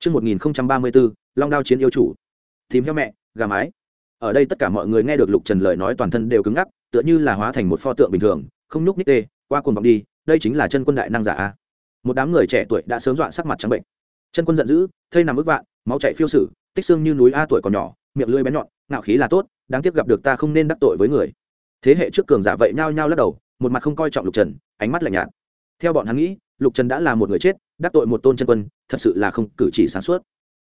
Trước 1034, Long đao chiến yêu chủ. Tìm theo mẹ, gà mái. Ở đây tất cả mọi người nghe được Lục Trần lời nói toàn thân đều cứng ngắc, tựa như là hóa thành một pho tượng bình thường, không nhúc nhích tê, qua cuồng vọng đi, đây chính là chân quân đại năng giả a. Một đám người trẻ tuổi đã sớm dọa sắc mặt trắng bệnh. Chân quân giận dữ, thây nằm ức vạn, máu chảy phiêu sử, tích xương như núi a tuổi còn nhỏ, miệng lưỡi bén nhọn, ngạo khí là tốt, đáng tiếc gặp được ta không nên đắc tội với người. Thế hệ trước cường giả vậy nhao nhao lắc đầu, một mặt không coi trọng Lục Trần, ánh mắt lạnh nhạt. Theo bọn hắn nghĩ, Lục Trần đã là một người chết, đắc tội một tôn chân quân, thật sự là không cử chỉ sáng suốt.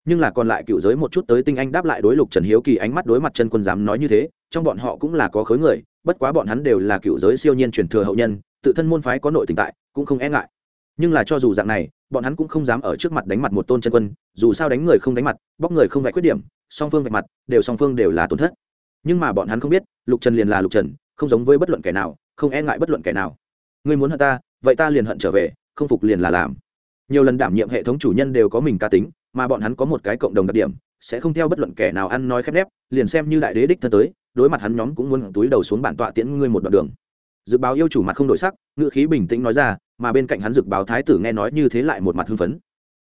Nhưng là còn lại cựu giới một chút tới tinh anh đáp lại đối lục trần hiếu kỳ ánh mắt đối mặt chân quân dám nói như thế trong bọn họ cũng là có khối người bất quá bọn hắn đều là cựu giới siêu nhiên truyền thừa hậu nhân tự thân môn phái có nội tình tại cũng không e ngại. Nhưng là cho dù dạng này bọn hắn cũng không dám ở trước mặt đánh mặt một tôn chân quân dù sao đánh người không đánh mặt bóc người không vạch khuyết điểm song phương vạch mặt đều song phương đều là tổn thất. Nhưng mà bọn hắn không biết lục trần liền là lục trần không giống với bất luận kẻ nào không e ngại bất luận kẻ nào. Ngươi muốn hận ta vậy ta liền hận trở về, không phục liền là làm. Nhiều lần đảm nhiệm hệ thống chủ nhân đều có mình cá tính, mà bọn hắn có một cái cộng đồng đặc điểm, sẽ không theo bất luận kẻ nào ăn nói khép nép, liền xem như đại đế đích thân tới, đối mặt hắn nhóm cũng muốn túi đầu xuống bản tọa tiễn ngươi một đoạn đường. Dự báo yêu chủ mặt không đổi sắc ngự khí bình tĩnh nói ra, mà bên cạnh hắn dự báo thái tử nghe nói như thế lại một mặt hưng phấn.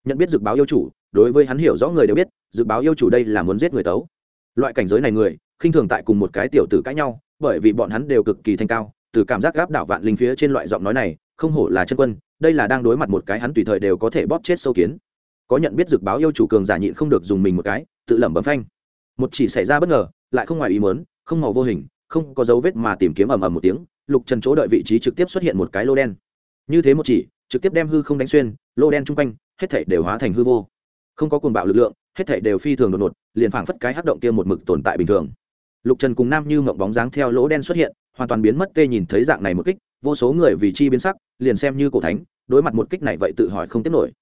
Nhận biết dự báo yêu chủ, đối với hắn hiểu rõ người đều biết dự báo yêu chủ đây là muốn giết người tấu. Loại cảnh giới này người, khinh thường tại cùng một cái tiểu tử cãi nhau, bởi vì bọn hắn đều cực kỳ thanh cao, từ cảm giác gáp đảo vạn linh phía trên loại giọng nói này không hổ là chân quân, đây là đang đối mặt một cái hắn tùy thời đều có thể bóp chết sâu kiến. Có nhận biết dược báo yêu chủ cường giả nhịn không được dùng mình một cái, tự lẩm bẩm phanh. Một chỉ xảy ra bất ngờ, lại không ngoài ý muốn, không màu vô hình, không có dấu vết mà tìm kiếm ầm ầm một tiếng, lục trần chỗ đợi vị trí trực tiếp xuất hiện một cái lô đen. Như thế một chỉ, trực tiếp đem hư không đánh xuyên, lô đen chung quanh, hết thảy đều hóa thành hư vô. Không có cuồng bạo lực lượng, hết thảy đều phi thường đột ngột, liền phảng phất cái hắc động kia một mực tồn tại bình thường. Lục trần cùng nam như mộng bóng dáng theo lỗ đen xuất hiện, hoàn toàn biến mất tê nhìn thấy dạng này một kích, vô số người vì chi biến sắc liền xem như cổ thánh, đối mặt một kích này vậy tự hỏi không tiếp nổi.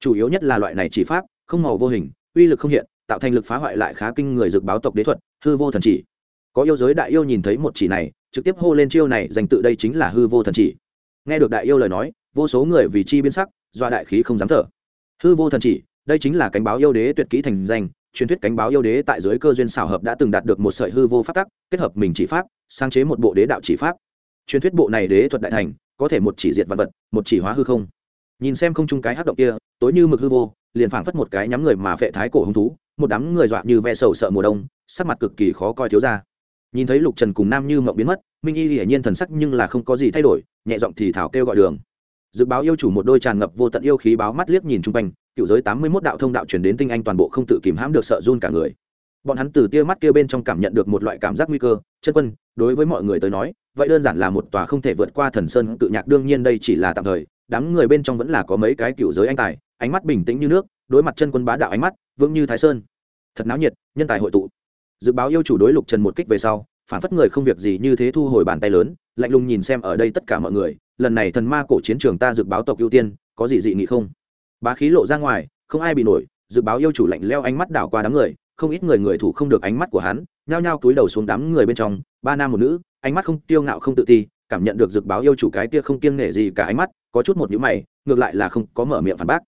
Chủ yếu nhất là loại này chỉ pháp, không màu vô hình, uy lực không hiện, tạo thành lực phá hoại lại khá kinh người dược báo tộc đế thuật, hư vô thần chỉ. Có yêu giới đại yêu nhìn thấy một chỉ này, trực tiếp hô lên chiêu này dành tự đây chính là hư vô thần chỉ. Nghe được đại yêu lời nói, vô số người vì chi biến sắc do đại khí không dám thở. Hư vô thần chỉ, đây chính là cánh báo yêu đế tuyệt kỹ thành danh, truyền thuyết cánh báo yêu đế tại dưới cơ duyên xảo hợp đã từng đạt được một sợi hư vô pháp tắc, kết hợp mình chỉ pháp, sáng chế một bộ đế đạo chỉ pháp. Truyền thuyết bộ này đế thuật đại thành có thể một chỉ diệt vật vật, một chỉ hóa hư không. Nhìn xem không chung cái hát động kia, tối như mực hư vô, liền phảng phất một cái nhắm người mà phệ thái cổ hung thú, một đám người dọa như ve sầu sợ mùa đông, sắc mặt cực kỳ khó coi thiếu ra. Nhìn thấy lục trần cùng nam như mộng biến mất, minh y hiển nhiên thần sắc nhưng là không có gì thay đổi, nhẹ giọng thì thảo kêu gọi đường. Dự báo yêu chủ một đôi tràn ngập vô tận yêu khí báo mắt liếc nhìn chung quanh, cựu giới tám mươi mốt đạo thông đạo chuyển đến tinh anh toàn bộ không tự kìm hãm được sợ run cả người bọn hắn từ tia mắt kia bên trong cảm nhận được một loại cảm giác nguy cơ. Chân quân, đối với mọi người tới nói, vậy đơn giản là một tòa không thể vượt qua thần sơn tự nhạc, đương nhiên đây chỉ là tạm thời. Đám người bên trong vẫn là có mấy cái cựu giới anh tài, ánh mắt bình tĩnh như nước, đối mặt chân quân bá đạo ánh mắt, vững như thái sơn. Thật náo nhiệt, nhân tài hội tụ. Dự báo yêu chủ đối lục trần một kích về sau, phản phất người không việc gì như thế thu hồi bàn tay lớn, lạnh lùng nhìn xem ở đây tất cả mọi người, lần này thần ma cổ chiến trường ta dự báo tộc ưu tiên, có gì dị nghị không? Bá khí lộ ra ngoài, không ai bị nổi, dự báo yêu chủ lạnh leo ánh mắt đảo qua đám người không ít người người thủ không được ánh mắt của hắn, nhao nhao túi đầu xuống đám người bên trong, ba nam một nữ, ánh mắt không tiêu ngạo không tự ti, cảm nhận được dự báo yêu chủ cái kia không kiêng nể gì cả ánh mắt, có chút một nhíu mày, ngược lại là không có mở miệng phản bác.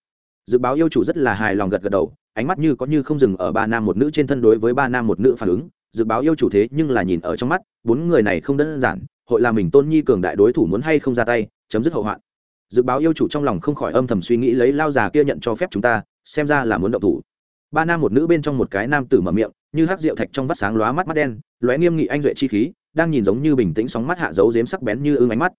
Dự báo yêu chủ rất là hài lòng gật gật đầu, ánh mắt như có như không dừng ở ba nam một nữ trên thân đối với ba nam một nữ phản ứng. Dự báo yêu chủ thế nhưng là nhìn ở trong mắt, bốn người này không đơn giản, hội là mình tôn nhi cường đại đối thủ muốn hay không ra tay, chấm dứt hậu hoạn. Dự báo yêu chủ trong lòng không khỏi âm thầm suy nghĩ lấy lao già kia nhận cho phép chúng ta, xem ra là muốn động thủ ba nam một nữ bên trong một cái nam tử mở miệng, như hắc rượu thạch trong vắt sáng lóa mắt mắt đen, lóe nghiêm nghị anh duệ chi khí, đang nhìn giống như bình tĩnh sóng mắt hạ dấu dếm sắc bén như ương ánh mắt.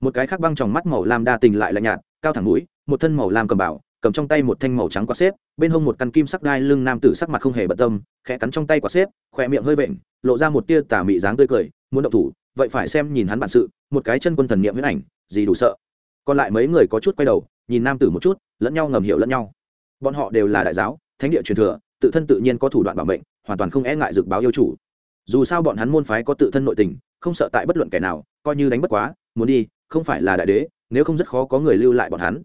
Một cái khác băng trong mắt màu lam đa tình lại lạnh nhạt, cao thẳng mũi, một thân màu lam cầm bảo, cầm trong tay một thanh màu trắng quạt xếp, bên hông một căn kim sắc đai lưng nam tử sắc mặt không hề bận tâm, khẽ cắn trong tay quạt xếp, khỏe miệng hơi vện, lộ ra một tia tà mị dáng tươi cười, muốn động thủ, vậy phải xem nhìn hắn bản sự, một cái chân quân thần niệm huyết ảnh, gì đủ sợ. Còn lại mấy người có chút quay đầu, nhìn nam tử một chút, lẫn nhau ngầm hiểu lẫn nhau. Bọn họ đều là đại giáo thánh địa truyền thừa, tự thân tự nhiên có thủ đoạn bảo mệnh, hoàn toàn không e ngại dược báo yêu chủ. Dù sao bọn hắn môn phái có tự thân nội tình, không sợ tại bất luận kẻ nào, coi như đánh bất quá, muốn đi, không phải là đại đế, nếu không rất khó có người lưu lại bọn hắn.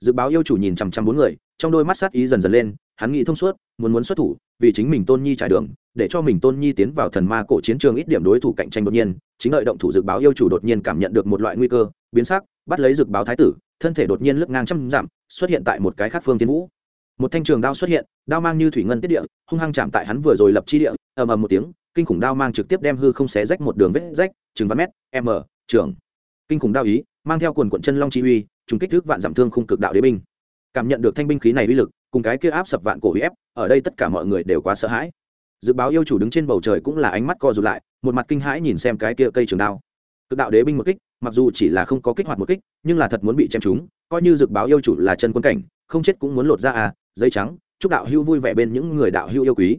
Dự báo yêu chủ nhìn chằm chằm bốn người, trong đôi mắt sát ý dần dần lên, hắn nghĩ thông suốt, muốn muốn xuất thủ, vì chính mình tôn nhi trải đường, để cho mình tôn nhi tiến vào thần ma cổ chiến trường ít điểm đối thủ cạnh tranh đột nhiên, chính lợi động thủ dự báo yêu chủ đột nhiên cảm nhận được một loại nguy cơ, biến sắc, bắt lấy dự báo thái tử, thân thể đột nhiên lướt ngang trăm dặm, xuất hiện tại một cái khác phương tiến vũ một thanh trường đao xuất hiện, đao mang như thủy ngân tiết địa, hung hăng chạm tại hắn vừa rồi lập chi địa, ầm ầm một tiếng, kinh khủng đao mang trực tiếp đem hư không xé rách một đường vết rách chừng vạn mét, m, trường. Kinh khủng đao ý, mang theo quần quận chân long chi uy, trùng kích thước vạn giảm thương khung cực đạo đế binh. Cảm nhận được thanh binh khí này uy lực, cùng cái kia áp sập vạn cổ uy ép, ở đây tất cả mọi người đều quá sợ hãi. Dự báo yêu chủ đứng trên bầu trời cũng là ánh mắt co rụt lại, một mặt kinh hãi nhìn xem cái kia cây trường đao. Cực đạo đế binh một kích, mặc dù chỉ là không có kích hoạt một kích, nhưng là thật muốn bị chém trúng, coi như dự báo yêu chủ là chân quân cảnh, không chết cũng muốn lột ra à giấy trắng chúc đạo hữu vui vẻ bên những người đạo hữu yêu quý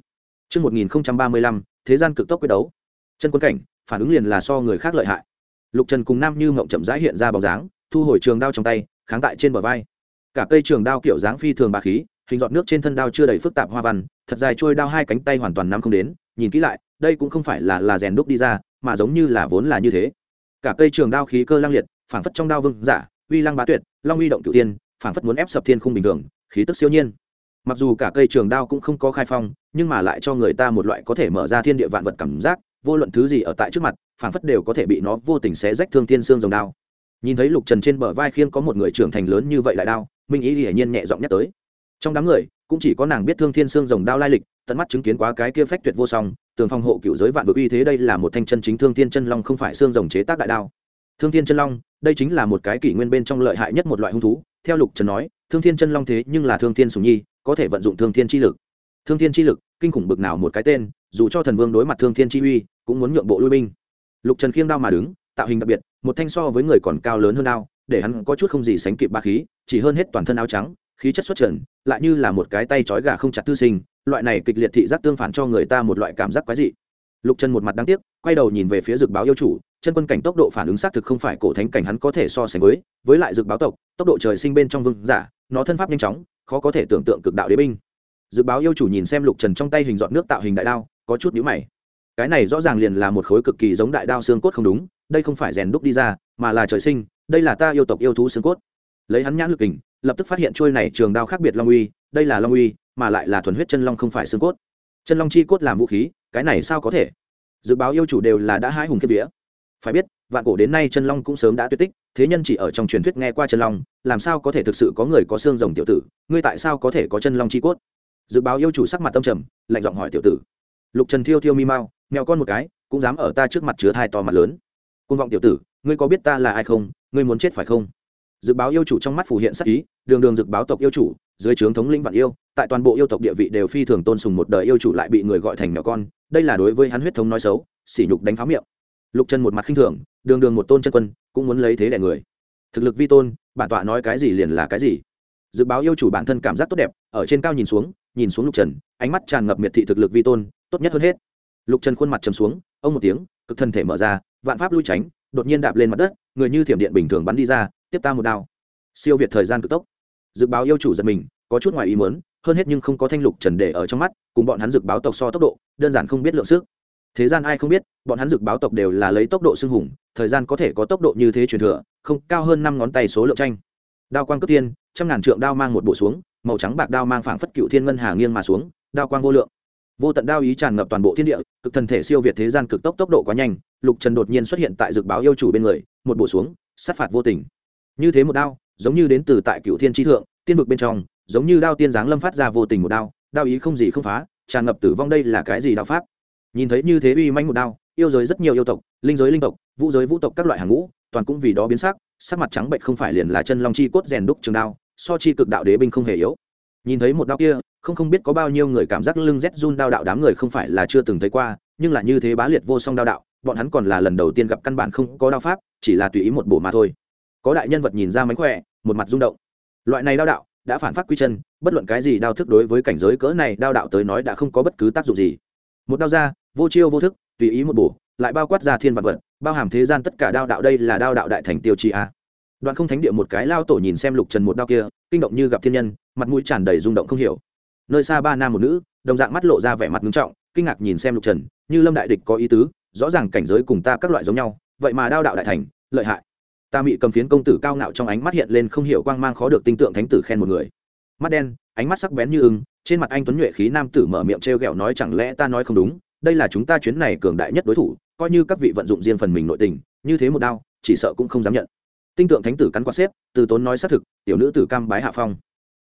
Trước 1035, thế gian cực tốc quyết đấu. Chân quân cảnh, phản ứng liền là so người khác lợi hại. Lục Trần cùng Nam Như Mộng chậm rãi hiện ra bóng dáng, thu hồi trường đao trong tay, kháng tại trên bờ vai. Cả cây trường đao kiểu dáng phi thường bá khí, hình giọt nước trên thân đao chưa đầy phức tạp hoa văn, thật dài trôi đao hai cánh tay hoàn toàn nắm không đến, nhìn kỹ lại, đây cũng không phải là là rèn đúc đi ra, mà giống như là vốn là như thế. Cả cây trường đao khí cơ lang liệt, phảng phất trong đao vương giả, uy lăng bá tuyệt, long uy động cửu tiên, phảng phất muốn ép sập thiên khung bình thường, khí tức siêu nhiên mặc dù cả cây trường đao cũng không có khai phong, nhưng mà lại cho người ta một loại có thể mở ra thiên địa vạn vật cảm giác, vô luận thứ gì ở tại trước mặt, phảng phất đều có thể bị nó vô tình xé rách thương thiên xương dòng đao. Nhìn thấy lục trần trên bờ vai khiêng có một người trưởng thành lớn như vậy lại đao, minh ý hiển nhiên nhẹ giọng nhắc tới. Trong đám người, cũng chỉ có nàng biết thương thiên xương rồng đao lai lịch, tận mắt chứng kiến quá cái kia phách tuyệt vô song, tường phòng hộ cựu giới vạn vực uy thế đây là một thanh chân chính thương thiên chân long không phải xương rồng chế tác đại đao. Thương thiên chân long, đây chính là một cái kỷ nguyên bên trong lợi hại nhất một loại hung thú, theo lục trần nói, thương thiên chân long thế nhưng là thương thiên sùng nhi có thể vận dụng thương thiên chi lực. Thương thiên chi lực, kinh khủng bực nào một cái tên, dù cho thần vương đối mặt thương thiên chi uy, cũng muốn nhượng bộ lui binh. Lục trần khiêng đao mà đứng, tạo hình đặc biệt, một thanh so với người còn cao lớn hơn đao, để hắn có chút không gì sánh kịp ba khí, chỉ hơn hết toàn thân áo trắng, khí chất xuất trần, lại như là một cái tay trói gà không chặt tư sinh, loại này kịch liệt thị giác tương phản cho người ta một loại cảm giác quái dị. Lục trần một mặt đáng tiếc, quay đầu nhìn về phía dược báo yêu chủ, chân quân cảnh tốc độ phản ứng xác thực không phải cổ thánh cảnh hắn có thể so sánh với với lại dược báo tộc, tốc độ trời sinh bên trong vương giả, nó thân pháp nhanh chóng khó có thể tưởng tượng cực đạo đế binh. Dự báo yêu chủ nhìn xem lục trần trong tay hình dọn nước tạo hình đại đao, có chút nhữ mày. Cái này rõ ràng liền là một khối cực kỳ giống đại đao xương cốt không đúng, đây không phải rèn đúc đi ra, mà là trời sinh, đây là ta yêu tộc yêu thú xương cốt. Lấy hắn nhãn lực hình, lập tức phát hiện trôi này trường đao khác biệt long uy, đây là long uy, mà lại là thuần huyết chân long không phải xương cốt. Chân long chi cốt làm vũ khí, cái này sao có thể? Dự báo yêu chủ đều là đã hai hùng kiếp vía. Phải biết vạn cổ đến nay chân long cũng sớm đã tuyệt tích, thế nhân chỉ ở trong truyền thuyết nghe qua chân long, làm sao có thể thực sự có người có xương rồng tiểu tử, ngươi tại sao có thể có chân long chi cốt? Dự báo yêu chủ sắc mặt tâm trầm, lạnh giọng hỏi tiểu tử. Lục trần thiêu thiêu mi mau, mèo con một cái, cũng dám ở ta trước mặt chứa thai to mặt lớn. Côn vọng tiểu tử, ngươi có biết ta là ai không? Ngươi muốn chết phải không? Dự báo yêu chủ trong mắt phủ hiện sắc ý, đường đường dự báo tộc yêu chủ, dưới trướng thống lĩnh vạn yêu, tại toàn bộ yêu tộc địa vị đều phi thường tôn sùng một đời yêu chủ lại bị người gọi thành mèo con, đây là đối với hắn huyết thống nói xấu, sỉ nhục đánh phá miệng. Lục trần một mặt khinh thường đường đường một tôn chân quân, cũng muốn lấy thế đẻ người. Thực lực vi tôn, bản tọa nói cái gì liền là cái gì. Dự báo yêu chủ bản thân cảm giác tốt đẹp, ở trên cao nhìn xuống nhìn xuống lục trần, ánh mắt tràn ngập miệt thị thực lực vi tôn, tốt nhất hơn hết. Lục trần khuôn mặt trầm xuống, ông một tiếng, cực thân thể mở ra, vạn pháp lui tránh, đột nhiên đạp lên mặt đất, người như thiểm điện bình thường bắn đi ra, tiếp ta một đao. Siêu việt thời gian cực tốc. Dự báo yêu chủ giật mình, có chút ngoài ý muốn, hơn hết nhưng không có thanh lục trần để ở trong mắt, cùng bọn hắn dự báo tộc so tốc độ, đơn giản không biết lượng sức. Thế gian ai không biết, bọn hắn dự báo tộc đều là lấy tốc độ xưng hùng thời gian có thể có tốc độ như thế truyền thừa, không, cao hơn năm ngón tay số lượng tranh. Đao quang cấp tiên, trăm ngàn trượng đao mang một bộ xuống, màu trắng bạc đao mang phảng phất cựu thiên ngân hà nghiêng mà xuống, đao quang vô lượng. Vô tận đao ý tràn ngập toàn bộ thiên địa, cực thần thể siêu việt thế gian cực tốc tốc độ quá nhanh, lục trần đột nhiên xuất hiện tại dực báo yêu chủ bên người, một bộ xuống, sát phạt vô tình. Như thế một đao, giống như đến từ tại cựu thiên tri thượng, tiên vực bên trong, giống như đao tiên giáng lâm phát ra vô tình một đao đao ý không gì không phá, tràn ngập tử vong đây là cái gì đao pháp? Nhìn thấy như thế uy manh một đao yêu giới rất nhiều yêu tộc, linh giới linh tộc, vũ giới vũ tộc các loại hàng ngũ, toàn cũng vì đó biến sắc sắc mặt trắng bệnh không phải liền là chân long chi cốt rèn đúc trường đao, so chi cực đạo đế binh không hề yếu. Nhìn thấy một đao kia, không không biết có bao nhiêu người cảm giác lưng rét run đao đạo đám người không phải là chưa từng thấy qua, nhưng là như thế bá liệt vô song đao đạo, bọn hắn còn là lần đầu tiên gặp căn bản không có đao pháp, chỉ là tùy ý một bộ mà thôi. Có đại nhân vật nhìn ra mánh khỏe, một mặt rung động. Loại này đao đạo đã phản phát quy chân, bất luận cái gì đao thức đối với cảnh giới cỡ này, đao đạo tới nói đã không có bất cứ tác dụng gì. Một đao ra, vô chiêu vô thức tùy ý một bổ, lại bao quát ra thiên vật vật, bao hàm thế gian tất cả đao đạo đây là đao đạo đại thành tiêu chi a. Đoạn không thánh địa một cái lao tổ nhìn xem lục trần một đao kia, kinh động như gặp thiên nhân, mặt mũi tràn đầy rung động không hiểu. Nơi xa ba nam một nữ, đồng dạng mắt lộ ra vẻ mặt nghiêm trọng, kinh ngạc nhìn xem lục trần, như lâm đại địch có ý tứ, rõ ràng cảnh giới cùng ta các loại giống nhau, vậy mà đao đạo đại thành, lợi hại. Ta bị cầm phiến công tử cao ngạo trong ánh mắt hiện lên không hiểu quang mang khó được tinh tượng thánh tử khen một người. Mắt đen, ánh mắt sắc bén như ưng, trên mặt anh tuấn nhuệ khí nam tử mở miệng t r g ẹ o nói chẳng lẽ ta nói không đúng? Đây là chúng ta chuyến này cường đại nhất đối thủ, coi như các vị vận dụng riêng phần mình nội tình, như thế một đao, chỉ sợ cũng không dám nhận. Tinh tượng thánh tử cắn quạt xếp, từ tốn nói xác thực, tiểu nữ tử cam bái hạ phong.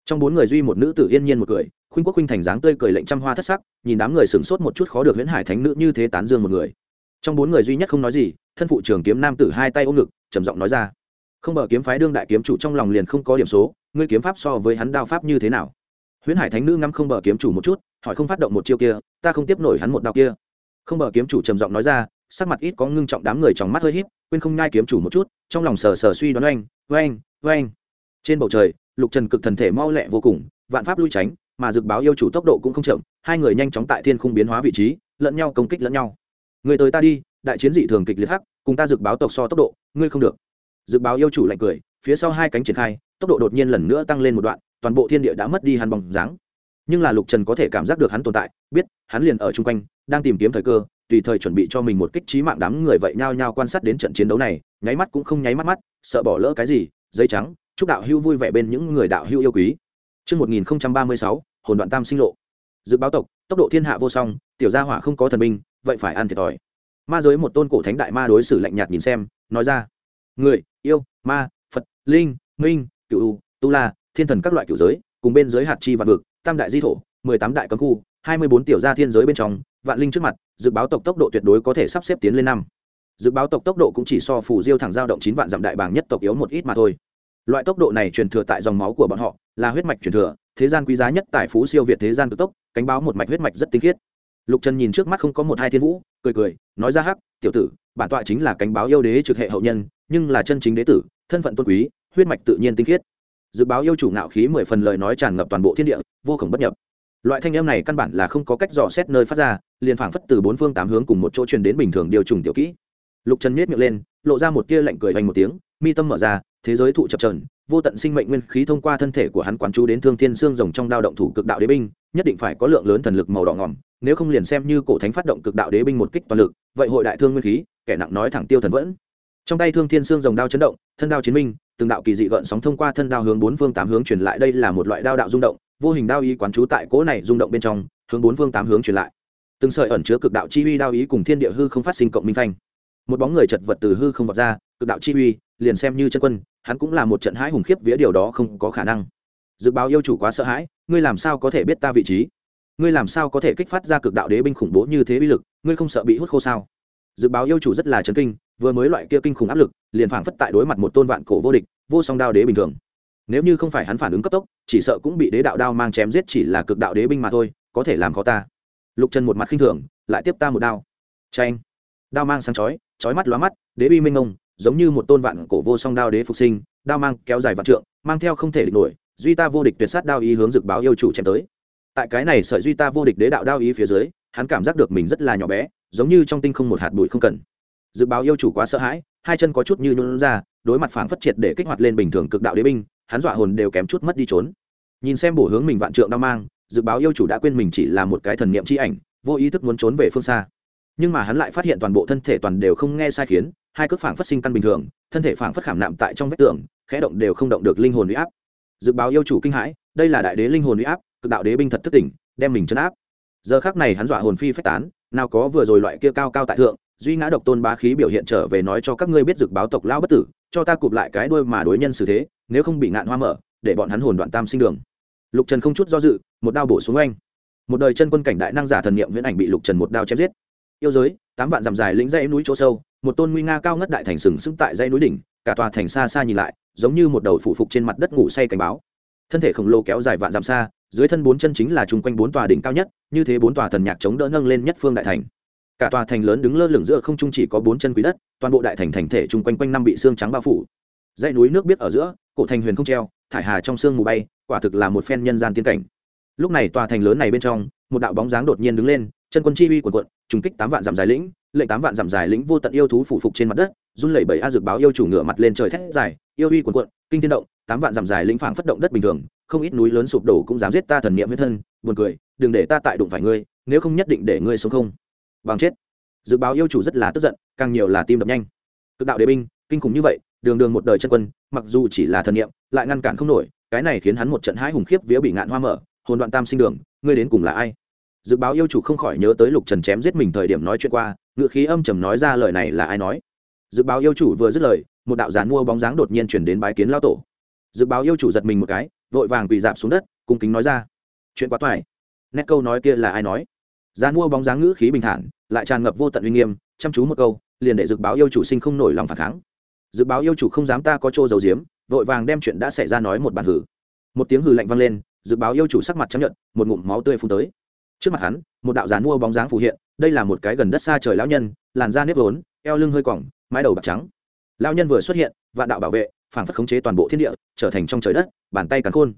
Trong bốn người duy một nữ tử yên nhiên một cười, khuynh quốc khuynh thành dáng tươi cười lệnh trăm hoa thất sắc, nhìn đám người sửng sốt một chút khó được huyễn hải thánh nữ như thế tán dương một người. Trong bốn người duy nhất không nói gì, thân phụ trường kiếm nam tử hai tay ôm ngực, trầm giọng nói ra. Không bờ kiếm phái đương đại kiếm chủ trong lòng liền không có điểm số, ngươi kiếm pháp so với hắn đao pháp như thế nào? Huyễn hải thánh nữ ngắm không bờ kiếm chủ một chút hỏi không phát động một chiêu kia, ta không tiếp nổi hắn một đao kia. Không bờ kiếm chủ trầm giọng nói ra, sắc mặt ít có ngưng trọng đám người trong mắt hơi híp, quên không nhai kiếm chủ một chút, trong lòng sờ sờ suy đoán oanh oanh oanh. Trên bầu trời, lục trần cực thần thể mau lẹ vô cùng, vạn pháp lui tránh, mà dực báo yêu chủ tốc độ cũng không chậm, hai người nhanh chóng tại thiên khung biến hóa vị trí, lẫn nhau công kích lẫn nhau. Người tới ta đi, đại chiến dị thường kịch liệt hắc, cùng ta dực báo tộc so tốc độ, ngươi không được. Dực báo yêu chủ lạnh cười, phía sau hai cánh triển khai, tốc độ đột nhiên lần nữa tăng lên một đoạn, toàn bộ thiên địa đã mất đi hàn bóng dáng nhưng là lục trần có thể cảm giác được hắn tồn tại biết hắn liền ở chung quanh đang tìm kiếm thời cơ tùy thời chuẩn bị cho mình một kích trí mạng đám người vậy nhao nhao quan sát đến trận chiến đấu này nháy mắt cũng không nháy mắt mắt sợ bỏ lỡ cái gì giấy trắng chúc đạo hưu vui vẻ bên những người đạo hưu yêu quý Trước 1036, hồn đoạn tam sinh lộ. Dự báo tộc, tốc độ thiên hạ vô song, tiểu gia hỏa không có thần binh, vậy phải ăn thiệt thòi. Ma giới một tôn cổ thánh đại ma đối xử lạnh nhạt nhìn xem, nói ra: Người, yêu, ma, Phật, linh, minh, cửu, tu la, thiên thần các loại cửu giới, cùng bên giới hạt chi vạn vực, tam đại di thổ, mười tám đại cấm khu, hai mươi bốn tiểu gia thiên giới bên trong, vạn linh trước mặt, dự báo tộc tốc độ tuyệt đối có thể sắp xếp tiến lên năm. Dự báo tộc tốc độ cũng chỉ so phù diêu thẳng giao động chín vạn dặm đại bàng nhất tộc yếu một ít mà thôi. Loại tốc độ này truyền thừa tại dòng máu của bọn họ là huyết mạch truyền thừa thế gian quý giá nhất tài phú siêu việt thế gian cực tốc cánh báo một mạch huyết mạch rất tinh khiết. Lục trần nhìn trước mắt không có một hai thiên vũ cười cười nói ra hắc tiểu tử bản tọa chính là cánh báo yêu đế trực hệ hậu nhân nhưng là chân chính đế tử thân phận tôn quý huyết mạch tự nhiên tinh khiết dự báo yêu chủ ngạo khí mười phần lời nói tràn ngập toàn bộ thiên địa, vô khổng bất nhập. Loại thanh âm này căn bản là không có cách dò xét nơi phát ra, liền phảng phất từ bốn phương tám hướng cùng một chỗ truyền đến bình thường điều trùng tiểu kỹ. Lục trần miết miệng lên, lộ ra một tia lạnh cười vành một tiếng, mi tâm mở ra, thế giới thụ chập trờn vô tận sinh mệnh nguyên khí thông qua thân thể của hắn quán chú đến thương thiên xương rồng trong đao động thủ cực đạo đế binh, nhất định phải có lượng lớn thần lực màu đỏ ngỏm, nếu không liền xem như cổ thánh phát động cực đạo đế binh một kích toàn lực, vậy hội đại thương nguyên khí, kẻ nặng nói thẳng tiêu thần vẫn. Trong tay thương thiên xương rồng đao chấn động, thân đao chiến minh từng đạo kỳ dị gợn sóng thông qua thân đao hướng bốn phương tám hướng truyền lại. Đây là một loại đao đạo rung động, vô hình đao ý quán chú tại cỗ này rung động bên trong, hướng bốn phương tám hướng truyền lại. Từng sợi ẩn chứa cực đạo chi uy đao ý cùng thiên địa hư không phát sinh cộng minh phanh. Một bóng người chật vật từ hư không vọt ra, cực đạo chi uy, liền xem như chân quân, hắn cũng là một trận hãi hùng khiếp vía, điều đó không có khả năng. Dự báo yêu chủ quá sợ hãi, ngươi làm sao có thể biết ta vị trí? Ngươi làm sao có thể kích phát ra cực đạo đế binh khủng bố như thế uy lực, ngươi không sợ bị hút khô sao? Dự báo yêu chủ rất là chấn kinh, vừa mới loại kia kinh khủng áp lực, liền phảng phất tại đối mặt một tôn vạn cổ vô địch, vô song đao đế bình thường. Nếu như không phải hắn phản ứng cấp tốc, chỉ sợ cũng bị đế đạo đao mang chém giết chỉ là cực đạo đế binh mà thôi, có thể làm khó ta. Lục trần một mặt khinh thường, lại tiếp ta một đao. Tranh đao mang sáng chói chói mắt lóa mắt, đế bi minh ngông giống như một tôn vạn cổ vô song đao đế phục sinh, đao mang kéo dài vạn trượng, mang theo không thể địch nổi, duy ta vô địch tuyệt sát đao ý hướng dực báo yêu chủ chém tới. Tại cái này sợi duy ta vô địch đế đạo đao ý phía dưới, hắn cảm giác được mình rất là nhỏ bé giống như trong tinh không một hạt bụi không cần. Dự báo yêu chủ quá sợ hãi, hai chân có chút như nhuôn ra, đối mặt phảng phất triệt để kích hoạt lên bình thường cực đạo đế binh, hắn dọa hồn đều kém chút mất đi trốn. Nhìn xem bổ hướng mình vạn trượng đao mang, dự báo yêu chủ đã quên mình chỉ là một cái thần niệm chi ảnh, vô ý thức muốn trốn về phương xa. Nhưng mà hắn lại phát hiện toàn bộ thân thể toàn đều không nghe sai khiến, hai cước phảng phất sinh căn bình thường, thân thể phảng phất khảm nạm tại trong vách tường, khẽ động đều không động được linh hồn uy áp. Dự báo yêu chủ kinh hãi, đây là đại đế linh hồn uy áp, cực đạo đế binh thật thức tỉnh, đem mình chấn áp. Giờ khác này hắn dọa hồn phi phách tán nào có vừa rồi loại kia cao cao tại thượng, duy ngã độc tôn bá khí biểu hiện trở về nói cho các ngươi biết dực báo tộc lao bất tử, cho ta cụp lại cái đuôi mà đối nhân xử thế, nếu không bị ngạn hoa mở, để bọn hắn hồn đoạn tam sinh đường. Lục trần không chút do dự, một đao bổ xuống anh một đời chân quân cảnh đại năng giả thần niệm viễn ảnh bị lục trần một đao chém giết. Yêu giới, tám vạn dặm dài lĩnh dãy núi chỗ sâu, một tôn nguy nga cao ngất đại thành sừng sững tại dãy núi đỉnh, cả tòa thành xa xa nhìn lại, giống như một đầu phủ phục trên mặt đất ngủ say cảnh báo. Thân thể khổng lồ kéo dài vạn dặm xa dưới thân bốn chân chính là chung quanh bốn tòa đỉnh cao nhất, như thế bốn tòa thần nhạc chống đỡ nâng lên nhất phương đại thành. Cả tòa thành lớn đứng lơ lửng giữa không trung chỉ có bốn chân quý đất, toàn bộ đại thành thành thể chung quanh quanh năm bị xương trắng bao phủ. Dãy núi nước biết ở giữa, cổ thành huyền không treo, thải hà trong sương mù bay, quả thực là một phen nhân gian tiên cảnh. Lúc này tòa thành lớn này bên trong, một đạo bóng dáng đột nhiên đứng lên, chân quân chi uy quần quận trùng kích tám vạn dặm dài lĩnh, lệnh tám vạn dặm dài lĩnh vô tận yêu thú phủ phục trên mặt đất, run lẩy bẩy a dược báo yêu chủ ngựa mặt lên trời thét dài, yêu uy quần quận kinh thiên động, tám vạn dặm dài lĩnh phảng phất động đất bình thường không ít núi lớn sụp đổ cũng dám giết ta thần niệm huyết thân, buồn cười, đừng để ta tại đụng phải ngươi, nếu không nhất định để ngươi sống không. Bằng chết. Dự báo yêu chủ rất là tức giận, càng nhiều là tim đập nhanh. Cực đạo đế binh, kinh khủng như vậy, đường đường một đời chân quân, mặc dù chỉ là thần niệm, lại ngăn cản không nổi, cái này khiến hắn một trận hãi hùng khiếp vía bị ngạn hoa mở, hồn đoạn tam sinh đường, ngươi đến cùng là ai? Dự báo yêu chủ không khỏi nhớ tới lục trần chém giết mình thời điểm nói chuyện qua ngự khí âm trầm nói ra lời này là ai nói? Dự báo yêu chủ vừa dứt lời, một đạo giàn mua bóng dáng đột nhiên chuyển đến bái kiến lao tổ. Dự báo yêu chủ giật mình một cái vội vàng quỳ dạp xuống đất, cung kính nói ra. Chuyện quá toại nét câu nói kia là ai nói? Giàn mua bóng dáng ngữ khí bình thản, lại tràn ngập vô tận uy nghiêm, chăm chú một câu, liền để dự báo yêu chủ sinh không nổi lòng phản kháng. Dự báo yêu chủ không dám ta có chỗ dầu diếm vội vàng đem chuyện đã xảy ra nói một bản hử. Một tiếng hử lạnh vang lên dự báo yêu chủ sắc mặt chấp nhận một ngụm máu tươi phun tới. Trước mặt hắn, một đạo giàn mua bóng dáng phù hiện, đây là một cái gần đất xa trời lão nhân, làn da nếp vốn, eo lưng hơi còng mái đầu bạc trắng. Lão nhân vừa xuất hiện, vạn đạo bảo vệ phản phất khống chế toàn bộ thiên địa, trở thành trong trời đất bàn tay càn khôn.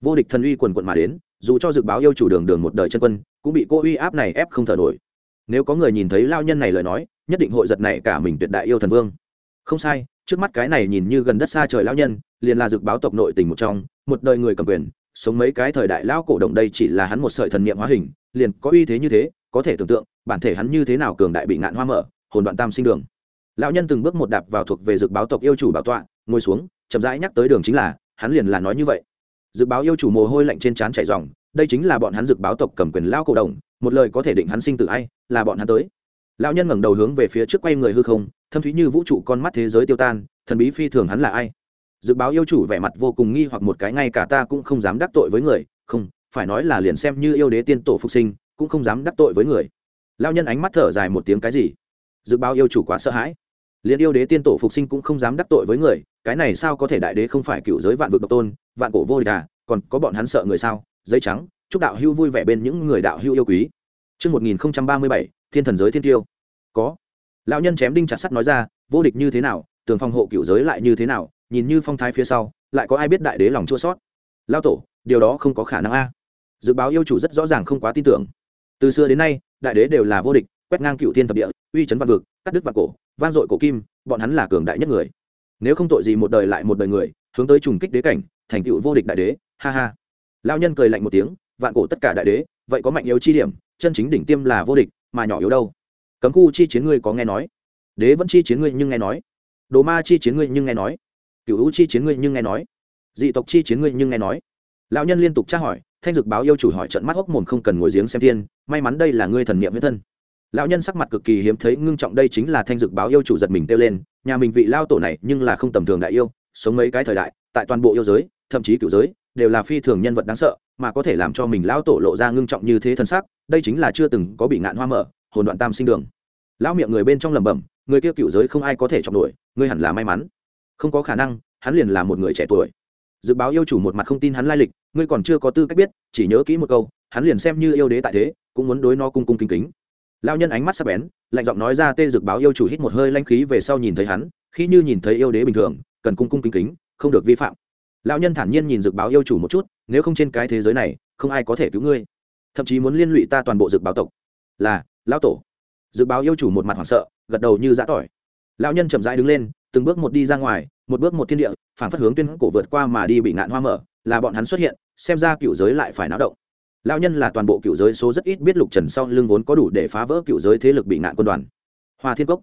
Vô địch thần uy quần quận mà đến, dù cho dự báo yêu chủ đường đường một đời chân quân, cũng bị cô uy áp này ép không thở nổi. Nếu có người nhìn thấy lao nhân này lời nói, nhất định hội giật này cả mình tuyệt đại yêu thần vương. Không sai, trước mắt cái này nhìn như gần đất xa trời lão nhân, liền là dự báo tộc nội tình một trong, một đời người cầm quyền, sống mấy cái thời đại lão cổ động đây chỉ là hắn một sợi thần niệm hóa hình, liền có uy thế như thế, có thể tưởng tượng, bản thể hắn như thế nào cường đại bị ngạn hoa mở, hồn đoạn tam sinh đường. Lão nhân từng bước một đạp vào thuộc về dự báo tộc yêu chủ bảo tọa, ngồi xuống, chậm rãi nhắc tới đường chính là hắn liền là nói như vậy. Dự báo yêu chủ mồ hôi lạnh trên trán chảy ròng, đây chính là bọn hắn dự báo tộc cầm quyền lao cổ đồng một lời có thể định hắn sinh tử ai, là bọn hắn tới. Lão nhân ngẩng đầu hướng về phía trước quay người hư không, thâm thúy như vũ trụ con mắt thế giới tiêu tan, thần bí phi thường hắn là ai? Dự báo yêu chủ vẻ mặt vô cùng nghi hoặc một cái, ngay cả ta cũng không dám đắc tội với người, không, phải nói là liền xem như yêu đế tiên tổ phục sinh, cũng không dám đắc tội với người. Lao nhân ánh mắt thở dài một tiếng, cái gì? Dự báo yêu chủ quá sợ hãi liền yêu đế tiên tổ phục sinh cũng không dám đắc tội với người cái này sao có thể đại đế không phải cựu giới vạn vực độc tôn vạn cổ vô địch à còn có bọn hắn sợ người sao giấy trắng chúc đạo hưu vui vẻ bên những người đạo hưu yêu quý Trước 1037, thiên thần giới thiên tiêu. Có. Lão nhân chém đinh chặt sắt nói ra, vô địch như thế nào, tường phòng hộ cựu giới lại như thế nào, nhìn như phong thái phía sau, lại có ai biết đại đế lòng chua sót. Lão tổ, điều đó không có khả năng a. Dự báo yêu chủ rất rõ ràng không quá tin tưởng. Từ xưa đến nay, đại đế đều là vô địch, quét ngang cựu thiên thập địa, uy chấn vạn vực, cắt đứt vạn cổ, vang dội cổ kim, bọn hắn là cường đại nhất người. Nếu không tội gì một đời lại một đời người, hướng tới trùng kích đế cảnh, thành tựu vô địch đại đế, ha ha. Lão nhân cười lạnh một tiếng, vạn cổ tất cả đại đế, vậy có mạnh yếu chi điểm, chân chính đỉnh tiêm là vô địch, mà nhỏ yếu đâu? Cấm khu chi chiến ngươi có nghe nói? Đế vẫn chi chiến ngươi nhưng nghe nói? Đồ ma chi chiến ngươi nhưng nghe nói? Cửu u chi chiến ngươi nhưng nghe nói? Dị tộc chi chiến ngươi nhưng nghe nói? Lão nhân liên tục tra hỏi, thanh dực báo yêu chủ hỏi trận mắt hốc mồm không cần ngồi giếng xem thiên, may mắn đây là ngươi thần niệm huyết thân lão nhân sắc mặt cực kỳ hiếm thấy, ngưng trọng đây chính là thanh dực báo yêu chủ giật mình kêu lên, nhà mình vị lao tổ này nhưng là không tầm thường đại yêu, sống mấy cái thời đại, tại toàn bộ yêu giới, thậm chí cựu giới, đều là phi thường nhân vật đáng sợ, mà có thể làm cho mình lao tổ lộ ra ngưng trọng như thế thân sắc, đây chính là chưa từng có bị ngạn hoa mở, hồn đoạn tam sinh đường. Lão miệng người bên trong lẩm bẩm, người kia cựu giới không ai có thể chọc nổi, ngươi hẳn là may mắn. Không có khả năng, hắn liền là một người trẻ tuổi. Dự báo yêu chủ một mặt không tin hắn lai lịch, ngươi còn chưa có tư cách biết, chỉ nhớ kỹ một câu, hắn liền xem như yêu đế tại thế, cũng muốn đối nó cung cung kính kính lao nhân ánh mắt sắc bén, lạnh giọng nói ra tê dực báo yêu chủ hít một hơi lanh khí về sau nhìn thấy hắn, khi như nhìn thấy yêu đế bình thường, cần cung cung kính kính, không được vi phạm. Lão nhân thản nhiên nhìn dực báo yêu chủ một chút, nếu không trên cái thế giới này, không ai có thể cứu ngươi. Thậm chí muốn liên lụy ta toàn bộ dực báo tộc. Là, lão tổ. Dực báo yêu chủ một mặt hoảng sợ, gật đầu như giã tỏi. Lão nhân chậm rãi đứng lên, từng bước một đi ra ngoài, một bước một thiên địa phản phất hướng tuyên cổ vượt qua mà đi bị ngạn hoa mở, là bọn hắn xuất hiện, xem ra cựu giới lại phải náo động lão nhân là toàn bộ cựu giới số rất ít biết lục trần sau lưng vốn có đủ để phá vỡ cựu giới thế lực bị nạn quân đoàn. Hoa thiên cốc,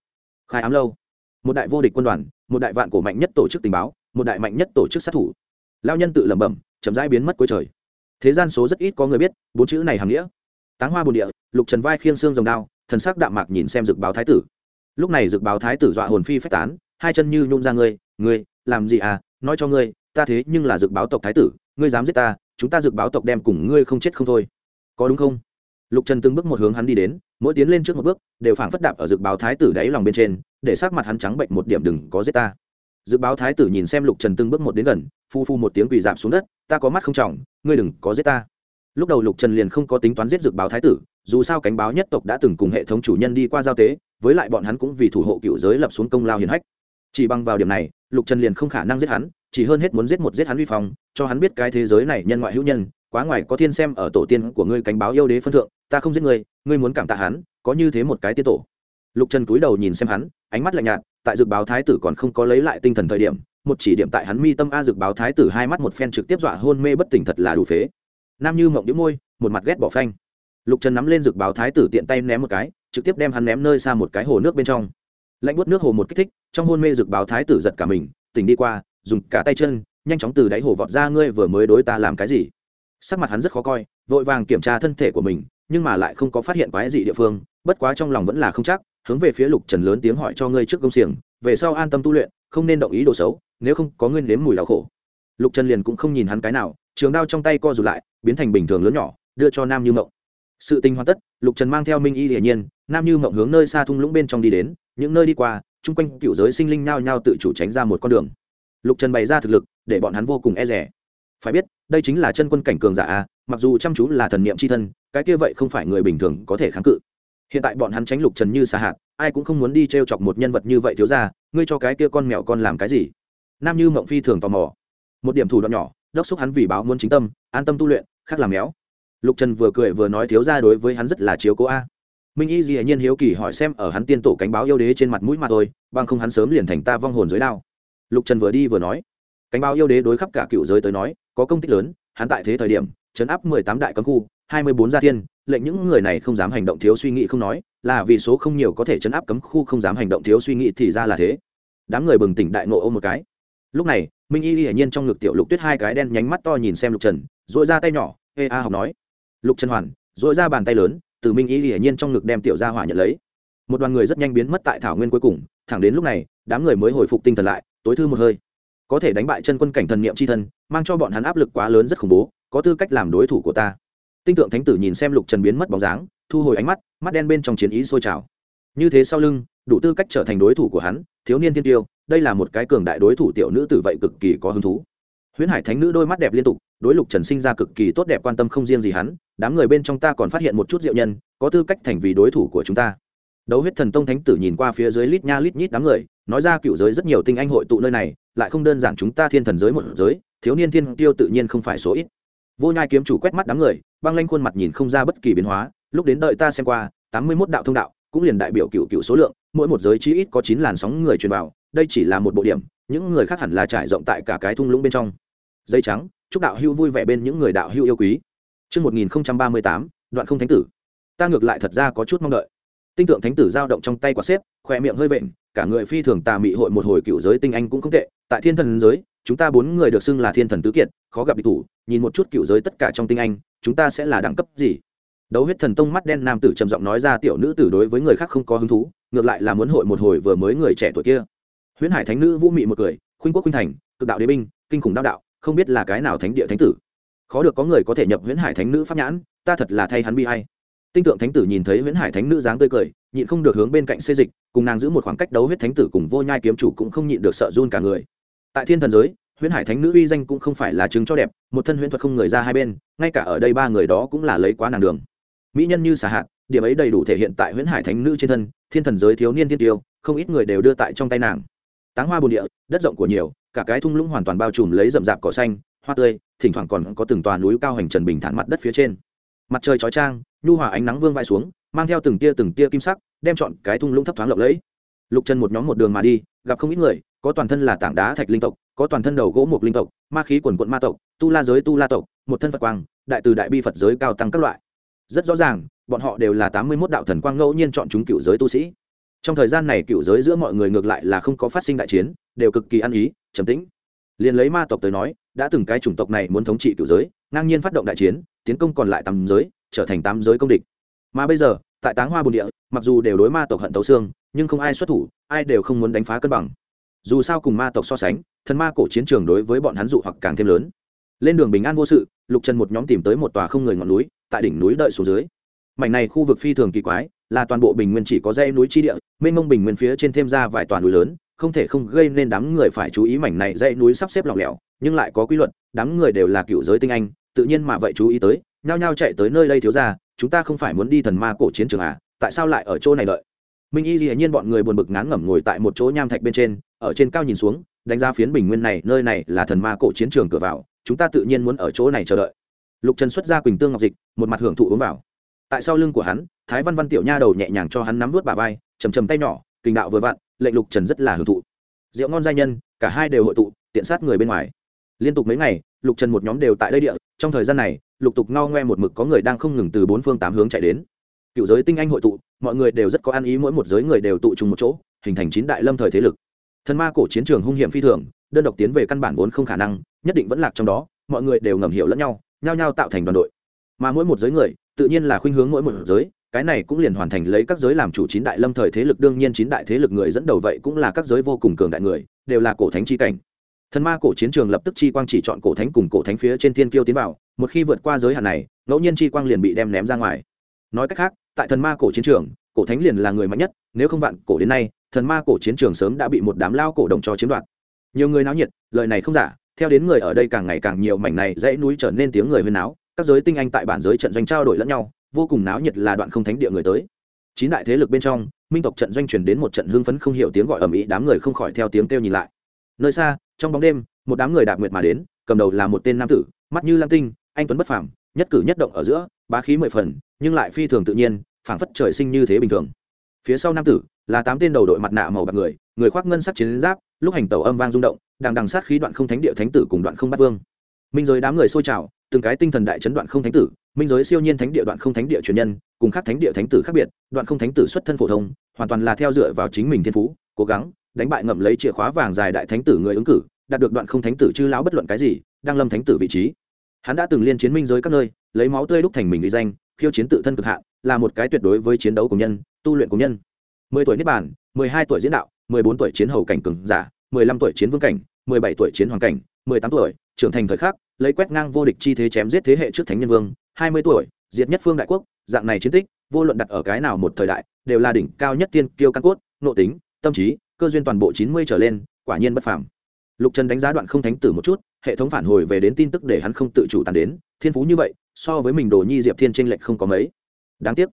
khai ám lâu. Một đại vô địch quân đoàn, một đại vạn cổ mạnh nhất tổ chức tình báo, một đại mạnh nhất tổ chức sát thủ. Lão nhân tự lẩm bẩm, chậm rãi biến mất cuối trời. Thế gian số rất ít có người biết, bốn chữ này hàm nghĩa. Táng hoa bồn địa, lục trần vai khiêng xương rồng đao, thần sắc đạm mạc nhìn xem dực báo thái tử. Lúc này dực báo thái tử dọa hồn phi phách tán, hai chân như nhung ra ngươi ngươi, làm gì à nói cho ngươi, ta thế nhưng là dực báo tộc thái tử ngươi dám giết ta, chúng ta dự báo tộc đem cùng ngươi không chết không thôi. Có đúng không? Lục trần từng bước một hướng hắn đi đến, mỗi tiến lên trước một bước, đều phảng phất đạp ở dự báo thái tử đáy lòng bên trên, để sắc mặt hắn trắng bệnh một điểm, đừng có giết ta. Dự báo thái tử nhìn xem lục trần từng bước một đến gần, phu phu một tiếng quỳ dạp xuống đất, ta có mắt không trọng, ngươi đừng có giết ta. Lúc đầu lục trần liền không có tính toán giết dược báo thái tử, dù sao cánh báo nhất tộc đã từng cùng hệ thống chủ nhân đi qua giao tế, với lại bọn hắn cũng vì thủ hộ cựu giới lập xuống công lao hiền hách. Chỉ bằng vào điểm này, lục trần liền không khả năng giết hắn chỉ hơn hết muốn giết một giết hắn uy phong, cho hắn biết cái thế giới này nhân ngoại hữu nhân, quá ngoài có thiên xem ở tổ tiên của ngươi cánh báo yêu đế phân thượng, ta không giết ngươi ngươi muốn cảm tạ hắn, có như thế một cái tiên tổ. Lục trần cúi đầu nhìn xem hắn, ánh mắt lạnh nhạt, tại dược báo thái tử còn không có lấy lại tinh thần thời điểm, một chỉ điểm tại hắn mi tâm a dược báo thái tử hai mắt một phen trực tiếp dọa hôn mê bất tỉnh thật là đủ phế. Nam như mộng đĩu môi, một mặt ghét bỏ phanh. Lục trần nắm lên dược báo thái tử tiện tay ném một cái, trực tiếp đem hắn ném nơi xa một cái hồ nước bên trong. Lạnh buốt nước hồ một kích thích, trong hôn mê dược báo thái tử giật cả mình, tỉnh đi qua dùng cả tay chân, nhanh chóng từ đáy hồ vọt ra, ngươi vừa mới đối ta làm cái gì? Sắc mặt hắn rất khó coi, vội vàng kiểm tra thân thể của mình, nhưng mà lại không có phát hiện quái gì địa phương, bất quá trong lòng vẫn là không chắc, hướng về phía lục trần lớn tiếng hỏi cho ngươi trước công xiềng, về sau an tâm tu luyện, không nên động ý đồ xấu, nếu không có ngươi nếm mùi đau khổ. Lục trần liền cũng không nhìn hắn cái nào, trường đao trong tay co rụt lại, biến thành bình thường lớn nhỏ, đưa cho nam như mộng. Sự tình hoàn tất, lục trần mang theo minh y hiển nhiên, nam như mộng hướng nơi xa thung lũng bên trong đi đến, những nơi đi qua, chung quanh cựu giới sinh linh nhao nhao tự chủ tránh ra một con đường lục trần bày ra thực lực, để bọn hắn vô cùng e rẻ phải biết, đây chính là chân quân cảnh cường giả a, mặc dù chăm chú là thần niệm c h i thân, cái kia vậy không phải người bình thường có thể kháng cự. Hiện tại bọn hắn tránh lục trần như xà hạt, ai cũng không muốn đi t r e o chọc một nhân vật như vậy thiếu ra ngươi cho cái kia con mèo con làm cái gì? Nam như mộng phi thường tò mò. Một điểm thủ đoạn nhỏ, đốc xúc hắn vì báo muốn chính tâm, an tâm tu luyện, khác làm méo. Lục trần vừa cười vừa nói thiếu ra đối với hắn rất là chiếu cố a. Minh y dĩ nhiên hiếu kỳ hỏi xem ở hắn tiên tổ cánh báo yêu đế trên mặt mũi mà thôi, bằng không hắn sớm liền thành ta vong hồn dưới đao lục trần vừa đi vừa nói, cánh báo yêu đế đối khắp cả cựu giới tới nói, có công tích lớn, hắn tại thế thời điểm chấn áp mười tám đại cấm khu, hai mươi bốn gia thiên, lệnh những người này không dám hành động thiếu suy nghĩ không nói, là vì số không nhiều có thể chấn áp cấm khu không dám hành động thiếu suy nghĩ thì ra là thế. Đám người bừng tỉnh đại nộ ôm một cái. Lúc này, minh y hiển nhiên trong ngực tiểu lục tuyết hai cái đen nhánh mắt to nhìn xem lục trần dội ra tay nhỏ, ê, a học nói. Lục trần hoàn dội ra bàn tay lớn, từ minh y hiển nhiên trong ngực đem tiểu ra hỏa nhận lấy. Một đoàn người rất nhanh biến mất tại thảo nguyên cuối cùng, thẳng đến lúc này, đám người mới hồi phục tinh thần lại tối thư một hơi. Có thể đánh bại chân quân cảnh thần niệm c h i thân, mang cho bọn hắn áp lực quá lớn rất khủng bố, có tư cách làm đối thủ của ta. Tinh tượng thánh tử nhìn xem lục trần biến mất bóng dáng, thu hồi ánh mắt mắt đen bên trong chiến ý sôi trào. Như thế sau lưng, đủ tư cách trở thành đối thủ của hắn, thiếu niên thiên tiêu, đây là một cái cường đại đối thủ tiểu nữ tử vậy cực kỳ có hứng thú. Huyễn hải thánh nữ đôi mắt đẹp liên tục, đối lục trần sinh ra cực kỳ tốt đẹp quan tâm không riêng gì hắn, đám người bên trong ta còn phát hiện một chút diệu nhân, có tư cách thành vì đối thủ của chúng ta đấu huyết thần tông thánh tử nhìn qua phía dưới lít nha lít nhít đám người nói ra cựu giới rất nhiều tinh anh hội tụ nơi này lại không đơn giản chúng ta thiên thần giới một giới thiếu niên thiên tiêu tự nhiên không phải số ít vô nhai kiếm chủ quét mắt đám người băng lanh khuôn mặt nhìn không ra bất kỳ biến hóa lúc đến đợi ta xem qua tám mươi mốt đạo thông đạo cũng liền đại biểu cựu cựu số lượng mỗi một giới chi ít có chín làn sóng người truyền vào đây chỉ là một bộ điểm những người khác hẳn là trải rộng tại cả cái thung lũng bên trong dây trắng chúc đạo hưu vui vẻ bên những người đạo hưu yêu quý Trước 1038, đoạn không thánh tử. Ta ngược lại thật ra có chút mong đợi. Tinh tượng thánh tử giao động trong tay quả xếp, khoe miệng hơi vện, cả người phi thường tà mị hội một hồi cựu giới tinh anh cũng không tệ. Tại thiên thần giới, chúng ta bốn người được xưng là thiên thần tứ kiệt, khó gặp địch thủ, nhìn một chút cựu giới tất cả trong tinh anh chúng ta sẽ là đẳng cấp gì? Đấu huyết thần tông mắt đen nam tử trầm giọng nói ra tiểu nữ tử đối với người khác không có hứng thú ngược lại là muốn hội một hồi vừa mới người trẻ tuổi kia. Huyễn hải thánh nữ vũ mị một cười khuynh quốc khuynh thành cực đạo đế binh kinh khủng đao đạo không biết là cái nào thánh địa thánh tử. Khó được có người có thể nhập huyễn hải thánh nữ pháp nhãn ta thật là thay hắn bi hay tinh tượng thánh tử nhìn thấy huyễn hải thánh nữ dáng tươi cười, nhịn không được hướng bên cạnh xê dịch, cùng nàng giữ một khoảng cách đấu huyết thánh tử cùng vô nhai kiếm chủ cũng không nhịn được sợ run cả người. Tại thiên thần giới, huyễn hải thánh nữ uy danh cũng không phải là chứng cho đẹp, một thân huyễn thuật không người ra hai bên, ngay cả ở đây ba người đó cũng là lấy quá nàng đường. Mỹ nhân như xả hạt điểm ấy đầy đủ thể hiện tại huyễn hải thánh nữ trên thân, thiên thần giới thiếu niên thiên tiêu, không ít người đều đưa tại trong tay nàng. Táng hoa bồn địa, đất rộng của nhiều, cả cái thung lũng hoàn toàn bao trùm lấy rậm rạp cỏ xanh, hoa tươi, thỉnh thoảng còn có từng tòa núi cao hành trần bình thản mặt đất phía trên mặt trời chói trang, nhu hòa ánh nắng vương vai xuống, mang theo từng tia từng tia kim sắc, đem chọn cái thung lũng thấp thoáng lộng lẫy. Lục chân một nhóm một đường mà đi, gặp không ít người, có toàn thân là tảng đá thạch linh tộc, có toàn thân đầu gỗ mục linh tộc, ma khí quần quận ma tộc, tu la giới tu la tộc, một thân phật quang, đại từ đại bi phật giới cao tăng các loại. Rất rõ ràng, bọn họ đều là tám mươi mốt đạo thần quang ngẫu nhiên chọn chúng cựu giới tu sĩ. Trong thời gian này cựu giới giữa mọi người ngược lại là không có phát sinh đại chiến, đều cực kỳ ăn ý, trầm tĩnh. Liền lấy ma tộc tới nói, đã từng cái chủng tộc này muốn thống trị cựu giới, ngang nhiên phát động đại chiến tiến công còn lại tám giới, trở thành tám giới công địch. Mà bây giờ, tại táng hoa bồn địa, mặc dù đều đối ma tộc hận tấu xương, nhưng không ai xuất thủ, ai đều không muốn đánh phá cân bằng. Dù sao cùng ma tộc so sánh, thần ma cổ chiến trường đối với bọn hắn dụ hoặc càng thêm lớn. Lên đường bình an vô sự, lục trần một nhóm tìm tới một tòa không người ngọn núi, tại đỉnh núi đợi xuống dưới. Mảnh này khu vực phi thường kỳ quái, là toàn bộ bình nguyên chỉ có dãy núi chi địa, mênh mông bình nguyên phía trên thêm ra vài toàn núi lớn, không thể không gây nên đám người phải chú ý mảnh này dãy núi sắp xếp lỏng lẻo, nhưng lại có quy luật, đám người đều là cựu giới tinh anh tự nhiên mà vậy chú ý tới, nhao nhao chạy tới nơi đây thiếu ra chúng ta không phải muốn đi thần ma cổ chiến trường à tại sao lại ở chỗ này đợi? Minh y hiển nhiên bọn người buồn bực ngán ngẩm ngồi tại một chỗ nham thạch bên trên, ở trên cao nhìn xuống, đánh giá phiến bình nguyên này, nơi này là thần ma cổ chiến trường cửa vào, chúng ta tự nhiên muốn ở chỗ này chờ đợi. Lục trần xuất ra quỳnh tương ngọc dịch, một mặt hưởng thụ uống vào. Tại sau lưng của hắn, thái văn văn tiểu nha đầu nhẹ nhàng cho hắn nắm vớt bà vai, chầm chầm tay nhỏ kình đạo vừa vặn, lệnh lục trần rất là hưởng thụ. Rượu ngon giai nhân, cả hai đều hội tụ, tiện sát người bên ngoài. Liên tục mấy ngày, lục trần một nhóm đều tại đây địa trong thời gian này, lục tục ngao ngoe một mực có người đang không ngừng từ bốn phương tám hướng chạy đến. Cựu giới tinh anh hội tụ, mọi người đều rất có ăn ý, mỗi một giới người đều tụ chung một chỗ, hình thành chín đại lâm thời thế lực. Thần ma cổ chiến trường hung hiểm phi thường, đơn độc tiến về căn bản vốn không khả năng, nhất định vẫn lạc trong đó, mọi người đều ngầm hiểu lẫn nhau, nhao nhao tạo thành đoàn đội. Mà mỗi một giới người, tự nhiên là khuynh hướng mỗi một giới, cái này cũng liền hoàn thành lấy các giới làm chủ chín đại lâm thời thế lực, đương nhiên chín đại thế lực người dẫn đầu vậy cũng là các giới vô cùng cường đại người, đều là cổ thánh chi cảnh thần ma cổ chiến trường lập tức chi quang chỉ chọn cổ thánh cùng cổ thánh phía trên thiên kiêu tiến vào, một khi vượt qua giới hạn này, ngẫu nhiên chi quang liền bị đem ném ra ngoài. Nói cách khác, tại thần ma cổ chiến trường, cổ thánh liền là người mạnh nhất, nếu không vạn cổ đến nay, thần ma cổ chiến trường sớm đã bị một đám lao cổ đồng cho chiếm đoạt. Nhiều người náo nhiệt, lời này không giả, theo đến người ở đây càng ngày càng nhiều mảnh này dãy núi trở nên tiếng người huyên náo, các giới tinh anh tại bản giới trận doanh trao đổi lẫn nhau, vô cùng náo nhiệt là đoạn không thánh địa người tới. Chín đại thế lực bên trong, minh tộc trận doanh truyền đến một trận hưng phấn không hiểu tiếng gọi ầm ĩ, đám người không khỏi theo tiếng kêu nhìn lại. Nơi xa trong bóng đêm, một đám người đạp nguyệt mà đến, cầm đầu là một tên nam tử, mắt như lam tinh, anh tuấn bất phàm, nhất cử nhất động ở giữa, bá khí mười phần, nhưng lại phi thường tự nhiên, phảng phất trời sinh như thế bình thường. Phía sau nam tử là tám tên đầu đội mặt nạ màu bạc người người khoác ngân sắc chiến giáp, lúc hành tàu âm vang rung động đang đằng sát khí đoạn không thánh địa thánh tử cùng đoạn không bắt vương. Minh giới đám người xôi trào, từng cái tinh thần đại chấn đoạn không thánh tử, minh giới siêu nhiên thánh địa đoạn không thánh địa truyền nhân, cùng khác thánh địa thánh tử khác biệt, đoạn không thánh tử xuất thân phổ thông, hoàn toàn là theo dựa vào chính mình thiên phú, cố gắng đánh bại ngậm lấy chìa khóa vàng dài đại thánh tử người ứng cử, đạt được đoạn không thánh tử chư lão bất luận cái gì, đang lâm thánh tử vị trí. Hắn đã từng liên chiến minh giới các nơi, lấy máu tươi đúc thành mình uy danh, khiêu chiến tự thân cực hạn, là một cái tuyệt đối với chiến đấu của nhân, tu luyện của nhân. Mười tuổi niết bản mười hai tuổi diễn đạo, mười bốn tuổi chiến hầu cảnh cường giả, mười lăm tuổi chiến vương cảnh, mười bảy tuổi chiến hoàng cảnh, mười tám tuổi trưởng thành thời khắc, lấy quét ngang vô địch chi thế chém giết thế hệ trước thánh nhân vương, hai mươi tuổi diệt nhất phương đại quốc, dạng này chiến tích, vô luận đặt ở cái nào một thời đại, đều là đỉnh cao nhất tiên kiêu căn cốt, nội tính, tâm trí cơ duyên toàn bộ chín mươi trở lên, quả nhiên bất phàm. Lục trần đánh giá đoạn không thánh tử một chút, hệ thống phản hồi về đến tin tức để hắn không tự chủ tàn đến, thiên phú như vậy, so với mình đồ nhi diệp thiên tranh lệch không có mấy. Đáng tiếc.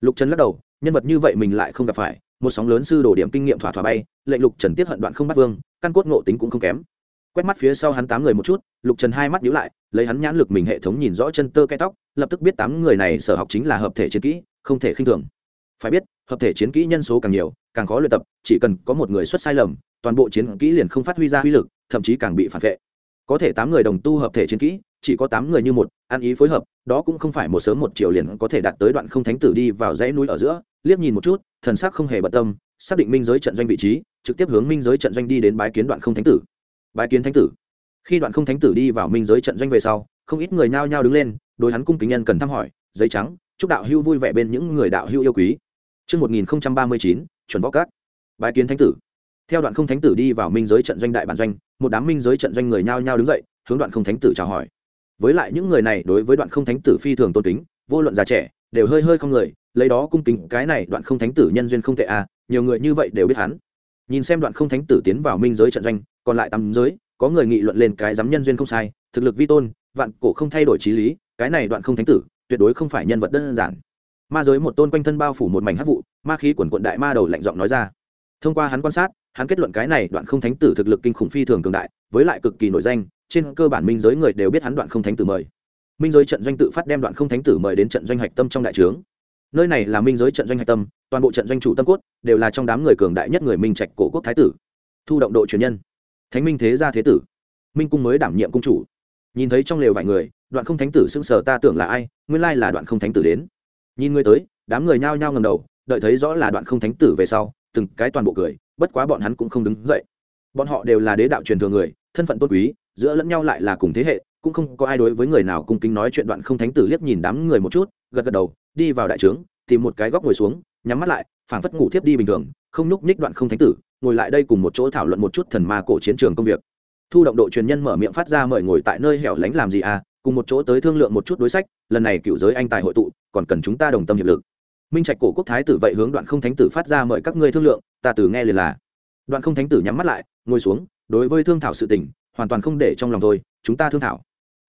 Lục trần lắc đầu, nhân vật như vậy mình lại không gặp phải, một sóng lớn sư đồ điểm kinh nghiệm thỏa thỏa bay, lệnh lục trần tiếp hận đoạn không bắt vương, căn cốt ngộ tính cũng không kém. Quét mắt phía sau hắn tám người một chút, lục trần hai mắt nhíu lại, lấy hắn nhãn lực mình hệ thống nhìn rõ chân tơ cái tóc, lập tức biết tám người này sở học chính là hợp thể chiến kỹ, không thể khinh thường phải biết, hợp thể chiến kỹ nhân số càng nhiều, càng khó luyện tập, chỉ cần có một người xuất sai lầm, toàn bộ chiến kỹ liền không phát huy ra uy lực, thậm chí càng bị phản vệ. Có thể tám người đồng tu hợp thể chiến kỹ, chỉ có tám người như một, ăn ý phối hợp, đó cũng không phải một sớm một chiều liền có thể đạt tới đoạn không thánh tử đi vào dãy núi ở giữa. Liếc nhìn một chút, thần sắc không hề bận tâm, xác định minh giới trận doanh vị trí, trực tiếp hướng minh giới trận doanh đi đến bái kiến đoạn không thánh tử. Bái kiến thánh tử. Khi đoạn không thánh tử đi vào minh giới trận doanh về sau, không ít người nhao nhao đứng lên, đối hắn cung kính nhân cần thăm hỏi, giấy trắng, chúc đạo hưu vui vẻ bên những người đạo hưu yêu quý. Trước 1039, chuẩn võ các. Bái kiến thánh tử. Theo đoạn không thánh tử đi vào minh giới trận doanh đại bản doanh, một đám minh giới trận doanh người nhao nhao đứng dậy, hướng đoạn không thánh tử chào hỏi. Với lại những người này đối với đoạn không thánh tử phi thường tôn kính, vô luận già trẻ, đều hơi hơi không người, lấy đó cung kính cái này đoạn không thánh tử nhân duyên không tệ à, nhiều người như vậy đều biết hắn. Nhìn xem đoạn không thánh tử tiến vào minh giới trận doanh, còn lại tám giới, có người nghị luận lên cái giám nhân duyên không sai, thực lực vi tôn, vạn cổ không thay đổi chí lý, cái này đoạn không thánh tử, tuyệt đối không phải nhân vật đơn giản ma giới một tôn quanh thân bao phủ một mảnh hắc vụ, ma khí quần quận đại ma đầu lạnh giọng nói ra. Thông qua hắn quan sát, hắn kết luận cái này đoạn không thánh tử thực lực kinh khủng phi thường cường đại, với lại cực kỳ nổi danh, trên cơ bản minh giới người đều biết hắn đoạn không thánh tử mời. Minh giới trận doanh tự phát đem đoạn không thánh tử mời đến trận doanh hạch tâm trong đại trướng. Nơi này là minh giới trận doanh hạch tâm, toàn bộ trận doanh chủ tâm cốt đều là trong đám người cường đại nhất người minh trạch cổ quốc thái tử. Thu động độ truyền nhân. Thánh minh thế gia thế tử. Minh cung mới đảm nhiệm cung chủ. Nhìn thấy trong lều vài người, đoạn không thánh tử xưng sờ, ta tưởng là ai? Nguyên lai là đoạn không thánh tử đến nhìn người tới, đám người nhao nhao ngầm đầu, đợi thấy rõ là đoạn không thánh tử về sau, từng cái toàn bộ cười, bất quá bọn hắn cũng không đứng dậy. Bọn họ đều là đế đạo truyền thừa người, thân phận tôn quý, giữa lẫn nhau lại là cùng thế hệ, cũng không có ai đối với người nào cung kính nói chuyện đoạn không thánh tử liếc nhìn đám người một chút, gật gật đầu, đi vào đại trướng, tìm một cái góc ngồi xuống, nhắm mắt lại, phảng phất ngủ thiếp đi bình thường, không nhúc nhích đoạn không thánh tử, ngồi lại đây cùng một chỗ thảo luận một chút thần ma cổ chiến trường công việc. Thu động độ truyền nhân mở miệng phát ra mời ngồi tại nơi hẻo lánh làm gì à cùng một chỗ tới thương lượng một chút đối sách, lần này cựu giới anh tài hội tụ, còn cần chúng ta đồng tâm hiệp lực. Minh trạch cổ quốc thái tử vậy hướng đoạn không thánh tử phát ra mời các ngươi thương lượng, ta từ nghe liền là. Đoạn không thánh tử nhắm mắt lại, ngồi xuống, đối với thương thảo sự tình, hoàn toàn không để trong lòng thôi, chúng ta thương thảo.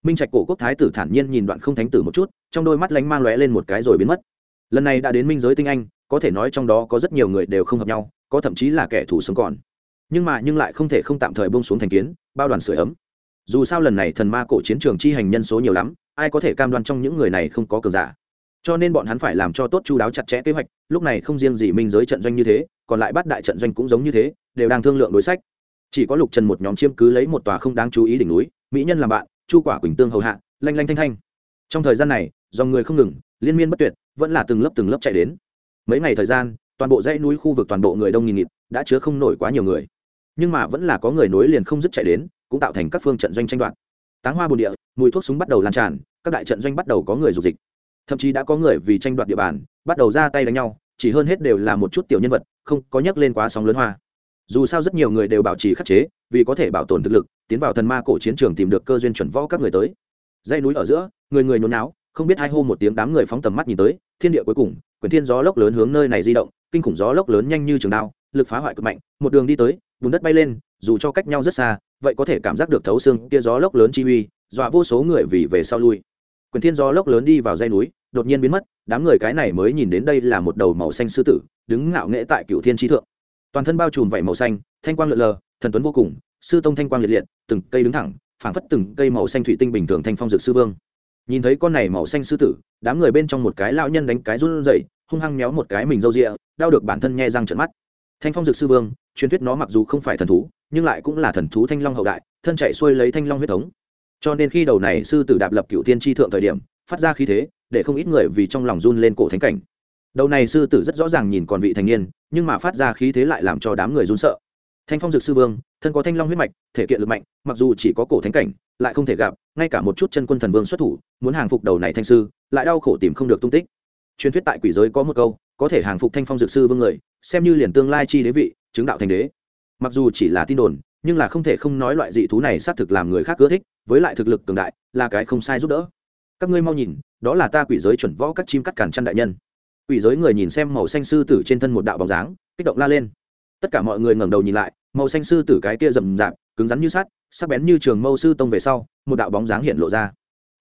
Minh trạch cổ quốc thái tử thản nhiên nhìn đoạn không thánh tử một chút, trong đôi mắt lánh mang lóe lên một cái rồi biến mất. Lần này đã đến minh giới tinh anh, có thể nói trong đó có rất nhiều người đều không hợp nhau, có thậm chí là kẻ thù sống còn. Nhưng mà nhưng lại không thể không tạm thời bông xuống thành kiến, bao đoàn sửa ấm dù sao lần này thần ma cổ chiến trường chi hành nhân số nhiều lắm, ai có thể cam đoan trong những người này không có cường giả. Cho nên bọn hắn phải làm cho tốt chu đáo chặt chẽ kế hoạch, lúc này không riêng gì minh giới trận doanh như thế, còn lại bắt đại trận doanh cũng giống như thế, đều đang thương lượng đối sách. Chỉ có lục trần một nhóm chiếm cứ lấy một tòa không đáng chú ý đỉnh núi, mỹ nhân làm bạn, chu quả quỳnh tương hầu hạ, lanh lanh thanh thanh. Trong thời gian này, dòng người không ngừng, liên miên bất tuyệt, vẫn là từng lớp từng lớp chạy đến. Mấy ngày thời gian, toàn bộ dãy núi khu vực toàn bộ người đông nghìn nghịt, đã chứa không nổi quá nhiều người. Nhưng mà vẫn là có người nối liền không dứt chạy đến cũng tạo thành các phương trận doanh tranh đoạt. Táng hoa bồn địa, mùi thuốc súng bắt đầu lan tràn, các đại trận doanh bắt đầu có người dục dịch. Thậm chí đã có người vì tranh đoạt địa bàn, bắt đầu ra tay đánh nhau, chỉ hơn hết đều là một chút tiểu nhân vật, không có nhắc lên quá sóng lớn hoa. Dù sao rất nhiều người đều bảo trì khắc chế, vì có thể bảo tồn thực lực, tiến vào thần ma cổ chiến trường tìm được cơ duyên chuẩn võ các người tới. Dây núi ở giữa, người người nhốn náo không biết hai hô một tiếng đám người phóng tầm mắt nhìn tới, thiên địa cuối cùng quyển thiên gió lốc lớn hướng nơi này di động, kinh khủng gió lốc lớn nhanh như trường đao, lực phá hoại cực mạnh, một đường đi tới, bùn đất bay lên, dù cho cách nhau rất xa vậy có thể cảm giác được thấu xương kia gió lốc lớn chi uy, dọa vô số người vì về sau lui. Quyền thiên gió lốc lớn đi vào dây núi, đột nhiên biến mất, đám người cái này mới nhìn đến đây là một đầu màu xanh sư tử, đứng ngạo nghễ tại cựu thiên tri thượng. Toàn thân bao trùm vảy màu xanh, thanh quang lượn lờ, thần tuấn vô cùng, sư tông thanh quang liệt liệt, từng cây đứng thẳng, phảng phất từng cây màu xanh thủy tinh bình thường thanh phong dược sư vương. Nhìn thấy con này màu xanh sư tử, đám người bên trong một cái lão nhân đánh cái run rẩy, hung hăng méo một cái mình râu rịa, đau được bản thân nhe răng trợn mắt. Thanh phong dược sư vương, truyền thuyết nó mặc dù không phải thần thú nhưng lại cũng là thần thú thanh long hậu đại, thân chạy xuôi lấy thanh long huyết thống. Cho nên khi đầu này sư tử đạp lập cựu tiên tri thượng thời điểm, phát ra khí thế, để không ít người vì trong lòng run lên cổ thánh cảnh. Đầu này sư tử rất rõ ràng nhìn còn vị thành niên, nhưng mà phát ra khí thế lại làm cho đám người run sợ. Thanh phong dược sư vương, thân có thanh long huyết mạch, thể kiện lực mạnh, mặc dù chỉ có cổ thánh cảnh, lại không thể gặp, ngay cả một chút chân quân thần vương xuất thủ, muốn hàng phục đầu này thanh sư, lại đau khổ tìm không được tung tích. Truyền thuyết tại quỷ giới có một câu, có thể hàng phục thanh phong dược sư vương người, xem như liền tương lai chi đế vị, chứng đạo thành đế mặc dù chỉ là tin đồn, nhưng là không thể không nói loại dị thú này xác thực làm người khác ưa thích, với lại thực lực cường đại, là cái không sai giúp đỡ. Các ngươi mau nhìn, đó là ta quỷ giới chuẩn võ các chim cắt cản chăn đại nhân. Quỷ giới người nhìn xem màu xanh sư tử trên thân một đạo bóng dáng, kích động la lên. Tất cả mọi người ngẩng đầu nhìn lại, màu xanh sư tử cái kia rậm rạp, cứng rắn như sắt, sắc bén như trường mâu sư tông về sau, một đạo bóng dáng hiện lộ ra.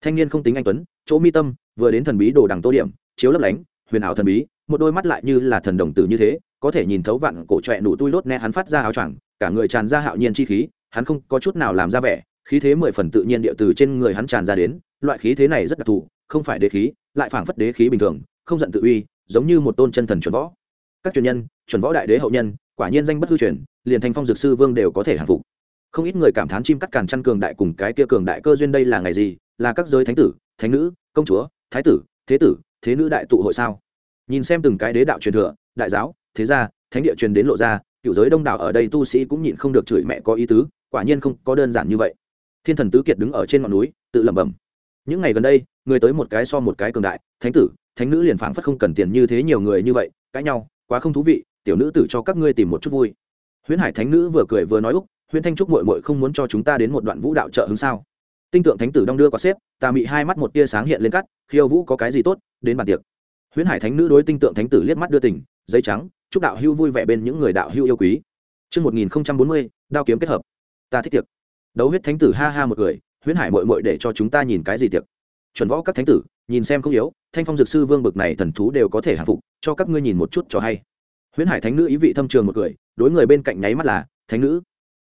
Thanh niên không tính anh tuấn, chỗ mi tâm, vừa đến thần bí đồ đằng tô điểm, chiếu lấp lánh, huyền ảo thần bí, một đôi mắt lại như là thần đồng tử như thế có thể nhìn thấu vạn cổ trọe nụ tui lốt nét hắn phát ra áo choàng, cả người tràn ra hạo nhiên chi khí, hắn không có chút nào làm ra vẻ, khí thế mười phần tự nhiên địa từ trên người hắn tràn ra đến, loại khí thế này rất đặc thù, không phải đế khí, lại phảng phất đế khí bình thường, không giận tự uy, giống như một tôn chân thần chuẩn võ. Các truyền nhân, chuẩn võ đại đế hậu nhân, quả nhiên danh bất hư truyền, liền thanh phong dược sư vương đều có thể hàng phục. Không ít người cảm thán chim cắt càn chăn cường đại cùng cái kia cường đại cơ duyên đây là ngày gì, là các giới thánh tử, thánh nữ, công chúa, thái tử, thế tử, thế nữ đại tụ hội sao? Nhìn xem từng cái đế đạo truyền thừa, đại giáo thế ra, thánh địa truyền đến lộ ra, cựu giới đông đảo ở đây tu sĩ cũng nhịn không được chửi mẹ có ý tứ, quả nhiên không có đơn giản như vậy. Thiên thần tứ kiệt đứng ở trên ngọn núi, tự lẩm bẩm. Những ngày gần đây, người tới một cái so một cái cường đại, thánh tử, thánh nữ liền phảng phất không cần tiền như thế nhiều người như vậy, cãi nhau, quá không thú vị, tiểu nữ tử cho các ngươi tìm một chút vui. Huyễn hải thánh nữ vừa cười vừa nói úc, huyễn thanh trúc mội mội không muốn cho chúng ta đến một đoạn vũ đạo trợ hứng sao? Tinh tượng thánh tử đong đưa có xếp, tà mị hai mắt một tia sáng hiện lên cắt, khiêu vũ có cái gì tốt, đến bàn tiệc. Huyễn hải thánh nữ đối tinh tượng thánh tử liếc mắt đưa tỉnh giấy trắng chúc đạo hưu vui vẻ bên những người đạo hưu yêu quý Trước 1040, đao kiếm kết hợp. Ta thích tiệc. Đấu huyết thánh tử ha ha một cười, huyễn hải muội muội để cho chúng ta nhìn cái gì tiệc. Chuẩn võ các thánh tử, nhìn xem không yếu, thanh phong dược sư vương bực này thần thú đều có thể hạ phục, cho các ngươi nhìn một chút cho hay. Huyễn hải thánh nữ ý vị thâm trường một cười, đối người bên cạnh nháy mắt là, thánh nữ.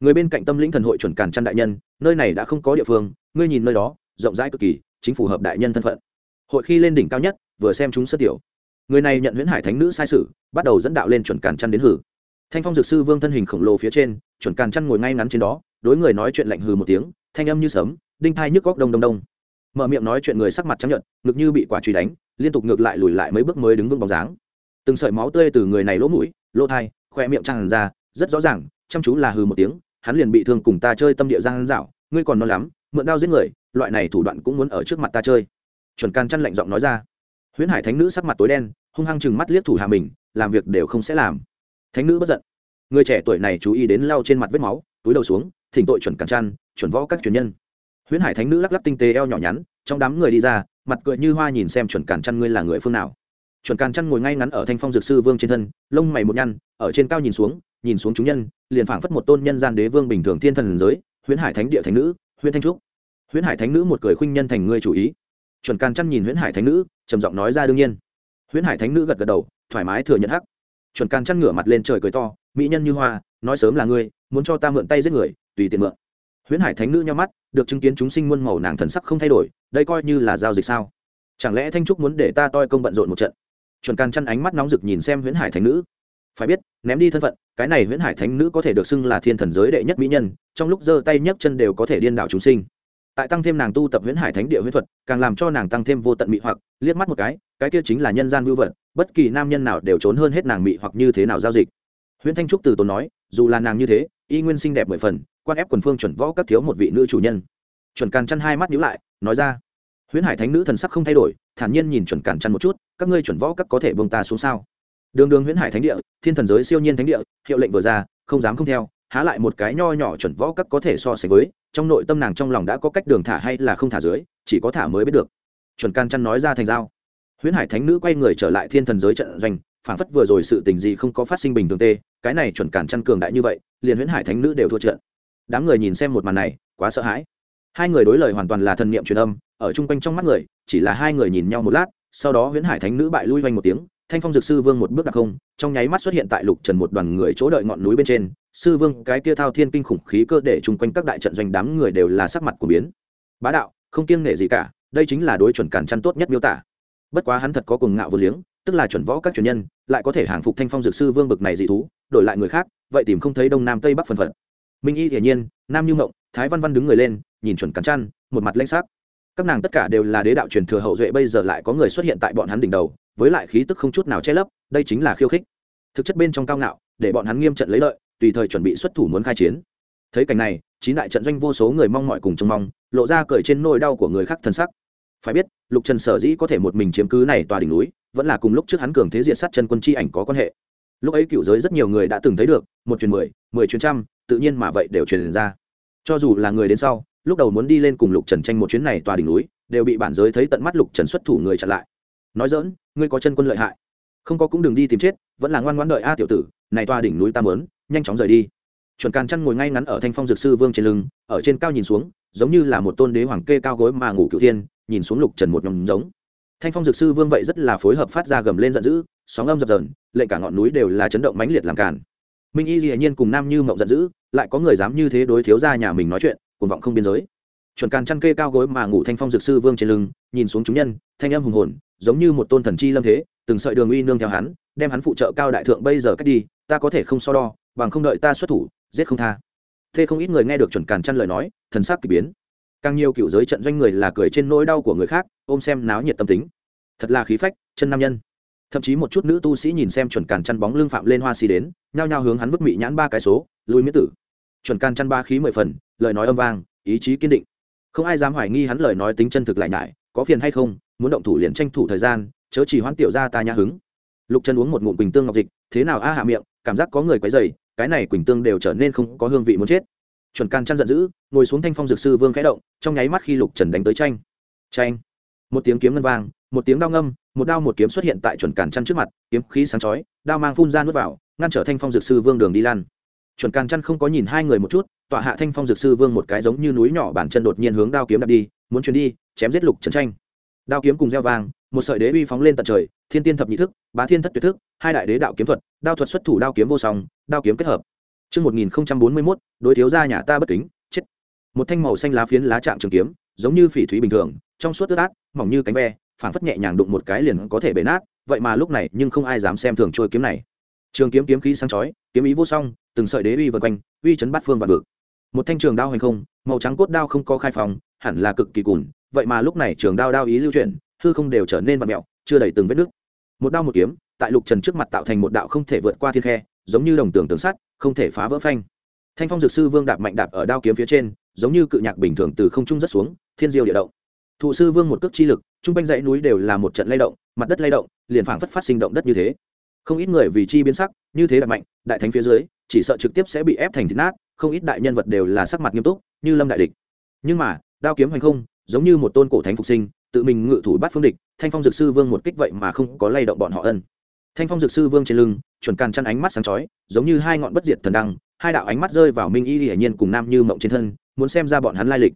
Người bên cạnh tâm lĩnh thần hội chuẩn càn chân đại nhân, nơi này đã không có địa phương, ngươi nhìn nơi đó, rộng rãi cực kỳ, chính phù hợp đại nhân thân phận. Hội khi lên đỉnh cao nhất, vừa xem chúng sơ tiểu người này nhận huyễn hải thánh nữ sai sự, bắt đầu dẫn đạo lên chuẩn càn chăn đến hử. Thanh phong dược sư vương thân hình khổng lồ phía trên, chuẩn càn chăn ngồi ngay ngắn trên đó, đối người nói chuyện lạnh hừ một tiếng, thanh âm như sấm, đinh thai nhức góc đông đông đông. Mở miệng nói chuyện người sắc mặt trắng nhợt, ngực như bị quả truy đánh, liên tục ngược lại lùi lại mấy bước mới đứng vững bóng dáng. Từng sợi máu tươi từ người này lỗ mũi, lỗ thai khoe miệng tràn ra, rất rõ ràng, chăm chú là hừ một tiếng, hắn liền bị thương cùng ta chơi tâm địa giang dạo, ngươi còn non lắm, mượn đao giết người, loại này thủ đoạn cũng muốn ở trước mặt ta chơi. Chuẩn can chăn lạnh giọng nói ra huyễn hải thánh nữ sắc mặt tối đen, hung hăng chừng mắt liếc thủ hạ mình, làm việc đều không sẽ làm. Thánh nữ bất giận. Người trẻ tuổi này chú ý đến lau trên mặt vết máu, túi đầu xuống, thỉnh tội chuẩn càn chăn chuẩn võ các truyền nhân. Huyễn hải thánh nữ lắc lắc tinh tế eo nhỏ nhắn, trong đám người đi ra, mặt cười như hoa nhìn xem chuẩn càn chăn ngươi là người phương nào. Chuẩn càn chăn ngồi ngay ngắn ở thanh phong dược sư vương trên thân, lông mày một nhăn, ở trên cao nhìn xuống nhìn xuống chúng nhân, liền phảng phất một tôn nhân gian đế vương bình thường thiên thần giới, huyễn hải thánh địa thánh nữ, huyễn thanh trúc. Huyễn hải thánh nữ một cười khuynh nhân thành ngươi chủ ý chuẩn càn chăn nhìn huyễn hải thánh nữ, trầm giọng nói ra đương nhiên. Huyễn hải thánh nữ gật gật đầu, thoải mái thừa nhận hắc. Chuẩn càn chăn ngửa mặt lên trời cười to, mỹ nhân như hoa, nói sớm là ngươi, muốn cho ta mượn tay giết người, tùy tiện mượn. Huyễn hải thánh nữ nhau mắt, được chứng kiến chúng sinh muôn màu nàng thần sắc không thay đổi, đây coi như là giao dịch sao? Chẳng lẽ thanh trúc muốn để ta toi công bận rộn một trận? Chuẩn càn chăn ánh mắt nóng rực nhìn xem huyễn hải thánh nữ. Phải biết, ném đi thân phận, cái này huyễn hải thánh nữ có thể được xưng là thiên thần giới đệ nhất mỹ nhân, trong lúc giơ tay nhấc chân đều có thể điên đảo chúng sinh tại tăng thêm nàng tu tập huyễn hải thánh địa huyễn thuật, càng làm cho nàng tăng thêm vô tận mị hoặc. Liếc mắt một cái cái kia chính là nhân gian vưu vật, bất kỳ nam nhân nào đều trốn hơn hết nàng mị hoặc như thế nào giao dịch. Huyễn thanh trúc từ tốn nói, dù là nàng như thế, y nguyên xinh đẹp mười phần, quan ép quần phương chuẩn võ các thiếu một vị nữ chủ nhân. Chuẩn càn chăn hai mắt nhíu lại, nói ra, huyễn hải thánh nữ thần sắc không thay đổi, thản nhiên nhìn chuẩn càn chăn một chút, các ngươi chuẩn võ các có thể bông ta xuống sao? Đường đường huyễn hải thánh địa, thiên thần giới siêu nhiên thánh địa, hiệu lệnh vừa ra, không dám không theo há lại một cái nho nhỏ chuẩn võ các có thể so sánh với, trong nội tâm nàng trong lòng đã có cách đường thả hay là không thả dưới, chỉ có thả mới biết được. Chuẩn can chăn nói ra thành dao huyễn hải thánh nữ quay người trở lại thiên thần giới trận doanh phản phất vừa rồi sự tình gì không có phát sinh bình thường tê, cái này chuẩn cản chăn cường đại như vậy, liền huyễn hải thánh nữ đều thua trận. Đám người nhìn xem một màn này, quá sợ hãi. Hai người đối lời hoàn toàn là thần niệm truyền âm, ở chung quanh trong mắt người, chỉ là hai người nhìn nhau một lát, sau đó huyễn hải thánh nữ bại lui vanh một tiếng thanh phong dược sư vương một bước đặc không, trong nháy mắt xuất hiện tại lục trần một đoàn người chỗ đợi ngọn núi bên trên. Sư vương, cái kia thao thiên kinh khủng khí cơ để chung quanh các đại trận doanh đám người đều là sắc mặt của biến. Bá đạo, không kiêng nể gì cả, đây chính là đối chuẩn cản chăn tốt nhất miêu tả. Bất quá hắn thật có cùng ngạo vô liếng, tức là chuẩn võ các truyền nhân, lại có thể hàng phục thanh phong dược sư vương bực này dị thú, đổi lại người khác, vậy tìm không thấy đông nam tây bắc phần phận. Minh y hiển nhiên, nam như mộng thái văn văn đứng người lên, nhìn chuẩn cắn chăn một mặt lãnh sắc. Các nàng tất cả đều là đế đạo truyền thừa hậu duệ, bây giờ lại có người xuất hiện tại bọn hắn đỉnh đầu với lại khí tức không chút nào che lấp, đây chính là khiêu khích. Thực chất bên trong cao ngạo, để bọn hắn nghiêm trận lấy lợi, tùy thời chuẩn bị xuất thủ muốn khai chiến. Thấy cảnh này, chín đại trận doanh vô số người mong mọi cùng trông mong, lộ ra cởi trên nỗi đau của người khác thân sắc. Phải biết, lục trần sở dĩ có thể một mình chiếm cứ này tòa đỉnh núi, vẫn là cùng lúc trước hắn cường thế diện sát chân quân chi ảnh có quan hệ. Lúc ấy cựu giới rất nhiều người đã từng thấy được, một truyền mười mười truyền trăm, tự nhiên mà vậy đều truyền ra. Cho dù là người đến sau, lúc đầu muốn đi lên cùng lục trần tranh một chuyến này tòa đỉnh núi, đều bị bản giới thấy tận mắt lục trần xuất thủ người chặn lại. Nói dỡn ngươi có chân quân lợi hại. Không có cũng đừng đi tìm chết, vẫn là ngoan ngoãn đợi a tiểu tử, này toa đỉnh núi ta mớn nhanh chóng rời đi. Chuẩn càn chăn ngồi ngay ngắn ở thanh phong dược sư vương trên lưng, ở trên cao nhìn xuống, giống như là một tôn đế hoàng kê cao gối mà ngủ cựu thiên, nhìn xuống lục trần một nhóm giống. Thanh phong dược sư vương vậy rất là phối hợp phát ra gầm lên giận dữ, sóng âm dập dờn, lệnh cả ngọn núi đều là chấn động mãnh liệt làm cản minh y dĩ nhiên cùng nam như mộng giận dữ, lại có người dám như thế đối thiếu gia nhà mình nói chuyện, cuồng vọng không biên giới chuẩn càn chăn kê cao gối mà ngủ thanh phong dược sư vương trên lưng, nhìn xuống chúng nhân, thanh âm hùng hồn, giống như một tôn thần chi lâm thế, từng sợi đường uy nương theo hắn, đem hắn phụ trợ cao đại thượng bây giờ cách đi, ta có thể không so đo, bằng không đợi ta xuất thủ, giết không tha. Thế không ít người nghe được chuẩn càn chăn lời nói, thần sắc kỳ biến. Càng nhiều cựu giới trận doanh người là cười trên nỗi đau của người khác, ôm xem náo nhiệt tâm tính. Thật là khí phách, chân nam nhân. Thậm chí một chút nữ tu sĩ nhìn xem chuẩn càn chăn bóng lưng phạm lên hoa xì đến, nhao nhao hướng hắn vứt mị nhãn ba cái số, lui miết tử. Chuẩn càn chăn ba khí mười phần, lời nói âm vang, ý chí kiên định không ai dám hoài nghi hắn lời nói tính chân thực lại nhải, có phiền hay không, muốn động thủ liền tranh thủ thời gian, chớ chỉ hoãn tiểu ra ta nhã hứng. Lục chân uống một ngụm quỳnh tương ngọc dịch, thế nào a hạ miệng, cảm giác có người quấy dày cái này quỳnh tương đều trở nên không có hương vị muốn chết. Chuẩn can chăn giận dữ, ngồi xuống thanh phong dược sư vương khẽ động, trong nháy mắt khi lục trần đánh tới tranh. Tranh. Một tiếng kiếm ngân vang, một tiếng đao ngâm, một đao một kiếm xuất hiện tại chuẩn càn chăn trước mặt, kiếm khí sáng chói, đao mang phun ra nuốt vào, ngăn trở thanh phong dược sư vương đường đi lan. Chuẩn càn chăn không có nhìn hai người một chút tọa hạ thanh phong dược sư vương một cái giống như núi nhỏ bản chân đột nhiên hướng đao kiếm đặt đi muốn chuyển đi chém giết lục trần tranh đao kiếm cùng gieo vàng, một sợi đế uy phóng lên tận trời thiên tiên thập nhị thức bá thiên thất tuyệt thức hai đại đế đạo kiếm thuật đao thuật xuất thủ đao kiếm vô song đao kiếm kết hợp Trước 1041, đối thiếu gia nhà ta bất kính, chết. Một thanh màu xanh lá phiến lá trạng trường kiếm, giống như phỉ thúy bình thường, trong suốt ướt át, mỏng như cánh ve, phảng phất nhẹ nhàng đụng một cái liền có thể bể nát, vậy mà lúc này nhưng không ai dám xem thường trôi kiếm này. Trường kiếm kiếm khí sáng chói, kiếm ý vô song, từng sợi đế uy vần quanh, uy chấn bát phương vạn vực. Một thanh trường đao hành không, màu trắng cốt đao không có khai phòng, hẳn là cực kỳ cùn, vậy mà lúc này trường đao đao ý lưu chuyển, hư không đều trở nên vặn mẹo, chưa đầy từng vết nước. Một đao một kiếm, tại lục trần trước mặt tạo thành một đạo không thể vượt qua thiên khe, giống như đồng tường tường sắt, không thể phá vỡ phanh. Thanh phong dược sư vương đạp mạnh đạp ở đao kiếm phía trên giống như cự nhạc bình thường từ không trung rất xuống thiên diêu địa động. Thụ sư vương một cước chi lực trung quanh dãy núi đều là một trận lay động mặt đất lay động liền phảng phất phát sinh động đất như thế. Không ít người vì chi biến sắc như thế đạp mạnh đại thánh phía dưới chỉ sợ trực tiếp sẽ bị ép thành thịt nát không ít đại nhân vật đều là sắc mặt nghiêm túc, như lâm đại địch. Nhưng mà, đao kiếm hành không, giống như một tôn cổ thánh phục sinh, tự mình ngự thủ bắt phương địch, thanh phong dược sư vương một kích vậy mà không có lay động bọn họ ân. Thanh phong dược sư vương trên lưng, chuẩn càn chăn ánh mắt sáng chói, giống như hai ngọn bất diệt thần đăng, hai đạo ánh mắt rơi vào minh y hiển nhiên cùng nam như mộng trên thân, muốn xem ra bọn hắn lai lịch.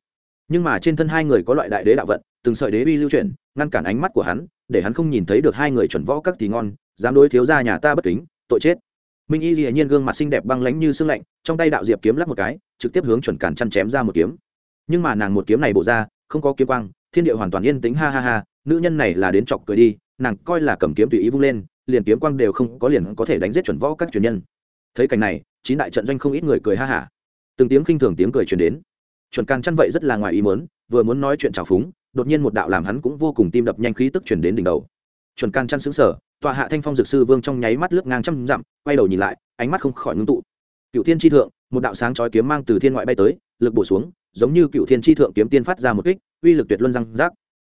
Nhưng mà trên thân hai người có loại đại đế đạo vận, từng sợi đế bi lưu chuyển, ngăn cản ánh mắt của hắn, để hắn không nhìn thấy được hai người chuẩn võ các thì ngon, dám đối thiếu gia nhà ta bất kính, tội chết minh y dĩa nhiên gương mặt xinh đẹp băng lánh như sương lạnh, trong tay đạo diệp kiếm lắp một cái, trực tiếp hướng chuẩn cản chăn chém ra một kiếm. Nhưng mà nàng một kiếm này bổ ra, không có kiếm quang, thiên địa hoàn toàn yên tĩnh, ha ha ha, nữ nhân này là đến chọc cười đi, nàng coi là cầm kiếm tùy ý vung lên, liền kiếm quang đều không có liền có thể đánh giết chuẩn võ các truyền nhân. Thấy cảnh này, chín đại trận doanh không ít người cười ha hả. Từng tiếng khinh thường tiếng cười truyền đến. Chuẩn can chăn vậy rất là ngoài ý mớn vừa muốn nói chuyện trào phúng, đột nhiên một đạo làm hắn cũng vô cùng tim đập nhanh khí tức chuyển đến đỉnh đầu chuẩn can chăn xứng sở tọa hạ thanh phong dược sư vương trong nháy mắt lướt ngang trăm dặm, quay đầu nhìn lại, ánh mắt không khỏi ngưng tụ. Cựu thiên tri thượng, một đạo sáng chói kiếm mang từ thiên ngoại bay tới, lực bổ xuống, giống như cựu thiên tri thượng kiếm tiên phát ra một kích, uy lực tuyệt luân răng rác.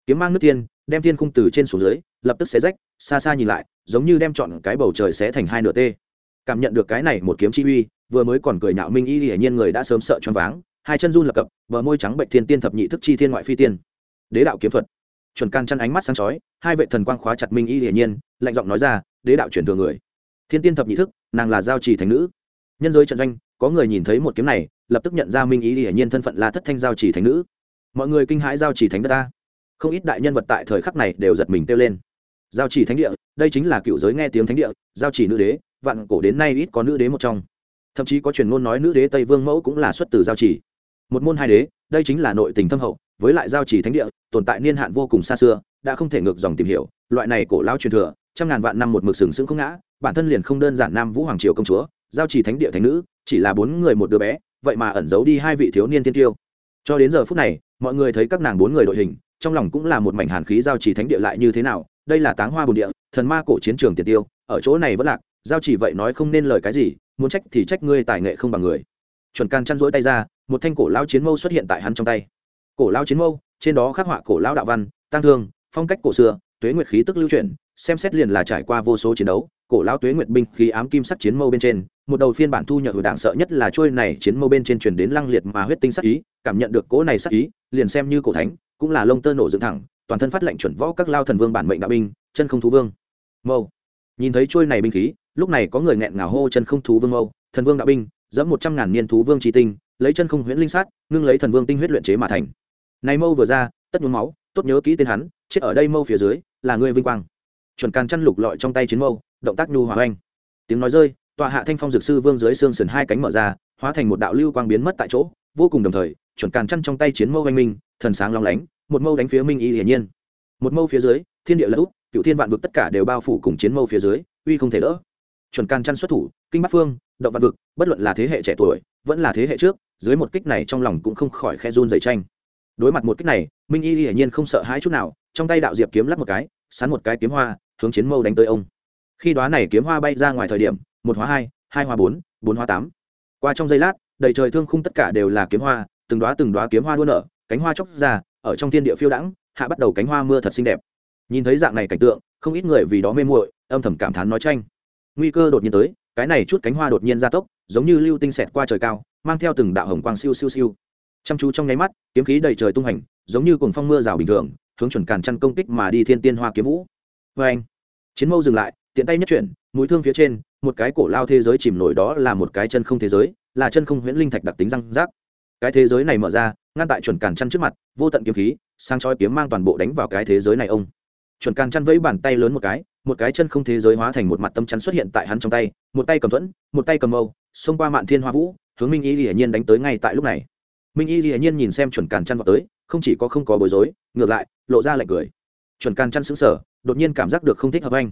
Kiếm mang nước tiên đem thiên khung từ trên xuống dưới, lập tức xé rách, xa xa nhìn lại, giống như đem chọn cái bầu trời xé thành hai nửa tê. Cảm nhận được cái này một kiếm chi uy, vừa mới còn cười nhạo minh y hiển nhiên người đã sớm sợ choáng váng, hai chân run lập cập, bờ môi trắng bệnh thiên tiên thập nhị thức chi thiên ngoại phi tiên. Đế đạo kiếm thuật chuẩn can chăn ánh mắt sáng chói, hai vệ thần quang khóa chặt minh y hiển nhiên, lạnh giọng nói ra, đế đạo chuyển thừa người. Thiên tiên thập nhị thức, nàng là giao trì thành nữ. Nhân giới trận doanh, có người nhìn thấy một kiếm này, lập tức nhận ra minh ý hiển nhiên thân phận là thất thanh giao chỉ thánh nữ. Mọi người kinh hãi giao chỉ thánh đất ta. Không ít đại nhân vật tại thời khắc này đều giật mình kêu lên. Giao chỉ thánh địa, đây chính là cựu giới nghe tiếng thánh địa, giao chỉ nữ đế, vạn cổ đến nay ít có nữ đế một trong. Thậm chí có truyền ngôn nói nữ đế tây vương mẫu cũng là xuất từ giao chỉ một môn hai đế, đây chính là nội tình thâm hậu với lại giao chỉ thánh địa, tồn tại niên hạn vô cùng xa xưa, đã không thể ngược dòng tìm hiểu. Loại này cổ lao truyền thừa, trăm ngàn vạn năm một mực sừng sững không ngã, bản thân liền không đơn giản nam vũ hoàng triều công chúa, giao chỉ thánh địa thánh nữ, chỉ là bốn người một đứa bé, vậy mà ẩn giấu đi hai vị thiếu niên tiên tiêu. Cho đến giờ phút này, mọi người thấy các nàng bốn người đội hình, trong lòng cũng là một mảnh hàn khí giao chỉ thánh địa lại như thế nào, đây là táng hoa bồn địa, thần ma cổ chiến trường tiền tiêu, ở chỗ này vẫn lạc, giao chỉ vậy nói không nên lời cái gì, muốn trách thì trách ngươi tài nghệ không bằng người. Chuẩn can chăn rỗi tay ra, một thanh cổ lao chiến mâu xuất hiện tại hắn trong tay cổ lao chiến mâu, trên đó khắc họa cổ lao đạo văn tăng thương, phong cách cổ xưa, tuế nguyệt khí tức lưu chuyển, xem xét liền là trải qua vô số chiến đấu, cổ lao tuế nguyệt binh khí ám kim sắc chiến mâu bên trên, một đầu phiên bản thu nhờ hồi đảng sợ nhất là trôi này chiến mâu bên trên truyền đến lăng liệt mà huyết tinh sắc ý, cảm nhận được cỗ này sắc ý, liền xem như cổ thánh, cũng là lông tơ nổ dựng thẳng, toàn thân phát lệnh chuẩn võ các lao thần vương bản mệnh đạo binh, chân không thú vương. Mâu. Nhìn thấy trôi này binh khí, lúc này có người nghẹn ngào hô chân không thú vương mâu, thần vương đạo binh dẫm một trăm ngàn niên thú vương tri tinh, lấy chân không huyễn linh sát, ngưng lấy thần vương tinh huyết luyện chế mà thành này mâu vừa ra, tất nhuốm máu, tốt nhớ kỹ tên hắn, chết ở đây mâu phía dưới, là người vinh quang. Chuẩn càn chăn lục lọi trong tay chiến mâu, động tác nhu hòa oanh tiếng nói rơi, tọa hạ thanh phong dược sư vương dưới xương sườn hai cánh mở ra, hóa thành một đạo lưu quang biến mất tại chỗ, vô cùng đồng thời, chuẩn càn chăn trong tay chiến mâu oanh minh, thần sáng long lánh, một mâu đánh phía minh y hiển nhiên. Một mâu phía dưới, thiên địa lật úp cựu thiên vạn vực tất cả đều bao phủ cùng chiến mâu phía dưới, uy không thể đỡ. Chuẩn càn chăn xuất thủ, kinh bắc phương, động vạn vực, bất luận là thế hệ trẻ tuổi, vẫn là thế hệ trước, dưới một kích này trong lòng cũng không khỏi khe run dày tranh đối mặt một kích này, minh y hiển nhiên không sợ hãi chút nào, trong tay đạo diệp kiếm lắp một cái, sắn một cái kiếm hoa, hướng chiến mâu đánh tới ông. Khi đoá này kiếm hoa bay ra ngoài thời điểm, một hóa hai hai hóa bốn bốn hóa tám. Qua trong giây lát, đầy trời thương khung tất cả đều là kiếm hoa, từng đoá từng đoá kiếm hoa đua nở, cánh hoa chóc ra, ở trong thiên địa phiêu đãng, hạ bắt đầu cánh hoa mưa thật xinh đẹp. Nhìn thấy dạng này cảnh tượng, không ít người vì đó mê muội, âm thầm cảm thán nói tranh. Nguy cơ đột nhiên tới, cái này chút cánh hoa đột nhiên gia tốc, giống như lưu tinh xẹt qua trời cao, mang theo từng đạo hồng quang siêu siêu siêu chăm chú trong nháy mắt, kiếm khí đầy trời tung hành, giống như cùng phong mưa rào bình thường, hướng chuẩn càn chăn công kích mà đi thiên tiên hoa kiếm vũ. Vê anh, chiến mâu dừng lại, tiện tay nhất chuyển, mũi thương phía trên, một cái cổ lao thế giới chìm nổi đó là một cái chân không thế giới, là chân không huyễn linh thạch đặc tính răng rác. Cái thế giới này mở ra, ngăn tại chuẩn càn chăn trước mặt, vô tận kiếm khí sang choi kiếm mang toàn bộ đánh vào cái thế giới này ông. Chuẩn càn chăn vẫy bàn tay lớn một cái một cái chân không thế giới hóa thành một mặt tâm chắn xuất hiện tại hắn trong tay, một tay cầm thuẫn, một tay cầm mâu, xông qua mạn thiên hoa vũ, hướng minh ý hiển nhiên đánh tới ngay tại lúc này minh y dĩ nhiên nhìn xem chuẩn càn chăn vào tới không chỉ có không có bối rối ngược lại lộ ra lạnh cười chuẩn càn chăn sững sờ đột nhiên cảm giác được không thích hợp anh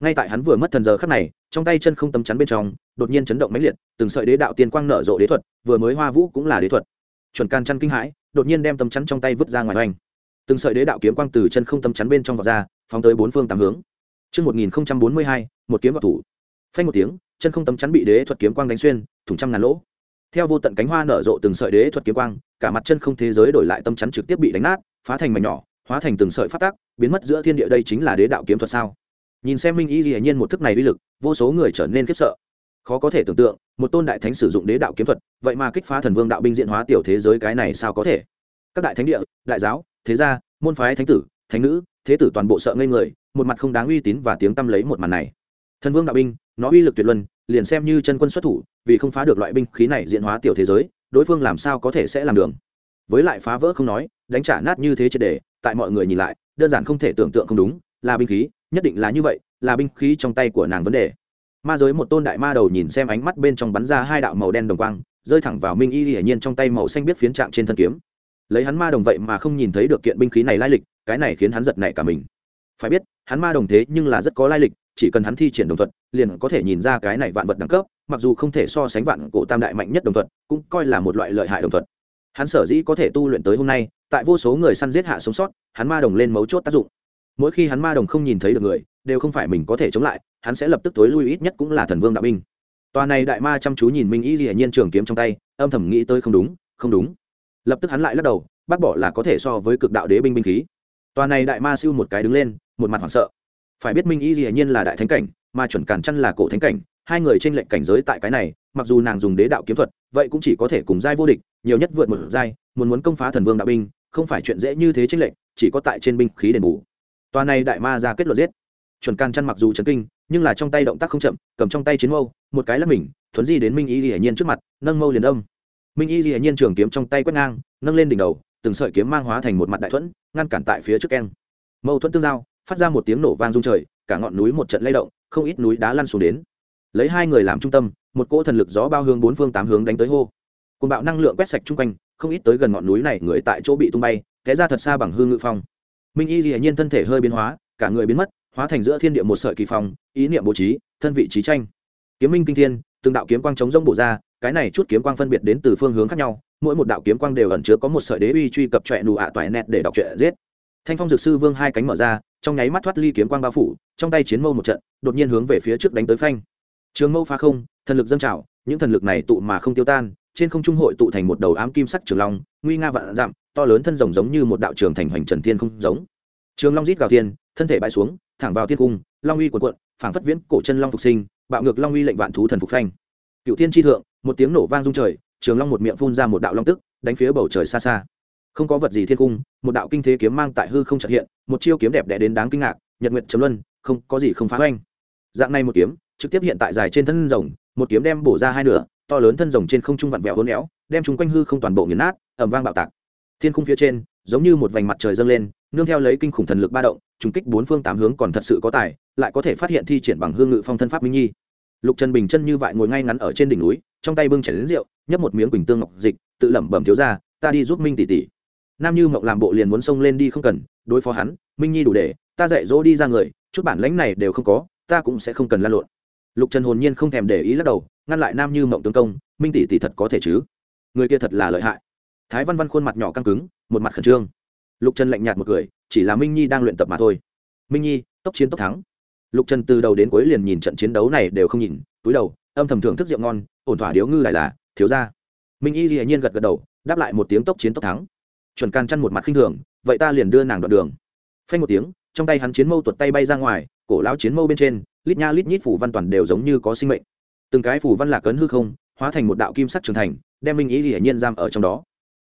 ngay tại hắn vừa mất thần giờ khắc này trong tay chân không tấm chắn bên trong đột nhiên chấn động mãnh liệt từng sợi đế đạo tiên quang nở rộ đế thuật vừa mới hoa vũ cũng là đế thuật chuẩn càn chăn kinh hãi đột nhiên đem tấm chắn trong tay vứt ra ngoài anh. từng sợi đế đạo kiếm quang từ chân không tấm chắn bên trong vọt ra phóng tới bốn phương tám hướng Trước 1042, một kiếm vào thủ. Phanh một tiếng, chân không tấm chắn bị đế thuật kiếm quang đánh xuyên, thủng trăm ngàn lỗ. Theo vô tận cánh hoa nở rộ từng sợi đế thuật kiếm quang, cả mặt chân không thế giới đổi lại tâm chắn trực tiếp bị đánh nát, phá thành mảnh nhỏ, hóa thành từng sợi phát tác, biến mất giữa thiên địa đây chính là đế đạo kiếm thuật sao? Nhìn xem Minh Y hiển nhiên một thức này uy lực, vô số người trở nên khiếp sợ. Khó có thể tưởng tượng, một tôn đại thánh sử dụng đế đạo kiếm thuật, vậy mà kích phá thần vương đạo binh diện hóa tiểu thế giới cái này sao có thể? Các đại thánh địa, đại giáo, thế gia, môn phái thánh tử, thánh nữ, thế tử toàn bộ sợ ngây người, một mặt không đáng uy tín và tiếng tăm lấy một màn này thần vương đạo binh nó uy lực tuyệt luân liền xem như chân quân xuất thủ, vì không phá được loại binh khí này diễn hóa tiểu thế giới, đối phương làm sao có thể sẽ làm đường? Với lại phá vỡ không nói, đánh trả nát như thế triệt để, tại mọi người nhìn lại, đơn giản không thể tưởng tượng không đúng, là binh khí, nhất định là như vậy, là binh khí trong tay của nàng vấn đề. Ma giới một tôn đại ma đầu nhìn xem ánh mắt bên trong bắn ra hai đạo màu đen đồng quang, rơi thẳng vào minh y hiển nhiên trong tay màu xanh biết phiến trạng trên thân kiếm. Lấy hắn ma đồng vậy mà không nhìn thấy được kiện binh khí này lai lịch, cái này khiến hắn giật nảy cả mình. Phải biết, hắn ma đồng thế nhưng là rất có lai lịch chỉ cần hắn thi triển đồng thuật, liền có thể nhìn ra cái này vạn vật đẳng cấp, mặc dù không thể so sánh vạn cổ tam đại mạnh nhất đồng thuật, cũng coi là một loại lợi hại đồng thuật. Hắn sở dĩ có thể tu luyện tới hôm nay, tại vô số người săn giết hạ sống sót, hắn ma đồng lên mấu chốt tác dụng. Mỗi khi hắn ma đồng không nhìn thấy được người, đều không phải mình có thể chống lại, hắn sẽ lập tức tối lui ít nhất cũng là thần vương đạo binh. Tòa này đại ma chăm chú nhìn minh y hiển nhiên trường kiếm trong tay, âm thầm nghĩ tới không đúng không đúng. Lập tức hắn lại lắc đầu, bác bỏ là có thể so với cực đạo đế binh binh khí. Tòa này đại ma siêu một cái đứng lên, một mặt hoảng sợ phải biết minh y hiển nhiên là đại thánh cảnh, mà chuẩn càn chăn là cổ thánh cảnh, hai người trên lệnh cảnh giới tại cái này, mặc dù nàng dùng đế đạo kiếm thuật, vậy cũng chỉ có thể cùng giai vô địch, nhiều nhất vượt một giai, muốn muốn công phá thần vương đạo binh, không phải chuyện dễ như thế trên lệnh chỉ có tại trên binh khí đền bù. Tòa này đại ma ra kết luận giết. Chuẩn càn chăn mặc dù chấn kinh, nhưng là trong tay động tác không chậm, cầm trong tay chiến mâu, một cái là mình, thuấn di đến minh y hiển nhiên trước mặt, nâng mâu liền đông minh y hiển nhiên trường kiếm trong tay quét ngang, nâng lên đỉnh đầu, từng sợi kiếm mang hóa thành một mặt đại thuẫn, ngăn cản tại phía trước keng mâu thuẫn tương giao phát ra một tiếng nổ vang rung trời, cả ngọn núi một trận lay động, không ít núi đá lăn xuống đến. Lấy hai người làm trung tâm, một cỗ thần lực gió bao hướng bốn phương tám hướng đánh tới hô. Cùng bạo năng lượng quét sạch chung quanh, không ít tới gần ngọn núi này người tại chỗ bị tung bay, té ra thật xa bằng hương ngự phong. Minh y hiển nhiên thân thể hơi biến hóa, cả người biến mất, hóa thành giữa thiên địa một sợi kỳ phong, ý niệm bố trí, thân vị trí tranh. Kiếm minh kinh thiên, từng đạo kiếm quang chống rông bổ ra, cái này chút kiếm quang phân biệt đến từ phương hướng khác nhau, mỗi một đạo kiếm quang đều ẩn chứa có một sợi đế uy truy cập trọe nụ ạ toại nẹt để đọc trọe giết. Thanh phong dược sư vương hai cánh mở ra trong nháy mắt thoát ly kiếm quang bao phủ, trong tay chiến mâu một trận, đột nhiên hướng về phía trước đánh tới phanh. Trường mâu phá không, thần lực dâng trào, những thần lực này tụ mà không tiêu tan, trên không trung hội tụ thành một đầu ám kim sắc trường long, nguy nga vạn dặm, to lớn thân rồng giống như một đạo trường thành hoành trần thiên không giống. Trường long rít gào thiên, thân thể bãi xuống, thẳng vào thiên cung, long uy cuộn cuộn, phảng phất viễn cổ chân long phục sinh, bạo ngược long uy lệnh vạn thú thần phục phanh. Cựu thiên tri thượng, một tiếng nổ vang rung trời, trường long một miệng phun ra một đạo long tức, đánh phía bầu trời xa xa không có vật gì thiên cung, một đạo kinh thế kiếm mang tại hư không trật hiện, một chiêu kiếm đẹp đẽ đến đáng kinh ngạc, nhật nguyện chấm luân, không, có gì không phá hoanh dạng này một kiếm, trực tiếp hiện tại dài trên thân rồng, một kiếm đem bổ ra hai nửa, to lớn thân rồng trên không trung vặn vẹo hôn éo, đem chúng quanh hư không toàn bộ nghiền nát ẩm vang bạo tạc. Thiên khung phía trên, giống như một vành mặt trời dâng lên, nương theo lấy kinh khủng thần lực ba động, trùng kích bốn phương tám hướng còn thật sự có tài, lại có thể phát hiện thi triển bằng hương ngự phong thân pháp minh nhi. Lục trần bình chân như vậy ngồi ngay ngắn ở trên đỉnh núi, trong tay bưng chảy đến rượu, nhấp một miếng quỳnh tương ngọc dịch, tự lẩm bẩm thiếu ra ta đi giúp minh tỷ tỷ nam như mộng làm bộ liền muốn xông lên đi không cần, đối phó hắn, minh nhi đủ để, ta dạy dỗ đi ra người, chút bản lãnh này đều không có, ta cũng sẽ không cần lan lộn. Lục trần hồn nhiên không thèm để ý lắc đầu, ngăn lại nam như mộng tướng công, minh tỷ tỷ thật có thể chứ? Người kia thật là lợi hại. Thái văn văn khuôn mặt nhỏ căng cứng, một mặt khẩn trương. Lục trần lạnh nhạt một cười, chỉ là minh nhi đang luyện tập mà thôi. Minh nhi, tốc chiến tốc thắng. Lục trần từ đầu đến cuối liền nhìn trận chiến đấu này đều không nhìn, túi đầu, âm thầm thưởng thức rượu ngon, ổn thỏa điếu ngư lại là, thiếu ra minh y dĩ nhiên gật gật đầu, đáp lại một tiếng tốc chiến tốc thắng chuẩn can chăn một mặt khinh thường, vậy ta liền đưa nàng đoạn đường. Phanh một tiếng, trong tay hắn chiến mâu tuột tay bay ra ngoài, cổ lão chiến mâu bên trên, lít nha lít nhít phủ văn toàn đều giống như có sinh mệnh. Từng cái phủ văn lạc cấn hư không, hóa thành một đạo kim sắc trưởng thành, đem minh ý hiển nhiên giam ở trong đó.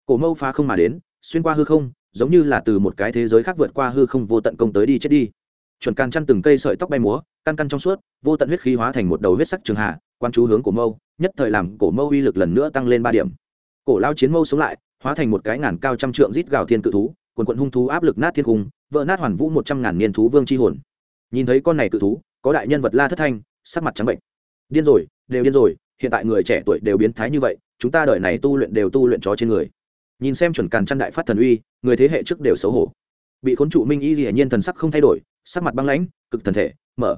Cổ mâu phá không mà đến, xuyên qua hư không, giống như là từ một cái thế giới khác vượt qua hư không vô tận công tới đi chết đi. Chuẩn can chăn từng cây sợi tóc bay múa, căn căn trong suốt, vô tận huyết khí hóa thành một đầu huyết sắc trường hạ quan chú hướng cổ mâu, nhất thời làm cổ mâu uy lực lần nữa tăng lên ba điểm. Cổ lao chiến mâu sống lại hóa thành một cái ngàn cao trăm trượng rít gào thiên cự thú, quần quận hung thú áp lực nát thiên cung, vỡ nát hoàn vũ một trăm ngàn niên thú vương chi hồn. Nhìn thấy con này cự thú, có đại nhân vật la thất thanh, sắc mặt trắng bệnh. Điên rồi, đều điên rồi, hiện tại người trẻ tuổi đều biến thái như vậy, chúng ta đợi này tu luyện đều tu luyện chó trên người. Nhìn xem chuẩn càn chăn đại phát thần uy, người thế hệ trước đều xấu hổ. Bị khốn trụ minh y hiển nhiên thần sắc không thay đổi, sắc mặt băng lãnh, cực thần thể, mở.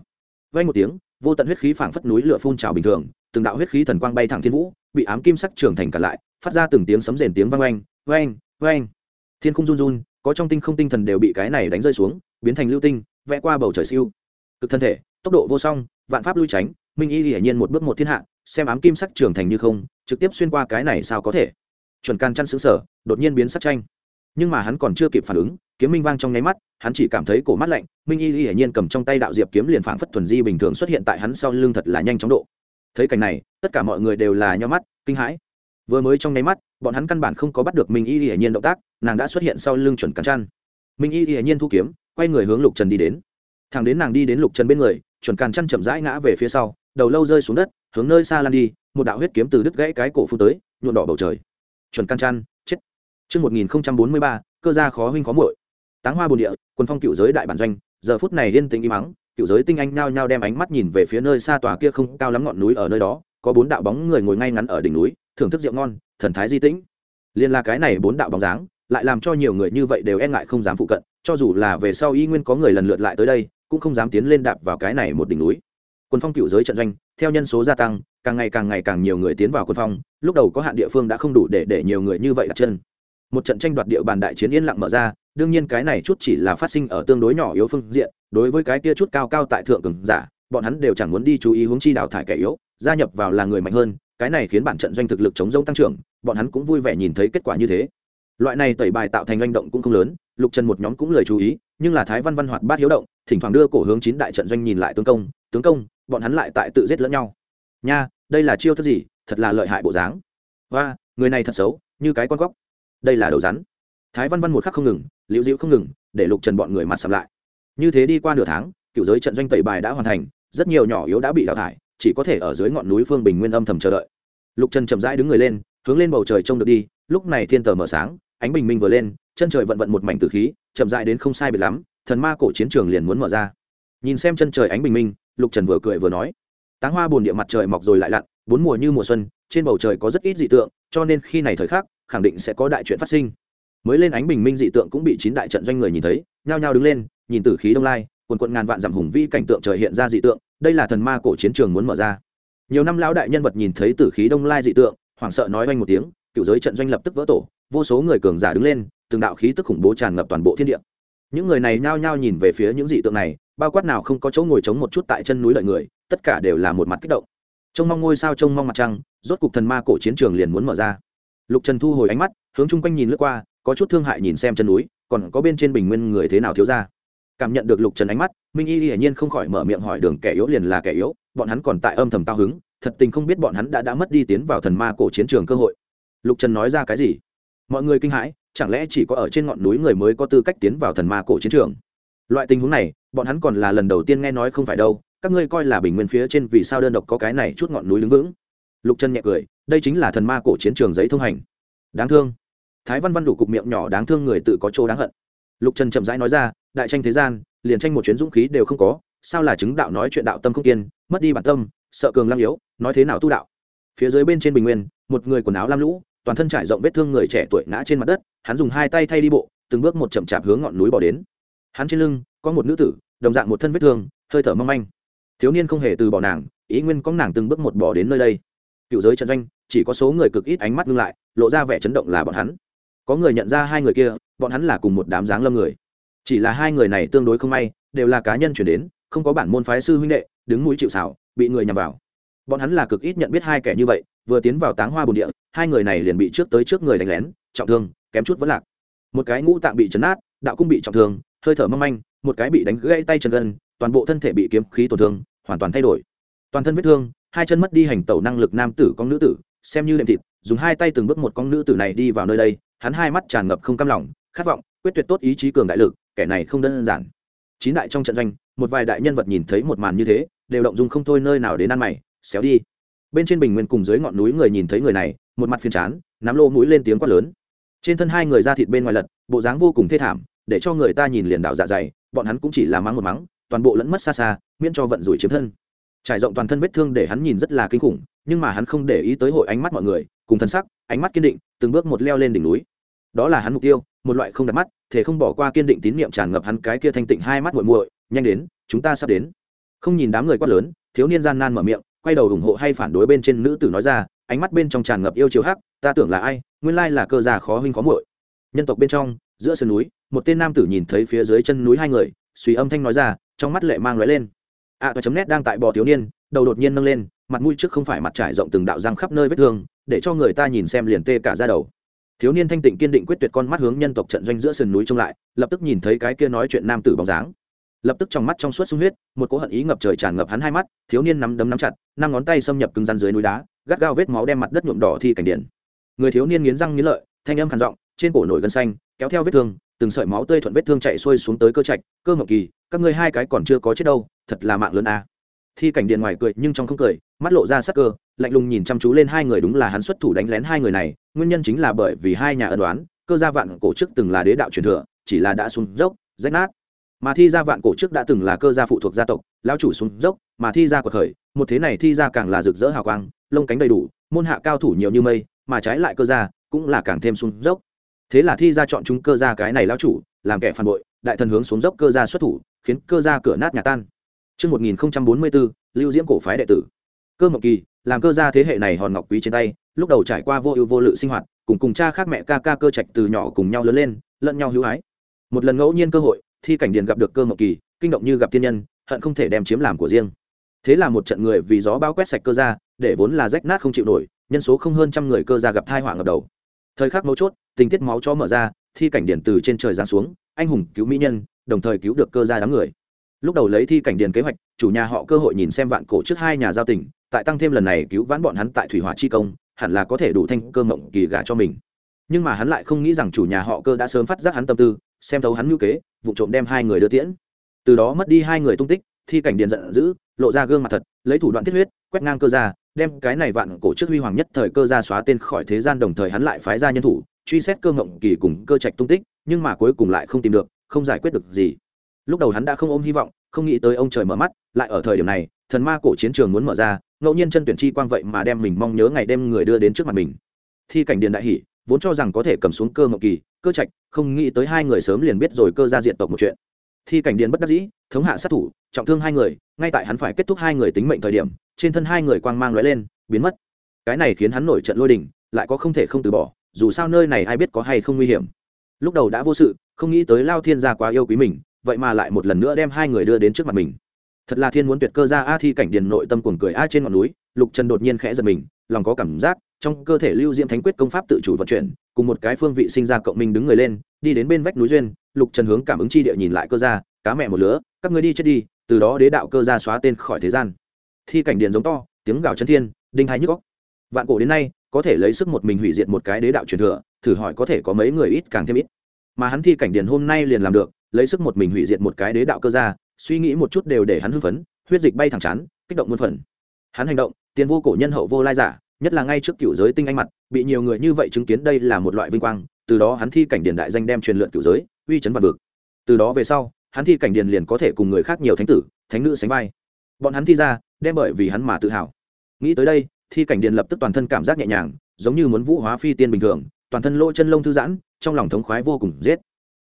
Vay một tiếng, vô tận huyết khí phảng phất núi lửa phun trào bình thường, từng đạo huyết khí thần quang bay thẳng thiên vũ, bị ám kim sắc trường thành cả lại phát ra từng tiếng sấm rền tiếng vang oanh oanh oanh. Thiên khung run run, có trong tinh không tinh thần đều bị cái này đánh rơi xuống, biến thành lưu tinh, vẽ qua bầu trời siêu. Cực thân thể, tốc độ vô song, vạn pháp lui tránh, minh y hiển nhiên một bước một thiên hạ, xem ám kim sắc trưởng thành như không, trực tiếp xuyên qua cái này sao có thể. Chuẩn can chăn xứng sở đột nhiên biến sắc tranh. Nhưng mà hắn còn chưa kịp phản ứng, kiếm minh vang trong nháy mắt, hắn chỉ cảm thấy cổ mắt lạnh, minh y hiển nhiên cầm trong tay đạo diệp kiếm liền phảng phất thuần di bình thường xuất hiện tại hắn sau lưng thật là nhanh chóng độ. Thấy cảnh này, tất cả mọi người đều là nho mắt, kinh hãi vừa mới trong nháy mắt bọn hắn căn bản không có bắt được minh y hiển nhiên động tác nàng đã xuất hiện sau lưng chuẩn cắn chăn. Minh y hiển nhiên thu kiếm quay người hướng lục trần đi đến. Thằng đến nàng đi đến lục trần bên người chuẩn càn chăn chậm rãi ngã về phía sau đầu lâu rơi xuống đất hướng nơi xa lan đi một đạo huyết kiếm từ đứt gãy cái cổ phu tới nhuộn đỏ bầu trời. Chuẩn can chăn chết. Trước 1043, cơ gia khó huynh khó muội. Táng hoa bồn địa, quân phong cựu giới đại bản doanh, giờ phút này yên tĩnh im mắng, cựu giới tinh anh nhao nhao đem ánh mắt nhìn về phía nơi xa tòa kia không cao lắm ngọn núi ở nơi đó, có bốn đạo bóng người ngồi ngay ngắn ở đỉnh núi, thưởng thức rượu ngon, thần thái di tĩnh. Liên là cái này bốn đạo bóng dáng, lại làm cho nhiều người như vậy đều e ngại không dám phụ cận, cho dù là về sau y nguyên có người lần lượt lại tới đây, cũng không dám tiến lên đạp vào cái này một đỉnh núi. Quân phong cựu giới trận doanh, theo nhân số gia tăng, càng ngày càng ngày càng nhiều người tiến vào quân phong, lúc đầu có hạn địa phương đã không đủ để để nhiều người như vậy đặt chân một trận tranh đoạt địa bàn đại chiến yên lặng mở ra đương nhiên cái này chút chỉ là phát sinh ở tương đối nhỏ yếu phương diện đối với cái kia chút cao cao tại thượng cường giả bọn hắn đều chẳng muốn đi chú ý hướng chi đào thải kẻ yếu gia nhập vào là người mạnh hơn cái này khiến bản trận doanh thực lực chống rông tăng trưởng, bọn hắn cũng vui vẻ nhìn thấy kết quả như thế. Loại này tẩy bài tạo thành doanh động cũng không lớn, lục trần một nhóm cũng lời chú ý, nhưng là thái văn văn hoạt bát hiếu động, thỉnh thoảng đưa cổ hướng chín đại trận doanh nhìn lại tướng công tướng công, bọn hắn lại tại tự giết lẫn nhau. Nha, đây là chiêu thức gì? Thật là lợi hại bộ dáng. Và người này thật xấu, như cái con góc. Đây là đầu rắn. Thái văn văn một khắc không ngừng, liễu diễu không ngừng, để lục trần bọn người mặt sầm lại. Như thế đi qua nửa tháng, cựu giới trận doanh tẩy bài đã hoàn thành, rất nhiều nhỏ yếu đã bị đào thải, chỉ có thể ở dưới ngọn núi phương bình nguyên âm thầm chờ đợi lục trần chậm rãi đứng người lên, hướng lên bầu trời trông được đi, lúc này thiên tờ mở sáng, ánh bình minh vừa lên, chân trời vận vận một mảnh tử khí, chậm rãi đến không sai biệt lắm, thần ma cổ chiến trường liền muốn mở ra. Nhìn xem chân trời ánh bình minh, lục trần vừa cười vừa nói, táng hoa bồn địa mặt trời mọc rồi lại lặn, bốn mùa như mùa xuân, trên bầu trời có rất ít dị tượng, cho nên khi này thời khắc, khẳng định sẽ có đại chuyện phát sinh. Mới lên ánh bình minh dị tượng cũng bị chín đại trận doanh người nhìn thấy, nhao nhao đứng lên, nhìn tử khí đông lai, quần quận ngàn vạn dặm hùng vĩ cảnh tượng trời hiện ra dị tượng, đây là thần ma cổ chiến trường muốn mở ra nhiều năm lão đại nhân vật nhìn thấy tử khí đông lai dị tượng, hoảng sợ nói oanh một tiếng, cựu giới trận doanh lập tức vỡ tổ, vô số người cường giả đứng lên, từng đạo khí tức khủng bố tràn ngập toàn bộ thiên địa. Những người này nhao nhao nhìn về phía những dị tượng này, bao quát nào không có chỗ ngồi chống một chút tại chân núi lợi người, tất cả đều là một mặt kích động. Trông mong ngôi sao trông mong mặt trăng, rốt cục thần ma cổ chiến trường liền muốn mở ra. Lục trần thu hồi ánh mắt, hướng chung quanh nhìn lướt qua, có chút thương hại nhìn xem chân núi, còn có bên trên bình nguyên người thế nào thiếu ra. Cảm nhận được lục trần ánh mắt, minh y hiển nhiên không khỏi mở miệng hỏi đường kẻ yếu liền là kẻ yếu bọn hắn còn tại âm thầm cao hứng, thật tình không biết bọn hắn đã đã mất đi tiến vào thần ma cổ chiến trường cơ hội. Lục trần nói ra cái gì? Mọi người kinh hãi, chẳng lẽ chỉ có ở trên ngọn núi người mới có tư cách tiến vào thần ma cổ chiến trường? Loại tình huống này, bọn hắn còn là lần đầu tiên nghe nói không phải đâu, các ngươi coi là bình nguyên phía trên vì sao đơn độc có cái này chút ngọn núi đứng vững? Lục trần nhẹ cười, đây chính là thần ma cổ chiến trường giấy thông hành. Đáng thương. Thái văn văn đủ cục miệng nhỏ đáng thương người tự có chỗ đáng hận. Lục trần chậm rãi nói ra, đại tranh thế gian, liền tranh một chuyến dũng khí đều không có sao là chứng đạo nói chuyện đạo tâm không kiên, mất đi bản tâm, sợ cường lam yếu, nói thế nào tu đạo? Phía dưới bên trên bình nguyên, một người quần áo lam lũ, toàn thân trải rộng vết thương người trẻ tuổi ngã trên mặt đất, hắn dùng hai tay thay đi bộ, từng bước một chậm chạp hướng ngọn núi bỏ đến. Hắn trên lưng, có một nữ tử, đồng dạng một thân vết thương, hơi thở mong manh. Thiếu niên không hề từ bỏ nàng, ý nguyên có nàng từng bước một bỏ đến nơi đây. Cựu giới trận doanh, chỉ có số người cực ít ánh mắt ngưng lại, lộ ra vẻ chấn động là bọn hắn. Có người nhận ra hai người kia, bọn hắn là cùng một đám dáng lâm người. Chỉ là hai người này tương đối không may, đều là cá nhân chuyển đến không có bản môn phái sư huynh đệ, đứng mũi chịu xảo bị người nhằm vào. Bọn hắn là cực ít nhận biết hai kẻ như vậy, vừa tiến vào táng hoa bồn địa, hai người này liền bị trước tới trước người đánh lén, trọng thương, kém chút vẫn lạc. Một cái ngũ tạng bị chấn át đạo cung bị trọng thương, hơi thở mâm anh một cái bị đánh gãy tay chân gân, toàn bộ thân thể bị kiếm khí tổn thương, hoàn toàn thay đổi. Toàn thân vết thương, hai chân mất đi hành tẩu năng lực nam tử con nữ tử, xem như đệm thịt, dùng hai tay từng bước một con nữ tử này đi vào nơi đây, hắn hai mắt tràn ngập không cam lòng, khát vọng, quyết tuyệt tốt ý chí cường đại lực, kẻ này không đơn giản chín đại trong trận doanh, một vài đại nhân vật nhìn thấy một màn như thế, đều động dung không thôi nơi nào đến ăn mày, xéo đi. Bên trên bình nguyên cùng dưới ngọn núi người nhìn thấy người này, một mặt phiền chán, nắm lô mũi lên tiếng quát lớn. Trên thân hai người ra thịt bên ngoài lật, bộ dáng vô cùng thê thảm, để cho người ta nhìn liền đạo dạ dày, bọn hắn cũng chỉ là mắng một mắng, toàn bộ lẫn mất xa xa, miễn cho vận rủi chiếm thân. Trải rộng toàn thân vết thương để hắn nhìn rất là kinh khủng, nhưng mà hắn không để ý tới hội ánh mắt mọi người, cùng thân sắc, ánh mắt kiên định, từng bước một leo lên đỉnh núi. Đó là hắn mục tiêu một loại không đặt mắt thể không bỏ qua kiên định tín nhiệm tràn ngập hắn cái kia thanh tịnh hai mắt muội muội nhanh đến chúng ta sắp đến. Không nhìn đám người quát lớn thiếu niên gian nan mở miệng quay đầu ủng hộ hay phản đối bên trên nữ tử nói ra ánh mắt bên trong tràn ngập yêu chiều hắc ta tưởng là ai nguyên lai là cơ già khó huynh khó muội. Nhân tộc bên trong giữa sườn núi một tên nam tử nhìn thấy phía dưới chân núi hai người suy âm thanh nói ra trong mắt lệ mang lóe lên. Ạ à, chấm nét đang tại bò thiếu niên đầu đột nhiên nâng lên mặt mũi trước không phải mặt trải rộng từng đạo răng khắp nơi vết thương để cho người ta nhìn xem liền tê cả ra đầu thiếu niên thanh tịnh kiên định quyết tuyệt con mắt hướng nhân tộc trận doanh giữa sườn núi trông lại, lập tức nhìn thấy cái kia nói chuyện nam tử bóng dáng lập tức trong mắt trong suốt sung huyết, một cỗ hận ý ngập trời tràn ngập hắn hai mắt, thiếu niên nắm đấm nắm chặt, năm ngón tay xâm nhập cứng rắn dưới núi đá, gắt gao vết máu đem mặt đất nhuộm đỏ thi cảnh điện người thiếu niên nghiến răng nghiến lợi, thanh âm khàn giọng, trên cổ nổi gân xanh, kéo theo vết thương, từng sợi máu tươi thuận vết thương chạy xuôi xuống tới cơ trạch, cơ ngọc kỳ, các ngươi hai cái còn chưa có chết đâu, thật là mạng lớn a à thi cảnh điện ngoài cười, nhưng trong không cười, mắt lộ ra sắc cơ, lạnh lùng nhìn chăm chú lên hai người đúng là hắn xuất thủ đánh lén hai người này, nguyên nhân chính là bởi vì hai nhà ân đoán cơ gia vạn cổ trước từng là đế đạo truyền thừa, chỉ là đã xuống dốc, rách nát. Mà thi gia vạn cổ trước đã từng là cơ gia phụ thuộc gia tộc lao chủ xuống dốc, mà thi gia cuộc khởi, một thế này thi gia càng là rực rỡ hào quang, lông cánh đầy đủ, môn hạ cao thủ nhiều như mây, mà trái lại cơ gia cũng là càng thêm xuống dốc. Thế là thi gia chọn chúng cơ gia cái này lao chủ, làm kẻ phản bội, đại thần hướng xuống dốc cơ gia xuất thủ, khiến cơ gia cửa nát nhà tan. Trước 1044, lưu diễm cổ phái đệ tử. Cơ Mộc Kỳ, làm cơ gia thế hệ này hòn ngọc quý trên tay, lúc đầu trải qua vô ưu vô lự sinh hoạt, cùng cùng cha khác mẹ ca ca cơ trạch từ nhỏ cùng nhau lớn lên, lẫn nhau hữu ái. Một lần ngẫu nhiên cơ hội, thi cảnh điền gặp được cơ Mộc Kỳ, kinh động như gặp thiên nhân, hận không thể đem chiếm làm của riêng. Thế là một trận người vì gió bao quét sạch cơ gia, để vốn là rách nát không chịu nổi, nhân số không hơn trăm người cơ gia gặp tai họa ngập đầu. Thời khắc mấu chốt, tình tiết máu cho mở ra, thi cảnh điển từ trên trời giáng xuống, anh hùng cứu mỹ nhân, đồng thời cứu được cơ gia đám người lúc đầu lấy thi cảnh điền kế hoạch, chủ nhà họ cơ hội nhìn xem vạn cổ trước hai nhà giao tình, tại tăng thêm lần này cứu vãn bọn hắn tại thủy hỏa chi công, hẳn là có thể đủ thanh cơ mộng kỳ gả cho mình. Nhưng mà hắn lại không nghĩ rằng chủ nhà họ cơ đã sớm phát giác hắn tâm tư, xem thấu hắn ngữ kế, vụ trộm đem hai người đưa tiễn. Từ đó mất đi hai người tung tích, thi cảnh điền giận dữ, lộ ra gương mặt thật, lấy thủ đoạn thiết huyết, quét ngang cơ ra đem cái này vạn cổ trước huy hoàng nhất thời cơ ra xóa tên khỏi thế gian đồng thời hắn lại phái ra nhân thủ, truy xét cơ ngộng kỳ cùng cơ trạch tung tích, nhưng mà cuối cùng lại không tìm được, không giải quyết được gì lúc đầu hắn đã không ôm hy vọng, không nghĩ tới ông trời mở mắt, lại ở thời điểm này, thần ma cổ chiến trường muốn mở ra, ngẫu nhiên chân tuyển chi quang vậy mà đem mình mong nhớ ngày đêm người đưa đến trước mặt mình. Thi cảnh điện đại hỷ vốn cho rằng có thể cầm xuống cơ ngọc kỳ, cơ trạch, không nghĩ tới hai người sớm liền biết rồi cơ ra diện tộc một chuyện. Thi cảnh điện bất đắc dĩ, thống hạ sát thủ, trọng thương hai người, ngay tại hắn phải kết thúc hai người tính mệnh thời điểm, trên thân hai người quang mang lóe lên, biến mất. Cái này khiến hắn nổi trận lôi đình, lại có không thể không từ bỏ, dù sao nơi này ai biết có hay không nguy hiểm. Lúc đầu đã vô sự, không nghĩ tới lao thiên gia quá yêu quý mình vậy mà lại một lần nữa đem hai người đưa đến trước mặt mình. Thật là thiên muốn tuyệt cơ ra a thi cảnh điền nội tâm cuồng cười a trên ngọn núi, lục trần đột nhiên khẽ giật mình, lòng có cảm giác, trong cơ thể lưu diễm thánh quyết công pháp tự chủ vận chuyển, cùng một cái phương vị sinh ra cộng minh đứng người lên, đi đến bên vách núi duyên, lục trần hướng cảm ứng chi địa nhìn lại cơ gia, cá mẹ một lứa, các người đi chết đi, từ đó đế đạo cơ gia xóa tên khỏi thế gian. Thi cảnh điền giống to, tiếng gào chân thiên, đinh hai nhức góc vạn cổ đến nay, có thể lấy sức một mình hủy diệt một cái đế đạo truyền thừa, thử hỏi có thể có mấy người ít càng thêm ít. Mà hắn thi cảnh điền hôm nay liền làm được lấy sức một mình hủy diệt một cái đế đạo cơ gia, suy nghĩ một chút đều để hắn hưng phấn, huyết dịch bay thẳng chán, kích động muôn phần. Hắn hành động, tiền vô cổ nhân hậu vô lai giả, nhất là ngay trước cựu giới tinh anh mặt, bị nhiều người như vậy chứng kiến đây là một loại vinh quang, từ đó hắn thi cảnh điền đại danh đem truyền lượn cựu giới, uy chấn vạn vực. Từ đó về sau, hắn thi cảnh điền liền có thể cùng người khác nhiều thánh tử, thánh nữ sánh vai. Bọn hắn thi ra, đem bởi vì hắn mà tự hào. Nghĩ tới đây, thi cảnh điền lập tức toàn thân cảm giác nhẹ nhàng, giống như muốn vũ hóa phi tiên bình thường, toàn thân lỗ chân lông thư giãn, trong lòng thống khoái vô cùng giết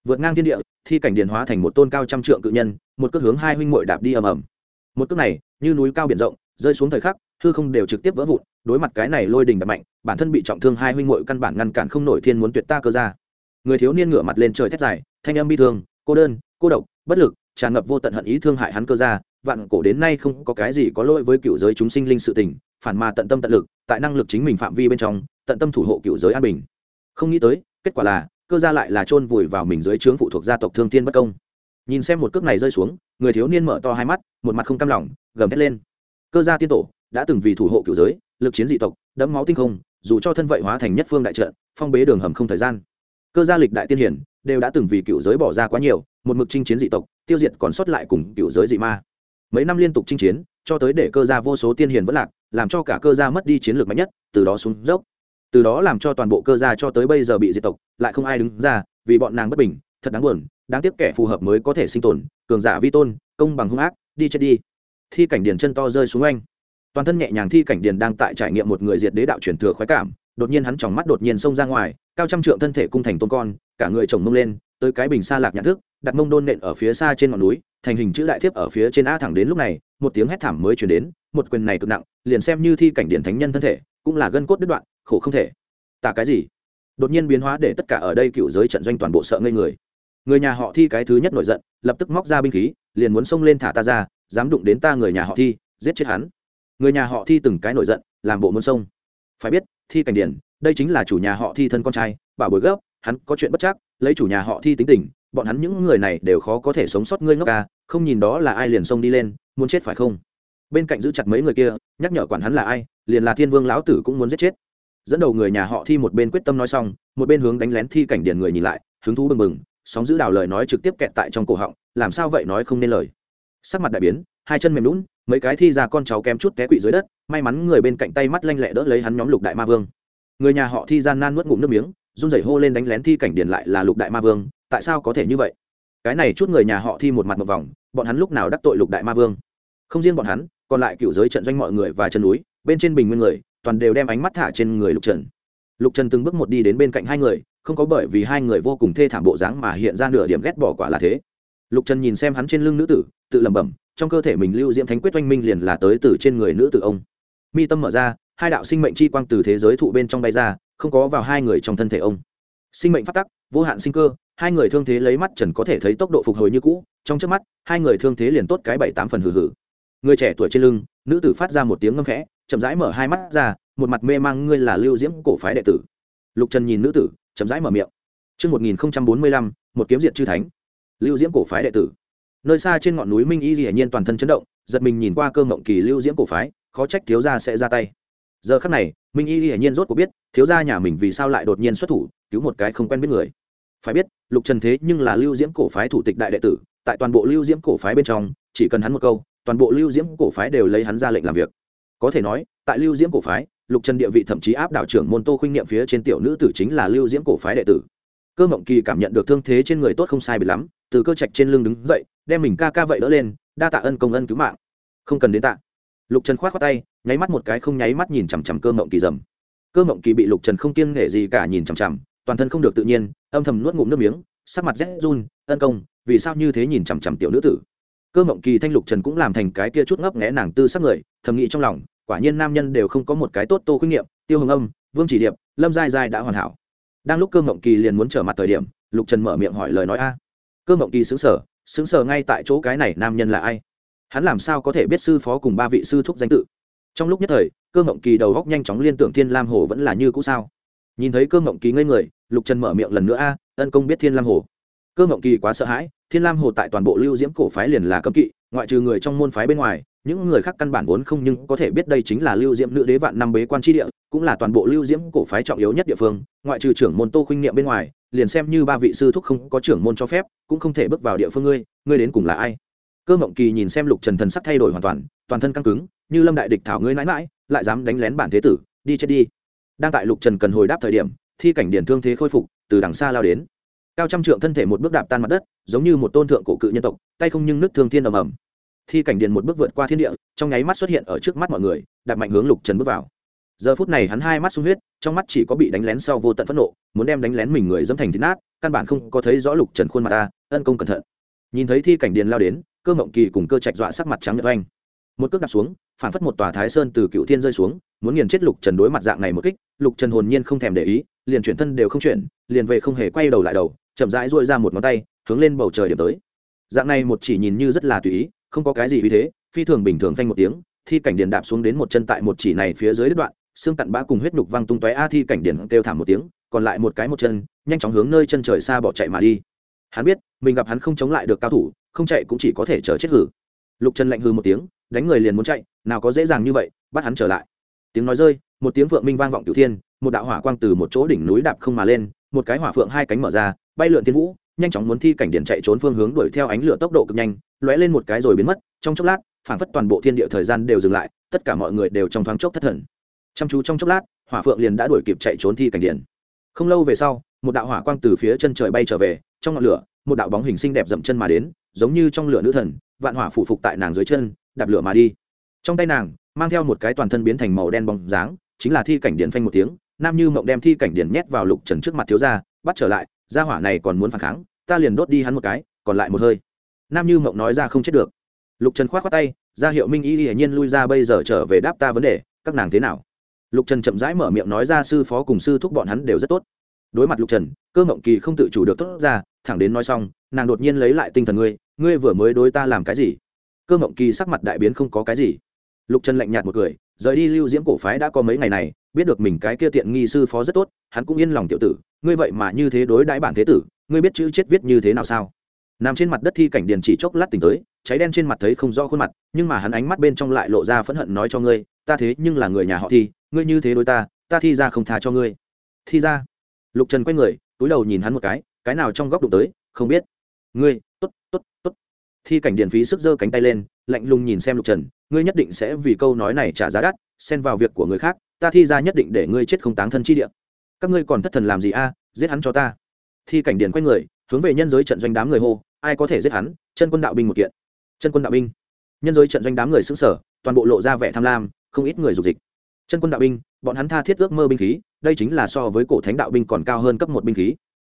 vượt ngang thiên địa, thi cảnh điền hóa thành một tôn cao trăm trượng cự nhân, một cước hướng hai huynh muội đạp đi ầm ầm. Một cước này, như núi cao biển rộng, rơi xuống thời khắc, hư không đều trực tiếp vỡ vụn, đối mặt cái này lôi đình đập mạnh, bản thân bị trọng thương hai huynh muội căn bản ngăn cản không nổi thiên muốn tuyệt ta cơ ra. Người thiếu niên ngửa mặt lên trời thét dài, thanh âm bi thương, cô đơn, cô độc, bất lực, tràn ngập vô tận hận ý thương hại hắn cơ ra, vạn cổ đến nay không có cái gì có lỗi với cựu giới chúng sinh linh sự tình, phản mà tận tâm tận lực, tại năng lực chính mình phạm vi bên trong, tận tâm thủ hộ cựu giới an bình. Không nghĩ tới, kết quả là cơ gia lại là chôn vùi vào mình dưới trướng phụ thuộc gia tộc thương tiên bất công. Nhìn xem một cước này rơi xuống, người thiếu niên mở to hai mắt, một mặt không cam lòng, gầm thét lên. Cơ gia tiên tổ đã từng vì thủ hộ cựu giới, lực chiến dị tộc, đẫm máu tinh không, dù cho thân vậy hóa thành nhất phương đại trận, phong bế đường hầm không thời gian. Cơ gia lịch đại tiên hiển đều đã từng vì cựu giới bỏ ra quá nhiều, một mực chinh chiến dị tộc, tiêu diệt còn sót lại cùng cựu giới dị ma. Mấy năm liên tục chinh chiến, cho tới để cơ gia vô số tiên hiền vẫn lạc, làm cho cả cơ gia mất đi chiến lược mạnh nhất, từ đó xuống dốc từ đó làm cho toàn bộ cơ gia cho tới bây giờ bị diệt tộc, lại không ai đứng ra, vì bọn nàng bất bình, thật đáng buồn, đáng tiếc kẻ phù hợp mới có thể sinh tồn, cường giả vi tôn, công bằng hung ác, đi chết đi. Thi cảnh điền chân to rơi xuống anh toàn thân nhẹ nhàng thi cảnh điền đang tại trải nghiệm một người diệt đế đạo truyền thừa khoái cảm, đột nhiên hắn tròng mắt đột nhiên xông ra ngoài, cao trăm trượng thân thể cung thành tôn con, cả người chồng mông lên, tới cái bình xa lạc nhãn thức, đặt mông đôn nện ở phía xa trên ngọn núi, thành hình chữ đại thiếp ở phía trên a thẳng đến lúc này, một tiếng hét thảm mới chuyển đến, một quyền này cực nặng, liền xem như thi cảnh điển thánh nhân thân thể, cũng là gân cốt đứt đoạn khổ không thể. Tả cái gì? Đột nhiên biến hóa để tất cả ở đây cựu giới trận doanh toàn bộ sợ ngây người. Người nhà họ thi cái thứ nhất nổi giận, lập tức móc ra binh khí, liền muốn xông lên thả ta ra, dám đụng đến ta người nhà họ thi, giết chết hắn. Người nhà họ thi từng cái nổi giận, làm bộ muốn sông phải biết, thi cảnh điển, đây chính là chủ nhà họ thi thân con trai, bảo bối gấp, hắn có chuyện bất chắc, lấy chủ nhà họ thi tính tình, bọn hắn những người này đều khó có thể sống sót ngươi ngốc ca không nhìn đó là ai liền xông đi lên, muốn chết phải không? Bên cạnh giữ chặt mấy người kia, nhắc nhở quản hắn là ai, liền là thiên vương lão tử cũng muốn giết chết dẫn đầu người nhà họ thi một bên quyết tâm nói xong, một bên hướng đánh lén thi cảnh điền người nhìn lại, hứng thú bừng bừng, sóng giữ đào lời nói trực tiếp kẹt tại trong cổ họng, làm sao vậy nói không nên lời. Sắc mặt đại biến, hai chân mềm lún mấy cái thi ra con cháu kém chút té quỵ dưới đất, may mắn người bên cạnh tay mắt lanh lẹ đỡ lấy hắn nhóm lục đại ma vương. Người nhà họ thi gian nan nuốt ngụm nước miếng, run rẩy hô lên đánh lén thi cảnh điền lại là lục đại ma vương, tại sao có thể như vậy? Cái này chút người nhà họ thi một mặt một vòng, bọn hắn lúc nào đắc tội lục đại ma vương? Không riêng bọn hắn, còn lại cựu giới trận doanh mọi người và chân núi, bên trên bình nguyên người toàn đều đem ánh mắt thả trên người lục trần. Lục trần từng bước một đi đến bên cạnh hai người, không có bởi vì hai người vô cùng thê thảm bộ dáng mà hiện ra nửa điểm ghét bỏ quả là thế. Lục trần nhìn xem hắn trên lưng nữ tử, tự lẩm bẩm, trong cơ thể mình lưu diễm thánh quyết oanh minh liền là tới từ trên người nữ tử ông. Mi tâm mở ra, hai đạo sinh mệnh chi quang từ thế giới thụ bên trong bay ra, không có vào hai người trong thân thể ông. Sinh mệnh phát tắc, vô hạn sinh cơ, hai người thương thế lấy mắt trần có thể thấy tốc độ phục hồi như cũ, trong trước mắt, hai người thương thế liền tốt cái bảy tám phần hử hử người trẻ tuổi trên lưng, nữ tử phát ra một tiếng ngâm khẽ chậm rãi mở hai mắt ra một mặt mê mang ngươi là lưu diễm cổ phái đệ tử lục trần nhìn nữ tử chậm rãi mở miệng Trước 1045, một kiếm diệt chư thánh. Lưu Diễm cổ phái đệ tử. Nơi xa trên ngọn núi Minh Y hiển nhiên toàn thân chấn động, giật mình nhìn qua cơ mộng kỳ Lưu Diễm cổ phái, khó trách thiếu gia sẽ ra tay. Giờ khắc này, Minh Y hiển nhiên rốt cuộc biết, thiếu gia nhà mình vì sao lại đột nhiên xuất thủ, cứu một cái không quen biết người. Phải biết, Lục Trần thế nhưng là Lưu Diễm cổ phái thủ tịch đại đệ tử, tại toàn bộ Lưu Diễm cổ phái bên trong, chỉ cần hắn một câu, toàn bộ lưu diễm cổ phái đều lấy hắn ra lệnh làm việc có thể nói, tại lưu diễm cổ phái, lục trần địa vị thậm chí áp đảo trưởng môn tô khuynh niệm phía trên tiểu nữ tử chính là lưu diễm cổ phái đệ tử. Cơ mộng kỳ cảm nhận được thương thế trên người tốt không sai bị lắm, từ cơ trạch trên lưng đứng dậy, đem mình ca ca vậy đỡ lên, đa tạ ân công ân cứu mạng. Không cần đến tạ. Lục trần k h o á t khoác tay, nháy mắt một cái không nháy mắt nhìn chằm chằm cơ mộng kỳ dầm. Cơ mộng kỳ bị lục trần không kiêng nể gì cả nhìn chằm chằm, toàn thân không được tự nhiên, âm thầm nuốt ngụm nước miếng, sắc mặt rét run, ân công, vì sao như thế nhìn chằm chằm tiểu nữ tử? Cơ mộng kỳ thanh lục trần cũng làm thành cái kia chút ngấp nghẽ nàng tư sắc người thầm nghĩ trong lòng, quả nhiên nam nhân đều không có một cái tốt tô khuyết nghiệm tiêu hồng âm, vương chỉ điệp, lâm giai giai đã hoàn hảo. Đang lúc cơ mộng kỳ liền muốn trở mặt thời điểm, lục trần mở miệng hỏi lời nói a. Cơ mộng kỳ xứng sở xứng sở ngay tại chỗ cái này nam nhân là ai? Hắn làm sao có thể biết sư phó cùng ba vị sư thúc danh tự? Trong lúc nhất thời, cơ mộng kỳ đầu góc nhanh chóng liên tưởng thiên lam hồ vẫn là như cũ sao? Nhìn thấy cơ mộng kỳ ngây người, lục trần mở miệng lần nữa a, ân công biết thiên lam hồ? Cơ mộng kỳ quá sợ hãi thiên lam hồ tại toàn bộ lưu diễm cổ phái liền là cấm kỵ, ngoại trừ người trong môn phái bên ngoài, những người khác căn bản vốn không nhưng có thể biết đây chính là lưu diễm nữ đế vạn năm bế quan tri địa, cũng là toàn bộ lưu diễm cổ phái trọng yếu nhất địa phương, ngoại trừ trưởng môn tô khuynh niệm bên ngoài, liền xem như ba vị sư thúc không có trưởng môn cho phép, cũng không thể bước vào địa phương ngươi ngươi đến cùng là ai? Cơ mộng kỳ nhìn xem lục trần thần sắc thay đổi hoàn toàn toàn thân căng cứng, như lâm đại địch thảo ngươi mãi mãi, lại dám đánh lén bản thế tử, đi chết đi. Đang tại lục trần cần hồi đáp thời điểm, thi cảnh điển thương thế khôi phục, từ đằng xa lao đến cao trăm trượng thân thể một bước đạp tan mặt đất, giống như một tôn thượng cổ cự nhân tộc, tay không nhưng nước thương thiên ầm ầm. Thi cảnh điền một bước vượt qua thiên địa, trong nháy mắt xuất hiện ở trước mắt mọi người, đạp mạnh hướng lục trần bước vào. Giờ phút này hắn hai mắt sung huyết, trong mắt chỉ có bị đánh lén sau vô tận phẫn nộ, muốn đem đánh lén mình người dẫm thành thịt nát, căn bản không có thấy rõ lục trần khuôn mặt ta, ân công cẩn thận. Nhìn thấy thi cảnh điền lao đến, cơ mộng kỳ cùng cơ trạch dọa sắc mặt trắng nhật oanh. Một cước đạp xuống, phản phất một tòa thái sơn từ cựu thiên rơi xuống, muốn nghiền chết lục trần đối mặt dạng này một kích, lục trần hồn nhiên không thèm để ý, liền chuyển thân đều không chuyển, liền về không hề quay đầu lại đầu chậm rãi dội ra một ngón tay, hướng lên bầu trời điểm tới. Dạng này một chỉ nhìn như rất là tùy ý, không có cái gì uy thế, phi thường bình thường phanh một tiếng, thi cảnh điền đạp xuống đến một chân tại một chỉ này phía dưới đứt đoạn, xương cặn bã cùng huyết nhục văng tung tóe, a thi cảnh điền kêu thảm một tiếng, còn lại một cái một chân, nhanh chóng hướng nơi chân trời xa bỏ chạy mà đi. Hắn biết, mình gặp hắn không chống lại được cao thủ, không chạy cũng chỉ có thể chờ chết hử lục trần lạnh hư một tiếng, đánh người liền muốn chạy, nào có dễ dàng như vậy, bắt hắn trở lại. Tiếng nói rơi, một tiếng phượng minh vang vọng cửu thiên, một đạo hỏa quang từ một chỗ đỉnh núi đạp không mà lên một cái hỏa phượng hai cánh mở ra, bay lượn thiên vũ, nhanh chóng muốn thi cảnh điện chạy trốn phương hướng đuổi theo ánh lửa tốc độ cực nhanh, lóe lên một cái rồi biến mất, trong chốc lát phảng phất toàn bộ thiên địa thời gian đều dừng lại, tất cả mọi người đều trong thoáng chốc thất thần. Chăm chú trong chốc lát, hỏa phượng liền đã đuổi kịp chạy trốn thi cảnh điện. Không lâu về sau, một đạo hỏa quang từ phía chân trời bay trở về, trong ngọn lửa, một đạo bóng hình xinh đẹp dậm chân mà đến, giống như trong lửa nữ thần, vạn hỏa phụ phục tại nàng dưới chân, đạp lửa mà đi. Trong tay nàng, mang theo một cái toàn thân biến thành màu đen bóng dáng, chính là thi cảnh điện phanh một tiếng nam như mộng đem thi cảnh điển nhét vào lục trần trước mặt thiếu gia, bắt trở lại, gia hỏa này còn muốn phản kháng, ta liền đốt đi hắn một cái, còn lại một hơi. Nam như mộng nói ra không chết được. Lục trần k h o á t khoác tay ra hiệu minh y hiển nhiên lui ra bây giờ trở về đáp ta vấn đề, các nàng thế nào? Lục trần chậm rãi mở miệng nói ra, sư phó cùng sư thúc bọn hắn đều rất tốt. Đối mặt lục trần, cơ mộng kỳ không tự chủ được tốt ra, thẳng đến nói xong, nàng đột nhiên lấy lại tinh thần ngươi ngươi vừa mới đối ta làm cái gì? Cơ mộng kỳ sắc mặt đại biến không có cái gì lục trần lạnh nhạt một cười, rời đi lưu diễm cổ phái đã có mấy ngày này, biết được mình cái kia tiện nghi sư phó rất tốt, hắn cũng yên lòng tiểu tử, ngươi vậy mà như thế đối đãi bản thế tử, ngươi biết chữ chết viết như thế nào sao? Nằm trên mặt đất thi cảnh điền chỉ chốc lát tỉnh tới, cháy đen trên mặt thấy không rõ khuôn mặt, nhưng mà hắn ánh mắt bên trong lại lộ ra phẫn hận nói cho ngươi, ta thế nhưng là người nhà họ thi, ngươi như thế đối ta ta thi ra không tha cho ngươi. Thi ra? Lục trần quay người, túi đầu nhìn hắn một cái cái nào trong góc đụng tới, không biết. Ngươi t ố t t ố t t ố t thi cảnh điện phí sức giơ cánh tay lên, lạnh lùng nhìn xem lục trần, ngươi nhất định sẽ vì câu nói này trả giá đắt, xen vào việc của người khác, ta thi ra nhất định để ngươi chết không táng thân chi địa. Các ngươi còn thất thần làm gì a, giết hắn cho ta. Thi cảnh điện quay người, hướng về nhân giới trận doanh đám người hô, ai có thể giết hắn, chân quân đạo binh một kiện. Chân quân đạo binh. Nhân giới trận doanh đám người xứng sở toàn bộ lộ ra vẻ tham lam, không ít người dục dịch. Chân quân đạo binh, bọn hắn tha thiết ước mơ binh khí, đây chính là so với cổ thánh đạo binh còn cao hơn cấp một binh khí.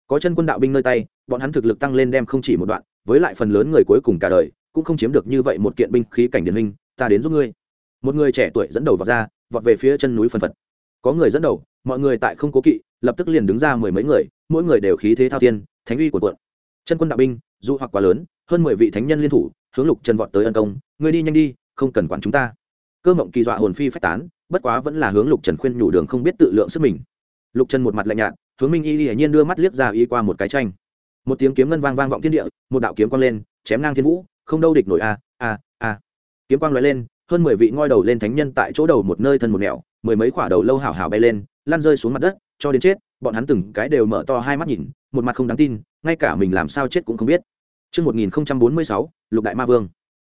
Có chân quân đạo binh nơi tay, bọn hắn thực lực tăng lên đem không chỉ một đoạn với lại phần lớn người cuối cùng cả đời, cũng không chiếm được như vậy một kiện binh khí cảnh điển hình, ta đến giúp ngươi. Một người trẻ tuổi dẫn đầu vào ra, vọt về phía chân núi phần phật. Có người dẫn đầu, mọi người tại không cố kỵ, lập tức liền đứng ra mười mấy người, mỗi người đều khí thế thao thiên, thánh uy của quận chân quân đạo binh dù hoặc quá lớn, hơn mười vị thánh nhân liên thủ, hướng lục trần vọt tới ân công người đi nhanh đi, không cần quản chúng ta. Cơ mộng kỳ dọa hồn phi phách tán, bất quá vẫn là hướng lục trần khuyên nhủ đường không biết tự lượng sức mình. Lục trần một mặt lạnh nhạt, hướng minh y hiển nhiên đưa mắt liếc ra y qua một cái tranh một tiếng kiếm ngân vang vang vọng thiên địa một đạo kiếm quang lên chém ngang thiên vũ không đâu địch nổi a a a. Kiếm quang lóe lên hơn mười vị ngoi đầu lên thánh nhân tại chỗ đầu một nơi thân một nẻo mười mấy quả đầu lâu hảo hảo bay lên lăn rơi xuống mặt đất cho đến chết bọn hắn từng cái đều mở to hai mắt nhìn một mặt không đáng tin ngay cả mình làm sao chết cũng không biết. Trước 1046, Lục Đại Ma Vương.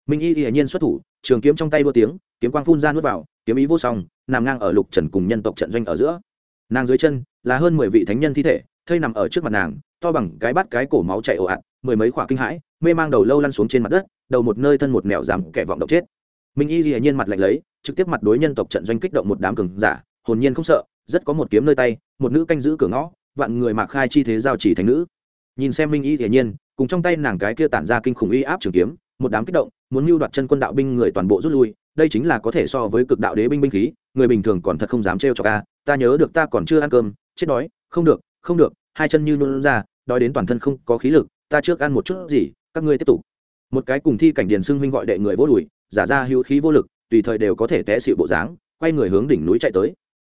minh y hiển nhiên xuất thủ trường kiếm trong tay đua tiếng kiếm quang phun ra nuốt vào kiếm ý vô song nằm ngang ở lục trần cùng nhân tộc trận doanh ở giữa. Nàng dưới chân là hơn mười vị thánh nhân thi thể thây nằm ở trước mặt nàng, to bằng cái bắt cái cổ máu chảy ồ ạt, mười mấy khỏa kinh hãi, mê mang đầu lâu lăn xuống trên mặt đất, đầu một nơi thân một mèo giảm kẻ vọng động chết. Minh y hiển nhiên mặt lạnh lấy, trực tiếp mặt đối nhân tộc trận doanh kích động một đám cường giả, hồn nhiên không sợ, rất có một kiếm nơi tay, một nữ canh giữ cửa ngõ, vạn người mạc khai chi thế giao chỉ thành nữ. Nhìn xem minh y hiển nhiên, cùng trong tay nàng cái kia tản ra kinh khủng uy áp trường kiếm, một đám kích động, muốn mưu đoạt chân quân đạo binh người toàn bộ rút lui, đây chính là có thể so với cực đạo đế binh binh khí, người bình thường còn thật không dám trêu cho ca ta nhớ được ta còn chưa ăn cơm, chết đói, không được không được hai chân như nôn ra đói đến toàn thân không có khí lực ta trước ăn một chút gì các ngươi tiếp tục. Một cái cùng thi cảnh điền xưng huynh gọi đệ người vô đùi giả ra hữu khí vô lực tùy thời đều có thể té xịu bộ dáng quay người hướng đỉnh núi chạy tới.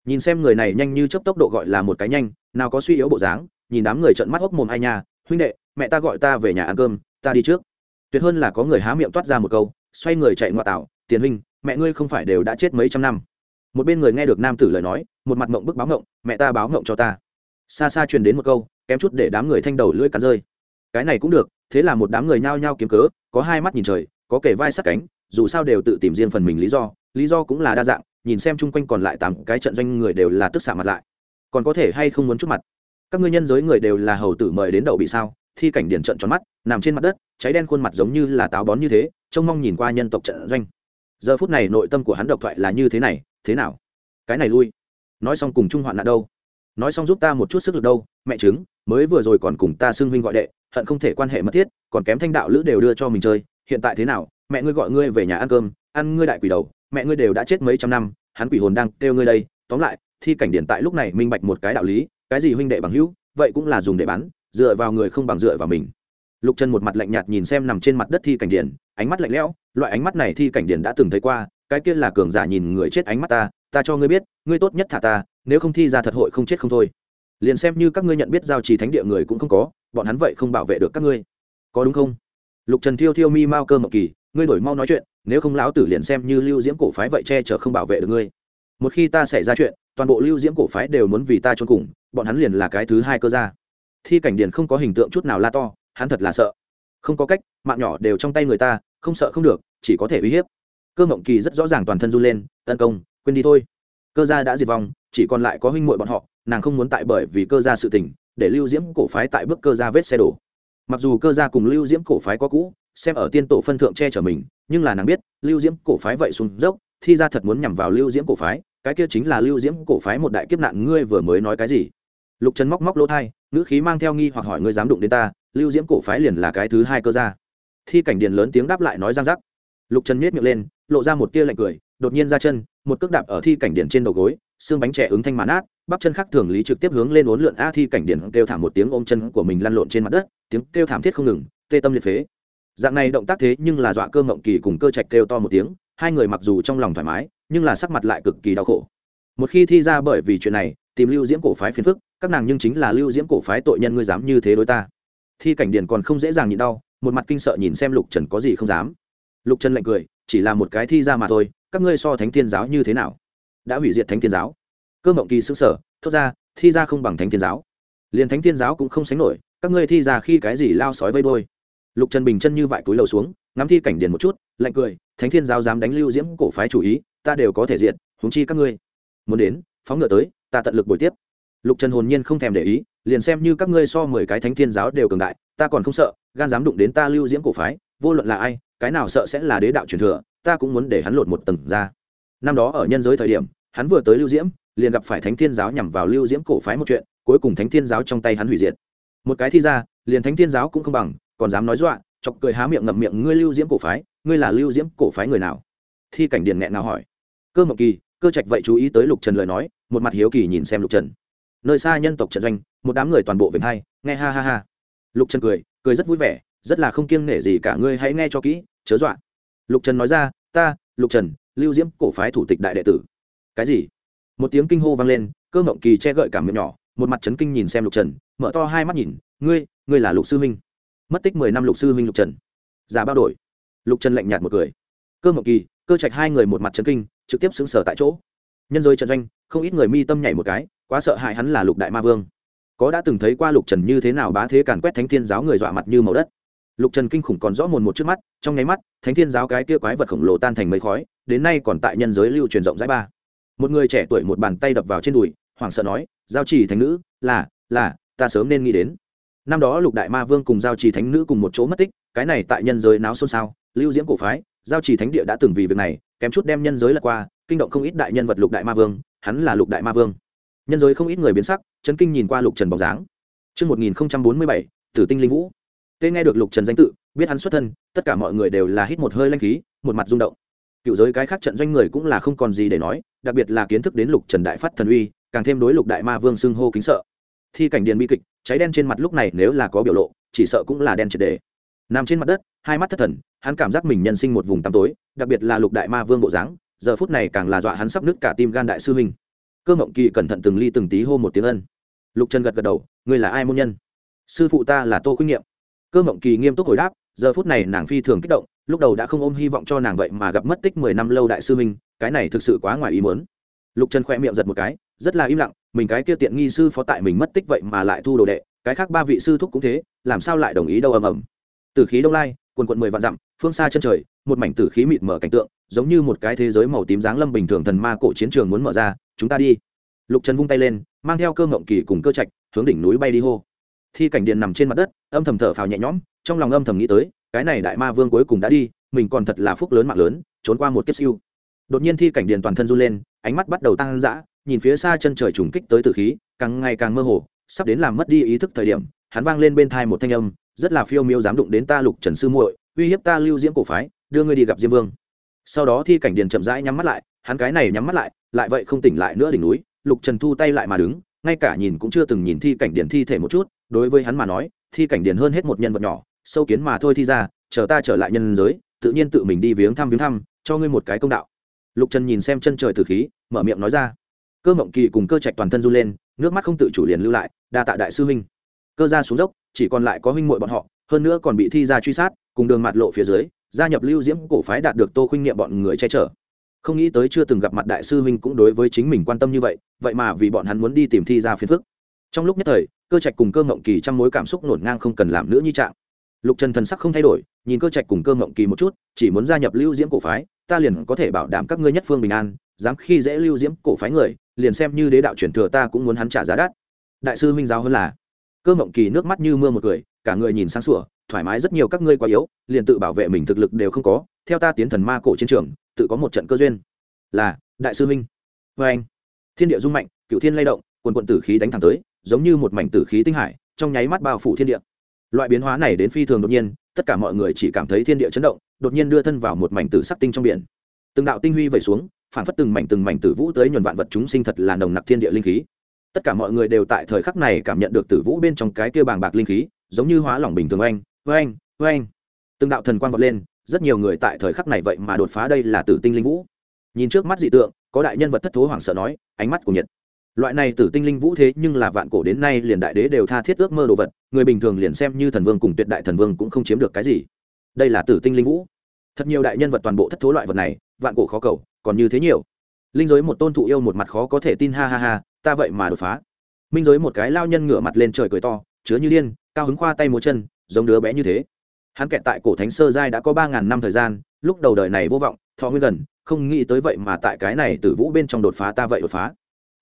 Nhìn xem người này nhanh như chấp tốc độ gọi là một cái nhanh nào có suy yếu bộ dáng nhìn đám người trợn mắt hốc mồm hai nhà, huynh đệ mẹ ta gọi ta về nhà ăn cơm ta đi trước. Tuyệt hơn là có người há miệng toát ra một câu xoay người chạy ngoại tạo tiền huynh mẹ ngươi không phải đều đã chết mấy trăm năm. Một bên người nghe được nam tử lời nói một mặt mộng bức báo ngộng mẹ ta báo ngộng cho ta xa xa truyền đến một câu, kém chút để đám người thanh đầu lưỡi cắn rơi. Cái này cũng được, thế là một đám người nhao nhao kiếm cớ, có hai mắt nhìn trời, có kể vai sát cánh, dù sao đều tự tìm riêng phần mình lý do lý do cũng là đa dạng, nhìn xem chung quanh còn lại tám cái trận doanh người đều là tức xạ mặt lại. Còn có thể hay không muốn chút mặt? Các ngươi nhân giới người đều là hầu tử mời đến đậu bị sao? Thi cảnh điển trận tròn mắt, nằm trên mặt đất, cháy đen khuôn mặt giống như là táo bón như thế, trông mong nhìn qua nhân tộc trận doanh. Giờ phút này nội tâm của hắn độc thoại là như thế này, thế nào? Cái này lui. Nói xong cùng trung hoạn nạn đâu? Nói xong giúp ta một chút sức lực đâu, mẹ chứng, mới vừa rồi còn cùng ta xưng huynh gọi đệ, hận không thể quan hệ mật thiết, còn kém thanh đạo lữ đều đưa cho mình chơi, hiện tại thế nào, mẹ ngươi gọi ngươi về nhà ăn cơm, ăn ngươi đại quỷ đầu, mẹ ngươi đều đã chết mấy trăm năm, hắn quỷ hồn đang kêu ngươi đây, tóm lại, thi cảnh điển tại lúc này minh bạch một cái đạo lý, cái gì huynh đệ bằng hữu, vậy cũng là dùng để bán, dựa vào người không bằng dựa vào mình. Lục trần một mặt lạnh nhạt nhìn xem nằm trên mặt đất thi cảnh điển, ánh mắt lạnh lẽo, loại ánh mắt này thi cảnh điển đã từng thấy qua, cái kia là cường giả nhìn người chết ánh mắt ta ta cho ngươi biết, ngươi tốt nhất thả ta nếu không thi ra thật hội không chết không thôi. Liền xem như các ngươi nhận biết giao trì thánh địa người cũng không có, bọn hắn vậy không bảo vệ được các ngươi. Có đúng không? Lục trần thiêu thiêu mi mao cơ mộc kỳ, ngươi đổi mau nói chuyện, nếu không lão tử liền xem như lưu diễm cổ phái vậy che chở không bảo vệ được ngươi. Một khi ta xảy ra chuyện, toàn bộ lưu diễm cổ phái đều muốn vì ta trốn cùng, bọn hắn liền là cái thứ hai cơ ra thi cảnh điền không có hình tượng chút nào la to, hắn thật là sợ. Không có cách, mạng nhỏ đều trong tay người ta, không sợ không được, chỉ có thể uy hiếp. Cơ mộng kỳ rất rõ ràng toàn thân run lên, tấn công, quên đi thôi cơ gia đã diệt vong, chỉ còn lại có huynh muội bọn họ, nàng không muốn tại bởi vì cơ gia sự tình, để lưu diễm cổ phái tại bước cơ gia vết xe đổ. Mặc dù cơ gia cùng lưu diễm cổ phái có cũ, xem ở tiên tổ phân thượng che chở mình, nhưng là nàng biết, lưu diễm cổ phái vậy xuống dốc, thi ra thật muốn nhằm vào lưu diễm cổ phái, cái kia chính là lưu diễm cổ phái một đại kiếp nạn, ngươi vừa mới nói cái gì? Lục trần móc móc lỗ thai, ngữ khí mang theo nghi hoặc hỏi, ngươi dám đụng đến ta? Lưu diễm cổ phái liền là cái thứ hai cơ gia. Thi cảnh điền lớn tiếng đáp lại nói răng rắc. Lục trần miết miệng lên, lộ ra một tia lạnh cười đột nhiên ra chân, một cước đạp ở thi cảnh điện trên đầu gối, xương bánh trẻ ứng thanh màn át, bắp chân khác thường lý trực tiếp hướng lên uốn lượn a thi cảnh điện kêu thảm một tiếng ôm chân của mình lăn lộn trên mặt đất, tiếng kêu thảm thiết không ngừng, tê tâm liệt phế. Dạng này động tác thế nhưng là dọa cơ mộng kỳ cùng cơ trạch kêu to một tiếng, hai người mặc dù trong lòng thoải mái, nhưng là sắc mặt lại cực kỳ đau khổ. Một khi thi ra bởi vì chuyện này, tìm lưu diễm cổ phái phiền phức, các nàng nhưng chính là lưu diễm cổ phái tội nhân ngươi dám như thế đối ta. Thi cảnh điền còn không dễ dàng nhịn đau, một mặt kinh sợ nhìn xem lục trần có gì không dám. Lục trần lạnh cười, chỉ là một cái thi ra mà thôi các ngươi so thánh thiên giáo như thế nào? Đã hủy diệt thánh thiên giáo. Cơ mộng kỳ xứng sở thốt ra, thi ra không bằng thánh thiên giáo. Liền thánh thiên giáo cũng không sánh nổi, các ngươi thi ra khi cái gì lao sói vây đôi lục trần bình chân như vải túi lầu xuống, ngắm thi cảnh điền một chút, lạnh cười, thánh thiên giáo dám đánh lưu diễm cổ phái chủ ý, ta đều có thể diện húng chi các ngươi. Muốn đến, phóng ngựa tới, ta tận lực buổi tiếp. Lục trần hồn nhiên không thèm để ý, liền xem như các ngươi so mười cái thánh thiên giáo đều cường đại, ta còn không sợ, gan dám đụng đến ta lưu diễm cổ phái, vô luận là ai, cái nào sợ sẽ là đế đạo truyền thừa ta cũng muốn để hắn lột một tầng ra. Năm đó ở nhân giới thời điểm hắn vừa tới lưu diễm liền gặp phải thánh thiên giáo nhằm vào lưu diễm cổ phái một chuyện cuối cùng thánh thiên giáo trong tay hắn hủy diệt. Một cái thi ra liền thánh thiên giáo cũng không bằng còn dám nói dọa chọc cười há miệng ngậm miệng ngươi lưu diễm cổ phái ngươi là lưu diễm cổ phái người nào? Thi cảnh điền nghẹn nào hỏi. Cơ mộng kỳ cơ trạch vậy chú ý tới lục trần lời nói một mặt hiếu kỳ nhìn xem lục trần. Nơi xa nhân tộc trận doanh một đám người toàn bộ về hay, nghe ha ha ha. Lục trần cười cười rất vui vẻ rất là không kiêng nể gì cả ngươi hãy nghe cho kỹ chớ dọa. Lục trần nói ra ta, lục trần, lưu diễm, cổ phái thủ tịch đại đệ tử. Cái gì? Một tiếng kinh hô vang lên, cơ ngộng kỳ che gợi cảm miệng nhỏ, một mặt trấn kinh nhìn xem lục trần, mở to hai mắt nhìn, ngươi ngươi là lục sư huynh mất tích mười năm lục sư huynh lục trần. Giả bao đổi. Lục trần lạnh nhạt một cười. Cơ ngộng kỳ, cơ trạch hai người một mặt trấn kinh, trực tiếp xứng sở tại chỗ. Nhân giới trận doanh, không ít người mi tâm nhảy một cái, quá sợ hãi hắn là lục đại ma vương. Có đã từng thấy qua lục trần như thế nào bá thế càn quét thánh thiên giáo người dọa mặt như màu đất lục trần kinh khủng còn rõ mồn một trước mắt trong nháy mắt thánh thiên giáo cái kia quái vật khổng lồ tan thành mấy khói đến nay còn tại nhân giới lưu truyền rộng rãi ba. Một người trẻ tuổi một bàn tay đập vào trên đùi hoảng sợ nói giao trì thánh nữ là là ta sớm nên nghĩ đến. Năm đó lục đại ma vương cùng giao trì thánh nữ cùng một chỗ mất tích cái này tại nhân giới náo xôn xao lưu diễm cổ phái giao trì thánh địa đã từng vì việc này kém chút đem nhân giới lật qua kinh động không ít đại nhân vật lục đại ma vương hắn là lục đại ma vương. Nhân giới không ít người biến sắc chấn kinh nhìn qua lục trần bóng dáng. Trước 1047, tử tinh linh vũ. Tê nghe được lục trần danh tự, biết hắn xuất thân, tất cả mọi người đều là hít một hơi lanh khí, một mặt rung động. Cựu giới cái khác trận doanh người cũng là không còn gì để nói, đặc biệt là kiến thức đến lục trần đại phát thần uy, càng thêm đối lục đại ma vương xưng hô kính sợ. Thi cảnh điền bi kịch, cháy đen trên mặt lúc này nếu là có biểu lộ, chỉ sợ cũng là đen triệt đề. Nằm trên mặt đất, hai mắt thất thần, hắn cảm giác mình nhân sinh một vùng tăm tối, đặc biệt là lục đại ma vương bộ dáng, giờ phút này càng là dọa hắn sắp nứt cả tim gan đại sư huynh. Cơ mộng kỳ cẩn thận từng ly từng tí hô một tiếng ân. Lục trần gật gật đầu, ngươi là ai môn nhân? Sư phụ ta là tô khuynh nghiệm cơ mộng kỳ nghiêm túc hồi đáp, giờ phút này nàng phi thường kích động, lúc đầu đã không ôm hy vọng cho nàng vậy mà gặp mất tích mười năm lâu đại sư minh cái này thực sự quá ngoài ý muốn. Lục trần khoe miệng giật một cái, rất là im lặng, mình cái kia tiện nghi sư phó tại mình mất tích vậy mà lại thu đồ đệ, cái khác ba vị sư thúc cũng thế, làm sao lại đồng ý đâu ầm ầm. Từ khí đông lai, quần quận mười vạn dặm, phương xa chân trời, một mảnh tử khí mịt mở cảnh tượng, giống như một cái thế giới màu tím dáng lâm bình thường thần ma cổ chiến trường muốn mở ra, chúng ta đi. Lục trần vung tay lên, mang theo cơ ngộng kỳ cùng cơ trạch, hướng đỉnh núi bay đi hô thi cảnh điện nằm trên mặt đất, âm thầm thở phào nhẹ nhõm, trong lòng âm thầm nghĩ tới, cái này đại ma vương cuối cùng đã đi, mình còn thật là phúc lớn mạng lớn, trốn qua một kiếp siêu. Đột nhiên thi cảnh điện toàn thân run lên, ánh mắt bắt đầu tăng dã, nhìn phía xa chân trời trùng kích tới từ khí, càng ngày càng mơ hồ, sắp đến làm mất đi ý thức thời điểm, hắn vang lên bên thai một thanh âm, rất là phiêu miêu dám đụng đến ta lục trần sư muội, uy hiếp ta lưu diễm cổ phái, đưa ngươi đi gặp diêm vương. Sau đó thi cảnh điền chậm rãi nhắm mắt lại, hắn cái này nhắm mắt lại lại vậy không tỉnh lại nữa đỉnh núi, lục trần thu tay lại mà đứng ngay cả nhìn cũng chưa từng nhìn thi cảnh điền thi thể một chút, đối với hắn mà nói, thi cảnh điền hơn hết một nhân vật nhỏ, sâu kiến mà thôi thi ra, chờ ta trở lại nhân giới, tự nhiên tự mình đi viếng thăm viếng thăm, cho ngươi một cái công đạo. Lục trần nhìn xem chân trời từ khí, mở miệng nói ra. Cơ mộng kỳ cùng cơ trạch toàn thân run lên, nước mắt không tự chủ liền lưu lại, đa tạ đại sư huynh. Cơ ra xuống dốc, chỉ còn lại có huynh muội bọn họ, hơn nữa còn bị thi ra truy sát, cùng đường mặt lộ phía dưới, gia nhập lưu diễm cổ phái đạt được tô khuynh niệm bọn người che chở không nghĩ tới chưa từng gặp mặt đại sư huynh cũng đối với chính mình quan tâm như vậy vậy mà vì bọn hắn muốn đi tìm thi ra phiền phức. Trong lúc nhất thời, cơ trạch cùng cơ ngộng kỳ trong mối cảm xúc nổn ngang không cần làm nữa như trạng. Lục trần thần sắc không thay đổi, nhìn cơ trạch cùng cơ ngộng kỳ một chút, chỉ muốn gia nhập lưu diễm cổ phái, ta liền có thể bảo đảm các ngươi nhất phương bình an, dám khi dễ lưu diễm cổ phái người, liền xem như đế đạo truyền thừa ta cũng muốn hắn trả giá đắt. Đại sư huynh giáo hơn là. Cơ ngộng kỳ nước mắt như mưa một cười cả người nhìn sáng sủa, thoải mái rất nhiều các ngươi quá yếu, liền tự bảo vệ mình thực lực đều không có, theo ta tiến thần ma cổ chiến trường, tự có một trận cơ duyên. Là, đại sư huynh. Vê anh, thiên địa rung mạnh cựu thiên lay động, quần quận tử khí đánh thẳng tới, giống như một mảnh tử khí tinh hải, trong nháy mắt bao phủ thiên địa. Loại biến hóa này đến phi thường đột nhiên, tất cả mọi người chỉ cảm thấy thiên địa chấn động, đột nhiên đưa thân vào một mảnh tử sắc tinh trong biển. Từng đạo tinh huy vẩy xuống phản phất từng mảnh từng mảnh tử vũ tới nhuần vạn vật chúng sinh thật là nồng nặc thiên địa linh khí. Tất cả mọi người đều tại thời khắc này cảm nhận được tử vũ bên trong cái kia bàng bạc linh khí giống như hóa lỏng bình thường oanh oanh oanh. Từng đạo thần quang vọt lên, rất nhiều người tại thời khắc này vậy mà đột phá đây là tử tinh linh vũ. Nhìn trước mắt dị tượng, có đại nhân vật thất thố hoảng sợ nói, ánh mắt của nhiệt. Loại này tử tinh linh vũ thế nhưng là vạn cổ đến nay liền đại đế đều tha thiết ước mơ đồ vật, người bình thường liền xem như thần vương cùng tuyệt đại thần vương cũng không chiếm được cái gì. Đây là tử tinh linh vũ. Thật nhiều đại nhân vật toàn bộ thất thố loại vật này, vạn cổ khó cầu, còn như thế nhiều. Linh giới một tôn thụ yêu một mặt khó có thể tin, ha ha ha, ta vậy mà đột phá. Minh giới một cái lao nhân ngửa mặt lên trời cười to chứa như điên, cao hứng khoa tay múa chân, giống đứa bé như thế. Hắn kẹt tại cổ thánh sơ giai đã có ba ngàn năm thời gian, lúc đầu đời này vô vọng, thọ nguyên gần, không nghĩ tới vậy mà tại cái này tử vũ bên trong đột phá ta vậy đột phá.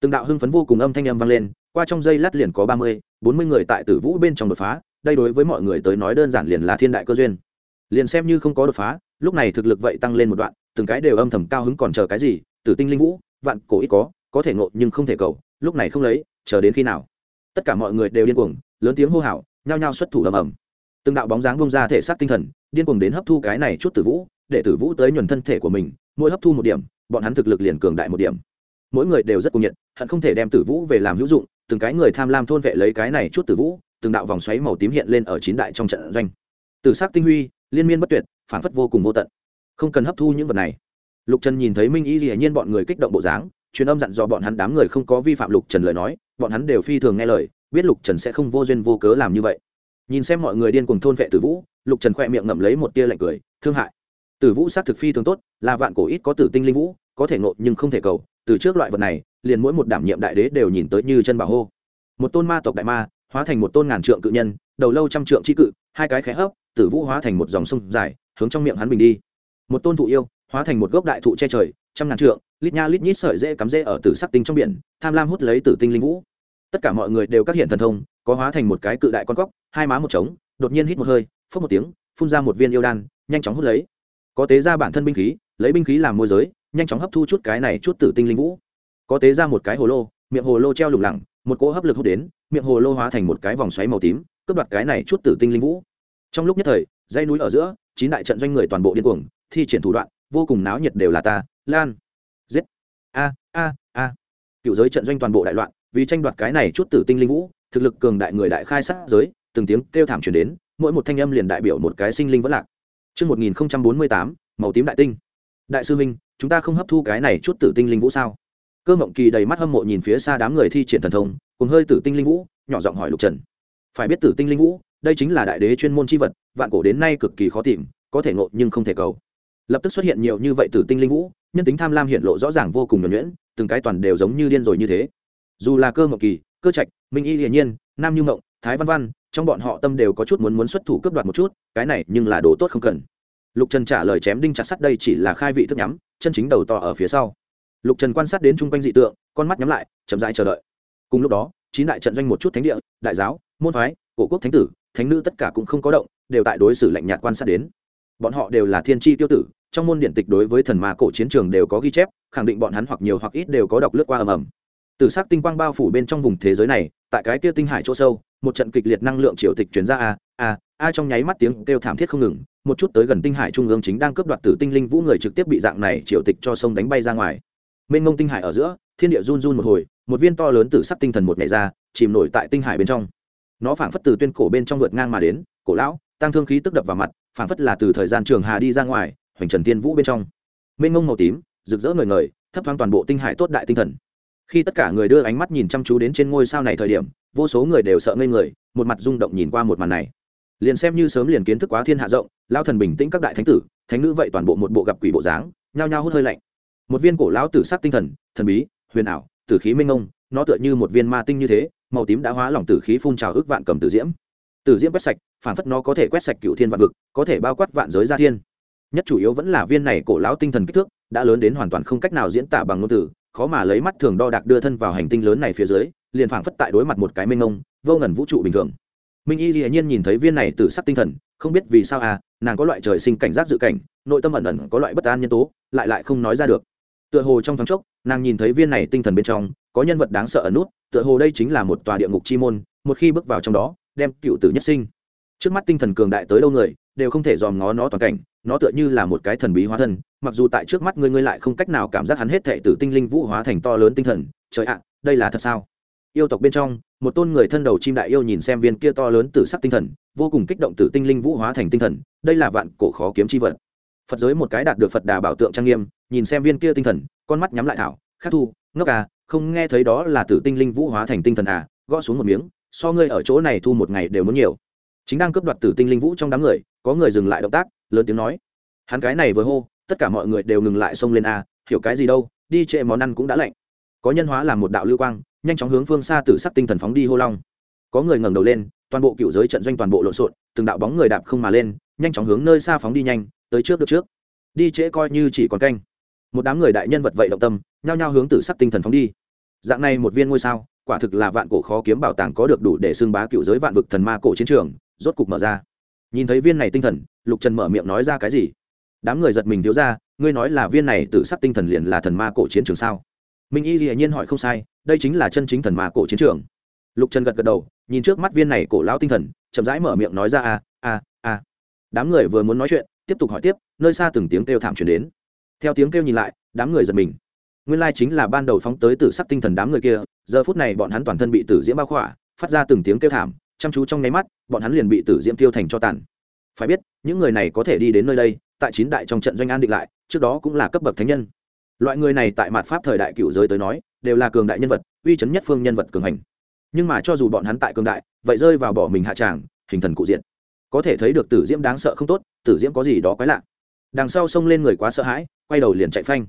Từng đạo hưng phấn vô cùng âm thanh âm vang lên, qua trong giây lát liền có ba mươi, bốn mươi người tại tử vũ bên trong đột phá, đây đối với mọi người tới nói đơn giản liền là thiên đại cơ duyên. Liền xem như không có đột phá, lúc này thực lực vậy tăng lên một đoạn, từng cái đều âm thầm cao hứng còn chờ cái gì, tử tinh linh vũ, vạn cổ ít có có thể ngộ nhưng không thể cầu, lúc này không lấy, chờ đến khi nào? Tất cả mọi người đều điên cuồng lớn tiếng hô hào, nhao nhao xuất thủ ầm ầm. Từng đạo bóng dáng bông ra thể xác tinh thần, điên cuồng đến hấp thu cái này chút tử vũ, để tử vũ tới nhuần thân thể của mình, mỗi hấp thu một điểm, bọn hắn thực lực liền cường đại một điểm. Mỗi người đều rất cuồng nhiệt, hận không thể đem tử vũ về làm hữu dụng, từng cái người tham lam thôn vệ lấy cái này chút tử vũ, từng đạo vòng xoáy màu tím hiện lên ở chín đại trong trận doanh. Từ sắc tinh huy, liên miên bất tuyệt, phản phất vô cùng vô tận. Không cần hấp thu những vật này. Lục trần nhìn thấy minh y hạnh nhiên bọn người kích động bộ dáng, truyền âm dặn dò bọn hắn đám người không có vi phạm lục trần lời nói, bọn hắn đều phi thường nghe lời biết lục trần sẽ không vô duyên vô cớ làm như vậy nhìn xem mọi người điên cùng thôn vệ tử vũ lục trần khoe miệng ngậm lấy một tia lạnh cười thương hại tử vũ s á t thực phi thường tốt là vạn cổ ít có tử tinh linh vũ có thể ngộ nhưng không thể cầu từ trước loại vật này liền mỗi một đảm nhiệm đại đế đều nhìn tới như chân bảo hô một tôn ma tộc đại ma hóa thành một tôn ngàn trượng cự nhân đầu lâu trăm trượng c cự hai cái khẽ hấp tử vũ hóa thành một dòng sông dài hướng trong miệng hắn bình đi một tôn thụ yêu hóa thành một gốc đại thụ che trời trăm ngàn trượng lít nha lít nhít sợi dễ cắm dễ ở tử sắc tinh trong biển tham lam hút lấy tử tinh linh vũ tất cả mọi người đều các hiện thần thông, có hóa thành một cái cự đại con cóc, hai má một trống, đột nhiên hít một hơi phớt một tiếng, phun ra một viên yêu đan, nhanh chóng hút lấy. Có tế ra bản thân binh khí, lấy binh khí làm môi giới, nhanh chóng hấp thu chút cái này chút tử tinh linh vũ. Có tế ra một cái hồ lô, miệng hồ lô treo lủng lẳng, một cỗ hấp lực hút đến, miệng hồ lô hóa thành một cái vòng xoáy màu tím, cướp đoạt cái này chút tử tinh linh vũ. Trong lúc nhất thời dây núi ở giữa, chín đại trận doanh người toàn bộ điên cuồng, thi triển thủ đoạn, vô cùng náo nhiệt đều là ta, lan. Giết. A a a. Cựu giới trận doanh toàn bộ đại loạn vì tranh đoạt cái này chút tử tinh linh vũ thực lực cường đại người đại khai sát giới từng tiếng kêu thảm truyền đến mỗi một thanh âm liền đại biểu một cái sinh linh vẫn lạc Trước 1048, màu tím đại tinh. Đại sư minh chúng ta không hấp thu cái này chút tử tinh linh vũ sao? Cơ Mộng Kỳ đầy mắt hâm mộ nhìn phía xa đám người thi triển thần thông, cùng hơi tử tinh linh vũ, nhỏ giọng hỏi Lục Trần. Phải biết tử tinh linh vũ, đây chính là đại đế chuyên môn chi vật, vạn cổ đến nay cực kỳ khó tìm, có thể ngộ nhưng không thể cầu. Lập tức xuất hiện nhiều như vậy tử tinh linh vũ, nhân tính tham lam hiện lộ rõ ràng vô cùng nhuần nhuyễn, từng cái toàn đều giống như điên rồi như thế. Dù là Cơ Mộng Kỳ, Cơ Trạch, Minh Y hiển Nhiên, Nam Như Mộng, Thái Văn Văn, trong bọn họ tâm đều có chút muốn muốn xuất thủ cướp đoạt một chút, cái này nhưng là đồ tốt không cần. Lục Trần trả lời chém đinh chặt sắt đây chỉ là khai vị thức nhắm, chân chính đầu to ở phía sau. Lục trần quan sát đến chung quanh dị tượng con mắt nhắm lại chậm rãi chờ đợi. Cùng lúc đó chín đại trận doanh một chút thánh địa đại giáo môn phái cổ quốc thánh tử thánh nữ tất cả cũng không có động đều tại đối xử lạnh nhạt quan sát đến. Bọn họ đều là thiên tri tiêu tử trong môn điện tịch đối với thần ma cổ chiến trường đều có ghi chép khẳng định bọn hắn hoặc nhiều hoặc ít đều có đọc lướt qua ầm ầm từ s ắ c tinh quang bao phủ bên trong vùng thế giới này, tại cái kia tinh hải chỗ sâu, một trận kịch liệt năng lượng triều tịch chuyển ra, a a a trong nháy mắt tiếng kêu thảm thiết không ngừng, một chút tới gần tinh hải trung ương chính đang cướp đoạt tử tinh linh vũ người trực tiếp bị dạng này triều tịch cho sông đánh bay ra ngoài. Mênh ngông tinh hải ở giữa, thiên địa run run một hồi, một viên to lớn từ sắc tinh thần một ngày ra, chìm nổi tại tinh hải bên trong. Nó phảng phất từ tuyên cổ bên trong vượt ngang mà đến, cổ lão, tăng thương khí tức đập vào mặt, phảng phất là từ thời gian trường hà đi ra ngoài, hoành trần tiên vũ bên trong. Mênh ngông màu tím, rực rỡ ngời ngời, thấp thoáng toàn bộ tinh hải tốt đại tinh thần khi tất cả người đưa ánh mắt nhìn chăm chú đến trên ngôi sao này thời điểm, vô số người đều sợ ngây người, một mặt rung động nhìn qua một màn này. Liền xem như sớm liền kiến thức quá thiên hạ rộng, lao thần bình tĩnh các đại thánh tử, thánh nữ vậy toàn bộ một bộ gặp quỷ bộ dáng, nhao nhao hút hơi lạnh. Một viên cổ lão tử sắc tinh thần thần bí, huyền ảo, tử khí minh ông nó tựa như một viên ma tinh như thế, màu tím đã hóa lỏng tử khí phun trào ước vạn cầm tử diễm. Tử diễm quét sạch, phản phất nó có thể quét sạch cựu thiên vạn vực, có thể bao quát vạn giới gia thiên. Nhất chủ yếu vẫn là viên này cổ lão tinh thần kích thước, đã lớn đến hoàn toàn không cách nào diễn tả bằng ngôn từ khó mà lấy mắt thường đo đạc đưa thân vào hành tinh lớn này phía dưới, liền phảng phất tại đối mặt một cái mênh ngông vô ngần vũ trụ bình thường. Minh y hiển nhiên nhìn thấy viên này từ sắc tinh thần, không biết vì sao à nàng có loại trời sinh cảnh giác dự cảnh, nội tâm ẩn ẩn có loại bất an nhân tố, lại lại không nói ra được. Tựa hồ trong thoáng chốc, nàng nhìn thấy viên này tinh thần bên trong, có nhân vật đáng sợ ẩn nút, tựa hồ đây chính là một tòa địa ngục chi môn, một khi bước vào trong đó, đem cựu tử nhất sinh. Trước mắt tinh thần cường đại tới đâu người, đều không thể dòm ngó nó toàn cảnh nó tựa như là một cái thần bí hóa thân, mặc dù tại trước mắt ngươi ngươi lại không cách nào cảm giác hắn hết thệ tử tinh linh vũ hóa thành to lớn tinh thần. Trời ạ, đây là thật sao? Yêu tộc bên trong, một tôn người thân đầu chim đại yêu nhìn xem viên kia to lớn tử sắc tinh thần, vô cùng kích động tử tinh linh vũ hóa thành tinh thần, đây là vạn cổ khó kiếm chi vật. Phật giới một cái đạt được phật đà bảo tượng trang nghiêm, nhìn xem viên kia tinh thần, con mắt nhắm lại thảo, khắc thu, ngốc à không nghe thấy đó là tử tinh linh vũ hóa thành tinh thần à gõ xuống một miếng, so ngươi ở chỗ này thu một ngày đều muốn nhiều chính đang cướp đoạt tử tinh linh vũ trong đám người có người dừng lại động tác lớn tiếng nói. Hắn cái này vừa hô tất cả mọi người đều ngừng lại xông lên a, hiểu cái gì đâu đi trệ món ăn cũng đã lạnh. Có nhân hóa làm một đạo lưu quang nhanh chóng hướng phương xa tử sắc tinh thần phóng đi hô long. Có người ngẩng đầu lên toàn bộ cựu giới trận doanh toàn bộ lộn xộn từng đạo bóng người đạp không mà lên nhanh chóng hướng nơi xa phóng đi nhanh tới trước được trước. Đi trễ coi như chỉ còn canh. Một đám người đại nhân vật vậy động tâm nhao nhao hướng tử sắc tinh thần phóng đi. Dạng này một viên ngôi sao quả thực là vạn cổ khó kiếm bảo tàng có được đủ để xưng bá cựu giới vạn vực thần ma cổ chiến trường rốt cục mở ra. Nhìn thấy viên này tinh thần, lục trần mở miệng nói ra cái gì? Đám người giật mình thiếu ra, ngươi nói là viên này tự sắc tinh thần liền là thần ma cổ chiến trường sao? Minh y dĩ nhiên hỏi không sai, đây chính là chân chính thần ma cổ chiến trường. Lục trần gật gật đầu, nhìn trước mắt viên này cổ lão tinh thần, chậm rãi mở miệng nói ra, a a a. Đám người vừa muốn nói chuyện, tiếp tục hỏi tiếp, nơi xa từng tiếng kêu thảm chuyển đến. Theo tiếng kêu nhìn lại, đám người giật mình. Nguyên lai chính là ban đầu phóng tới tử sắc tinh thần đám người kia, giờ phút này bọn hắn toàn thân bị tử diễm bao khỏa, phát ra từng tiếng kêu thảm chăm chú trong nháy mắt, bọn hắn liền bị tử diễm tiêu thành cho tàn. Phải biết, những người này có thể đi đến nơi đây, tại chín đại trong trận doanh an định lại, trước đó cũng là cấp bậc thánh nhân. Loại người này tại mạt pháp thời đại cựu giới tới nói, đều là cường đại nhân vật, uy chấn nhất phương nhân vật cường hành. Nhưng mà cho dù bọn hắn tại cường đại, vậy rơi vào bỏ mình hạ tràng, hình thần cụ diện. Có thể thấy được tử diễm đáng sợ không tốt, tử diễm có gì đó quái lạ. Đằng sau xông lên người quá sợ hãi, quay đầu liền chạy phanh.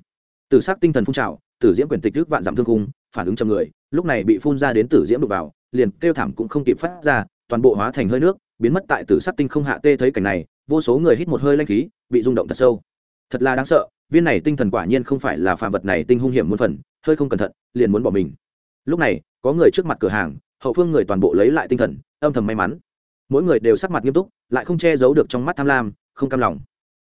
Tử sắc tinh thần phun trào, tử diễm quyền tịch trước vạn giảm thương cung phản ứng chầm người, lúc này bị phun ra đến tử diễm đục vào liền kêu thảm cũng không kịp phát ra, toàn bộ hóa thành hơi nước, biến mất tại tử sắc tinh không hạ tê thấy cảnh này, vô số người hít một hơi lanh khí, bị rung động thật sâu. Thật là đáng sợ, viên này tinh thần quả nhiên không phải là phạm vật này tinh hung hiểm muôn phần, hơi không cẩn thận, liền muốn bỏ mình. Lúc này, có người trước mặt cửa hàng, hậu phương người toàn bộ lấy lại tinh thần, âm thầm may mắn. Mỗi người đều sắc mặt nghiêm túc, lại không che giấu được trong mắt tham lam, không cam lòng.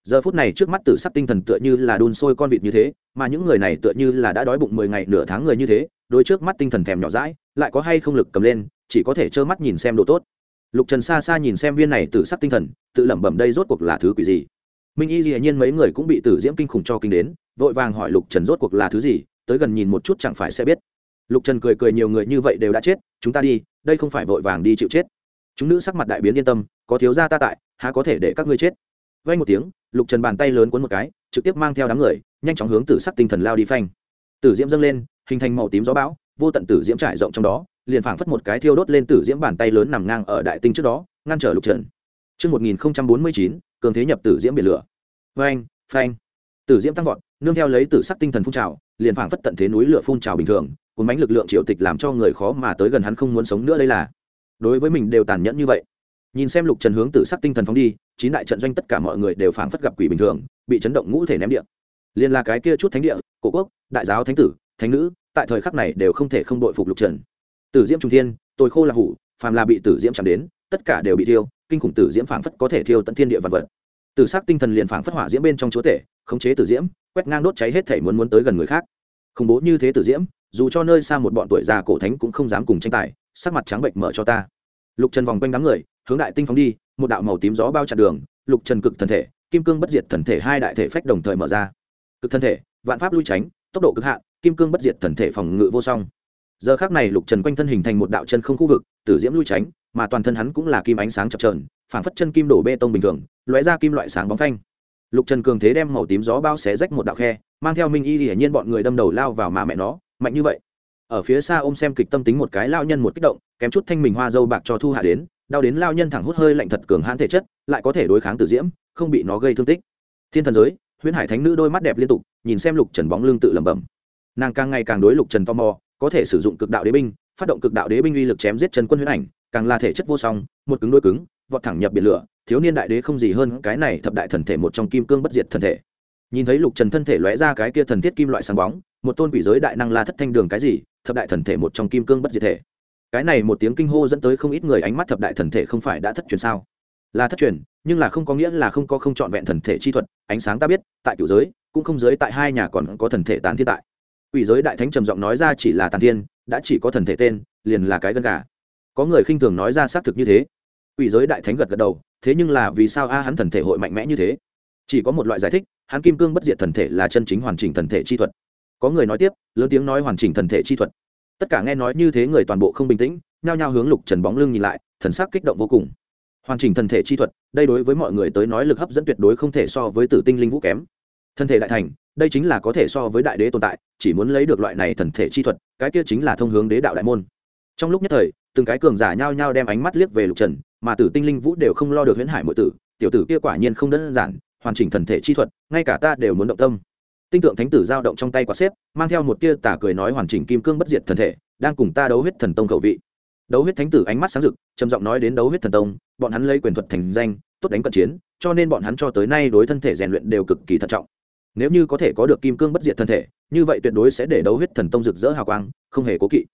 Giờ phút này trước mắt tử sắc tinh thần tựa như là đun sôi con vịt như thế, mà những người này tựa như là đã đói bụng mười ngày nửa tháng người như thế đôi trước mắt tinh thần thèm nhỏ rãi lại có hay không lực cầm lên, chỉ có thể trơ mắt nhìn xem độ tốt. Lục trần xa xa nhìn xem viên này tử sắc tinh thần, tự lẩm bẩm đây rốt cuộc là thứ quỷ gì? Minh y dĩ nhiên mấy người cũng bị tử diễm kinh khủng cho kinh đến, vội vàng hỏi lục trần rốt cuộc là thứ gì, tới gần nhìn một chút chẳng phải sẽ biết. Lục trần cười cười nhiều người như vậy đều đã chết, chúng ta đi, đây không phải vội vàng đi chịu chết. Chúng nữ sắc mặt đại biến yên tâm, có thiếu gia ta tại, há có thể để các ngươi chết? Vay một tiếng, lục trần bàn tay lớn cuốn một cái, trực tiếp mang theo đám người, nhanh chóng hướng tử sắc tinh thần lao đi phanh. Tử diễm dâng lên, hình thành màu tím gió bão vô tận tử diễm trải rộng trong đó liền phảng phất một cái thiêu đốt lên tử diễm bàn tay lớn nằm ngang ở đại tinh trước đó ngăn trở lục trần Trước 1049, cường thế nhập tử diễm biển lửa. Phanh, phanh. Tử diễm tăng vọt, nương theo lấy tử sắc tinh thần phun trào, liền phảng phất tận thế núi lửa phun trào bình thường, cuốn bánh lực lượng triệu tịch làm cho người khó mà tới gần hắn không muốn sống nữa đây là. Đối với mình đều tàn nhẫn như vậy. Nhìn xem Lục Trần hướng tử sắc tinh thần phóng đi, chín đại trận doanh tất cả mọi người đều phảng phất gặp quỷ bình thường, bị chấn động ngũ thể ném địa. Liên là cái kia chút thánh địa, cổ quốc, đại giáo thánh tử, thánh nữ, tại thời khắc này đều không thể không đội phục Lục Trần. Tử diễm trung thiên, tôi khô là hủ, phàm là bị tử diễm chạm đến, tất cả đều bị thiêu, kinh khủng tử diễm phảng phất có thể thiêu tận thiên địa vật vật. Tử sắc tinh thần liền phảng phất hỏa diễm bên trong chúa tể khống chế tử diễm quét ngang đốt cháy hết thể muốn muốn tới gần người khác. Khủng bố như thế tử diễm dù cho nơi xa một bọn tuổi già cổ thánh cũng không dám cùng tranh tài sắc mặt trắng bệnh mở cho ta. Lục trần vòng quanh đám người hướng đại tinh phóng đi một đạo màu tím gió bao chặt đường lục trần cực thần thể kim cương bất diệt thần thể hai đại thể phách đồng thời mở ra. Cực thần thể vạn pháp lui tránh tốc độ cực hạn kim cương bất diệt thần thể phòng ngự vô song. Giờ khác này lục trần quanh thân hình thành một đạo chân không khu vực, tử diễm lui tránh, mà toàn thân hắn cũng là kim ánh sáng chập trờn phảng phất chân kim đổ bê tông bình thường, lóe ra kim loại sáng bóng phanh. Lục trần cường thế đem màu tím gió bao xé rách một đạo khe, mang theo minh y hiển nhiên bọn người đâm đầu lao vào mà mẹ nó, mạnh như vậy. Ở phía xa ôm xem kịch tâm tính một cái lao nhân một kích động, kém chút thanh mình hoa dâu bạc cho thu hạ đến, đau đến lao nhân thẳng hút hơi lạnh thật cường hãn thể chất, lại có thể đối kháng tử diễm, không bị nó gây thương tích. Thiên thần giới, huyễn hải thánh nữ đôi mắt đẹp liên tục, nhìn xem lục trần bóng lưng tự lẩm bẩm nàng càng ngày càng đối lục trần tò mò, có thể sử dụng cực đạo đế binh, phát động cực đạo đế binh uy lực chém giết trần quân huyễn ảnh, càng là thể chất vô song, một cứng đôi cứng, vọt thẳng nhập biển lửa, thiếu niên đại đế không gì hơn cái này thập đại thần thể một trong kim cương bất diệt thần thể. Nhìn thấy lục trần thân thể lóe ra cái kia thần thiết kim loại sáng bóng, một tôn quỷ giới đại năng la thất thanh đường cái gì, thập đại thần thể một trong kim cương bất diệt thể. Cái này một tiếng kinh hô dẫn tới không ít người ánh mắt thập đại thần thể không phải đã thất truyền sao? Là thất truyền, nhưng là không có nghĩa là không có không trọn vẹn thần thể chi thuật, ánh sáng ta biết, tại cựu giới, cũng không giới tại hai nhà còn có thần thể tán thiên tại quỷ giới đại thánh trầm giọng nói ra chỉ là tàn thiên, đã chỉ có thần thể tên, liền là cái gân gà. Có người khinh thường nói ra xác thực như thế. Quỷ giới đại thánh gật gật đầu, thế nhưng là vì sao a hắn thần thể hội mạnh mẽ như thế? Chỉ có một loại giải thích, hắn kim cương bất diệt thần thể là chân chính hoàn chỉnh thần thể chi thuật. Có người nói tiếp, lớn tiếng nói hoàn chỉnh thần thể chi thuật. Tất cả nghe nói như thế người toàn bộ không bình tĩnh, nhao nhao hướng lục trần bóng lưng nhìn lại, thần sắc kích động vô cùng. Hoàn chỉnh thần thể chi thuật, đây đối với mọi người tới nói lực hấp dẫn tuyệt đối không thể so với tử tinh linh vũ kém thân thể đại thành, đây chính là có thể so với đại đế tồn tại, chỉ muốn lấy được loại này thần thể chi thuật, cái kia chính là thông hướng đế đạo đại môn. Trong lúc nhất thời, từng cái cường giả nhao nhao đem ánh mắt liếc về lục trần, mà tử tinh linh vũ đều không lo được huyễn hải mọi tử, tiểu tử kia quả nhiên không đơn giản, hoàn chỉnh thần thể chi thuật, ngay cả ta đều muốn động tâm. Tinh tượng thánh tử giao động trong tay quả xếp, mang theo một tia tả cười nói hoàn chỉnh kim cương bất diệt thần thể, đang cùng ta đấu huyết thần tông khẩu vị. Đấu huyết thánh tử ánh mắt sáng rực, trầm giọng nói đến đấu huyết thần tông, bọn hắn lấy quyền thuật thành danh, tốt đánh cận chiến, cho nên bọn hắn cho tới nay đối thân thể rèn luyện đều cực kỳ thận trọng nếu như có thể có được kim cương bất diệt thân thể, như vậy tuyệt đối sẽ để đấu huyết thần tông rực rỡ hào quang, không hề cố kỵ.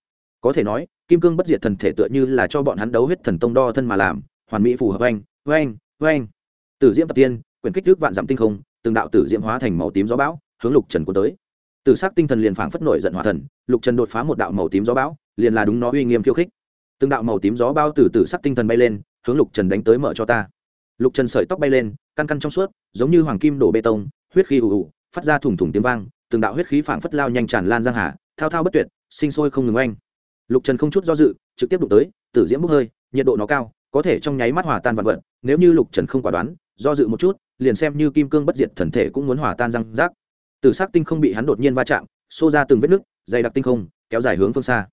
Có thể nói, kim cương bất diệt thần thể tựa như là cho bọn hắn đấu huyết thần tông đo thân mà làm, hoàn mỹ phù hợp anh oanh oanh. Tử diễm tập tiên quyền kích thước vạn dặm tinh không, từng đạo tử diễm hóa thành màu tím gió bão, hướng lục trần cuốn tới. Tử s ắ c tinh thần liền phảng phất nổi giận hòa thần, lục trần đột phá một đạo màu tím gió bão, liền là đúng nó uy nghiêm khiêu khích. Từng đạo màu tím gió bao từ tử sắc tinh thần bay lên, hướng lục trần đánh tới mở cho ta. Lục trần sợi tóc bay lên, căn căn trong suốt, giống như hoàng kim đổ bê tông huyết khí ù ù, phát ra thủng thủng tiếng vang, từng đạo huyết khí phảng phất lao nhanh tràn lan giang hà, thao thao bất tuyệt, sinh sôi không ngừng oanh. Lục trần không chút do dự, trực tiếp đụng tới, tử diễm bốc hơi, nhiệt độ nó cao, có thể trong nháy mắt hòa tan vật vật, nếu như lục trần không quả đoán, do dự một chút, liền xem như kim cương bất diệt thần thể cũng muốn hòa tan răng rác. Tử s ắ c tinh không bị hắn đột nhiên va chạm, xô ra từng vết nứt, dày đặc tinh không, kéo dài hướng phương xa.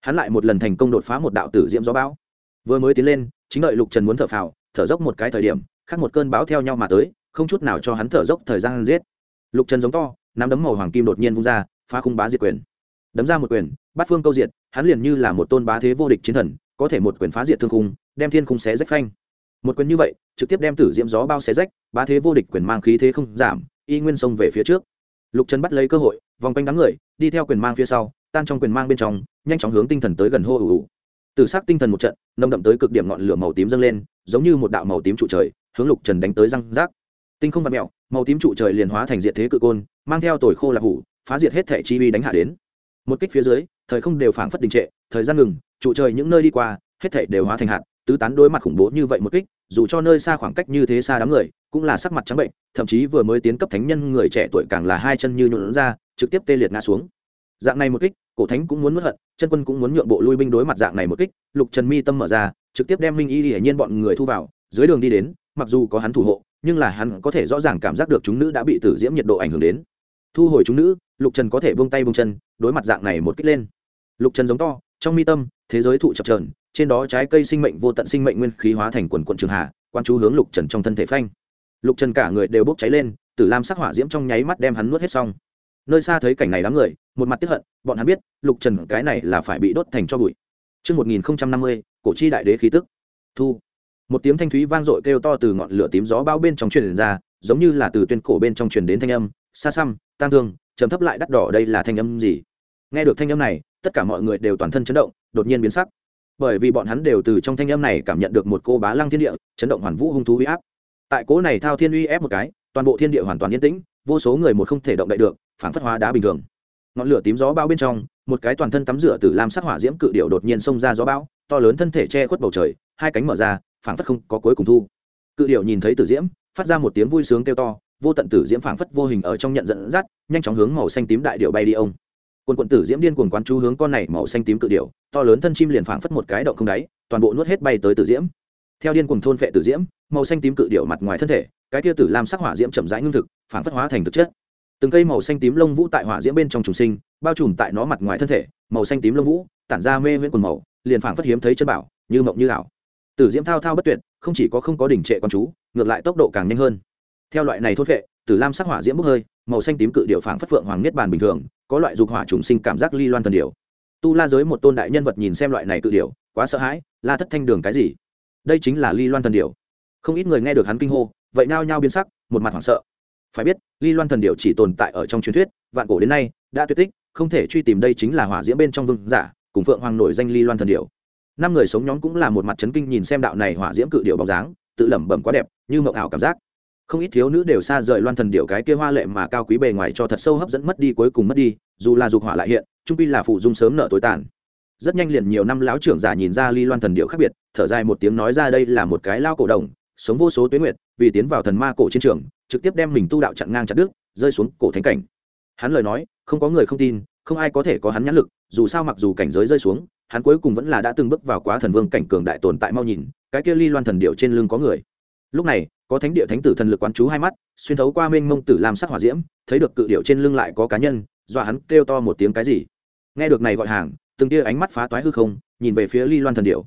Hắn lại một lần thành công đột phá một đạo tử diễm gió bão. Vừa mới tiến lên, chính đợi lục trần muốn thở phào, thở dốc một cái thời điểm, khác một cơn bão theo nhau mà tới không chút nào cho hắn thở dốc thời gian giết. Lục trần giống to, nắm đấm màu hoàng kim đột nhiên vung ra, phá khung bá diệt quyền. Đấm ra một quyền, bắt phương câu diệt, hắn liền như là một tôn bá thế vô địch chiến thần, có thể một quyền phá diệt thương khung, đem thiên khung xé rách phanh. Một quyền như vậy, trực tiếp đem tử diễm gió bao xé rách, bá thế vô địch quyền mang khí thế không giảm, y nguyên sông về phía trước. Lục trần bắt lấy cơ hội, vòng quanh đám người, đi theo quyền mang phía sau, tan trong quyền mang bên trong, nhanh chóng hướng tinh thần tới gần hô ủ ủ từ s ắ c tinh thần một trận nông đậm tới cực điểm ngọn lửa màu tím dâng lên, giống như một đạo màu tím trụ trời, hướng lục trần đánh tới răng rác tinh không vặt mẹo, màu tím trụ trời liền hóa thành diệt thế cự côn, mang theo tồi khô là hủ, phá diệt hết thẻ chi vi đánh hạ đến. Một kích phía dưới, thời không đều phảng phất đình trệ, thời gian ngừng, trụ trời những nơi đi qua, hết thảy đều hóa thành hạt, tứ tán đối mặt khủng bố như vậy một kích, dù cho nơi xa khoảng cách như thế xa đám người, cũng là sắc mặt trắng bệnh, thậm chí vừa mới tiến cấp thánh nhân người trẻ tuổi càng là hai chân như nhuộn ra, trực tiếp tê liệt ngã xuống. Dạng này một kích, cổ thánh cũng muốn mất hận, chân quân cũng muốn nhượng bộ lui binh đối mặt dạng này một kích, lục trần mi tâm mở ra, trực tiếp đem minh y hiển nhiên bọn người thu vào, dưới đường đi đến, mặc dù có hắn thủ hộ nhưng là hắn có thể rõ ràng cảm giác được chúng nữ đã bị tử diễm nhiệt độ ảnh hưởng đến. Thu hồi chúng nữ lục trần có thể buông tay buông chân đối mặt dạng này một kích lên. Lục trần giống to trong mi tâm thế giới thụ chập trờn trên đó trái cây sinh mệnh vô tận sinh mệnh nguyên khí hóa thành quần quận trường hạ quan chú hướng lục trần trong thân thể phanh. Lục trần cả người đều bốc cháy lên tử lam sắc hỏa diễm trong nháy mắt đem hắn nuốt hết xong. Nơi xa thấy cảnh này đám người một mặt tiếp hận bọn hắn biết lục trần cái này là phải bị đốt thành cho bụi. Trước 1050, cổ chi đại đế khí tức. Thu. Một tiếng thanh thúy vang dội kêu to từ ngọn lửa tím gió bao bên trong truyền ra, giống như là từ tuyên cổ bên trong truyền đến thanh âm, xa xăm, tang thương, trầm thấp lại đắt đỏ đây là thanh âm gì? Nghe được thanh âm này, tất cả mọi người đều toàn thân chấn động, đột nhiên biến sắc. Bởi vì bọn hắn đều từ trong thanh âm này cảm nhận được một cô bá lăng thiên địa, chấn động hoàn vũ hung thú uy áp. Tại cố này thao thiên uy ép một cái, toàn bộ thiên địa hoàn toàn yên tĩnh, vô số người một không thể động đậy được, phản phất hóa đá bình thường ngọn lửa tím gió bao bên trong một cái toàn thân tắm rửa từ lam sắc hỏa diễm cự điệu đột nhiên xông ra gió bão to lớn thân thể che khuất bầu trời hai cánh mở ra phảng phất không có cuối cùng thu. Cự điệu nhìn thấy tử diễm, phát ra một tiếng vui sướng kêu to, vô tận tử diễm phảng phất vô hình ở trong nhận dẫn dắt, nhanh chóng hướng màu xanh tím đại điệu bay đi ông. Quần quận tử diễm điên cuồng quán chú hướng con này màu xanh tím cự điệu to lớn thân chim liền phảng phất một cái động không đáy, toàn bộ nuốt hết bay tới tử diễm. Theo điên cuồng thôn phệ tử diễm, màu xanh tím cự điệu mặt ngoài thân thể, cái tia tử lam sắc hỏa diễm chậm rãi ngưng thực, phảng phất hóa thành thực chất. Từng cây màu xanh tím lông vũ tại hỏa diễm bên trong trùng sinh, bao trùm tại nó mặt ngoài thân thể, màu xanh tím lông vũ, tản ra mê miễn quần màu, liền phảng phất hiếm thấy chân bảo, như mộng như ảo tử diễm thao thao bất tuyệt, không chỉ có không có đỉnh trệ con chú, ngược lại tốc độ càng nhanh hơn. Theo loại này thốt vệ tử lam sắc hỏa diễm bốc hơi, màu xanh tím cự điệu phảng phất phượng hoàng niết bàn bình thường, có loại dục hỏa trùng sinh cảm giác ly loan thần điệu tu la giới một tôn đại nhân vật nhìn xem loại này cự điệu quá sợ hãi, la thất thanh đường cái gì? Đây chính là ly loan thần điệu không ít người nghe được hắn kinh hô, vậy nao nhao biến sắc, một mặt hoảng sợ. Phải biết, ly loan thần điệu chỉ tồn tại ở trong truyền thuyết, vạn cổ đến nay, đã tuyệt tích, không thể truy tìm đây chính là hỏa diễm bên trong vương giả, cùng phượng hoàng nổi danh ly loan thần điệu năm người sống nhóm cũng là một mặt chấn kinh nhìn xem đạo này hỏa diễm cự điệu bóng dáng, tự lẩm bẩm quá đẹp, như mộng ảo cảm giác. Không ít thiếu nữ đều xa rời loan thần điệu cái kia hoa lệ mà cao quý bề ngoài cho thật sâu hấp dẫn mất đi, cuối cùng mất đi, dù là dục hỏa lại hiện, trung pi là phụ dung sớm nợ tối tàn. Rất nhanh liền nhiều năm lão trưởng giả nhìn ra ly loan thần điệu khác biệt, thở dài một tiếng nói ra đây là một cái lao cổ đồng, sống vô số tuyến nguyệt, vì tiến vào thần ma cổ chiến trường, trực tiếp đem mình tu đạo chặn ngang chặt đứt, rơi xuống cổ thánh cảnh. Hắn lời nói, không có người không tin, không ai có thể có hắn nhãn lực, dù sao mặc dù cảnh giới rơi xuống hắn cuối cùng vẫn là đã từng bước vào quá thần vương cảnh cường đại tồn tại mau nhìn, cái kia ly loan thần điệu trên lưng có người. Lúc này, có thánh địa thánh tử thần lực quán chú hai mắt, xuyên thấu qua mênh mông tử làm sắc hỏa diễm, thấy được cự điệu trên lưng lại có cá nhân dọa hắn kêu to một tiếng cái gì. Nghe được này gọi hàng, từng tia ánh mắt phá toái hư không, nhìn về phía ly loan thần điệu.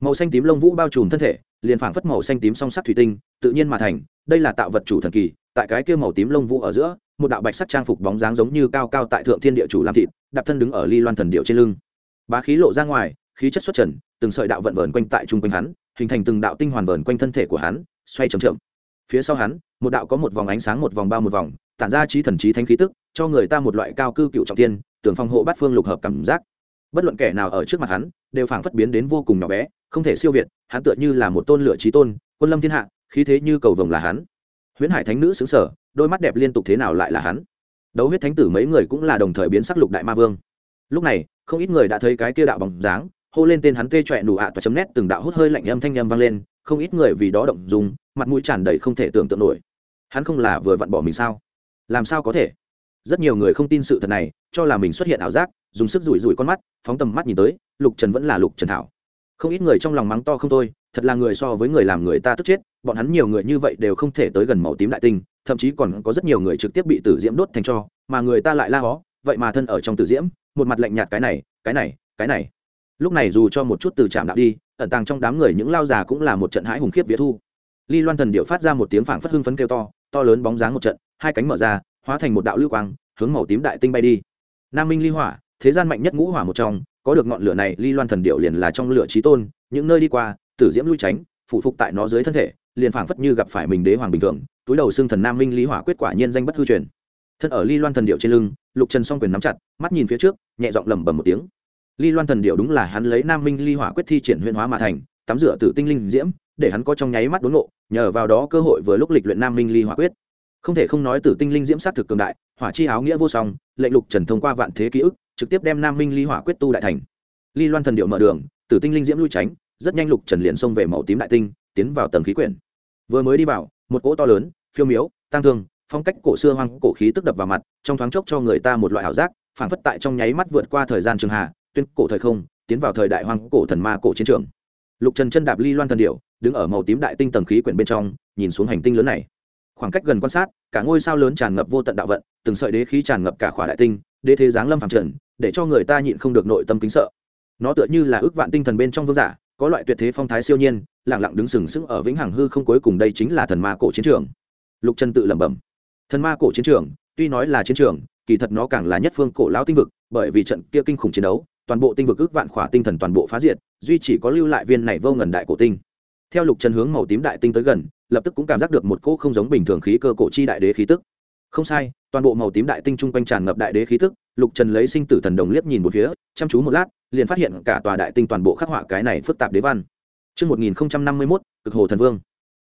Màu xanh tím lông vũ bao trùm thân thể, liền phảng phất màu xanh tím song sắc thủy tinh, tự nhiên mà thành, đây là tạo vật chủ thần kỳ, tại cái kia màu tím lông vũ ở giữa, một đạo bạch sắc trang phục bóng dáng giống như cao cao tại thượng thiên địa chủ làm thịt, đạp thân đứng ở ly loan thần điệu trên lưng bá khí lộ ra ngoài, khí chất xuất trần, từng sợi đạo vận vờn quanh tại trung quanh hắn, hình thành từng đạo tinh hoàn vờn quanh thân thể của hắn, xoay chậm chậm. Phía sau hắn, một đạo có một vòng ánh sáng một vòng bao một vòng, tản ra trí thần trí thánh khí tức, cho người ta một loại cao cư cựu trọng tiên tưởng phòng hộ bát phương lục hợp cảm giác. Bất luận kẻ nào ở trước mặt hắn, đều phảng phất biến đến vô cùng nhỏ bé, không thể siêu việt, hắn tựa như là một tôn lửa trí tôn, quân lâm thiên hạ, khí thế như cầu vồng là hắn. Huyễn hải thánh nữ xứng sở đôi mắt đẹp liên tục thế nào lại là hắn? Đấu huyết thánh tử mấy người cũng là đồng thời biến sắc lục đại ma vương lúc này, không ít người đã thấy cái kia đạo bóng dáng, hô lên tên hắn tê trọe nụ ạ toa chấm nét, từng đạo hút hơi lạnh âm thanh âm vang lên, không ít người vì đó động dùng mặt mũi tràn đầy không thể tưởng tượng nổi. Hắn không là vừa vặn bỏ mình sao? Làm sao có thể? Rất nhiều người không tin sự thật này, cho là mình xuất hiện ảo giác, dùng sức rủi rủi con mắt, phóng tầm mắt nhìn tới, lục trần vẫn là lục trần thảo. Không ít người trong lòng mắng to không thôi, thật là người so với người làm người ta tức chết, bọn hắn nhiều người như vậy đều không thể tới gần màu tím đại tinh, thậm chí còn có rất nhiều người trực tiếp bị tử diễm đốt thành cho, mà người ta lại la hó, vậy mà thân ở trong tử diễm một mặt lạnh nhạt cái này cái này cái này. Lúc này dù cho một chút từ chạm đạo đi, ẩn tàng trong đám người những lao già cũng là một trận hãi hùng khiếp vía thu. Ly loan thần điệu phát ra một tiếng phảng phất hưng phấn kêu to to lớn bóng dáng một trận, hai cánh mở ra, hóa thành một đạo lưu quang, hướng màu tím đại tinh bay đi. Nam minh ly hỏa, thế gian mạnh nhất ngũ hỏa một trong, có được ngọn lửa này, ly loan thần điệu liền là trong lửa trí tôn, những nơi đi qua, tử diễm lui tránh phụ phục tại nó dưới thân thể, liền phảng phất như gặp phải mình đế hoàng bình thường, túi đầu xương thần nam minh lý hỏa, quyết quả nhiên danh bất hư truyền thân ở ly loan thần điệu trên lưng, lục trần s o n g quyền nắm chặt, mắt nhìn phía trước, nhẹ giọng lẩm bẩm một tiếng. Ly loan thần điệu đúng là hắn lấy nam minh ly hỏa quyết thi triển huyện hóa mà thành, tắm rửa từ tinh linh diễm, để hắn có trong nháy mắt đốn ngộ, nhờ vào đó cơ hội vừa lúc lịch luyện nam minh ly hỏa quyết. Không thể không nói từ tinh linh diễm s á t thực cường đại, hỏa chi áo nghĩa vô song, lệnh lục trần thông qua vạn thế ký ức, trực tiếp đem nam minh ly hỏa quyết tu đại thành. Ly loan thần điệu mở đường, từ tinh linh diễm lui tránh, rất nhanh lục trần liền xông về màu tím đại tinh, tiến vào tầng khí quyển. Vừa mới đi vào, một cỗ to lớn, phiêu miếu tăng thương phong cách cổ xưa hoang, cổ khí tức đập vào mặt, trong thoáng chốc cho người ta một loại ảo giác phản phất tại trong nháy mắt vượt qua thời gian trường hạ, tuyên cổ thời không, tiến vào thời đại hoang, cổ thần ma, cổ chiến trường. Lục trần chân đạp ly loan thần điệu đứng ở màu tím đại tinh tầng khí quyển bên trong, nhìn xuống hành tinh lớn này. Khoảng cách gần quan sát, cả ngôi sao lớn tràn ngập vô tận đạo vận, từng sợi đế khí tràn ngập cả khỏa đại tinh, đế thế giáng lâm phẳng trần, để cho người ta nhịn không được nội tâm kính sợ. Nó tựa như là ước vạn tinh thần bên trong vương giả, có loại tuyệt thế phong thái siêu nhiên lẳng lặng đứng sừng sững ở vĩnh hằng hư không cuối cùng đây chính là thần ma cổ chiến trường. Lục trần tự lẩm bẩm thần ma cổ chiến trường tuy nói là chiến trường kỳ thật nó càng là nhất phương cổ lao tinh vực bởi vì trận kia kinh khủng chiến đấu toàn bộ tinh vực ước vạn khỏa tinh thần toàn bộ phá diệt duy chỉ có lưu lại viên này vô ngần đại cổ tinh. Theo lục trần hướng màu tím đại tinh tới gần lập tức cũng cảm giác được một cỗ không giống bình thường khí cơ cổ chi đại đế khí tức. Không sai toàn bộ màu tím đại tinh trung quanh tràn ngập đại đế khí tức lục trần lấy sinh tử thần đồng liếc nhìn một phía chăm chú một lát liền phát hiện cả tòa đại tinh toàn bộ khắc họa cái này phức tạp đế văn. Trước 1051, cực hồ thần vương.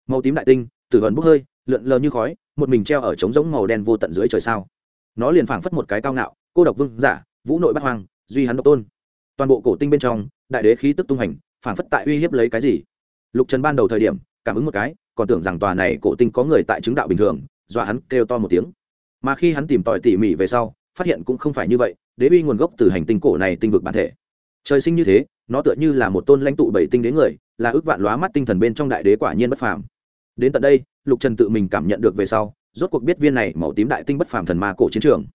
Màu tím đại tinh, tử vần bốc hơi, lượn lờ như khói, một mình treo ở trống giống màu đen vô tận dưới trời sao. Nó liền phảng phất một cái cao ngạo, cô độc vương giả, vũ nội bát hoang, duy hắn độc tôn. Toàn bộ cổ tinh bên trong, đại đế khí tức tung hành, phảng phất tại uy hiếp lấy cái gì. Lục Trần ban đầu thời điểm, cảm ứng một cái, còn tưởng rằng tòa này cổ tinh có người tại chứng đạo bình thường, dọa hắn kêu to một tiếng. Mà khi hắn tìm tòi tỉ mỉ về sau, phát hiện cũng không phải như vậy, đế uy nguồn gốc từ hành tinh cổ này tinh vực bản thể trời sinh như thế nó tựa như là một tôn lãnh tụ bảy tinh đế người là ước vạn lóa mắt tinh thần bên trong đại đế quả nhiên bất phàm đến tận đây lục trần tự mình cảm nhận được về sau, rốt cuộc biết viên này màu tím đại tinh bất phàm thần ma cổ chiến trường.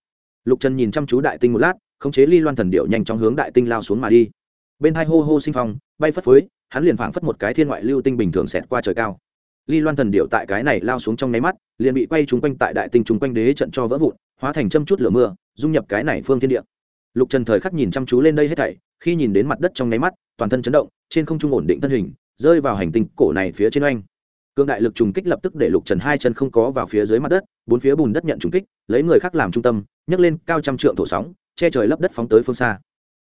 Lục trần nhìn chăm chú đại tinh một lát, khống chế ly loan thần điệu nhanh chóng hướng đại tinh lao xuống mà đi. Bên hai hô hô sinh phong, bay phất phới, hắn liền phảng phất một cái thiên ngoại lưu tinh bình thường xẹt qua trời cao. Ly loan thần điệu tại cái này lao xuống trong nháy mắt, liền bị quay trúng quanh tại đại tinh trúng quanh đế trận cho vỡ vụn, hóa thành châm chút lửa mưa, dung nhập cái này phương thiên địa. Lục trần thời khắc nhìn chăm chú lên đây hết thảy, khi nhìn đến mặt đất trong nháy mắt, toàn thân chấn động, trên không trung ổn định thân hình, rơi vào hành tinh cổ này phía trên oanh cương đại lực trùng kích lập tức để lục trần hai chân không có vào phía dưới mặt đất, bốn phía bùn đất nhận trùng kích, lấy người khác làm trung tâm, nhấc lên cao trăm trượng thổ sóng, che trời lấp đất phóng tới phương xa.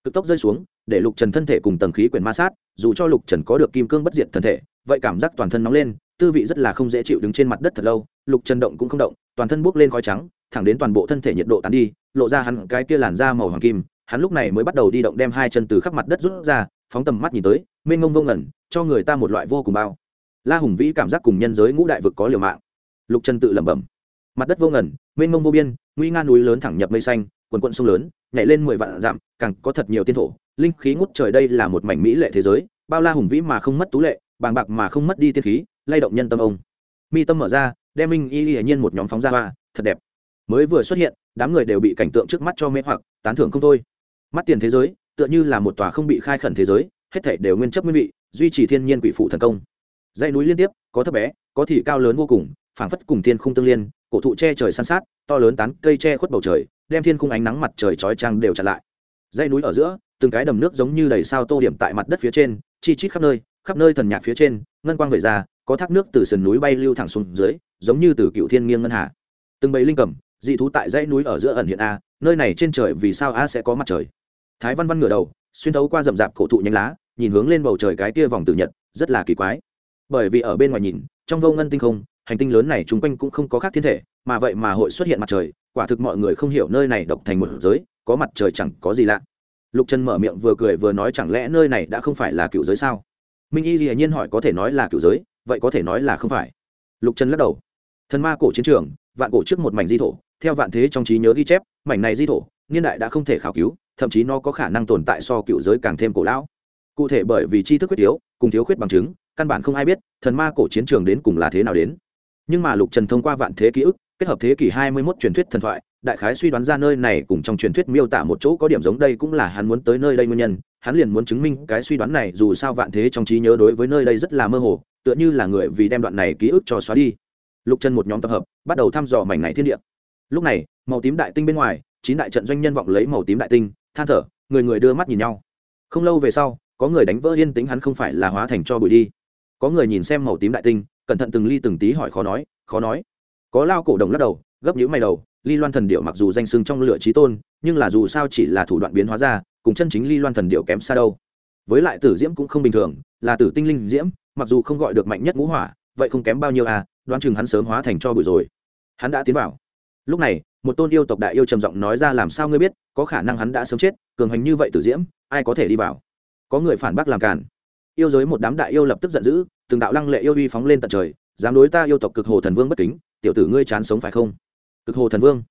Cực tốc rơi xuống, để lục trần thân thể cùng tầng khí quyển ma sát, dù cho lục trần có được kim cương bất diệt thân thể, vậy cảm giác toàn thân nóng lên, tư vị rất là không dễ chịu đứng trên mặt đất thật lâu, lục trần động cũng không động, toàn thân buốc lên khói trắng, thẳng đến toàn bộ thân thể nhiệt độ tán đi, lộ ra hắn cái kia làn da màu hoàng kim, hắn lúc này mới bắt đầu đi động đem hai chân từ khắp mặt đất rút ra, phóng tầm mắt nhìn tới, mênh ngông vô ngẩn cho người ta một loại vô cùng bao la hùng vĩ cảm giác cùng nhân giới ngũ đại vực có liều mạng. Lục trần tự lẩm bẩm. Mặt đất vô ngẩn mênh mông vô biên, nguy nga núi lớn thẳng nhập mây xanh, quần quận sông lớn, nhảy lên mười vạn dặm, càng có thật nhiều tiên thổ. Linh khí ngút trời đây là một mảnh mỹ lệ thế giới, bao la hùng vĩ mà không mất tú lệ, bàng bạc mà không mất đi tiên khí, lay động nhân tâm ông. Mi tâm mở ra, đem minh y hiển nhiên một nhóm phóng ra hoa, thật đẹp. Mới vừa xuất hiện, đám người đều bị cảnh tượng trước mắt cho mê hoặc, tán thưởng không thôi. Mắt tiền thế giới, tựa như là một tòa không bị khai khẩn thế giới, hết thể đều nguyên chấp nguyên vị, duy trì thiên nhiên quỷ phụ thần công dãy núi liên tiếp, có thấp bé, có thì cao lớn vô cùng, phảng phất cùng thiên khung tương liên, cổ thụ che trời san sát, to lớn tán cây che khuất bầu trời, đem thiên khung ánh nắng mặt trời chói trang đều chặn lại. Dãy núi ở giữa, từng cái đầm nước giống như đầy sao tô điểm tại mặt đất phía trên, chi chít khắp nơi khắp nơi thần nhạc phía trên, ngân quang vẩy ra, có thác nước từ sườn núi bay lưu thẳng xuống dưới, giống như từ cựu thiên nghiêng ngân hà. Từng bầy linh cầm dị thú tại dãy núi ở giữa ẩn hiện a, nơi này trên trời vì sao a sẽ có mặt trời? Thái văn văn ngửa đầu, xuyên thấu qua rậm rạp cổ thụ nhánh lá, nhìn hướng lên bầu trời cái kia vòng tử nhật, rất là kỳ quái bởi vì ở bên ngoài nhìn, trong vô ngân tinh không, hành tinh lớn này chung quanh cũng không có khác thiên thể, mà vậy mà hội xuất hiện mặt trời, quả thực mọi người không hiểu nơi này độc thành một giới, có mặt trời chẳng có gì lạ. Lục trần mở miệng vừa cười vừa nói chẳng lẽ nơi này đã không phải là cựu giới sao? Minh y dĩ nhiên hỏi có thể nói là cựu giới, vậy có thể nói là không phải. Lục trần lắc đầu. Thần ma cổ chiến trường, vạn cổ trước một mảnh di thổ, theo vạn thế trong trí nhớ ghi chép, mảnh này di thổ, niên đại đã không thể khảo cứu, thậm chí nó có khả năng tồn tại so cựu giới càng thêm cổ lão. Cụ thể bởi vì tri thức quyết yếu cùng thiếu khuyết bằng chứng căn bản không ai biết thần ma cổ chiến trường đến cùng là thế nào đến. Nhưng mà lục trần thông qua vạn thế ký ức, kết hợp thế kỷ hai mươi 21 truyền thuyết thần thoại, đại khái suy đoán ra nơi này cùng trong truyền thuyết miêu tả một chỗ có điểm giống đây cũng là hắn muốn tới nơi đây nguyên nhân. Hắn liền muốn chứng minh cái suy đoán này dù sao vạn thế trong trí nhớ đối với nơi đây rất là mơ hồ, tựa như là người vì đem đoạn này ký ức cho xóa đi. Lục trần một nhóm tập hợp, bắt đầu thăm dò mảnh này thiên địa. Lúc này, màu tím đại tinh bên ngoài, chín đại trận doanh nhân vọng lấy màu tím đại tinh, than thở, người người đưa mắt nhìn nhau. Không lâu về sau, có người đánh vỡ yên tính hắn không phải là hóa thành cho bụi đi có người nhìn xem màu tím đại tinh, cẩn thận từng ly từng tí hỏi khó nói khó nói. Có lao cổ đồng lắc đầu, gấp nhữ mày đầu, ly loan thần điệu mặc dù danh sưng trong lửa trí tôn, nhưng là dù sao chỉ là thủ đoạn biến hóa ra, cùng chân chính ly loan thần điệu kém xa đâu. Với lại tử diễm cũng không bình thường, là tử tinh linh diễm, mặc dù không gọi được mạnh nhất ngũ hỏa, vậy không kém bao nhiêu à đoán chừng hắn sớm hóa thành cho bụi rồi. Hắn đã tiến vào. Lúc này, một tôn yêu tộc đại yêu trầm giọng nói ra làm sao ngươi biết, có khả năng hắn đã sớm chết, cường hành như vậy tử diễm, ai có thể đi vào? Có người phản bác làm cản yêu giới một đám đại yêu lập tức giận dữ, từng đạo lăng lệ yêu uy phóng lên tận trời, dám đối ta yêu tộc cực hồ thần vương bất kính, tiểu tử ngươi chán sống phải không? Cực hồ thần vương.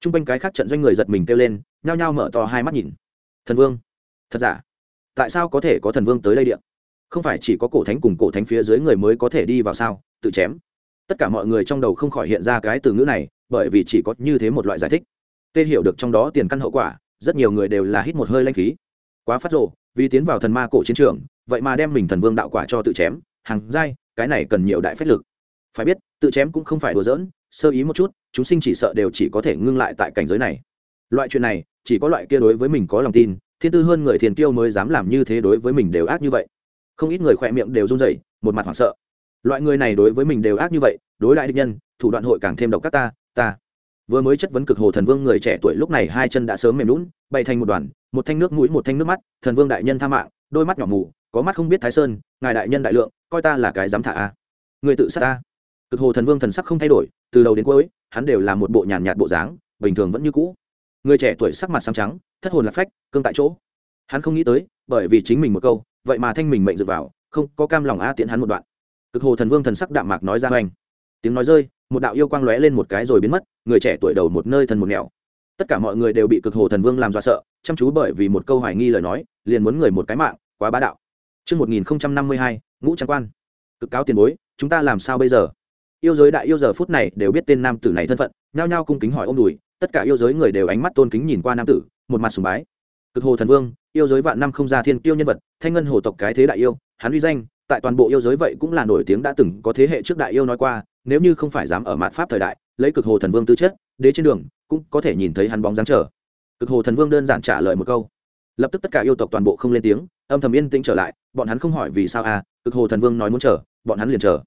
T r u n g quanh cái khác trận doanh người giật mình kêu lên, nhao nhao mở to hai mắt nhìn. Thần vương. Thật giả? Tại sao có thể có thần vương tới đây điện không phải chỉ có cổ thánh cùng cổ thánh phía dưới người mới có thể đi vào sao? Tự chém. Tất cả mọi người trong đầu không khỏi hiện ra cái từ ngữ này, bởi vì chỉ có như thế một loại giải thích. Tê hiểu được trong đó tiền căn hậu quả, rất nhiều người đều là hít một hơi lanh khí. Quá phát rộ vì tiến vào thần ma cổ chiến trường, vậy mà đem mình thần vương đạo quả cho tự chém, hàng dai cái này cần nhiều đại phép lực. Phải biết, tự chém cũng không phải đùa giỡn, sơ ý một chút, chúng sinh chỉ sợ đều chỉ có thể ngưng lại tại cảnh giới này. Loại chuyện này, chỉ có loại kia đối với mình có lòng tin, thiên tư hơn người thiền tiêu mới dám làm như thế đối với mình đều ác như vậy. Không ít người khỏe miệng đều run rẩy, một mặt hoảng sợ. Loại người này đối với mình đều ác như vậy, đối lại địch nhân, thủ đoạn hội càng thêm độc các ta ta vừa mới chất vấn cực hồ thần vương người trẻ tuổi lúc này hai chân đã sớm mềm lún bay thành một đoàn, một thanh nước mũi, một thanh nước mắt, thần vương đại nhân tha mạng, đôi mắt nhỏ mù, có mắt không biết thái sơn, ngài đại nhân đại lượng, coi ta là cái dám thả a. Người tự sát ta cực hồ thần vương thần sắc không thay đổi, từ đầu đến cuối, hắn đều là một bộ nhàn nhạt bộ dáng, bình thường vẫn như cũ. Người trẻ tuổi sắc mặt xám trắng, thất hồn lạc phách, cương tại chỗ. Hắn không nghĩ tới, bởi vì chính mình một câu, vậy mà thanh mình mệnh dựa vào, không, có cam lòng a tiện hắn một đoạn. Cực hồ thần vương thần sắc đạm mạc nói ra hoành tiếng nói rơi một đạo yêu quang lóe lên một cái rồi biến mất người trẻ tuổi đầu một nơi thần một nẻo tất cả mọi người đều bị cực hồ thần vương làm dọa sợ chăm chú bởi vì một câu hoài nghi lời nói liền muốn người một cái mạng quá bá đạo Trước 1052, ngũ trang quan. Cực cáo tiền bối, chúng ta làm sao bây giờ? Yêu giới đại yêu giờ phút này đều biết tên nam tử này thân phận, nhao nhao cung kính hỏi ôm đùi, tất cả yêu giới người đều ánh mắt tôn kính nhìn qua nam tử, một mặt sùng bái. Cực hồ thần vương, yêu giới vạn năm không ra thiên kiêu nhân vật, thanh ngân hồ tộc cái thế đại yêu, hắn uy danh, tại toàn bộ yêu giới vậy cũng là nổi tiếng đã từng có thế hệ trước đại yêu nói qua, nếu như không phải dám ở mạt pháp thời đại, lấy cực hồ thần vương tư chất, đế trên đường cũng có thể nhìn thấy hắn bóng dáng trở. Cực hồ thần vương đơn giản trả lời một câu, lập tức tất cả yêu tộc toàn bộ không lên tiếng, âm thầm yên tĩnh trở lại bọn hắn không hỏi vì sao à cực hồ thần vương nói muốn chờ bọn hắn liền chờ.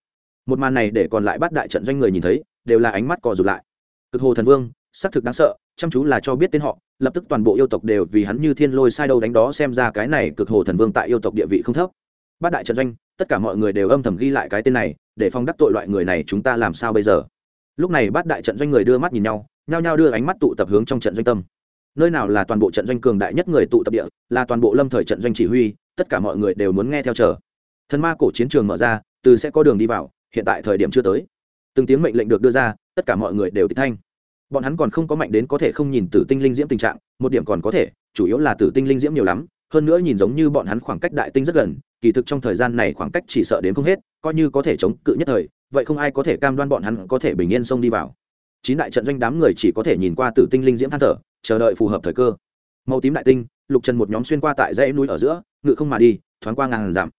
Một màn này để còn lại bắt đại trận doanh người nhìn thấy đều là ánh mắt cò rụt lại. Cực hồ thần vương xác thực đáng sợ chăm chú là cho biết tên họ lập tức toàn bộ yêu tộc đều vì hắn như thiên lôi sai đâu đánh đó xem ra cái này cực hồ thần vương tại yêu tộc địa vị không thấp bát đại trận doanh, tất cả mọi người đều âm thầm ghi lại cái tên này, để phong đắc tội loại người này chúng ta làm sao bây giờ? Lúc này bát đại trận doanh người đưa mắt nhìn nhau, nhao nhao đưa ánh mắt tụ tập hướng trong trận doanh tâm. Nơi nào là toàn bộ trận doanh cường đại nhất người tụ tập địa, là toàn bộ lâm thời trận doanh chỉ huy, tất cả mọi người đều muốn nghe theo chờ. Thần ma cổ chiến trường mở ra, từ sẽ có đường đi vào, hiện tại thời điểm chưa tới. Từng tiếng mệnh lệnh được đưa ra, tất cả mọi người đều tích thanh. Bọn hắn còn không có mạnh đến có thể không nhìn tử tinh linh diễm tình trạng, một điểm còn có thể, chủ yếu là tử tinh linh diễm nhiều lắm, hơn nữa nhìn giống như bọn hắn khoảng cách đại tinh rất gần kỳ thực trong thời gian này khoảng cách chỉ sợ đến không hết, coi như có thể chống cự nhất thời, vậy không ai có thể cam đoan bọn hắn có thể bình yên xông đi vào. Chín đại trận doanh đám người chỉ có thể nhìn qua tử tinh linh diễm than thở, chờ đợi phù hợp thời cơ. Màu tím đại tinh, lục trần một nhóm xuyên qua tại dãy núi ở giữa, ngự không mà đi, thoáng qua ngàn dặm.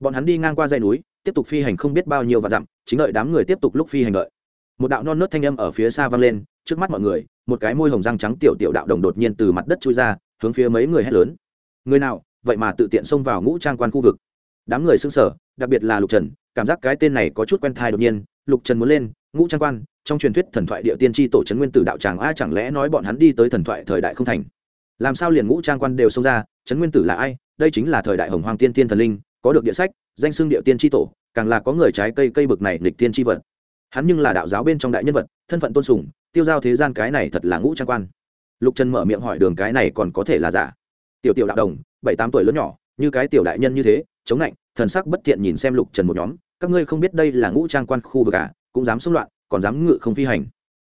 Bọn hắn đi ngang qua dãy núi, tiếp tục phi hành không biết bao nhiêu và dặm, chính đợi đám người tiếp tục lúc phi hành đợi. Một đạo non nớt thanh âm ở phía xa vang lên, trước mắt mọi người, một cái môi hồng răng trắng tiểu tiểu đạo đồng đột nhiên từ mặt đất chui ra, hướng phía mấy người hét lớn. Người nào, vậy mà tự tiện xông vào ngũ trang quan khu vực đám người xưng sở đặc biệt là lục trần, cảm giác cái tên này có chút quen thai đột nhiên. Lục trần muốn lên, ngũ trang quan, trong truyền thuyết thần thoại địa tiên tri tổ trấn nguyên tử đạo tràng a chẳng lẽ nói bọn hắn đi tới thần thoại thời đại không thành? Làm sao liền ngũ trang quan đều xông ra trấn nguyên tử là ai? Đây chính là thời đại hồng hoàng tiên tiên thần linh, có được địa sách, danh xưng địa tiên tri tổ, càng là có người trái cây cây bực này lịch tiên tri vật. Hắn nhưng là đạo giáo bên trong đại nhân vật, thân phận tôn sùng, tiêu giao thế gian cái này thật là ngũ trang quan. Lục trần mở miệng hỏi đường cái này còn có thể là giả? Tiểu tiểu đạo đồng, bảy tám tuổi lớn nhỏ, như cái tiểu đại nhân như thế chống lạnh, thần sắc bất thiện nhìn xem lục trần một nhóm, các ngươi không biết đây là ngũ trang quan khu vực à cũng dám xung loạn, còn dám ngự không phi hành.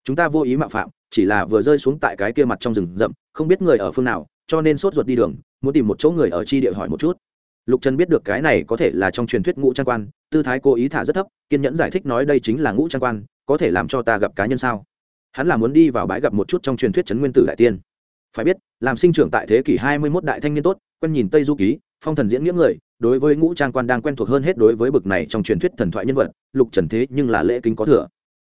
Chúng ta vô ý mạo phạm, chỉ là vừa rơi xuống tại cái kia mặt trong rừng rậm, không biết người ở phương nào, cho nên sốt ruột đi đường, muốn tìm một chỗ người ở chi địa hỏi một chút. Lục trần biết được cái này có thể là trong truyền thuyết ngũ trang quan, tư thái cố ý thả rất thấp, kiên nhẫn giải thích nói đây chính là ngũ trang quan, có thể làm cho ta gặp cá nhân sao? Hắn là muốn đi vào bãi gặp một chút trong truyền thuyết trấn nguyên tử đại tiên. Phải biết, làm sinh trưởng tại thế kỷ hai mươi 21 đại thanh niên tốt, quen nhìn tây du ký phong thần diễn nghĩa người, đối với ngũ trang quan đang quen thuộc hơn hết đối với bực này trong truyền thuyết thần thoại nhân vật, lục trần thế nhưng là lễ kính có thừa.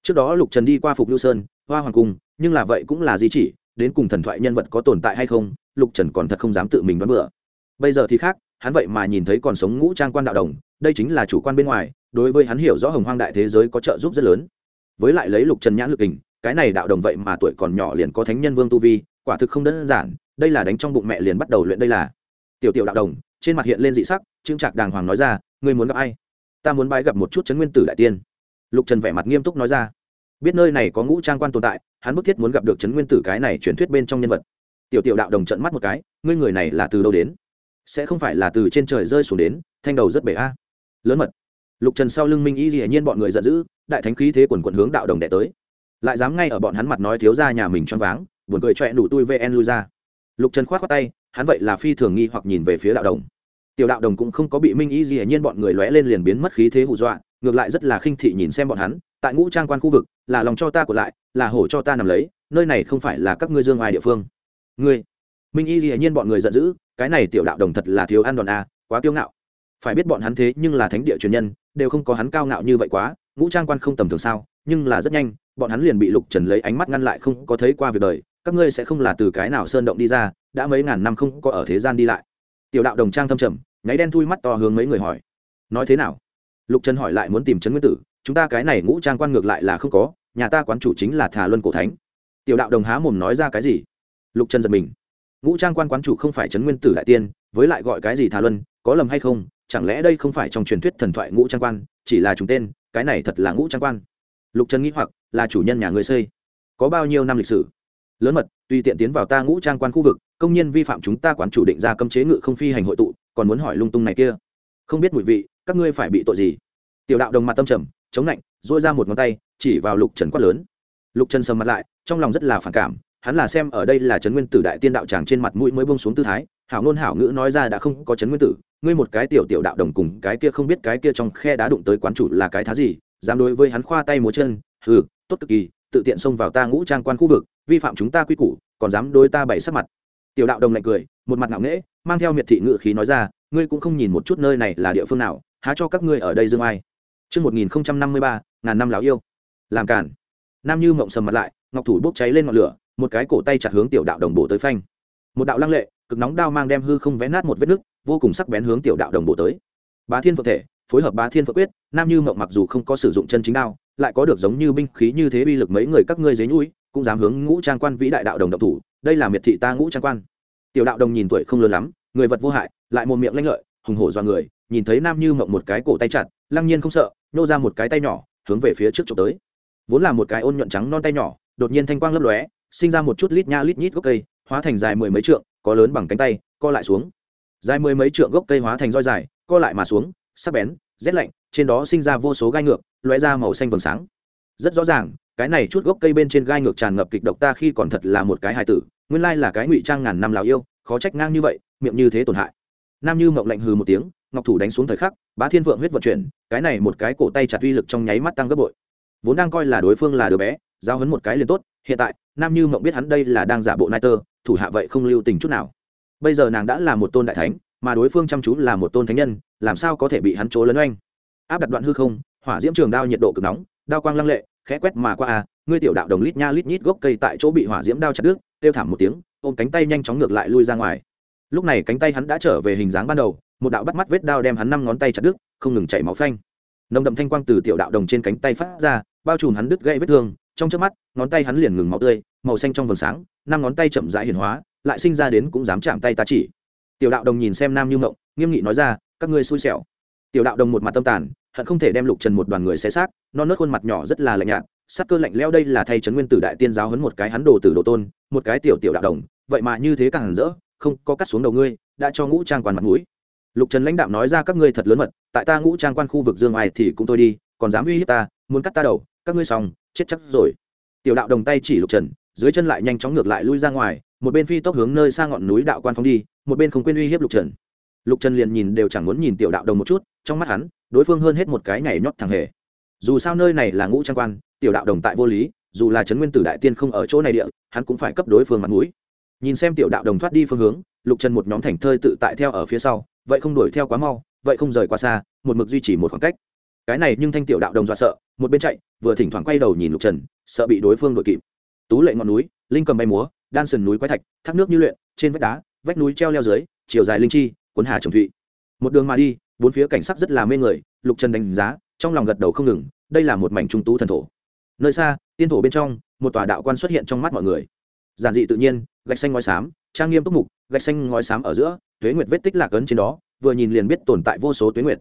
Trước đó lục trần đi qua phục lưu sơn, hoa hoàng cung, nhưng là vậy cũng là di chỉ, đến cùng thần thoại nhân vật có tồn tại hay không, lục trần còn thật không dám tự mình đoán bừa. Bây giờ thì khác, hắn vậy mà nhìn thấy còn sống ngũ trang quan đạo đồng, đây chính là chủ quan bên ngoài, đối với hắn hiểu rõ hồng hoang đại thế giới có trợ giúp rất lớn. Với lại lấy lục trần nhãn lực hình, cái này đạo đồng vậy mà tuổi còn nhỏ liền có thánh nhân vương tu vi, quả thực không đơn giản, đây là đánh trong bụng mẹ liền bắt đầu luyện đây là. Tiểu tiểu đạo đồng trên mặt hiện lên dị sắc, trương trạc đàng hoàng nói ra, ngươi muốn gặp ai? Ta muốn bái gặp một chút chấn nguyên tử đại tiên. Lục trần vẻ mặt nghiêm túc nói ra. Biết nơi này có ngũ trang quan tồn tại, hắn bức thiết muốn gặp được chấn nguyên tử cái này truyền thuyết bên trong nhân vật. Tiểu tiểu đạo đồng trận mắt một cái, ngươi người này là từ đâu đến? Sẽ không phải là từ trên trời rơi xuống đến, thanh đầu rất bể a. Lớn mật. Lục trần sau lưng minh y dĩ nhiên bọn người giận dữ, đại thánh khí thế quần quận hướng đạo đồng đệ tới. Lại dám ngay ở bọn hắn mặt nói thiếu ra nhà mình choáng váng, buồn cười choẹ đủ tui vn lui ra. Lục trần khoát khoát tay hắn vậy là phi thường nghi hoặc nhìn về phía đạo đồng. Tiểu đạo đồng cũng không có bị minh y gì nhiên bọn người lóe lên liền biến mất khí thế hù dọa, ngược lại rất là khinh thị nhìn xem bọn hắn, tại ngũ trang quan khu vực, là lòng cho ta của lại, là hổ cho ta nằm lấy, nơi này không phải là các ngươi dương ai địa phương. Ngươi, minh y gì nhiên bọn người giận dữ, cái này tiểu đạo đồng thật là thiếu ăn đòn a quá kiêu ngạo. Phải biết bọn hắn thế nhưng là thánh địa truyền nhân, đều không có hắn cao ngạo như vậy quá, ngũ trang quan không tầm thường sao, nhưng là rất nhanh, bọn hắn liền bị lục trần lấy ánh mắt ngăn lại không có thấy qua việc đời các ngươi sẽ không là từ cái nào sơn động đi ra, đã mấy ngàn năm không có ở thế gian đi lại. Tiểu đạo đồng trang thâm trầm, nháy đen thui mắt to hướng mấy người hỏi. Nói thế nào? Lục trần hỏi lại muốn tìm trấn nguyên tử, chúng ta cái này ngũ trang quan ngược lại là không có, nhà ta quán chủ chính là thà luân cổ thánh. Tiểu đạo đồng há mồm nói ra cái gì? Lục trần giật mình. Ngũ trang quan quán chủ không phải trấn nguyên tử đại tiên, với lại gọi cái gì thà luân, có lầm hay không? Chẳng lẽ đây không phải trong truyền thuyết thần thoại ngũ trang quan, chỉ là chúng tên, cái này thật là ngũ trang quan? Lục trần nghĩ hoặc, là chủ nhân nhà người xây. Có bao nhiêu năm lịch sử? Lớn mật, tùy tiện tiến vào ta ngũ trang quan khu vực, công nhân vi phạm chúng ta quán chủ định ra cấm chế ngự không phi hành hội tụ, còn muốn hỏi lung tung này kia. Không biết mùi vị, các ngươi phải bị tội gì? Tiểu đạo đồng mặt tâm trầm, chống lạnh dỗi ra một ngón tay, chỉ vào lục trần quát lớn. Lục trần sầm mặt lại, trong lòng rất là phản cảm, hắn là xem ở đây là trấn nguyên tử đại tiên đạo tràng trên mặt mũi mới bông xuống tư thái, hảo ngôn hảo ngữ nói ra đã không có trấn nguyên tử, ngươi một cái tiểu tiểu đạo đồng cùng cái kia không biết cái kia trong khe đá đụng tới quán chủ là cái thá gì, dám đối với hắn khoa tay múa chân, hừ, tốt cực kỳ tự tiện xông vào ta ngũ trang quan khu vực vi phạm chúng ta quy củ còn dám đối ta bày sắc mặt tiểu đạo đồng lạnh cười một mặt ngạo nghễ mang theo miệt thị ngự khí nói ra ngươi cũng không nhìn một chút nơi này là địa phương nào há cho các ngươi ở đây dương ai Trước 1053, ngàn năm lão yêu. Làm cản. Nam Như mộng sầm mặt lại, ngọc thủ bốc cháy lên ngọn lửa, một cái cổ tay chặt hướng tiểu đạo đồng bộ tới phanh. Một đạo lăng lệ, cực nóng đao mang đem hư không vẽ nát một vết nứt, vô cùng sắc bén hướng tiểu đạo đồng bộ tới. Bá Thiên Phượng thể, phối hợp Bá Thiên Phượng quyết, Nam Như mộng mặc dù không có sử dụng chân chính đao, lại có được giống như binh khí như thế uy lực mấy người các ngươi dế nhũi, cũng dám hướng ngũ trang quan vĩ đại đạo đồng động thủ, đây là miệt thị ta ngũ trang quan. Tiểu đạo đồng nhìn tuổi không lớn lắm, người vật vô hại, lại một miệng lanh lợi, hùng hổ do người, nhìn thấy Nam Như mộng một cái cổ tay chặt, lăng nhiên không sợ, nhô ra một cái tay nhỏ, hướng về phía trước chụp tới. Vốn là một cái ôn nhuận trắng non tay nhỏ, đột nhiên thanh quang lấp lóe, sinh ra một chút lít nha lít nhít gốc cây, hóa thành dài mười mấy trượng, có lớn bằng cánh tay, co lại xuống. Dài mười mấy trượng gốc cây hóa thành roi dài, co lại mà xuống, sắc bén, rét lạnh, trên đó sinh ra vô số gai ngược, loé ra màu xanh vầng sáng. Rất rõ ràng, cái này chút gốc cây bên trên gai ngược tràn ngập kịch độc ta khi còn thật là một cái hài tử, nguyên lai là cái ngụy trang ngàn năm lão yêu, khó trách ngang như vậy, miệng như thế tổn hại. Nam Như mộng lạnh hừ một tiếng, ngọc thủ đánh xuống thời khắc, Bá Thiên Vượng huyết vận chuyển, cái này một cái cổ tay chặt uy lực trong nháy mắt tăng gấp bội. Vốn đang coi là đối phương là đứa bé, giao hấn một cái liền tốt, hiện tại, Nam Như mộng biết hắn đây là đang giả bộ nai tơ, thủ hạ vậy không lưu tình chút nào. Bây giờ nàng đã là một tôn đại thánh, mà đối phương chăm chú là một tôn thánh nhân, làm sao có thể bị hắn trố lớn oanh? Áp đặt đoạn hư không, hỏa diễm trường đao nhiệt độ cực nóng, đao quang lăng lệ, khẽ quét mà qua à? ngươi tiểu đạo đồng lít nha lít nhít gốc cây tại chỗ bị hỏa diễm đao chặt đứt, kêu thảm một tiếng, ôm cánh tay nhanh chóng ngược lại lui ra ngoài. Lúc này cánh tay hắn đã trở về hình dáng ban đầu, một đạo bắt mắt vết đao đem hắn năm ngón tay chặt đứt, không ngừng chảy máu phanh. Nồng đậm thanh quang từ tiểu đạo đồng trên cánh tay phát ra, bao trùm hắn đứt gãy vết thương, trong chớp mắt, ngón tay hắn liền ngừng máu tươi, màu xanh trong vầng sáng, năm ngón tay chậm rãi hiển hóa, lại sinh ra đến cũng dám chạm tay ta chỉ. Tiểu đạo đồng nhìn xem Nam Như Mộng, nghiêm nghị nói ra, các ngươi xui xẻo. Tiểu đạo đồng một mặt tâm tàn, hận không thể đem Lục Trần một đoàn người xé xác, non nớt khuôn mặt nhỏ rất là lạnh nhạt, sát cơ lạnh lẽo đây là thay trấn nguyên tử đại tiên giáo huấn một cái hắn đồ tử đồ tôn, một cái tiểu tiểu đạo đồng, vậy mà như thế càng hẳn rỡ, không, có cắt xuống đầu ngươi, đã cho ngũ trang quan mặt mũi. Lục Trần lãnh đạo nói ra các ngươi thật lớn mật, tại ta ngũ trang quan khu vực dương ai thì cũng tôi đi, còn dám uy hiếp ta, muốn cắt ta đầu, các ngươi xong, chết chắc rồi. Tiểu đạo đồng tay chỉ Lục Trần, dưới chân lại nhanh chóng ngược lại lui ra ngoài, một bên phi tốc hướng nơi xa ngọn núi đạo quan phóng đi, một bên không quên uy hiếp Lục Trần. Lục Trần liền nhìn đều chẳng muốn nhìn tiểu đạo đồng một chút, trong mắt hắn, đối phương hơn hết một cái nhảy nhót thằng hề. Dù sao nơi này là ngũ trang quan tiểu đạo đồng tại vô lý dù là trấn nguyên tử đại tiên không ở chỗ này địa hắn cũng phải cấp đối phương mặt mũi. Nhìn xem tiểu đạo đồng thoát đi phương hướng lục trần một nhóm thành thơi tự tại theo ở phía sau vậy không đuổi theo quá mau vậy không rời quá xa một mực duy trì một khoảng cách. Cái này nhưng thanh tiểu đạo đồng dọa sợ một bên chạy vừa thỉnh thoảng quay đầu nhìn lục trần sợ bị đối phương đuổi kịp. Tú lệ ngọn núi linh cầm bay múa đan sườn núi quái thạch thác nước như luyện trên vách đá vách núi treo leo dưới, chiều dài linh chi, cuốn hà trồng thụy. Một đường mà đi, bốn phía cảnh sắc rất là mê người, lục trần đánh giá, trong lòng gật đầu không ngừng, đây là một mảnh trung tú thần thổ. Nơi xa, tiên thổ bên trong, một tòa đạo quan xuất hiện trong mắt mọi người. Giản dị tự nhiên, gạch xanh ngói xám, trang nghiêm túc mục, gạch xanh ngói xám ở giữa, tuế nguyệt vết tích lạc ấn trên đó, vừa nhìn liền biết tồn tại vô số tuế nguyệt.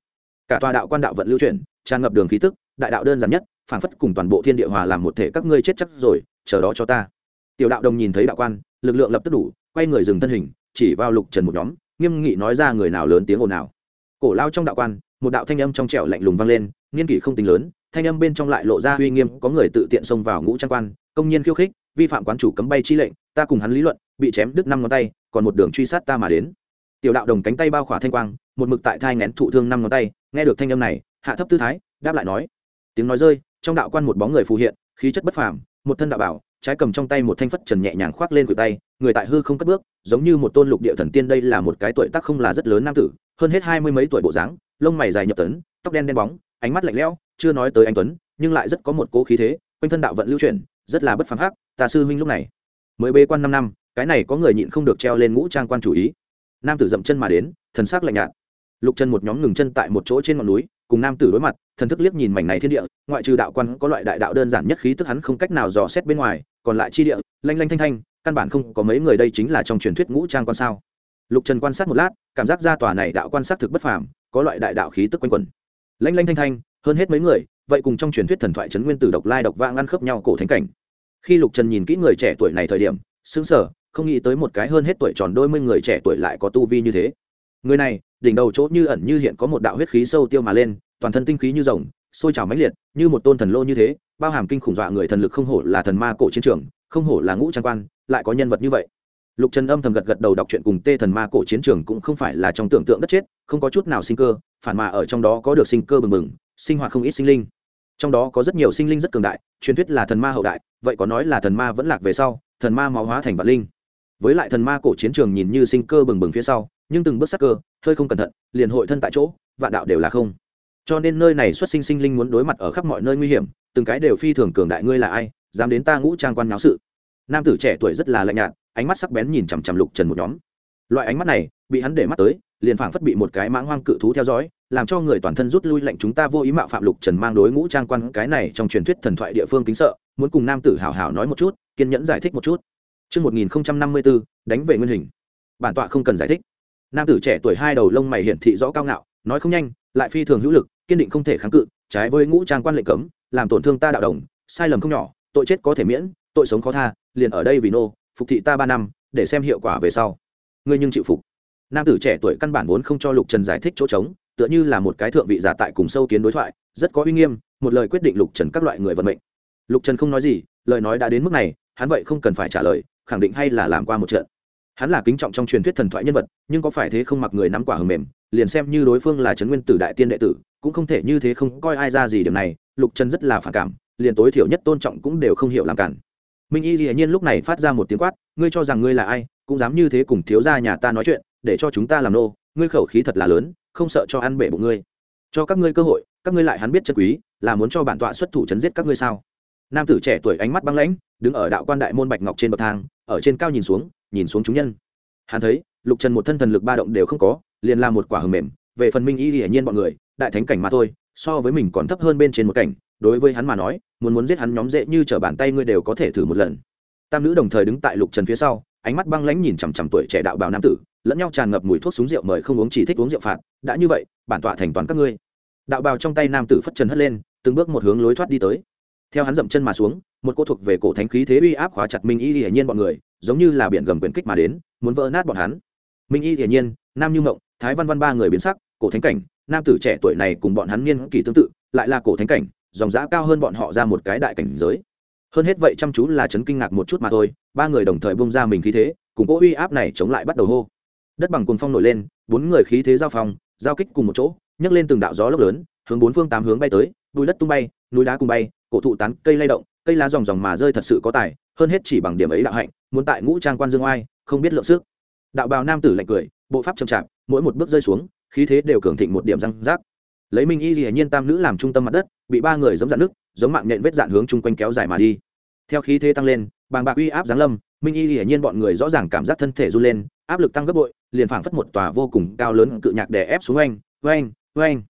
Cả tòa đạo quan đạo vận lưu chuyển, tràn ngập đường khí tức, đại đạo đơn giản nhất, phảng phất cùng toàn bộ thiên địa hòa làm một thể các ngươi chết chắc rồi, chờ đó cho ta. Tiểu đạo đồng nhìn thấy đạo quan, lực lượng lập tức đủ, quay người dừng thân hình chỉ vào lục trần một nhóm, nghiêm nghị nói ra người nào lớn tiếng ồn nào cổ lao trong đạo quan, một đạo thanh âm trong trẻo lạnh lùng vang lên nghiên kỷ không tính lớn, thanh âm bên trong lại lộ ra uy nghiêm, có người tự tiện xông vào ngũ trang quan, công nhiên khiêu khích, vi phạm quán chủ cấm bay chi lệnh, ta cùng hắn lý luận, bị chém đứt năm ngón tay, còn một đường truy sát ta mà đến. Tiểu đạo đồng cánh tay bao khỏa thanh quang, một mực tại thai ngén thụ thương năm ngón tay, nghe được thanh âm này, hạ thấp tư thái, đáp lại nói. Tiếng nói rơi, trong đạo quan một bóng người phù hiện, khí chất bất phàm, một thân đạo bảo trái cầm trong tay một thanh phất trần nhẹ nhàng khoác lên cửa tay, người tại hư không cất bước, giống như một tôn lục địa thần tiên đây là một cái tuổi tác không là rất lớn nam tử, hơn hết hai mươi mấy tuổi bộ dáng, lông mày dài nhập tấn, tóc đen đen bóng, ánh mắt lạnh lẽo, chưa nói tới anh tuấn, nhưng lại rất có một cố khí thế, quanh thân đạo vận lưu chuyển, rất là bất phàm hắc, tà sư huynh lúc này. Mới bê quan năm năm, cái này có người nhịn không được treo lên ngũ trang quan chủ ý. Nam tử dậm chân mà đến, thần sắc lạnh nhạt. Lục chân một nhóm ngừng chân tại một chỗ trên ngọn núi, cùng nam tử đối mặt, thần thức liếc nhìn mảnh này thiên địa, ngoại trừ đạo quan có loại đại đạo đơn giản nhất khí tức hắn không cách nào dò xét bên ngoài còn lại chi địa, lanh lanh thanh thanh, căn bản không có mấy người đây chính là trong truyền thuyết ngũ trang quan sao. Lục trần quan sát một lát, cảm giác ra tòa này đạo quan sát thực bất phàm, có loại đại đạo khí tức quanh quẩn. Lanh lanh thanh thanh, hơn hết mấy người, vậy cùng trong truyền thuyết thần thoại trấn nguyên tử độc lai độc vang ăn khớp nhau cổ thánh cảnh. Khi lục trần nhìn kỹ người trẻ tuổi này thời điểm xứng sở không nghĩ tới một cái hơn hết tuổi tròn đôi mươi người trẻ tuổi lại có tu vi như thế. Người này, đỉnh đầu chỗ như ẩn như hiện có một đạo huyết khí sâu tiêu mà lên, toàn thân tinh khí như rồng sôi trào mãnh liệt, như một tôn thần lô như thế, bao hàm kinh khủng dọa người thần lực không hổ là thần ma cổ chiến trường, không hổ là ngũ trang quan, lại có nhân vật như vậy. Lục trần âm thầm gật gật đầu đọc truyện cùng tê thần ma cổ chiến trường cũng không phải là trong tưởng tượng đất chết, không có chút nào sinh cơ, phản mà ở trong đó có được sinh cơ bừng bừng, sinh hoạt không ít sinh linh. Trong đó có rất nhiều sinh linh rất cường đại, truyền thuyết là thần ma hậu đại, vậy có nói là thần ma vẫn lạc về sau, thần ma máu hóa thành vạn linh. Với lại thần ma cổ chiến trường nhìn như sinh cơ bừng bừng phía sau, nhưng từng bước sắc cơ, hơi không cẩn thận, liền hội thân tại chỗ, vạn đạo đều là không cho nên nơi này xuất sinh sinh linh muốn đối mặt ở khắp mọi nơi nguy hiểm từng cái đều phi thường cường đại ngươi là ai dám đến ta ngũ trang quan náo sự nam tử trẻ tuổi rất là lạnh nhạt ánh mắt sắc bén nhìn chằm chằm lục trần một nhóm loại ánh mắt này bị hắn để mắt tới liền phảng phất bị một cái mãng hoang cự thú theo dõi làm cho người toàn thân rút lui lệnh chúng ta vô ý mạo phạm lục trần mang đối ngũ trang quan cái này trong truyền thuyết thần thoại địa phương kính sợ muốn cùng nam tử hào hào nói một chút kiên nhẫn giải thích một chút Trước 1054, đánh về nguyên hình. Bản tọa không cần giải thích. Nam tử trẻ tuổi hai đầu lông mày hiển thị rõ cao ngạo, nói không nhanh, lại phi thường hữu lực, kiên định không thể kháng cự, trái với ngũ trang quan lệnh cấm, làm tổn thương ta đạo đồng, sai lầm không nhỏ, tội chết có thể miễn, tội sống khó tha, liền ở đây vì nô, phục thị ta ba năm, để xem hiệu quả về sau. Ngươi nhưng chịu phục. Nam tử trẻ tuổi căn bản vốn không cho Lục Trần giải thích chỗ trống, tựa như là một cái thượng vị giả tại cùng sâu kiến đối thoại, rất có uy nghiêm, một lời quyết định Lục Trần các loại người vận mệnh. Lục Trần không nói gì, lời nói đã đến mức này, hắn vậy không cần phải trả lời, khẳng định hay là làm qua một trận hắn là kính trọng trong truyền thuyết thần thoại nhân vật nhưng có phải thế không mặc người nắm quả hầm mềm liền xem như đối phương là trấn nguyên tử đại tiên đệ tử cũng không thể như thế không coi ai ra gì điểm này, lục trần rất là phản cảm, liền tối thiểu nhất tôn trọng cũng đều không hiểu làm cản. Minh y dĩ nhiên lúc này phát ra một tiếng quát, ngươi cho rằng ngươi là ai, cũng dám như thế cùng thiếu gia nhà ta nói chuyện, để cho chúng ta làm nô, ngươi khẩu khí thật là lớn, không sợ cho ăn bể bụng ngươi. Cho các ngươi cơ hội, các ngươi lại hắn biết chân quý, là muốn cho bản tọa xuất thủ chấn giết các ngươi sao? Nam tử trẻ tuổi ánh mắt băng lãnh, đứng ở đạo quan đại môn bạch ngọc trên bậc thang, ở trên cao nhìn xuống nhìn xuống chúng nhân. Hắn thấy, lục trần một thân thần lực ba động đều không có, liền làm một quả hầm mềm, về phần minh y hiển nhiên bọn người đại thánh cảnh mà thôi, so với mình còn thấp hơn bên trên một cảnh, đối với hắn mà nói, muốn muốn giết hắn nhóm dễ như t r ở bàn tay ngươi đều có thể thử một lần. Tam nữ đồng thời đứng tại lục trần phía sau, ánh mắt băng lãnh nhìn chằm chằm tuổi trẻ đạo bào nam tử, lẫn nhau tràn ngập mùi thuốc súng rượu mời không uống chỉ thích uống rượu phạt, đã như vậy, bản tọa thành toàn các ngươi. Đạo bào trong tay nam tử phất trần hất lên, từng bước một hướng lối thoát đi tới. Theo hắn dậm chân mà xuống, một cô thuộc về cổ thánh khí thế uy áp khóa chặt minh y hiển nhiên bọn người, giống như là biển gầm quyền kích mà đến, muốn vỡ nát bọn hắn. Minh y hiển nhiên, nam như mộng, thái văn văn ba người biến sắc, cổ thánh cảnh nam tử trẻ tuổi này cùng bọn hắn niên kỳ tương tự, lại là cổ thánh cảnh, dòng giá cao hơn bọn họ ra một cái đại cảnh giới. Hơn hết vậy chăm chú là chấn kinh ngạc một chút mà thôi, ba người đồng thời bung ra mình khí thế, cùng cỗ uy áp này chống lại bắt đầu hô. Đất bằng cuồng phong nổi lên, bốn người khí thế giao phong, giao kích cùng một chỗ, nhấc lên từng đạo gió lốc lớn, hướng bốn phương tám hướng bay tới đuôi đất tung bay, núi đá cùng bay, cổ thụ tán, cây lay động, cây lá ròng ròng mà rơi thật sự có tài, hơn hết chỉ bằng điểm ấy đạo hạnh, muốn tại ngũ trang quan dương oai, không biết lượng sức. Đạo bào nam tử lạnh cười, bộ pháp chậm chạp, mỗi một bước rơi xuống khí thế đều cường thịnh một điểm răng rác. Lấy minh y hiển nhiên tam nữ làm trung tâm mặt đất, bị ba người giống dạn nước, giống mạng nhện vết dạn hướng chung quanh kéo dài mà đi. Theo khí thế tăng lên, bàng bạc uy áp giáng lâm, minh y hiển nhiên bọn người rõ ràng cảm giác thân thể run lên, áp lực tăng gấp bội, liền phảng phất một tòa vô cùng cao lớn cự nhạc đè ép xuống oanh oanh oanh. Anh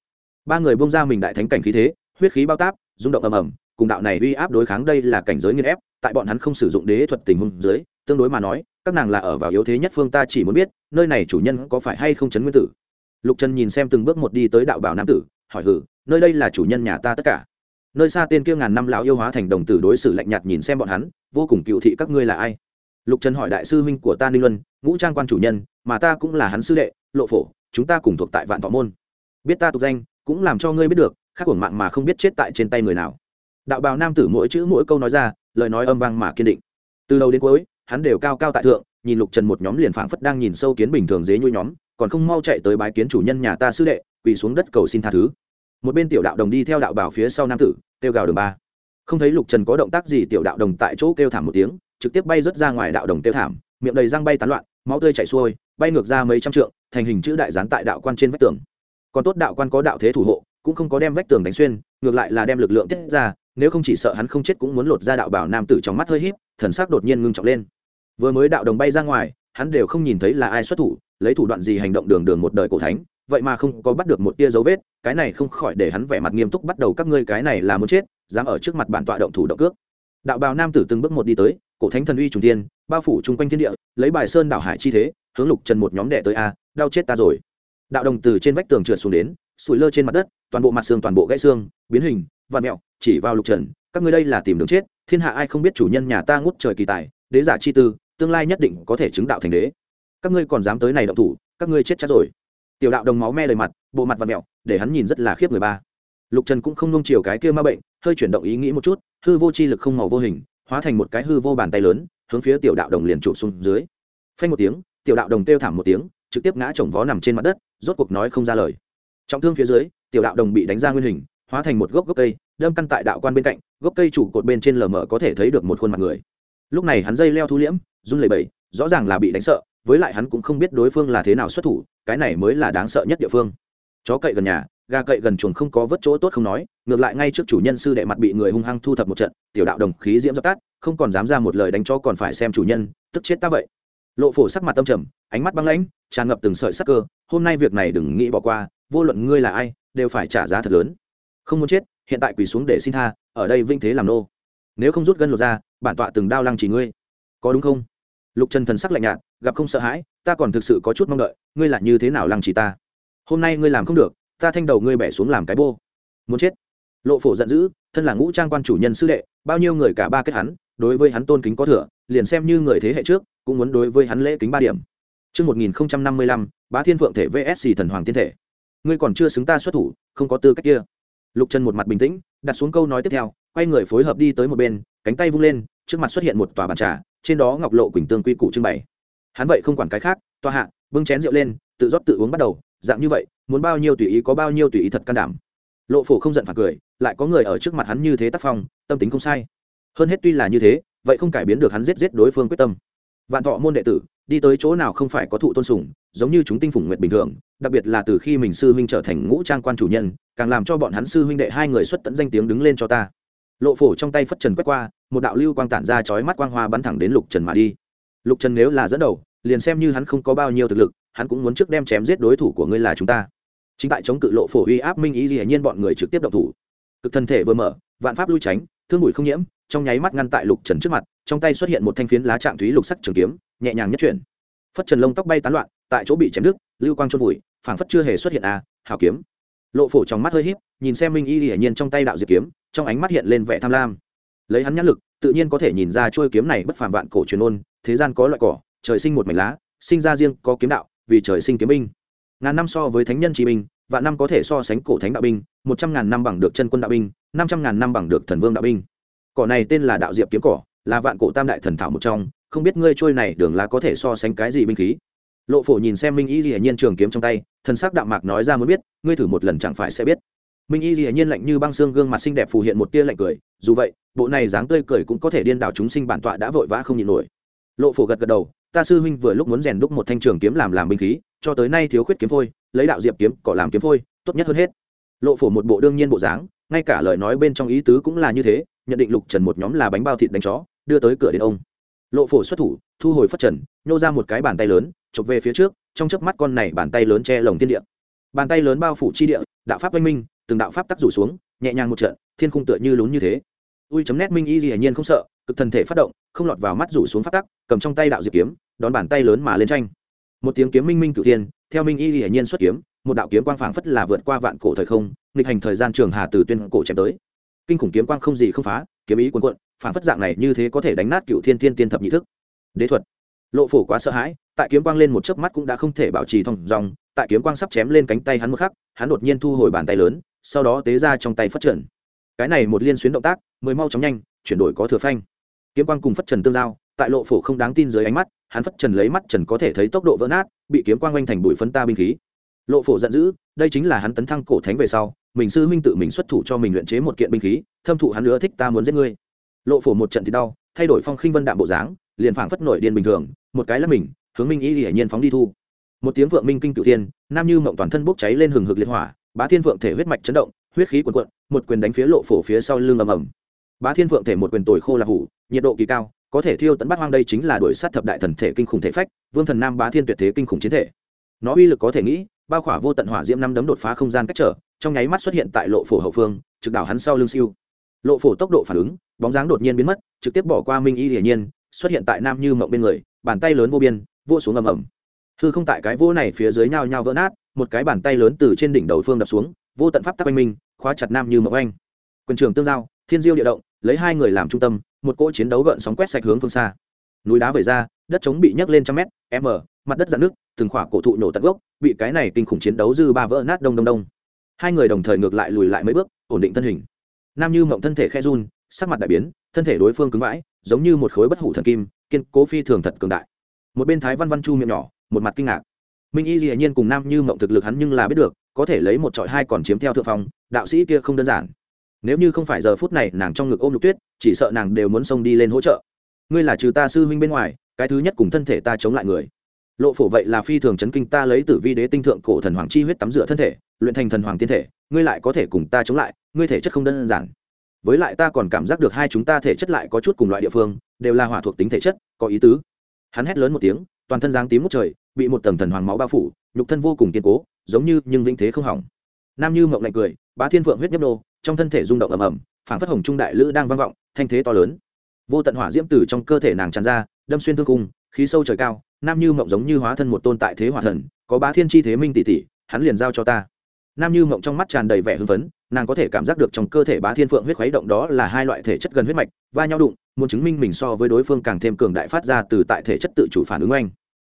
ba người bông ra mình đại thánh cảnh khí thế, huyết khí bao táp, rung động ầm ầm, cùng đạo này uy áp đối kháng đây là cảnh giới nghiên ép, tại bọn hắn không sử dụng đế thuật tình huống dưới, tương đối mà nói, các nàng là ở vào yếu thế nhất phương ta chỉ muốn biết, nơi này chủ nhân có phải hay không chấn nguyên tử lục trần nhìn xem từng bước một đi tới đạo bảo nam tử, hỏi hử, nơi đây là chủ nhân nhà ta tất cả? Nơi xa tên kia ngàn năm lão yêu hóa thành đồng tử đối xử lạnh nhạt nhìn xem bọn hắn, vô cùng cựu thị các ngươi là ai? Lục trần hỏi, đại sư huynh của ta ninh luân, ngũ trang quan chủ nhân, mà ta cũng là hắn sư đệ, lộ phổ, chúng ta cùng thuộc tại vạn thọ môn. Biết ta tục danh, cũng làm cho ngươi biết được, khác của mạng mà không biết chết tại trên tay người nào. Đạo bào nam tử mỗi chữ mỗi câu nói ra, lời nói âm vang mà kiên định. Từ đầu đến cuối, hắn đều cao cao tại thượng, nhìn lục trần một nhóm liền phảng phất đang nhìn sâu kiến bình thường dế nhui nhóm còn không mau chạy tới bái kiến chủ nhân nhà ta sư đệ, quỳ xuống đất cầu xin tha thứ. Một bên tiểu đạo đồng đi theo đạo bảo phía sau nam tử, kêu gào đường ba. Không thấy lục trần có động tác gì, tiểu đạo đồng tại chỗ kêu thảm một tiếng, trực tiếp bay rớt ra ngoài đạo đồng kêu thảm, miệng đầy răng bay tán loạn, máu tươi chảy xuôi, bay ngược ra mấy trăm trượng, thành hình chữ đại gián tại đạo quan trên vách tường. Còn tốt đạo quan có đạo thế thủ hộ, cũng không có đem vách tường đánh xuyên, ngược lại là đem lực lượng tiết ra, nếu không chỉ sợ hắn không chết cũng muốn lột ra đạo bảo nam tử trong mắt hơi híp, thần sắc đột nhiên ngưng trọng lên. Vừa mới đạo đồng bay ra ngoài, hắn đều không nhìn thấy là ai xuất thủ lấy thủ đoạn gì hành động đường đường một đời cổ thánh, vậy mà không có bắt được một tia dấu vết, cái này không khỏi để hắn vẻ mặt nghiêm túc bắt đầu các ngươi cái này là muốn chết, dám ở trước mặt bản tọa động thủ động cước. Đạo bào nam tử từng bước một đi tới, cổ thánh thần uy trùng tiên bao phủ chung quanh thiên địa, lấy bài sơn đảo hải chi thế, hướng lục trần một nhóm đệ tới a, đau chết ta rồi. Đạo đồng từ trên vách tường trượt xuống đến, sủi lơ trên mặt đất, toàn bộ mặt xương toàn bộ gãy xương, biến hình vạt mẹo, chỉ vào lục trần, các ngươi đây là tìm đường chết, thiên hạ ai không biết chủ nhân nhà ta ngút trời kỳ tài, đế giả chi tư, tương lai nhất định có thể chứng đạo thành đế các ngươi còn dám tới này động thủ, các ngươi chết chắc rồi. Tiểu đạo đồng máu me lời mặt, bộ mặt và mẹo để hắn nhìn rất là khiếp người ba. Lục trần cũng không nung chiều cái kia ma bệnh, hơi chuyển động ý nghĩ một chút, hư vô chi lực không màu vô hình, hóa thành một cái hư vô bàn tay lớn, hướng phía tiểu đạo đồng liền chụp xuống dưới. Phanh một tiếng, tiểu đạo đồng kêu thảm một tiếng, trực tiếp ngã chồng vó nằm trên mặt đất, rốt cuộc nói không ra lời. Trọng thương phía dưới, tiểu đạo đồng bị đánh ra nguyên hình, hóa thành một gốc gốc cây, đâm căn tại đạo quan bên cạnh, gốc cây trụ cột bên trên lờ mờ có thể thấy được một khuôn mặt người. Lúc này hắn dây leo thu liễm, run lẩy bẩy, rõ ràng là bị đánh sợ với lại hắn cũng không biết đối phương là thế nào xuất thủ, cái này mới là đáng sợ nhất địa phương. Chó cậy gần nhà, gà cậy gần chuồng không có vớt chỗ tốt không nói, ngược lại ngay trước chủ nhân sư đệ mặt bị người hung hăng thu thập một trận, tiểu đạo đồng khí diễm dập tắt, không còn dám ra một lời đánh cho còn phải xem chủ nhân, tức chết ta vậy. Lộ phổ sắc mặt tâm trầm, ánh mắt băng lãnh, tràn ngập từng sợi sắc cơ, hôm nay việc này đừng nghĩ bỏ qua, vô luận ngươi là ai, đều phải trả giá thật lớn. Không muốn chết, hiện tại quỳ xuống để xin tha, ở đây vinh thế làm nô. Nếu không rút gân lột ra, bản tọa từng đao lăng chỉ ngươi. Có đúng không? Lục trần thần sắc lạnh nhạt gặp không sợ hãi ta còn thực sự có chút mong đợi ngươi là như thế nào lăng trì ta hôm nay ngươi làm không được ta thanh đầu ngươi bẻ xuống làm cái bô muốn chết lộ phổ giận dữ thân là ngũ trang quan chủ nhân sư đệ bao nhiêu người cả ba kết hắn đối với hắn tôn kính có thừa liền xem như người thế hệ trước cũng muốn đối với hắn lễ kính ba điểm Trước 1055, bá thiên phượng thể vsc thần hoàng tiên thể. Ngươi còn chưa xứng ta xuất thủ, không có tư cách kia. Lục Trần một mặt bình tĩnh, đặt xuống câu nói tiếp theo, quay người phối hợp đi tới một bên, cánh tay vung lên, trước mặt xuất hiện một tòa bàn trà, trên đó ngọc lộ quỳnh tương quy củ trưng bày. Hắn vậy không quản cái khác, tòa hạ, bưng chén rượu lên, tự rót tự uống bắt đầu, dạng như vậy, muốn bao nhiêu tùy ý có bao nhiêu tùy ý thật can đảm. Lộ Phổ không giận phản cười, lại có người ở trước mặt hắn như thế tác phong, tâm tính không sai. Hơn hết tuy là như thế, vậy không cải biến được hắn giết giết đối phương quyết tâm vạn thọ môn đệ tử đi tới chỗ nào không phải có thụ tôn sùng giống như chúng tinh phủng nguyệt bình thường đặc biệt là từ khi mình sư huynh trở thành ngũ trang quan chủ nhân càng làm cho bọn hắn sư huynh đệ hai người xuất tận danh tiếng đứng lên cho ta lộ phổ trong tay phất trần quét qua một đạo lưu quang tản ra chói mắt quang hoa bắn thẳng đến lục trần mà đi lục trần nếu là dẫn đầu, liền xem như hắn không có bao nhiêu thực lực, hắn cũng muốn trước đem chém giết đối thủ của ngươi là chúng ta. Chính tại chống cự lộ phổ uy áp minh ý gì nhiên bọn người trực tiếp động thủ. Cực thân thể vừa mở, vạn pháp lui tránh, thương bụi không nhiễm, trong nháy mắt ngăn tại lục trần trước mặt, trong tay xuất hiện một thanh phiến lá trạng thúy lục sắc trường kiếm, nhẹ nhàng nhất chuyển. Phất trần lông tóc bay tán loạn, tại chỗ bị chém đứt, lưu quang trôn vùi, phảng phất chưa hề xuất hiện à hào kiếm. Lộ phổ trong mắt hơi híp, nhìn xem minh y hiển nhiên trong tay đạo diệp kiếm, trong ánh mắt hiện lên vẻ tham lam. Lấy hắn nhãn lực, tự nhiên có thể nhìn ra trôi kiếm này bất phàm vạn cổ truyền ôn thế gian có loại cỏ, trời sinh một mảnh lá, sinh ra riêng có kiếm đạo, vì trời sinh kiếm binh. Ngàn năm so với thánh nhân chỉ binh, vạn năm có thể so sánh cổ thánh đạo binh, một trăm ngàn năm bằng được chân quân đạo binh, năm trăm ngàn năm bằng được thần vương đạo binh. Cỏ này tên là đạo diệp kiếm cỏ, là vạn cổ tam đại thần thảo một trong, không biết ngươi trôi này đường lá có thể so sánh cái gì binh khí. Lộ phổ nhìn xem minh y hiển nhiên trường kiếm trong tay, thần sắc đạo mạc nói ra muốn biết, ngươi thử một lần chẳng phải sẽ biết. Minh y hiển nhiên lạnh như băng xương gương mặt xinh đẹp phù hiện một tia lạnh cười, dù vậy, bộ này dáng tươi cười cũng có thể điên đảo chúng sinh bản tọa đã vội vã không nhịn nổi lộ phổ gật gật đầu, ta sư huynh vừa lúc muốn rèn đúc một thanh trường kiếm làm làm binh khí, cho tới nay thiếu khuyết kiếm phôi, lấy đạo diệp kiếm, cỏ làm kiếm phôi, tốt nhất hơn hết. Lộ phổ một bộ đương nhiên bộ dáng, ngay cả lời nói bên trong ý tứ cũng là như thế, nhận định lục trần một nhóm là bánh bao thịt đánh chó, đưa tới cửa đến ông. Lộ phổ xuất thủ, thu hồi phất trần, nhô ra một cái bàn tay lớn, chụp về phía trước, trong chớp mắt con này bàn tay lớn che lồng thiên địa. Bàn tay lớn bao phủ chi địa, đạo pháp oanh minh, từng đạo pháp tắc rủ xuống, nhẹ nhàng một trận, thiên khung tựa như lún như thế. Ui chấm nét minh y hiển nhiên không sợ, cực thần thể phát động không lọt vào mắt rủ xuống pháp tắc cầm trong tay đạo diệp kiếm đón bàn tay lớn mà lên tranh. Một tiếng kiếm minh minh cửu thiên theo minh y hiển nhiên xuất kiếm một đạo kiếm quang phảng phất là vượt qua vạn cổ thời không nghịch hành thời gian trường hà từ tuyên cổ chém tới. Kinh khủng kiếm quang không gì không phá kiếm ý cuồn cuộn phảng phất dạng này như thế có thể đánh nát cựu thiên thiên tiên thập nhị thức. Đế thuật. Lộ phổ quá sợ hãi tại kiếm quang lên một chớp mắt cũng đã không thể bảo trì thông dòng tại kiếm quang sắp chém lên cánh tay hắn một khắc hắn đột nhiên thu hồi bàn tay lớn sau đó tế ra trong tay phát triển, cái này một liên xuyến động tác mười mau chóng nhanh chuyển đổi có thừa phanh kiếm quang cùng phất trần tương giao, tại lộ phổ không đáng tin dưới ánh mắt, hắn phất trần lấy mắt trần có thể thấy tốc độ vỡ nát, bị kiếm quang oanh thành bụi phấn ta binh khí. Lộ phổ giận dữ, đây chính là hắn tấn thăng cổ thánh về sau, mình sư huynh tự mình xuất thủ cho mình luyện chế một kiện binh khí, thâm thụ hắn nữa thích ta muốn giết ngươi. Lộ phổ một trận thì đau, thay đổi phong khinh vân đạm bộ dáng, liền phảng phất nổi điên bình thường, một cái là mình, hướng minh y hiển nhiên phóng đi thu. Một tiếng vượng minh kinh cửu thiên, nam như mộng toàn thân bốc cháy lên hừng hực liệt hỏa, bá thiên vượng thể huyết mạch chấn động, huyết khí cuồn cuộn, một quyền đánh phía lộ phổ phía sau lưng ầm ầm bá thiên vượng thể một quyền tồi khô là hủ, nhiệt độ kỳ cao, có thể thiêu tận bắt hoang đây chính là đuổi sát thập đại thần thể kinh khủng thể phách, vương thần nam bá thiên tuyệt thế kinh khủng chiến thể. Nó uy lực có thể nghĩ, bao khỏa vô tận hỏa diễm năm đấm đột phá không gian cách trở, trong nháy mắt xuất hiện tại lộ phổ hậu phương, trực đảo hắn sau lưng siêu. Lộ phổ tốc độ phản ứng, bóng dáng đột nhiên biến mất, trực tiếp bỏ qua minh y hiển nhiên, xuất hiện tại nam như mộng bên người, bàn tay lớn vô biên vô xuống ầm ầm. Hư không tại cái vô này phía dưới nhao nhao vỡ nát, một cái bàn tay lớn từ trên đỉnh đầu phương đập xuống, vô tận pháp tắc oanh minh, khóa chặt nam như mộng anh quân trường tương giao thiên diêu địa động, lấy hai người làm trung tâm, một cỗ chiến đấu gợn sóng quét sạch hướng phương xa. Núi đá vẩy ra, đất trống bị nhấc lên trăm mét m mặt đất dạn nước từng khỏa cổ thụ nổ tận gốc, bị cái này kinh khủng chiến đấu dư ba vỡ nát đông đông đông. Hai người đồng thời ngược lại lùi lại mấy bước, ổn định thân hình. Nam như mộng thân thể khe run, sắc mặt đại biến, thân thể đối phương cứng vãi, giống như một khối bất hủ thần kim, kiên cố phi thường thật cường đại. Một bên thái văn văn chu miệng nhỏ, một mặt kinh ngạc. Minh y dĩ nhiên cùng nam như mộng thực lực hắn nhưng là biết được, có thể lấy một trọi hai còn chiếm theo thượng phong, đạo sĩ kia không đơn giản nếu như không phải giờ phút này nàng trong ngực ôm lục tuyết, chỉ sợ nàng đều muốn xông đi lên hỗ trợ. Ngươi là trừ ta sư huynh bên ngoài, cái thứ nhất cùng thân thể ta chống lại người. Lộ phổ vậy là phi thường chấn kinh ta lấy tử vi đế tinh thượng cổ thần hoàng chi huyết tắm rửa thân thể, luyện thành thần hoàng tiên thể, ngươi lại có thể cùng ta chống lại, ngươi thể chất không đơn giản. Với lại ta còn cảm giác được hai chúng ta thể chất lại có chút cùng loại địa phương, đều là hỏa thuộc tính thể chất, có ý tứ. Hắn hét lớn một tiếng, toàn thân giáng tím ngút trời, bị một tầng thần hoàng máu bao phủ, nhục thân vô cùng kiên cố, giống như nhưng vĩnh thế không hỏng. Nam như mộng lạnh cười, bá thiên phượng huyết nhấp nô trong thân thể rung động ầm ầm phản phất hồng trung đại lữ đang vang vọng, thanh thế to lớn. Vô tận hỏa diễm tử trong cơ thể nàng tràn ra, đâm xuyên thương cung khí sâu trời cao, nam như mộng giống như hóa thân một tôn tại thế hỏa thần, có bá thiên chi thế minh tỷ tỷ, hắn liền giao cho ta. Nam như mộng trong mắt tràn đầy vẻ hưng phấn, nàng có thể cảm giác được trong cơ thể bá thiên phượng huyết khuấy động đó là hai loại thể chất gần huyết mạch, va nhau đụng, muốn chứng minh mình so với đối phương càng thêm cường đại phát ra từ tại thể chất tự chủ phản ứng oanh.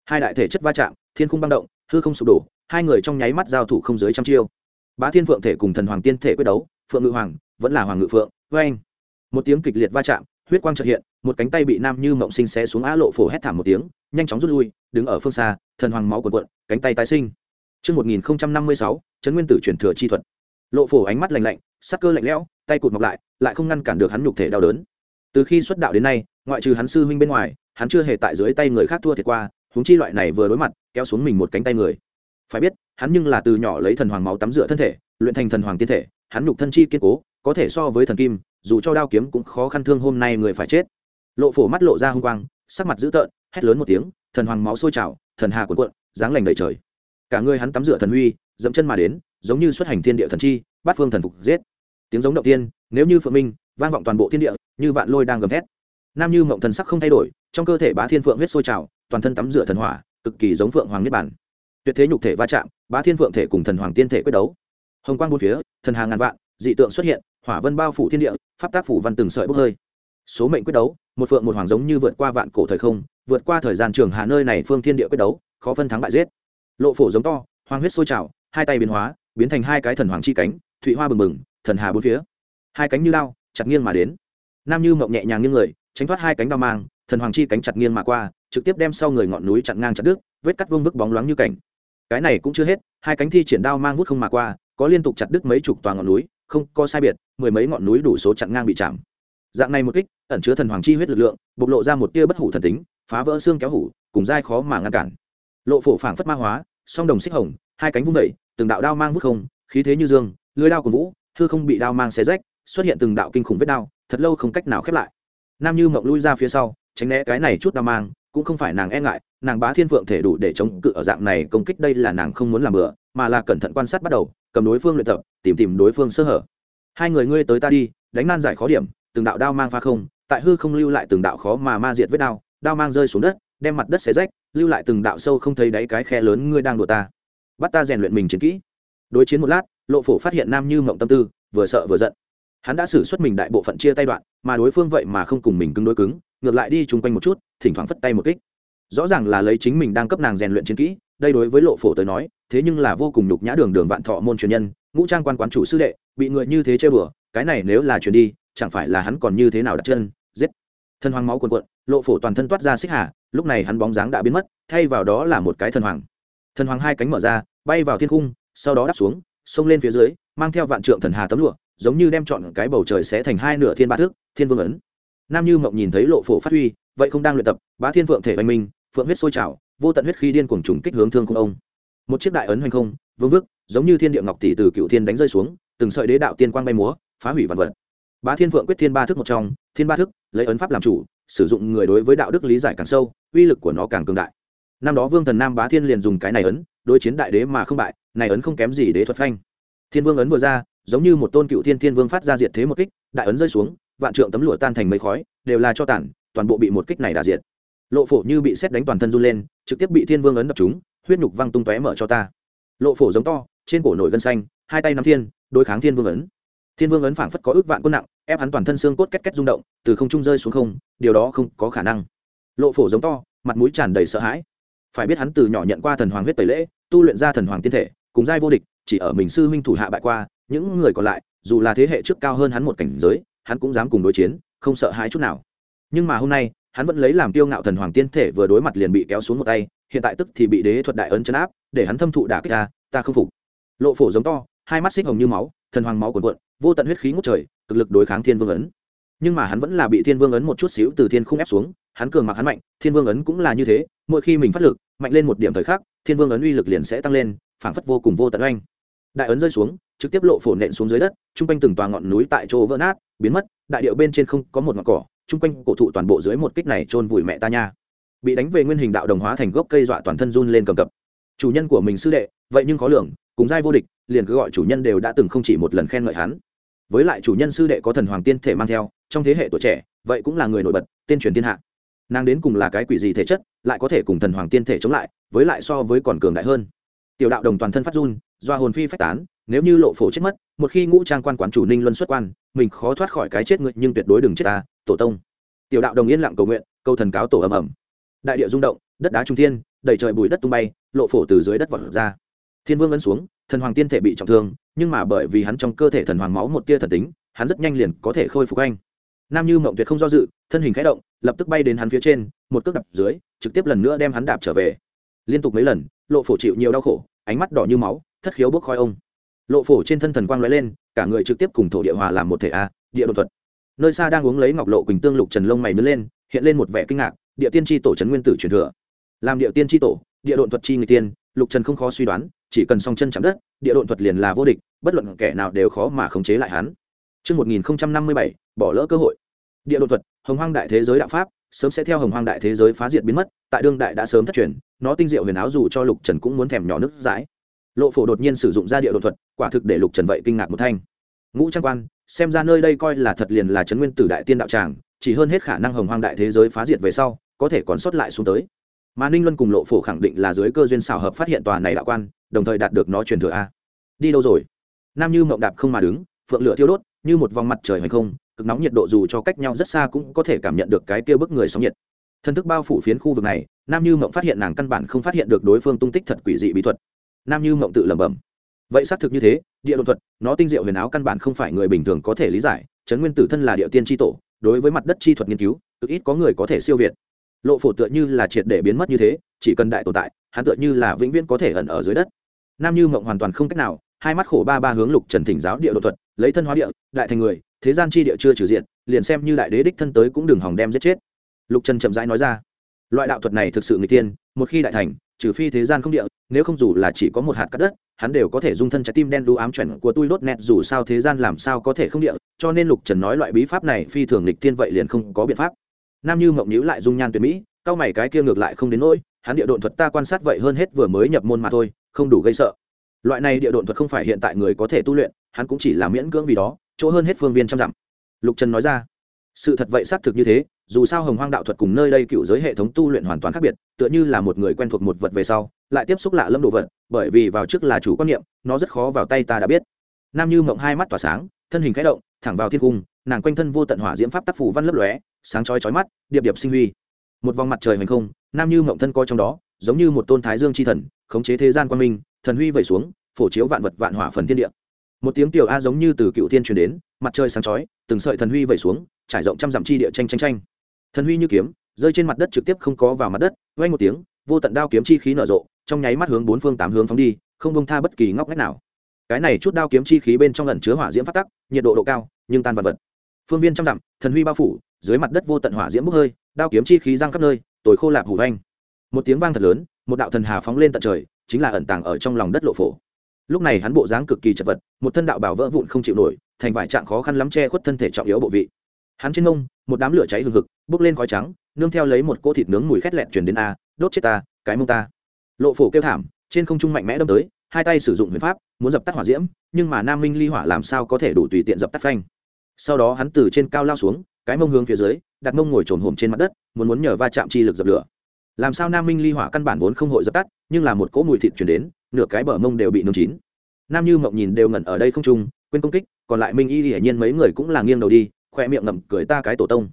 Hai đại thể chất va chạm, thiên khung băng động, hư không sụp đổ, hai người trong nháy mắt giao thủ không dưới trăm chiêu bá thiên phượng thể cùng thần hoàng tiên thể quyết đấu phượng ngự hoàng vẫn là hoàng ngự phượng Anh. một tiếng kịch liệt va chạm huyết quang trợt hiện một cánh tay bị nam như mộng sinh xé xuống á lộ phổ hét thảm một tiếng nhanh chóng rút lui đứng ở phương xa thần hoàng máu quần cuộn cánh tay tái sinh Trước 1056, Trấn Nguyên Tử truyền thừa chi thuật. Lộ phổ ánh mắt lạnh lạnh, sắc cơ lạnh lẽo, tay cụt mọc lại, lại không ngăn cản được hắn nhục thể đau đớn. Từ khi xuất đạo đến nay, ngoại trừ hắn sư huynh bên ngoài, hắn chưa hề tại dưới tay người khác thua thiệt qua, huống chi loại này vừa đối mặt, kéo xuống mình một cánh tay người. Phải biết, hắn nhưng là từ nhỏ lấy thần hoàng máu tắm rửa thân thể, luyện thành thần hoàng tiên thể, hắn nhục thân chi kiên cố, có thể so với thần kim, dù cho đao kiếm cũng khó khăn thương hôm nay người phải chết. Lộ phổ mắt lộ ra hung quang, sắc mặt dữ tợn, hét lớn một tiếng, thần hoàng máu sôi trào, thần hà cuộn cuộn, dáng lành đầy trời. Cả người hắn tắm rửa thần huy dẫm chân mà đến giống như xuất hành thiên địa thần chi bát phương thần phục giết. Tiếng giống động tiên nếu như phượng minh vang vọng toàn bộ thiên địa như vạn lôi đang gầm thét. Nam như mộng thần sắc không thay đổi trong cơ thể bá thiên phượng huyết sôi trào toàn thân tắm rửa thần hỏa cực kỳ giống phượng hoàng niết bản tuyệt thế nhục thể va chạm, bá thiên phượng thể cùng thần hoàng tiên thể quyết đấu. Hồng quang bốn phía, thần hàng ngàn vạn, dị tượng xuất hiện, hỏa vân bao phủ thiên địa, pháp tác phủ văn từng sợi bốc hơi. Số mệnh quyết đấu, một phượng một hoàng giống như vượt qua vạn cổ thời không, vượt qua thời gian trường hà nơi này phương thiên địa quyết đấu, khó phân thắng bại giết. Lộ phổ giống to hoàng huyết sôi trào, hai tay biến hóa, biến thành hai cái thần hoàng chi cánh, thụy hoa bừng bừng, thần hà bốn phía. Hai cánh như lao, chặt nghiêng mà đến. Nam như mộng nhẹ nhàng như người, tránh thoát hai cánh đao mang, thần hoàng chi cánh chặt nghiêng mà qua, trực tiếp đem sau người ngọn núi chặn ngang chặt đứt, vết cắt vương vức bóng loáng như cảnh cái này cũng chưa hết, hai cánh thi triển đao mang vút không mà qua, có liên tục chặt đứt mấy chục toàn ngọn núi, không có sai biệt, mười mấy ngọn núi đủ số chặn ngang bị chạm. Dạng này một kích, ẩn chứa thần hoàng chi huyết lực lượng, bộc lộ ra một tia bất hủ thần tính, phá vỡ xương kéo hủ, cùng dai khó mà ngăn cản. Lộ phổ phảng phất ma hóa, song đồng xích hồng, hai cánh vung vẩy từng đạo đao mang vút không, khí thế như dương, lưới đao của vũ, hư không bị đao mang xé rách, xuất hiện từng đạo kinh khủng vết đao, thật lâu không cách nào khép lại. Nam như mộng lui ra phía sau, tránh né cái này chút đao mang cũng không phải nàng e ngại, nàng bá thiên phượng thể đủ để chống cự ở dạng này công kích đây là nàng không muốn làm bừa, mà là cẩn thận quan sát bắt đầu, cầm đối phương luyện tập, tìm tìm đối phương sơ hở. Hai người ngươi tới ta đi, đánh nan giải khó điểm, từng đạo đao mang pha không, tại hư không lưu lại từng đạo khó mà ma diệt vết đao đao mang rơi xuống đất, đem mặt đất xé rách, lưu lại từng đạo sâu không thấy đáy cái khe lớn ngươi đang đùa ta. Bắt ta rèn luyện mình chiến kỹ. Đối chiến một lát, lộ phổ phát hiện nam như mộng tâm tư, vừa sợ vừa giận. Hắn đã xử xuất mình đại bộ phận chia tay đoạn, mà đối phương vậy mà không cùng mình cứng đối cứng ngược lại đi chung quanh một chút, thỉnh thoảng phất tay một kích. Rõ ràng là lấy chính mình đang cấp nàng rèn luyện chiến kỹ, đây đối với lộ phổ tới nói, thế nhưng là vô cùng nhục nhã đường đường vạn thọ môn truyền nhân, ngũ trang quan quán chủ sư đệ, bị người như thế chơi bừa, cái này nếu là chuyển đi, chẳng phải là hắn còn như thế nào đặt chân, giết. Thân hoàng máu quần quận lộ phổ toàn thân toát ra xích hà, lúc này hắn bóng dáng đã biến mất, thay vào đó là một cái thần hoàng. Thần hoàng hai cánh mở ra, bay vào thiên cung sau đó đáp xuống, xông lên phía dưới, mang theo vạn trượng thần hà tấm lụa, giống như đem chọn cái bầu trời sẽ thành hai nửa thiên ba thước, thiên vương ấn nam như mộng nhìn thấy lộ phổ phát huy, vậy không đang luyện tập, bá thiên phượng thể oanh minh, phượng huyết sôi trào, vô tận huyết khi điên cuồng trùng kích hướng thương không ông. Một chiếc đại ấn hoành không, vương vức, giống như thiên địa ngọc tỷ từ cựu thiên đánh rơi xuống, từng sợi đế đạo tiên quang bay múa, phá hủy vạn vật. Bá thiên phượng quyết thiên ba thức một trong, thiên ba thức, lấy ấn pháp làm chủ, sử dụng người đối với đạo đức lý giải càng sâu, uy lực của nó càng cường đại. Năm đó vương thần nam bá thiên liền dùng cái này ấn, đối chiến đại đế mà không bại, này ấn không kém gì đế thuật phanh. Thiên vương ấn vừa ra, giống như một tôn cựu thiên thiên vương phát ra diệt thế một kích, đại ấn rơi xuống vạn trượng tấm lụa tan thành mấy khói, đều là cho tản toàn bộ bị một kích này đả diệt. Lộ phổ như bị xét đánh toàn thân run lên, trực tiếp bị thiên vương ấn đập chúng huyết nhục văng tung tóe mở cho ta. Lộ phổ giống to, trên cổ nổi gân xanh, hai tay nắm thiên, đối kháng thiên vương ấn. Thiên vương ấn phảng phất có ước vạn quân nặng, ép hắn toàn thân xương cốt két két rung động, từ không trung rơi xuống không, điều đó không có khả năng. Lộ phổ giống to, mặt mũi tràn đầy sợ hãi. Phải biết hắn từ nhỏ nhận qua thần hoàng huyết tẩy lễ, tu luyện ra thần hoàng tiên thể, cùng giai vô địch, chỉ ở mình sư huynh thủ hạ bại qua, những người còn lại, dù là thế hệ trước cao hơn hắn một cảnh giới hắn cũng dám cùng đối chiến, không sợ hãi chút nào. Nhưng mà hôm nay, hắn vẫn lấy làm tiêu ngạo thần hoàng tiên thể vừa đối mặt liền bị kéo xuống một tay, hiện tại tức thì bị đế thuật đại ấn chấn áp, để hắn thâm thụ đả kích ta ta không phục. Lộ phổ giống to, hai mắt xích hồng như máu, thần hoàng máu cuồn cuộn, vô tận huyết khí ngút trời, cực lực đối kháng thiên vương ấn. Nhưng mà hắn vẫn là bị thiên vương ấn một chút xíu từ thiên không ép xuống, hắn cường mặc hắn mạnh, thiên vương ấn cũng là như thế, mỗi khi mình phát lực, mạnh lên một điểm thời khắc, thiên vương ấn uy lực liền sẽ tăng lên, phảng phất vô cùng vô tận oanh. Đại ấn rơi xuống, trực tiếp lộ phổ nện xuống dưới đất, trung quanh từng tòa ngọn núi tại chỗ vỡ nát biến mất, đại điệu bên trên không có một ngọn cỏ, chung quanh cổ thụ toàn bộ dưới một kích này chôn vùi mẹ ta nha. Bị đánh về nguyên hình đạo đồng hóa thành gốc cây dọa toàn thân run lên cầm cập. Chủ nhân của mình sư đệ, vậy nhưng khó lường, cùng giai vô địch, liền cứ gọi chủ nhân đều đã từng không chỉ một lần khen ngợi hắn. Với lại chủ nhân sư đệ có thần hoàng tiên thể mang theo, trong thế hệ tuổi trẻ, vậy cũng là người nổi bật tên truyền thiên hạ. Nàng đến cùng là cái quỷ gì thể chất, lại có thể cùng thần hoàng tiên thể chống lại, với lại so với còn cường đại hơn. Tiểu đạo đồng toàn thân phát run do hồn phi phách tán, nếu như lộ phổ chết mất, một khi ngũ trang quan quản chủ ninh luân xuất quan, mình khó thoát khỏi cái chết ngự nhưng tuyệt đối đừng chết ta, tổ tông. Tiểu đạo đồng yên lặng cầu nguyện, câu thần cáo tổ ầm ầm. Đại địa rung động, đất đá trung thiên, đầy trời bụi đất tung bay, lộ phổ từ dưới đất vọt ra. Thiên vương ấn xuống, thần hoàng tiên thể bị trọng thương, nhưng mà bởi vì hắn trong cơ thể thần hoàng máu một tia thần tính, hắn rất nhanh liền có thể khôi phục anh. Nam như mộng tuyệt không do dự, thân hình khẽ động, lập tức bay đến hắn phía trên, một cước đập dưới, trực tiếp lần nữa đem hắn đạp trở về. Liên tục mấy lần, lộ phổ chịu nhiều đau khổ, ánh mắt đỏ như máu thất khiếu bốc khói ông lộ phổ trên thân thần quang lóe lên cả người trực tiếp cùng thổ địa hòa làm một thể a địa đột thuật nơi xa đang uống lấy ngọc lộ quỳnh tương lục trần lông mày nứt lên hiện lên một vẻ kinh ngạc địa tiên tri tổ trấn nguyên tử truyền thừa làm địa tiên tri tổ địa đột thuật chi người tiên lục trần không khó suy đoán chỉ cần song chân chạm đất địa đột thuật liền là vô địch bất luận kẻ nào đều khó mà khống chế lại hắn Trước 1057, bỏ lỡ cơ hội. Địa đột thuật, hồng hoang đại thế giới đạo pháp, sớm sẽ theo hồng hoang đại thế giới phá diệt biến mất, tại đương đại đã sớm thất truyền, nó tinh diệu huyền áo dù cho Lục Trần cũng muốn thèm nhỏ nước dãi. Lộ Phổ đột nhiên sử dụng ra địa đột thuật, quả thực để Lục Trần vậy kinh ngạc một thanh. Ngũ Trang Quan, xem ra nơi đây coi là thật liền là trấn nguyên tử đại tiên đạo tràng, chỉ hơn hết khả năng hồng hoang đại thế giới phá diệt về sau, có thể còn sót lại xuống tới. Mà Ninh Luân cùng Lộ Phổ khẳng định là dưới cơ duyên xảo hợp phát hiện tòa này đạo quan, đồng thời đạt được nó truyền thừa a. Đi đâu rồi? Nam Như mộng đạp không mà đứng, phượng lửa thiêu đốt, như một vòng mặt trời hay không cực nóng nhiệt độ dù cho cách nhau rất xa cũng có thể cảm nhận được cái kia bức người sóng nhiệt thân thức bao phủ phiến khu vực này nam như mộng phát hiện nàng căn bản không phát hiện được đối phương tung tích thật quỷ dị bí thuật nam như mộng tự lẩm bẩm. Vậy xác thực như thế, địa đột thuật, nó tinh diệu huyền áo căn bản không phải người bình thường có thể lý giải, trấn nguyên tử thân là địa tiên tri tổ, đối với mặt đất chi thuật nghiên cứu cực ít có người có thể siêu việt. Lộ phổ tựa như là triệt để biến mất như thế, chỉ cần đại tồn tại, hắn tựa như là vĩnh viễn có thể ẩn ở dưới đất. Nam như mộng hoàn toàn không cách nào, hai mắt khổ ba ba hướng lục trần thỉnh giáo địa đột thuật, lấy thân hóa địa, đại thành người, thế gian chi địa chưa trừ diện, liền xem như đại đế đích thân tới cũng đừng hòng đem giết chết. Lục trần chậm rãi nói ra, loại đạo thuật này thực sự người tiên một khi đại thành trừ phi thế gian không địa, nếu không dù là chỉ có một hạt cắt đất, hắn đều có thể dung thân trái tim đen đu ám chuẩn của tôi đốt nẹt dù sao thế gian làm sao có thể không địa, cho nên lục trần nói loại bí pháp này phi thường lịch thiên vậy liền không có biện pháp. Nam như mộng nhữ lại dung nhan tuyệt mỹ, cao mày cái kia ngược lại không đến nỗi, hắn địa độn thuật ta quan sát vậy hơn hết vừa mới nhập môn mà thôi, không đủ gây sợ. Loại này địa độn thuật không phải hiện tại người có thể tu luyện, hắn cũng chỉ là miễn cưỡng vì đó, chỗ hơn hết phương viên trăm dặm. Lục trần nói ra, sự thật vậy xác thực như thế dù sao hồng hoang đạo thuật cùng nơi đây cựu giới hệ thống tu luyện hoàn toàn khác biệt, tựa như là một người quen thuộc một vật về sau, lại tiếp xúc lạ lâm đồ vật, bởi vì vào trước là chủ quan niệm, nó rất khó vào tay ta đã biết. Nam như mộng hai mắt tỏa sáng, thân hình khẽ động, thẳng vào thiên cung, nàng quanh thân vô tận hỏa diễm pháp tác phủ văn lấp lóe, sáng chói chói mắt, điệp điệp sinh huy. Một vòng mặt trời hành không, nam như mộng thân coi trong đó, giống như một tôn thái dương c h i thần, khống chế thế gian quan minh, thần huy vẩy xuống, phổ chiếu vạn vật vạn hỏa phần thiên địa. Một tiếng tiểu a giống như từ cựu thiên truyền đến, mặt trời sáng chói, từng sợi thần huy vẩy xuống, trải rộng trăm dặm chi địa tranh tranh tranh thần huy như kiếm, rơi trên mặt đất trực tiếp không có vào mặt đất vay một tiếng, vô tận đao kiếm chi khí nở rộ, trong nháy mắt hướng bốn phương tám hướng phóng đi, không bông tha bất kỳ ngóc ngách nào. Cái này chút đao kiếm chi khí bên trong lần chứa hỏa diễm phát tắc, nhiệt độ độ cao, nhưng tan vật vật. Phương viên trăm dặm, thần huy bao phủ, dưới mặt đất vô tận hỏa diễm bốc hơi, đao kiếm chi khí giang khắp nơi tối khô lạp hủ vanh một tiếng vang thật lớn, một đạo thần hà phóng lên tận trời, chính là ẩn tàng ở trong lòng đất lộ phổ. Lúc này hắn bộ dáng cực kỳ chật vật, một thân đạo bảo vỡ vụn không chịu nổi, thành vải trạng khó khăn lắm che khuất thân thể trọng yếu bộ vị. Hắn trên mông một đám lửa cháy hừng hực, bốc lên khói trắng, nương theo lấy một cỗ thịt nướng mùi khét lẹn chuyển đến a, đốt chết ta, cái mông ta. Lộ phổ kêu thảm, trên không trung mạnh mẽ đâm tới, hai tay sử dụng huyền pháp, muốn dập tắt hỏa diễm, nhưng mà nam minh ly hỏa làm sao có thể đủ tùy tiện dập tắt phanh? Sau đó hắn từ trên cao lao xuống, cái mông hướng phía dưới, đặt mông ngồi trồn hồm trên mặt đất, muốn muốn nhờ va chạm chi lực dập lửa. Làm sao nam minh ly hỏa căn bản vốn không hội dập tắt, nhưng là một cỗ mùi thịt chuyển đến, nửa cái bờ mông đều bị nướng chín. Nam như mộng nhìn đều ngẩn ở đây không trung, quên công kích, còn lại minh y hiển nhiên mấy người cũng là nghiêng đầu đi khoe miệng ngậm cười ta cái tổ tông.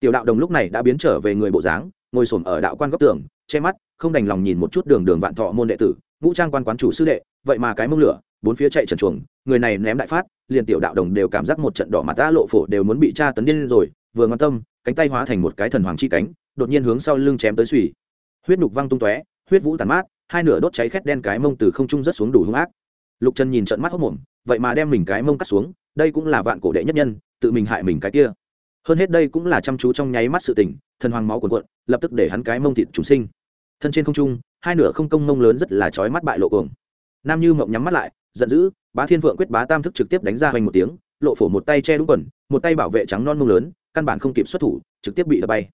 Tiểu đạo đồng lúc này đã biến trở về người bộ dáng, ngồi xổm ở đạo quan góc tường, che mắt, không đành lòng nhìn một chút đường đường vạn thọ môn đệ tử, ngũ trang quan quán chủ sư đệ, vậy mà cái mông lửa, bốn phía chạy trần chuồng, người này ném đại phát, liền tiểu đạo đồng đều cảm giác một trận đỏ mặt ta lộ phổ đều muốn bị tra tấn điên rồi, vừa ngon tâm, cánh tay hóa thành một cái thần hoàng chi cánh, đột nhiên hướng sau lưng chém tới suy huyết nục văng tung tóe, huyết vũ tàn mát, hai nửa đốt cháy khét đen cái mông từ không trung rất xuống đủ hung ác. Lục trần nhìn trận mắt hốc mồm vậy mà đem mình cái mông cắt xuống, đây cũng là vạn cổ đệ nhất nhân tự mình hại mình cái kia. Hơn hết đây cũng là chăm chú trong nháy mắt sự tình, thần hoàng máu cuồn cuộn, lập tức để hắn cái mông thịt chúng sinh. Thân trên không trung, hai nửa không công mông lớn rất là chói mắt bại lộ cuồng. Nam như mộng nhắm mắt lại, giận dữ, bá thiên vượng quyết bá tam thức trực tiếp đánh ra hoành một tiếng, lộ phổ một tay che đúng quần, một tay bảo vệ trắng non mông lớn, căn bản không kịp xuất thủ, trực tiếp bị đập bay.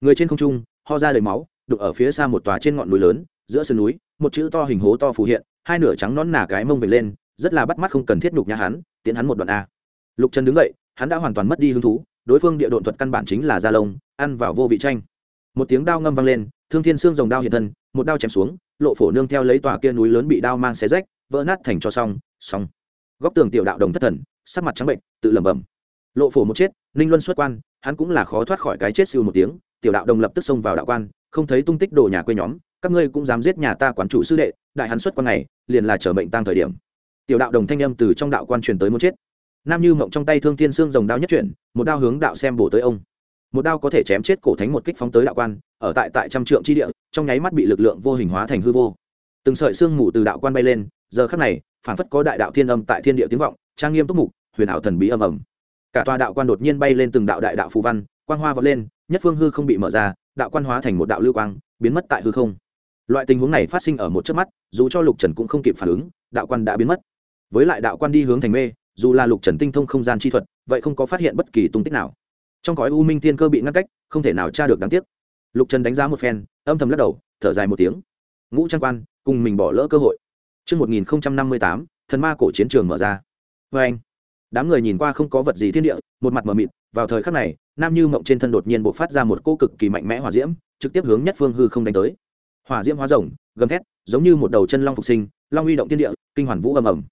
Người trên không trung, ho ra đầy máu đục ở phía xa một tòa trên ngọn núi lớn, giữa sườn núi, một chữ to hình hố to phù hiện, hai nửa trắng non nà cái mông về lên, rất là bắt mắt không cần thiết nhục nhã hắn, tiến hắn một đoạn a. Lục trần đứng dậy hắn đã hoàn toàn mất đi hứng thú, đối phương địa độn thuật căn bản chính là da lông, ăn vào vô vị tranh. Một tiếng đao ngâm vang lên, thương thiên xương rồng đao hiện thân, một đao chém xuống, lộ phổ nương theo lấy tòa kia núi lớn bị đao mang xé rách, vỡ nát thành cho xong xong. Góc tường tiểu đạo đồng thất thần, sắc mặt trắng bệnh, tự lẩm bẩm. Lộ phổ một chết, ninh luân xuất quan, hắn cũng là khó thoát khỏi cái chết siêu một tiếng, tiểu đạo đồng lập tức xông vào đạo quan, không thấy tung tích đồ nhà quê nhóm, các ngươi cũng dám giết nhà ta quán chủ sư đệ, đại hắn xuất quan này, liền là trở mệnh tăng thời điểm. Tiểu đạo đồng thanh âm từ trong đạo quan truyền tới muốn chết nam như mộng trong tay thương thiên xương rồng đao nhất chuyển, một đao hướng đạo xem bổ tới ông. Một đao có thể chém chết cổ thánh một kích phóng tới đạo quan, ở tại tại trăm trượng chi địa, trong nháy mắt bị lực lượng vô hình hóa thành hư vô. Từng sợi xương mù từ đạo quan bay lên, giờ khắc này phản phất có đại đạo thiên âm tại thiên địa tiếng vọng, trang nghiêm túc mục, huyền ảo thần bí âm ầm. Cả tòa đạo quan đột nhiên bay lên từng đạo đại đạo phù văn, quang hoa vọt lên, nhất phương hư không bị mở ra, đạo quan hóa thành một đạo lưu quang, biến mất tại hư không. Loại tình huống này phát sinh ở một chớp mắt, dù cho lục trần cũng không kịp phản ứng, đạo quan đã biến mất. Với lại đạo quan đi hướng thành mê dù là lục trần tinh thông không gian chi thuật vậy không có phát hiện bất kỳ tung tích nào trong cõi u minh Thiên cơ bị ngăn cách không thể nào tra được đáng tiếc lục trần đánh giá một phen âm thầm lắc đầu thở dài một tiếng ngũ trang quan cùng mình bỏ lỡ cơ hội Trước 1058, thần ma cổ chiến trường mở ra. Và anh, đám người nhìn qua không có vật gì thiên địa, một mặt mờ mịt, vào thời khắc này, Nam Như Mộng trên thân đột nhiên bộc phát ra một cỗ cực kỳ mạnh mẽ hỏa diễm, trực tiếp hướng nhất phương hư không đánh tới. Hỏa diễm hóa rồng, gầm thét, giống như một đầu chân long phục sinh, long uy động thiên địa, kinh hoàn vũ ầm ầm.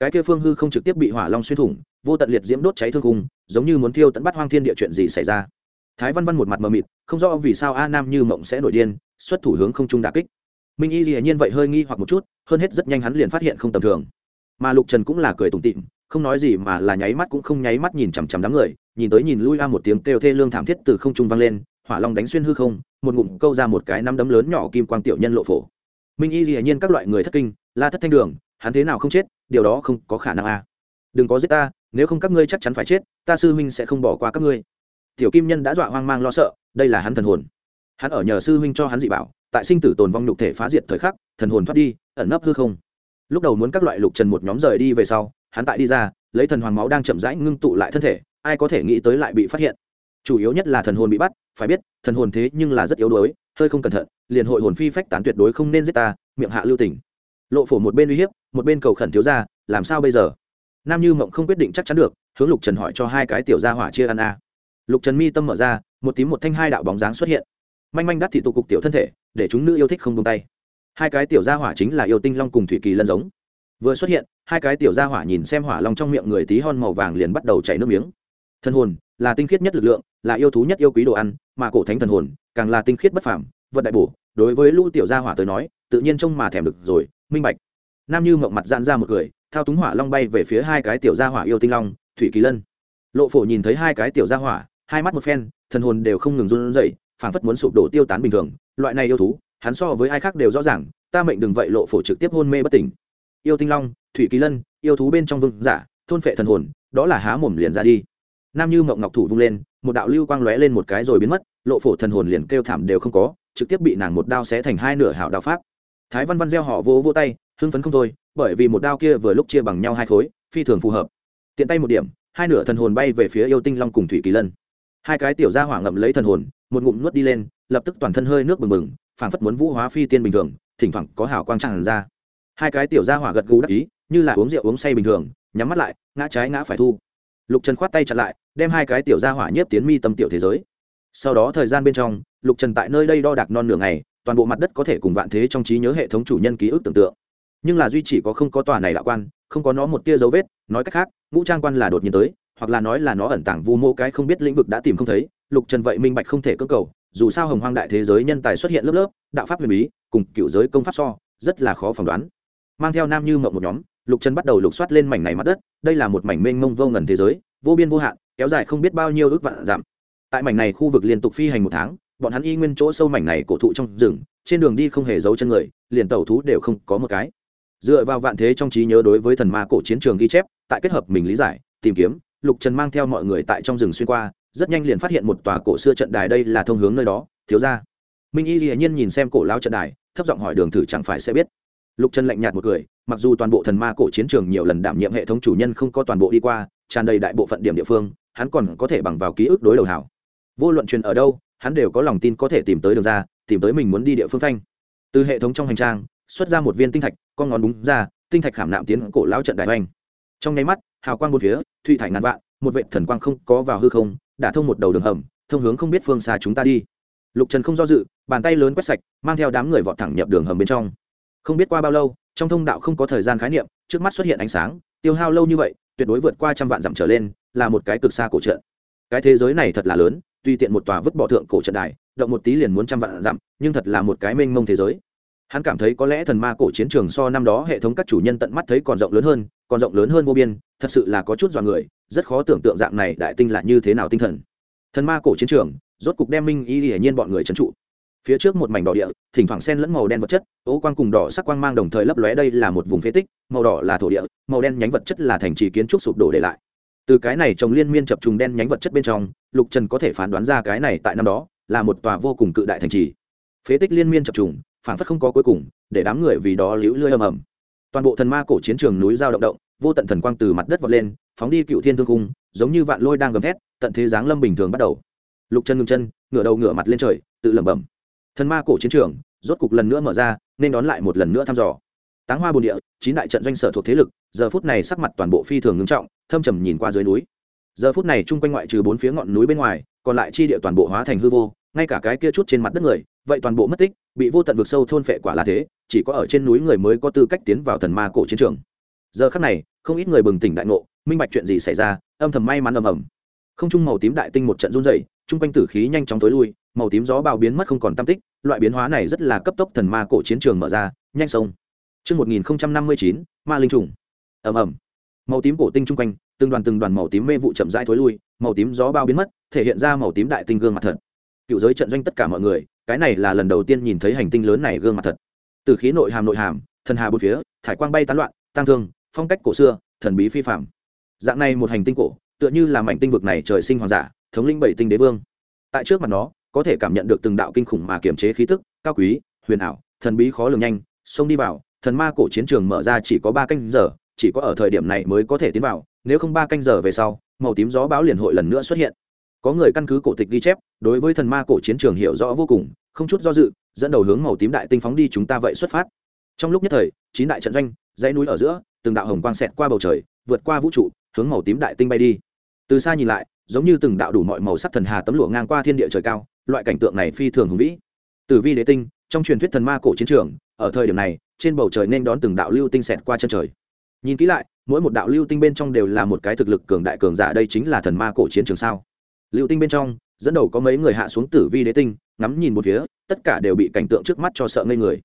Cái kia phương hư không trực tiếp bị hỏa long xuyên thủng, vô tận liệt diễm đốt cháy thương cung, giống như muốn thiêu tận bắt hoang thiên địa chuyện gì xảy ra. Thái Văn Văn một mặt mờ mịt, không rõ vì sao A Nam Như Mộng sẽ nổi điên, xuất thủ hướng không trung đả kích. Minh y dĩ nhiên vậy hơi nghi hoặc một chút hơn hết rất nhanh hắn liền phát hiện không tầm thường. Mà lục trần cũng là cười tủm tịm không nói gì mà là nháy mắt cũng không nháy mắt nhìn chằm chằm đám người nhìn tới nhìn lui a một tiếng kêu thê lương thảm thiết từ không trung vang lên hỏa long đánh xuyên hư không một ngụm câu ra một cái nắm đấm lớn nhỏ kim quang tiểu nhân lộ phổ. Minh y dĩ nhiên các loại người thất kinh la thất thanh đường hắn thế nào không chết điều đó không có khả năng a đừng có giết ta, nếu không các ngươi chắc chắn phải chết, ta sư huynh sẽ không bỏ qua các ngươi. Tiểu kim nhân đã dọa hoang mang lo sợ, đây là hắn thần hồn. Hắn ở nhờ sư huynh cho hắn dị bảo, tại sinh tử tồn vong nhục thể phá diệt thời khắc, thần hồn thoát đi, ẩn nấp hư không. Lúc đầu muốn các loại lục trần một nhóm rời đi về sau, hắn tại đi ra, lấy thần hoàng máu đang chậm rãi ngưng tụ lại thân thể, ai có thể nghĩ tới lại bị phát hiện. Chủ yếu nhất là thần hồn bị bắt, phải biết, thần hồn thế nhưng là rất yếu đuối, hơi không cẩn thận, liền hội hồn phi phách tán tuyệt đối không nên giết ta, miệng hạ lưu tỉnh lộ phổ một bên uy hiếp, một bên cầu khẩn thiếu ra làm sao bây giờ? Nam như mộng không quyết định chắc chắn được, hướng lục trần hỏi cho hai cái tiểu gia hỏa chia ăn a. Lục trần mi tâm mở ra, một tím một thanh hai đạo bóng dáng xuất hiện. Manh manh đắt thị tụ cục tiểu thân thể, để chúng nữ yêu thích không tung tay. Hai cái tiểu gia hỏa chính là yêu tinh long cùng thủy kỳ lân giống. Vừa xuất hiện, hai cái tiểu gia hỏa nhìn xem hỏa long trong miệng người tí hon màu vàng liền bắt đầu chảy nước miếng. Thân hồn, là tinh khiết nhất lực lượng, là yêu thú nhất yêu quý đồ ăn, mà cổ thánh thần hồn, càng là tinh khiết bất phảm vật đại bổ. Đối với lũ tiểu gia hỏa tới nói tự nhiên trông mà thèm được rồi, minh bạch. Nam như mộng mặt dạn ra một cười, thao túng hỏa long bay về phía hai cái tiểu gia hỏa yêu tinh long, thủy kỳ lân. Lộ phổ nhìn thấy hai cái tiểu gia hỏa, hai mắt một phen, thần hồn đều không ngừng run rẩy, phảng phất muốn sụp đổ tiêu tán bình thường. Loại này yêu thú, hắn so với ai khác đều rõ ràng, ta mệnh đừng vậy, lộ phổ trực tiếp hôn mê bất tỉnh. Yêu tinh long, thủy kỳ lân, yêu thú bên trong vương giả, thôn phệ thần hồn, đó là há mồm liền ra đi. Nam như mộng ngọc thủ vung lên, một đạo lưu quang lóe lên một cái rồi biến mất, lộ phổ thần hồn liền kêu thảm đều không có, trực tiếp bị nàng một đao xé thành hai nửa hảo đạo pháp thái văn văn gieo họ vỗ vỗ tay, hưng phấn không thôi, bởi vì một đao kia vừa lúc chia bằng nhau hai khối, phi thường phù hợp. Tiện tay một điểm, hai nửa thần hồn bay về phía yêu tinh long cùng thủy kỳ lân. Hai cái tiểu gia hỏa ngậm lấy thần hồn, một ngụm nuốt đi lên, lập tức toàn thân hơi nước bừng bừng, phảng phất muốn vũ hóa phi tiên bình thường, thỉnh thoảng có hào quang tràn ra. Hai cái tiểu gia hỏa gật gù đắc ý, như là uống rượu uống say bình thường, nhắm mắt lại, ngã trái ngã phải thu. Lục trần khoát tay chặt lại, đem hai cái tiểu gia hỏa nhiếp tiến mi tâm tiểu thế giới. Sau đó thời gian bên trong, lục trần tại nơi đây đo đạc non nửa ngày toàn bộ mặt đất có thể cùng vạn thế trong trí nhớ hệ thống chủ nhân ký ức tưởng tượng. Nhưng là duy chỉ có không có tòa này đạo quan, không có nó một tia dấu vết, nói cách khác, ngũ trang quan là đột nhiên tới, hoặc là nói là nó ẩn tàng vu mô cái không biết lĩnh vực đã tìm không thấy. Lục trần vậy minh bạch không thể cơ cầu, dù sao hồng hoang đại thế giới nhân tài xuất hiện lớp lớp, đạo pháp huyền bí, cùng cựu giới công pháp so, rất là khó phỏng đoán. Mang theo nam như mộng một nhóm, lục trần bắt đầu lục soát lên mảnh này mặt đất, đây là một mảnh mênh mông vô ngần thế giới, vô biên vô hạn, kéo dài không biết bao nhiêu ước vạn giảm tại mảnh này khu vực liên tục phi hành một tháng bọn hắn y nguyên chỗ sâu mảnh này cổ thụ trong rừng, trên đường đi không hề giấu chân người, liền tẩu thú đều không có một cái. Dựa vào vạn thế trong trí nhớ đối với thần ma cổ chiến trường ghi chép, tại kết hợp mình lý giải, tìm kiếm, lục trần mang theo mọi người tại trong rừng xuyên qua, rất nhanh liền phát hiện một tòa cổ xưa trận đài đây là thông hướng nơi đó, thiếu ra minh y hiển nhiên nhìn xem cổ lao trận đài, thấp giọng hỏi đường thử chẳng phải sẽ biết. Lục trần lạnh nhạt một cười, mặc dù toàn bộ thần ma cổ chiến trường nhiều lần đảm nhiệm hệ thống chủ nhân không có toàn bộ đi qua, tràn đầy đại bộ phận điểm địa phương, hắn còn có thể bằng vào ký ức đối đầu hảo. Vô luận truyền ở đâu hắn đều có lòng tin có thể tìm tới đường ra, tìm tới mình muốn đi địa phương phanh. Từ hệ thống trong hành trang, xuất ra một viên tinh thạch, con ngón búng ra, tinh thạch khảm nạm tiến cổ lão trận đại oanh trong nháy mắt, hào quang một phía, thụy thải ngàn vạn, một vệ thần quang không có vào hư không, đã thông một đầu đường hầm, thông hướng không biết phương xa chúng ta đi. Lục trần không do dự, bàn tay lớn quét sạch, mang theo đám người vọt thẳng nhập đường hầm bên trong. Không biết qua bao lâu, trong thông đạo không có thời gian khái niệm, trước mắt xuất hiện ánh sáng, tiêu hao lâu như vậy, tuyệt đối vượt qua trăm vạn dặm trở lên, là một cái cực xa cổ trận. Cái thế giới này thật là lớn tuy tiện một tòa vứt bỏ thượng cổ trận đài, động một tí liền muốn trăm vạn dặm, nhưng thật là một cái mênh mông thế giới. Hắn cảm thấy có lẽ thần ma cổ chiến trường so năm đó hệ thống các chủ nhân tận mắt thấy còn rộng lớn hơn, còn rộng lớn hơn vô biên, thật sự là có chút dọa người, rất khó tưởng tượng dạng này đại tinh là như thế nào tinh thần. Thần ma cổ chiến trường, rốt cục đem minh y hiển nhiên bọn người trấn trụ. Phía trước một mảnh đỏ địa, thỉnh thoảng xen lẫn màu đen vật chất, ố quang cùng đỏ sắc quang mang đồng thời lấp lóe đây là một vùng phế tích, màu đỏ là thổ địa, màu đen nhánh vật chất là thành trì kiến trúc sụp đổ để lại từ cái này trồng liên miên chập trùng đen nhánh vật chất bên trong, lục trần có thể phán đoán ra cái này tại năm đó là một tòa vô cùng cự đại thành trì. Phế tích liên miên chập trùng, phản phất không có cuối cùng, để đám người vì đó liễu lươi ầm ầm. Toàn bộ thần ma cổ chiến trường núi giao động động, vô tận thần quang từ mặt đất vọt lên, phóng đi cựu thiên thương cung giống như vạn lôi đang gầm thét, tận thế giáng lâm bình thường bắt đầu. Lục chân ngừng chân, ngửa đầu ngửa mặt lên trời, tự lẩm bẩm. Thần ma cổ chiến trường, rốt cục lần nữa mở ra, nên đón lại một lần nữa thăm dò. Táng hoa bồn địa, chín đại trận doanh sở thuộc thế lực, giờ phút này sắc mặt toàn bộ phi thường ngưng trọng thâm trầm nhìn qua dưới núi. Giờ phút này chung quanh ngoại trừ bốn phía ngọn núi bên ngoài còn lại chi địa toàn bộ hóa thành hư vô ngay cả cái kia chút trên mặt đất người vậy toàn bộ mất tích bị vô tận vực sâu thôn phệ quả là thế chỉ có ở trên núi người mới có tư cách tiến vào thần ma cổ chiến trường. Giờ khắc này không ít người bừng tỉnh đại ngộ minh bạch chuyện gì xảy ra âm thầm may mắn ầm ầm. Không trung màu tím đại tinh một trận run dày chung quanh tử khí nhanh chóng tối lui màu tím gió bào biến mất không còn tam tích loại biến hóa này rất là cấp tốc thần ma cổ chiến trường mở ra nhanh sông. Trước 1059, ma linh trùng. ầm ầm màu tím cổ tinh chung quanh, từng đoàn từng đoàn màu tím mê vụ chậm rãi thối lui, màu tím gió bao biến mất, thể hiện ra màu tím đại tinh gương mặt thật. Cựu giới trận doanh tất cả mọi người, cái này là lần đầu tiên nhìn thấy hành tinh lớn này gương mặt thật. Từ khí nội hàm nội hàm, thần hà bốn phía, thải quang bay tán loạn tăng thương, phong cách cổ xưa, thần bí phi phạm dạng này một hành tinh cổ, tựa như là mảnh tinh vực này trời sinh hoàng giả, thống linh bảy tinh đế vương. Tại trước mặt nó, có thể cảm nhận được từng đạo kinh khủng mà kiềm chế khí tức, cao quý, huyền ảo, thần bí khó lường nhanh, xông đi vào, thần ma cổ chiến trường mở ra chỉ có ba canh giờ chỉ có ở thời điểm này mới có thể tiến vào, nếu không ba canh giờ về sau, màu tím gió báo liền hội lần nữa xuất hiện. Có người căn cứ cổ tịch ghi chép, đối với thần ma cổ chiến trường hiểu rõ vô cùng, không chút do dự, dẫn đầu hướng màu tím đại tinh phóng đi chúng ta vậy xuất phát. Trong lúc nhất thời, chín đại trận doanh, dãy núi ở giữa, từng đạo hồng quang xẹt qua bầu trời, vượt qua vũ trụ, hướng màu tím đại tinh bay đi. Từ xa nhìn lại, giống như từng đạo đủ mọi màu sắc thần hà tấm lụa ngang qua thiên địa trời cao, loại cảnh tượng này phi thường hùng vĩ. Từ vi đế tinh, trong truyền thuyết thần ma cổ chiến trường, ở thời điểm này, trên bầu trời nên đón từng đạo lưu tinh xẹt qua chân trời nhìn kỹ lại, mỗi một đạo lưu tinh bên trong đều là một cái thực lực cường đại cường giả, đây chính là thần ma cổ chiến trường sao? Lưu tinh bên trong, dẫn đầu có mấy người hạ xuống tử vi đế tinh, ngắm nhìn một phía, tất cả đều bị cảnh tượng trước mắt cho sợ ngây người.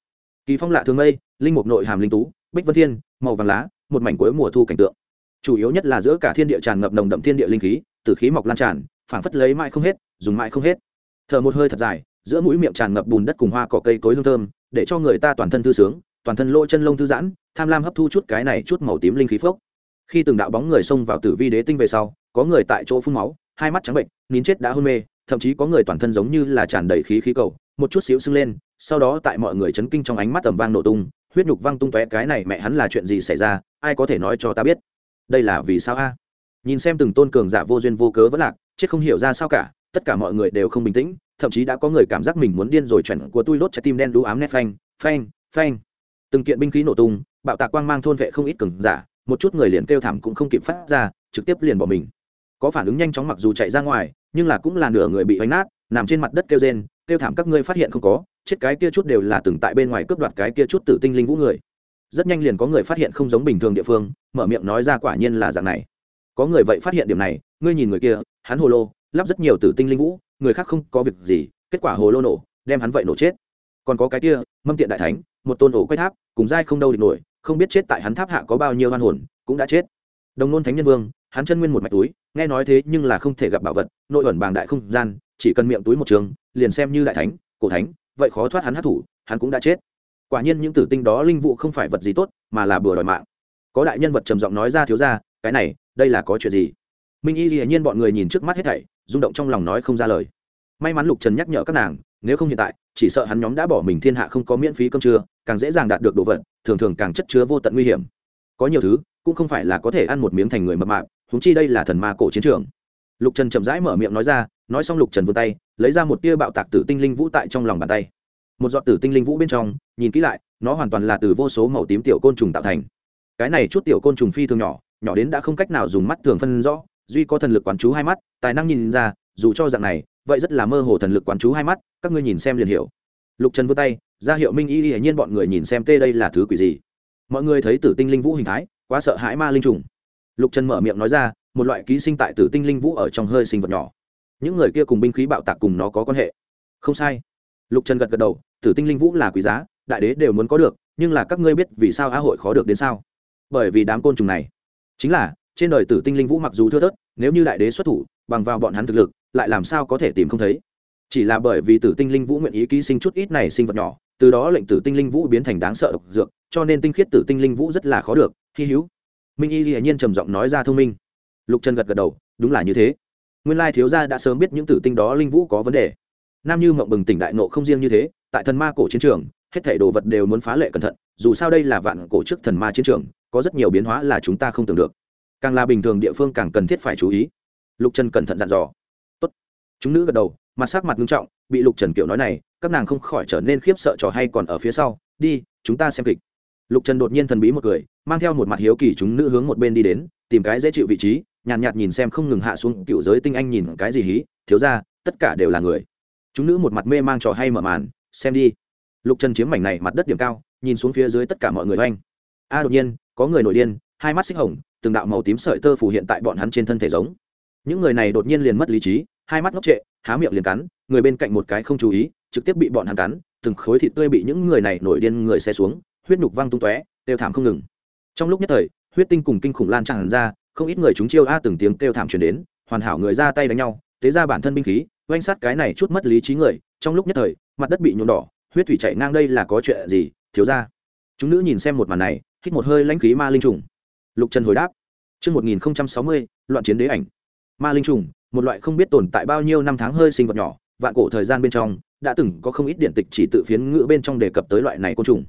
Kỳ phong lạ thường mây, linh mục nội hàm linh tú, bích vân thiên, màu vàng lá, một mảnh cuối mùa thu cảnh tượng. Chủ yếu nhất là giữa cả thiên địa tràn ngập nồng đậm thiên địa linh khí, tử khí mọc lan tràn, phảng phất lấy mãi không hết, dùng mãi không hết. Thở một hơi thật dài, giữa mũi miệng tràn ngập bùn đất cùng hoa cỏ cây cối hương thơm, để cho người ta toàn thân thư sướng toàn thân lỗ chân lông thư giãn, tham lam hấp thu chút cái này chút màu tím linh khí phốc. Khi từng đạo bóng người xông vào tử vi đế tinh về sau, có người tại chỗ phun máu, hai mắt trắng bệnh, nín chết đã hôn mê, thậm chí có người toàn thân giống như là tràn đầy khí khí cầu, một chút xíu sưng lên, sau đó tại mọi người chấn kinh trong ánh mắt tầm vang nổ tung, huyết nhục văng tung tóe cái này mẹ hắn là chuyện gì xảy ra, ai có thể nói cho ta biết? Đây là vì sao a? Nhìn xem từng tôn cường giả vô duyên vô cớ vẫn lạc, chết không hiểu ra sao cả, tất cả mọi người đều không bình tĩnh, thậm chí đã có người cảm giác mình muốn điên rồi chuẩn của tôi đốt trái tim đen đũ ám nét phanh phanh phanh từng kiện binh khí nổ tung, bạo tạc quang mang thôn vệ không ít cường giả, một chút người liền kêu thảm cũng không kịp phát ra, trực tiếp liền bỏ mình. Có phản ứng nhanh chóng mặc dù chạy ra ngoài, nhưng là cũng là nửa người bị hoành nát, nằm trên mặt đất kêu rên, kêu thảm các ngươi phát hiện không có, chết cái kia chút đều là từng tại bên ngoài cướp đoạt cái kia chút tử tinh linh vũ người. Rất nhanh liền có người phát hiện không giống bình thường địa phương, mở miệng nói ra quả nhiên là dạng này. Có người vậy phát hiện điểm này, ngươi nhìn người kia, hắn hồ lô, lắp rất nhiều tử tinh linh vũ, người khác không có việc gì, kết quả hồ lô nổ, đem hắn vậy nổ chết. Còn có cái kia, mâm tiện đại thánh một tôn ổ quay tháp, cùng dai không đâu địch nổi, không biết chết tại hắn tháp hạ có bao nhiêu hoan hồn, cũng đã chết. Đồng nôn thánh nhân vương, hắn chân nguyên một mạch túi, nghe nói thế nhưng là không thể gặp bảo vật, nội ẩn bàng đại không gian, chỉ cần miệng túi một trường, liền xem như đại thánh, cổ thánh, vậy khó thoát hắn hát thủ hắn cũng đã chết. Quả nhiên những tử tinh đó linh vụ không phải vật gì tốt, mà là bừa đòi mạng. Có đại nhân vật trầm giọng nói ra thiếu ra cái này, đây là có chuyện gì? Minh y hiển nhiên bọn người nhìn trước mắt hết thảy, rung động trong lòng nói không ra lời may mắn lục trần nhắc nhở các nàng, nếu không hiện tại, chỉ sợ hắn nhóm đã bỏ mình thiên hạ không có miễn phí cơm trưa, càng dễ dàng đạt được đồ vật, thường thường càng chất chứa vô tận nguy hiểm. Có nhiều thứ, cũng không phải là có thể ăn một miếng thành người mập mạp húng chi đây là thần ma cổ chiến trường. Lục trần chậm rãi mở miệng nói ra, nói xong lục trần vươn tay, lấy ra một tia bạo tạc tử tinh linh vũ tại trong lòng bàn tay. Một giọt tử tinh linh vũ bên trong, nhìn kỹ lại, nó hoàn toàn là từ vô số màu tím tiểu côn trùng tạo thành. Cái này chút tiểu côn trùng phi thường nhỏ nhỏ đến đã không cách nào dùng mắt thường phân rõ, duy có thần lực quán chú hai mắt, tài năng nhìn ra dù cho dạng này, vậy rất là mơ hồ thần lực quán chú hai mắt, các ngươi nhìn xem liền hiểu. Lục trần vươn tay, ra hiệu minh y hiển nhiên bọn người nhìn xem tê đây là thứ quỷ gì. Mọi người thấy tử tinh linh vũ hình thái, quá sợ hãi ma linh trùng. Lục trần mở miệng nói ra, một loại ký sinh tại tử tinh linh vũ ở trong hơi sinh vật nhỏ. Những người kia cùng binh khí bạo tạc cùng nó có quan hệ. Không sai. Lục trần gật gật đầu, tử tinh linh vũ là quý giá, đại đế đều muốn có được, nhưng là các ngươi biết vì sao á hội khó được đến sao? Bởi vì đám côn trùng này. Chính là, trên đời tử tinh linh vũ mặc dù thưa thớt, nếu như đại đế xuất thủ, bằng vào bọn hắn thực lực lại làm sao có thể tìm không thấy. Chỉ là bởi vì tử tinh linh vũ nguyện ý ký sinh chút ít này sinh vật nhỏ, từ đó lệnh tử tinh linh vũ biến thành đáng sợ độc dược, cho nên tinh khiết tử tinh linh vũ rất là khó được hy hữu. Minh y hiển nhiên trầm giọng nói ra thông minh. Lục trần gật gật đầu, đúng là như thế. Nguyên lai thiếu gia đã sớm biết những tử tinh đó linh vũ có vấn đề. Nam như mộng bừng tỉnh đại nộ không riêng như thế, tại thần ma cổ chiến trường, hết thảy đồ vật đều muốn phá lệ cẩn thận, dù sao đây là vạn cổ trước thần ma chiến trường, có rất nhiều biến hóa là chúng ta không tưởng được. Càng là bình thường địa phương càng cần thiết phải chú ý. Lục trần cẩn thận dặn dò chúng nữ gật đầu mặt sắc mặt nghiêm trọng bị lục trần kiểu nói này các nàng không khỏi trở nên khiếp sợ trò hay còn ở phía sau đi chúng ta xem kịch. Lục trần đột nhiên thần bí một cười mang theo một mặt hiếu kỳ chúng nữ hướng một bên đi đến tìm cái dễ chịu vị trí nhàn nhạt, nhạt nhìn xem không ngừng hạ xuống cựu giới tinh anh nhìn cái gì hí thiếu ra tất cả đều là người. Chúng nữ một mặt mê mang trò hay mở màn xem đi. Lục trần chiếm mảnh này mặt đất điểm cao nhìn xuống phía dưới tất cả mọi người oanh a đột nhiên có người nổi điên hai mắt xích hồng từng đạo màu tím sợi tơ phủ hiện tại bọn hắn trên thân thể giống. Những người này đột nhiên liền mất lý trí hai mắt ngốc trệ há miệng liền cắn người bên cạnh một cái không chú ý trực tiếp bị bọn hắn cắn từng khối thịt tươi bị những người này nổi điên người xe xuống huyết nhục văng tung tóe đều thảm không ngừng. Trong lúc nhất thời huyết tinh cùng kinh khủng lan tràn ra không ít người chúng chiêu a từng tiếng kêu thảm truyền đến hoàn hảo người ra tay đánh nhau tế ra bản thân binh khí oanh sát cái này chút mất lý trí người. Trong lúc nhất thời mặt đất bị nhuộm đỏ huyết thủy chạy ngang đây là có chuyện gì? Thiếu ra chúng nữ nhìn xem một màn này hít một hơi lãnh khí ma linh trùng. Lục trần hồi đáp. Trước 1060, loạn chiến đế ảnh. Ma linh trùng, một loại không biết tồn tại bao nhiêu năm tháng hơi sinh vật nhỏ, vạn cổ thời gian bên trong, đã từng có không ít điện tịch chỉ tự phiến ngữ bên trong đề cập tới loại này côn trùng.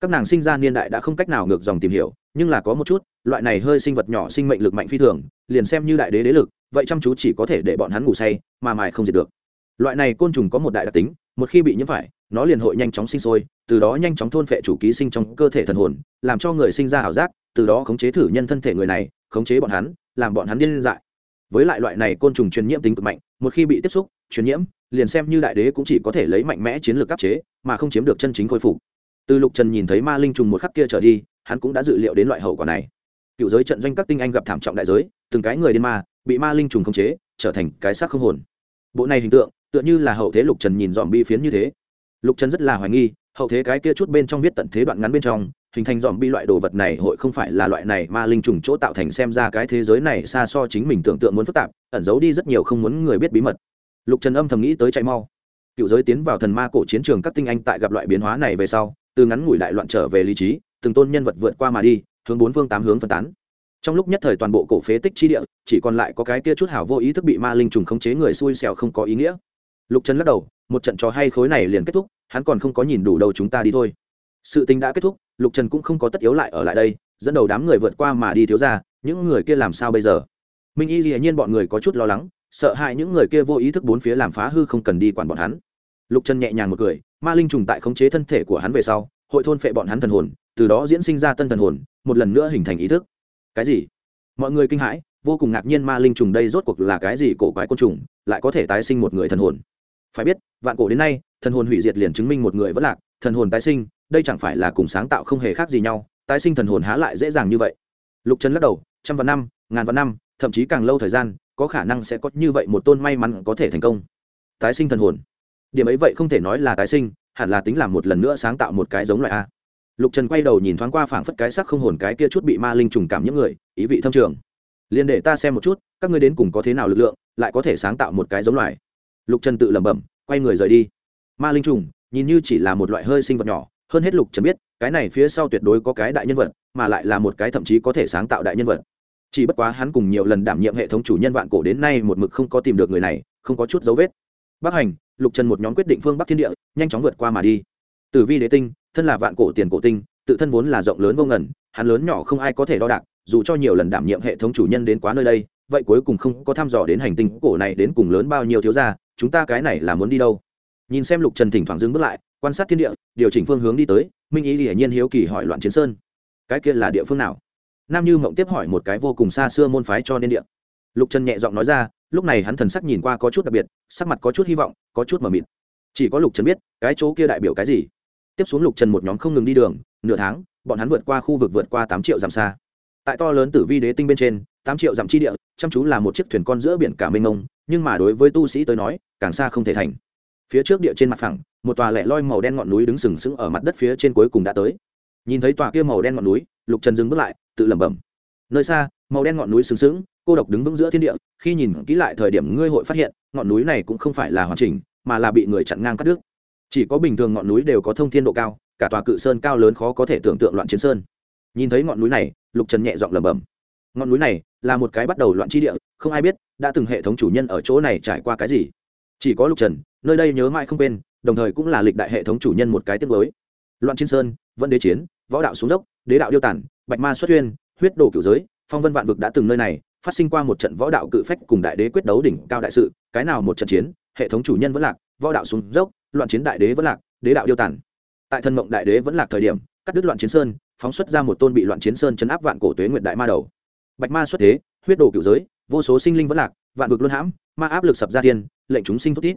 Các nàng sinh ra niên đại đã không cách nào ngược dòng tìm hiểu, nhưng là có một chút, loại này hơi sinh vật nhỏ sinh mệnh lực mạnh phi thường, liền xem như đại đế đế lực, vậy chăm chú chỉ có thể để bọn hắn ngủ say, mà mài không diệt được. Loại này côn trùng có một đại đặc tính, một khi bị nhiễm phải, nó liền hội nhanh chóng sinh sôi từ đó nhanh chóng thôn phệ chủ ký sinh trong cơ thể thần hồn làm cho người sinh ra ảo giác từ đó khống chế thử nhân thân thể người này khống chế bọn hắn làm bọn hắn điên dại với lại loại này côn trùng truyền nhiễm tính cực mạnh, một khi bị tiếp xúc, truyền nhiễm, liền xem như đại đế cũng chỉ có thể lấy mạnh mẽ chiến lược áp chế, mà không chiếm được chân chính khôi phục. Từ lục trần nhìn thấy ma linh trùng một khắc kia trở đi, hắn cũng đã dự liệu đến loại hậu quả này. Cựu giới trận doanh các tinh anh gặp thảm trọng đại giới, từng cái người điên ma, bị ma linh trùng khống chế, trở thành cái xác không hồn. Bộ này hình tượng, tựa như là hậu thế lục trần nhìn dòm bi phiến như thế. Lục trần rất là hoài nghi, hậu thế cái kia chút bên trong viết tận thế đoạn ngắn bên trong hình thành dòm bi loại đồ vật này hội không phải là loại này ma linh trùng chỗ tạo thành xem ra cái thế giới này xa so chính mình tưởng tượng muốn phức tạp, ẩn giấu đi rất nhiều không muốn người biết bí mật. Lục trần âm thầm nghĩ tới chạy mau. Cựu giới tiến vào thần ma cổ chiến trường các tinh anh tại gặp loại biến hóa này về sau, từ ngắn ngủi đại loạn trở về lý trí, từng tôn nhân vật vượt qua mà đi, hướng bốn phương tám hướng phân tán. Trong lúc nhất thời toàn bộ cổ phế tích chi địa, chỉ còn lại có cái kia chút hảo vô ý thức bị ma linh trùng khống chế người xui xẻo không có ý nghĩa. Lục trần lắc đầu, một trận trò hay khối này liền kết thúc, hắn còn không có nhìn đủ đâu chúng ta đi thôi. Sự tình đã kết thúc lục trần cũng không có tất yếu lại ở lại đây, dẫn đầu đám người vượt qua mà đi thiếu ra những người kia làm sao bây giờ? Minh y dĩ nhiên bọn người có chút lo lắng, sợ hãi những người kia vô ý thức bốn phía làm phá hư không cần đi quản bọn hắn. Lục trần nhẹ nhàng một cười, ma linh trùng tại khống chế thân thể của hắn về sau, hội thôn phệ bọn hắn thần hồn, từ đó diễn sinh ra tân thần hồn, một lần nữa hình thành ý thức. Cái gì? Mọi người kinh hãi, vô cùng ngạc nhiên ma linh trùng đây rốt cuộc là cái gì cổ quái côn trùng, lại có thể tái sinh một người thần hồn. Phải biết, vạn cổ đến nay, thần hồn hủy diệt liền chứng minh một người vẫn lạc thần hồn tái sinh, đây chẳng phải là cùng sáng tạo không hề khác gì nhau, tái sinh thần hồn há lại dễ dàng như vậy. Lục trần lắc đầu, trăm vạn năm, ngàn vạn năm, thậm chí càng lâu thời gian, có khả năng sẽ có như vậy một tôn may mắn có thể thành công. Tái sinh thần hồn. Điểm ấy vậy không thể nói là tái sinh, hẳn là tính làm một lần nữa sáng tạo một cái giống loại a. Lục trần quay đầu nhìn thoáng qua phảng phất cái sắc không hồn cái kia chút bị ma linh trùng cảm những người, ý vị thâm trường. Liền để ta xem một chút, các ngươi đến cùng có thế nào lực lượng, lại có thể sáng tạo một cái giống loài lục trần tự lẩm bẩm, quay người rời đi. Ma linh trùng nhìn như chỉ là một loại hơi sinh vật nhỏ, hơn hết lục trần biết, cái này phía sau tuyệt đối có cái đại nhân vật, mà lại là một cái thậm chí có thể sáng tạo đại nhân vật. Chỉ bất quá hắn cùng nhiều lần đảm nhiệm hệ thống chủ nhân vạn cổ đến nay một mực không có tìm được người này, không có chút dấu vết. Bắc hành, lục trần một nhóm quyết định phương bắc thiên địa, nhanh chóng vượt qua mà đi. Tử vi đế tinh, thân là vạn cổ tiền cổ tinh, tự thân vốn là rộng lớn vô ngần, hắn lớn nhỏ không ai có thể đo đạc, dù cho nhiều lần đảm nhiệm hệ thống chủ nhân đến quá nơi đây, vậy cuối cùng không có thăm dò đến hành tinh cổ này đến cùng lớn bao nhiêu thiếu ra chúng ta cái này là muốn đi đâu? Nhìn xem lục trần thỉnh thoảng dừng bước lại, quan sát thiên địa, điều chỉnh phương hướng đi tới, minh ý hiển nhiên hiếu kỳ hỏi loạn chiến sơn. Cái kia là địa phương nào? Nam như mộng tiếp hỏi một cái vô cùng xa xưa môn phái cho nên địa. Lục trần nhẹ giọng nói ra, lúc này hắn thần sắc nhìn qua có chút đặc biệt, sắc mặt có chút hy vọng, có chút mờ mịt. Chỉ có lục trần biết, cái chỗ kia đại biểu cái gì. Tiếp xuống lục trần một nhóm không ngừng đi đường, nửa tháng, bọn hắn vượt qua khu vực vượt qua tám triệu dặm xa. Tại to lớn tử vi đế tinh bên trên, tám triệu dặm chi địa, chăm chú là một chiếc thuyền con giữa biển cả mênh mông, nhưng mà đối với tu sĩ tới nói, càng xa không thể thành phía trước địa trên mặt phẳng, một tòa lẻ loi màu đen ngọn núi đứng sừng sững ở mặt đất phía trên cuối cùng đã tới. Nhìn thấy tòa kia màu đen ngọn núi, lục trần dừng bước lại, tự lẩm bẩm. Nơi xa, màu đen ngọn núi sừng sững, cô độc đứng vững giữa thiên địa, khi nhìn kỹ lại thời điểm ngươi hội phát hiện, ngọn núi này cũng không phải là hoàn chỉnh, mà là bị người chặn ngang cắt đứt. Chỉ có bình thường ngọn núi đều có thông thiên độ cao, cả tòa cự sơn cao lớn khó có thể tưởng tượng loạn chiến sơn. Nhìn thấy ngọn núi này, lục trần nhẹ giọng lẩm bẩm. Ngọn núi này là một cái bắt đầu loạn chi địa, không ai biết đã từng hệ thống chủ nhân ở chỗ này trải qua cái gì chỉ có lục trần, nơi đây nhớ mãi không quên, đồng thời cũng là lịch đại hệ thống chủ nhân một cái tiết mới loạn chiến sơn vẫn đế chiến, võ đạo xuống dốc, đế đạo điêu tản, bạch ma xuất huyên, huyết đồ cựu giới, phong vân vạn vực đã từng nơi này, phát sinh qua một trận võ đạo cự phách cùng đại đế quyết đấu đỉnh cao đại sự, cái nào một trận chiến, hệ thống chủ nhân vẫn lạc, võ đạo xuống dốc, loạn chiến đại đế vẫn lạc, đế đạo điêu tản. Tại thân mộng đại đế vẫn lạc thời điểm, cắt đứt loạn chiến sơn, phóng xuất ra một tôn bị loạn chiến sơn chấn áp vạn cổ tuế nguyệt đại ma đầu. Bạch ma xuất thế, huyết đồ cựu giới, vô số sinh linh vẫn lạc, vạn vực luân hãm, ma áp lực sập ra thiên lệnh chúng sinh thút tít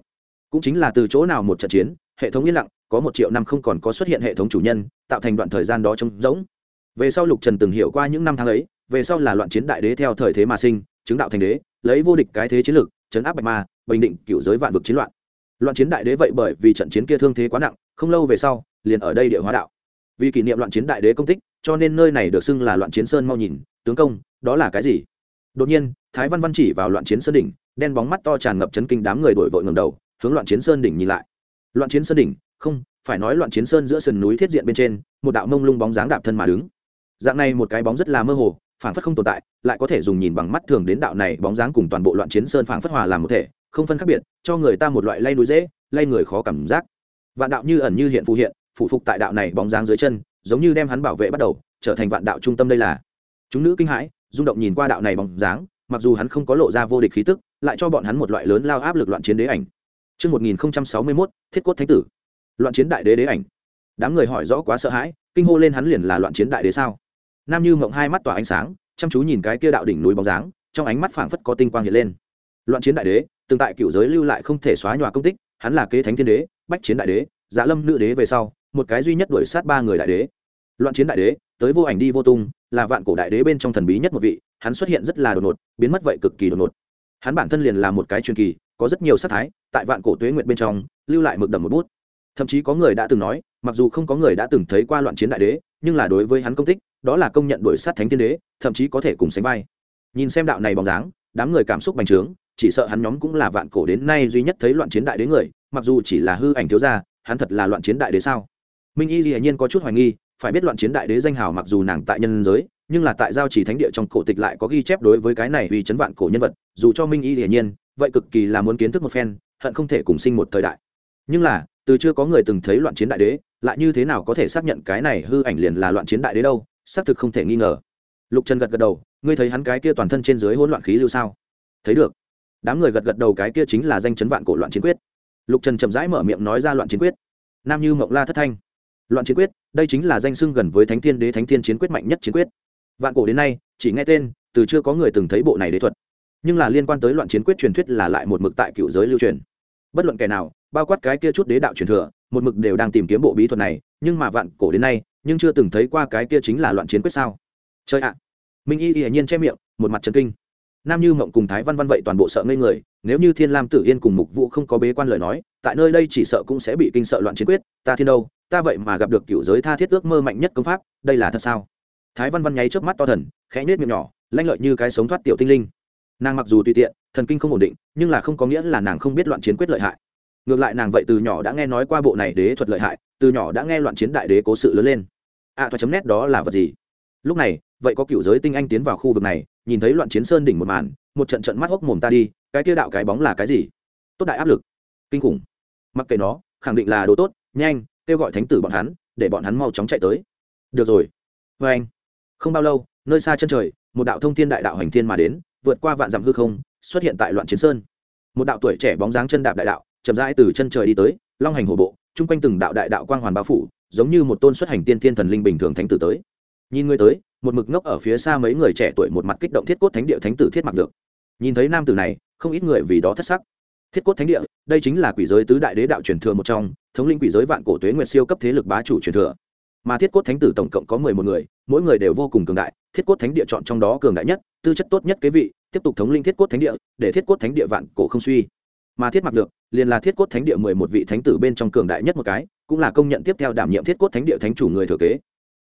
cũng chính là từ chỗ nào một trận chiến, hệ thống yên lặng, có một triệu năm không còn có xuất hiện hệ thống chủ nhân, tạo thành đoạn thời gian đó trống rỗng. Về sau lục trần từng hiểu qua những năm tháng ấy, về sau là loạn chiến đại đế theo thời thế mà sinh, chứng đạo thành đế, lấy vô địch cái thế chiến lược chấn áp bạch ma, bình định cựu giới vạn vực chiến loạn. Loạn chiến đại đế vậy bởi vì trận chiến kia thương thế quá nặng, không lâu về sau, liền ở đây địa hóa đạo. Vì kỷ niệm loạn chiến đại đế công tích, cho nên nơi này được xưng là loạn chiến sơn mau nhìn, tướng công, đó là cái gì? Đột nhiên, thái văn văn chỉ vào loạn chiến sơn đỉnh đen bóng mắt to tràn ngập chấn kinh đám người đổi vội ngầm đầu, hướng loạn chiến sơn đỉnh nhìn lại. Loạn chiến sơn đỉnh? Không, phải nói loạn chiến sơn giữa sườn núi thiết diện bên trên, một đạo mông lung bóng dáng đạp thân mà đứng. Dạng này một cái bóng rất là mơ hồ phản phất không tồn tại, lại có thể dùng nhìn bằng mắt thường đến đạo này bóng dáng cùng toàn bộ loạn chiến sơn phản phất hòa làm một thể, không phân khác biệt, cho người ta một loại lay núi dễ, lay người khó cảm giác. Vạn đạo như ẩn như hiện phù hiện, phụ phục tại đạo này bóng dáng dưới chân, giống như đem hắn bảo vệ bắt đầu, trở thành vạn đạo trung tâm đây là. Chúng nữ kinh hãi, rung động nhìn qua đạo này bóng dáng, mặc dù hắn không có lộ ra vô địch khí tức lại cho bọn hắn một loại lớn lao áp lực loạn chiến đế ảnh. Chương 1061, thiết cốt thánh tử. loạn chiến đại đế đế ảnh. Đám người hỏi rõ quá sợ hãi kinh hô lên hắn liền là loạn chiến đại đế sao? Nam như mộng hai mắt tỏa ánh sáng chăm chú nhìn cái kia đạo đỉnh núi bóng dáng trong ánh mắt phảng phất có tinh quang hiện lên. Loạn chiến đại đế từng tại cựu giới lưu lại không thể xóa nhòa công tích hắn là kế thánh thiên đế bách chiến đại đế dạ lâm nữ đế về sau một cái duy nhất đuổi sát ba người đại đế. Loạn chiến đại đế tới vô ảnh đi vô tung là vạn cổ đại đế bên trong thần bí nhất một vị hắn xuất hiện rất là đột ngột biến mất vậy cực kỳ đột ngột hắn bản thân liền là một cái truyền kỳ, có rất nhiều sắc thái, tại vạn cổ tuế nguyện bên trong, lưu lại mực đậm một bút. Thậm chí có người đã từng nói, mặc dù không có người đã từng thấy qua loạn chiến đại đế, nhưng là đối với hắn công tích, đó là công nhận đuổi sát thánh thiên đế, thậm chí có thể cùng sánh vai. Nhìn xem đạo này bóng dáng, đám người cảm xúc bành trướng, chỉ sợ hắn nhóm cũng là vạn cổ đến nay duy nhất thấy loạn chiến đại đế người, mặc dù chỉ là hư ảnh thiếu gia, hắn thật là loạn chiến đại đế sao? Minh y dĩ nhiên có chút hoài nghi, phải biết loạn chiến đại đế danh hào mặc dù nàng tại nhân giới nhưng là tại giao chỉ thánh địa trong cổ tịch lại có ghi chép đối với cái này uy chấn vạn cổ nhân vật, dù cho minh y hiển nhiên, vậy cực kỳ là muốn kiến thức một phen, hận không thể cùng sinh một thời đại. Nhưng là, từ chưa có người từng thấy loạn chiến đại đế, lại như thế nào có thể xác nhận cái này hư ảnh liền là loạn chiến đại đế đâu, xác thực không thể nghi ngờ. Lục trần gật gật đầu, ngươi thấy hắn cái kia toàn thân trên dưới hỗn loạn khí lưu sao? Thấy được. Đám người gật gật đầu, cái kia chính là danh chấn vạn cổ loạn chiến quyết. Lục trần chậm rãi mở miệng nói ra loạn chiến quyết. Nam như mộng la thất thanh. Loạn chiến quyết, đây chính là danh xưng gần với thánh thiên đế, thánh thiên chiến quyết mạnh nhất chiến quyết vạn cổ đến nay, chỉ nghe tên, từ chưa có người từng thấy bộ này đế thuật. Nhưng là liên quan tới loạn chiến quyết truyền thuyết là lại một mực tại cựu giới lưu truyền. Bất luận kẻ nào, bao quát cái kia chút đế đạo truyền thừa, một mực đều đang tìm kiếm bộ bí thuật này, nhưng mà vạn cổ đến nay, nhưng chưa từng thấy qua cái kia chính là loạn chiến quyết sao. Chơi ạ! Minh y y nhiên che miệng, một mặt trần kinh. Nam như mộng cùng thái văn văn vậy toàn bộ sợ ngây người, nếu như thiên lam tử yên cùng mục vũ không có bế quan lời nói, tại nơi đây chỉ sợ cũng sẽ bị kinh sợ loạn chiến quyết, ta thiên đâu, ta vậy mà gặp được cựu giới tha thiết ước mơ mạnh nhất công pháp, đây là thật sao? Thái văn văn nháy trước mắt to thần khẽ nết miệng nhỏ lanh lợi như cái sống thoát tiểu tinh linh. Nàng mặc dù tùy tiện thần kinh không ổn định nhưng là không có nghĩa là nàng không biết loạn chiến quyết lợi hại. Ngược lại nàng vậy từ nhỏ đã nghe nói qua bộ này đế thuật lợi hại từ nhỏ đã nghe loạn chiến đại đế cố sự lớn lên. A à, thoa chấm nét đó là vật gì? Lúc này vậy có cựu giới tinh anh tiến vào khu vực này nhìn thấy loạn chiến sơn đỉnh một màn một trận trận mắt hốc mồm ta đi cái kia đạo cái bóng là cái gì? Tốt đại áp lực. Kinh khủng. Mặc kệ nó khẳng định là đồ tốt nhanh kêu gọi thánh tử bọn hắn để bọn hắn mau chóng chạy tới. Được rồi. Vê anh không bao lâu, nơi xa chân trời, một đạo thông thiên đại đạo hành thiên mà đến, vượt qua vạn dặm hư không, xuất hiện tại loạn chiến sơn. Một đạo tuổi trẻ bóng dáng chân đạp đại đạo, chậm rãi từ chân trời đi tới, long hành hổ bộ, chung quanh từng đạo đại đạo quang hoàn bao phủ, giống như một tôn xuất hành tiên thiên thần linh bình thường thánh tử tới. Nhìn người tới, một mực ngốc ở phía xa mấy người trẻ tuổi một mặt kích động thiết cốt thánh địa thánh tử thiết mặc được. Nhìn thấy nam tử này, không ít người vì đó thất sắc. Thiết cốt thánh địa, đây chính là quỷ giới tứ đại đế đạo truyền thừa một trong, thống linh quỷ giới vạn cổ tuế nguyệt siêu cấp thế lực bá chủ truyền thừa mà thiết cốt thánh tử tổng cộng có mười một người, mỗi người đều vô cùng cường đại, thiết cốt thánh địa chọn trong đó cường đại nhất, tư chất tốt nhất kế vị, tiếp tục thống linh thiết cốt thánh địa, để thiết cốt thánh địa vạn cổ không suy. Mà thiết mặc được, liền là thiết cốt thánh địa mười một vị thánh tử bên trong cường đại nhất một cái, cũng là công nhận tiếp theo đảm nhiệm thiết cốt thánh địa thánh chủ người thừa kế.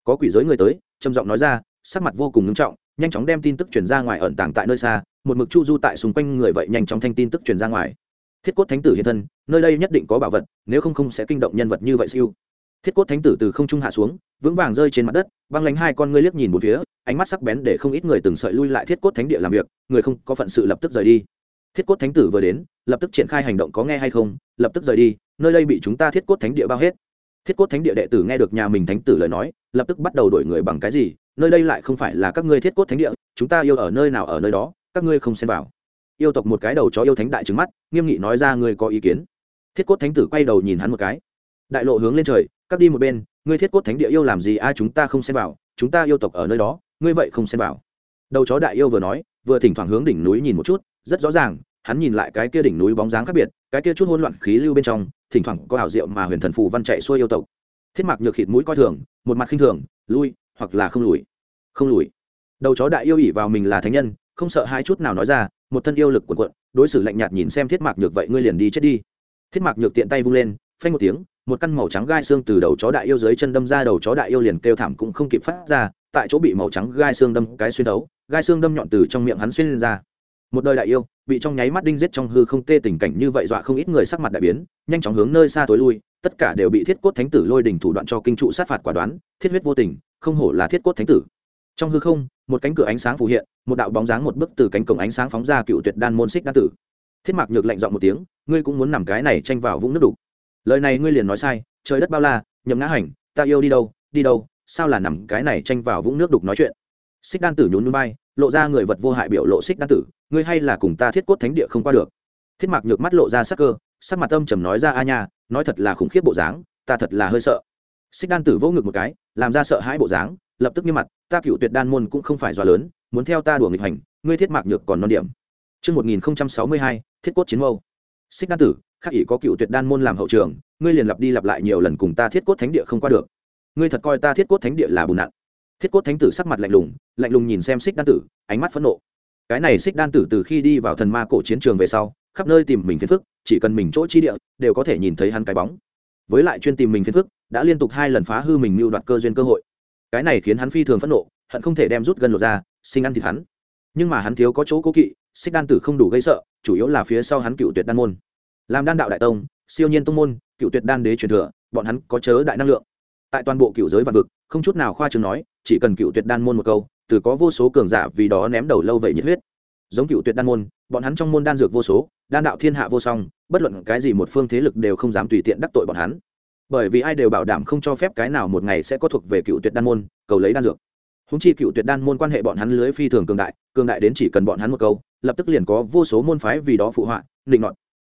Có quỷ giới người tới, trầm giọng nói ra, sắc mặt vô cùng nghiêm trọng, nhanh chóng đem tin tức truyền ra ngoài ẩn tàng tại nơi xa, một mực chu du tại xung quanh người vậy nhanh chóng thanh tin tức truyền ra ngoài. Thiết cốt thánh tử hiện thân, nơi đây nhất định có bảo vật, nếu không không sẽ kinh động nhân vật như vậy siêu thiết cốt thánh tử từ không trung hạ xuống, vững vàng rơi trên mặt đất, băng lánh hai con ngươi liếc nhìn một phía, ánh mắt sắc bén để không ít người từng sợi lui lại thiết cốt thánh địa làm việc, người không có phận sự lập tức rời đi. Thiết cốt thánh tử vừa đến, lập tức triển khai hành động có nghe hay không, lập tức rời đi, nơi đây bị chúng ta thiết cốt thánh địa bao hết. Thiết cốt thánh địa đệ tử nghe được nhà mình thánh tử lời nói, lập tức bắt đầu đổi người bằng cái gì, nơi đây lại không phải là các ngươi thiết cốt thánh địa, chúng ta yêu ở nơi nào ở nơi đó, các ngươi không xem vào. Yêu tộc một cái đầu chó yêu thánh đại trứng mắt, nghiêm nghị nói ra ngươi có ý kiến. Thiết cốt thánh tử quay đầu nhìn hắn một cái. Đại lộ hướng lên trời các đi một bên, ngươi thiết cốt thánh địa yêu làm gì a, chúng ta không xem vào, chúng ta yêu tộc ở nơi đó, ngươi vậy không xem vào. Đầu chó đại yêu vừa nói, vừa thỉnh thoảng hướng đỉnh núi nhìn một chút, rất rõ ràng, hắn nhìn lại cái kia đỉnh núi bóng dáng khác biệt, cái kia chút hỗn loạn khí lưu bên trong, thỉnh thoảng có ảo diệu mà huyền thần phù văn chạy xuôi yêu tộc. Thiết mạc nhược khịt mũi coi thường, một mặt khinh thường, lui, hoặc là không lùi. Không lùi. Đầu chó đại yêu ỉ vào mình là thánh nhân, không sợ hai chút nào nói ra, một thân yêu lực quần quận đối xử lạnh nhạt nhìn xem thiết mạc nhược vậy ngươi liền đi chết đi. Thiết mạc nhược tiện tay vung lên, phanh một tiếng một căn màu trắng gai xương từ đầu chó đại yêu dưới chân đâm ra đầu chó đại yêu liền kêu thảm cũng không kịp phát ra, tại chỗ bị màu trắng gai xương đâm cái xuyên đấu, gai xương đâm nhọn từ trong miệng hắn xuyên lên ra. Một đời đại yêu, bị trong nháy mắt đinh giết trong hư không tê tình cảnh như vậy dọa không ít người sắc mặt đại biến, nhanh chóng hướng nơi xa tối lui, tất cả đều bị thiết cốt thánh tử lôi đỉnh thủ đoạn cho kinh trụ sát phạt quả đoán, thiết huyết vô tình, không hổ là thiết cốt thánh tử. Trong hư không, một cánh cửa ánh sáng phù hiện, một đạo bóng dáng một bức từ cánh cổng ánh sáng phóng ra cựu tuyệt đan môn xích đan tử. Thiết mạc nhược lạnh dọn một tiếng, ngươi cũng muốn nằm cái này tranh vào vũng nước đục lời này ngươi liền nói sai trời đất bao la nhậm ngã hành ta yêu đi đâu đi đâu sao là nằm cái này tranh vào vũng nước đục nói chuyện? Xích đan tử nhún núi bay lộ ra người vật vô hại biểu lộ xích đan tử ngươi hay là cùng ta thiết cốt thánh địa không qua được? Thiết mạc nhược mắt lộ ra sắc cơ sắc mặt âm trầm nói ra a nha nói thật là khủng khiếp bộ dáng ta thật là hơi sợ. Xích đan tử vô ngực một cái làm ra sợ hãi bộ dáng lập tức như mặt ta cựu tuyệt đan môn cũng không phải do lớn muốn theo ta đùa nghịch hành ngươi thiết mạc nhược còn non điểm. Trước 1062, thiết cốt chiến mâu. Xích đan tử, khắc ỷ có cựu tuyệt đan môn làm hậu trường, ngươi liền lặp đi lặp lại nhiều lần cùng ta thiết cốt thánh địa không qua được. Ngươi thật coi ta thiết cốt thánh địa là bùn nặn. Thiết cốt thánh tử sắc mặt lạnh lùng, lạnh lùng nhìn xem xích đan tử, ánh mắt phẫn nộ. Cái này xích đan tử từ khi đi vào thần ma cổ chiến trường về sau, khắp nơi tìm mình phiền phức, chỉ cần mình chỗ chi địa, đều có thể nhìn thấy hắn cái bóng. Với lại chuyên tìm mình phiền phức, đã liên tục hai lần phá hư mình mưu đoạt cơ duyên cơ hội. Cái này khiến hắn phi thường phẫn nộ, hận không thể đem rút gần lộ ra, sinh ăn thịt hắn. Nhưng mà hắn thiếu có chỗ cố kỵ, xích đan tử không đủ gây sợ chủ yếu là phía sau hắn cựu tuyệt đan môn làm đan đạo đại tông, siêu nhiên tông môn, cựu tuyệt đan đế truyền thừa, bọn hắn có chớ đại năng lượng. Tại toàn bộ cựu giới vạn vực, không chút nào khoa chương nói, chỉ cần cựu tuyệt đan môn một câu, từ có vô số cường giả vì đó ném đầu lâu vậy nhiệt huyết. Giống cựu tuyệt đan môn, bọn hắn trong môn đan dược vô số, đan đạo thiên hạ vô song, bất luận cái gì một phương thế lực đều không dám tùy tiện đắc tội bọn hắn. Bởi vì ai đều bảo đảm không cho phép cái nào một ngày sẽ có thuộc về cựu tuyệt đan môn, cầu lấy đan dược. Húng chi cựu tuyệt đan môn quan hệ bọn hắn lưới phi thường cường đại cường đại đến chỉ cần bọn hắn một câu, lập tức liền có vô số môn phái vì đó phụ họa, định nọt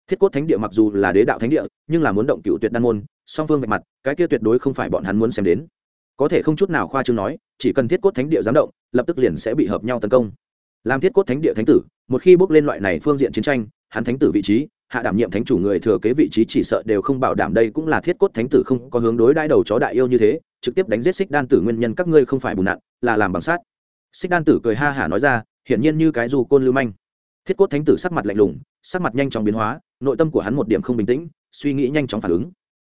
thiết cốt thánh địa mặc dù là đế đạo thánh địa, nhưng là muốn động cựu tuyệt đan môn, song phương vạch mặt, cái kia tuyệt đối không phải bọn hắn muốn xem đến. Có thể không chút nào khoa trương nói, chỉ cần thiết cốt thánh địa dám động, lập tức liền sẽ bị hợp nhau tấn công. Làm thiết cốt thánh địa thánh tử, một khi bước lên loại này phương diện chiến tranh, hắn thánh tử vị trí, hạ đảm nhiệm thánh chủ người thừa kế vị trí chỉ sợ đều không bảo đảm đây cũng là thiết cốt thánh tử không có hướng đối đai đầu chó đại yêu như thế, trực tiếp đánh giết xích đan tử nguyên nhân các ngươi không phải bùn nặn, là làm bằng sát xích đan tử cười ha hả nói ra, hiển nhiên như cái dù côn lưu manh. Thiết cốt thánh tử sắc mặt lạnh lùng sắc mặt nhanh chóng biến hóa, nội tâm của hắn một điểm không bình tĩnh, suy nghĩ nhanh chóng phản ứng.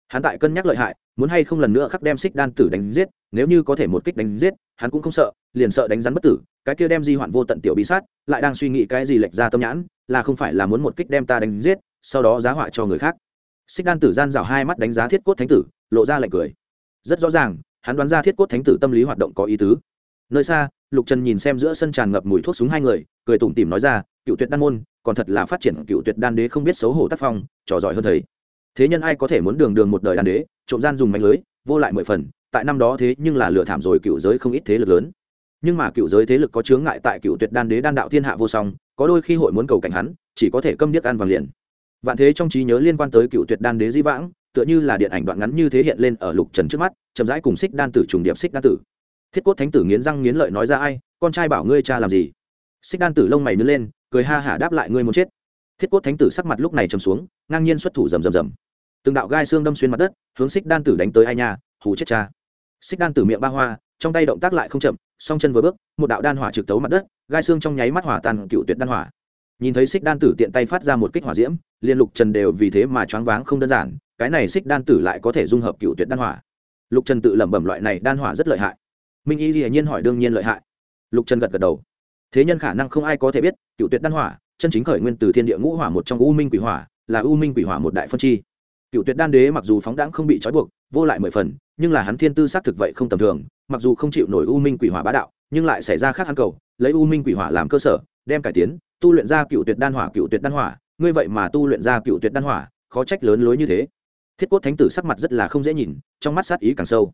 Hắn tại cân nhắc lợi hại, muốn hay không lần nữa khắc đem xích đan tử đánh giết, nếu như có thể một kích đánh giết, hắn cũng không sợ, liền sợ đánh rắn bất tử, cái kia đem di hoạn vô tận tiểu bị sát, lại đang suy nghĩ cái gì lệch ra tâm nhãn, là không phải là muốn một kích đem ta đánh giết, sau đó giá họa cho người khác. Xích đan tử gian rào hai mắt đánh giá thiết cốt thánh tử, lộ ra lạnh cười. Rất rõ ràng, hắn đoán ra thiết cốt thánh tử tâm lý hoạt động có ý tứ. Nơi xa, lục trần nhìn xem giữa sân tràn ngập mùi thuốc súng hai người, cười tủm tỉm nói ra cựu tuyệt đan môn, còn thật là phát triển cựu tuyệt đan đế không biết xấu hổ tác phong, trò giỏi hơn thầy. Thế nhân ai có thể muốn đường đường một đời đan đế, trộm gian dùng mạnh lưới, vô lại mười phần, tại năm đó thế nhưng là lựa thảm rồi cựu giới không ít thế lực lớn. Nhưng mà cựu giới thế lực có chướng ngại tại cựu tuyệt đan đế đan đạo thiên hạ vô song, có đôi khi hội muốn cầu cảnh hắn, chỉ có thể câm điếc ăn vàng liền. Vạn thế trong trí nhớ liên quan tới cựu tuyệt đan đế di vãng, tựa như là điện ảnh đoạn ngắn như thế hiện lên ở lục trần trước mắt, chậm rãi cùng xích đan tử trùng điệp xích đan tử. Thiết cốt thánh tử nghiến răng nghiến lợi nói ra ai, con trai bảo ngươi cha làm gì? Xích đan tử lông mày nứt lên cười ha hả đáp lại ngươi muốn chết. Thiết cốt thánh tử sắc mặt lúc này trầm xuống, ngang nhiên xuất thủ rầm rầm rầm. Từng đạo gai xương đâm xuyên mặt đất, hướng xích đan tử đánh tới ai nha, hù chết cha. Xích đan tử miệng ba hoa, trong tay động tác lại không chậm, song chân vừa bước, một đạo đan hỏa trực tấu mặt đất, gai xương trong nháy mắt hỏa tàn cựu tuyệt đan hỏa. Nhìn thấy xích đan tử tiện tay phát ra một kích hỏa diễm, liên lục trần đều vì thế mà choáng váng không đơn giản, cái này xích đan tử lại có thể dung hợp cựu tuyệt đan hỏa. Lục trần tự lẩm bẩm loại này đan hỏa rất lợi hại. Minh y hiển nhiên hỏi đương nhiên lợi hại. Lục trần gật gật đầu thế nhân khả năng không ai có thể biết, cựu tuyệt đan hỏa, chân chính khởi nguyên từ thiên địa ngũ hỏa một trong u minh quỷ hỏa, là u minh quỷ hỏa một đại phân chi. Cựu tuyệt đan đế mặc dù phóng đãng không bị trói buộc, vô lại mười phần, nhưng là hắn thiên tư xác thực vậy không tầm thường, mặc dù không chịu nổi u minh quỷ hỏa bá đạo, nhưng lại xảy ra khác hắn cầu, lấy u minh quỷ hỏa làm cơ sở, đem cải tiến, tu luyện ra cựu tuyệt đan hỏa, cựu tuyệt đan hỏa, ngươi vậy mà tu luyện ra cựu tuyệt đan hỏa, khó trách lớn lối như thế. Thiết cốt thánh tử sắc mặt rất là không dễ nhìn, trong mắt sát ý càng sâu.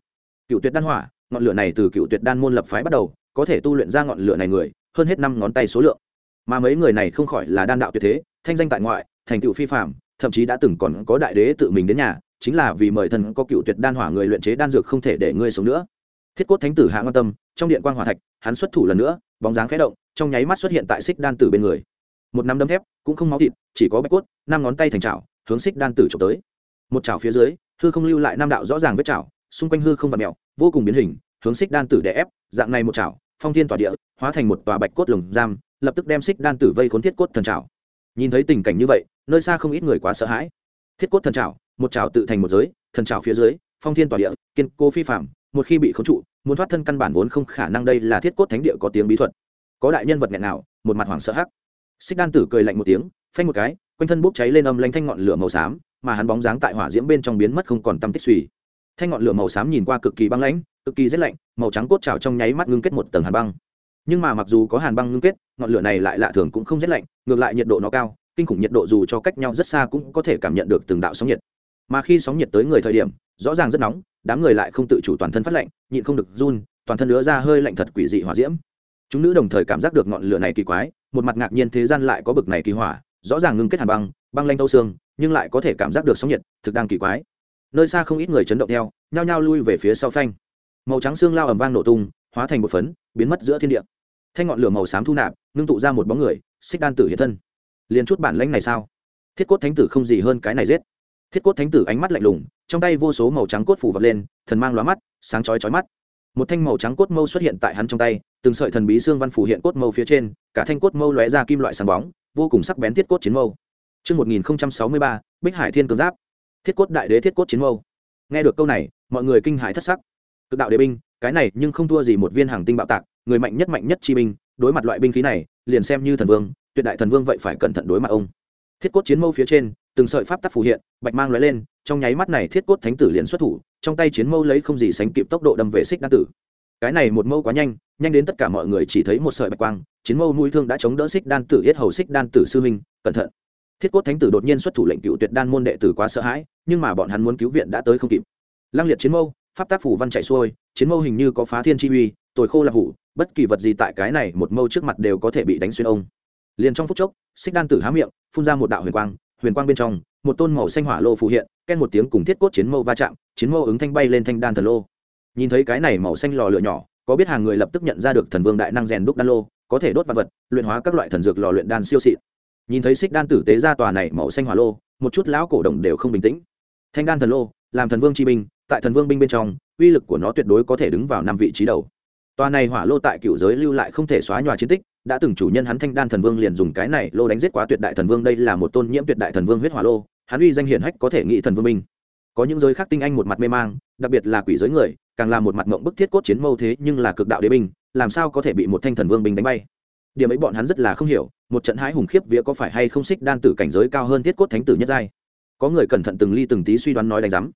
Cựu tuyệt đan hỏa, ngọn lửa này từ cựu tuyệt đan môn lập phái bắt đầu, có thể tu luyện ra ngọn lửa này người hơn hết năm ngón tay số lượng. Mà mấy người này không khỏi là đan đạo tuyệt thế, thanh danh tại ngoại, thành tựu phi phạm thậm chí đã từng còn có đại đế tự mình đến nhà, chính là vì mời thần có cựu tuyệt đan hỏa người luyện chế đan dược không thể để ngươi sống nữa. Thiết cốt thánh tử hạ quan tâm, trong điện quan hỏa thạch, hắn xuất thủ lần nữa, bóng dáng khẽ động, trong nháy mắt xuất hiện tại xích đan tử bên người. Một nắm đấm thép, cũng không máu thịt, chỉ có bạch cốt, năm ngón tay thành chảo, hướng xích đan tử trộm tới. Một chảo phía dưới, hư không lưu lại năm đạo rõ ràng vết chảo, xung quanh hư không vặt mẹo, vô cùng biến hình, hướng xích đan tử đè ép, dạng này một chảo phong thiên tỏa địa, hóa thành một tòa bạch cốt lồng giam, lập tức đem xích đan tử vây khốn thiết cốt thần trào nhìn thấy tình cảnh như vậy, nơi xa không ít người quá sợ hãi. Thiết cốt thần trào một trào tự thành một giới, thần trào phía dưới, phong thiên tỏa địa, kiên cố phi phạm một khi bị khống trụ, muốn thoát thân căn bản vốn không khả năng đây là thiết cốt thánh địa có tiếng bí thuật. Có đại nhân vật nghẹn nào một mặt hoảng sợ hắc. Xích đan tử cười lạnh một tiếng, phanh một cái, quanh thân bốc cháy lên âm lanh thanh ngọn lửa màu xám, mà hắn bóng dáng tại hỏa diễm bên trong biến mất không còn tâm tích suy thanh ngọn lửa màu xám nhìn qua cực kỳ băng lãnh, cực kỳ rét lạnh, màu trắng cốt trào trong nháy mắt ngưng kết một tầng hàn băng. Nhưng mà mặc dù có hàn băng ngưng kết, ngọn lửa này lại lạ thường cũng không rét lạnh, ngược lại nhiệt độ nó cao, kinh khủng nhiệt độ dù cho cách nhau rất xa cũng có thể cảm nhận được từng đạo sóng nhiệt. Mà khi sóng nhiệt tới người thời điểm, rõ ràng rất nóng, đám người lại không tự chủ toàn thân phát lạnh, nhịn không được run, toàn thân lứa ra hơi lạnh thật quỷ dị hỏa diễm. Chúng nữ đồng thời cảm giác được ngọn lửa này kỳ quái, một mặt ngạc nhiên thế gian lại có bực này kỳ hỏa, rõ ràng ngưng kết hàn băng băng lanh thâu xương, nhưng lại có thể cảm giác được sóng nhiệt, thực đang kỳ quái nơi xa không ít người chấn động theo nhao nhao lui về phía sau phanh. Màu trắng xương lao ầm vang nổ tung hóa thành một phấn biến mất giữa thiên địa. Thanh ngọn lửa màu xám thu nạp ngưng tụ ra một bóng người xích đan tử hiện thân. Liền chút bản lãnh này sao? Thiết cốt thánh tử không gì hơn cái này giết. Thiết cốt thánh tử ánh mắt lạnh lùng trong tay vô số màu trắng cốt phủ vật lên thần mang lóa mắt sáng chói chói mắt. Một thanh màu trắng cốt mâu xuất hiện tại hắn trong tay từng sợi thần bí xương văn phủ hiện cốt mâu phía trên cả thanh cốt mâu lóe ra kim loại sáng bóng vô cùng sắc bén thiết cốt chiến mâu. Trước 1063, Bích Hải Thiên Cường Giáp. Thiết cốt đại đế thiết cốt chiến mâu. Nghe được câu này, mọi người kinh hãi thất sắc. Cực đạo đế binh, cái này nhưng không thua gì một viên hàng tinh bạo tạc, người mạnh nhất mạnh nhất chi binh, đối mặt loại binh khí này, liền xem như thần vương, tuyệt đại thần vương vậy phải cẩn thận đối mặt ông. Thiết cốt chiến mâu phía trên, từng sợi pháp tắc phù hiện, bạch mang lóe lên, trong nháy mắt này thiết cốt thánh tử liền xuất thủ, trong tay chiến mâu lấy không gì sánh kịp tốc độ đâm về xích đan tử. Cái này một mâu quá nhanh, nhanh đến tất cả mọi người chỉ thấy một sợi bạch quang, chiến mâu mũi thương đã chống đỡ xích đan tử yết hầu xích đan tử sư minh, cẩn thận thiết cốt thánh tử đột nhiên xuất thủ lệnh cựu tuyệt đan môn đệ tử quá sợ hãi, nhưng mà bọn hắn muốn cứu viện đã tới không kịp. Lăng liệt chiến mâu, pháp tác phủ văn chạy xuôi, chiến mâu hình như có phá thiên chi uy tồi khô là hủ, bất kỳ vật gì tại cái này một mâu trước mặt đều có thể bị đánh xuyên ông. Liền trong phút chốc, xích đan tử há miệng, phun ra một đạo huyền quang huyền quang bên trong, một tôn màu xanh hỏa lô phù hiện, ken một tiếng cùng thiết cốt chiến mâu va chạm, chiến mâu ứng thanh bay lên thanh đan thần lô. Nhìn thấy cái này màu xanh lò lửa nhỏ, có biết hàng người lập tức nhận ra được thần vương đại năng rèn đúc đan lô, có thể đốt vật vật, luyện hóa các loại thần dược lò luyện đan siêu xịn nhìn thấy xích đan tử tế ra tòa này màu xanh hỏa lô, một chút lão cổ đồng đều không bình tĩnh. Thanh đan thần lô, làm thần vương chi binh, tại thần vương binh bên trong, uy lực của nó tuyệt đối có thể đứng vào năm vị trí đầu. Tòa này hỏa lô tại cựu giới lưu lại không thể xóa nhòa chiến tích, đã từng chủ nhân hắn thanh đan thần vương liền dùng cái này lô đánh giết quá tuyệt đại thần vương, đây là một tôn nhiễm tuyệt đại thần vương huyết hỏa lô, hắn uy danh hiển hách có thể nghĩ thần vương binh. Có những giới khác tinh anh một mặt mê mang, đặc biệt là quỷ giới người, càng là một mặt mộng bức thiết cốt chiến mâu thế nhưng là cực đạo đế binh, làm sao có thể bị một thanh thần vương binh đánh bay? Điểm ấy bọn hắn rất là không hiểu, một trận hái hùng khiếp vía có phải hay không xích đan tử cảnh giới cao hơn thiết cốt thánh tử nhất giai. Có người cẩn thận từng ly từng tí suy đoán nói đánh giám.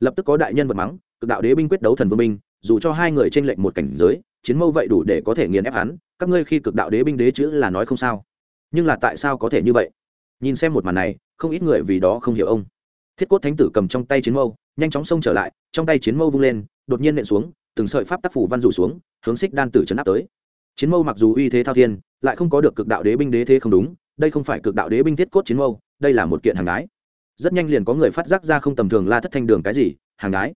Lập tức có đại nhân vật mắng, cực đạo đế binh quyết đấu thần vương binh, dù cho hai người trên lệnh một cảnh giới, chiến mâu vậy đủ để có thể nghiền ép hắn, các ngươi khi cực đạo đế binh đế chữ là nói không sao. Nhưng là tại sao có thể như vậy? Nhìn xem một màn này, không ít người vì đó không hiểu ông. Thiết cốt thánh tử cầm trong tay chiến mâu, nhanh chóng xông trở lại, trong tay chiến mâu vung lên, đột nhiên nện xuống, từng sợi pháp tác phủ văn rủ xuống, hướng xích đan tử chấn áp tới chiến mâu mặc dù uy thế thao thiên, lại không có được cực đạo đế binh đế thế không đúng, đây không phải cực đạo đế binh thiết cốt chiến mâu, đây là một kiện hàng đái. Rất nhanh liền có người phát giác ra không tầm thường la thất thanh đường cái gì, hàng đái.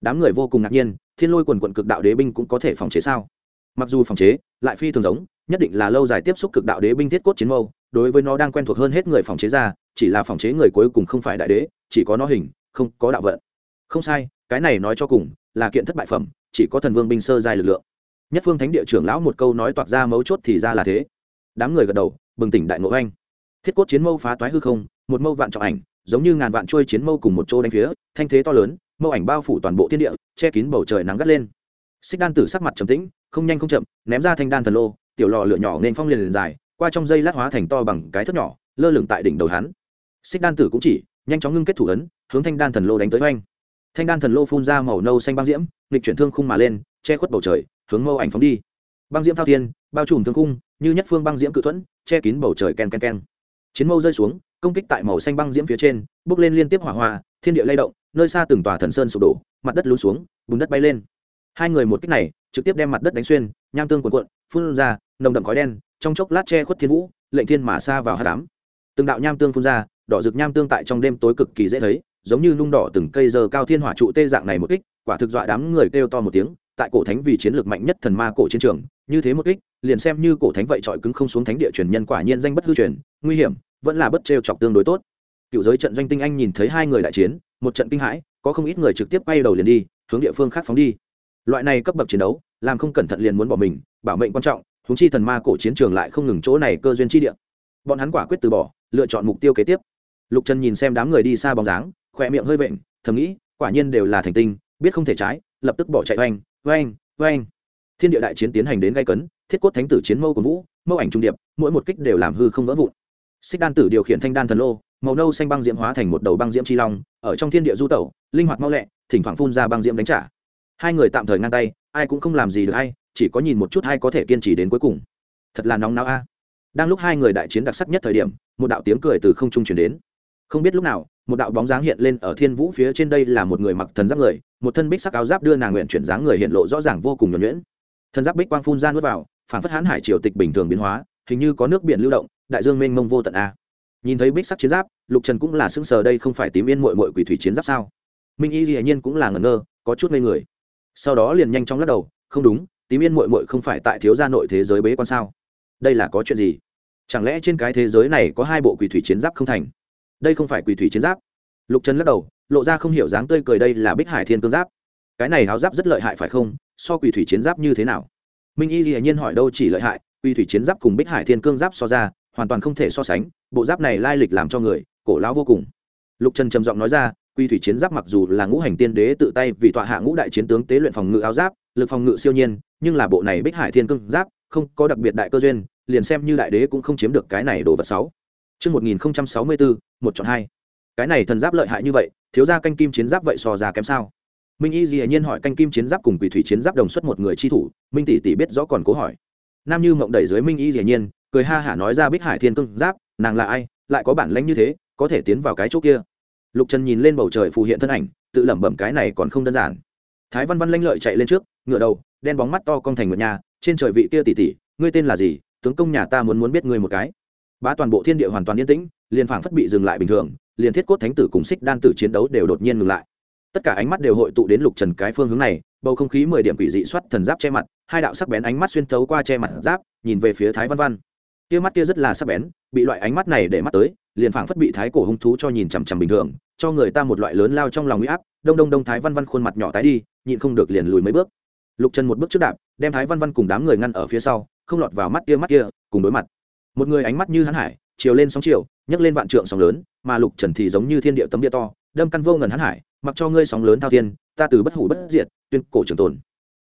Đám người vô cùng ngạc nhiên, thiên lôi quần quận cực đạo đế binh cũng có thể phòng chế sao? Mặc dù phòng chế, lại phi thường giống, nhất định là lâu dài tiếp xúc cực đạo đế binh thiết cốt chiến mâu, đối với nó đang quen thuộc hơn hết người phòng chế ra, chỉ là phòng chế người cuối cùng không phải đại đế, chỉ có nó hình, không có đạo vận. Không sai, cái này nói cho cùng là kiện thất bại phẩm, chỉ có thần vương binh sơ dài lực lượng nhất phương thánh địa trưởng lão một câu nói toạc ra mấu chốt thì ra là thế. Đám người gật đầu, bừng tỉnh đại ngộ anh thiết cốt chiến mâu phá toái hư không, một mâu vạn trọng ảnh, giống như ngàn vạn trôi chiến mâu cùng một chỗ đánh phía, thanh thế to lớn, mâu ảnh bao phủ toàn bộ thiên địa, che kín bầu trời nắng gắt lên. Xích đan tử sắc mặt trầm tĩnh, không nhanh không chậm, ném ra thanh đan thần lô, tiểu lò lửa nhỏ nên phong liền liền dài, qua trong dây lát hóa thành to bằng cái thất nhỏ, lơ lửng tại đỉnh đầu hắn. Xích đan tử cũng chỉ, nhanh chóng ngưng kết thủ ấn, hướng thanh đan thần lô đánh tới oanh thanh đan thần lô phun ra màu nâu xanh băng diễm, nghịch chuyển thương khung mà lên, che khuất bầu trời hướng mâu ảnh phóng đi. Băng diễm thao thiên, bao trùm thương khung, như nhất phương băng diễm cự thuẫn, che kín bầu trời ken ken ken. Chiến mâu rơi xuống, công kích tại màu xanh băng diễm phía trên, bước lên liên tiếp hỏa hoa, thiên địa lay động, nơi xa từng tòa thần sơn sụp đổ, mặt đất lún xuống, bùn đất bay lên. Hai người một kích này, trực tiếp đem mặt đất đánh xuyên, nham tương cuộn cuộn, phun ra, nồng đậm khói đen, trong chốc lát che khuất thiên vũ, lệnh thiên mà xa vào hát đám từng đạo nham tương phun ra, đỏ rực nham tương tại trong đêm tối cực kỳ dễ thấy, giống như nung đỏ từng cây giờ cao thiên hỏa trụ tê dạng này một kích, quả thực dọa đám người kêu to một tiếng tại cổ thánh vì chiến lược mạnh nhất thần ma cổ chiến trường, như thế một kích, liền xem như cổ thánh vậy trọi cứng không xuống thánh địa truyền nhân quả nhiên danh bất hư truyền, nguy hiểm, vẫn là bất trêu chọc tương đối tốt. Cựu giới trận doanh tinh anh nhìn thấy hai người đại chiến, một trận kinh hãi, có không ít người trực tiếp quay đầu liền đi, hướng địa phương khác phóng đi. Loại này cấp bậc chiến đấu, làm không cẩn thận liền muốn bỏ mình, bảo mệnh quan trọng húng chi thần ma cổ chiến trường lại không ngừng chỗ này cơ duyên chi địa. Bọn hắn quả quyết từ bỏ, lựa chọn mục tiêu kế tiếp. Lục trần nhìn xem đám người đi xa bóng dáng, khỏe miệng hơi vện, thầm nghĩ, quả nhiên đều là thành tinh, biết không thể trái, lập tức bỏ chạy oanh oanh oanh. Thiên địa đại chiến tiến hành đến gây cấn, thiết cốt thánh tử chiến mâu của vũ, mâu ảnh trung điệp, mỗi một kích đều làm hư không vỡ vụn. Xích đan tử điều khiển thanh đan thần lô, màu nâu xanh băng diễm hóa thành một đầu băng diễm chi long, ở trong thiên địa du tẩu, linh hoạt mau lẹ, thỉnh thoảng phun ra băng diễm đánh trả. Hai người tạm thời ngang tay, ai cũng không làm gì được hay chỉ có nhìn một chút hay có thể kiên trì đến cuối cùng. Thật là nóng náo a. Đang lúc hai người đại chiến đặc sắc nhất thời điểm, một đạo tiếng cười từ không trung chuyển đến. Không biết lúc nào một đạo bóng dáng hiện lên ở thiên vũ phía trên đây là một người mặc thần giáp người, một thân bích sắc áo giáp đưa nàng nguyện chuyển dáng người hiện lộ rõ ràng vô cùng nhuẩn nhuyễn. Thần giáp bích quang phun ra nuốt vào, phản phất hãn hải triều tịch bình thường biến hóa, hình như có nước biển lưu động, đại dương mênh mông vô tận a. Nhìn thấy bích sắc chiến giáp, lục trần cũng là sững sờ đây không phải tím yên mội mội quỷ thủy chiến giáp sao? Minh y hiển nhiên cũng là ngẩn ngơ, có chút ngây người. Sau đó liền nhanh chóng lắc đầu, không đúng, tím yên mội mội không phải tại thiếu gia nội thế giới bế quan sao? Đây là có chuyện gì? Chẳng lẽ trên cái thế giới này có hai bộ quỷ thủy chiến giáp không thành? Đây không phải quỳ thủy chiến giáp. Lục trần lắc đầu, lộ ra không hiểu dáng tươi cười đây là bích hải thiên cương giáp. Cái này háo giáp rất lợi hại phải không? So quỳ thủy chiến giáp như thế nào? Minh y dĩ nhiên hỏi đâu chỉ lợi hại, quỳ thủy chiến giáp cùng bích hải thiên cương giáp so ra, hoàn toàn không thể so sánh, bộ giáp này lai lịch làm cho người, cổ lão vô cùng. Lục trần trầm giọng nói ra quy thủy chiến giáp mặc dù là ngũ hành tiên đế tự tay vì tọa hạ ngũ đại chiến tướng tế luyện phòng ngự áo giáp, lực phòng ngự siêu nhiên, nhưng là bộ này bích hải thiên cương giáp không có đặc biệt đại cơ duyên, liền xem như đại đế cũng không chiếm được cái này đồ vật sáu Trước 1064, một chọn hai. Cái này thần giáp lợi hại như vậy, thiếu gia canh kim chiến giáp vậy so ra kém sao? Minh Y dĩ nhiên hỏi canh kim chiến giáp cùng quỷ thủy chiến giáp đồng xuất một người chi thủ, Minh tỷ tỷ biết rõ còn cố hỏi. Nam Như mộng đẩy dưới Minh Y dĩ nhiên, cười ha hả nói ra Bích Hải Thiên Cương giáp, nàng là ai, lại có bản lĩnh như thế, có thể tiến vào cái chỗ kia. Lục Trần nhìn lên bầu trời phù hiện thân ảnh, tự lẩm bẩm cái này còn không đơn giản. Thái Văn Văn lanh lợi chạy lên trước, ngửa đầu, đen bóng mắt to cong thành một nhà, trên trời vị kia tỷ tỷ, ngươi tên là gì? Tướng công nhà ta muốn muốn biết ngươi một cái. Bá toàn bộ thiên địa hoàn toàn yên tĩnh, liền phảng phất bị dừng lại bình thường, liền thiết cốt thánh tử cùng xích đan tử chiến đấu đều đột nhiên ngừng lại. Tất cả ánh mắt đều hội tụ đến Lục Trần cái phương hướng này, bầu không khí mười điểm quỷ dị soát thần giáp che mặt, hai đạo sắc bén ánh mắt xuyên thấu qua che mặt giáp, nhìn về phía Thái Văn Văn. Kia mắt kia rất là sắc bén, bị loại ánh mắt này để mắt tới, liền phảng phất bị thái cổ hung thú cho nhìn chằm chằm bình thường, cho người ta một loại lớn lao trong lòng uy áp, đông đông đông Thái Văn Văn khuôn mặt nhỏ tái đi, nhịn không được liền lùi mấy bước. Lục Trần một bước trước đạp, đem Thái Văn Văn cùng đám người ngăn ở phía sau, không lọt vào mắt kia mắt kia, cùng đối mặt. Một người ánh mắt như hắn hải, chiều lên sóng chiều, nhấc lên vạn trượng sóng lớn, mà Lục Trần thì giống như thiên địa tấm địa to, đâm căn vô ngần hắn hải, mặc cho ngươi sóng lớn thao thiên, ta từ bất hủ bất diệt, tuyên cổ trường tồn.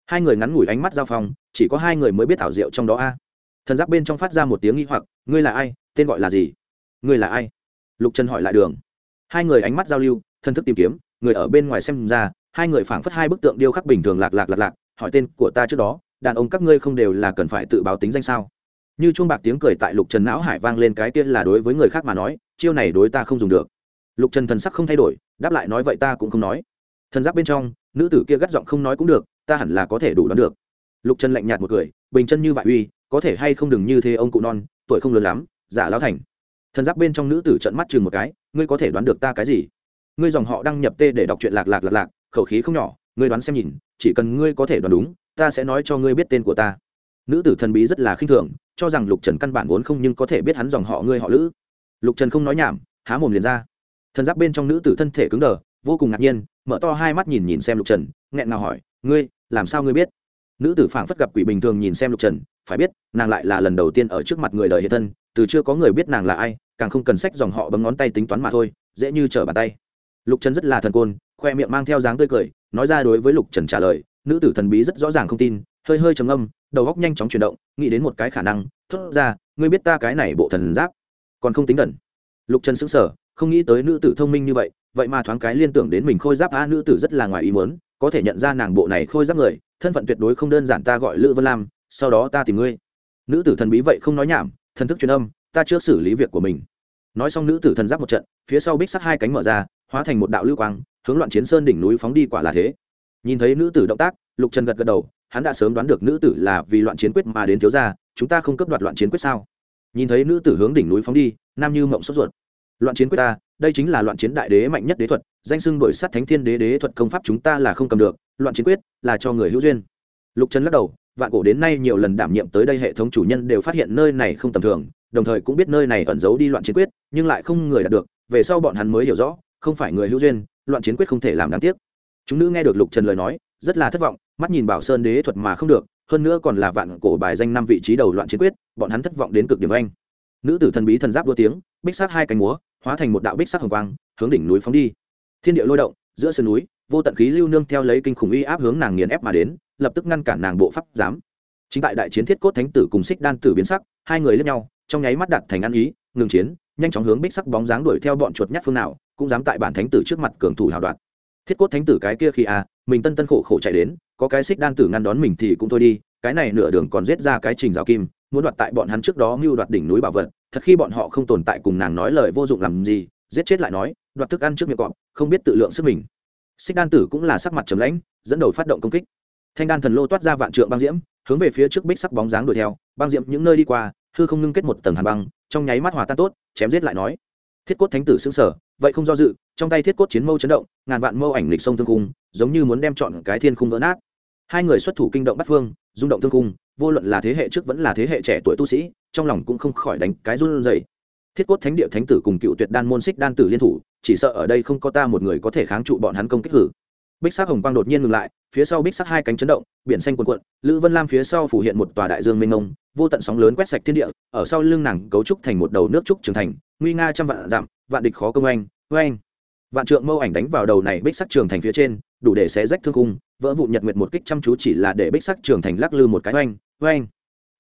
Hai người ngắn ngủi ánh mắt giao phong, chỉ có hai người mới biết ảo diệu trong đó a. Thần giáp bên trong phát ra một tiếng nghi hoặc, ngươi là ai, tên gọi là gì? Ngươi là ai? Lục Trần hỏi lại đường. Hai người ánh mắt giao lưu, thân thức tìm kiếm, người ở bên ngoài xem ra, hai người phảng phất hai bức tượng điêu khắc bình thường lạc lạc lạc lạc, hỏi tên của ta trước đó, đàn ông các ngươi không đều là cần phải tự báo tính danh sao? Như chuông bạc tiếng cười tại Lục Trần não hải vang lên cái kia là đối với người khác mà nói, chiêu này đối ta không dùng được. Lục Trần thần sắc không thay đổi, đáp lại nói vậy ta cũng không nói. Thần giáp bên trong, nữ tử kia gắt giọng không nói cũng được, ta hẳn là có thể đủ đoán được. Lục Trần lạnh nhạt một cười, bình chân như vậy uy, có thể hay không đừng như thế ông cụ non, tuổi không lớn lắm, giả lão thành. Thần giáp bên trong nữ tử trợn mắt chừng một cái, ngươi có thể đoán được ta cái gì? Ngươi dòng họ đăng nhập tê để đọc truyện lạc lạc lạc lạc, khẩu khí không nhỏ, ngươi đoán xem nhìn, chỉ cần ngươi có thể đoán đúng, ta sẽ nói cho ngươi biết tên của ta nữ tử thần bí rất là khinh thường cho rằng lục trần căn bản vốn không nhưng có thể biết hắn dòng họ ngươi họ lữ. Lục trần không nói nhảm, há mồm liền ra. Thần giáp bên trong nữ tử thân thể cứng đờ, vô cùng ngạc nhiên, mở to hai mắt nhìn nhìn xem lục trần, nghẹn ngào hỏi, ngươi, làm sao ngươi biết? Nữ tử phảng phất gặp quỷ bình thường nhìn xem lục trần, phải biết, nàng lại là lần đầu tiên ở trước mặt người đời hiện thân, từ chưa có người biết nàng là ai, càng không cần sách dòng họ bấm ngón tay tính toán mà thôi, dễ như trở bàn tay. Lục trần rất là thần côn, khoe miệng mang theo dáng tươi cười, nói ra đối với lục trần trả lời, nữ tử thần bí rất rõ ràng không tin hơi hơi trầm âm đầu góc nhanh chóng chuyển động, nghĩ đến một cái khả năng, thốt ra, ngươi biết ta cái này bộ thần giáp, còn không tính đẩn lục trần xứng sở không nghĩ tới nữ tử thông minh như vậy vậy mà thoáng cái liên tưởng đến mình khôi giáp, a, nữ tử rất là ngoài ý muốn, có thể nhận ra nàng bộ này khôi giáp người, thân phận tuyệt đối không đơn giản, ta gọi lữ vân lam, sau đó ta tìm ngươi. Nữ tử thần bí vậy không nói nhảm, thần thức truyền âm, ta trước xử lý việc của mình. Nói xong nữ tử thần giáp một trận, phía sau bích sắt hai cánh mở ra, hóa thành một đạo lưu quang, hướng loạn chiến sơn đỉnh núi phóng đi, quả là thế. Nhìn thấy nữ tử động tác, lục trần gật gật đầu hắn đã sớm đoán được nữ tử là vì loạn chiến quyết mà đến thiếu gia, chúng ta không cấp đoạt loạn chiến quyết sao? Nhìn thấy nữ tử hướng đỉnh núi phóng đi, nam như mộng sốt ruột. Loạn chiến quyết ta, đây chính là loạn chiến đại đế mạnh nhất đế thuật, danh xưng đổi sát thánh thiên đế đế thuật công pháp chúng ta là không cầm được, loạn chiến quyết là cho người hữu duyên. Lục trần lắc đầu, vạn cổ đến nay nhiều lần đảm nhiệm tới đây hệ thống chủ nhân đều phát hiện nơi này không tầm thường, đồng thời cũng biết nơi này ẩn giấu đi loạn chiến quyết, nhưng lại không người đạt được, về sau bọn hắn mới hiểu rõ, không phải người hữu duyên, loạn chiến quyết không thể làm đáng tiếc. Chúng nữ nghe được lục trần lời nói, rất là thất vọng mắt nhìn bảo sơn đế thuật mà không được, hơn nữa còn là vạn cổ bài danh năm vị trí đầu loạn chiến quyết, bọn hắn thất vọng đến cực điểm anh. Nữ tử thần bí thần giáp đua tiếng, bích sát hai cánh múa, hóa thành một đạo bích sắc hồng quang, hướng đỉnh núi phóng đi. Thiên địa lôi động, giữa sườn núi, vô tận khí lưu nương theo lấy kinh khủng uy áp hướng nàng nghiền ép mà đến, lập tức ngăn cản nàng bộ pháp giám. Chính tại đại chiến thiết cốt thánh tử cùng xích đan tử biến sắc, hai người lẫn nhau, trong nháy mắt đặt thành ăn ý, ngừng chiến, nhanh chóng hướng bích sắc bóng dáng đuổi theo bọn chuột nhát phương nào, cũng dám tại bản thánh tử trước mặt cường thủ hào đoạt thiết cốt thánh tử cái kia khi à mình tân tân khổ khổ chạy đến, có cái xích đan tử ngăn đón mình thì cũng thôi đi, cái này nửa đường còn giết ra cái trình rào kim, muốn đoạt tại bọn hắn trước đó mưu đoạt đỉnh núi bảo vật, thật khi bọn họ không tồn tại cùng nàng nói lời vô dụng làm gì, giết chết lại nói, đoạt thức ăn trước miệng cọp, không biết tự lượng sức mình. Xích đan tử cũng là sắc mặt trầm lãnh, dẫn đầu phát động công kích. Thanh đan thần lô toát ra vạn trượng băng diễm, hướng về phía trước bích sắc bóng dáng đuổi theo, băng diễm những nơi đi qua, hư không ngưng kết một tầng hàn băng, trong nháy mắt hòa tan tốt, chém giết lại nói thiết cốt thánh tử xứng sở vậy không do dự, trong tay thiết cốt chiến mâu chấn động, ngàn vạn mâu ảnh lịch sông thương cung giống như muốn đem chọn cái thiên khung vỡ nát. Hai người xuất thủ kinh động bắt phương, rung động thương cung vô luận là thế hệ trước vẫn là thế hệ trẻ tuổi tu sĩ, trong lòng cũng không khỏi đánh cái run rẩy. Thiết cốt thánh địa thánh tử cùng cựu tuyệt đan môn xích đan tử liên thủ, chỉ sợ ở đây không có ta một người có thể kháng trụ bọn hắn công kích hử bích sắc hồng quang đột nhiên ngừng lại, phía sau bích sắc hai cánh chấn động, biển xanh cuồn cuộn, lữ vân lam phía sau phủ hiện một tòa đại dương mênh mông, vô tận sóng lớn quét sạch thiên địa, ở sau lưng nàng cấu trúc thành một đầu nước trúc trường thành, nguy nga trăm vạn dặm, vạn địch khó công anh oanh. Vạn trượng mâu ảnh đánh vào đầu này bích sắc trường thành phía trên, đủ để xé rách thương cung vỡ vụn nhật nguyệt một kích chăm chú chỉ là để bích sắc trường thành lắc lư một cái oanh oanh.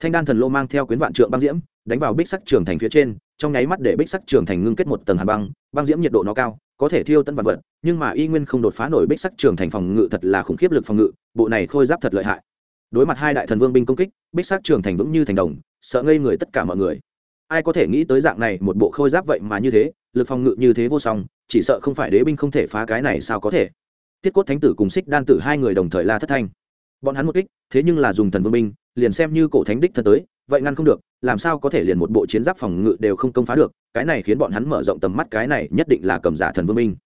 Thanh đan thần lô mang theo quyến vạn trượng băng diễm, đánh vào bích sắc trường thành phía trên, trong nháy mắt để bích sắc trường thành ngưng kết một tầng hàn băng băng diễm nhiệt độ nó cao có thể thiêu tân vật vật, nhưng mà y nguyên không đột phá nổi bích sắc trường thành phòng ngự thật là khủng khiếp lực phòng ngự, bộ này khôi giáp thật lợi hại. Đối mặt hai đại thần vương binh công kích, bích sắc trường thành vững như thành đồng, sợ ngây người tất cả mọi người. Ai có thể nghĩ tới dạng này một bộ khôi giáp vậy mà như thế, lực phòng ngự như thế vô song, chỉ sợ không phải đế binh không thể phá cái này sao có thể. Thiết cốt thánh tử cùng xích đan tử hai người đồng thời la thất thanh. Bọn hắn một kích, thế nhưng là dùng thần vương binh, liền xem như cổ thánh đích thân tới vậy ngăn không được làm sao có thể liền một bộ chiến giáp phòng ngự đều không công phá được cái này khiến bọn hắn mở rộng tầm mắt cái này nhất định là cầm giả thần vương minh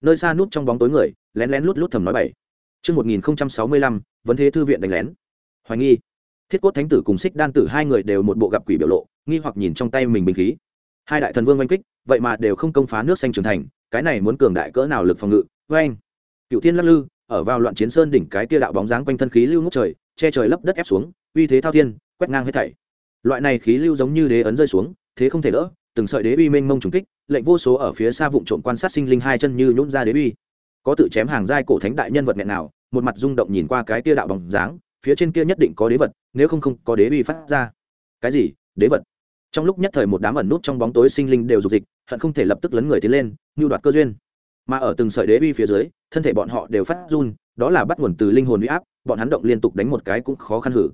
nơi xa nút trong bóng tối người lén lén lút lút thầm nói bảy Trước 1065, vấn thế thư viện đánh lén. Hoài nghi. Thiết cốt thánh tử cùng xích đan tử hai người đều một bộ gặp quỷ biểu lộ, nghi hoặc nhìn trong tay mình bình khí. Hai đại thần vương oanh kích, vậy mà đều không công phá nước xanh trưởng thành, cái này muốn cường đại cỡ nào lực phòng ngự, oanh. Cựu Thiên lắc lư, ở vào loạn chiến sơn đỉnh cái kia đạo bóng dáng quanh thân khí lưu ngút trời, che trời lấp đất ép xuống, uy thế thao thiên, quét ngang hết thảy loại này khí lưu giống như đế ấn rơi xuống, thế không thể đỡ, từng sợi đế uy mênh mông trùng kích, lệnh vô số ở phía xa vụ trộm quan sát sinh linh hai chân như nhún ra đế uy. Có tự chém hàng giai cổ thánh đại nhân vật nghẹn nào, một mặt rung động nhìn qua cái kia đạo bóng dáng, phía trên kia nhất định có đế vật, nếu không không có đế uy phát ra. Cái gì? Đế vật? Trong lúc nhất thời một đám ẩn nút trong bóng tối sinh linh đều dục dịch, hận không thể lập tức lấn người tiến lên, như đoạt cơ duyên. Mà ở từng sợi đế uy phía dưới, thân thể bọn họ đều phát run, đó là bắt nguồn từ linh hồn uy áp, bọn hắn động liên tục đánh một cái cũng khó khăn hử.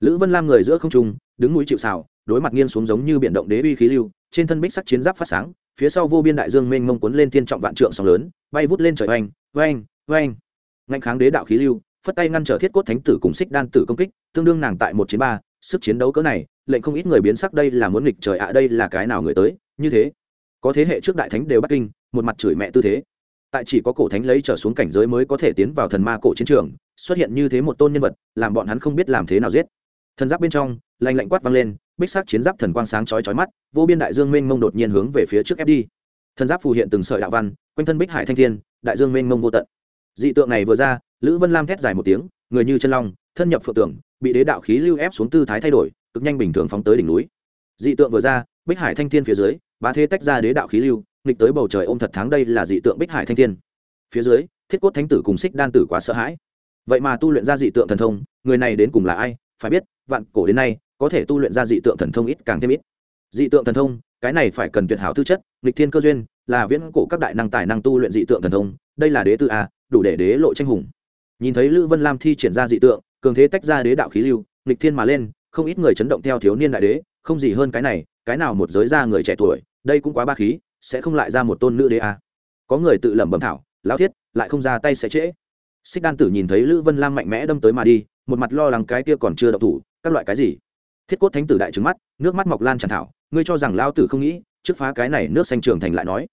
Lữ vân lam người giữa không trung đứng núi chịu sào, đối mặt nghiêng xuống giống như biển động đế uy khí lưu trên thân bích sắc chiến giáp phát sáng phía sau vô biên đại dương mênh mông cuốn lên thiên trọng vạn trượng sóng lớn bay vút lên trời oanh oanh oanh. Ngạnh kháng đế đạo khí lưu phất tay ngăn trở thiết cốt thánh tử cùng xích đan tử công kích tương đương nàng tại một chiến ba sức chiến đấu cỡ này lệnh không ít người biến sắc đây là muốn nghịch trời ạ à, đây là cái nào người tới như thế. Có thế hệ trước đại thánh đều bắt kinh một mặt chửi mẹ tư thế. Tại chỉ có cổ thánh lấy trở xuống cảnh giới mới có thể tiến vào thần ma cổ chiến trường xuất hiện như thế một tôn nhân vật làm bọn hắn không biết làm thế nào giết thần giáp bên trong, lạnh lạnh quát vang lên, bích sắc chiến giáp thần quang sáng chói chói mắt, vô biên đại dương mênh mông đột nhiên hướng về phía trước ép đi. Thần giáp phù hiện từng sợi đạo văn, quanh thân bích hải thanh thiên, đại dương mênh mông vô tận. Dị tượng này vừa ra, lữ vân lam thét dài một tiếng, người như chân long, thân nhập phượng tưởng bị đế đạo khí lưu ép xuống tư thái thay đổi, cực nhanh bình thường phóng tới đỉnh núi. Dị tượng vừa ra, bích hải thanh thiên phía dưới, bá thế tách ra đế đạo khí lưu, nghịch tới bầu trời ôm thật tháng đây là dị tượng bích hải thanh thiên. Phía dưới, thiết cốt thánh tử cùng xích đan tử quá sợ hãi. Vậy mà tu luyện ra dị tượng thần thông, người này đến cùng là ai, phải biết vạn cổ đến nay, có thể tu luyện ra dị tượng thần thông ít càng thêm ít. Dị tượng thần thông, cái này phải cần tuyệt hảo tư chất, nghịch thiên cơ duyên, là viễn cổ các đại năng tài năng tu luyện dị tượng thần thông, đây là đế tự a, đủ để đế lộ tranh hùng. Nhìn thấy lữ vân lam thi triển ra dị tượng, cường thế tách ra đế đạo khí lưu, nghịch thiên mà lên, không ít người chấn động theo thiếu niên đại đế, không gì hơn cái này, cái nào một giới ra người trẻ tuổi, đây cũng quá ba khí, sẽ không lại ra một tôn nữ đế a. Có người tự lẩm bẩm thảo, lão thiết, lại không ra tay sẽ trễ. Xích đan tử nhìn thấy lữ vân lam mạnh mẽ đâm tới mà đi, một mặt lo lắng cái kia còn chưa đậu thủ các loại cái gì? Thiết cốt thánh tử đại trứng mắt, nước mắt mọc lan tràn thảo, ngươi cho rằng lao tử không nghĩ, trước phá cái này nước xanh trường thành lại nói.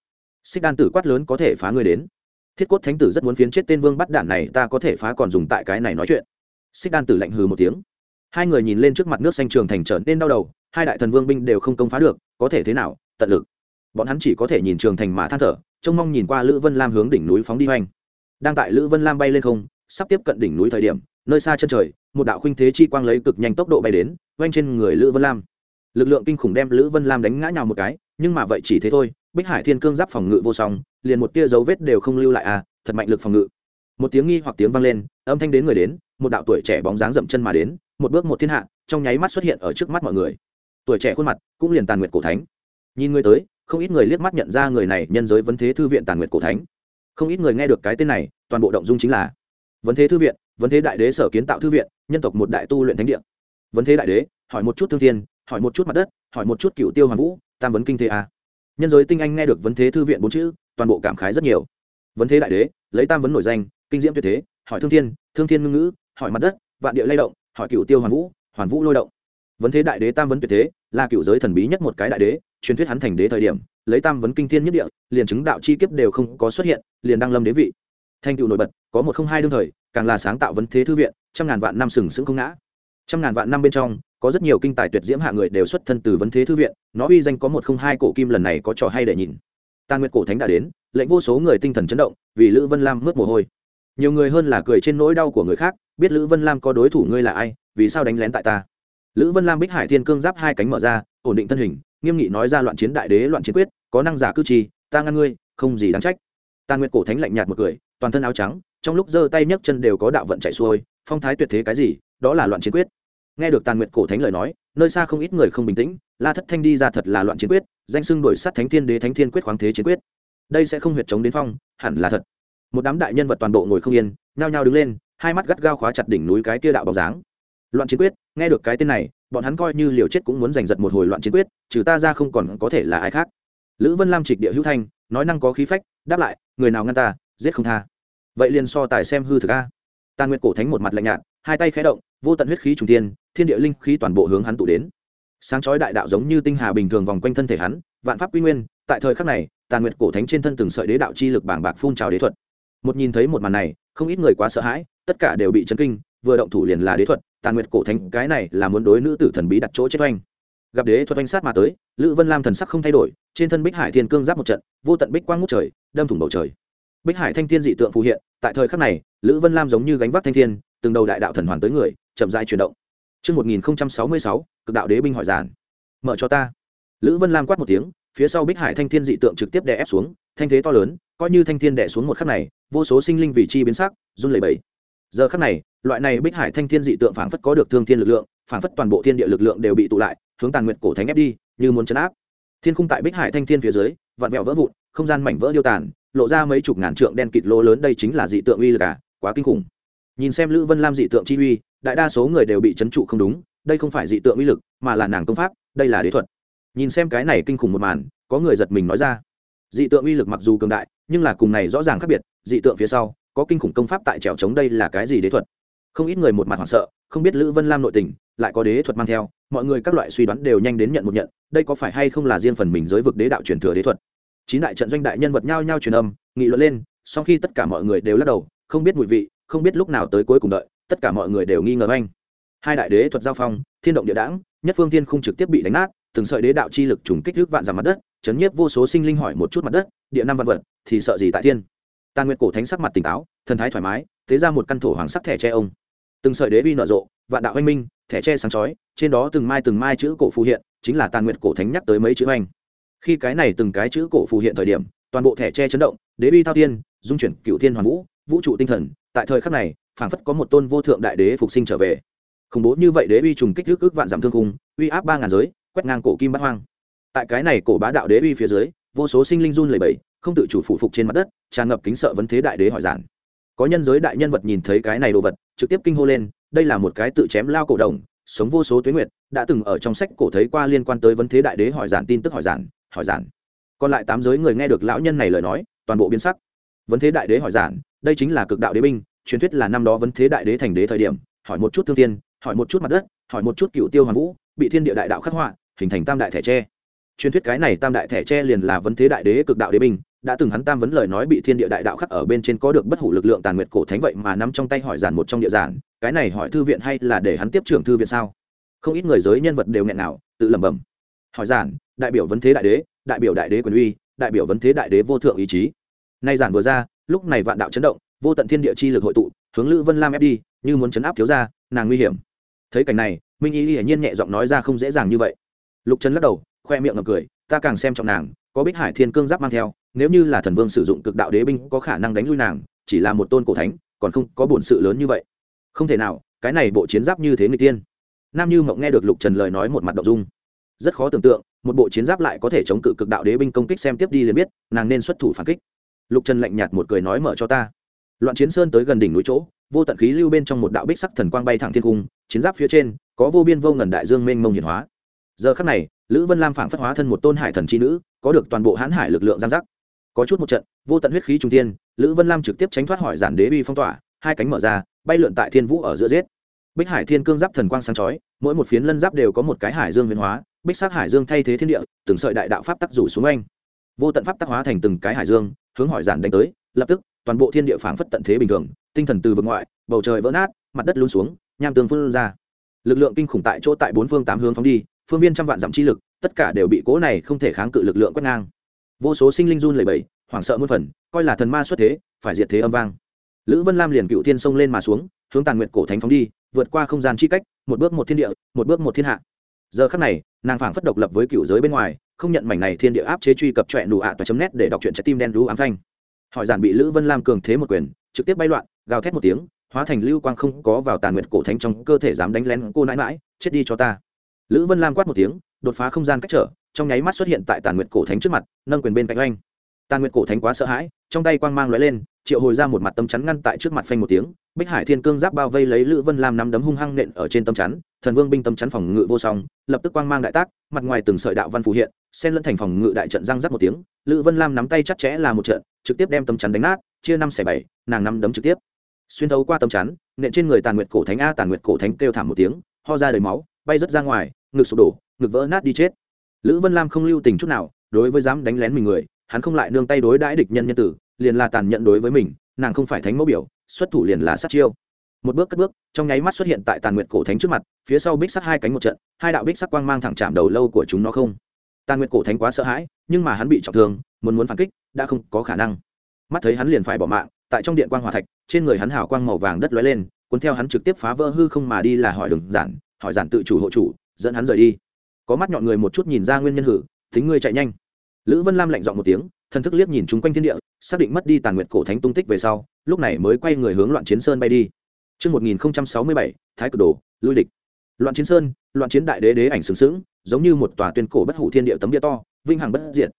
Xích đan tử quát lớn có thể phá ngươi đến. Thiết cốt thánh tử rất muốn phiến chết tên vương bắt đạn này, ta có thể phá còn dùng tại cái này nói chuyện. Xích đan tử lạnh hừ một tiếng. Hai người nhìn lên trước mặt nước xanh trường thành trở nên đau đầu, hai đại thần vương binh đều không công phá được, có thể thế nào, tận lực. Bọn hắn chỉ có thể nhìn trường thành mà than thở, trông mong nhìn qua lữ vân lam hướng đỉnh núi phóng đi hoành. Đang tại lữ vân lam bay lên không, sắp tiếp cận đỉnh núi thời điểm, nơi xa chân trời một đạo khuynh thế chi quang lấy cực nhanh tốc độ bay đến oanh trên người lữ vân lam. Lực lượng kinh khủng đem lữ vân lam đánh ngã nhào một cái, nhưng mà vậy chỉ thế thôi, bích hải thiên cương giáp phòng ngự vô song, liền một tia dấu vết đều không lưu lại à thật mạnh lực phòng ngự. Một tiếng nghi hoặc tiếng vang lên, âm thanh đến người đến, một đạo tuổi trẻ bóng dáng dậm chân mà đến, một bước một thiên hạ, trong nháy mắt xuất hiện ở trước mắt mọi người. Tuổi trẻ khuôn mặt cũng liền tàn nguyệt cổ thánh. Nhìn người tới, không ít người liếc mắt nhận ra người này nhân giới vấn thế thư viện tàn nguyệt cổ thánh. Không ít người nghe được cái tên này, toàn bộ động dung chính là vấn thế thư viện vấn thế đại đế sở kiến tạo thư viện, nhân tộc một đại tu luyện thánh địa. Vấn thế đại đế, hỏi một chút thương thiên, hỏi một chút mặt đất, hỏi một chút cựu tiêu hoàng vũ, tam vấn kinh thế a. Nhân giới tinh anh nghe được vấn thế thư viện bốn chữ, toàn bộ cảm khái rất nhiều. Vấn thế đại đế, lấy tam vấn nổi danh, kinh diễm tuyệt thế, hỏi thương thiên thương thiên ngưng ngữ, hỏi mặt đất, vạn địa lay động, hỏi cựu tiêu hoàn vũ hoàn vũ lôi động. Vấn thế đại đế tam vấn tuyệt thế, là cựu giới thần bí nhất một cái đại đế, truyền thuyết hắn thành đế thời điểm, lấy tam vấn kinh thiên nhất địa, liền chứng đạo chi kiếp đều không có xuất hiện, liền đăng lâm đế vị. Thành cựu nổi bật, có một không hai đương thời càng là sáng tạo vấn thế thư viện, trăm ngàn vạn năm sừng sững không ngã. Trăm ngàn vạn năm bên trong, có rất nhiều kinh tài tuyệt diễm hạ người đều xuất thân từ vấn thế thư viện, nó uy danh có một không hai cổ kim lần này có trò hay để nhìn. Tàn nguyệt cổ thánh đã đến, lệnh vô số người tinh thần chấn động, vì lữ vân lam mướt mồ hôi. Nhiều người hơn là cười trên nỗi đau của người khác, biết lữ vân lam có đối thủ ngươi là ai, vì sao đánh lén tại ta? Lữ vân lam bích hải thiên cương giáp hai cánh mở ra, ổn định thân hình, nghiêm nghị nói ra loạn chiến đại đế loạn chiến quyết, có năng giả cư trì, ta ngăn ngươi, không gì đáng trách. Tàn nguyệt cổ thánh lạnh nhạt một cười, toàn thân áo trắng trong lúc giơ tay nhấc chân đều có đạo vận chạy xuôi, phong thái tuyệt thế cái gì, đó là loạn chiến quyết. Nghe được tàn nguyệt cổ thánh lời nói, nơi xa không ít người không bình tĩnh, la thất thanh đi ra thật là loạn chiến quyết, danh xưng đổi sát thánh thiên đế thánh thiên quyết khoáng thế chiến quyết. Đây sẽ không huyệt chống đến phong, hẳn là thật. Một đám đại nhân vật toàn bộ ngồi không yên, nhao nhao đứng lên, hai mắt gắt gao khóa chặt đỉnh núi cái kia đạo bóng dáng. Loạn chiến quyết, nghe được cái tên này, bọn hắn coi như liều chết cũng muốn giành giật một hồi loạn chiến quyết, trừ ta ra không còn có thể là ai khác. Lữ vân lam trịch địa hữu thanh, nói năng có khí phách, đáp lại, người nào ngăn ta, giết không tha vậy liền so tài xem hư thực a. Tàn nguyệt cổ thánh một mặt lạnh nhạt, hai tay khé động, vô tận huyết khí trùng tiên thiên địa linh khí toàn bộ hướng hắn tụ đến. Sáng chói đại đạo giống như tinh hà bình thường vòng quanh thân thể hắn, vạn pháp quy nguyên, tại thời khắc này, tàn nguyệt cổ thánh trên thân từng sợi đế đạo chi lực bảng bạc phun trào đế thuật. Một nhìn thấy một màn này, không ít người quá sợ hãi, tất cả đều bị chấn kinh, vừa động thủ liền là đế thuật, tàn nguyệt cổ thánh, cái này là muốn đối nữ tử thần bí đặt chỗ chết oanh. Gặp đế thuật oanh sát mà tới, lữ vân lam thần sắc không thay đổi, trên thân bích hải thiên cương giáp một trận, vô tận bích quang ngút trời, đâm thủng bầu trời bích hải thanh thiên dị tượng phù hiện tại thời khắc này lữ vân lam giống như gánh vác thanh thiên từng đầu đại đạo thần hoàn tới người chậm rãi chuyển động Trước 1066, cực đạo đế binh hỏi giản. Mở cho ta. Lữ Vân Lam quát một tiếng, phía sau Bích Hải Thanh Thiên dị tượng trực tiếp đè ép xuống, thanh thế to lớn, coi như thanh thiên đè xuống một khắc này, vô số sinh linh vì chi biến sắc, run lẩy bẩy. Giờ khắc này, loại này Bích Hải Thanh Thiên dị tượng phảng phất có được thương thiên lực lượng, phảng phất toàn bộ thiên địa lực lượng đều bị tụ lại, hướng Tàn Nguyệt cổ thánh ép đi, như muốn chấn áp. Thiên khung tại Bích Hải Thanh Thiên phía dưới, vạn vẹo vỡ vụn, không gian mảnh vỡ điêu tàn, lộ ra mấy chục ngàn trượng đen kịt lỗ lớn đây chính là dị tượng uy lực à, quá kinh khủng. Nhìn xem Lữ Vân Lam dị tượng chi uy, đại đa số người đều bị chấn trụ không đúng, đây không phải dị tượng uy lực, mà là nàng công pháp, đây là đế thuật. Nhìn xem cái này kinh khủng một màn, có người giật mình nói ra. Dị tượng uy lực mặc dù cường đại, nhưng là cùng này rõ ràng khác biệt, dị tượng phía sau có kinh khủng công pháp tại trèo chống đây là cái gì đế thuật? Không ít người một mặt hoảng sợ, không biết Lữ Vân Lam nội tình, lại có đế thuật mang theo, mọi người các loại suy đoán đều nhanh đến nhận một nhận, đây có phải hay không là riêng phần mình giới vực đế đạo truyền thừa đế thuật? Chín đại trận doanh đại nhân vật nhao nhao truyền âm, nghị luận lên, sau khi tất cả mọi người đều lắc đầu, không biết mùi vị, không biết lúc nào tới cuối cùng đợi, tất cả mọi người đều nghi ngờ anh. Hai đại đế thuật giao phong thiên động địa đãng nhất phương thiên không trực tiếp bị đánh nát từng sợi đế đạo chi lực trùng kích thước vạn giảm mặt đất chấn nhiếp vô số sinh linh hỏi một chút mặt đất địa năm văn vật thì sợ gì tại thiên? Tàn nguyệt cổ thánh sắc mặt tỉnh táo thần thái thoải mái thế ra một căn thổ hoàng sắc thẻ tre ông. Từng sợi đế bi nở rộ vạn đạo anh minh thẻ tre sáng chói trên đó từng mai từng mai chữ cổ phù hiện chính là tàn nguyệt cổ thánh nhắc tới mấy chữ anh khi cái này từng cái chữ cổ phù hiện thời điểm, toàn bộ thẻ tre chấn động, đế bi thao thiên, dung chuyển cựu thiên hoàn vũ vũ trụ tinh thần. Tại thời khắc này, phảng phất có một tôn vô thượng đại đế phục sinh trở về. Khủng bố như vậy đế uy trùng kích rước ước vạn giảm thương khung, uy áp ba ngàn giới, quét ngang cổ kim bát hoang. Tại cái này cổ bá đạo đế uy phía dưới, vô số sinh linh run lẩy bẩy, không tự chủ phụ phục trên mặt đất, tràn ngập kính sợ vấn thế đại đế hỏi giản. Có nhân giới đại nhân vật nhìn thấy cái này đồ vật, trực tiếp kinh hô lên, đây là một cái tự chém lao cổ đồng, sống vô số tuyến nguyệt, đã từng ở trong sách cổ thấy qua liên quan tới vấn thế đại đế hỏi giản tin tức hỏi giản hỏi giản. Còn lại tám giới người nghe được lão nhân này lời nói, toàn bộ biến sắc. Vấn thế đại đế hỏi giản, đây chính là cực đạo đế binh, truyền thuyết là năm đó vấn thế đại đế thành đế thời điểm, hỏi một chút thương tiên, hỏi một chút mặt đất, hỏi một chút cựu tiêu hoàng vũ, bị thiên địa đại đạo khắc họa, hình thành tam đại thẻ tre. Truyền thuyết cái này tam đại thẻ tre liền là vấn thế đại đế cực đạo đế binh, đã từng hắn tam vấn lời nói bị thiên địa đại đạo khắc ở bên trên có được bất hủ lực lượng tàn nguyệt cổ thánh vậy mà nắm trong tay hỏi giản một trong địa giản, cái này hỏi thư viện hay là để hắn tiếp trưởng thư viện sao? Không ít người giới nhân vật đều nghẹn nào tự lẩm bẩm hỏi giản, đại biểu vấn thế đại đế, đại biểu đại đế quyền uy, đại biểu vấn thế đại đế vô thượng ý chí. Nay giản vừa ra, lúc này vạn đạo chấn động, vô tận thiên địa chi lực hội tụ, hướng lữ vân lam ép đi, như muốn chấn áp thiếu ra nàng nguy hiểm. Thấy cảnh này, minh y hiển nhiên nhẹ giọng nói ra không dễ dàng như vậy. Lục trấn lắc đầu, khoe miệng ngập cười, ta càng xem trọng nàng, có bích hải thiên cương giáp mang theo, nếu như là thần vương sử dụng cực đạo đế binh, có khả năng đánh lui nàng, chỉ là một tôn cổ thánh, còn không có bổn sự lớn như vậy. Không thể nào, cái này bộ chiến giáp như thế người tiên. Nam như mộng nghe được lục trần lời nói một mặt đ ộ n g dung rất khó tưởng tượng, một bộ chiến giáp lại có thể chống cự cực đạo đế binh công kích xem tiếp đi liền biết, nàng nên xuất thủ phản kích. Lục trần lạnh nhạt một cười nói mở cho ta. Loạn chiến sơn tới gần đỉnh núi chỗ, vô tận khí lưu bên trong một đạo bích sắc thần quang bay thẳng thiên cung, chiến giáp phía trên, có vô biên vô ngần đại dương mênh mông hiển hóa. Giờ khắc này, lữ vân lam phảng phất hóa thân một tôn hải thần chi nữ, có được toàn bộ hãn hải lực lượng giang giác. Có chút một trận, vô tận huyết khí trung tiên lữ vân lam trực tiếp tránh thoát hỏi giản đế uy phong tỏa, hai cánh mở ra, bay lượn tại thiên vũ ở giữa giết. Bích hải thiên cương giáp thần quang sáng chói mỗi một phiến lân giáp đều có một cái hải dương huyền hóa, bích sắc hải dương thay thế thiên địa, từng sợi đại đạo pháp tắc rủ xuống anh. Vô tận pháp tác hóa thành từng cái hải dương, hướng hỏi giản đánh tới, lập tức, toàn bộ thiên địa phảng phất tận thế bình thường, tinh thần từ vực ngoại, bầu trời vỡ nát, mặt đất lún xuống, nham tương phun ra. Lực lượng kinh khủng tại chỗ tại bốn phương tám hướng phóng đi, phương viên trăm vạn dặm chi lực, tất cả đều bị cố này không thể kháng cự lực lượng quét ngang. Vô số sinh linh run lẩy bẩy, hoảng sợ muôn phần, coi là thần ma xuất thế, phải diệt thế âm vang. Lữ vân lam liền cựu thiên sông lên mà xuống hướng tàn nguyện cổ thánh phóng đi, vượt qua không gian chi cách, một bước một thiên địa, một bước một thiên hạ. Giờ khắc này, nàng phảng phất độc lập với cựu giới bên ngoài, không nhận mảnh này thiên địa áp chế truy cập trọe nụ ạ toa chấm nét để đọc truyện trái tim đen lũ ám thanh. Hỏi giản bị lữ vân lam cường thế một quyền, trực tiếp bay loạn, gào thét một tiếng, hóa thành lưu quang không có vào tàn nguyệt cổ thánh trong cơ thể dám đánh lén cô nãi mãi, chết đi cho ta. Lữ vân lam quát một tiếng, đột phá không gian cách trở, trong nháy mắt xuất hiện tại tàn nguyệt cổ thánh trước mặt, nâng quyền bên cạnh oanh tàn nguyệt cổ thánh quá sợ hãi, trong tay quang mang lóe lên, triệu hồi ra một mặt tâm chắn ngăn tại trước mặt phanh một tiếng, bích hải thiên cương giáp bao vây lấy lữ vân lam nắm đấm hung hăng nện ở trên tâm chắn, thần vương binh tâm chắn phòng ngự vô song, lập tức quang mang đại tác, mặt ngoài từng sợi đạo văn phù hiện, xen lẫn thành phòng ngự đại trận răng rắc một tiếng, lữ vân lam nắm tay chặt chẽ là một trận, trực tiếp đem tâm chắn đánh nát, chia năm xẻ bảy, nàng nắm đấm trực tiếp. Xuyên thấu qua tâm chắn, nện trên người tàn nguyệt cổ thánh a, tàn nguyệt cổ thánh kêu thảm một tiếng, ho ra đầy máu, bay rớt ra ngoài, ngực sụp đổ, ngực vỡ nát đi chết. Lữ vân lam không lưu tình chút nào, đối với dám đánh lén mình người hắn không lại nương tay đối đãi địch nhân nhân tử, liền là tàn nhẫn đối với mình, nàng không phải thánh mẫu biểu, xuất thủ liền là sát chiêu. Một bước cất bước, trong nháy mắt xuất hiện tại tàn nguyệt cổ thánh trước mặt, phía sau bích sắc hai cánh một trận, hai đạo bích sắc quang mang thẳng chạm đầu lâu của chúng nó không. Tàn nguyệt cổ thánh quá sợ hãi, nhưng mà hắn bị trọng thương, muốn muốn phản kích, đã không có khả năng. Mắt thấy hắn liền phải bỏ mạng, tại trong điện quang hòa thạch, trên người hắn hào quang màu vàng đất lóe lên, cuốn theo hắn trực tiếp phá vỡ hư không mà đi là hỏi đường giản, hỏi giản tự chủ hộ chủ, dẫn hắn rời đi. Có mắt nhọn người một chút nhìn ra nguyên nhân hử tính ngươi chạy nhanh lữ vân lam lạnh dọn một tiếng thần thức liếc nhìn chung quanh thiên địa xác định mất đi tàn nguyệt cổ thánh tung tích về sau lúc này mới quay người hướng loạn chiến sơn bay đi Trước 1067, Thái cực đồ, lui địch. Loạn chiến sơn, loạn chiến đại đế đế ảnh sướng sướng, giống như một tòa tuyên cổ bất hủ thiên địa tấm bia to, vinh hằng bất diệt.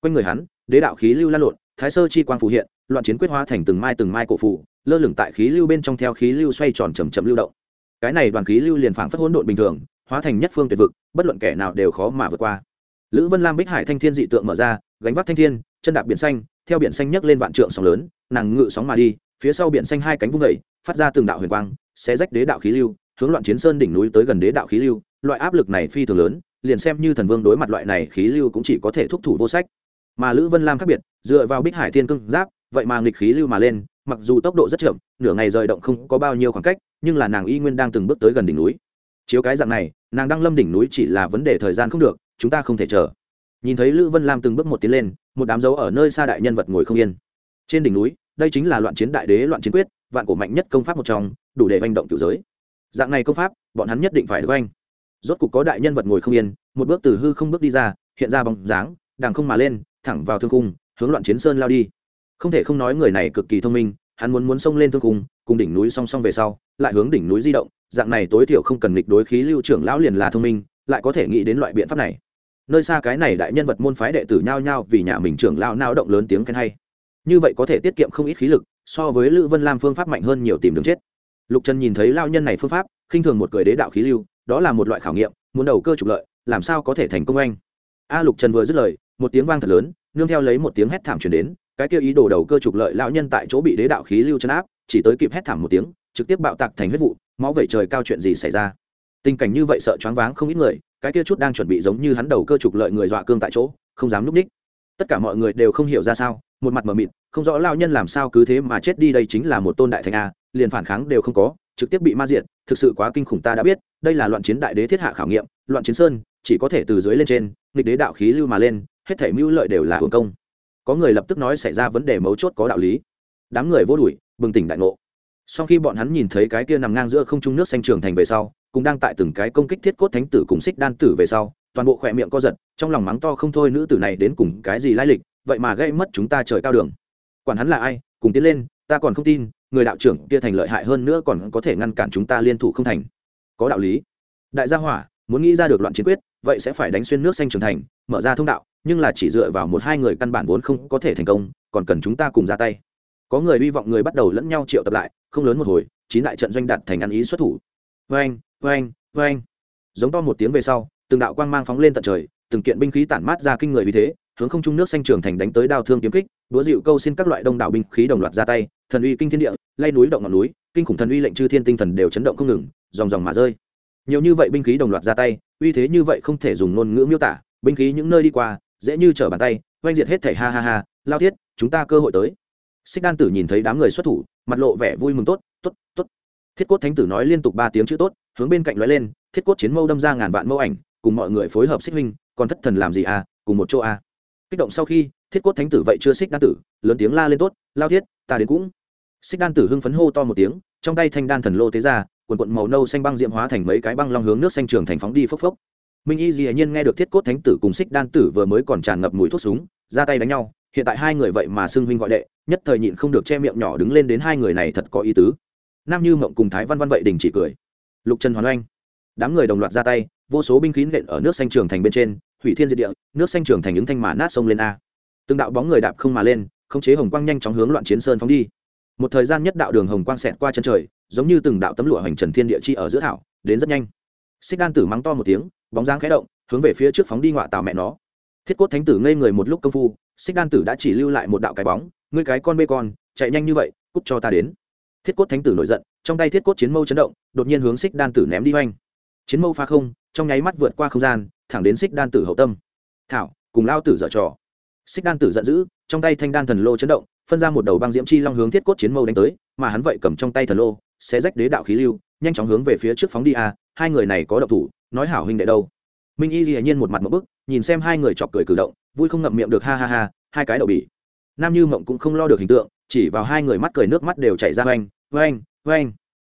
Quanh người hắn, đế đạo khí lưu lan lộn, thái sơ chi quang phù hiện, loạn chiến quyết hóa thành từng mai từng mai cổ phù, lơ lửng tại khí lưu bên trong theo khí lưu xoay tròn chậm chậm lưu động. Cái này đoàn khí lưu liền phảng phất hỗn độn bình thường, hóa thành nhất phương tuyệt vực, bất luận kẻ nào đều khó mà vượt qua. Lữ Vân Lam Bích Hải Thanh Thiên dị tượng mở ra, gánh vác thanh thiên, chân đạp biển xanh, theo biển xanh nhấc lên vạn trượng sóng lớn, nàng ngự sóng mà đi, phía sau biển xanh hai cánh vung dậy, phát ra từng đạo huyền quang, sẽ rách đế đạo khí lưu, hướng loạn chiến sơn đỉnh núi tới gần đế đạo khí lưu, loại áp lực này phi thường lớn, liền xem như thần vương đối mặt loại này khí lưu cũng chỉ có thể thúc thủ vô sách. Mà Lữ Vân Lam khác biệt, dựa vào Bích Hải Thiên Cương Giáp, vậy mà nghịch khí lưu mà lên, mặc dù tốc độ rất chậm, nửa ngày rời động không có bao nhiêu khoảng cách, nhưng là nàng y nguyên đang từng bước tới gần đỉnh núi. Chiếu cái dạng này, nàng đang lâm đỉnh núi chỉ là vấn đề thời gian không được, chúng ta không thể chờ. Nhìn thấy lữ vân lam từng bước một tiến lên, một đám dấu ở nơi xa đại nhân vật ngồi không yên. Trên đỉnh núi, đây chính là loạn chiến đại đế, loạn chiến quyết, vạn cổ mạnh nhất công pháp một trong, đủ để manh động cựu giới. Dạng này công pháp, bọn hắn nhất định phải được anh rốt cục có đại nhân vật ngồi không yên, một bước từ hư không bước đi ra, hiện ra bóng dáng đàng không mà lên, thẳng vào thương cung, hướng loạn chiến sơn lao đi. Không thể không nói người này cực kỳ thông minh, hắn muốn muốn xông lên thương cung, cùng đỉnh núi song song về sau, lại hướng đỉnh núi di động, dạng này tối thiểu không cần nghịch đối khí lưu trưởng lão liền là thông minh, lại có thể nghĩ đến loại biện pháp này nơi xa cái này đại nhân vật môn phái đệ tử nhao nhao vì nhà mình trưởng lao nao động lớn tiếng khen hay. Như vậy có thể tiết kiệm không ít khí lực, so với lữ vân lam phương pháp mạnh hơn nhiều tìm đường chết. Lục trần nhìn thấy lao nhân này phương pháp, khinh thường một cười đế đạo khí lưu, đó là một loại khảo nghiệm, muốn đầu cơ trục lợi, làm sao có thể thành công anh? A lục trần vừa dứt lời, một tiếng vang thật lớn, nương theo lấy một tiếng hét thảm chuyển đến, cái kia ý đồ đầu cơ trục lợi lão nhân tại chỗ bị đế đạo khí lưu chấn áp, chỉ tới kịp hét thảm một tiếng, trực tiếp bạo tạc thành huyết vụ, máu vẩy trời cao chuyện gì xảy ra? Tình cảnh như vậy sợ choáng váng không ít người, cái kia chút đang chuẩn bị giống như hắn đầu cơ trục lợi người dọa cương tại chỗ, không dám núp ních. Tất cả mọi người đều không hiểu ra sao, một mặt mờ mịt, không rõ lao nhân làm sao cứ thế mà chết đi đây chính là một tôn đại thành a, liền phản kháng đều không có, trực tiếp bị ma diệt, thực sự quá kinh khủng ta đã biết, đây là loạn chiến đại đế thiết hạ khảo nghiệm, loạn chiến sơn, chỉ có thể từ dưới lên trên, nghịch đế đạo khí lưu mà lên, hết thể mưu lợi đều là hưởng công. Có người lập tức nói xảy ra vấn đề mấu chốt có đạo lý. Đám người vô đuổi, bừng tỉnh đại ngộ sau khi bọn hắn nhìn thấy cái kia nằm ngang giữa không trung nước xanh trường thành về sau cũng đang tại từng cái công kích thiết cốt thánh tử cùng xích đan tử về sau, toàn bộ khỏe miệng co giật, trong lòng mắng to không thôi nữ tử này đến cùng cái gì lai lịch, vậy mà gây mất chúng ta trời cao đường. Quản hắn là ai, cùng tiến lên, ta còn không tin, người đạo trưởng kia thành lợi hại hơn nữa còn có thể ngăn cản chúng ta liên thủ không thành. Có đạo lý. Đại gia hỏa, muốn nghĩ ra được loạn chiến quyết, vậy sẽ phải đánh xuyên nước xanh trưởng thành, mở ra thông đạo, nhưng là chỉ dựa vào một hai người căn bản vốn không có thể thành công, còn cần chúng ta cùng ra tay có người hy vọng người bắt đầu lẫn nhau triệu tập lại, không lớn một hồi, chín đại trận doanh đạt thành ăn ý xuất thủ. Vê anh vê anh vê anh giống to một tiếng về sau, từng đạo quang mang phóng lên tận trời, từng kiện binh khí tản mát ra kinh người vì thế, hướng không trung nước xanh trường thành đánh tới đao thương kiếm kích đũa dịu câu xin các loại đông đảo binh khí đồng loạt ra tay, thần uy kinh thiên địa, lay núi động ngọn núi, kinh khủng thần uy lệnh chư thiên tinh thần đều chấn động không ngừng dòng dòng mà rơi. Nhiều như vậy binh khí đồng loạt ra tay, uy thế như vậy không thể dùng ngôn ngữ miêu tả, binh khí những nơi đi qua, dễ như trở bàn tay, oanh diệt hết thể, ha ha ha, lao thiết, chúng ta cơ hội tới xích đan tử nhìn thấy đám người xuất thủ, mặt lộ vẻ vui mừng tốt tốt tốt. Thiết cốt thánh tử nói liên tục ba tiếng chữ tốt, hướng bên cạnh nói lên, thiết cốt chiến mâu đâm ra ngàn vạn mâu ảnh, cùng mọi người phối hợp xích huynh, còn thất thần làm gì à cùng một chỗ à. Kích động sau khi, thiết cốt thánh tử vậy chưa xích đan tử, lớn tiếng la lên tốt, lao thiết, ta đến cũng. Xích đan tử hưng phấn hô to một tiếng, trong tay thanh đan thần lô tế ra, quần quận màu nâu xanh băng diễm hóa thành mấy cái băng long hướng nước xanh trường thành phóng đi phốc phốc. Minh y dĩ nhiên nghe được thiết cốt thánh tử cùng xích đan tử vừa mới còn tràn ngập mùi thuốc súng, ra tay đánh nhau hiện tại hai người vậy mà xưng huynh gọi đệ, nhất thời nhịn không được che miệng nhỏ đứng lên đến hai người này thật có ý tứ. Nam như mộng cùng thái văn văn vậy đình chỉ cười. Lục trần hoàn oanh. Đám người đồng loạt ra tay, vô số binh khí nện ở nước xanh trường thành bên trên, hủy thiên diệt địa, nước xanh trường thành những thanh mà nát sông lên a. Từng đạo bóng người đạp không mà lên, khống chế hồng quang nhanh chóng hướng loạn chiến sơn phóng đi. Một thời gian nhất đạo đường hồng quang xẹt qua chân trời, giống như từng đạo tấm lụa hoành trần thiên địa chi ở giữa thảo, đến rất nhanh. Xích đan tử mắng to một tiếng, bóng dáng khẽ động, hướng về phía trước phóng đi ngọa tàu mẹ nó. Thiết cốt thánh tử ngây người một lúc công phu xích đan tử đã chỉ lưu lại một đạo cái bóng, ngươi cái con bê con, chạy nhanh như vậy, cút cho ta đến. Thiết cốt thánh tử nổi giận, trong tay thiết cốt chiến mâu chấn động, đột nhiên hướng xích đan tử ném đi oanh chiến mâu pha không, trong nháy mắt vượt qua không gian, thẳng đến xích đan tử hậu tâm. Thảo, cùng lao tử dở trò. Xích đan tử giận dữ, trong tay thanh đan thần lô chấn động, phân ra một đầu băng diễm chi long hướng thiết cốt chiến mâu đánh tới, mà hắn vậy cầm trong tay thần lô sẽ rách đế đạo khí lưu, nhanh chóng hướng về phía trước phóng đi a, hai người này có độc thủ, nói hảo huynh đệ đâu. Minh y dĩ nhiên một mặt một bức nhìn xem hai người chọc cười cử động, vui không ngậm miệng được, ha ha ha, hai cái đậu bỉ. Nam như mộng cũng không lo được hình tượng, chỉ vào hai người mắt cười, nước mắt đều chảy ra. Oanh oanh oanh.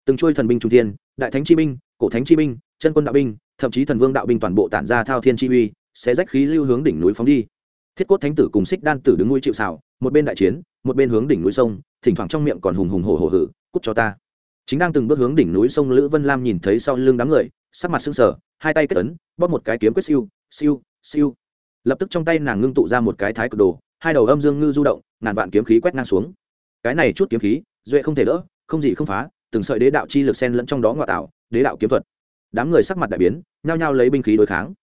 Từng trôi thần binh trung thiên, đại thánh chi binh, cổ thánh chi binh, chân quân đạo binh, thậm chí thần vương đạo binh toàn bộ tản ra thao thiên chi uy, sẽ rách khí lưu hướng đỉnh núi phóng đi. Thiết cốt thánh tử cùng xích đan tử đứng nuôi chịu xảo một bên đại chiến, một bên hướng đỉnh núi sông, thỉnh thoảng trong miệng còn hùng hùng hổ hổ hử, cút cho ta. Chính đang từng bước hướng đỉnh núi sông lữ vân lam nhìn thấy sau lưng đám người, sắc mặt sưng sờ, hai tay kết ấn, bóp một cái kiếm quyết siêu siêu siêu lập tức trong tay nàng ngưng tụ ra một cái thái cực đồ hai đầu âm dương ngư du động ngàn vạn kiếm khí quét ngang xuống cái này chút kiếm khí duệ không thể đỡ không gì không phá từng sợi đế đạo chi lực sen lẫn trong đó ngoại tạo đế đạo kiếm thuật đám người sắc mặt đại biến nhao nhao lấy binh khí đối kháng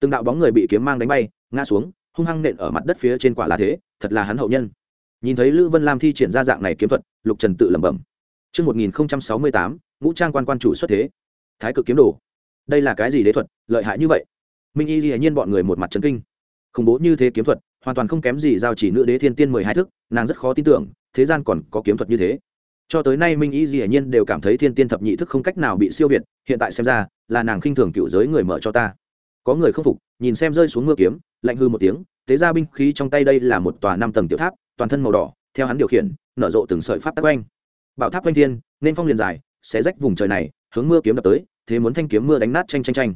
từng đạo bóng người bị kiếm mang đánh bay ngã xuống hung hăng nện ở mặt đất phía trên quả là thế thật là hắn hậu nhân nhìn thấy lữ vân lam thi triển ra dạng này kiếm thuật lục trần tự lẩm bẩm Trước 1068, ngũ trang quan quan chủ xuất thế. Thái cực kiếm đồ. Đây là cái gì đế thuật, lợi hại như vậy? Minh Y hiển nhiên bọn người một mặt chấn kinh. Khủng bố như thế kiếm thuật, hoàn toàn không kém gì giao chỉ nữ đế thiên tiên mười hai thức, nàng rất khó tin tưởng, thế gian còn có kiếm thuật như thế. Cho tới nay Minh Y hiển nhiên đều cảm thấy thiên tiên thập nhị thức không cách nào bị siêu việt, hiện tại xem ra, là nàng khinh thường cựu giới người mở cho ta. Có người không phục, nhìn xem rơi xuống mưa kiếm, lạnh hư một tiếng, tế ra binh khí trong tay đây là một tòa năm tầng tiểu tháp, toàn thân màu đỏ, theo hắn điều khiển, nở rộ từng sợi pháp tắc quanh bảo tháp quanh thiên nên phong liền dài xé rách vùng trời này hướng mưa kiếm đập tới thế muốn thanh kiếm mưa đánh nát tranh tranh tranh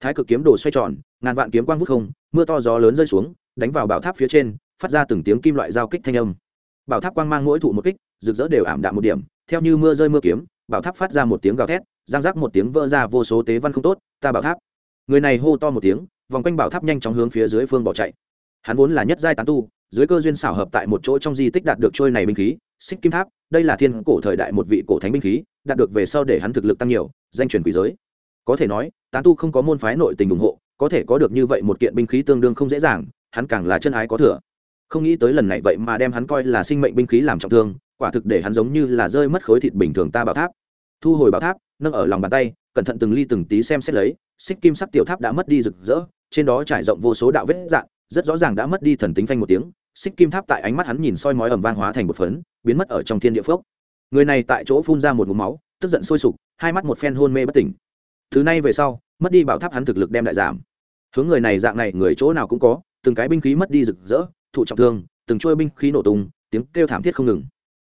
thái cực kiếm đồ xoay tròn, ngàn vạn kiếm quang vút không, mưa to gió lớn rơi xuống, đánh vào bảo tháp phía trên, phát ra từng tiếng kim loại giao kích thanh âm. Bảo tháp quang mang mỗi thụ một kích, rực rỡ đều ảm đạm một điểm, theo như mưa rơi mưa kiếm, bảo tháp phát ra một tiếng gào thét giang rác một tiếng vỡ ra vô số tế văn không tốt, ta bảo tháp. Người này hô to một tiếng, vòng quanh bảo tháp nhanh chóng hướng phía dưới phương bỏ chạy. Hắn vốn là nhất giai tán tu, dưới cơ duyên xảo hợp tại một chỗ trong di tích đạt được trôi này binh khí, xích kim tháp, đây là thiên cổ thời đại một vị cổ thánh binh khí, đạt được về sau để hắn thực lực tăng nhiều, danh truyền quỷ giới. Có thể nói tán tu không có môn phái nội tình ủng hộ, có thể có được như vậy một kiện binh khí tương đương không dễ dàng, hắn càng là chân ái có thừa. Không nghĩ tới lần này vậy mà đem hắn coi là sinh mệnh binh khí làm trọng thương, quả thực để hắn giống như là rơi mất khối thịt bình thường ta bảo tháp. Thu hồi bảo tháp, nâng ở lòng bàn tay, cẩn thận từng ly từng tí xem xét lấy, xích kim sắc tiểu tháp đã mất đi rực rỡ, trên đó trải rộng vô số đạo vết dạn rất rõ ràng đã mất đi thần tính phanh một tiếng, xích kim tháp tại ánh mắt hắn nhìn soi mói ẩm vang hóa thành một phấn, biến mất ở trong thiên địa phước người này tại chỗ phun ra một ngụm máu, tức giận sôi sục, hai mắt một phen hôn mê bất tỉnh thứ này về sau, mất đi bảo tháp hắn thực lực đem đại giảm. Hướng người này dạng này, người chỗ nào cũng có, từng cái binh khí mất đi rực rỡ, thụ trọng thương, từng trôi binh khí nổ tung, tiếng kêu thảm thiết không ngừng.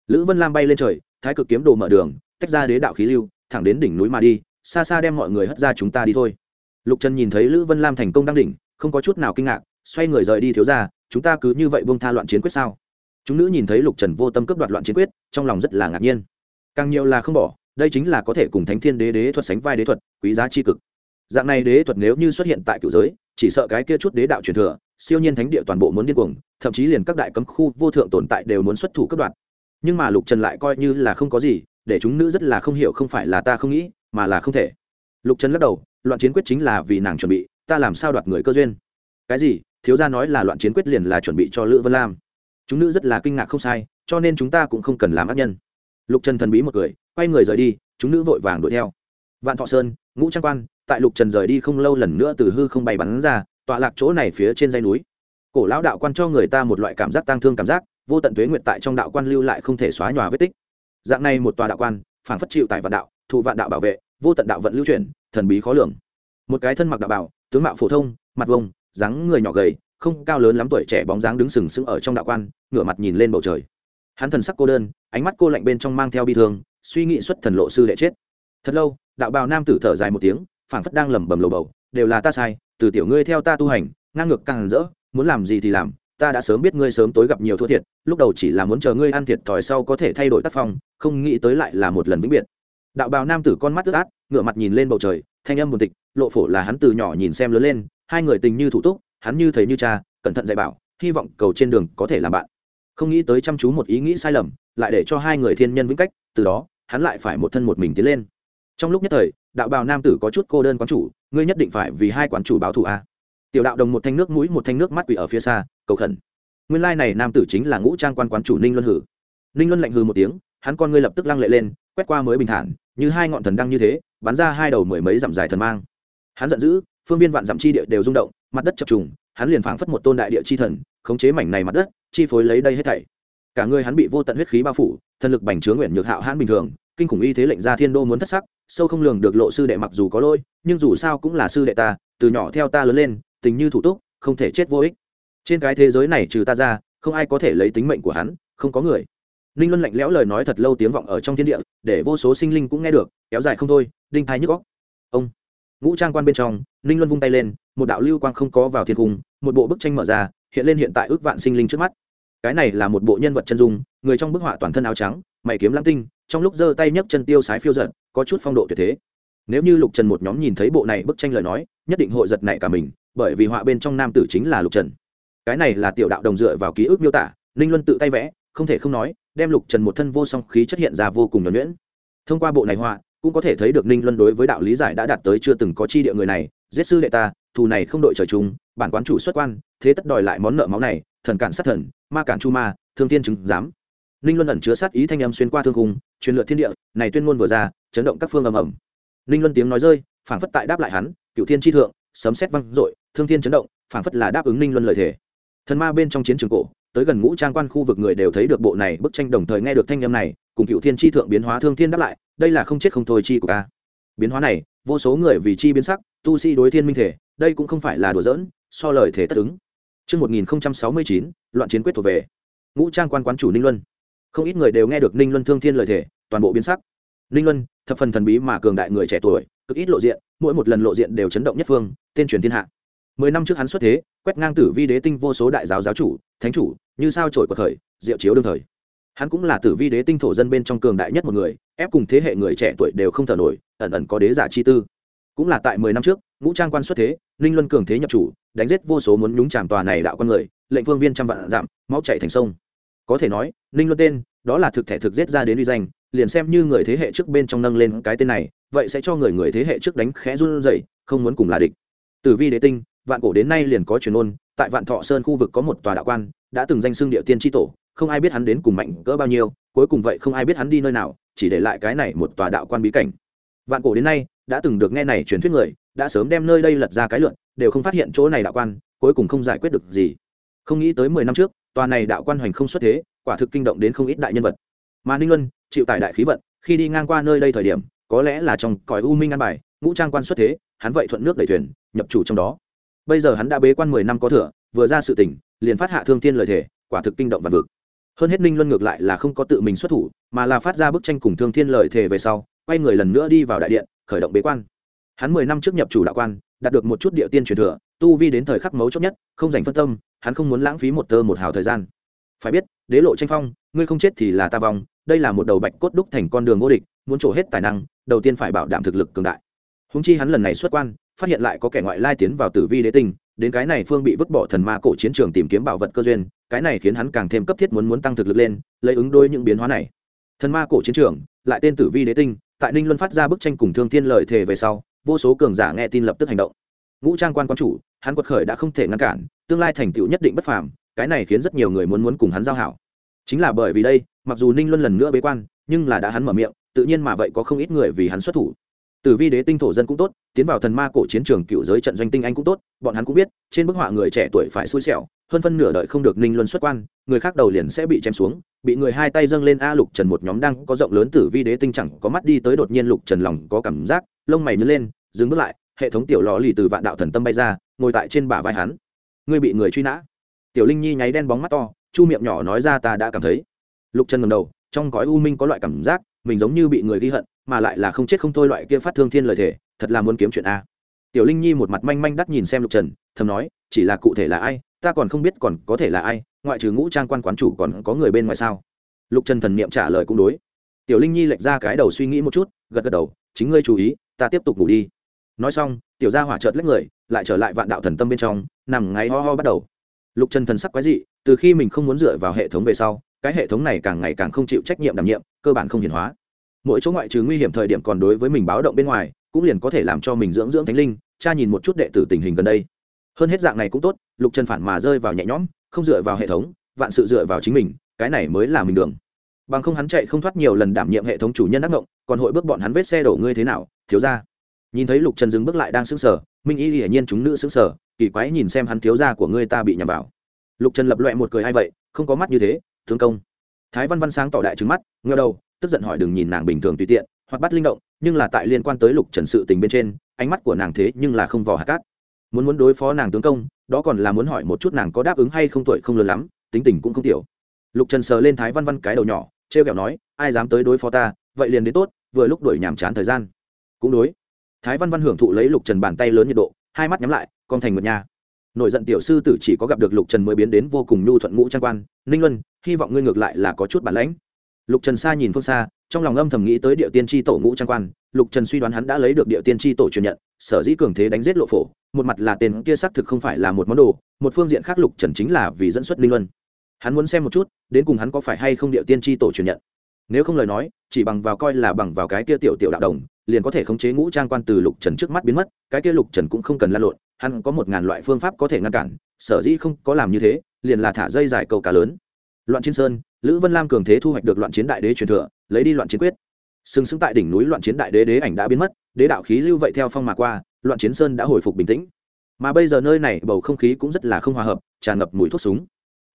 Lữ vân lam bay lên trời, thái cực kiếm đồ mở đường, tách ra đế đạo khí lưu, thẳng đến đỉnh núi mà đi, xa xa đem mọi người hất ra chúng ta đi thôi. Lục trần nhìn thấy lữ vân lam thành công đăng đỉnh, không có chút nào kinh ngạc, xoay người rời đi thiếu ra chúng ta cứ như vậy bông tha loạn chiến quyết sao? Chúng nữ nhìn thấy lục trần vô tâm cấp đoạt loạn chiến quyết, trong lòng rất là ngạc nhiên. Càng nhiều là không bỏ đây chính là có thể cùng thánh thiên đế đế thuật sánh vai đế thuật, quý giá c h i cực. Dạng này đế thuật nếu như xuất hiện tại cựu giới, chỉ sợ cái kia chút đế đạo truyền thừa, siêu nhiên thánh địa toàn bộ muốn điên cuồng, thậm chí liền các đại cấm khu vô thượng tồn tại đều muốn xuất thủ cấp đoạt. Nhưng mà lục trần lại coi như là không có gì, để chúng nữ rất là không hiểu không phải là ta không nghĩ, mà là không thể. Lục trần lắc đầu, loạn chiến quyết chính là vì nàng chuẩn bị, ta làm sao đoạt người cơ duyên? Cái gì? Thiếu gia nói là loạn chiến quyết liền là chuẩn bị cho lữ vân lam. Chúng nữ rất là kinh ngạc không sai, cho nên chúng ta cũng không cần làm ác nhân lục trần thần bí một cười, quay người rời đi, chúng nữ vội vàng đuổi theo. Vạn thọ sơn, ngũ trang quan, tại lục trần rời đi không lâu lần nữa từ hư không bay bắn ra, tọa lạc chỗ này phía trên dây núi. Cổ lão đạo quan cho người ta một loại cảm giác tang thương cảm giác, vô tận tuế nguyện tại trong đạo quan lưu lại không thể xóa nhòa vết tích. Dạng này một tòa đạo quan phản phất chịu tại vạn đạo, thụ vạn đạo bảo vệ, vô tận đạo vận lưu chuyển, thần bí khó lường. Một cái thân mặc đạo bảo, tướng mạo phổ thông, mặt vông, dáng người nhỏ gầy, không cao lớn lắm tuổi trẻ bóng dáng đứng sừng sững ở trong đạo quan, ngửa mặt nhìn lên bầu trời hắn thần sắc cô đơn, ánh mắt cô lạnh bên trong mang theo bi thương, suy nghĩ xuất thần lộ sư đệ chết. Thật lâu, đạo bào nam tử thở dài một tiếng, phảng phất đang lẩm bẩm lầu bầu, đều là ta sai, từ tiểu ngươi theo ta tu hành, ngang ngược càng rỡ, muốn làm gì thì làm, ta đã sớm biết ngươi sớm tối gặp nhiều thua thiệt, lúc đầu chỉ là muốn chờ ngươi ăn thiệt thòi sau có thể thay đổi tác phong, không nghĩ tới lại là một lần vĩnh biệt. Đạo bào nam tử con mắt ướt át, ngửa mặt nhìn lên bầu trời, thanh âm buồn tịch, lộ phổ là hắn từ nhỏ nhìn xem lớn lên, hai người tình như thủ túc, hắn như thầy như cha, cẩn thận dạy bảo, hy vọng cầu trên đường có thể làm bạn không nghĩ tới chăm chú một ý nghĩ sai lầm, lại để cho hai người thiên nhân vĩnh cách, từ đó, hắn lại phải một thân một mình tiến lên. Trong lúc nhất thời, đạo bào nam tử có chút cô đơn quán chủ, ngươi nhất định phải vì hai quán chủ báo thù a. Tiểu đạo đồng một thanh nước mũi, một thanh nước mắt quỷ ở phía xa, cầu khẩn. Nguyên lai này nam tử chính là ngũ trang quan quán chủ ninh luân hử. Ninh luân lạnh hừ một tiếng, hắn con ngươi lập tức lăng lệ lên, quét qua mới bình thản, như hai ngọn thần đăng như thế, bắn ra hai đầu mười mấy dặm dài thần mang. Hắn giận dữ, phương viên vạn dặm chi địa đều rung động, mặt đất chập trùng, hắn liền phảng phất một tôn đại địa chi thần khống chế mảnh này mặt đất, chi phối lấy đây hết thảy. Cả người hắn bị vô tận huyết khí bao phủ thần lực bành trướng nguyện nhược hạo hãn bình thường, kinh khủng y thế lệnh ra thiên đô muốn thất sắc, sâu không lường được lộ sư đệ mặc dù có lỗi, nhưng dù sao cũng là sư đệ ta, từ nhỏ theo ta lớn lên, tình như thủ túc, không thể chết vô ích. Trên cái thế giới này trừ ta ra, không ai có thể lấy tính mệnh của hắn, không có người. Ninh luân lạnh lẽo lời nói thật lâu tiếng vọng ở trong thiên địa, để vô số sinh linh cũng nghe được, kéo dài không thôi, đinh thái nhức góc ông. Ngũ trang quan bên trong, ninh luân vung tay lên, một đạo lưu quang không có vào thiên cung, một bộ bức tranh mở ra hiện lên hiện tại ước vạn sinh linh trước mắt. Cái này là một bộ nhân vật chân dung người trong bức họa toàn thân áo trắng mày kiếm lãng tinh trong lúc giơ tay nhấc chân tiêu sái phiêu dật, có chút phong độ tuyệt thế. Nếu như lục trần một nhóm nhìn thấy bộ này bức tranh lời nói nhất định hội giật này cả mình bởi vì họa bên trong nam tử chính là lục trần. Cái này là tiểu đạo đồng dựa vào ký ức miêu tả ninh luân tự tay vẽ không thể không nói đem lục trần một thân vô song khí chất hiện ra vô cùng nhuẩn nhuyễn. Thông qua bộ này họa cũng có thể thấy được ninh luân đối với đạo lý giải đã đạt tới chưa từng có chi địa người này. Giết sư đệ ta, thù này không đội trời chung, bản quán chủ xuất quan, thế tất đòi lại món nợ máu này, thần cản sát thần, ma cản chu ma, thương tiên chứng giám. Ninh luân ẩn chứa sát ý thanh âm xuyên qua thương cung truyền lượt thiên địa, này tuyên ngôn vừa ra, chấn động các phương ầm ầm. Ninh luân tiếng nói rơi, phảng phất tại đáp lại hắn cựu thiên tri thượng, sấm xét văng dội, thương thiên chấn động, phảng phất là đáp ứng ninh luân lời thể thần ma bên trong chiến trường cổ, tới gần ngũ trang quan khu vực người đều thấy được bộ này bức tranh đồng thời nghe được thanh âm này, cùng cựu thiên tri thượng biến hóa thương thiên đáp lại đây là không chết không thôi chi của ca biến hóa này vô số người vì chi biến sắc tu sĩ đối thiên minh thể đây cũng không phải là đùa giỡn so lời thể tất ứng Trước 1069, loạn chiến quyết thuộc về. Ngũ trang quan quán chủ Ninh Luân. Không ít người đều nghe được Ninh Luân thương thiên lời thể, toàn bộ biến sắc. Ninh Luân, thập phần thần bí mà cường đại người trẻ tuổi, cực ít lộ diện, mỗi một lần lộ diện đều chấn động nhất phương, tên truyền thiên hạ. Mười năm trước hắn xuất thế, quét ngang tử vi đế tinh vô số đại giáo giáo chủ, thánh chủ, như sao trổi của thời, diệu chiếu đương thời. Hắn cũng là tử vi đế tinh thổ dân bên trong cường đại nhất một người, ép cùng thế hệ người trẻ tuổi đều không thở nổi, ẩn ẩn có đế giả chi tư. Cũng là tại mười năm trước, ngũ trang quan xuất thế, Ninh Luân cường thế nhập chủ, đánh giết vô số muốn nhúng chàm tòa này đạo con người, lệnh phương viên trăm vạn giảm, máu chảy thành sông. Có thể nói, Ninh Luân tên, đó là thực thể thực giết ra đến uy danh, liền xem như người thế hệ trước bên trong nâng lên cái tên này, vậy sẽ cho người người thế hệ trước đánh khẽ run rẩy, không muốn cùng là địch. Tử vi đế tinh, vạn cổ đến nay liền có truyền ôn, tại Vạn Thọ Sơn khu vực có một tòa đạo quan, đã từng danh xưng địa tiên chi tổ, không ai biết hắn đến cùng mạnh cỡ bao nhiêu, cuối cùng vậy không ai biết hắn đi nơi nào, chỉ để lại cái này một tòa đạo quan bí cảnh. Vạn cổ đến nay, đã từng được nghe này truyền thuyết người, đã sớm đem nơi đây lật ra cái lượn, đều không phát hiện chỗ này đạo quan, cuối cùng không giải quyết được gì. Không nghĩ tới mười năm trước, tòa này đạo quan hoành không xuất thế, quả thực kinh động đến không ít đại nhân vật. Mà Ninh Luân, chịu tại đại khí vận, khi đi ngang qua nơi đây thời điểm, có lẽ là trong cõi u minh an bài, ngũ trang quan xuất thế, hắn vậy thuận nước đẩy thuyền, nhập chủ trong đó bây giờ hắn đã bế quan mười năm có thừa vừa ra sự tỉnh liền phát hạ thương tiên lời thể quả thực kinh động và vực hơn hết ninh luân ngược lại là không có tự mình xuất thủ, mà là phát ra bức tranh cùng thương thiên lợi thể về sau, quay người lần nữa đi vào đại điện, khởi động bế quan. Hắn mười năm trước nhập chủ đạo quan, đạt được một chút địa tiên truyền thừa, tu vi đến thời khắc mấu chốt nhất, không dành phân tâm, hắn không muốn lãng phí một tơ một hào thời gian. Phải biết, đế lộ tranh phong, ngươi không chết thì là ta vong, đây là một đầu bạch cốt đúc thành con đường vô địch, muốn trổ hết tài năng, đầu tiên phải bảo đảm thực lực cường đại. Húng chi hắn lần này xuất quan, phát hiện lại có kẻ ngoại lai tiến vào tử vi đế tinh, đến cái này phương bị vứt bỏ thần ma cổ chiến trường tìm kiếm bảo vật cơ duyên cái này khiến hắn càng thêm cấp thiết muốn muốn tăng thực lực lên, lấy ứng đôi những biến hóa này. Thần ma cổ chiến trường, lại tên tử vi đế tinh, tại ninh luân phát ra bức tranh cùng thương thiên lợi thề về sau, vô số cường giả nghe tin lập tức hành động. Ngũ trang quan quan chủ, hắn quật khởi đã không thể ngăn cản, tương lai thành tựu nhất định bất phàm, cái này khiến rất nhiều người muốn muốn cùng hắn giao hảo. Chính là bởi vì đây, mặc dù ninh luân lần nữa bế quan, nhưng là đã hắn mở miệng, tự nhiên mà vậy có không ít người vì hắn xuất thủ. Tử vi đế tinh thổ dân cũng tốt, tiến vào thần ma cổ chiến trường cựu giới trận doanh tinh anh cũng tốt, bọn hắn cũng biết, trên bức họa người trẻ tuổi phải xui xẻo, hơn phân nửa đợi không được ninh luân xuất quan người khác đầu liền sẽ bị chém xuống bị người hai tay dâng lên a lục trần một nhóm đang có rộng lớn tử vi đế tinh chẳng có mắt đi tới đột nhiên lục trần lòng có cảm giác lông mày nhướng lên dừng bước lại hệ thống tiểu lọ lì từ vạn đạo thần tâm bay ra ngồi tại trên bả vai hắn. Ngươi bị người truy nã. Tiểu linh nhi nháy đen bóng mắt to chu miệng nhỏ nói ra ta đã cảm thấy. Lục trần ngẩng đầu trong gói u minh có loại cảm giác mình giống như bị người ghi hận, mà lại là không chết không thôi loại kia phát thương thiên lời thể thật là muốn kiếm chuyện a. Tiểu linh nhi một mặt manh manh đắt nhìn xem lục trần, thầm nói, chỉ là cụ thể là ai, ta còn không biết còn có thể là ai, ngoại trừ ngũ trang quan quán chủ còn có người bên ngoài sao? Lục trần thần niệm trả lời cũng đối. Tiểu linh nhi lệch ra cái đầu suy nghĩ một chút, gật gật đầu, chính ngươi chú ý, ta tiếp tục ngủ đi. Nói xong, tiểu gia hỏa chợt lách người, lại trở lại vạn đạo thần tâm bên trong, nằm ngáy ho ho bắt đầu. Lục trần thần sắc quái dị, từ khi mình không muốn dựa vào hệ thống về sau cái hệ thống này càng ngày càng không chịu trách nhiệm đảm nhiệm, cơ bản không hiển hóa. Mỗi chỗ ngoại trừ nguy hiểm thời điểm còn đối với mình báo động bên ngoài, cũng liền có thể làm cho mình dưỡng dưỡng thánh linh cha nhìn một chút đệ tử tình hình gần đây. Hơn hết dạng này cũng tốt, lục trần phản mà rơi vào nhẹ nhõm, không dựa vào hệ thống, vạn sự dựa vào chính mình, cái này mới là mình đường. Bằng không hắn chạy không thoát nhiều lần đảm nhiệm hệ thống chủ nhân đắc ngộng, còn hội bước bọn hắn vết xe đổ ngươi thế nào, thiếu ra nhìn thấy lục trần dừng bước lại đang sững sờ, minh y hiển nhiên chúng nữ sững sờ, kỳ quái nhìn xem hắn thiếu ra của ngươi ta bị nhầm vào. Lục trần lập loẹ một cười hay vậy, không có mắt như thế thương công. Thái văn văn sáng tỏ đại trứng mắt ngơ đầu, tức giận hỏi đừng nhìn nàng bình thường tùy tiện, hoặc bắt linh động, nhưng là tại liên quan tới lục trần sự tình bên trên, ánh mắt của nàng thế nhưng là không vò hạt cát. Muốn muốn đối phó nàng tướng công, đó còn là muốn hỏi một chút nàng có đáp ứng hay không tuổi không lớn lắm, tính tình cũng không tiểu. Lục trần sờ lên thái văn văn cái đầu nhỏ t r e o kẹo nói, ai dám tới đối phó ta, vậy liền đến tốt, vừa lúc đuổi nhàm chán thời gian. Cũng đối. Thái văn văn hưởng thụ lấy lục trần bàn tay lớn nhiệt độ, hai mắt nhắm lại, con thành mượt nhà nổi giận tiểu sư tử chỉ có gặp được lục trần mới biến đến vô cùng nhu thuận ngũ trang quan. Ninh luân, hy vọng ngươi ngược lại là có chút bản lãnh. Lục trần xa nhìn phương xa, trong lòng âm thầm nghĩ tới địa tiên tri tổ ngũ trang quan. Lục trần suy đoán hắn đã lấy được địa tiên tri tổ truyền nhận, sở dĩ cường thế đánh giết lộ phổ, một mặt là tên kia xác thực không phải là một món đồ, một phương diện khác lục trần chính là vì dẫn xuất ninh luân. Hắn muốn xem một chút, đến cùng hắn có phải hay không địa tiên tri tổ truyền nhận. Nếu không lời nói, chỉ bằng vào coi là bằng vào cái kia tiểu tiểu đạo đồng liền có thể khống chế ngũ trang quan từ lục trần trước mắt biến mất, cái kia lục trần cũng không cần lan lộn, hắn có một ngàn loại phương pháp có thể ngăn cản, sở dĩ không có làm như thế, liền là thả dây dài câu cá lớn. Loạn chiến sơn, lữ vân lam cường thế thu hoạch được loạn chiến đại đế truyền thừa, lấy đi loạn chiến quyết. Sừng sững tại đỉnh núi loạn chiến đại đế đế ảnh đã biến mất, đế đạo khí lưu vậy theo phong mà qua, loạn chiến sơn đã hồi phục bình tĩnh. Mà bây giờ nơi này bầu không khí cũng rất là không hòa hợp, tràn ngập mùi thuốc súng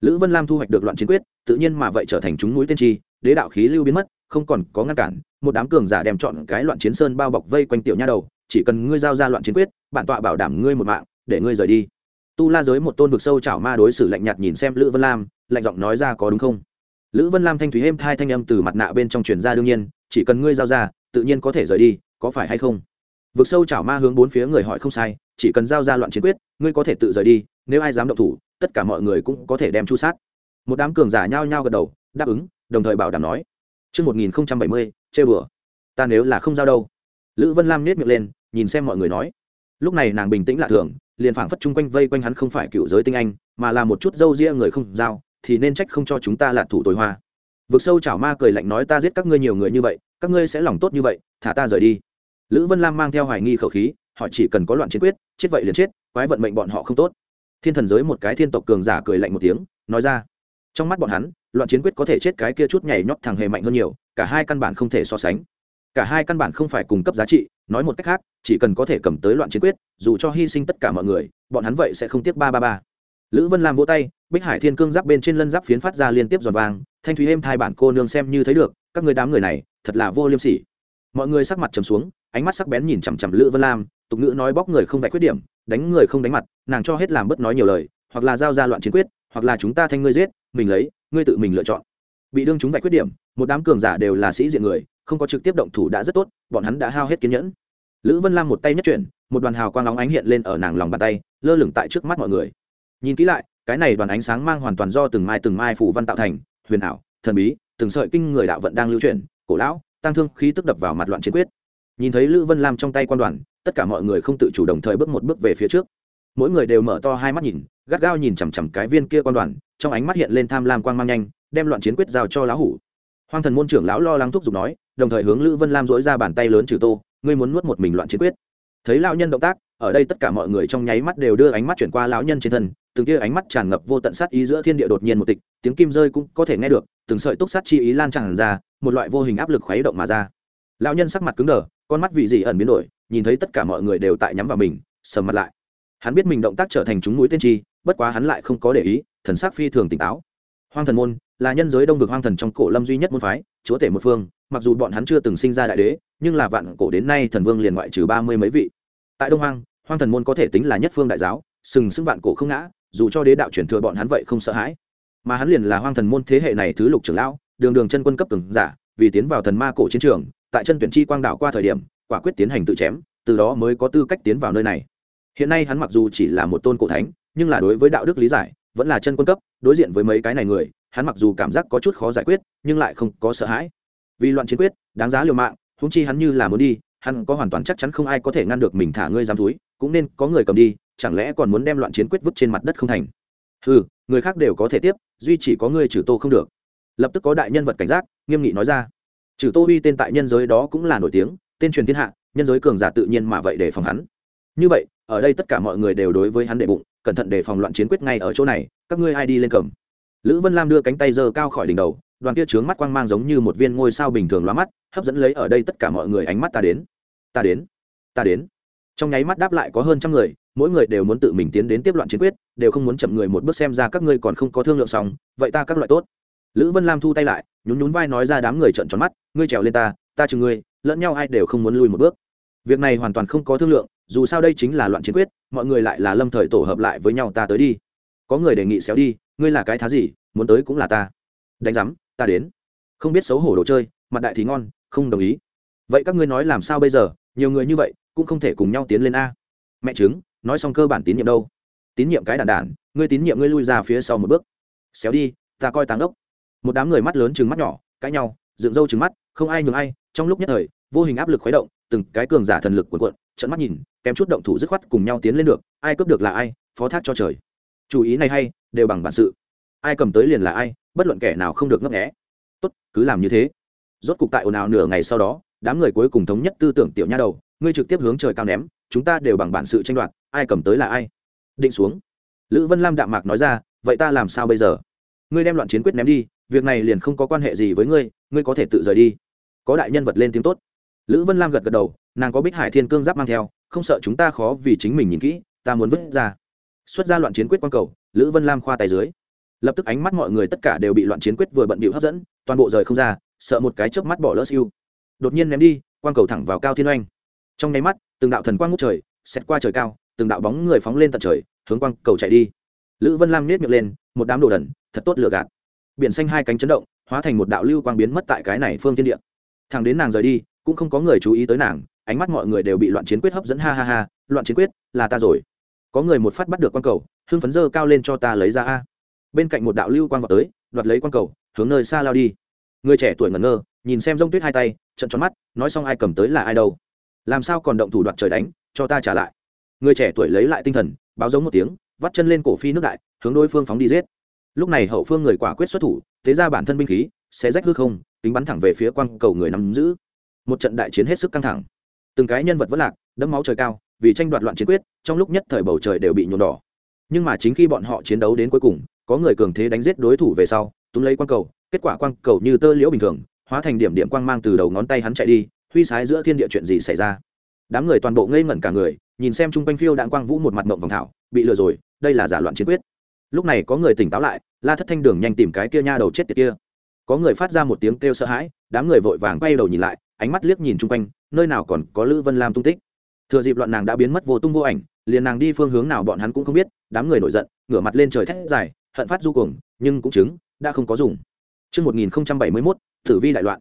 lữ vân lam thu hoạch được loạn chiến quyết, tự nhiên mà vậy trở thành chúng núi tiên tri, đế đạo khí lưu biến mất, không còn có ngăn cản, một đám cường giả đem chọn cái loạn chiến sơn bao bọc vây quanh tiểu nha đầu, chỉ cần ngươi giao ra loạn chiến quyết, bản tọa bảo đảm ngươi một mạng, để ngươi rời đi. Tu la giới một tôn vực sâu chảo ma đối xử lạnh nhạt nhìn xem lữ vân lam, lạnh giọng nói ra có đúng không? Lữ vân lam thanh thúy êm thai thanh âm từ mặt nạ bên trong truyền ra đương nhiên, chỉ cần ngươi giao ra, tự nhiên có thể rời đi, có phải hay không? Vực sâu chảo ma hướng bốn phía người hỏi không sai, chỉ cần giao ra loạn chiến quyết, ngươi có thể tự rời đi, nếu ai dám động thủ tất cả mọi người cũng có thể đem chu sát một đám cường giả nhao nhao gật đầu đáp ứng đồng thời bảo đảm nói Trước 1070, chê bừa. Ta nếu là không giao đâu. Lữ Vân Lam nhếch miệng lên, nhìn xem mọi người nói. Lúc này nàng bình tĩnh lạ thường, liền phảng phất chung quanh vây quanh hắn không phải cựu giới tinh anh, mà là một chút dâu ria người không giao, thì nên trách không cho chúng ta là thủ tối hoa vực sâu chảo ma cười lạnh nói ta giết các ngươi nhiều người như vậy các ngươi sẽ lòng tốt như vậy thả ta rời đi lữ vân lam mang theo hoài nghi khẩu khí họ chỉ cần có loạn chiến quyết chết vậy liền chết quái vận mệnh bọn họ không tốt thiên thần giới một cái thiên tộc cường giả cười lạnh một tiếng, nói ra. Trong mắt bọn hắn, loạn chiến quyết có thể chết cái kia chút nhảy nhót thằng hề mạnh hơn nhiều, cả hai căn bản không thể so sánh. Cả hai căn bản không phải cung cấp giá trị, nói một cách khác, chỉ cần có thể cầm tới loạn chiến quyết, dù cho hy sinh tất cả mọi người, bọn hắn vậy sẽ không tiếc ba ba ba. Lữ vân làm vỗ tay, bích hải thiên cương giáp bên trên lân giáp phiến phát ra liên tiếp giòn vàng thanh thúy êm thai bản cô nương xem như thấy được, các người đám người này, thật là vô liêm sỉ. Mọi người sắc mặt trầm xuống, ánh mắt sắc bén nhìn chằm chằm lữ vân lam, tục ngữ nói bóc người không vạch khuyết điểm đánh người không đánh mặt, nàng cho hết làm bớt nói nhiều lời, hoặc là giao ra loạn chiến quyết, hoặc là chúng ta thanh ngươi giết, mình lấy, ngươi tự mình lựa chọn. Bị đương chúng vạch khuyết điểm, một đám cường giả đều là sĩ diện người, không có trực tiếp động thủ đã rất tốt, bọn hắn đã hao hết kiên nhẫn. Lữ vân lam một tay nhất chuyển, một đoàn hào quang nóng ánh hiện lên ở nàng lòng bàn tay, lơ lửng tại trước mắt mọi người. Nhìn kỹ lại, cái này đoàn ánh sáng mang hoàn toàn do từng mai từng mai phủ văn tạo thành, huyền ảo, thần bí, từng sợi kinh người đạo vận đang lưu chuyển, cổ lão, tăng thương khí tức đập vào mặt loạn chiến quyết. Nhìn thấy lữ vân lam trong tay quan đoàn tất cả mọi người không tự chủ đồng thời bước một bước về phía trước. Mỗi người đều mở to hai mắt nhìn, gắt gao nhìn chằm chằm cái viên kia quan đoàn, trong ánh mắt hiện lên tham lam quang mang nhanh, đem loạn chiến quyết giao cho lão hủ. Hoang thần môn trưởng lão lo lắng thúc giục nói, đồng thời hướng lữ vân lam dỗi ra bàn tay lớn trừ tô, ngươi muốn nuốt một mình loạn chiến quyết. Thấy lão nhân động tác, ở đây tất cả mọi người trong nháy mắt đều đưa ánh mắt chuyển qua lão nhân trên thân, từng kia ánh mắt tràn ngập vô tận sát ý giữa thiên địa đột nhiên một tịch, tiếng kim rơi cũng có thể nghe được, từng sợi túc sát chi ý lan tràn ra, một loại vô hình áp lực khuấy động mà ra. Lão nhân sắc mặt cứng đờ, con mắt vị dị ẩn biến đổi nhìn thấy tất cả mọi người đều tại nhắm vào mình, sầm mặt lại. Hắn biết mình động tác trở thành chúng mũi tiên tri bất quá hắn lại không có để ý, thần sắc phi thường tỉnh táo. Hoang thần môn là nhân giới đông vực hoang thần trong cổ lâm duy nhất môn phái, chúa tể một phương, mặc dù bọn hắn chưa từng sinh ra đại đế, nhưng là vạn cổ đến nay thần vương liền ngoại trừ ba mươi mấy vị. Tại đông hoang hoang thần môn có thể tính là nhất phương đại giáo, sừng sững vạn cổ không ngã, dù cho đế đạo chuyển thừa bọn hắn vậy không sợ hãi. Mà hắn liền là hoang thần môn thế hệ này thứ lục trưởng lão, đường đường chân quân cấp từng giả, vì tiến vào thần ma cổ chiến trường, tại chân tuyển chi quang đảo qua thời điểm quả quyết tiến hành tự chém, từ đó mới có tư cách tiến vào nơi này. Hiện nay hắn mặc dù chỉ là một tôn cổ thánh, nhưng là đối với đạo đức lý giải, vẫn là chân quân cấp, đối diện với mấy cái này người, hắn mặc dù cảm giác có chút khó giải quyết, nhưng lại không có sợ hãi. Vì loạn chiến quyết, đáng giá liều mạng húng chi hắn như là muốn đi, hắn có hoàn toàn chắc chắn không ai có thể ngăn được mình thả ngươi giam túi, cũng nên có người cầm đi, chẳng lẽ còn muốn đem loạn chiến quyết vứt trên mặt đất không thành? Ừ người khác đều có thể tiếp, duy chỉ có ngươi trừ tô không được. Lập tức có đại nhân vật cảnh giác, nghiêm nghị nói ra. Trừ tô uy tên tại nhân giới đó cũng là nổi tiếng tên truyền thiên hạ, nhân giới cường giả tự nhiên mà vậy để phòng hắn. Như vậy, ở đây tất cả mọi người đều đối với hắn đệ bụng, cẩn thận để phòng loạn chiến quyết ngay ở chỗ này, các ngươi ai đi lên cầm. Lữ vân lam đưa cánh tay giơ cao khỏi đỉnh đầu, đoàn kia trướng mắt quang mang giống như một viên ngôi sao bình thường loa mắt, hấp dẫn lấy ở đây tất cả mọi người ánh mắt ta đến. Ta đến ta đến. Trong nháy mắt đáp lại có hơn trăm người, mỗi người đều muốn tự mình tiến đến tiếp loạn chiến quyết, đều không muốn chậm người một bước xem ra các ngươi còn không có thương lượng xong, vậy ta các loại tốt. Lữ vân lam thu tay lại, nhún nhún vai nói ra đám người trợn tròn mắt, ngươi trèo lên ta ta chừng ngươi lẫn nhau ai đều không muốn lui một bước. Việc này hoàn toàn không có thương lượng, dù sao đây chính là loạn chiến quyết, mọi người lại là lâm thời tổ hợp lại với nhau ta tới đi. Có người đề nghị xéo đi, ngươi là cái thá gì, muốn tới cũng là ta. Đánh giám, ta đến. Không biết xấu hổ đồ chơi, mặt đại thì ngon, không đồng ý. Vậy các ngươi nói làm sao bây giờ, nhiều người như vậy, cũng không thể cùng nhau tiến lên a. Mẹ chứng nói xong cơ bản tín nhiệm đâu. Tín nhiệm cái đàn đản ngươi tín nhiệm ngươi lui ra phía sau một bước. Xéo đi, ta coi táng ốc một đám người mắt lớn chừng mắt nhỏ, cãi nhau, dựng râu chừng mắt không ai nhường ai, trong lúc nhất thời, vô hình áp lực khuấy động, từng cái cường giả thần lực cuộn cuộn trận mắt nhìn, kém chút động thủ dứt khoát cùng nhau tiến lên được, ai cướp được là ai, phó thác cho trời. Chủ ý này hay, đều bằng bản sự. Ai cầm tới liền là ai, bất luận kẻ nào không được ngấp nghẽ tốt, cứ làm như thế. Rốt cục tại ồn ào nửa ngày sau đó, đám người cuối cùng thống nhất tư tưởng tiểu nha đầu, ngươi trực tiếp hướng trời cao ném, chúng ta đều bằng bản sự tranh đoạt, ai cầm tới là ai. Định xuống. Lữ vân lam đạm mạc nói ra, vậy ta làm sao bây giờ? Ngươi đem loạn chiến quyết ném đi, việc này liền không có quan hệ gì với ngươi ngươi có thể tự rời đi có đại nhân vật lên tiếng tốt. Lữ vân lam gật gật đầu, nàng có bích hải thiên cương giáp mang theo, không sợ chúng ta khó vì chính mình nhìn kỹ, ta muốn vứt ra. Xuất ra loạn chiến quyết quan cầu, lữ vân lam khoa tay dưới. Lập tức ánh mắt mọi người tất cả đều bị loạn chiến quyết vừa bận bịu hấp dẫn, toàn bộ rời không ra, sợ một cái chớp mắt bỏ lỡ siêu. Đột nhiên ném đi, quang cầu thẳng vào cao thiên oanh. Trong nháy mắt, từng đạo thần quang ngút trời xét qua trời cao, từng đạo bóng người phóng lên tận trời, hướng quang cầu chạy đi. Lữ vân lam nết miệng lên, một đám đồ đẩn thật tốt lựa gạt. Biển xanh hai cánh chấn động, hóa thành một đạo lưu quang biến mất tại cái này phương thiên địa thằng đến nàng rời đi, cũng không có người chú ý tới nàng, ánh mắt mọi người đều bị loạn chiến quyết hấp dẫn, ha ha ha, loạn chiến quyết, là ta rồi. Có người một phát bắt được quang cầu, hưng phấn dơ cao lên cho ta lấy ra a. Bên cạnh một đạo lưu quang vào tới, đoạt lấy quang cầu, hướng nơi xa lao đi. Người trẻ tuổi ngẩn ngơ, nhìn xem rông tuyết hai tay trận tròn mắt, nói xong ai cầm tới là ai đâu. Làm sao còn động thủ đoạt trời đánh, cho ta trả lại. Người trẻ tuổi lấy lại tinh thần, báo giống một tiếng, vắt chân lên cổ phi nước đại, hướng đối phương phóng đi giết. Lúc này hậu phương người quả quyết xuất thủ, thế ra bản thân binh khí, sẽ rách hư không tính bắn thẳng về phía quang cầu người nắm giữ. Một trận đại chiến hết sức căng thẳng. Từng cái nhân vật vất lạc, đẫm máu trời cao, vì tranh đoạt loạn chiến quyết, trong lúc nhất thời bầu trời đều bị nhuộm đỏ. Nhưng mà chính khi bọn họ chiến đấu đến cuối cùng, có người cường thế đánh giết đối thủ về sau, túm lấy quang cầu, kết quả quang cầu như tơ liễu bình thường, hóa thành điểm điểm quang mang từ đầu ngón tay hắn chạy đi, huy sái giữa thiên địa chuyện gì xảy ra. Đám người toàn bộ ngây ngẩn cả người, nhìn xem chung quanh phiêu đạn quang vũ một mặt mộng vòng thảo, bị lừa rồi, đây là giả loạn chiến quyết. Lúc này có người tỉnh táo lại, la thất thanh đường nhanh tìm cái kia nha đầu chết tiệt kia có người phát ra một tiếng kêu sợ hãi đám người vội vàng quay đầu nhìn lại ánh mắt liếc nhìn chung quanh nơi nào còn có lữ vân lam tung tích thừa dịp loạn nàng đã biến mất vô tung vô ảnh liền nàng đi phương hướng nào bọn hắn cũng không biết đám người nổi giận ngửa mặt lên trời thét dài hận phát du cuồng nhưng cũng chứng đã không có dùng Trước 1071, tử vi đại loạn.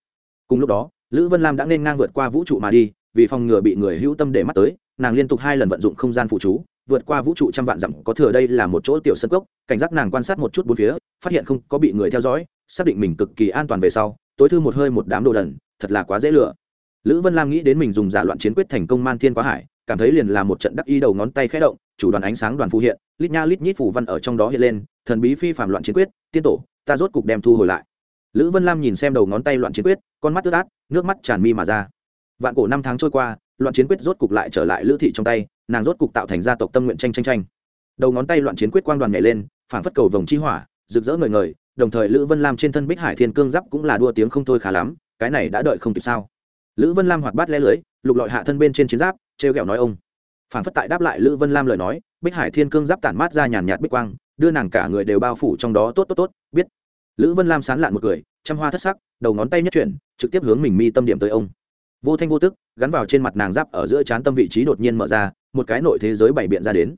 Cùng lúc đó, Lữ Vân Lam đã nên ngang vượt qua vũ trụ mà đi, vì phòng ngừa bị người hữu tâm để mắt tới, nàng liên tục hai lần vận dụng không gian phụ chú, vượt qua vũ trụ trăm vạn dặm có thừa đây là một chỗ tiểu sân cốc, cảnh giác nàng quan sát một chút bốn phía, phát hiện không có bị người theo dõi, xác định mình cực kỳ an toàn về sau, tối thư một hơi một đám đồ đần, thật là quá dễ lựa. Lữ Vân Lam nghĩ đến mình dùng giả loạn chiến quyết thành công man thiên quá hải, cảm thấy liền là một trận đắc y đầu ngón tay khẽ động, chủ đoàn ánh sáng đoàn phù hiện, lít nha lít nhít phù văn ở trong đó hiện lên, thần bí phi phàm loạn chiến quyết, tiên tổ, ta rốt cục đem thu hồi lại. Lữ vân lam nhìn xem đầu ngón tay loạn chiến quyết con mắt ướt át nước mắt tràn mi mà ra. Vạn cổ năm tháng trôi qua loạn chiến quyết rốt cục lại trở lại lữ thị trong tay nàng rốt cục tạo thành gia tộc tâm nguyện tranh tranh tranh. Đầu ngón tay loạn chiến quyết quang đoàn nhảy lên phản phất cầu vòng chi hỏa rực rỡ ngời ngời đồng thời lữ vân lam trên thân bích hải thiên cương giáp cũng là đua tiếng không thôi khá lắm, cái này đã đợi không kịp sao? Lữ vân lam hoạt bát lé lưới, lục lọi hạ thân bên trên chiến giáp, trêu ghẹo nói ông. Phản phất tại đáp lại lữ vân lam lời nói, bích hải thiên cương giáp tản mát ra nhàn nhạt bích quang, đưa nàng cả người đều bao phủ trong đó tốt tốt tốt, biết. Lữ vân lam sán lạn một cười, trăm hoa thất sắc, đầu ngón tay nhất chuyển, trực tiếp hướng mình mi tâm điểm tới ông. Vô thanh vô tức, gắn vào trên mặt nàng giáp ở giữa trán tâm vị trí đột nhiên mở ra, một cái nội thế giới bày biện ra đến.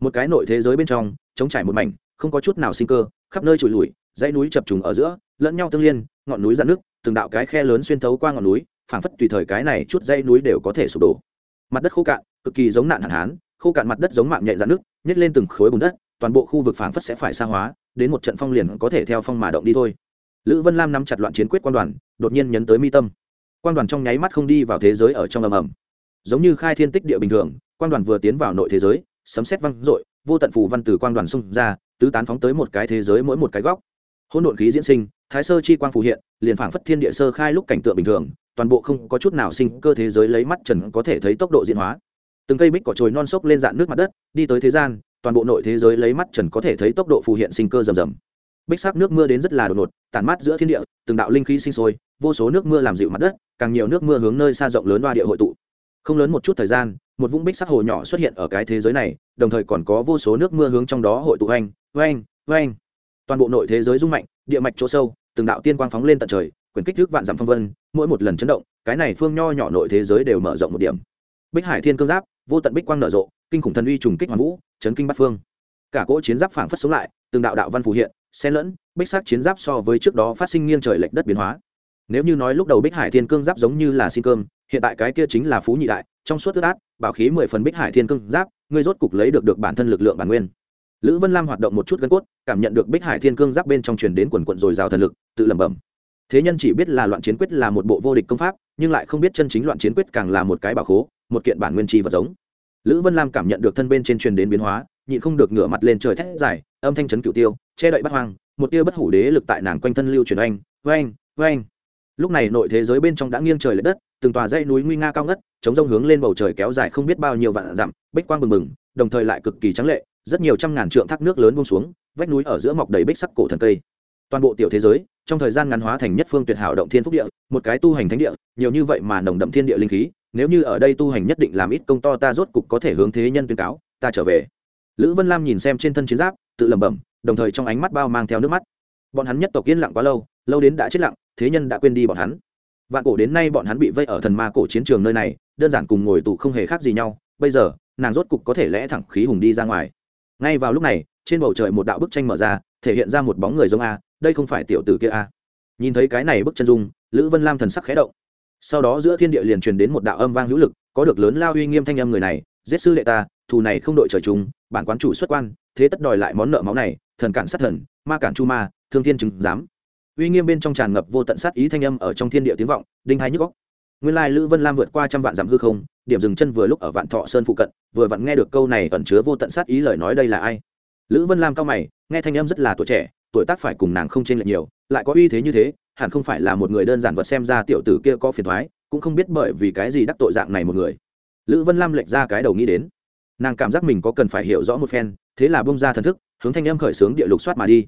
Một cái nội thế giới bên trong chống trải một mảnh, không có chút nào sinh cơ khắp nơi trụi lùi, dãy núi chập trùng ở giữa, lẫn nhau tương liên, ngọn núi dạn nước từng đạo cái khe lớn xuyên thấu qua ngọn núi, phảng phất tùy thời cái này chút dãy núi đều có thể sụp đổ. Mặt đất khô cạn, cực kỳ giống nạn hạn hán, khô cạn mặt đất giống mạng nhẹ dạn nước nhét lên từng khối bùn đất, toàn bộ khu vực phảng phất sẽ phải xa hóa, đến một trận phong liền có thể theo phong mà động đi thôi. Lữ vân lam nắm chặt loạn chiến quyết quan đoàn, đột nhiên nhấn tới mi tâm. Quan đoàn trong nháy mắt không đi vào thế giới ở trong ầm ầm. Giống như khai thiên tích địa bình thường, quan đoàn vừa tiến vào nội thế giới, sấm xét văng dội, vô tận phù văn từ quan đoàn xung ra tứ tán phóng tới một cái thế giới mỗi một cái góc. Hỗn độn khí diễn sinh, thái sơ chi quang phù hiện, liền phảng phất thiên địa sơ khai lúc cảnh tượng bình thường, toàn bộ không có chút nào sinh cơ thế giới lấy mắt trần có thể thấy tốc độ diễn hóa. Từng cây bích cỏ trồi non sốc lên dạn nước mặt đất, đi tới thế gian, toàn bộ nội thế giới lấy mắt trần có thể thấy tốc độ phù hiện sinh cơ rầm rầm. Bích sắc nước mưa đến rất là đột ngột, tản mát giữa thiên địa, từng đạo linh khí sinh sôi, vô số nước mưa làm dịu mặt đất, càng nhiều nước mưa hướng nơi xa rộng lớn đoa địa hội tụ. Không lớn một chút thời gian, một vũng bích sắc hồ nhỏ xuất hiện ở cái thế giới này, đồng thời còn có vô số nước mưa hướng trong đó hội tụ hành vang vang toàn bộ nội thế giới rung mạnh, địa mạch chỗ sâu, từng đạo tiên quang phóng lên tận trời, quyền kích thước vạn dặm phong vân, mỗi một lần chấn động, cái này phương nho nhỏ nội thế giới đều mở rộng một điểm. Bích hải thiên cương giáp, vô tận bích quang nở rộ, kinh khủng thần uy trùng kích hoàn vũ, chấn kinh bát phương. Cả cỗ chiến giáp phảng phất sống lại, từng đạo đạo văn phù hiện, xen lẫn, bích sắc chiến giáp so với trước đó phát sinh nghiêng trời lệch đất biến hóa. Nếu như nói lúc đầu bích hải thiên cương giáp giống như là xin cơm, hiện tại cái kia chính là phú nhị đại, trong suốt ướt át, bảo khí mười phần bích hải thiên cương giáp, ngươi rốt cục lấy được được bản thân lực lượng bản nguyên lữ vân lam hoạt động một chút gân cốt, cảm nhận được bích hải thiên cương giáp bên trong truyền đến quần quận dồi dào thần lực, tự lẩm bẩm. Thế nhân chỉ biết là loạn chiến quyết là một bộ vô địch công pháp, nhưng lại không biết chân chính loạn chiến quyết càng là một cái bảo khố, một kiện bản nguyên chi vật giống. Lữ vân lam cảm nhận được thân bên trên truyền đến biến hóa, nhịn không được ngửa mặt lên trời thét dài, âm thanh chấn cửu tiêu, che đậy bắt hoang, một tia bất hủ đế lực tại nàng quanh thân lưu truyền oanh oanh oanh. Lúc này nội thế giới bên trong đã nghiêng trời l ệ đất, từng tòa dãy núi nguy nga cao ngất, chống rông hướng lên bầu trời kéo dài không biết bao nhiêu vạn dặm, bích quang bừng bừng, đồng thời lại cực kỳ trắng lệ rất nhiều trăm ngàn trượng thác nước lớn buông xuống, vách núi ở giữa mọc đầy bích sắc cổ thần cây. Toàn bộ tiểu thế giới, trong thời gian ngắn hóa thành nhất phương tuyệt hảo động thiên phúc địa, một cái tu hành thánh địa, nhiều như vậy mà nồng đậm thiên địa linh khí, nếu như ở đây tu hành nhất định làm ít công to ta rốt cục có thể hướng thế nhân tuyên cáo, ta trở về. Lữ vân lam nhìn xem trên thân chiến giáp, tự lẩm bẩm, đồng thời trong ánh mắt bao mang theo nước mắt. Bọn hắn nhất tộc yên lặng quá lâu lâu đến đã chết lặng, thế nhân đã quên đi bọn hắn. Vạn cổ đến nay bọn hắn bị vây ở thần ma cổ chiến trường nơi này, đơn giản cùng ngồi tù không hề khác gì nhau, bây giờ, nàng rốt cục có thể lẽ thẳng khí hùng đi ra ngoài ngay vào lúc này, trên bầu trời một đạo bức tranh mở ra, thể hiện ra một bóng người giống a, đây không phải tiểu tử kia a. Nhìn thấy cái này bức chân dung, lữ vân lam thần sắc khẽ động. Sau đó giữa thiên địa liền truyền đến một đạo âm vang hữu lực, có được lớn lao uy nghiêm thanh âm người này, giết sư đệ ta, thù này không đội trời chung, bản quán chủ xuất quan, thế tất đòi lại món nợ máu này, thần cản sát thần, ma cản chu ma, thương thiên chứng giám. Uy nghiêm bên trong tràn ngập vô tận sát ý thanh âm ở trong thiên địa tiếng vọng, đinh hai nhức góc nguyên lai lữ vân lam vượt qua trăm vạn dặm hư không, điểm dừng chân vừa lúc ở vạn thọ sơn phụ cận, vừa vặn nghe được câu này ẩn chứa vô tận sát ý lời nói đây là ai. Lữ vân lam cao mày, nghe thanh âm rất là tuổi trẻ, tuổi tác phải cùng nàng không chênh lệch nhiều, lại có uy thế như thế, hẳn không phải là một người đơn giản vật xem ra tiểu tử kia có phiền thoái cũng không biết bởi vì cái gì đắc tội dạng này một người. Lữ vân lam lệch ra cái đầu nghĩ đến. Nàng cảm giác mình có cần phải hiểu rõ một phen, thế là bông ra thần thức, hướng thanh âm khởi xướng địa lục soát mà đi.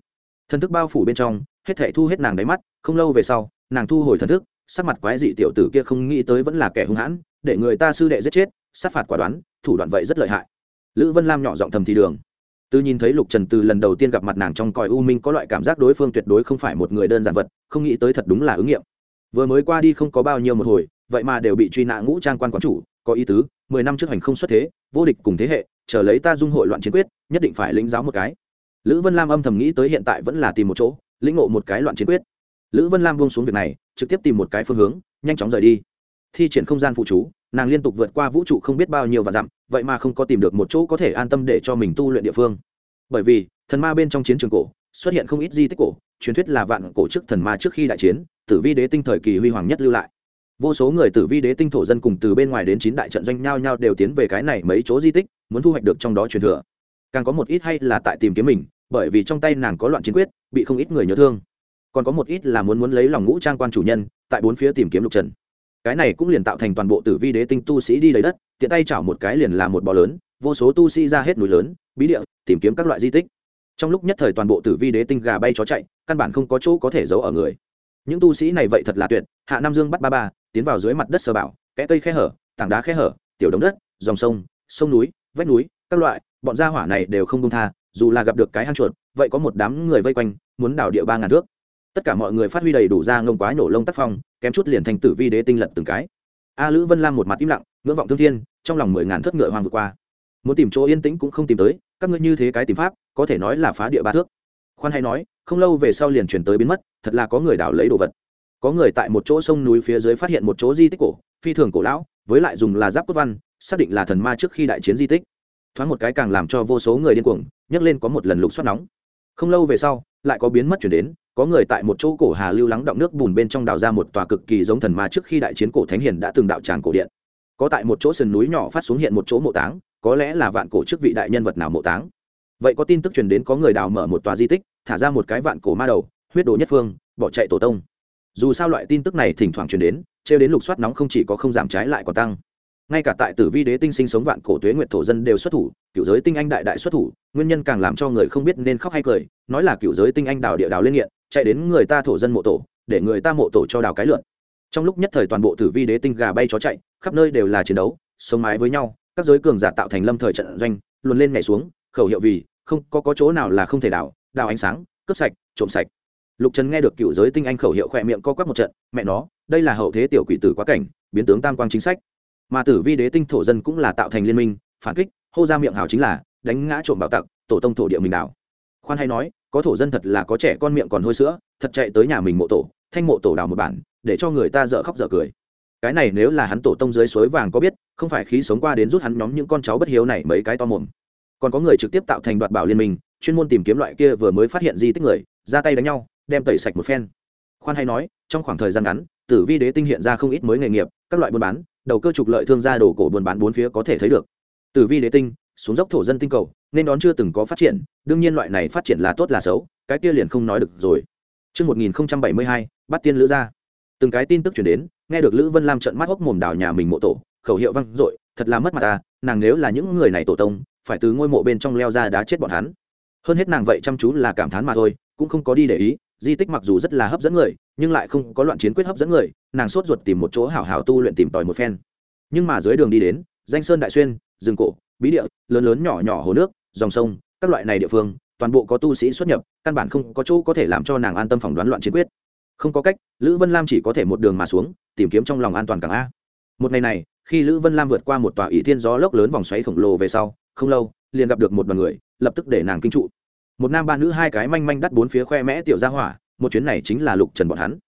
Thần thức bao phủ bên trong, hết thể thu hết nàng đáy mắt, không lâu về sau, nàng thu hồi thần thức sắc mặt quái dị tiểu tử kia không nghĩ tới vẫn là kẻ hung hãn, để người ta sư đệ giết chết, sát phạt quả đoán, thủ đoạn vậy rất lợi hại. Lữ vân lam nhỏ giọng thầm thì đường. Từ nhìn thấy lục trần từ lần đầu tiên gặp mặt nàng trong còi u minh có loại cảm giác đối phương tuyệt đối không phải một người đơn giản vật, không nghĩ tới thật đúng là ứng nghiệm. Vừa mới qua đi không có bao nhiêu một hồi, vậy mà đều bị truy nã ngũ trang quan quán chủ, có ý tứ, mười năm trước hành không xuất thế, vô địch cùng thế hệ, chờ lấy ta dung hội loạn chiến quyết, nhất định phải lĩnh giáo một cái. Lữ vân lam âm thầm nghĩ tới hiện tại vẫn là tìm một chỗ, lĩnh ngộ một cái loạn chiến quyết lữ vân lam buông xuống việc này, trực tiếp tìm một cái phương hướng, nhanh chóng rời đi. Thi triển không gian phụ trú nàng liên tục vượt qua vũ trụ không biết bao nhiêu và dặm, vậy mà không có tìm được một chỗ có thể an tâm để cho mình tu luyện địa phương. Bởi vì, thần ma bên trong chiến trường cổ, xuất hiện không ít di tích cổ, truyền thuyết là vạn cổ trước thần ma trước khi đại chiến, tử vi đế tinh thời kỳ huy hoàng nhất lưu lại. Vô số người tử vi đế tinh thổ dân cùng từ bên ngoài đến chín đại trận doanh nhau nhau đều tiến về cái này mấy chỗ di tích, muốn thu hoạch được trong đó truyền thừa. Càng có một ít hay là tại tìm kiếm mình, bởi vì trong tay nàng có loạn chiến quyết, bị không ít người nhớ thương còn có một ít là muốn muốn lấy lòng ngũ trang quan chủ nhân, tại bốn phía tìm kiếm lục trần. Cái này cũng liền tạo thành toàn bộ tử vi đế tinh tu sĩ đi lấy đất, tiện tay chảo một cái liền là một bò lớn, vô số tu sĩ ra hết núi lớn, bí địa, tìm kiếm các loại di tích. Trong lúc nhất thời toàn bộ tử vi đế tinh gà bay chó chạy, căn bản không có chỗ có thể giấu ở người. Những tu sĩ này vậy thật là tuyệt, hạ nam dương bắt ba ba, tiến vào dưới mặt đất sơ bảo, kẽ cây khe hở, tảng đá khe hở, tiểu đống đất, dòng sông sông núi, vách núi, các loại, bọn gia hỏa này đều không công tha, dù là gặp được cái hang chuột, vậy có một đám người vây quanh, muốn đào địa ba ngàn thước tất cả mọi người phát huy đầy đủ ra ngông quá nổ lông tác phong, kém chút liền thành tử vi đế tinh lật từng cái. A lữ vân lam một mặt im lặng, ngưỡng vọng thương thiên, trong lòng mười ngàn thất ngựa hoang vượt qua. Muốn tìm chỗ yên tĩnh cũng không tìm tới, các ngươi như thế cái tìm pháp, có thể nói là phá địa ba thước. Khoan hay nói, không lâu về sau liền chuyển tới biến mất, thật là có người đào lấy đồ vật. Có người tại một chỗ sông núi phía dưới phát hiện một chỗ di tích cổ, phi thường cổ lão, với lại dùng là giáp cốt văn, xác định là thần ma trước khi đại chiến di tích. Thoáng một cái càng làm cho vô số người điên cuồng, nhấc lên có một lần lục xoát nóng. Không lâu về sau, lại có biến mất chuyển đến có người tại một chỗ cổ hà lưu lắng động nước bùn bên trong đào ra một tòa cực kỳ giống thần ma trước khi đại chiến cổ thánh hiền đã từng đạo tràng cổ điện. Có tại một chỗ sườn núi nhỏ phát xuống hiện một chỗ mộ táng, có lẽ là vạn cổ trước vị đại nhân vật nào mộ táng. Vậy có tin tức truyền đến có người đào mở một tòa di tích, thả ra một cái vạn cổ ma đầu, huyết đồ nhất phương, bỏ chạy tổ tông. Dù sao loại tin tức này thỉnh thoảng truyền đến, trêu đến lục soát nóng không chỉ có không giảm trái lại còn tăng. Ngay cả tại tử vi đế tinh sinh sống vạn cổ tuế nguyệt thổ dân đều xuất thủ, cựu giới tinh anh đại đại xuất thủ, nguyên nhân càng làm cho người không biết nên khóc hay cười, nói là cựu giới tinh anh đào địa đào lên nghiện chạy đến người ta thổ dân mộ tổ để người ta mộ tổ cho đào cái lượn. Trong lúc nhất thời toàn bộ tử vi đế tinh gà bay chó chạy khắp nơi đều là chiến đấu sống mái với nhau các giới cường giả tạo thành lâm thời trận doanh luồn lên nhảy xuống khẩu hiệu vì không có, có chỗ nào là không thể đào đào ánh sáng cướp sạch trộm sạch. Lục trần nghe được cựu giới tinh anh khẩu hiệu khỏe miệng co quắp một trận mẹ nó đây là hậu thế tiểu quỷ tử quá cảnh biến tướng tam quang chính sách. Mà tử vi đế tinh thổ dân cũng là tạo thành liên minh phản kích hô ra miệng hào chính là đánh ngã trộm bảo tặc tổ tông thổ địa mình đảo khoan hay nói có thổ dân thật là có trẻ con miệng còn hôi sữa, thật chạy tới nhà mình mộ tổ, thanh mộ tổ đào một bản, để cho người ta dở khóc dở cười. Cái này nếu là hắn tổ tông dưới suối vàng có biết, không phải khí sống qua đến rút hắn nhóm những con cháu bất hiếu này mấy cái to mồm. Còn có người trực tiếp tạo thành đoạt bảo liên minh, chuyên môn tìm kiếm loại kia vừa mới phát hiện di tích người, ra tay đánh nhau, đem tẩy sạch một phen. Khoan hay nói, trong khoảng thời gian ngắn, tử vi đế tinh hiện ra không ít mới nghề nghiệp, các loại buôn bán, đầu cơ trục lợi thương gia đồ cổ buôn bán bốn phía có thể thấy được. Tử vi đế tinh, xuống dốc thổ dân tinh cầu nên đón chưa từng có phát triển đương nhiên loại này phát triển là tốt là xấu cái kia liền không nói được rồi Trước 1072, bắt tiên lữ ra. Từng cái tin tức chuyển đến, nghe được Lữ Vân Lam trận mắt hốc mồm đào nhà mình mộ tổ, khẩu hiệu vang dội, thật là mất mặt ta, nàng nếu là những người này tổ tông, phải từ ngôi mộ bên trong leo ra đá chết bọn hắn. Hơn hết nàng vậy chăm chú là cảm thán mà thôi, cũng không có đi để ý, di tích mặc dù rất là hấp dẫn người, nhưng lại không có loạn chiến quyết hấp dẫn người, nàng sốt ruột tìm một chỗ hảo hảo tu luyện tìm tòi một phen. Nhưng mà dưới đường đi đến, danh sơn đại xuyên, rừng cổ, bí địa, lớn lớn nhỏ nhỏ hồ nước, dòng sông, các loại này địa phương, toàn bộ có tu sĩ xuất nhập căn bản không có chỗ có thể làm cho nàng an tâm phỏng đoán loạn chiến quyết. Không có cách lữ vân lam chỉ có thể một đường mà xuống tìm kiếm trong lòng an toàn càng a. Một ngày này khi lữ vân lam vượt qua một tòa ỷ thiên gió lốc lớn vòng xoáy khổng lồ về sau không lâu liền gặp được một đoàn người lập tức để nàng kinh trụ. Một nam ba nữ hai cái manh manh đắt bốn phía khoe mẽ tiểu gia hỏa một chuyến này chính là lục trần bọn hắn.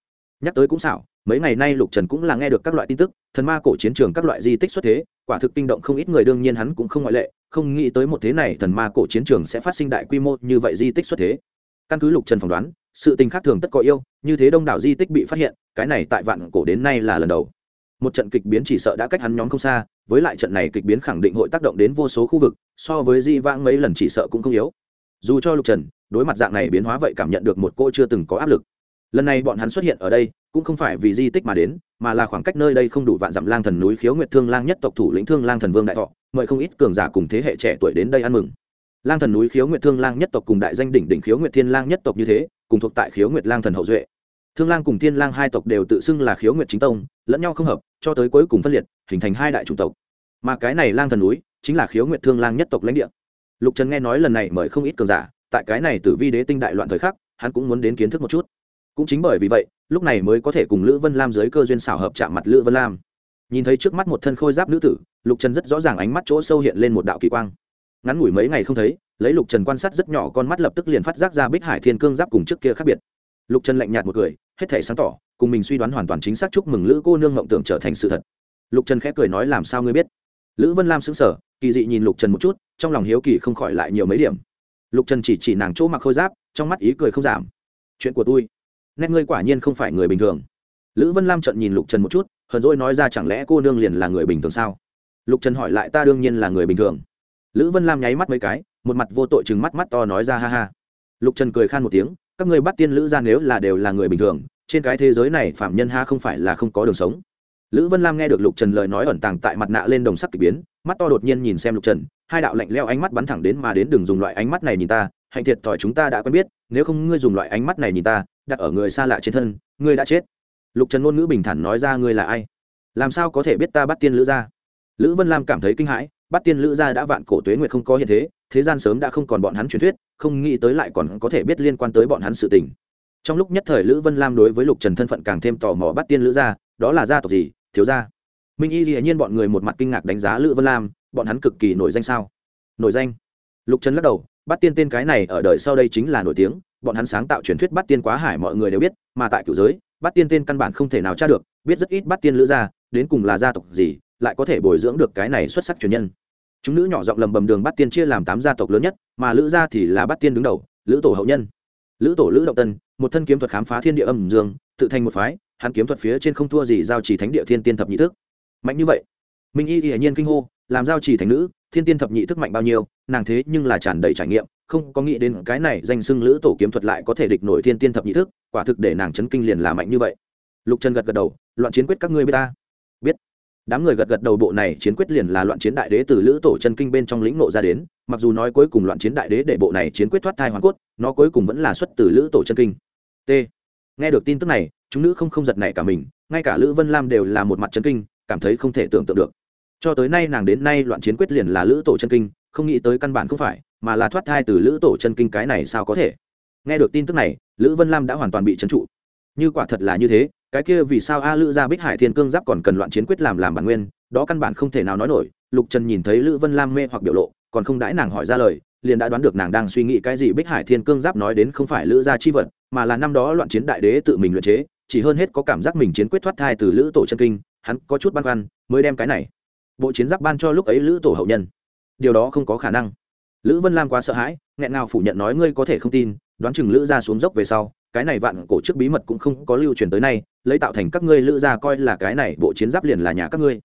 Nhắc tới cũng xảo mấy ngày nay lục trần cũng là nghe được các loại tin tức thần ma cổ chiến trường các loại di tích xuất thế quả thực kinh động không ít người đương nhiên hắn cũng không ngoại lệ không nghĩ tới một thế này thần ma cổ chiến trường sẽ phát sinh đại quy mô như vậy di tích xuất thế. Căn cứ lục trần phỏng đoán, sự tình khác thường tất có yêu, như thế đông đảo di tích bị phát hiện, cái này tại vạn cổ đến nay là lần đầu. Một trận kịch biến chỉ sợ đã cách hắn nhóm không xa, với lại trận này kịch biến khẳng định hội tác động đến vô số khu vực, so với di vãng mấy lần chỉ sợ cũng không yếu. Dù cho lục trần, đối mặt dạng này biến hóa vậy cảm nhận được một cô chưa từng có áp lực. Lần này bọn hắn xuất hiện ở đây, cũng không phải vì di tích mà đến, mà là khoảng cách nơi đây không đủ vạn dặm lang thần núi khiếu nguyệt thương lang nhất tộc thủ lĩnh thương lang thần vương đại thọ mời không ít cường giả cùng thế hệ trẻ tuổi đến đây ăn mừng. Lang thần núi khiếu nguyệt thương lang nhất tộc cùng đại danh đỉnh đỉnh khiếu nguyệt thiên lang nhất tộc như thế, cùng thuộc tại khiếu nguyệt lang thần hậu duệ. Thương lang cùng thiên lang hai tộc đều tự xưng là khiếu nguyệt chính tông, lẫn nhau không hợp, cho tới cuối cùng phân liệt, hình thành hai đại chủng tộc. Mà cái này lang thần núi, chính là khiếu nguyệt thương lang nhất tộc lãnh địa. Lục trần nghe nói lần này mời không ít cường giả, tại cái này tử vi đế tinh đại loạn thời khắc, hắn cũng muốn đến kiến thức một chút. Cũng chính bởi vì vậy, lúc này mới có thể cùng lữ vân lam dưới cơ duyên xảo hợp chạm mặt lữ vân lam. Nhìn thấy trước mắt một thân khôi giáp nữ tử lục trần rất rõ ràng ánh mắt chỗ sâu hiện lên một đạo kỳ quang. Ngắn ngủi mấy ngày không thấy, lấy lục trần quan sát rất nhỏ con mắt lập tức liền phát giác ra bích hải thiên cương giáp cùng trước kia khác biệt. Lục trần lạnh nhạt một cười, hết thể sáng tỏ, cùng mình suy đoán hoàn toàn chính xác chúc mừng lữ cô nương mộng tưởng trở thành sự thật. Lục trần khẽ cười nói làm sao ngươi biết? Lữ vân lam xứng sở kỳ dị nhìn lục trần một chút, trong lòng hiếu kỳ không khỏi lại nhiều mấy điểm. Lục trần chỉ chỉ nàng chỗ mặc khôi giáp, trong mắt ý cười không giảm. Chuyện của tôi, nét ngươi quả nhiên không phải người bình thường. Lữ vân lam trận nhìn lục trần một chút, hờn dỗi nói ra chẳng lẽ cô nương liền là người bình thường sao? Lục trần hỏi lại ta đương nhiên là người bình thường. Lữ vân lam nháy mắt mấy cái, một mặt vô tội chừng mắt mắt to nói ra ha ha. Lục trần cười khan một tiếng, các người bắt tiên lữ ra nếu là đều là người bình thường, trên cái thế giới này phạm nhân ha không phải là không có đường sống. Lữ vân lam nghe được lục trần lời nói ẩn tàng tại mặt nạ lên đồng sắc k ỳ biến, mắt to đột nhiên nhìn xem lục trần, hai đạo lạnh leo ánh mắt bắn thẳng đến mà đến đừng dùng loại ánh mắt này nhìn ta, hạnh thiệt thòi chúng ta đã quen biết, nếu không ngươi dùng loại ánh mắt này nhìn ta, đặt ở người xa lạ trên thân, ngươi đã chết. Lục trần ngôn ngữ bình thản nói ra ngươi là ai? Làm sao có thể biết ta bắt tiên lữ ra? Lữ vân lam cảm thấy kinh hãi, bắt tiên lữ gia đã vạn cổ tuế nguyệt không có hiện thế thế gian sớm đã không còn bọn hắn truyền thuyết, không nghĩ tới lại còn có thể biết liên quan tới bọn hắn sự tình. Trong lúc nhất thời lữ vân lam đối với lục trần thân phận càng thêm tò mò bắt tiên lữ gia, đó là gia tộc gì, thiếu gia? Minh y dĩ nhiên bọn người một mặt kinh ngạc đánh giá lữ vân lam, bọn hắn cực kỳ nổi danh sao? Nổi danh. Lục trần lắc đầu, bắt tiên tên cái này ở đời sau đây chính là nổi tiếng, bọn hắn sáng tạo truyền thuyết bắt tiên quá hải mọi người đều biết, mà tại cựu giới, bắt tiên tên căn bản không thể nào tra được, biết rất ít bắt tiên lữ gia, đến cùng là gia tộc gì lại có thể bồi dưỡng được cái này xuất sắc truyền nhân. Chúng nữ nhỏ giọng lầm bầm đường bắt tiên chia làm tám gia tộc lớn nhất, mà lữ gia thì là bắt tiên đứng đầu, lữ tổ hậu nhân. Lữ tổ lữ động tân, một thân kiếm thuật khám phá thiên địa âm dương, tự thành một phái, hắn kiếm thuật phía trên không thua gì giao chỉ thánh địa thiên tiên thập nhị thức. Mạnh như vậy, minh y thì hiển nhiên kinh hô, làm giao chỉ thành nữ, thiên tiên thập nhị thức mạnh bao nhiêu, nàng thế nhưng là tràn đầy trải nghiệm, không có nghĩ đến cái này danh xưng lữ tổ kiếm thuật lại có thể địch nổi thiên tiên thập nhị thức, quả thực để nàng chấn kinh liền là mạnh như vậy. Lục trần gật gật đầu, loạn chiến quyết các ngươi biết ta đám người gật gật đầu, bộ này chiến quyết liền là loạn chiến đại đế từ lữ tổ chân kinh bên trong lĩnh nộ ra đến, mặc dù nói cuối cùng loạn chiến đại đế để bộ này chiến quyết thoát thai hoàn cốt, nó cuối cùng vẫn là xuất từ lữ tổ chân kinh. T. Nghe được tin tức này, chúng nữ không không giật nảy cả mình, ngay cả lữ vân lam đều là một mặt chân kinh, cảm thấy không thể tưởng tượng được. Cho tới nay nàng đến nay loạn chiến quyết liền là lữ tổ chân kinh, không nghĩ tới căn bản không phải, mà là thoát thai từ lữ tổ chân kinh cái này sao có thể. Nghe được tin tức này, lữ vân lam đã hoàn toàn bị trấn trụ như quả thật là như thế, cái kia vì sao a lữ gia bích hải thiên cương giáp còn cần loạn chiến quyết làm làm bản nguyên, đó căn bản không thể nào nói nổi. Lục trần nhìn thấy lữ vân lam mê hoặc biểu lộ, còn không đãi nàng hỏi ra lời, liền đã đoán được nàng đang suy nghĩ cái gì bích hải thiên cương giáp nói đến không phải lữ gia chi vật, mà là năm đó loạn chiến đại đế tự mình luyện chế, chỉ hơn hết có cảm giác mình chiến quyết thoát thai từ lữ tổ chân kinh, hắn có chút băn khoăn, mới đem cái này bộ chiến giáp ban cho lúc ấy lữ tổ hậu nhân. Điều đó không có khả năng. Lữ vân lam quá sợ hãi, nghẹn nào phủ nhận nói ngươi có thể không tin, đoán chừng lữ ra xuống dốc về sau cái này vạn cổ trước bí mật cũng không có lưu truyền tới nay, lấy tạo thành các ngươi lữ gia coi là cái này, bộ chiến giáp liền là nhà các ngươi.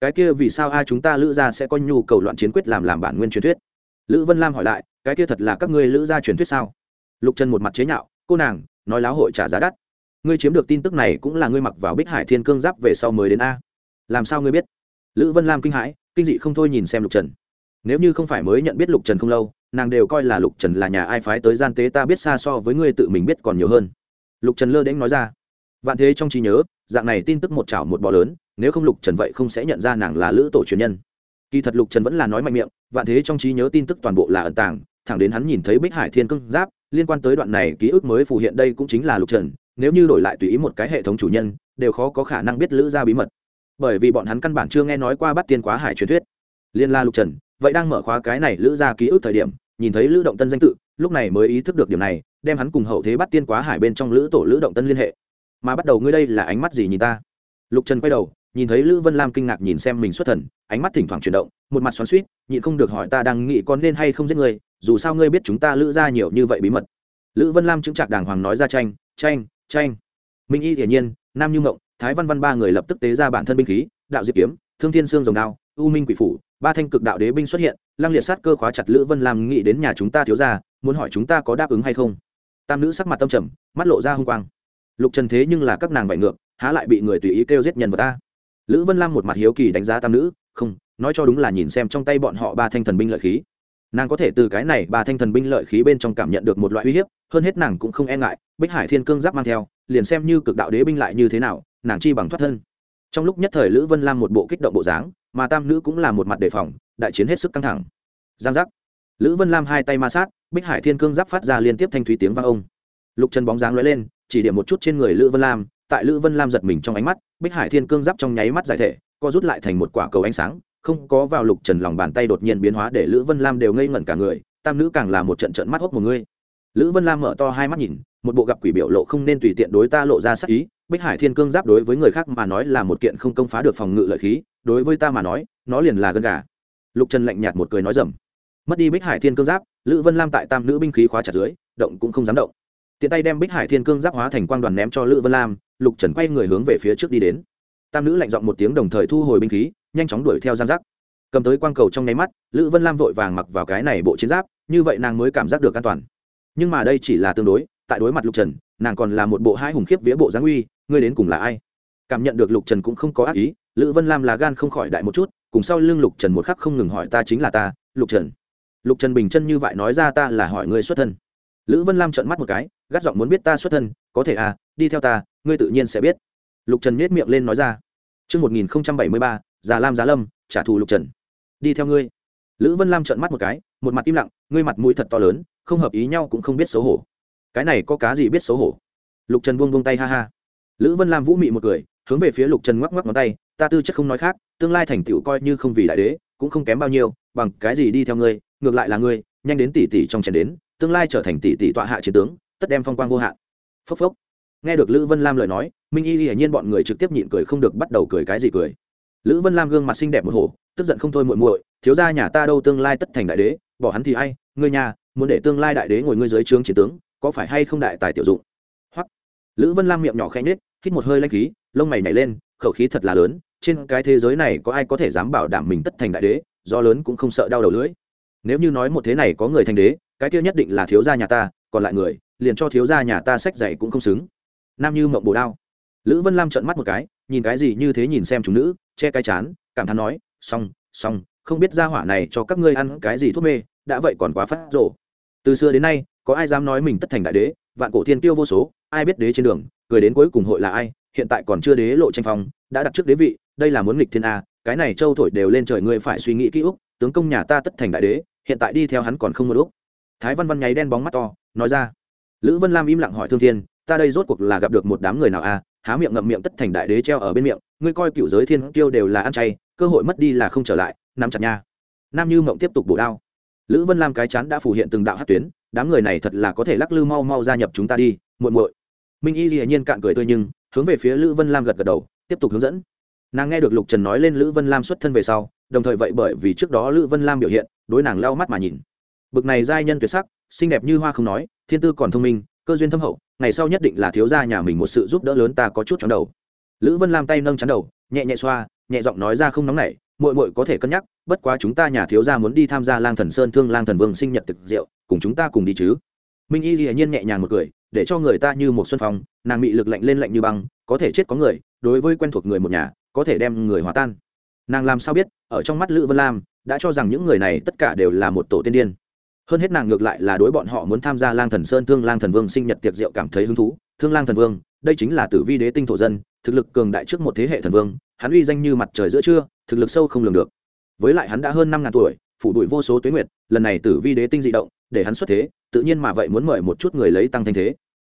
Cái kia vì sao a chúng ta lữ gia sẽ có nhu cầu loạn chiến quyết làm làm bản nguyên truyền thuyết? Lữ vân lam hỏi lại, cái kia thật là các ngươi lữ gia truyền thuyết sao? Lục trần một mặt chế nhạo, cô nàng, nói láo hội trả giá đắt. Ngươi chiếm được tin tức này cũng là ngươi mặc vào bích hải thiên cương giáp về sau mới đến a. Làm sao ngươi biết? Lữ vân lam kinh hãi, kinh dị không thôi nhìn xem lục trần. Nếu như không phải mới nhận biết lục trần không lâu nàng đều coi là lục trần là nhà ai phái tới gian tế ta biết xa so với ngươi tự mình biết còn nhiều hơn. Lục trần lơ đễnh nói ra. Vạn thế trong trí nhớ, dạng này tin tức một chảo một bò lớn, nếu không lục trần vậy không sẽ nhận ra nàng là lữ tổ truyền nhân. Kỳ thật lục trần vẫn là nói mạnh miệng, vạn thế trong trí nhớ tin tức toàn bộ là ẩn tàng, thẳng đến hắn nhìn thấy bích hải thiên cưng giáp, liên quan tới đoạn này ký ức mới phù hiện đây cũng chính là lục trần, nếu như đổi lại tùy ý một cái hệ thống chủ nhân, đều khó có khả năng biết lữ ra bí mật. Bởi vì bọn hắn căn bản chưa nghe nói qua bắt tiên quá hải truyền thuyết. Liên la lục trần vậy đang mở khóa cái này lữ ra ký ức thời điểm, nhìn thấy lữ động tân danh tự, lúc này mới ý thức được điểm này, đem hắn cùng hậu thế bắt tiên quá hải bên trong lữ tổ lữ động tân liên hệ. Mà bắt đầu ngươi đây là ánh mắt gì nhìn ta? Lục trần quay đầu, nhìn thấy lữ vân lam kinh ngạc nhìn xem mình xuất thần, ánh mắt thỉnh thoảng chuyển động, một mặt xoắn suýt nhịn không được hỏi ta đang nghĩ con nên hay không giết người, dù sao ngươi biết chúng ta lữ ra nhiều như vậy bí mật. Lữ vân lam chứng trạc đàng hoàng nói ra tranh tranh tranh. Minh y hiển nhiên, nam như mộng thái văn văn ba người lập tức tế ra bản thân binh khí, đạo diệp kiếm, thương thiên sương rồng đao u minh quỷ phủ, ba thanh cực đạo đế binh xuất hiện, lăng liệt sát cơ khóa chặt lữ vân lam, nghĩ đến nhà chúng ta thiếu ra muốn hỏi chúng ta có đáp ứng hay không. Tam nữ sắc mặt tâm trầm, mắt lộ ra h u n g quang. Lục trần thế nhưng là các nàng vải ngược, há lại bị người tùy ý kêu giết nhân vật ta. Lữ vân lam một mặt hiếu kỳ đánh giá tam nữ, không, nói cho đúng là nhìn xem trong tay bọn họ ba thanh thần binh lợi khí. Nàng có thể từ cái này ba thanh thần binh lợi khí bên trong cảm nhận được một loại uy hiếp, hơn hết nàng cũng không e ngại, bích hải thiên cương giáp mang theo, liền xem như cực đạo đế binh lại như thế nào, nàng chi bằng thoát thân. Trong lúc nhất thời lữ vân lam một bộ kích động bộ dáng mà tam nữ cũng là một mặt đề phòng, đại chiến hết sức căng thẳng. Giang giác. Lữ vân lam hai tay ma sát, bích hải thiên cương giáp phát ra liên tiếp thanh thúy tiếng vang ông. Lục trần bóng dáng lóe lên, chỉ điểm một chút trên người lữ vân lam, tại lữ vân lam giật mình trong ánh mắt, bích hải thiên cương giáp trong nháy mắt giải thể, co rút lại thành một quả cầu ánh sáng, không có vào lục trần lòng bàn tay đột nhiên biến hóa để lữ vân lam đều ngây ngẩn cả người, tam nữ càng là một trận trận mắt hốc một người lữ vân lam mở to hai mắt nhìn, một bộ gặp quỷ biểu lộ không nên tùy tiện đối ta lộ ra sắc ý bích hải thiên cương giáp đối với người khác mà nói là một kiện không công phá được phòng ngự lợi khí, đối với ta mà nói, nó liền là gân gà. Lục trần lạnh nhạt một cười nói rầm mất đi bích hải thiên cương giáp, lữ vân lam tại tam nữ binh khí khóa chặt dưới, động cũng không dám động. Tiện tay đem bích hải thiên cương giáp hóa thành quang đoàn ném cho lữ vân lam, lục trần quay người hướng về phía trước đi đến. Tam nữ lạnh giọng một tiếng đồng thời thu hồi binh khí, nhanh chóng đuổi theo giang giác cầm tới quang cầu trong nháy mắt, lữ vân lam vội vàng mặc vào cái này bộ chiến giáp, như vậy nàng mới cảm giác được an toàn. Nhưng mà đây chỉ là tương đối tại đối mặt lục trần nàng còn là một bộ hai hùng khiếp vía bộ giáng uy ngươi đến cùng là ai? Cảm nhận được lục trần cũng không có ác ý lữ vân lam là gan không khỏi đại một chút cùng sau lưng lục trần một khắc không ngừng hỏi ta chính là ta lục trần. Lục trần bình chân như vậy nói ra ta là hỏi ngươi xuất thân. Lữ vân lam trợn mắt một cái gắt giọng muốn biết ta xuất thân có thể à đi theo ta ngươi tự nhiên sẽ biết. Lục trần nhét miệng lên nói ra. Trước 1073, Già Lam Giá Lâm, trả thù Lục Trần. đi theo ngươi. Lữ vân lam trợn mắt một cái một mặt im lặng ngươi mặt mũi thật to lớn không hợp ý nhau cũng không biết xấu hổ cái này có cá gì biết xấu hổ? Lục trần buông buông tay ha ha. Lữ vân lam vũ mị một cười, hướng về phía lục trần ngoắc ngoắc ngón tay, ta tư chất không nói khác, tương lai thành tựu coi như không vì đại đế, cũng không kém bao nhiêu, bằng cái gì đi theo ngươi, ngược lại là ngươi, nhanh đến tỷ tỷ trong chén đến, tương lai trở thành tỷ tỷ tọa hạ chiến tướng, tất đem phong quang vô hạn. Phốc phốc. Nghe được lữ vân lam lời nói, minh y hiển nhiên bọn người trực tiếp nhịn cười không được bắt đầu cười cái gì cười. Lữ vân lam gương mặt xinh đẹp một hồ tức giận không thôi muội muội, thiếu gia nhà ta đâu tương lai tất thành đại đế, bỏ hắn thì ai, ngươi nhà, muốn để tương lai đại đế ngồi ngươi dưới trướng chiến tướng có phải hay không đại tài tiểu dụng? Hoặc lữ vân lam miệng nhỏ khẽ nhết hít một hơi lanh khí, lông mày nhảy lên, khẩu khí thật là lớn, trên cái thế giới này có ai có thể dám bảo đảm mình tất thành đại đế, do lớn cũng không sợ đau đầu lưỡi. Nếu như nói một thế này có người thành đế, cái kia nhất định là thiếu gia nhà ta, còn lại người, liền cho thiếu gia nhà ta sách dạy cũng không xứng. Nam như mộng bồ đao. Lữ vân lam trợn mắt một cái, nhìn cái gì như thế nhìn xem chúng nữ, che cái chán, cảm thán nói, xong xong, không biết gia hỏa này cho các ngươi ăn cái gì thuốc mê, đã vậy còn quá phát rộ từ xưa đến nay, có ai dám nói mình tất thành đại đế, vạn cổ thiên tiêu vô số, ai biết đế trên đường, cười đến cuối cùng hội là ai, hiện tại còn chưa đế lộ tranh phong, đã đặt trước đế vị, đây là muốn nghịch thiên a, cái này châu thổi đều lên trời ngươi phải suy nghĩ kỹ úc, tướng công nhà ta tất thành đại đế, hiện tại đi theo hắn còn không một úc. Thái văn văn nháy đen bóng mắt to, nói ra. Lữ vân lam im lặng hỏi thương thiên, ta đây rốt cuộc là gặp được một đám người nào a, há miệng ngậm miệng tất thành đại đế treo ở bên miệng, ngươi coi cựu giới thiên tiêu đều là ăn chay, cơ hội mất đi là không trở lại, nắm chặt nha. Nam như mộng tiếp tục bổ đao lữ vân lam cái chán đã phủ hiện từng đạo hát tuyến, đám người này thật là có thể lắc lư mau mau gia nhập chúng ta đi, muội muội. Minh y dĩ nhiên cạn cười tươi nhưng, hướng về phía lữ vân lam gật gật đầu, tiếp tục hướng dẫn. Nàng nghe được lục trần nói lên lữ vân lam xuất thân về sau, đồng thời vậy bởi vì trước đó lữ vân lam biểu hiện, đối nàng lau mắt mà nhìn. Bực này giai nhân tuyệt sắc, xinh đẹp như hoa không nói, thiên tư còn thông minh, cơ duyên thâm hậu, ngày sau nhất định là thiếu gia nhà mình một sự giúp đỡ lớn ta có chút chóng đầu. Lữ vân lam tay nâng chắn đầu, nhẹ nhẹ xoa, nhẹ giọng nói ra không nóng nảy muội muội có thể cân nhắc, bất quá chúng ta nhà thiếu gia muốn đi tham gia lang thần sơn thương lang thần vương sinh nhật thực rượu, cùng chúng ta cùng đi chứ. Minh y Liễu nhiên nhẹ nhàng một cười, để cho người ta như một xuân phong, nàng bị lực lạnh lên lạnh như băng, có thể chết có người, đối với quen thuộc người một nhà, có thể đem người hòa tan. Nàng làm sao biết, ở trong mắt lữ vân lam, đã cho rằng những người này tất cả đều là một tổ tiên điên. Hơn hết nàng ngược lại là đối bọn họ muốn tham gia lang thần sơn thương lang thần vương sinh nhật tiệc rượu cảm thấy hứng thú. Thương lang thần vương, đây chính là tử vi đế tinh thổ dân, thực lực cường đại trước một thế hệ thần vương hắn uy danh như mặt trời giữa trưa, thực lực sâu không lường được. Với lại hắn đã hơn năm ngàn tuổi, phủ đuổi vô số tuyến nguyệt, lần này tử vi đế tinh dị động, để hắn xuất thế, tự nhiên mà vậy muốn mời một chút người lấy tăng thanh thế.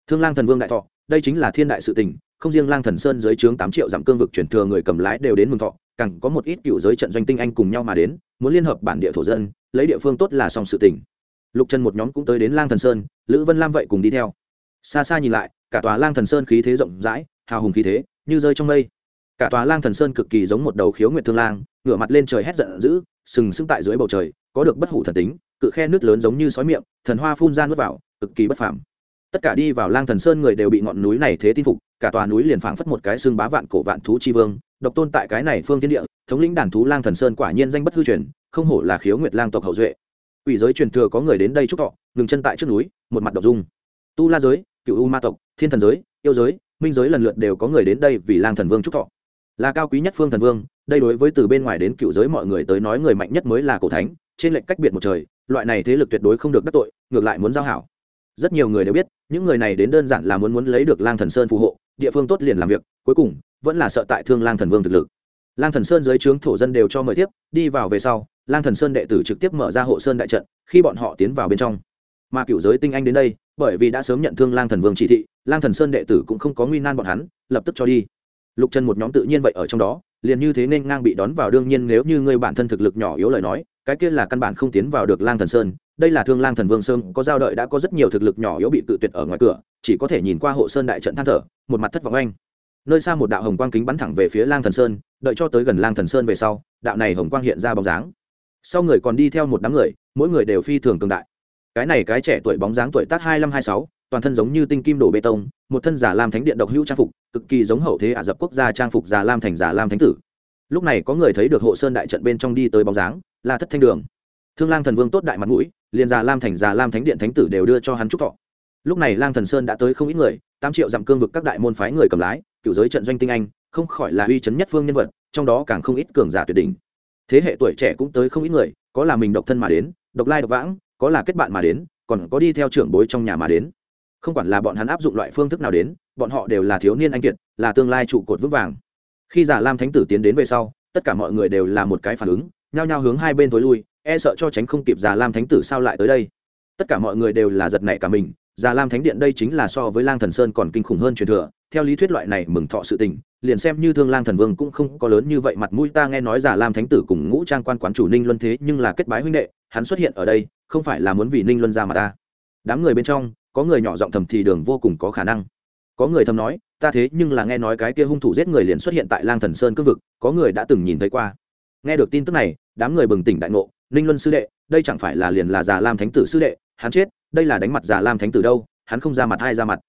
Thương lang thần vương đại thọ, đây chính là thiên đại sự tình, không riêng lang thần sơn dưới trướng tám triệu giảm cương vực chuyển thừa người cầm lái đều đến mừng thọ, càng có một ít cựu giới trận doanh tinh anh cùng nhau mà đến, muốn liên hợp bản địa thổ dân, lấy địa phương tốt là xong sự tình. Lục trần một nhóm cũng tới đến lang thần sơn, lữ vân lam vậy cùng đi theo. Xa xa nhìn lại, cả tòa lang thần sơn khí thế rộng rãi, hào hùng khí thế, như rơi trong mây cả tòa lang thần sơn cực kỳ giống một đầu khiếu nguyệt thương lang, ngửa mặt lên trời hét giận dữ, sừng sững tại dưới bầu trời, có được bất hủ thần tính, cự khe nước lớn giống như sói miệng, thần hoa phun ra nước vào, cực kỳ bất phàm. Tất cả đi vào lang thần sơn người đều bị ngọn núi này thế tin phục, cả tòa núi liền phảng phất một cái xương bá vạn cổ vạn thú chi vương, độc tôn tại cái này phương thiên địa, thống lĩnh đàn thú lang thần sơn quả nhiên danh bất hư truyền, không hổ là khiếu nguyệt lang tộc hậu duệ. Ủy giới truyền thừa có người đến đây chúc thọ, ngừng chân tại trước núi, một mặt độc dung. Tu la giới cựu u ma tộc, thiên thần giới, yêu giới, minh giới lần lượt đều có người đến đây vì lang thần vương chúc thọ là cao quý nhất phương thần vương, đây đối với từ bên ngoài đến cựu giới mọi người tới nói người mạnh nhất mới là cổ thánh, trên lệnh cách biệt một trời, loại này thế lực tuyệt đối không được đắc tội, ngược lại muốn giao hảo. Rất nhiều người đều biết, những người này đến đơn giản là muốn muốn lấy được lang thần sơn phù hộ, địa phương tốt liền làm việc, cuối cùng, vẫn là sợ tại thương lang thần vương thực lực. Lang thần sơn dưới trướng thổ dân đều cho mời tiếp, đi vào về sau, lang thần sơn đệ tử trực tiếp mở ra hộ sơn đại trận, khi bọn họ tiến vào bên trong. Mà cựu giới tinh anh đến đây, bởi vì đã sớm nhận thương lang thần vương chỉ thị, lang thần sơn đệ tử cũng không có nguy nan bọn hắn, lập tức cho đi lục trần một nhóm tự nhiên vậy ở trong đó, liền như thế nên ngang bị đón vào. Đương nhiên nếu như ngươi bản thân thực lực nhỏ yếu lời nói, cái kia là căn bản không tiến vào được lang thần sơn. Đây là thương lang thần vương sơn, có giao đợi đã có rất nhiều thực lực nhỏ yếu bị tự tuyệt ở ngoài cửa, chỉ có thể nhìn qua hộ sơn đại trận than thở, một mặt thất vọng anh. Nơi xa một đạo hồng quang kính bắn thẳng về phía lang thần sơn, đợi cho tới gần lang thần sơn về sau, đạo này hồng quang hiện ra bóng dáng. Sau người còn đi theo một đám người, mỗi người đều phi thường cường đại. Cái này cái trẻ tuổi bóng dáng tuổi tác hai mươi hai sáu toàn thân giống như tinh kim đổ bê tông, một thân giả lam thánh điện độc hữu trang phục, cực kỳ giống hậu thế ả dập quốc gia trang phục giả lam thành, giả lam thánh tử. Lúc này có người thấy được hộ sơn đại trận bên trong đi tới bóng dáng là thất thanh đường. Thương lang thần vương tốt đại mặt mũi, liền già lam thành già lam thánh điện thánh tử đều đưa cho hắn chúc thọ. Lúc này lang thần sơn đã tới không ít người, tám triệu dặm cương vực các đại môn phái người cầm lái, cựu giới trận doanh tinh anh, không khỏi là uy chấn nhất phương nhân vật, trong đó càng không ít cường giả tuyệt đỉnh. Thế hệ tuổi trẻ cũng tới không ít người, có là mình độc thân mà đến, độc lai độc vãng, có là kết bạn mà đến, còn có đi theo trưởng bối trong nhà mà đến không quản là bọn hắn áp dụng loại phương thức nào đến, bọn họ đều là thiếu niên anh kiệt, là tương lai trụ cột vững vàng. Khi giả lam thánh tử tiến đến về sau, tất cả mọi người đều là một cái phản ứng, nhao nhao hướng hai bên tối lui e sợ cho tránh không kịp giả lam thánh tử sao lại tới đây. Tất cả mọi người đều là giật nảy cả mình giả lam thánh điện đây chính là so với lang thần sơn còn kinh khủng hơn truyền thừa, theo lý thuyết loại này mừng thọ sự tình, liền xem như thương lang thần vương cũng không có lớn như vậy mặt mũi, ta nghe nói giả lam thánh tử cùng ngũ trang quan quán chủ ninh luân thế nhưng là kết bái huynh đệ, hắn xuất hiện ở đây, không phải là muốn vì ninh luân ra mà ta. Đám người bên trong có người nhỏ giọng thầm thì đường vô cùng có khả năng. Có người thầm nói, ta thế nhưng là nghe nói cái kia hung thủ giết người liền xuất hiện tại lang thần sơn cương vực, có người đã từng nhìn thấy qua. Nghe được tin tức này, đám người bừng tỉnh đại ngộ, ninh luân sư đệ, đây chẳng phải là liền là già lam thánh tử sư đệ, hắn chết, đây là đánh mặt già lam thánh tử đâu, hắn không ra mặt ai ra mặt.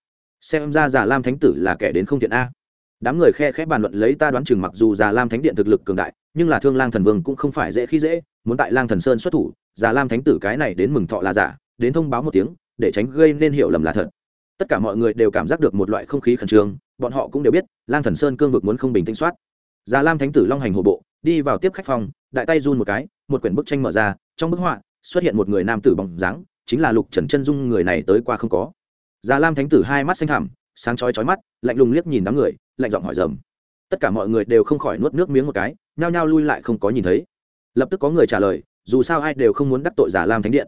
Xem ra già lam thánh tử là kẻ đến không thiện a. Đám người khe khẽ bàn luận lấy ta đoán chừng mặc dù già lam thánh điện thực lực cường đại, nhưng là thương lang thần vương cũng không phải dễ khi dễ, muốn tại lang thần sơn xuất thủ, già lam thánh tử cái này đến mừng thọ là giả, đến thông báo một tiếng để tránh gây nên hiểu lầm là thật. Tất cả mọi người đều cảm giác được một loại không khí khẩn trương, bọn họ cũng đều biết, lang thần sơn cương vực muốn không bình tĩnh soát. Già lam thánh tử long hành hồ bộ, đi vào tiếp khách phòng, đại tay run một cái, một quyển bức tranh mở ra, trong bức họa xuất hiện một người nam tử bóng dáng, chính là lục trần chân dung người này tới qua không có. Già lam thánh tử hai mắt xanh thẳm, sáng chói chói mắt, lạnh lùng liếc nhìn đám người, lạnh giọng hỏi dầm. Tất cả mọi người đều không khỏi nuốt nước miếng một cái, nhao nhao lui lại không có nhìn thấy. Lập tức có người trả lời, dù sao ai đều không muốn đắc tội giả lam thánh điện.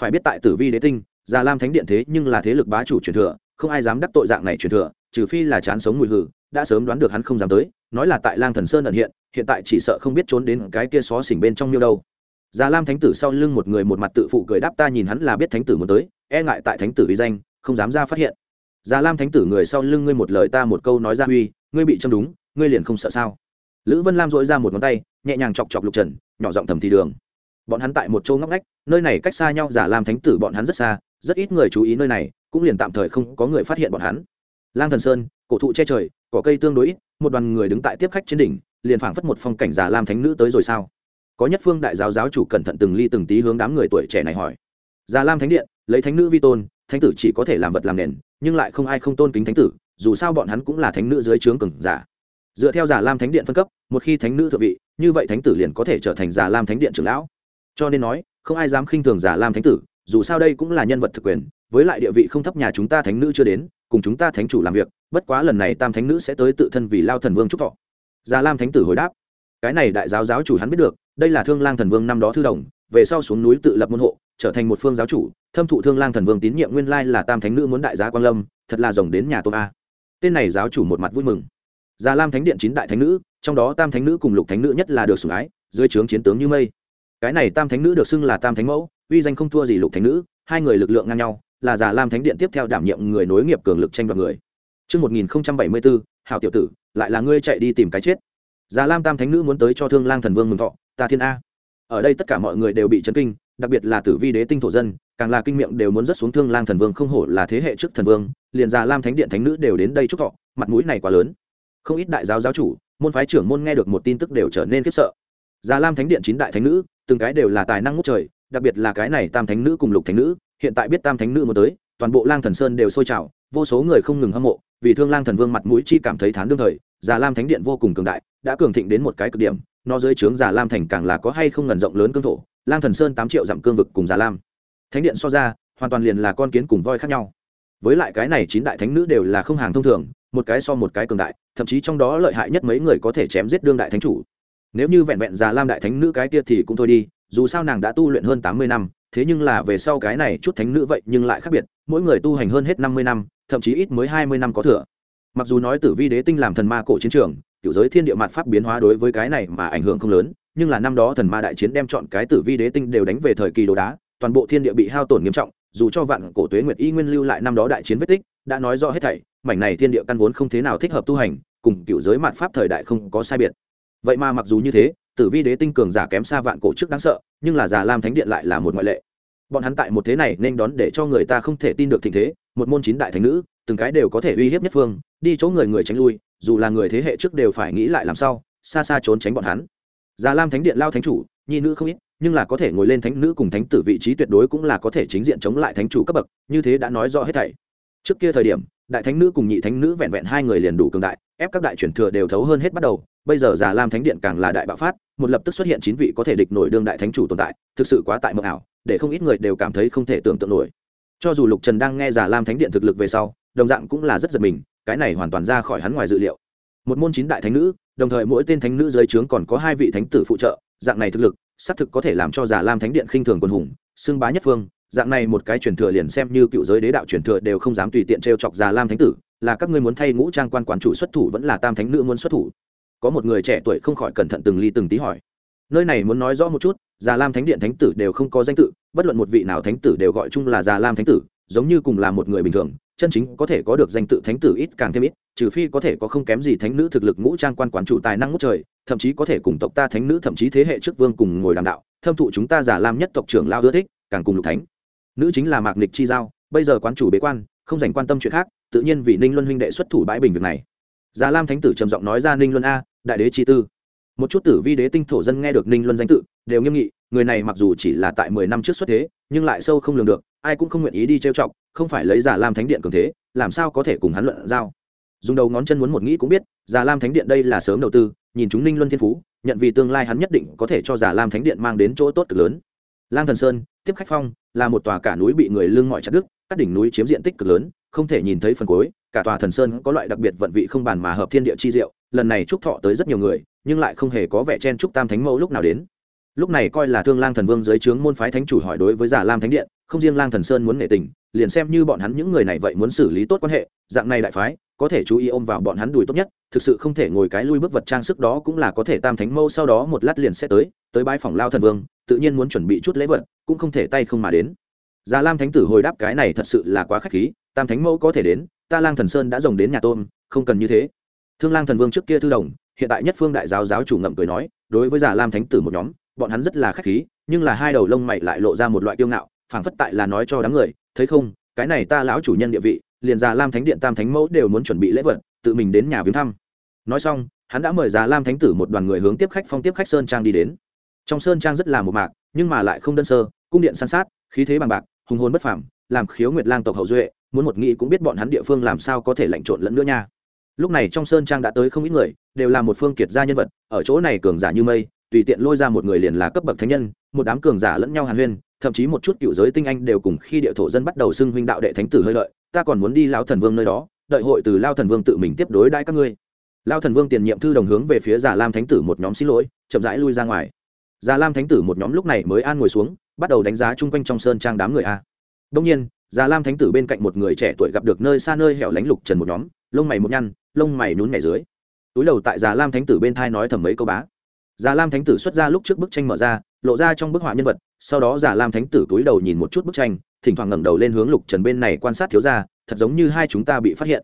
Phải biết tại tử vi đế tinh già lam thánh điện thế nhưng là thế lực bá chủ truyền thừa, không ai dám đắc tội dạng này truyền thừa, trừ phi là chán sống mùi hử, đã sớm đoán được hắn không dám tới, nói là tại lang thần sơn ẩn hiện hiện tại chỉ sợ không biết trốn đến cái kia xó xỉnh bên trong miêu đâu. Già lam thánh tử sau lưng một người một mặt tự phụ cười đáp ta nhìn hắn là biết thánh tử muốn tới e ngại tại thánh tử uy danh, không dám ra phát hiện. Già lam thánh tử người sau lưng ngươi một lời ta một câu nói ra uy, ngươi bị châm đúng, ngươi liền không sợ sao? Lữ vân lam dội ra một ngón tay, nhẹ nhàng chọc chọc lục trần, nhỏ giọng thầm thì đường bọn hắn tại một châu ngóc ngách, nơi này cách xa nhau giả làm thánh tử bọn hắn rất xa, rất ít người chú ý nơi này, cũng liền tạm thời không có người phát hiện bọn hắn. Lang thần sơn, cổ thụ che trời, cỏ cây tương đối ít, một đoàn người đứng tại tiếp khách trên đỉnh, liền phảng phất một phong cảnh giả lam thánh nữ tới rồi sao? Có nhất phương đại giáo giáo chủ cẩn thận từng ly từng tí hướng đám người tuổi trẻ này hỏi. Già lam thánh điện, lấy thánh nữ vi tôn, thánh tử chỉ có thể làm vật làm nền, nhưng lại không ai không tôn kính thánh tử, dù sao bọn hắn cũng là thánh nữ dưới trướng cường giả. Dựa theo giả lam thánh điện phân cấp, một khi thánh nữ thượng vị, như vậy thánh tử liền có thể trở thành giả lam thánh điện trưởng lão cho nên nói, không ai dám khinh thường giả lam thánh tử, dù sao đây cũng là nhân vật thực quyền, với lại địa vị không thấp nhà chúng ta thánh nữ chưa đến, cùng chúng ta thánh chủ làm việc, bất quá lần này tam thánh nữ sẽ tới tự thân vì lao thần vương trúc thọ. Già lam thánh tử hồi đáp, cái này đại giáo giáo chủ hắn biết được, đây là thương lang thần vương năm đó thư đồng, về sau xuống núi tự lập môn hộ, trở thành một phương giáo chủ, thâm thụ thương lang thần vương tín nhiệm nguyên lai là tam thánh nữ muốn đại gia quang lâm, thật là rồng đến nhà tôm a. Tên này giáo chủ một mặt vui mừng. Già lam thánh điện chín đại thánh nữ, trong đó tam thánh nữ cùng lục thánh nữ nhất là được sủng ái, dưới trướng chiến tướng như mây cái này tam thánh nữ được xưng là tam thánh mẫu uy danh không thua gì lục thánh nữ hai người lực lượng ngang nhau là già lam thánh điện tiếp theo đảm nhiệm người nối nghiệp cường lực tranh đoạt người Trước 1074, hảo tiểu tử, lại là ngươi chạy đi tìm cái chết. Già Lam Tam Thánh Nữ muốn tới cho Thương Lang Thần Vương mừng thọ, ta thiên a. Ở đây tất cả mọi người đều bị chấn kinh, đặc biệt là Tử Vi Đế tinh thổ dân, càng là kinh miệng đều muốn rất xuống Thương Lang Thần Vương không hổ là thế hệ trước thần vương, liền Già Lam Thánh Điện Thánh Nữ đều đến đây chúc thọ, mặt mũi này quá lớn. Không ít đại giáo giáo chủ, môn phái trưởng môn nghe được một tin tức đều trở nên khiếp sợ. Già Lam Thánh Điện chín đại thánh nữ, từng cái đều là tài năng ngút trời, đặc biệt là cái này Tam Thánh Nữ cùng Lục Thánh Nữ, hiện tại biết Tam Thánh Nữ muốn tới, toàn bộ Lang Thần Sơn đều sôi trào, vô số người không ngừng hâm mộ, vì Thương Lang Thần Vương mặt mũi chi cảm thấy thán đương thời, Già Lam Thánh Điện vô cùng cường đại, đã cường thịnh đến một cái cực điểm, nó dưới trướng Già Lam thành càng là có hay không ngần rộng lớn cương thổ, Lang Thần Sơn tám triệu dặm cương vực cùng Già Lam. Thánh Điện so ra, hoàn toàn liền là con kiến cùng voi khác nhau. Với lại cái này chín đại thánh nữ đều là không hàng thông thường, một cái so một cái cường đại, thậm chí trong đó lợi hại nhất mấy người có thể chém giết đương đại thánh chủ. Nếu như vẹn vẹn Già Lam đại thánh nữ cái kia thì cũng thôi đi, dù sao nàng đã tu luyện hơn tám mươi năm, thế nhưng là về sau cái này chút thánh nữ vậy nhưng lại khác biệt, mỗi người tu hành hơn hết năm mươi năm, thậm chí ít mới hai mươi năm có thừa. Mặc dù nói tử vi đế tinh làm thần ma cổ chiến trường kiểu giới thiên địa mặt pháp biến hóa đối với cái này mà ảnh hưởng không lớn nhưng là năm đó thần ma đại chiến đem chọn cái tử vi đế tinh đều đánh về thời kỳ đồ đá toàn bộ thiên địa bị hao tổn nghiêm trọng dù cho vạn cổ tuế nguyệt y nguyên lưu lại năm đó đại chiến vết tích đã nói rõ hết thảy mảnh này thiên địa căn vốn không thế nào thích hợp tu hành cùng kiểu giới mặt pháp thời đại không có sai biệt vậy mà mặc dù như thế, tử vi đế tinh cường giả kém xa vạn cổ trước đáng sợ, nhưng là già lam thánh điện lại là một ngoại lệ. Bọn hắn tại một thế này nên đón để cho người ta không thể tin được tình thế, một môn chín đại thánh nữ, từng cái đều có thể uy hiếp nhất phương, đi chỗ người người tránh lui, dù là người thế hệ trước đều phải nghĩ lại làm sao, xa xa trốn tránh bọn hắn. Già lam thánh điện lao thánh chủ, nhi nữ không ít, nhưng là có thể ngồi lên thánh nữ cùng thánh tử vị trí tuyệt đối cũng là có thể chính diện chống lại thánh chủ cấp bậc, như thế đã nói rõ hết thảy. Trước kia thời điểm, đại thánh nữ cùng nhị thánh nữ vẹn vẹn hai người liền đủ cường đại, ép các đại truyền thừa đều thấu hơn hết bắt đầu bây giờ già lam thánh điện càng là đại bạo phát, một lập tức xuất hiện chín vị có thể địch nổi đương đại thánh chủ tồn tại, thực sự quá tại mộng ảo, để không ít người đều cảm thấy không thể tưởng tượng nổi. Cho dù lục trần đang nghe già lam thánh điện thực lực về sau, đồng dạng cũng là rất giật mình, cái này hoàn toàn ra khỏi hắn ngoài dự liệu. Một môn chín đại thánh nữ, đồng thời mỗi tên thánh nữ dưới trướng còn có hai vị thánh tử phụ trợ, dạng này thực lực, xác thực có thể làm cho giả lam thánh điện khinh thường quân hùng, xưng bá nhất phương, dạng này một cái truyền thừa liền xem như cựu giới đế đạo truyền thừa đều không dám tùy tiện t chọc giả lam thánh tử, là các ngươi muốn thay ngũ trang quan quán chủ xuất thủ vẫn là tam thánh nữ muốn xuất thủ có một người trẻ tuổi không khỏi cẩn thận từng ly từng tí hỏi. Nơi này muốn nói rõ một chút, già lam thánh điện thánh tử đều không có danh tự, bất luận một vị nào thánh tử đều gọi chung là già lam thánh tử, giống như cùng là một người bình thường, chân chính có thể có được danh tự thánh tử ít càng thêm ít, trừ phi có thể có không kém gì thánh nữ thực lực ngũ trang quan quản chủ tài năng ngút trời, thậm chí có thể cùng tộc ta thánh nữ thậm chí thế hệ trước vương cùng ngồi đàm đạo, thâm thụ chúng ta giả lam nhất tộc trưởng lao ưa thích, càng cùng lục thánh. Nữ chính là mạc nịch chi giao, bây giờ quán chủ bế quan, không dành quan tâm chuyện khác, tự nhiên vì ninh luân huynh đệ xuất thủ bãi bình việc này già lam thánh tử trầm giọng nói ra ninh luân a, đại đế chi tư. Một chút tử vi đế tinh thổ dân nghe được ninh luân danh tự, đều nghiêm nghị, người này mặc dù chỉ là tại mười năm trước xuất thế, nhưng lại sâu không lường được, ai cũng không nguyện ý đi trêu chọc, không phải lấy già lam thánh điện cường thế, làm sao có thể cùng hắn luận giao. Dùng đầu ngón chân muốn một nghĩ cũng biết, già lam thánh điện đây là sớm đầu tư, nhìn chúng ninh luân thiên phú, nhận vì tương lai hắn nhất định có thể cho già lam thánh điện mang đến chỗ tốt cực lớn. Lang thần sơn, tiếp khách phong, là một tòa cả núi bị người lưng mọi chặt đứt, các đỉnh núi chiếm diện tích cực lớn, không thể nhìn thấy phần cuối cả tòa thần sơn có loại đặc biệt vận vị không bàn mà hợp thiên địa chi diệu, lần này chúc thọ tới rất nhiều người, nhưng lại không hề có vẻ chen chúc tam thánh mẫu lúc nào đến. Lúc này coi là thương lang thần vương dưới trướng môn phái thánh chủ hỏi đối với giả lam thánh điện, không riêng lang thần sơn muốn nghệ tình, liền xem như bọn hắn những người này vậy muốn xử lý tốt quan hệ, dạng này đại phái, có thể chú ý ôm vào bọn hắn đùi tốt nhất, thực sự không thể ngồi cái lui bước vật trang sức đó cũng là có thể tam thánh mâu sau đó một lát liền sẽ tới tới bãi phòng lao thần vương, tự nhiên muốn chuẩn bị chút lễ vật, cũng không thể tay không mà đến. Già lam thánh tử hồi đáp cái này thật sự là quá khách khí, tam thánh mẫu có thể đến ta lang thần sơn đã rồng đến nhà tôn không cần như thế. Thương lang thần vương trước kia thư đồng, hiện tại nhất phương đại giáo giáo chủ ngậm cười nói, đối với giả lam thánh tử một nhóm, bọn hắn rất là khách khí, nhưng là hai đầu lông mày lại lộ ra một loại kiêu ngạo, phảng phất tại là nói cho đám người, thấy không, cái này ta lão chủ nhân địa vị, liền già lam thánh điện tam thánh mẫu đều muốn chuẩn bị lễ vật, tự mình đến nhà viếng thăm. Nói xong, hắn đã mời già lam thánh tử một đoàn người hướng tiếp khách phong tiếp khách sơn trang đi đến. Trong sơn trang rất là một mạc, nhưng mà lại không đơn sơ, cung điện san sát, khí thế bằng bạc, hùng hồn bất phàm, làm khiếu nguyệt lang tộc hậu duệ muốn một nghĩ cũng biết bọn hắn địa phương làm sao có thể lạnh trộn lẫn nữa nha. Lúc này trong sơn trang đã tới không ít người, đều là một phương kiệt gia nhân vật, ở chỗ này cường giả như mây, tùy tiện lôi ra một người liền là cấp bậc thánh nhân, một đám cường giả lẫn nhau hàn huyên, thậm chí một chút cựu giới tinh anh đều cùng khi địa thổ dân bắt đầu xưng huynh đạo đệ thánh tử hơi lợi, ta còn muốn đi lao thần vương nơi đó, đợi hội từ lao thần vương tự mình tiếp đối đãi các ngươi. Lao thần vương tiền nhiệm thư đồng hướng về phía già lam thánh tử một nhóm xin lỗi, chậm rãi lui ra ngoài. Già lam thánh tử một nhóm lúc này mới an ngồi xuống, bắt đầu đánh giá chung quanh trong sơn trang đám người a. Đông nhiên già lam thánh tử bên cạnh một người trẻ tuổi gặp được nơi xa nơi hẻo lánh lục trần một nhóm, lông mày một nhăn, lông mày nhún nhảy dưới. Túi đầu tại già lam thánh tử bên thai nói thầm mấy câu bá. Già lam thánh tử xuất ra lúc trước bức tranh mở ra, lộ ra trong bức họa nhân vật, sau đó già lam thánh tử túi đầu nhìn một chút bức tranh, thỉnh thoảng ngẩng đầu lên hướng lục trần bên này quan sát thiếu ra thật giống như hai chúng ta bị phát hiện.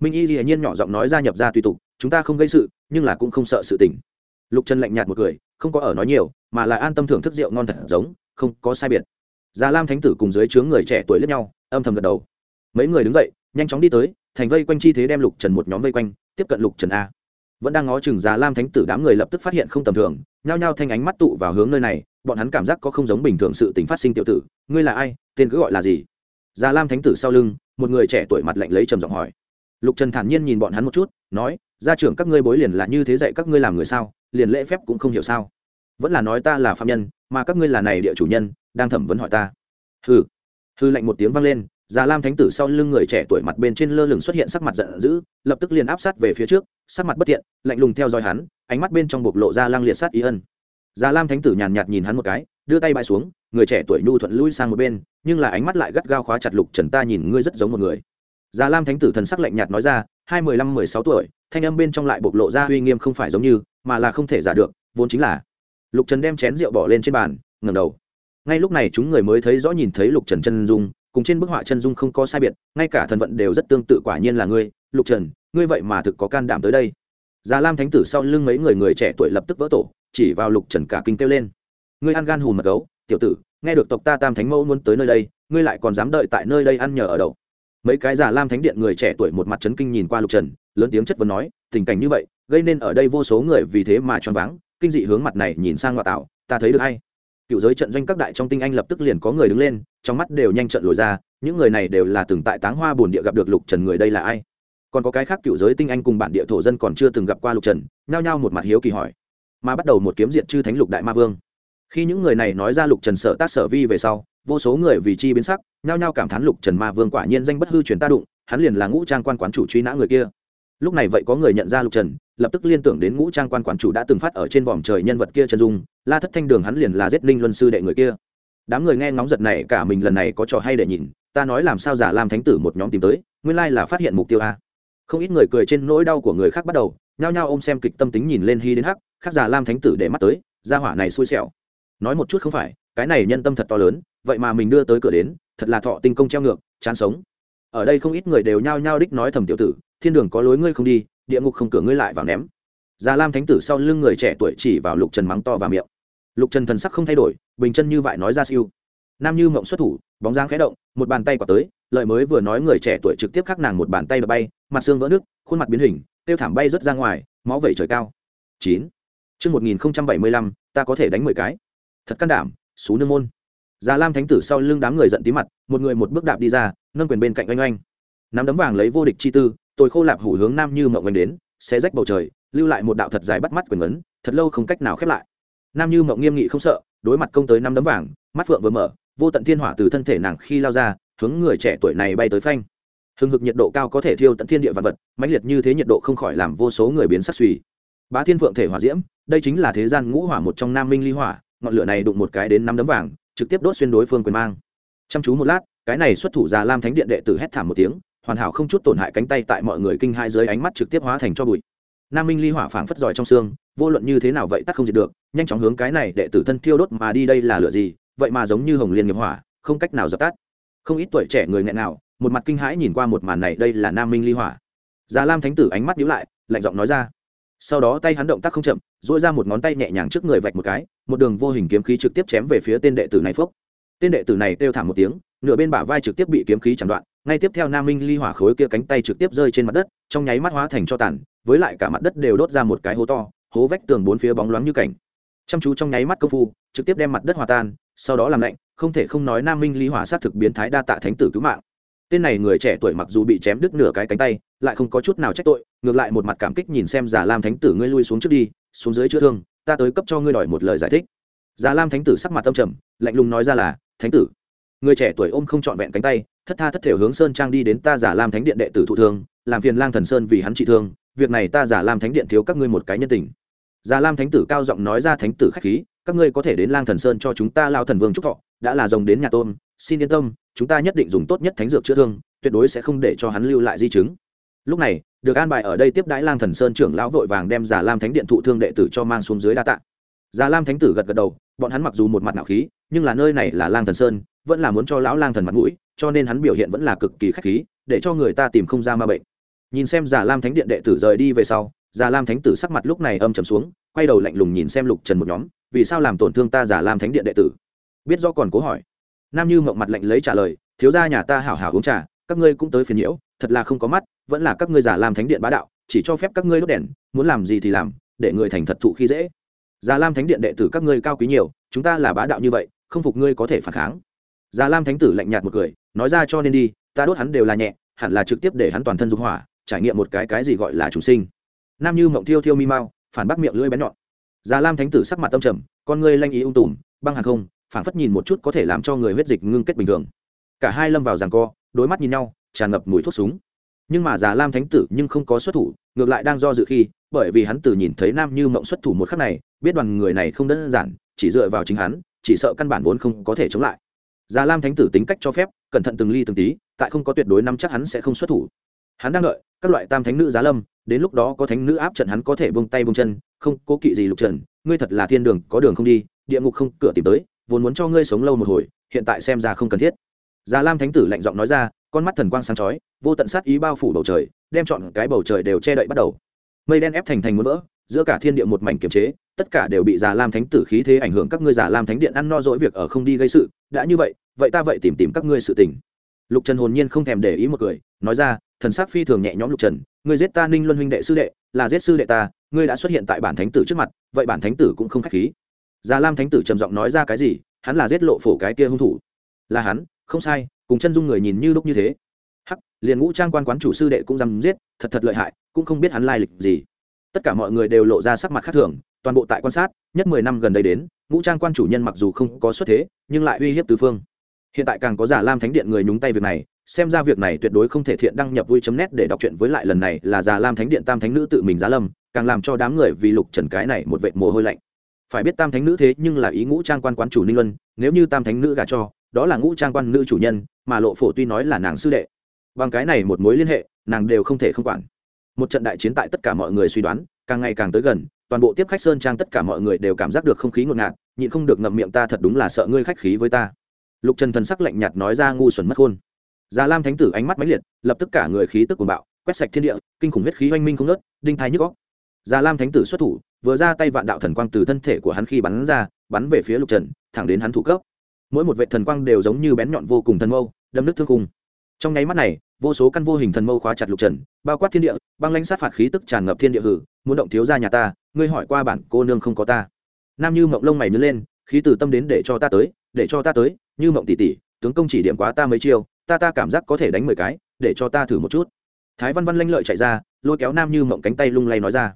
Minh y hiển nhiên nhỏ giọng nói ra nhập ra tùy tục, chúng ta không gây sự, nhưng là cũng không sợ sự tình. Lục trần lạnh nhạt một cười, không có ở nói nhiều, mà lại an tâm thưởng thức rượu ngon thật giống, không có sai biệt già lam thánh tử cùng dưới chướng người trẻ tuổi lẫn nhau, âm thầm gật đầu. Mấy người đứng dậy, nhanh chóng đi tới, thành vây quanh chi thế đem lục trần một nhóm vây quanh, tiếp cận lục trần a. Vẫn đang ngó chừng già lam thánh tử, đám người lập tức phát hiện không tầm thường, nhao nhao thanh ánh mắt tụ vào hướng nơi này, bọn hắn cảm giác có không giống bình thường sự tình phát sinh tiểu tử, ngươi là ai? Tên cứ gọi là gì? Già lam thánh tử sau lưng, một người trẻ tuổi mặt lạnh lấy trầm giọng hỏi. Lục trần thản nhiên nhìn bọn hắn một chút, nói, gia trưởng, các ngươi bối liền là như thế dạy các ngươi làm người sao? Liền lễ phép cũng không hiểu sao? Vẫn là nói ta là phạm nhân, mà các ngươi là này địa chủ nhân đang thẩm vấn hỏi ta. Hừ. Hư lạnh một tiếng vang lên, già lam thánh tử sau lưng người trẻ tuổi mặt bên trên lơ lửng xuất hiện sắc mặt giận dữ, lập tức liền áp sát về phía trước, sắc mặt bất thiện, lạnh lùng theo dõi hắn, ánh mắt bên trong bộc lộ ra lang liệt sát ý ân. Già lam thánh tử nhàn nhạt nhìn hắn một cái, đưa tay bãi xuống, người trẻ tuổi nhu thuận lui sang một bên, nhưng là ánh mắt lại gắt gao khóa chặt lục trần ta nhìn ngươi rất giống một người. Già lam thánh tử thần sắc lạnh nhạt nói ra, hai mười lăm, mười sáu tuổi, thanh âm bên trong lại bộc lộ ra uy nghiêm không phải giống như, mà là không thể giả được, vốn chính là. Lục trần đem chén rượu bỏ lên trên bàn, ngẩng đầu ngay lúc này chúng người mới thấy rõ nhìn thấy lục trần chân dung, cùng trên bức họa chân dung không có sai biệt, ngay cả thần vận đều rất tương tự quả nhiên là ngươi, lục trần, ngươi vậy mà thực có can đảm tới đây. Già lam thánh tử sau lưng mấy người người trẻ tuổi lập tức vỡ tổ, chỉ vào lục trần cả kinh kêu lên. Ngươi ăn gan hùn mật gấu, tiểu tử, nghe được tộc ta tam thánh mẫu muốn tới nơi đây, ngươi lại còn dám đợi tại nơi đây ăn nhờ ở đậu. Mấy cái già lam thánh điện người trẻ tuổi một mặt trấn kinh nhìn qua lục trần, lớn tiếng chất vấn nói, tình cảnh như vậy, gây nên ở đây vô số người vì thế mà choáng váng, kinh dị hướng mặt này nhìn sang ngoại tạo, ta thấy được hay cựu giới trận doanh các đại trong tinh anh lập tức liền có người đứng lên, trong mắt đều nhanh trận lồi ra, những người này đều là từng tại táng hoa bồn địa gặp được lục trần người đây là ai? Còn có cái khác cựu giới tinh anh cùng bản địa thổ dân còn chưa từng gặp qua lục trần, nhao nhao một mặt hiếu kỳ hỏi. Mà bắt đầu một kiếm diện chư thánh lục đại ma vương. Khi những người này nói ra lục trần sợ tác sở vi về sau, vô số người vì chi biến sắc, nhao nhao cảm thán lục trần ma vương quả nhiên danh bất hư truyền ta đụng, hắn liền là ngũ trang quan quán chủ truy nã người kia lúc này vậy có người nhận ra lục trần, lập tức liên tưởng đến ngũ trang quan quản chủ đã từng phát ở trên vòm trời nhân vật kia chân dung, la thất thanh đường hắn liền là giết ninh luân sư đệ người kia. Đám người nghe ngóng giật này, cả mình lần này có trò hay để nhìn, ta nói làm sao giả làm thánh tử một nhóm tìm tới, nguyên lai là phát hiện mục tiêu a. Không ít người cười trên nỗi đau của người khác bắt đầu, nhao nhao ôm xem kịch tâm tính nhìn lên hy đến hắc, khác giả lam thánh tử để mắt tới ra hỏa này xui xẻo. Nói một chút không phải, cái này nhân tâm thật to lớn, vậy mà mình đưa tới cửa đến, thật là thọ tinh công treo ngược, chán sống. Ở đây không ít người đều nhao nhao đích nói thầm tiểu tử thiên đường có lối ngươi không đi địa ngục không cửa ngươi lại vào ném già lam thánh tử sau lưng người trẻ tuổi chỉ vào lục trần mắng to và miệng lục trần thần sắc không thay đổi bình chân như vậy nói ra siêu nam như mộng xuất thủ bóng dáng khẽ động một bàn tay quả tới lợi mới vừa nói người trẻ tuổi trực tiếp khắc nàng một bàn tay và bay mặt xương vỡ nước khuôn mặt biến hình tiêu thảm bay rớt ra ngoài máu vẩy trời cao chín Trước 1075, ta có thể đánh mười cái. Thật can đảm, xú nương môn. Già Lam Thánh tử sau lưng đám người giận tí mặt, một người một bước đạp đi ra, nâng quyền bên cạnh oanh oanh. Nắm đấm vàng lấy vô địch chi tư, tôi khô lạp hủ hướng nam như mộng oanh đến, sẽ rách bầu trời, lưu lại một đạo thật dài bắt mắt quyền ấn thật lâu không cách nào khép lại. Nam như mộng nghiêm nghị không sợ, đối mặt công tới năm đấm vàng, mắt phượng vừa mở, vô tận thiên hỏa từ thân thể nàng khi lao ra, hướng người trẻ tuổi này bay tới phanh. hừng hực nhiệt độ cao có thể thiêu tận thiên địa vạn vật, mãnh liệt như thế nhiệt độ không khỏi làm vô số người biến sắc suy. Bá Thiên Phượng thể hỏa diễm, đây chính là thế gian ngũ hỏa một trong Nam Minh ly hỏa, ngọn lửa này đụng một cái đến năm đấm vàng, trực tiếp đốt xuyên đối phương quyền mang. Chăm chú một lát, cái này xuất thủ già Lam Thánh Điện đệ tử hét thảm một tiếng, hoàn hảo không chút tổn hại cánh tay tại mọi người kinh hai dưới ánh mắt trực tiếp hóa thành cho bụi. Nam Minh ly hỏa phảng phất giỏi trong xương, vô luận như thế nào vậy tắt không diệt được, nhanh chóng hướng cái này đệ tử thân thiêu đốt mà đi đây là lửa gì, vậy mà giống như hồng liên nghiệp hỏa, không cách nào dập tắt. Không ít tuổi trẻ người nghẹn nào, một mặt kinh hãi nhìn qua một màn này đây là Nam Minh ly hỏa. Già Lam Thánh tử ánh mắt nhíu lại, lạnh giọng nói ra sau đó tay hắn động tác không chậm dỗi ra một ngón tay nhẹ nhàng trước người vạch một cái một đường vô hình kiếm khí trực tiếp chém về phía tên đệ tử này phốc tên đệ tử này kêu thảm một tiếng nửa bên bả vai trực tiếp bị kiếm khí chặn đoạn ngay tiếp theo nam minh ly hỏa khối kia cánh tay trực tiếp rơi trên mặt đất, trong nháy mắt hóa thành cho tàn, với lại cả mặt đất đều đốt ra một cái hố to, hố vách tường bốn phía bóng loáng như cảnh. Chăm chú trong nháy mắt công phu, trực tiếp đem mặt đất hòa tan, sau đó làm lạnh, không thể không nói nam minh ly hỏa sát thực biến thái đa tạ thánh tử cứu mạng. Tên này người trẻ tuổi mặc dù bị chém đứt nửa cái cánh tay, lại không có chút nào trách tội, ngược lại một mặt cảm kích nhìn xem già lam thánh tử ngươi lui xuống trước đi, xuống dưới chữa thương, ta tới cấp cho ngươi đòi một lời giải thích. Già lam thánh tử sắc mặt tâm trầm, lạnh lùng nói ra là, thánh tử. Người trẻ tuổi ôm không trọn vẹn cánh tay thất tha thất thể hướng sơn trang đi đến ta giả lam thánh điện đệ tử thụ thương, làm phiền lang thần sơn vì hắn trị thương, việc này ta giả lam thánh điện thiếu các ngươi một cái nhân tình. Giả lam thánh tử cao giọng nói ra thánh tử khách khí, các ngươi có thể đến lang thần sơn cho chúng ta lao thần vương trúc thọ, đã là rồng đến nhà tôn xin yên tâm, chúng ta nhất định dùng tốt nhất thánh dược chữa thương, tuyệt đối sẽ không để cho hắn lưu lại di chứng. Lúc này, được an bài ở đây tiếp đãi lang thần sơn trưởng lão vội vàng đem giả lam thánh điện thụ thương đệ tử cho mang xuống dưới đa tạ. Giả lam thánh tử gật gật đầu, bọn hắn mặc dù một mặt nạo khí, nhưng là nơi này là lang thần sơn vẫn là muốn cho lão lang thần mặt mũi, cho nên hắn biểu hiện vẫn là cực kỳ khách khí, để cho người ta tìm không ra ma bệnh. Nhìn xem giả lam thánh điện đệ tử rời đi về sau giả lam thánh tử sắc mặt lúc này âm trầm xuống, quay đầu lạnh lùng nhìn xem lục trần một nhóm, vì sao làm tổn thương ta giả lam thánh điện đệ tử? Biết do còn cố hỏi. Nam như mộng mặt lạnh lấy trả lời, thiếu gia nhà ta hảo hảo uống trà, các ngươi cũng tới phiền nhiễu, thật là không có mắt, vẫn là các ngươi giả lam thánh điện bá đạo, chỉ cho phép các ngươi đốt đèn, muốn làm gì thì làm, để người thành thật thụ khi dễ. Già lam thánh điện đệ tử các ngươi cao quý nhiều, chúng ta là bá đạo như vậy, không phục ngươi có thể phản kháng già lam thánh tử lạnh nhạt một cười, nói ra cho nên đi, ta đốt hắn đều là nhẹ, hẳn là trực tiếp để hắn toàn thân dục hỏa, trải nghiệm một cái cái gì gọi là chủ sinh. Nam như mộng thiêu thiêu mi mau phản bác miệng lưỡi bén nhọn. Già lam thánh tử sắc mặt tâm trầm, con ngươi lanh ý ung tùm, băng hàng không phản phất nhìn một chút có thể làm cho người huyết dịch ngưng kết bình thường. Cả hai lâm vào giằng co, đối mắt nhìn nhau, tràn ngập mùi thuốc súng. Nhưng mà già lam thánh tử nhưng không có xuất thủ, ngược lại đang do dự khi, bởi vì hắn từ nhìn thấy nam như mộng xuất thủ một khắc này, biết đoàn người này không đơn giản, chỉ dựa vào chính hắn, chỉ sợ căn bản vốn không có thể chống lại già lam thánh tử tính cách cho phép, cẩn thận từng ly từng tí, tại không có tuyệt đối nắm chắc hắn sẽ không xuất thủ. Hắn đang đợi, các loại tam thánh nữ giá lâm, đến lúc đó có thánh nữ áp trận hắn có thể bông tay bông chân, không cố kỵ gì lục trần ngươi thật là thiên đường, có đường không đi, địa ngục không, cửa tìm tới, vốn muốn cho ngươi sống lâu một hồi, hiện tại xem ra không cần thiết. Già lam thánh tử lạnh giọng nói ra, con mắt thần quang sáng chói, vô tận sát ý bao phủ bầu trời, đem chọn cái bầu trời đều che đậy bắt đầu. Mây đen ép thành thành muốn vỡ giữa cả thiên địa một mảnh kiềm chế, tất cả đều bị già lam thánh tử khí thế ảnh hưởng, các ngươi già lam thánh điện ăn no dỗi việc ở không đi gây sự, đã như vậy vậy ta vậy tìm tìm các ngươi sự tình. Lục trần hồn nhiên không thèm để ý một cười, nói ra, thần sắc phi thường nhẹ nhõm lục trần, ngươi giết ta ninh luân huynh đệ sư đệ, là giết sư đệ ta, ngươi đã xuất hiện tại bản thánh tử trước mặt, vậy bản thánh tử cũng không khách khí. Già lam thánh tử trầm giọng nói ra cái gì, hắn là giết lộ phổ cái kia hung thủ. Là hắn, không sai, cùng chân dung người nhìn như lúc như thế. Hắc, liền ngũ trang quan quán chủ sư đệ cũng dám giết, thật thật lợi hại, cũng không biết hắn lai lịch gì tất cả mọi người đều lộ ra sắc mặt khác thường, toàn bộ tại quan sát, nhất mười năm gần đây đến, ngũ trang quan chủ nhân mặc dù không có xuất thế, nhưng lại uy hiếp tứ phương. Hiện tại càng có giả lam thánh điện người nhúng tay việc này, xem ra việc này tuyệt đối không thể thiện đăng nhập vui chấm nét để đọc chuyện với lại lần này là già lam thánh điện tam thánh nữ tự mình giá lâm, càng làm cho đám người vì lục trần cái này một vệt mồ hôi lạnh. Phải biết tam thánh nữ thế nhưng là ý ngũ trang quan quán chủ ninh luân, nếu như tam thánh nữ gả cho, đó là ngũ trang quan nữ chủ nhân, mà lộ phổ tuy nói là nàng sư đệ. Bằng cái này một mối liên hệ, nàng đều không thể không quản một trận đại chiến tại tất cả mọi người suy đoán, càng ngày càng tới gần, toàn bộ tiếp khách sơn trang tất cả mọi người đều cảm giác được không khí ngột ngạt, nhịn không được ngậm miệng ta thật đúng là sợ ngươi khách khí với ta. Lục trần thần sắc lạnh nhạt nói ra ngu xuẩn mất khôn. Già lam thánh tử ánh mắt mãnh liệt, lập tức cả người khí tức cuồng bạo, quét sạch thiên địa, kinh khủng huyết khí oanh minh không nớt đinh thái nhức góc già lam thánh tử xuất thủ, vừa ra tay vạn đạo thần quang từ thân thể của hắn khi bắn ra, bắn về phía lục trần, thẳng đến hắn thủ cấp. Mỗi một vệ thần quang đều giống như bén nhọn vô cùng thần mâu, đâm nước thương khung trong nháy mắt này vô số căn vô hình thần mâu khóa chặt lục trần bao quát thiên địa băng lãnh sát phạt khí tức tràn ngập thiên địa hử muốn động thiếu ra nhà ta ngươi hỏi qua bản cô nương không có ta nam như mộng lông mày nứt lên khí từ tâm đến để cho ta tới để cho ta tới như mộng tỷ tỷ tướng công chỉ điểm quá ta mấy chiêu ta ta cảm giác có thể đánh mười cái để cho ta thử một chút thái văn văn lanh lợi chạy ra lôi kéo nam như mộng cánh tay lung lay nói ra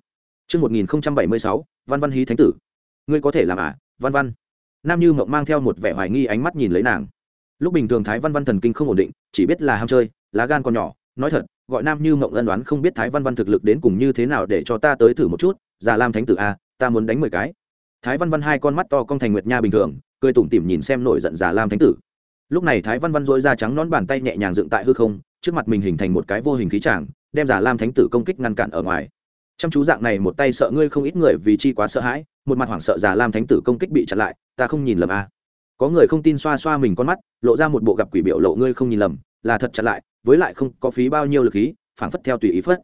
Trước 1076, văn văn hí thánh tử. Ngươi có thể làm à, văn văn. Nam như mộng mang theo một vẻ hoài nghi ánh mắt nhìn lấy nàng. Lúc bình thường Thái văn văn thần kinh không ổn định, chỉ biết là ham chơi, lá gan còn nhỏ. Nói thật, gọi Nam như mộng ân đoán không biết Thái văn văn thực lực đến cùng như thế nào để cho ta tới thử một chút. Già Lam thánh tử a, à, ta muốn đánh mười cái. Thái văn văn hai con mắt to con thành nguyệt nha bình thường, cười tủm tỉm nhìn xem nổi giận Già Lam thánh tử lúc này thái văn văn dỗi ra trắng nón bàn tay nhẹ nhàng dựng tại hư không trước mặt mình hình thành một cái vô hình khí tràng đem giả lam thánh tử công kích ngăn cản ở ngoài chăm chú dạng này một tay sợ ngươi không ít người vì chi quá sợ hãi một mặt hoảng sợ giả lam thánh tử công kích bị chặn lại ta không nhìn lầm a à có người không tin xoa xoa mình con mắt, lộ ra một bộ gặp quỷ biểu lộ ngươi không nhìn lầm, là thật chặt lại, với lại không có phí bao nhiêu lực khí, phảng phất theo tùy ý phất.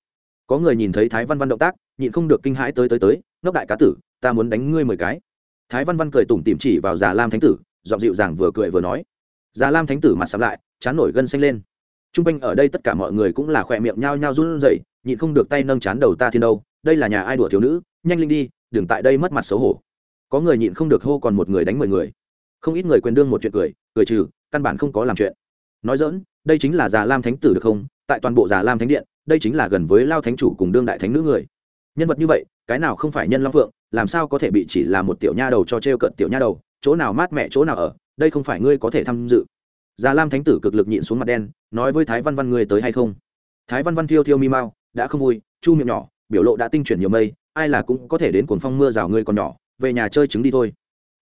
Có người nhìn thấy thái văn văn động tác, nhịn không được kinh hãi tới tới tới, ngốc đại cá tử, ta muốn đánh ngươi mười cái. Thái văn văn cười tủm tỉm chỉ vào già lam thánh tử, giọng dịu dàng vừa cười vừa nói. Già lam thánh tử mặt sắm lại, chán nổi gân xanh lên. T r u n g quanh ở đây tất cả mọi người cũng là khỏe miệng nhao nhao run rẩy, nhịn không được tay nâng chán đầu ta thiên đâu, đây là nhà ai đùa thiếu nữ, nhanh linh đi, đừng tại đây mất mặt xấu hổ. Có người nhịn không được hô còn một người đánh mười người không ít người quyền đương một chuyện cười cười trừ, căn bản không có làm chuyện. Nói dỡn, đây chính là già lam thánh tử được không? Tại toàn bộ già lam thánh điện, đây chính là gần với lao thánh chủ cùng đương đại thánh nữ người. Nhân vật như vậy, cái nào không phải nhân long phượng, làm sao có thể bị chỉ là một tiểu nha đầu cho t r e o cận tiểu nha đầu, chỗ nào mát mẹ chỗ nào ở, đây không phải ngươi có thể tham dự. Già lam thánh tử cực lực nhịn xuống mặt đen, nói với thái văn văn ngươi tới hay không? Thái văn văn thiêu thiêu mi mau, đã không vui, chu miệng nhỏ, biểu lộ đã tinh chuyển nhiều mây, ai là cũng có thể đến cuồng phong mưa rào ngươi còn nhỏ, về nhà chơi trứng đi thôi.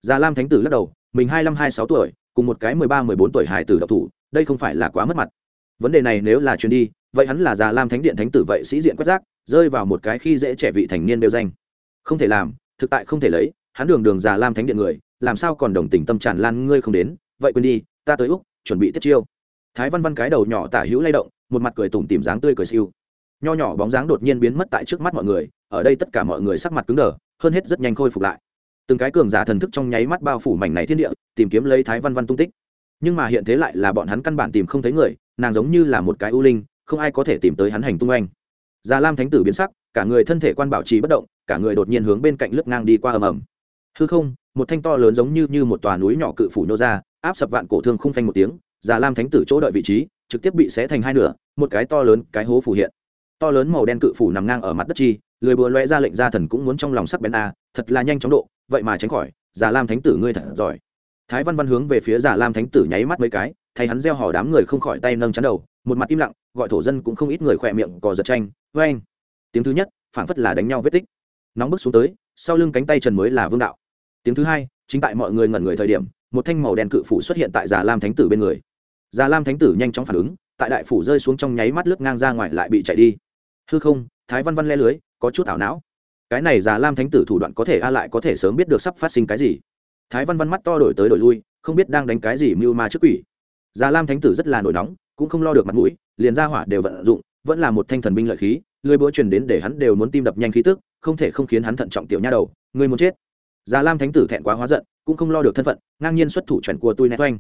Già lam thánh tử lắc đầu mình hai mươi hai sáu tuổi, cùng một cái mười ba, mười bốn tuổi hải tử độc thủ, đây không phải là quá mất mặt. Vấn đề này nếu là chuyến đi, vậy hắn là già lam thánh điện thánh tử vậy sĩ diện quét rác, rơi vào một cái khi dễ trẻ vị thành niên đều danh. Không thể làm, thực tại không thể lấy, hắn đường đường già lam thánh điện người, làm sao còn đồng tình tâm tràn lan ngươi không đến, vậy quên đi, ta tới úc, chuẩn bị tiếp chiêu. Thái văn văn cái đầu nhỏ tả hữu lay động, một mặt cười tủm tìm dáng tươi cười siêu. Nho nhỏ bóng dáng đột nhiên biến mất tại trước mắt mọi người, ở đây tất cả mọi người sắc mặt cứng đờ, hơn hết rất nhanh khôi phục lại từng cái cường giả thần thức trong nháy mắt bao phủ mảnh này thiên địa, tìm kiếm lấy thái văn văn tung tích. Nhưng mà hiện thế lại là bọn hắn căn bản tìm không thấy người, nàng giống như là một cái ưu linh, không ai có thể tìm tới hắn hành tung anh. Già lam thánh tử biến sắc, cả người thân thể quan bảo trì bất động, cả người đột nhiên hướng bên cạnh lướt ngang đi qua ầm ầm. Hư không, một thanh to lớn giống như như một tòa núi nhỏ cự phủ nhô ra, áp sập vạn cổ thương không phanh một tiếng, già lam thánh tử chỗ đợi vị trí, trực tiếp bị xé thành hai nửa, một cái to lớn, cái hố phủ hiện. To lớn màu đen cự phủ nằm ngang ở mặt đất chi, lười bừa loe ra lệnh gia thần cũng muốn trong lòng sắc bén a, thật là nhanh chóng độ vậy mà tránh khỏi, già lam thánh tử ngươi thật giỏi. Thái văn văn hướng về phía già lam thánh tử nháy mắt mấy cái, thay hắn gieo hò đám người không khỏi tay nâng chắn đầu, một mặt im lặng, gọi thổ dân cũng không ít người khỏe miệng cò giật tranh vê anh tiếng thứ nhất, phảng phất là đánh nhau vết tích. Nóng bức xuống tới, sau lưng cánh tay trần mới là vương đạo. Tiếng thứ hai, chính tại mọi người ngẩn người thời điểm, một thanh màu đen cự phủ xuất hiện tại già lam thánh tử bên người. Già lam thánh tử nhanh chóng phản ứng, tại đại phủ rơi xuống trong nháy mắt lướt ngang ra ngoài lại bị chạy đi. Hư không, thái văn văn le lưới, có chút ảo não cái này già lam thánh tử thủ đoạn có thể a lại có thể sớm biết được sắp phát sinh cái gì. Thái văn văn mắt to đổi tới đổi lui, không biết đang đánh cái gì mưu ma trước quỷ. Già lam thánh tử rất là nổi nóng, cũng không lo được mặt mũi, liền ra hỏa đều vận dụng, vẫn là một thanh thần binh lợi khí, lưới búa truyền đến để hắn đều muốn tim đập nhanh khí tức, không thể không khiến hắn thận trọng tiểu nha đầu người muốn chết. Già lam thánh tử thẹn quá hóa giận, cũng không lo được thân phận, ngang nhiên xuất thủ chuẩn của tôi nét oanh.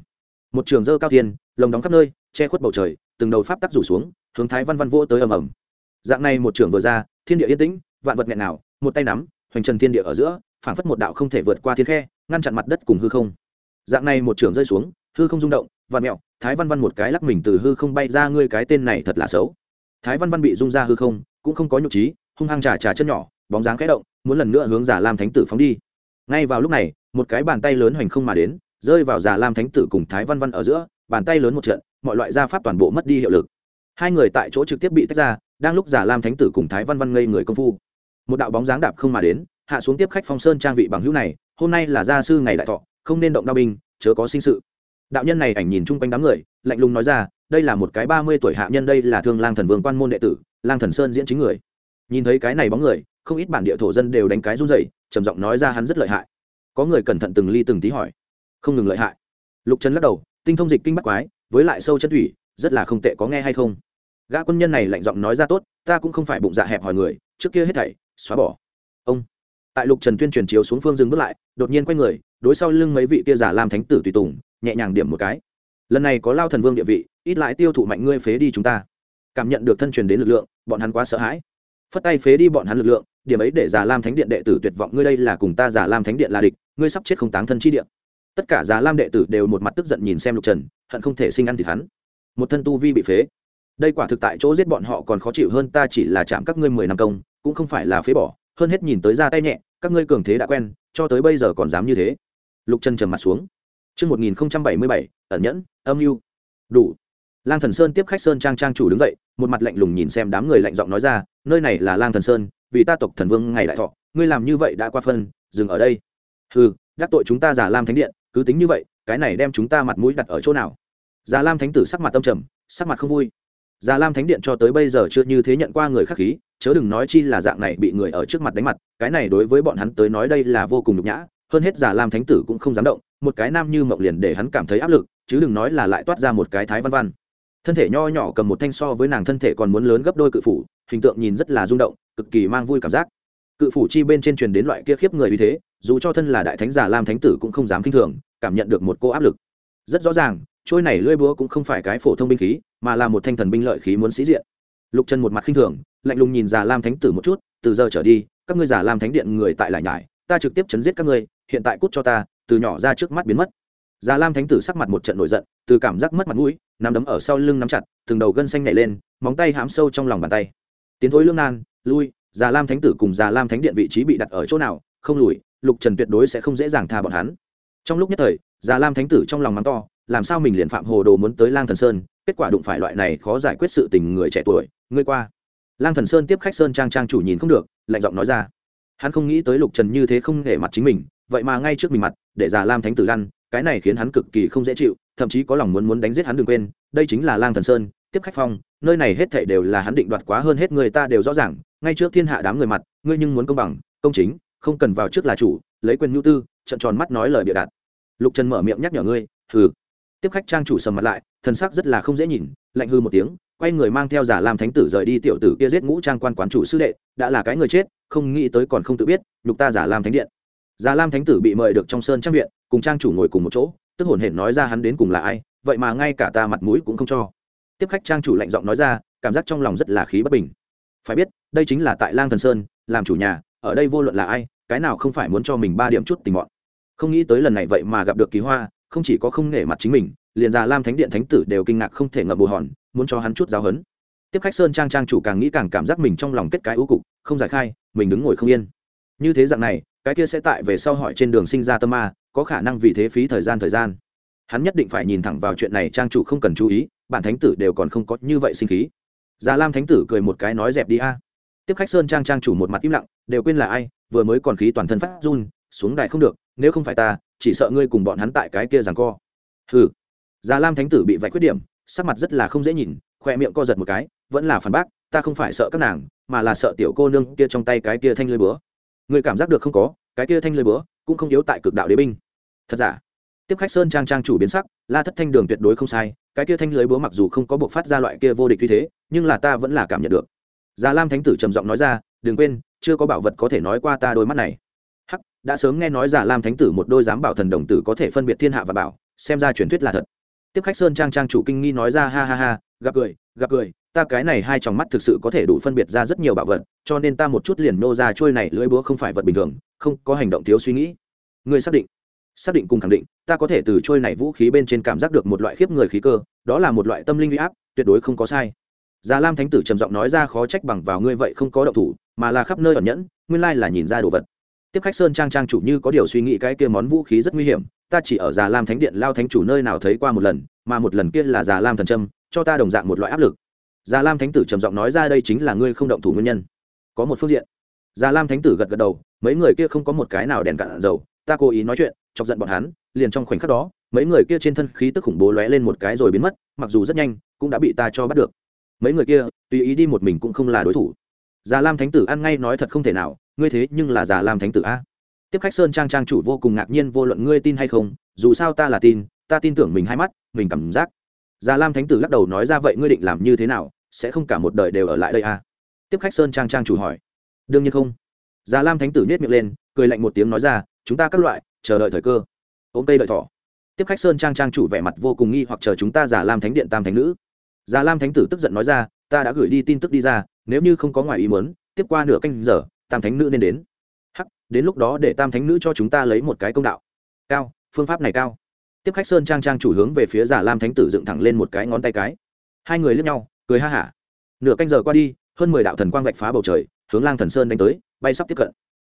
Một trường dơ cao thiên, lồng đóng khắp nơi, che khuất bầu trời, từng đầu pháp tắc rủ xuống, hướng thái văn văn vô tới ầm ầm. Dạng này một trường vừa ra, thiên địa yên tĩnh, vạn vật nghẹn nào một tay nắm, hoành trần thiên địa ở giữa, phảng phất một đạo không thể vượt qua thiên khe, ngăn chặn mặt đất cùng hư không. Dạng này một trường rơi xuống, hư không rung động, vạn mẹo, thái văn văn một cái lắc mình từ hư không bay ra ngươi cái tên này thật là xấu. Thái văn văn bị rung ra hư không, cũng không có nhục trí, hung hăng trà trà chân nhỏ, bóng dáng khẽ động, muốn lần nữa hướng giả lam thánh tử phóng đi. Ngay vào lúc này, một cái bàn tay lớn hoành không mà đến, rơi vào giả lam thánh tử cùng thái văn văn ở giữa, bàn tay lớn một trận, mọi loại gia pháp toàn bộ mất đi hiệu lực. Hai người tại chỗ trực tiếp bị tách ra, đang lúc giả lam thánh tử cùng thái văn văn ngây người công phu một đạo bóng dáng đạp không mà đến, hạ xuống tiếp khách phong sơn trang vị bằng hữu này, hôm nay là gia sư ngày đại thọ, không nên động đao binh, chớ có sinh sự. Đạo nhân này ảnh nhìn chung quanh đám người, lạnh lùng nói ra, đây là một cái ba mươi tuổi hạ nhân, đây là thương lang thần vương quan môn đệ tử, lang thần sơn diễn chính người. Nhìn thấy cái này bóng người, không ít bản địa thổ dân đều đánh cái run dậy trầm giọng nói ra hắn rất lợi hại. Có người cẩn thận từng ly từng tí hỏi. Không ngừng lợi hại. Lục trần lắc đầu, tinh thông dịch kinh bắt quái, với lại sâu chân thủy, rất là không tệ, có nghe hay không? Gã quân nhân này lạnh giọng nói ra tốt, ta cũng không phải bụng dạ hẹp hỏi người, trước kia hết thảy xóa bỏ. Ông. Tại lục trần tuyên truyền chiếu xuống phương dừng bước lại, đột nhiên quay người, đối sau lưng mấy vị kia giả làm thánh tử tùy tùng, nhẹ nhàng điểm một cái. Lần này có lao thần vương địa vị, ít lại tiêu thụ mạnh ngươi phế đi chúng ta. Cảm nhận được thân truyền đến lực lượng, bọn hắn quá sợ hãi. Phất tay phế đi bọn hắn lực lượng, điểm ấy để giả lam thánh điện đệ tử tuyệt vọng, ngươi đây là cùng ta giả lam thánh điện là địch, ngươi sắp chết không táng thân chi điện tất cả giả lam đệ tử đều một mặt tức giận nhìn xem lục trần, hận không thể sinh ăn thịt hắn. Một thân tu vi bị phế. Đây quả thực tại chỗ giết bọn họ còn khó chịu hơn ta chỉ là chạm các ngươi mười năm công cũng không phải là phế bỏ hơn hết nhìn tới ra tay nhẹ các ngươi cường thế đã quen cho tới bây giờ còn dám như thế. Lục trần trầm mặt xuống. Trước 1077, ẩn nhẫn, âm mưu. Đủ. Lang thần sơn tiếp khách sơn trang trang chủ đứng dậy một mặt lạnh lùng nhìn xem đám người lạnh giọng nói ra nơi này là lang thần sơn vì ta tộc thần vương ngày đại thọ ngươi làm như vậy đã qua phân dừng ở đây. Ừ đắc tội chúng ta giả lam thánh điện cứ tính như vậy cái này đem chúng ta mặt mũi đặt ở chỗ nào? Giả lam thánh tử sắc mặt tâm trầm sắc mặt không vui già lam thánh điện cho tới bây giờ chưa như thế nhận qua người khắc khí, chớ đừng nói chi là dạng này bị người ở trước mặt đánh mặt, cái này đối với bọn hắn tới nói đây là vô cùng nhục nhã, hơn hết già lam thánh tử cũng không dám động, một cái nam như mộng liền để hắn cảm thấy áp lực, chứ đừng nói là lại toát ra một cái thái văn văn. Thân thể nho nhỏ cầm một thanh so với nàng thân thể còn muốn lớn gấp đôi cự phủ, hình tượng nhìn rất là rung động, cực kỳ mang vui cảm giác. Cự phủ chi bên trên truyền đến loại kia khiếp người như thế, dù cho thân là đại thánh giả lam thánh tử cũng không dám k i n h thường, cảm nhận được một cô áp lực. Rất rõ ràng trôi này lưỡi búa cũng không phải cái phổ thông binh khí, mà là một thanh thần binh lợi khí muốn sĩ diện. Lục trần một mặt khinh thường, lạnh lùng nhìn già lam thánh tử một chút, từ giờ trở đi, các ngươi giả lam thánh điện người tại lại nhải, ta trực tiếp chấn giết các ngươi, hiện tại cút cho ta, từ nhỏ ra trước mắt biến mất. Già lam thánh tử sắc mặt một trận nổi giận, từ cảm giác mất mặt mũi, nắm đấm ở sau lưng nắm chặt, từng đầu gân xanh nhảy lên, móng tay hãm sâu trong lòng bàn tay. Tiến thối lương nan, lui, già lam thánh tử cùng già lam thánh điện vị trí bị đặt ở chỗ nào, không lùi, lục trần tuyệt đối sẽ không dễ dàng tha bọn hắn. Trong lúc nhất thời, già lam thánh tử trong lòng mắng to làm sao mình liền phạm hồ đồ muốn tới lang thần sơn, kết quả đụng phải loại này khó giải quyết sự tình người trẻ tuổi, ngươi qua. Lang thần sơn tiếp khách sơn trang trang chủ nhìn không được, lạnh giọng nói ra. Hắn không nghĩ tới lục trần như thế không để mặt chính mình, vậy mà ngay trước mình mặt, để già lam thánh tử lăn, cái này khiến hắn cực kỳ không dễ chịu, thậm chí có lòng muốn muốn đánh giết hắn đừng quên, đây chính là lang thần sơn, tiếp khách phong, nơi này hết thảy đều là hắn định đoạt quá hơn hết người ta đều rõ ràng, ngay trước thiên hạ đám người mặt, ngươi nhưng muốn công bằng, công chính, không cần vào trước là chủ, lấy quyền nhu tư, trận tròn mắt nói lời bịa đặt. Lục trần mở miệng nhắc nhở ngươi, hừ tiếp khách trang chủ sầm mặt lại, thần sắc rất là không dễ nhìn, lạnh hư một tiếng, quay người mang theo giả làm thánh tử rời đi tiểu tử kia giết ngũ trang quan quán chủ sư đệ, đã là cái người chết, không nghĩ tới còn không tự biết, nhục ta giả làm thánh điện. Giả lam thánh tử bị mời được trong sơn trang viện, cùng trang chủ ngồi cùng một chỗ, tức hổn hển nói ra hắn đến cùng là ai, vậy mà ngay cả ta mặt mũi cũng không cho. Tiếp khách trang chủ lạnh giọng nói ra, cảm giác trong lòng rất là khí bất bình. Phải biết, đây chính là tại lang thần sơn, làm chủ nhà, ở đây vô luận là ai, cái nào không phải muốn cho mình ba điểm chút tình mọn. Không nghĩ tới lần này vậy mà gặp được kỳ hoa không chỉ có không nể mặt chính mình, liền già lam thánh điện thánh tử đều kinh ngạc không thể ngậm bù hòn, muốn cho hắn chút giáo hấn tiếp khách sơn trang trang chủ càng nghĩ càng cảm giác mình trong lòng kết cái ưu cục, không giải khai, mình đứng ngồi không yên. Như thế dạng này, cái kia sẽ tại về sau hỏi trên đường sinh ra tâm ma, có khả năng vì thế phí thời gian thời gian. Hắn nhất định phải nhìn thẳng vào chuyện này, trang chủ không cần chú ý, bản thánh tử đều còn không có như vậy sinh khí. Già lam thánh tử cười một cái nói dẹp đi a. Tiếp khách sơn trang trang chủ một mặt im lặng, đều quên là ai, vừa mới còn khí toàn thân phát run, xuống đài không được, nếu không phải ta chỉ sợ ngươi cùng bọn hắn tại cái kia rằng co. Hừ. Già lam thánh tử bị vạch khuyết điểm, sắc mặt rất là không dễ nhìn khoe miệng co giật một cái, vẫn là phản bác, ta không phải sợ các nàng, mà là sợ tiểu cô nương kia trong tay cái kia thanh lưới búa. Người cảm giác được không có, cái kia thanh lưới búa cũng không yếu tại cực đạo đế binh. Thật giả? Tiếp khách sơn trang trang chủ biến sắc, la thất thanh đường tuyệt đối không sai, cái kia thanh lưới búa mặc dù không có buộc phát ra loại kia vô địch như thế, nhưng là ta vẫn là cảm nhận được. Già lam thánh tử trầm giọng nói ra, đừng quên, chưa có bảo vật có thể nói qua ta đôi mắt này đã sớm nghe nói giả lam thánh tử một đôi giám bảo thần đồng tử có thể phân biệt thiên hạ và bảo, xem ra truyền thuyết là thật. Tiếp khách sơn trang trang chủ kinh nghi nói ra, ha ha ha, gặp cười gặp cười, ta cái này hai tròng mắt thực sự có thể đủ phân biệt ra rất nhiều bảo vật, cho nên ta một chút liền nô ra trôi này lưỡi búa không phải vật bình thường, không có hành động thiếu suy nghĩ. Người xác định. Xác định cùng khẳng định, ta có thể từ trôi này vũ khí bên trên cảm giác được một loại khiếp người khí cơ, đó là một loại tâm linh uy áp, tuyệt đối không có sai. Già lam thánh tử trầm giọng nói ra, khó trách bằng vào ngươi vậy không có động thủ, mà là khắp nơi ẩn nhẫn, nguyên lai là nhìn ra đồ vật tiếp khách sơn trang trang chủ như có điều suy nghĩ cái kia món vũ khí rất nguy hiểm, ta chỉ ở già lam thánh điện lao thánh chủ nơi nào thấy qua một lần, mà một lần kia là già lam thần trâm cho ta đồng dạng một loại áp lực. Già lam thánh tử trầm giọng nói ra đây chính là ngươi không động thủ nguyên nhân. Có một phương diện. Già lam thánh tử gật gật đầu, mấy người kia không có một cái nào đèn cạn dầu, ta cố ý nói chuyện, chọc giận bọn hắn, liền trong khoảnh khắc đó, mấy người kia trên thân khí tức khủng bố lóe lên một cái rồi biến mất, mặc dù rất nhanh, cũng đã bị ta cho bắt được. Mấy người kia, tùy ý đi một mình cũng không là đối thủ. Già lam thánh tử ăn ngay nói thật không thể nào ngươi thế nhưng là già làm thánh tử a. Tiếp khách sơn trang trang chủ vô cùng ngạc nhiên, vô luận ngươi tin hay không, dù sao ta là tin, ta tin tưởng mình hai mắt, mình cảm giác. Già lam thánh tử lắc đầu nói ra vậy ngươi định làm như thế nào, sẽ không cả một đời đều ở lại đây a? Tiếp khách sơn trang trang chủ hỏi. Đương nhiên không. Già lam thánh tử nhét miệng lên, cười lạnh một tiếng nói ra, chúng ta các loại, chờ đợi thời cơ. Ôm cây đợi thỏ. Tiếp khách sơn trang trang chủ vẻ mặt vô cùng nghi hoặc chờ chúng ta giả lam thánh điện tam thánh nữ. Già lam thánh tử tức giận nói ra, ta đã gửi đi tin tức đi ra, nếu như không có ngoài ý muốn, tiếp qua nửa canh giờ tam thánh nữ nên đến. Hắc, đến lúc đó để tam thánh nữ cho chúng ta lấy một cái công đạo. Cao, phương pháp này cao. Tiếp khách sơn trang trang chủ hướng về phía giả lam thánh tử dựng thẳng lên một cái ngón tay cái. Hai người lướt nhau, cười ha hả. Nửa canh giờ qua đi, hơn mười đạo thần quang vạch phá bầu trời, hướng lang thần sơn đánh tới, bay sắp tiếp cận.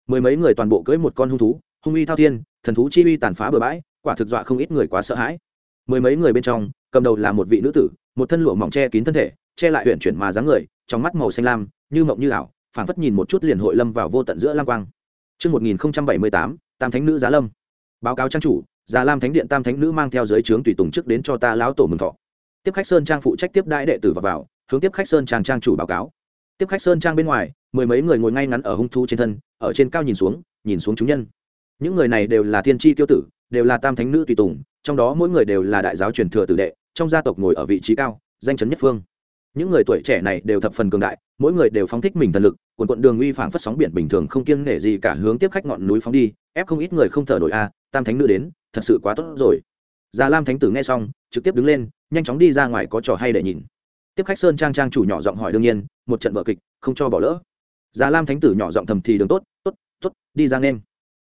Mười mấy người toàn bộ cưỡi một con hung thú, hung uy thao thiên, thần thú chi uy tàn phá bừa bãi, quả thực dọa không ít người quá sợ hãi. Mười mấy người bên trong, cầm đầu là một vị nữ tử, một thân lụa mỏng che kín thân thể, che lại huyện chuyển mà dáng người, trong mắt màu xanh lam, như mộng như ảo phảng phất nhìn một chút liền hội lâm vào vô tận giữa lang quang Trước 1078, Tam Thánh Nữ Giá Lâm. Báo cáo trang chủ, Già Lam Thánh Điện Tam Thánh Nữ mang theo giới trướng tùy tùng trước đến cho ta lão tổ mừng thọ. Tiếp khách Sơn Trang phụ trách tiếp đãi đệ tử vào vào, hướng tiếp khách Sơn Trang Trang chủ báo cáo. Tiếp khách Sơn Trang bên ngoài, mười mấy người ngồi ngay ngắn ở hung thú trên thân, ở trên cao nhìn xuống, nhìn xuống chúng nhân. Những người này đều là thiên chi tiêu tử, đều là Tam Thánh Nữ tùy tùng, trong đó mỗi người đều là đại giáo truyền thừa tử đệ, trong gia tộc ngồi ở vị trí cao, danh chấn nhất phương những người tuổi trẻ này đều thập phần cường đại, mỗi người đều phóng thích mình thần lực, quần quận đường uy phảng phất sóng biển bình thường không kiêng nể gì cả, hướng tiếp khách ngọn núi phóng đi, ép không ít người không thở nổi. A tam thánh nữ đến, thật sự quá tốt rồi. Già lam thánh tử nghe xong, trực tiếp đứng lên, nhanh chóng đi ra ngoài có trò hay để nhìn. Tiếp khách sơn trang trang chủ nhỏ giọng hỏi đương nhiên, một trận vở kịch, không cho bỏ lỡ. Già lam thánh tử nhỏ giọng thầm thì đường tốt tốt tốt, đi ra nên.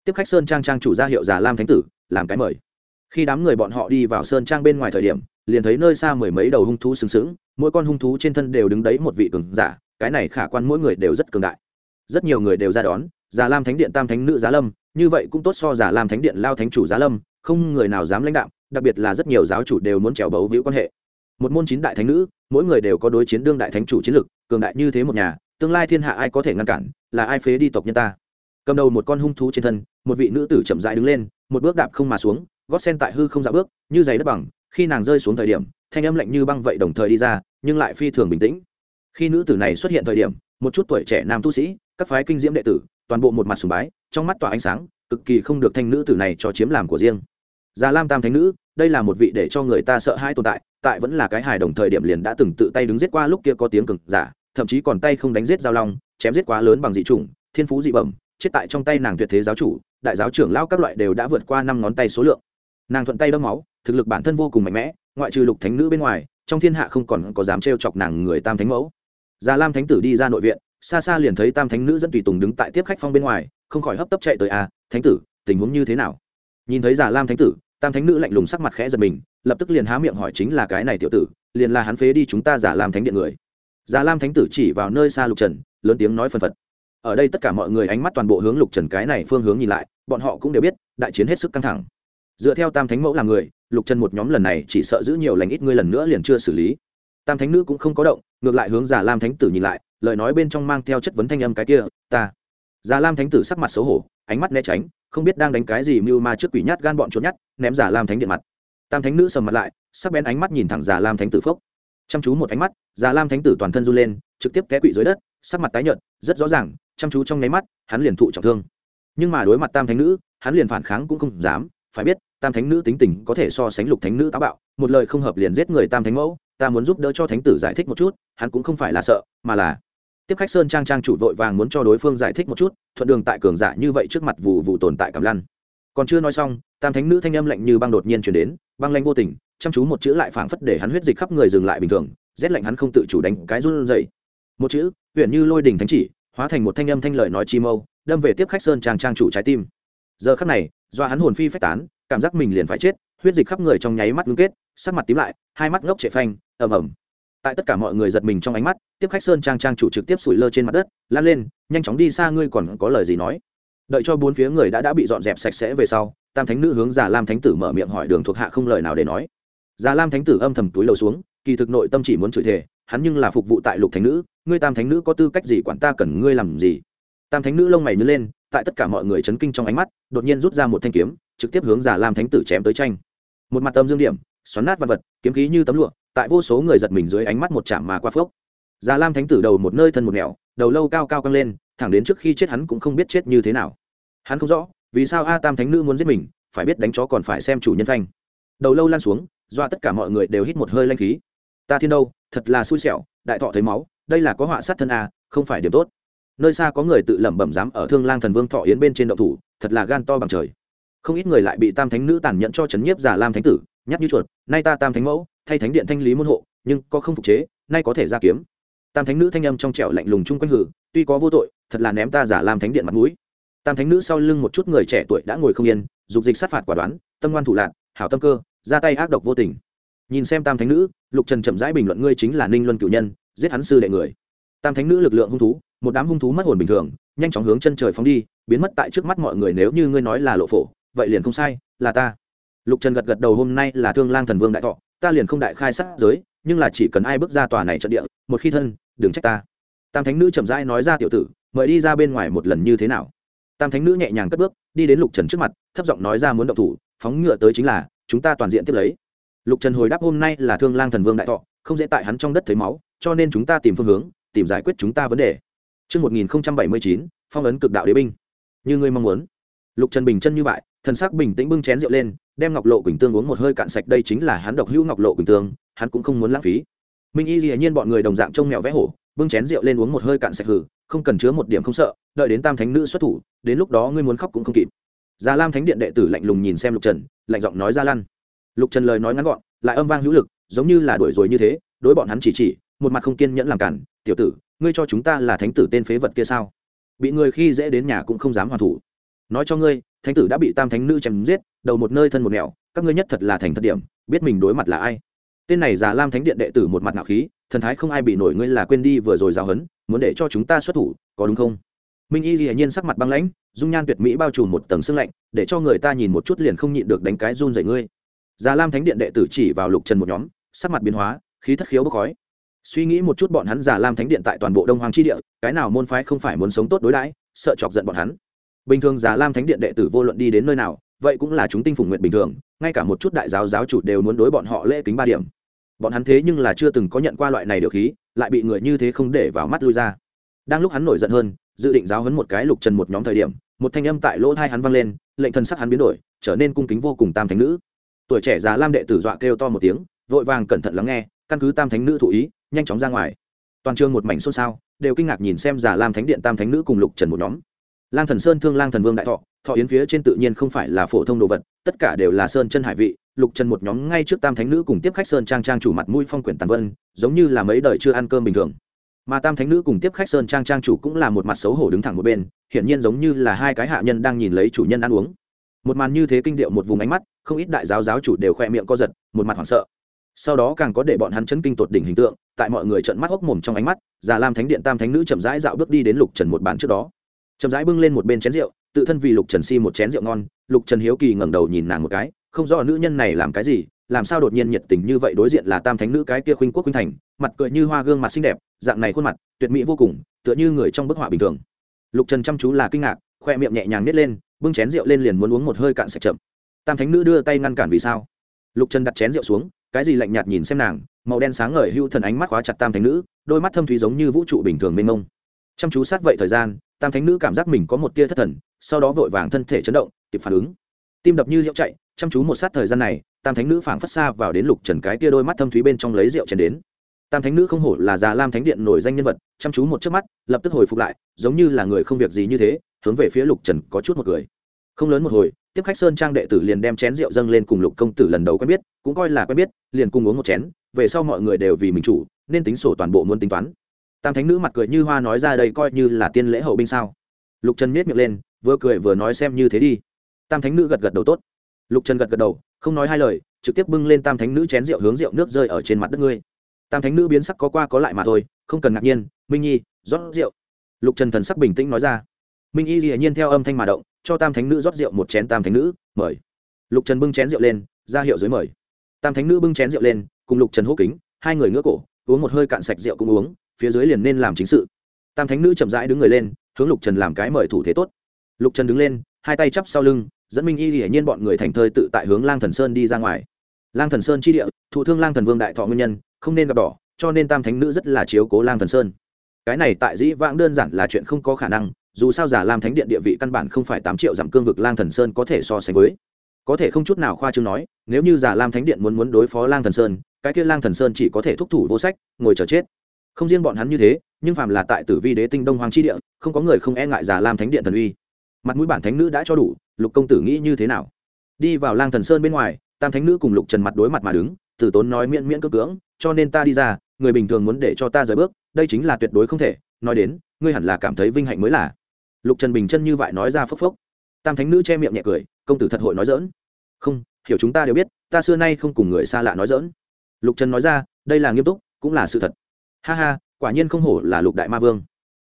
Tiếp khách sơn trang trang chủ ra hiệu già lam thánh tử, làm cái mời. Khi đám người bọn họ đi vào sơn trang bên ngoài thời điểm liền thấy nơi xa mười mấy đầu hung thú sừng sững, mỗi con hung thú trên thân đều đứng đấy một vị cường giả, cái này khả quan mỗi người đều rất cường đại. Rất nhiều người đều ra đón, già lam thánh điện tam thánh nữ giá lâm, như vậy cũng tốt so già lam thánh điện lao thánh chủ giá lâm, không người nào dám lãnh đạo, đặc biệt là rất nhiều giáo chủ đều muốn trèo bấu víu quan hệ. Một môn chín đại thánh nữ, mỗi người đều có đối chiến đương đại thánh chủ chiến lực, cường đại như thế một nhà, tương lai thiên hạ ai có thể ngăn cản, là ai phế đi tộc nhân ta. Cầm đầu một con hung thú trên thân, một vị nữ tử chậm rãi đứng lên, một bước đạp không mà xuống, gót sen tại hư không dạ bước, như giày đất bằng khi nàng rơi xuống thời điểm, thanh âm lạnh như băng vậy đồng thời đi ra, nhưng lại phi thường bình tĩnh. Khi nữ tử này xuất hiện thời điểm, một chút tuổi trẻ nam tu sĩ, các phái kinh diễm đệ tử, toàn bộ một mặt sùng bái, trong mắt tỏa ánh sáng, cực kỳ không được thanh nữ tử này cho chiếm làm của riêng. Già lam tam thánh nữ, đây là một vị để cho người ta sợ hai tồn tại tại vẫn là cái hài đồng thời điểm liền đã từng tự tay đứng giết qua lúc kia có tiếng cực giả, thậm chí còn tay không đánh giết giao long, chém giết quá lớn bằng dị chủng, thiên phú dị bẩm, chết tại trong tay nàng tuyệt thế giáo chủ, đại giáo trưởng lao các loại đều đã vượt qua năm ngón tay số lượng. Nàng thuận tay đâm máu thực lực bản thân vô cùng mạnh mẽ ngoại trừ lục thánh nữ bên ngoài trong thiên hạ không còn có dám trêu chọc nàng người tam thánh mẫu. Già lam thánh tử đi ra nội viện xa xa liền thấy tam thánh nữ dẫn tùy tùng đứng tại tiếp khách phong bên ngoài không khỏi hấp tấp chạy tới a à, thánh tử tình huống như thế nào? Nhìn thấy già lam thánh tử tam thánh nữ lạnh lùng sắc mặt khẽ giật mình lập tức liền há miệng hỏi chính là cái này tiểu tử liền là hắn phế đi chúng ta giả lam thánh điện người. Già lam thánh tử chỉ vào nơi xa lục trần lớn tiếng nói phân phật. Ở đây tất cả mọi người ánh mắt toàn bộ hướng lục trần cái này phương hướng nhìn lại bọn họ cũng đều biết đại chiến hết sức căng thẳng. Dựa theo tam thánh mẫu làm người lục trần một nhóm lần này chỉ sợ giữ nhiều lành ít ngươi lần nữa liền chưa xử lý. Tam thánh nữ cũng không có động, ngược lại hướng già lam thánh tử nhìn lại, lời nói bên trong mang theo chất vấn thanh âm cái kia, ta. Già lam thánh tử sắc mặt xấu hổ, ánh mắt né tránh, không biết đang đánh cái gì mưu ma trước quỷ nhát gan bọn trốn nhát, ném già lam thánh điện mặt. Tam thánh nữ sầm mặt lại, sắc bén ánh mắt nhìn thẳng già lam thánh tử phốc. Chăm chú một ánh mắt, già lam thánh tử toàn thân run lên, trực tiếp té quỵ dưới đất, sắc mặt tái nhợt, rất rõ ràng, chăm chú trong nháy mắt, hắn liền thụ trọng thương. Nhưng mà đối mặt tam thánh nữ, hắn liền phản kháng cũng không dám, phải biết tam thánh nữ tính tình có thể so sánh lục thánh nữ táo bạo, một lời không hợp liền giết người tam thánh mẫu, ta muốn giúp đỡ cho thánh tử giải thích một chút, hắn cũng không phải là sợ, mà là tiếp khách sơn trang trang chủ vội vàng muốn cho đối phương giải thích một chút, thuận đường tại cường giả như vậy trước mặt vụ vụ tồn tại cảm lăn. Còn chưa nói xong, tam thánh nữ thanh âm lạnh như băng đột nhiên chuyển đến, băng lanh vô tình, chăm chú một chữ lại phảng phất để hắn huyết dịch khắp người dừng lại bình thường, rét lạnh hắn không tự chủ đánh cái run dậy một chữ, huyện như lôi đình thánh chỉ, hóa thành một thanh âm thanh lời nói chi mâu, đâm về tiếp khách sơn trang trang chủ trái tim. Giờ khắc này, do hắn hồn phi phách tán cảm giác mình liền phải chết, huyết dịch khắp người trong nháy mắt ngưng kết, sắc mặt tím lại, hai mắt ngốc trệ phanh, ầm ầm. Tại tất cả mọi người giật mình trong ánh mắt, tiếp khách sơn trang trang chủ trực tiếp sủi lơ trên mặt đất, lan lên, nhanh chóng đi xa ngươi còn có lời gì nói? Đợi cho bốn phía người đã đã bị dọn dẹp sạch sẽ về sau, tam thánh nữ hướng già lam thánh tử mở miệng hỏi đường thuộc hạ không lời nào để nói. Già lam thánh tử âm thầm túi lầu xuống, kỳ thực nội tâm chỉ muốn chửi thề, hắn nhưng là phục vụ tại lục thánh nữ, ngươi tam thánh nữ có tư cách gì quản ta cần ngươi làm gì? Tam thánh nữ lông mày nhớ lên, tại tất cả mọi người chấn kinh trong ánh mắt, đột nhiên rút ra một thanh kiếm trực tiếp hướng giả lam thánh tử chém tới tranh một mặt tâm dương điểm xoắn nát vật vật kiếm khí như tấm lụa tại vô số người giật mình dưới ánh mắt một chạm mà qua phước giả lam thánh tử đầu một nơi thân một nẻo đầu lâu cao cao căng lên thẳng đến trước khi chết hắn cũng không biết chết như thế nào hắn không rõ vì sao a tam thánh nữ muốn giết mình phải biết đánh chó còn phải xem chủ nhân phanh đầu lâu lan xuống dọa tất cả mọi người đều hít một hơi lanh khí ta thiên đâu thật là xui xẻo đại thọ thấy máu đây là có họa sát thân a không phải điểm tốt nơi xa có người tự lẩm bẩm dám ở thương lang thần vương thọ yến bên trên động thủ thật là gan to bằng trời không ít người lại bị tam thánh nữ tàn nhẫn cho chấn nhiếp giả lam thánh tử nhắc như chuột, nay ta tam thánh mẫu, thay thánh điện thanh lý môn hộ, nhưng có không phục chế, nay có thể ra kiếm. Tam thánh nữ thanh âm trong trẻo lạnh lùng chung quanh hử tuy có vô tội, thật là ném ta giả lam thánh điện mặt mũi. Tam thánh nữ sau lưng một chút người trẻ tuổi đã ngồi không yên, dục dịch sát phạt quả đoán, tâm ngoan thủ lạc hảo tâm cơ, ra tay ác độc vô tình. Nhìn xem tam thánh nữ, lục trần chậm rãi bình luận ngươi chính là ninh luân cựu nhân, giết hắn sư đệ người. Tam thánh nữ lực lượng hung thú, một đám hung thú mất hồn bình thường, nhanh chóng hướng chân trời phóng đi, biến mất tại trước mắt mọi người nếu như ngươi nói là lộ phổ vậy liền không sai là ta. Lục trần gật gật đầu hôm nay là thương lang thần vương đại thọ ta liền không đại khai sát giới nhưng là chỉ cần ai bước ra tòa này trận địa một khi thân đừng trách ta. Tam thánh nữ chậm rãi nói ra tiểu tử mời đi ra bên ngoài một lần như thế nào? Tam thánh nữ nhẹ nhàng cất bước đi đến lục trần trước mặt thấp giọng nói ra muốn động thủ phóng ngựa tới chính là chúng ta toàn diện tiếp lấy. Lục trần hồi đáp hôm nay là thương lang thần vương đại thọ không dễ tại hắn trong đất thấy máu cho nên chúng ta tìm phương hướng tìm giải quyết chúng ta vấn đề. Trước 1079, phong ấn cực đạo đế binh. Như ngươi mong muốn. Lục Trần bình chân như vậy, thần sắc bình tĩnh bưng chén rượu lên, đem ngọc lộ quỳnh tương uống một hơi cạn sạch đây chính là hắn độc hữu ngọc lộ quỳnh tương, hắn cũng không muốn lãng phí. Minh Y Lệ nhiên bọn người đồng dạng trông mèo vẽ hổ, bưng chén rượu lên uống một hơi cạn sạch hử, không cần chứa một điểm không sợ, đợi đến Tam Thánh nữ xuất thủ, đến lúc đó ngươi muốn khóc cũng không kịp. Già Lam Thánh điện đệ tử lạnh lùng nhìn xem Lục Trần, lạnh giọng nói ra lăn. Lục Trần lời nói ngắn gọn, lại âm vang hữu lực, giống như là đuổi rồi như thế, đối bọn hắn chỉ chỉ, một mặt không kiên nhẫn làm cản, "Tiểu tử, ngươi cho chúng ta là thánh tử tên phế vật kia sao bị người khi dễ đến nhà cũng không dám hoàn thủ nói cho ngươi, thánh tử đã bị tam thánh nữ chém giết, đầu một nơi thân một nẻo, các ngươi nhất thật là thành thật điểm, biết mình đối mặt là ai. Tên này già lam thánh điện đệ tử một mặt nạo khí, thần thái không ai bị nổi ngươi là quên đi vừa rồi giao hấn muốn để cho chúng ta xuất thủ, có đúng không? Minh y hiển nhiên sắc mặt băng lãnh, dung nhan tuyệt mỹ bao trùm một tầng sương lạnh, để cho người ta nhìn một chút liền không nhịn được đánh cái run dậy ngươi. Già lam thánh điện đệ tử chỉ vào lục trần một nhóm, sắc mặt biến hóa, khí thất khiếu bốc khói. Suy nghĩ một chút bọn hắn giả lam thánh điện tại toàn bộ đông hoàng tri địa, cái nào môn phái không phải muốn sống tốt đối đãi, sợ chọc giận bọn hắn bình thường giả lam thánh điện đệ tử vô luận đi đến nơi nào, vậy cũng là chúng tinh phủng nguyện bình thường, ngay cả một chút đại giáo giáo chủ đều muốn đối bọn họ lễ kính ba điểm. Bọn hắn thế nhưng là chưa từng có nhận qua loại này điều khí, lại bị người như thế không để vào mắt lui ra. Đang lúc hắn nổi giận hơn, dự định giáo hấn một cái lục trần một nhóm thời điểm, một thanh âm tại lỗ thai hắn vang lên, lệnh thân sắc hắn biến đổi, trở nên cung kính vô cùng tam thánh nữ. Tuổi trẻ già lam đệ tử dọa kêu to một tiếng, vội vàng cẩn thận lắng nghe, căn cứ tam thánh nữ thụ ý, nhanh chóng ra ngoài. Toàn trường một mảnh xôn xao, đều kinh ngạc nhìn xem già lam thánh điện tam thánh nữ cùng lục trần một nhóm lang thần sơn thương lang thần vương đại thọ thọ yến phía trên tự nhiên không phải là phổ thông đồ vật, tất cả đều là sơn chân hải vị, lục trần một nhóm ngay trước tam thánh nữ cùng tiếp khách sơn trang trang chủ mặt mũi phong quyển tàn vân, giống như là mấy đời chưa ăn cơm bình thường. Mà tam thánh nữ cùng tiếp khách sơn trang trang chủ cũng là một mặt xấu hổ đứng thẳng một bên, hiển nhiên giống như là hai cái hạ nhân đang nhìn lấy chủ nhân ăn uống. Một màn như thế kinh điệu một vùng ánh mắt, không ít đại giáo giáo chủ đều khoe miệng co giật, một mặt hoảng sợ. Sau đó càng có để bọn hắn chấn kinh tột đỉnh hình tượng, tại mọi người trận mắt hốc mồm trong ánh mắt, già lam thánh điện tam thánh nữ chậm rãi dạo bước đi đến lục trần một bàn trước đó chậm rãi bưng lên một bên chén rượu, tự thân vì lục trần si một chén rượu ngon, lục trần hiếu kỳ ngẩng đầu nhìn nàng một cái, không rõ nữ nhân này làm cái gì, làm sao đột nhiên nhiệt tình như vậy đối diện là tam thánh nữ cái kia khuynh quốc khuynh thành, mặt cười như hoa gương mặt xinh đẹp, dạng này khuôn mặt, tuyệt mỹ vô cùng, tựa như người trong bức họa bình thường. Lục trần chăm chú là kinh ngạc, khoe miệng nhẹ nhàng nít lên, bưng chén rượu lên liền muốn uống một hơi cạn sạch chậm. Tam thánh nữ đưa tay ngăn cản vì sao? Lục trần đặt chén rượu xuống, cái gì lạnh nhạt nhìn xem nàng, màu đen sáng ngời hưu thần ánh mắt khóa chặt tam thánh nữ, đôi mắt thâm thúy giống như vũ trụ bình thường mênh mông. Chăm chú sát vậy thời gian tam thánh nữ cảm giác mình có một tia thất thần, sau đó vội vàng thân thể chấn động, kịp phản ứng. Tim đập như hiệu chạy, chăm chú một sát thời gian này, tam thánh nữ phảng phất xa vào đến lục trần cái tia đôi mắt thâm thúy bên trong lấy rượu chèn đến. Tam thánh nữ không hổ là già lam thánh điện nổi danh nhân vật, chăm chú một chớp mắt, lập tức hồi phục lại, giống như là người không việc gì như thế, hướng về phía lục trần có chút một người. Không lớn một hồi, tiếp khách sơn trang đệ tử liền đem chén rượu dâng lên cùng lục công tử lần đầu quen biết, cũng coi là quen biết, liền cùng uống một chén, về sau mọi người đều vì mình chủ, nên tính sổ toàn bộ muốn tính toán tam thánh nữ mặt cười như hoa nói ra đây coi như là tiên lễ hậu binh sao? Lục trần miết miệng lên, vừa cười vừa nói xem như thế đi. Tam thánh nữ gật gật đầu tốt. Lục trần gật gật đầu, không nói hai lời, trực tiếp bưng lên tam thánh nữ chén rượu hướng rượu nước rơi ở trên mặt đất ngươi. Tam thánh nữ biến sắc có qua có lại mà thôi, không cần ngạc nhiên, minh nhi, rót rượu. Lục trần thần sắc bình tĩnh nói ra. Minh y hiển nhiên theo âm thanh mà động, cho tam thánh nữ rót rượu một chén tam thánh nữ, mời. Lục trần bưng chén rượu lên, ra hiệu dưới mời. Tam thánh nữ bưng chén rượu lên, cùng lục trần hô kính, hai người ngỡ cổ, uống một hơi cạn sạch rượu cũng uống phía dưới liền nên làm chính sự. Tam thánh nữ chậm rãi đứng người lên, hướng lục trần làm cái mời thủ thế tốt. Lục trần đứng lên, hai tay chắp sau lưng, dẫn minh y hiển nhiên bọn người thành thơi tự tại hướng lang thần sơn đi ra ngoài. Lang thần sơn chi địa, thụ thương lang thần vương đại thọ nguyên nhân, không nên gặp đỏ, cho nên tam thánh nữ rất là chiếu cố lang thần sơn. Cái này tại dĩ vãng đơn giản là chuyện không có khả năng, dù sao giả lam thánh điện địa vị căn bản không phải tám triệu dặm cương vực lang thần sơn có thể so sánh với. Có thể không chút nào khoa chương nói, nếu như giả lam thánh điện muốn muốn đối phó lang thần sơn, cái kia lang thần sơn chỉ có thể thúc thủ vô sách, ngồi chờ chết không riêng bọn hắn như thế, nhưng phàm là tại tử vi đế tinh đông hoàng chi địa, không có người không e ngại giả lam thánh điện thần uy. Mặt mũi bản thánh nữ đã cho đủ, lục công tử nghĩ như thế nào? Đi vào lang thần sơn bên ngoài, tam thánh nữ cùng lục trần mặt đối mặt mà đứng, tử tốn nói miễn miễn cơ cưỡng, cho nên ta đi ra, người bình thường muốn để cho ta rời bước, đây chính là tuyệt đối không thể, nói đến, ngươi hẳn là cảm thấy vinh hạnh mới là. Lục trần bình chân như vậy nói ra phốc phốc. Tam thánh nữ che miệng nhẹ cười, công tử thật hội nói dỡn không, hiểu chúng ta đều biết, ta xưa nay không cùng người xa lạ nói dỡn lục trần nói ra, đây là nghiêm túc, cũng là sự thật ha ha, quả nhiên không hổ là lục đại ma vương.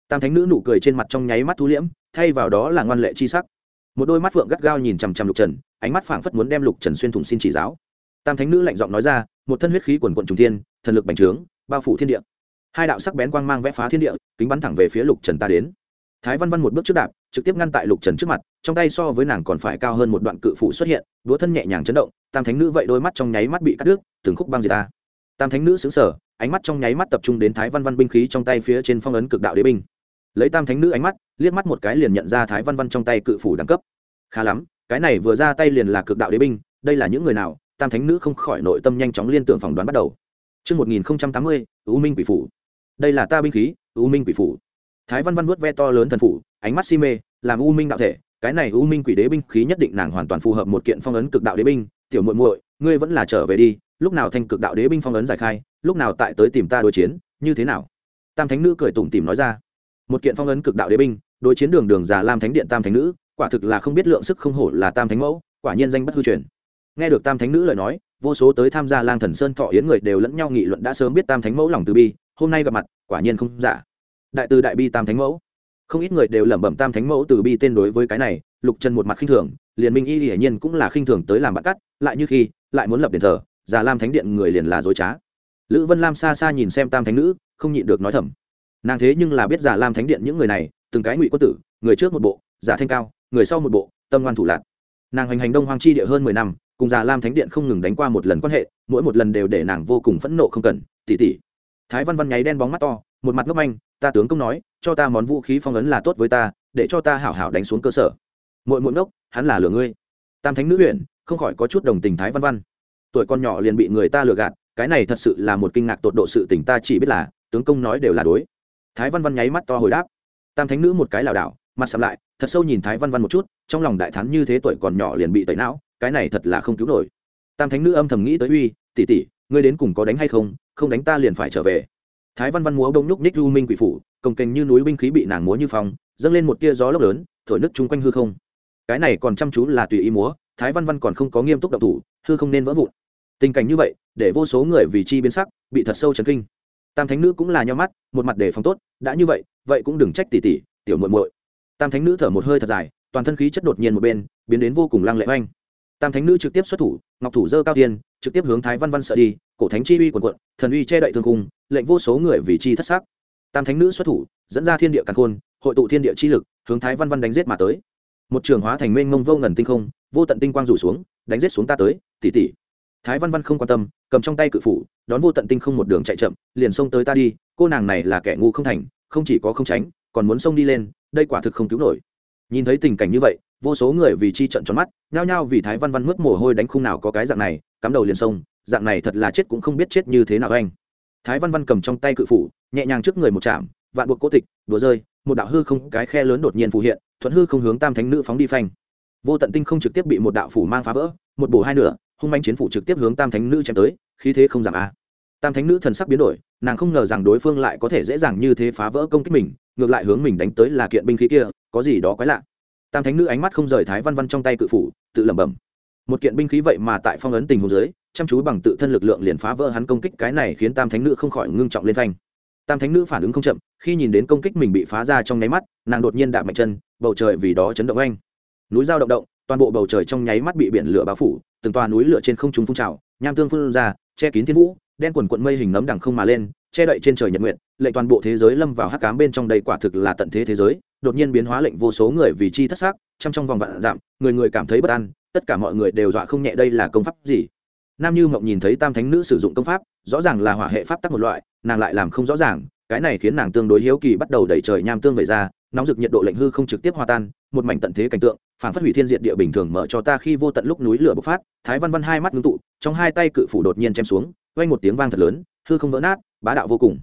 Tam thánh nữ nụ cười trên mặt trong nháy mắt thu liễm, thay vào đó là ngoan lệ chi sắc. Một đôi mắt phượng gắt gao nhìn chằm chằm lục trần, ánh mắt phảng phất muốn đem lục trần xuyên thủng xin chỉ giáo. Tam thánh nữ lạnh giọng nói ra, một thân huyết khí quần quận trùng thiên, thần lực bành trướng, bao phủ thiên địa. Hai đạo sắc bén quang mang vẽ phá thiên địa, kính bắn thẳng về phía lục trần ta đến. Thái văn văn một bước trước đạp, trực tiếp ngăn tại lục trần trước mặt, trong tay so với nàng còn phải cao hơn một đoạn cự phủ xuất hiện, đũa thân nhẹ nhàng chấn động, tam thánh nữ vậy đôi mắt trong nháy mắt bị cắt đứt, từng khúc băng diệt ta. Tam thánh nữ xứng sở ánh mắt trong nháy mắt tập trung đến thái văn văn binh khí trong tay phía trên phong ấn cực đạo đế binh. Lấy tam thánh nữ ánh mắt liếc mắt một cái liền nhận ra thái văn văn trong tay cự phủ đẳng cấp. Khá lắm cái này vừa ra tay liền là cực đạo đế binh đây là những người nào? Tam thánh nữ không khỏi nội tâm nhanh chóng liên tưởng phỏng đoán bắt đầu. Trước 1080, U Minh Quỷ Phủ. Đây là ta binh khí, U Minh Quỷ Phủ. Thái Văn Văn vuốt ve to lớn thần phủ, ánh mắt si mê, làm U Minh đạo thể, cái này U Minh Quỷ Đế binh khí nhất định nàng hoàn toàn phù hợp một kiện phong ấn cực đạo đế binh, tiểu muội muội, ngươi vẫn là trở về đi, lúc nào thành cực đạo đế binh phong ấn giải khai, lúc nào tại tới tìm ta đối chiến, như thế nào? Tam Thánh nữ cười tủm tỉm nói ra. Một kiện phong ấn cực đạo đế binh, đối chiến đường đường già Lam Thánh điện Tam Thánh nữ, quả thực là không biết lượng sức không hổ là Tam Thánh mẫu, quả nhiên danh bất hư truyền nghe được tam thánh nữ lời nói vô số tới tham gia lang thần sơn thọ yến người đều lẫn nhau nghị luận đã sớm biết tam thánh mẫu lòng từ bi hôm nay gặp mặt quả nhiên không giả đại từ đại bi tam thánh mẫu không ít người đều lẩm bẩm tam thánh mẫu từ bi tên đối với cái này lục trần một mặt khinh thường liền minh y hiển nhiên cũng là khinh thường tới làm bạn cắt lại như khi lại muốn lập điện thờ già lam thánh điện người liền là dối trá lữ vân lam xa xa nhìn xem tam thánh nữ, không nhịn được nói thầm. Nàng thế nhưng là biết giả lam thánh điện những người này, từng cái ngụy quân tử, người trước một bộ, giả thanh cao, người sau một bộ, tâm ngoan thủ lạc. Nàng hành hành đông hoang chi địa hơn mười năm, cùng giả lam thánh điện không ngừng đánh qua một lần quan hệ, mỗi một lần đều để nàng vô cùng phẫn nộ không cần, tỉ tỉ. Thái văn văn nháy đen bóng mắt to, một mặt ngốc anh ta tướng công nói, cho ta món vũ khí phong ấn là tốt với ta, để cho ta hảo hảo đánh xuống cơ sở. Mỗi mỗi ngốc, hắn là lừa ngươi. Tam thánh nữ huyện, không khỏi có chút đồng tình thái văn văn. Tuổi con nhỏ liền bị người ta lừa gạt cái này thật sự là một kinh ngạc tột độ sự tình, ta chỉ biết là, tướng công nói đều là đối. Thái văn văn nháy mắt to hồi đáp. Tam thánh nữ một cái lảo đảo, mặt sầm lại, thật sâu nhìn thái văn văn một chút, trong lòng đại thắn như thế tuổi còn nhỏ liền bị tẩy não, cái này thật là không cứu nổi. Tam thánh nữ âm thầm nghĩ tới uy, tỷ tỷ, ngươi đến cùng có đánh hay không? Không đánh ta liền phải trở về. Thái văn văn múa bông nhúc nhích du minh quỷ phủ cồng kềnh như núi binh khí bị nàng múa như phong, dâng lên một tia gió lốc lớn, thổi nước chung quanh hư không. Cái này còn chăm chú là tùy ý múa, thái văn văn còn không có nghiêm túc động thủ, hư không nên vỡ vụn tình cảnh như vậy, để vô số người vì chi biến sắc, bị thật sâu chấn kinh. Tam thánh nữ cũng là nho mắt, một mặt đề phòng tốt, đã như vậy vậy cũng đừng trách tỷ tỷ tiểu muội muội. Tam thánh nữ thở một hơi thật dài, toàn thân khí chất đột nhiên một bên, biến đến vô cùng lăng lệ oanh. Tam thánh nữ trực tiếp xuất thủ, ngọc thủ dơ cao tiên trực tiếp hướng thái văn văn sợ đi, cổ thánh chi uy quần quận thần uy che đậy thương cung lệnh vô số người vì chi thất sắc. Tam thánh nữ xuất thủ, dẫn ra thiên địa càn khôn, hội tụ thiên địa chi lực, hướng thái văn văn đánh giết mà tới. Một trường hóa thành mênh mông vô ngần tinh không, vô tận tinh quang rủ xuống, đánh giết xuống ta tới, tỉ tỉ thái văn văn không quan tâm, cầm trong tay cự phủ, đón vô tận tinh không một đường chạy chậm, liền xông tới ta đi, cô nàng này là kẻ ngu không thành, không chỉ có không tránh, còn muốn xông đi lên, đây quả thực không cứu nổi. Nhìn thấy tình cảnh như vậy, vô số người vì chi trận tròn mắt, nhao nhao vì thái văn văn mướt mồ hôi đánh khung nào có cái dạng này, cắm đầu liền sông dạng này thật là chết cũng không biết chết như thế nào anh. Thái văn văn cầm trong tay cự phủ, nhẹ nhàng trước người một chạm, vạn buộc cố tịch, đùa rơi, một đạo hư không, cái khe lớn đột nhiên phù hiện, thuận hư không hướng tam thánh nữ phóng đi phanh. Vô tận tinh không trực tiếp bị một đạo phủ mang phá vỡ, một bổ hai nửa hung manh chiến phủ trực tiếp hướng tam thánh nữ chém tới, khí thế không giảm a. Tam thánh nữ thần sắc biến đổi, nàng không ngờ rằng đối phương lại có thể dễ dàng như thế phá vỡ công kích mình, ngược lại hướng mình đánh tới là kiện binh khí kia, có gì đó quái lạ. Tam thánh nữ ánh mắt không rời thái văn văn trong tay cự phủ, tự lẩm bẩm. Một kiện binh khí vậy mà tại phong ấn tình hồ dưới, chăm chú bằng tự thân lực lượng liền phá vỡ hắn công kích, cái này khiến tam thánh nữ không khỏi ngưng trọng lên phanh. Tam thánh nữ phản ứng không chậm, khi nhìn đến công kích mình bị phá ra trong nháy mắt, nàng đột nhiên đạp mạnh chân, bầu trời vì đó chấn động anh núi dao động động toàn bộ bầu trời trong nháy mắt bị biển lửa bao phủ, từng toà núi lửa trên không trung phun trào, nham tương phun ra, che kín thiên vũ, đen quần quận mây hình nấm đằng không mà lên, che đậy trên trời nhật nguyện lệnh toàn bộ thế giới lâm vào hắc cám bên trong đầy quả thực là tận thế thế giới, đột nhiên biến hóa lệnh vô số người vì chi thất xác chăm trong vòng vạn giảm, người người cảm thấy bất an, tất cả mọi người đều dọa không nhẹ đây là công pháp gì? Nam như mộng nhìn thấy tam thánh nữ sử dụng công pháp, rõ ràng là hỏa hệ pháp tắc một loại, nàng lại làm không rõ ràng, cái này khiến nàng tương đối hiếu kỳ bắt đầu đẩy trời nham tương về ra, nóng rực nhiệt độ lệnh hư không trực tiếp hòa tan một mảnh tận thế cảnh tượng phản phát hủy thiên diện địa bình thường mở cho ta khi vô tận lúc núi lửa bộc phát, thái văn văn hai mắt ngưng tụ, trong hai tay cự phủ đột nhiên chém xuống, vang một tiếng vang thật lớn, hư không vỡ nát, bá đạo vô cùng.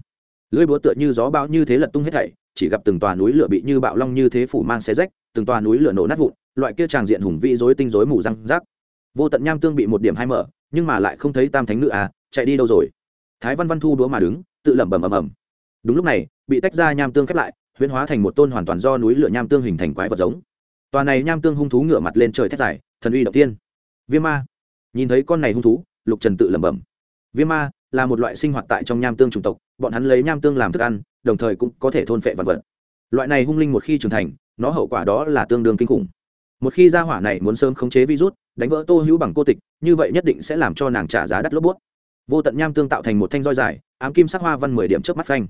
Lưỡi búa tựa như gió bão như thế lật tung hết thảy, chỉ gặp từng tòa núi lửa bị như bạo long như thế phủ mang xé rách, từng tòa núi lửa nổ nát vụn, loại kia tràng diện hùng vĩ rối tinh rối mù răng rác vô tận nham tương bị một điểm hai mở, nhưng mà lại không thấy tam thánh nữ à chạy đi đâu rồi? Thái văn văn thu đúa mà đứng, tự lẩm bẩm ầm ầm. Đúng lúc này, bị tách ra nham tương khép lại huyễn hóa thành một tôn hoàn toàn do núi lửa nham tương hình thành quái vật giống. Tòa này nham tương hung thú ngửa mặt lên trời thét dài, thần uy động tiên viêm ma. Nhìn thấy con này hung thú, lục trần tự lẩm bẩm. Viêm ma là một loại sinh hoạt tại trong nham tương chủng tộc, bọn hắn lấy nham tương làm thức ăn, đồng thời cũng có thể thôn phệ vật vật. Loại này hung linh một khi trưởng thành, nó hậu quả đó là tương đương kinh khủng. Một khi gia hỏa này muốn sớm khống chế virus, đánh vỡ tô hữu bằng cô tịch, như vậy nhất định sẽ làm cho nàng trả giá đắt lốp bút. Vô tận nham tương tạo thành một thanh roi dài, ám kim sắc hoa văn mười điểm trước mắt phanh.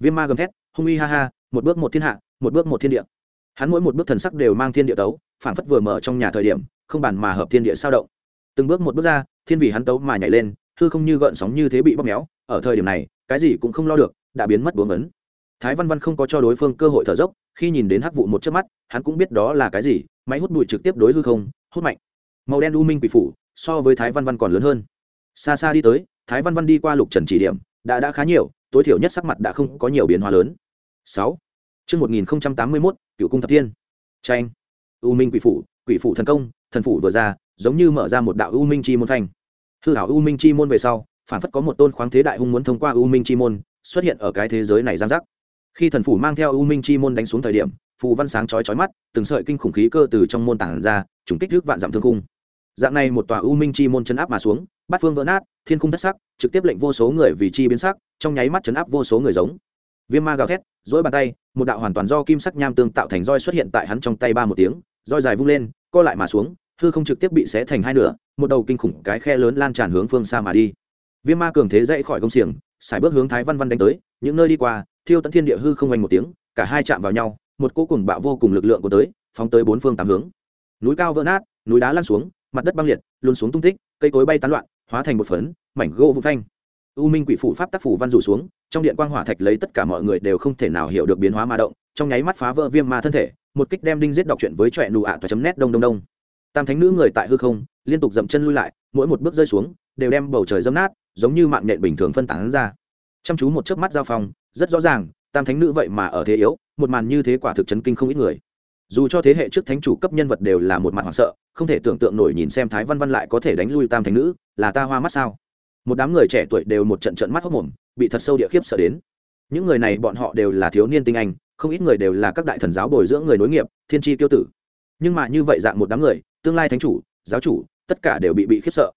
Viêm ma gầm thét, hung uy ha ha một bước một thiên hạ, một bước một thiên địa. Hắn mỗi một bước thần sắc đều mang thiên địa tấu, phảng phất vừa mở trong nhà thời điểm, không bàn mà hợp thiên địa sao động. Từng bước một bước ra, thiên vị hắn tấu mà nhảy lên, hư không như gợn sóng như thế bị bóp méo, ở thời điểm này, cái gì cũng không lo được, đã biến mất buồng ấn. Thái văn văn không có cho đối phương cơ hội thở dốc, khi nhìn đến hắc vụ một chớp mắt, hắn cũng biết đó là cái gì, máy hút bụi trực tiếp đối hư không, hút mạnh. Màu đen u minh quỷ phủ, so với thái văn văn còn lớn hơn. Xa xa đi tới, thái văn văn đi qua lục trần chỉ điểm, đã đã khá nhiều, tối thiểu nhất sắc mặt đã không có nhiều biến hóa lớn. Sáu. Trước 1081, cựu cung thập thiên. Tranh. U minh quỷ phủ, quỷ phủ thần công, thần phủ vừa ra, giống như mở ra một đạo u minh chi môn phanh. Hư ảo u minh chi môn về sau, phản phất có một tôn khoáng thế đại hung muốn thông qua u minh chi môn, xuất hiện ở cái thế giới này giang giác. Khi thần phủ mang theo u minh chi môn đánh xuống thời điểm, phù văn sáng chói chói mắt, từng sợi kinh khủng khí cơ từ trong môn tản ra, trùng kích trước vạn dặm thương khung. Dạng này một tòa u minh chi môn chấn áp mà xuống, bát phương vỡ nát, thiên cung thất sắc, trực tiếp lệnh vô số người vì chi biến sắc, trong nháy mắt chấn áp vô số người giống. Viêm ma gào thét, dỗi bàn tay một đạo hoàn toàn do kim sắc nham tương tạo thành roi xuất hiện tại hắn trong tay ba một tiếng roi dài vung lên co lại mà xuống hư không trực tiếp bị xé thành hai nửa một đầu kinh khủng cái khe lớn lan tràn hướng phương xa mà đi. Viêm ma cường thế dậy khỏi công xiềng xài bước hướng thái văn văn đánh tới những nơi đi qua thiêu tận thiên địa hư không oanh một tiếng cả hai chạm vào nhau một cỗ cùng bạo vô cùng lực lượng của tới phóng tới bốn phương tám hướng. Núi cao vỡ nát núi đá lan xuống mặt đất băng liệt luôn xuống tung tích cây cối bay tán loạn hóa thành một phấn mảnh gỗ vụ thanh u minh quỷ phụ pháp tác phủ văn rủ xuống, trong điện quang hỏa thạch lấy tất cả mọi người đều không thể nào hiểu được biến hóa ma động, trong nháy mắt phá vỡ viêm ma thân thể, một kích đem đinh giết đọc chuyện với trọe nụ ạ toa chấm nét đông đông đông. Tam thánh nữ người tại hư không, liên tục dậm chân lui lại, mỗi một bước rơi xuống, đều đem bầu trời dâm nát, giống như mạng nện bình thường phân tán ra. Chăm chú một chớp mắt giao phong, rất rõ ràng, tam thánh nữ vậy mà ở thế yếu, một màn như thế quả thực chấn kinh không ít người. Dù cho thế hệ trước thánh chủ cấp nhân vật đều là một mặt hoảng sợ, không thể tưởng tượng nổi nhìn xem thái văn văn lại có thể đánh lui tam thánh nữ, là ta hoa mắt sao? Một đám người trẻ tuổi đều một trận trận mắt hốc mồm, bị thật sâu địa khiếp sợ đến. Những người này bọn họ đều là thiếu niên tinh anh, không ít người đều là các đại thần giáo bồi dưỡng người nối nghiệp, thiên tri tiêu tử. Nhưng mà như vậy dạng một đám người, tương lai thánh chủ, giáo chủ, tất cả đều bị bị khiếp sợ.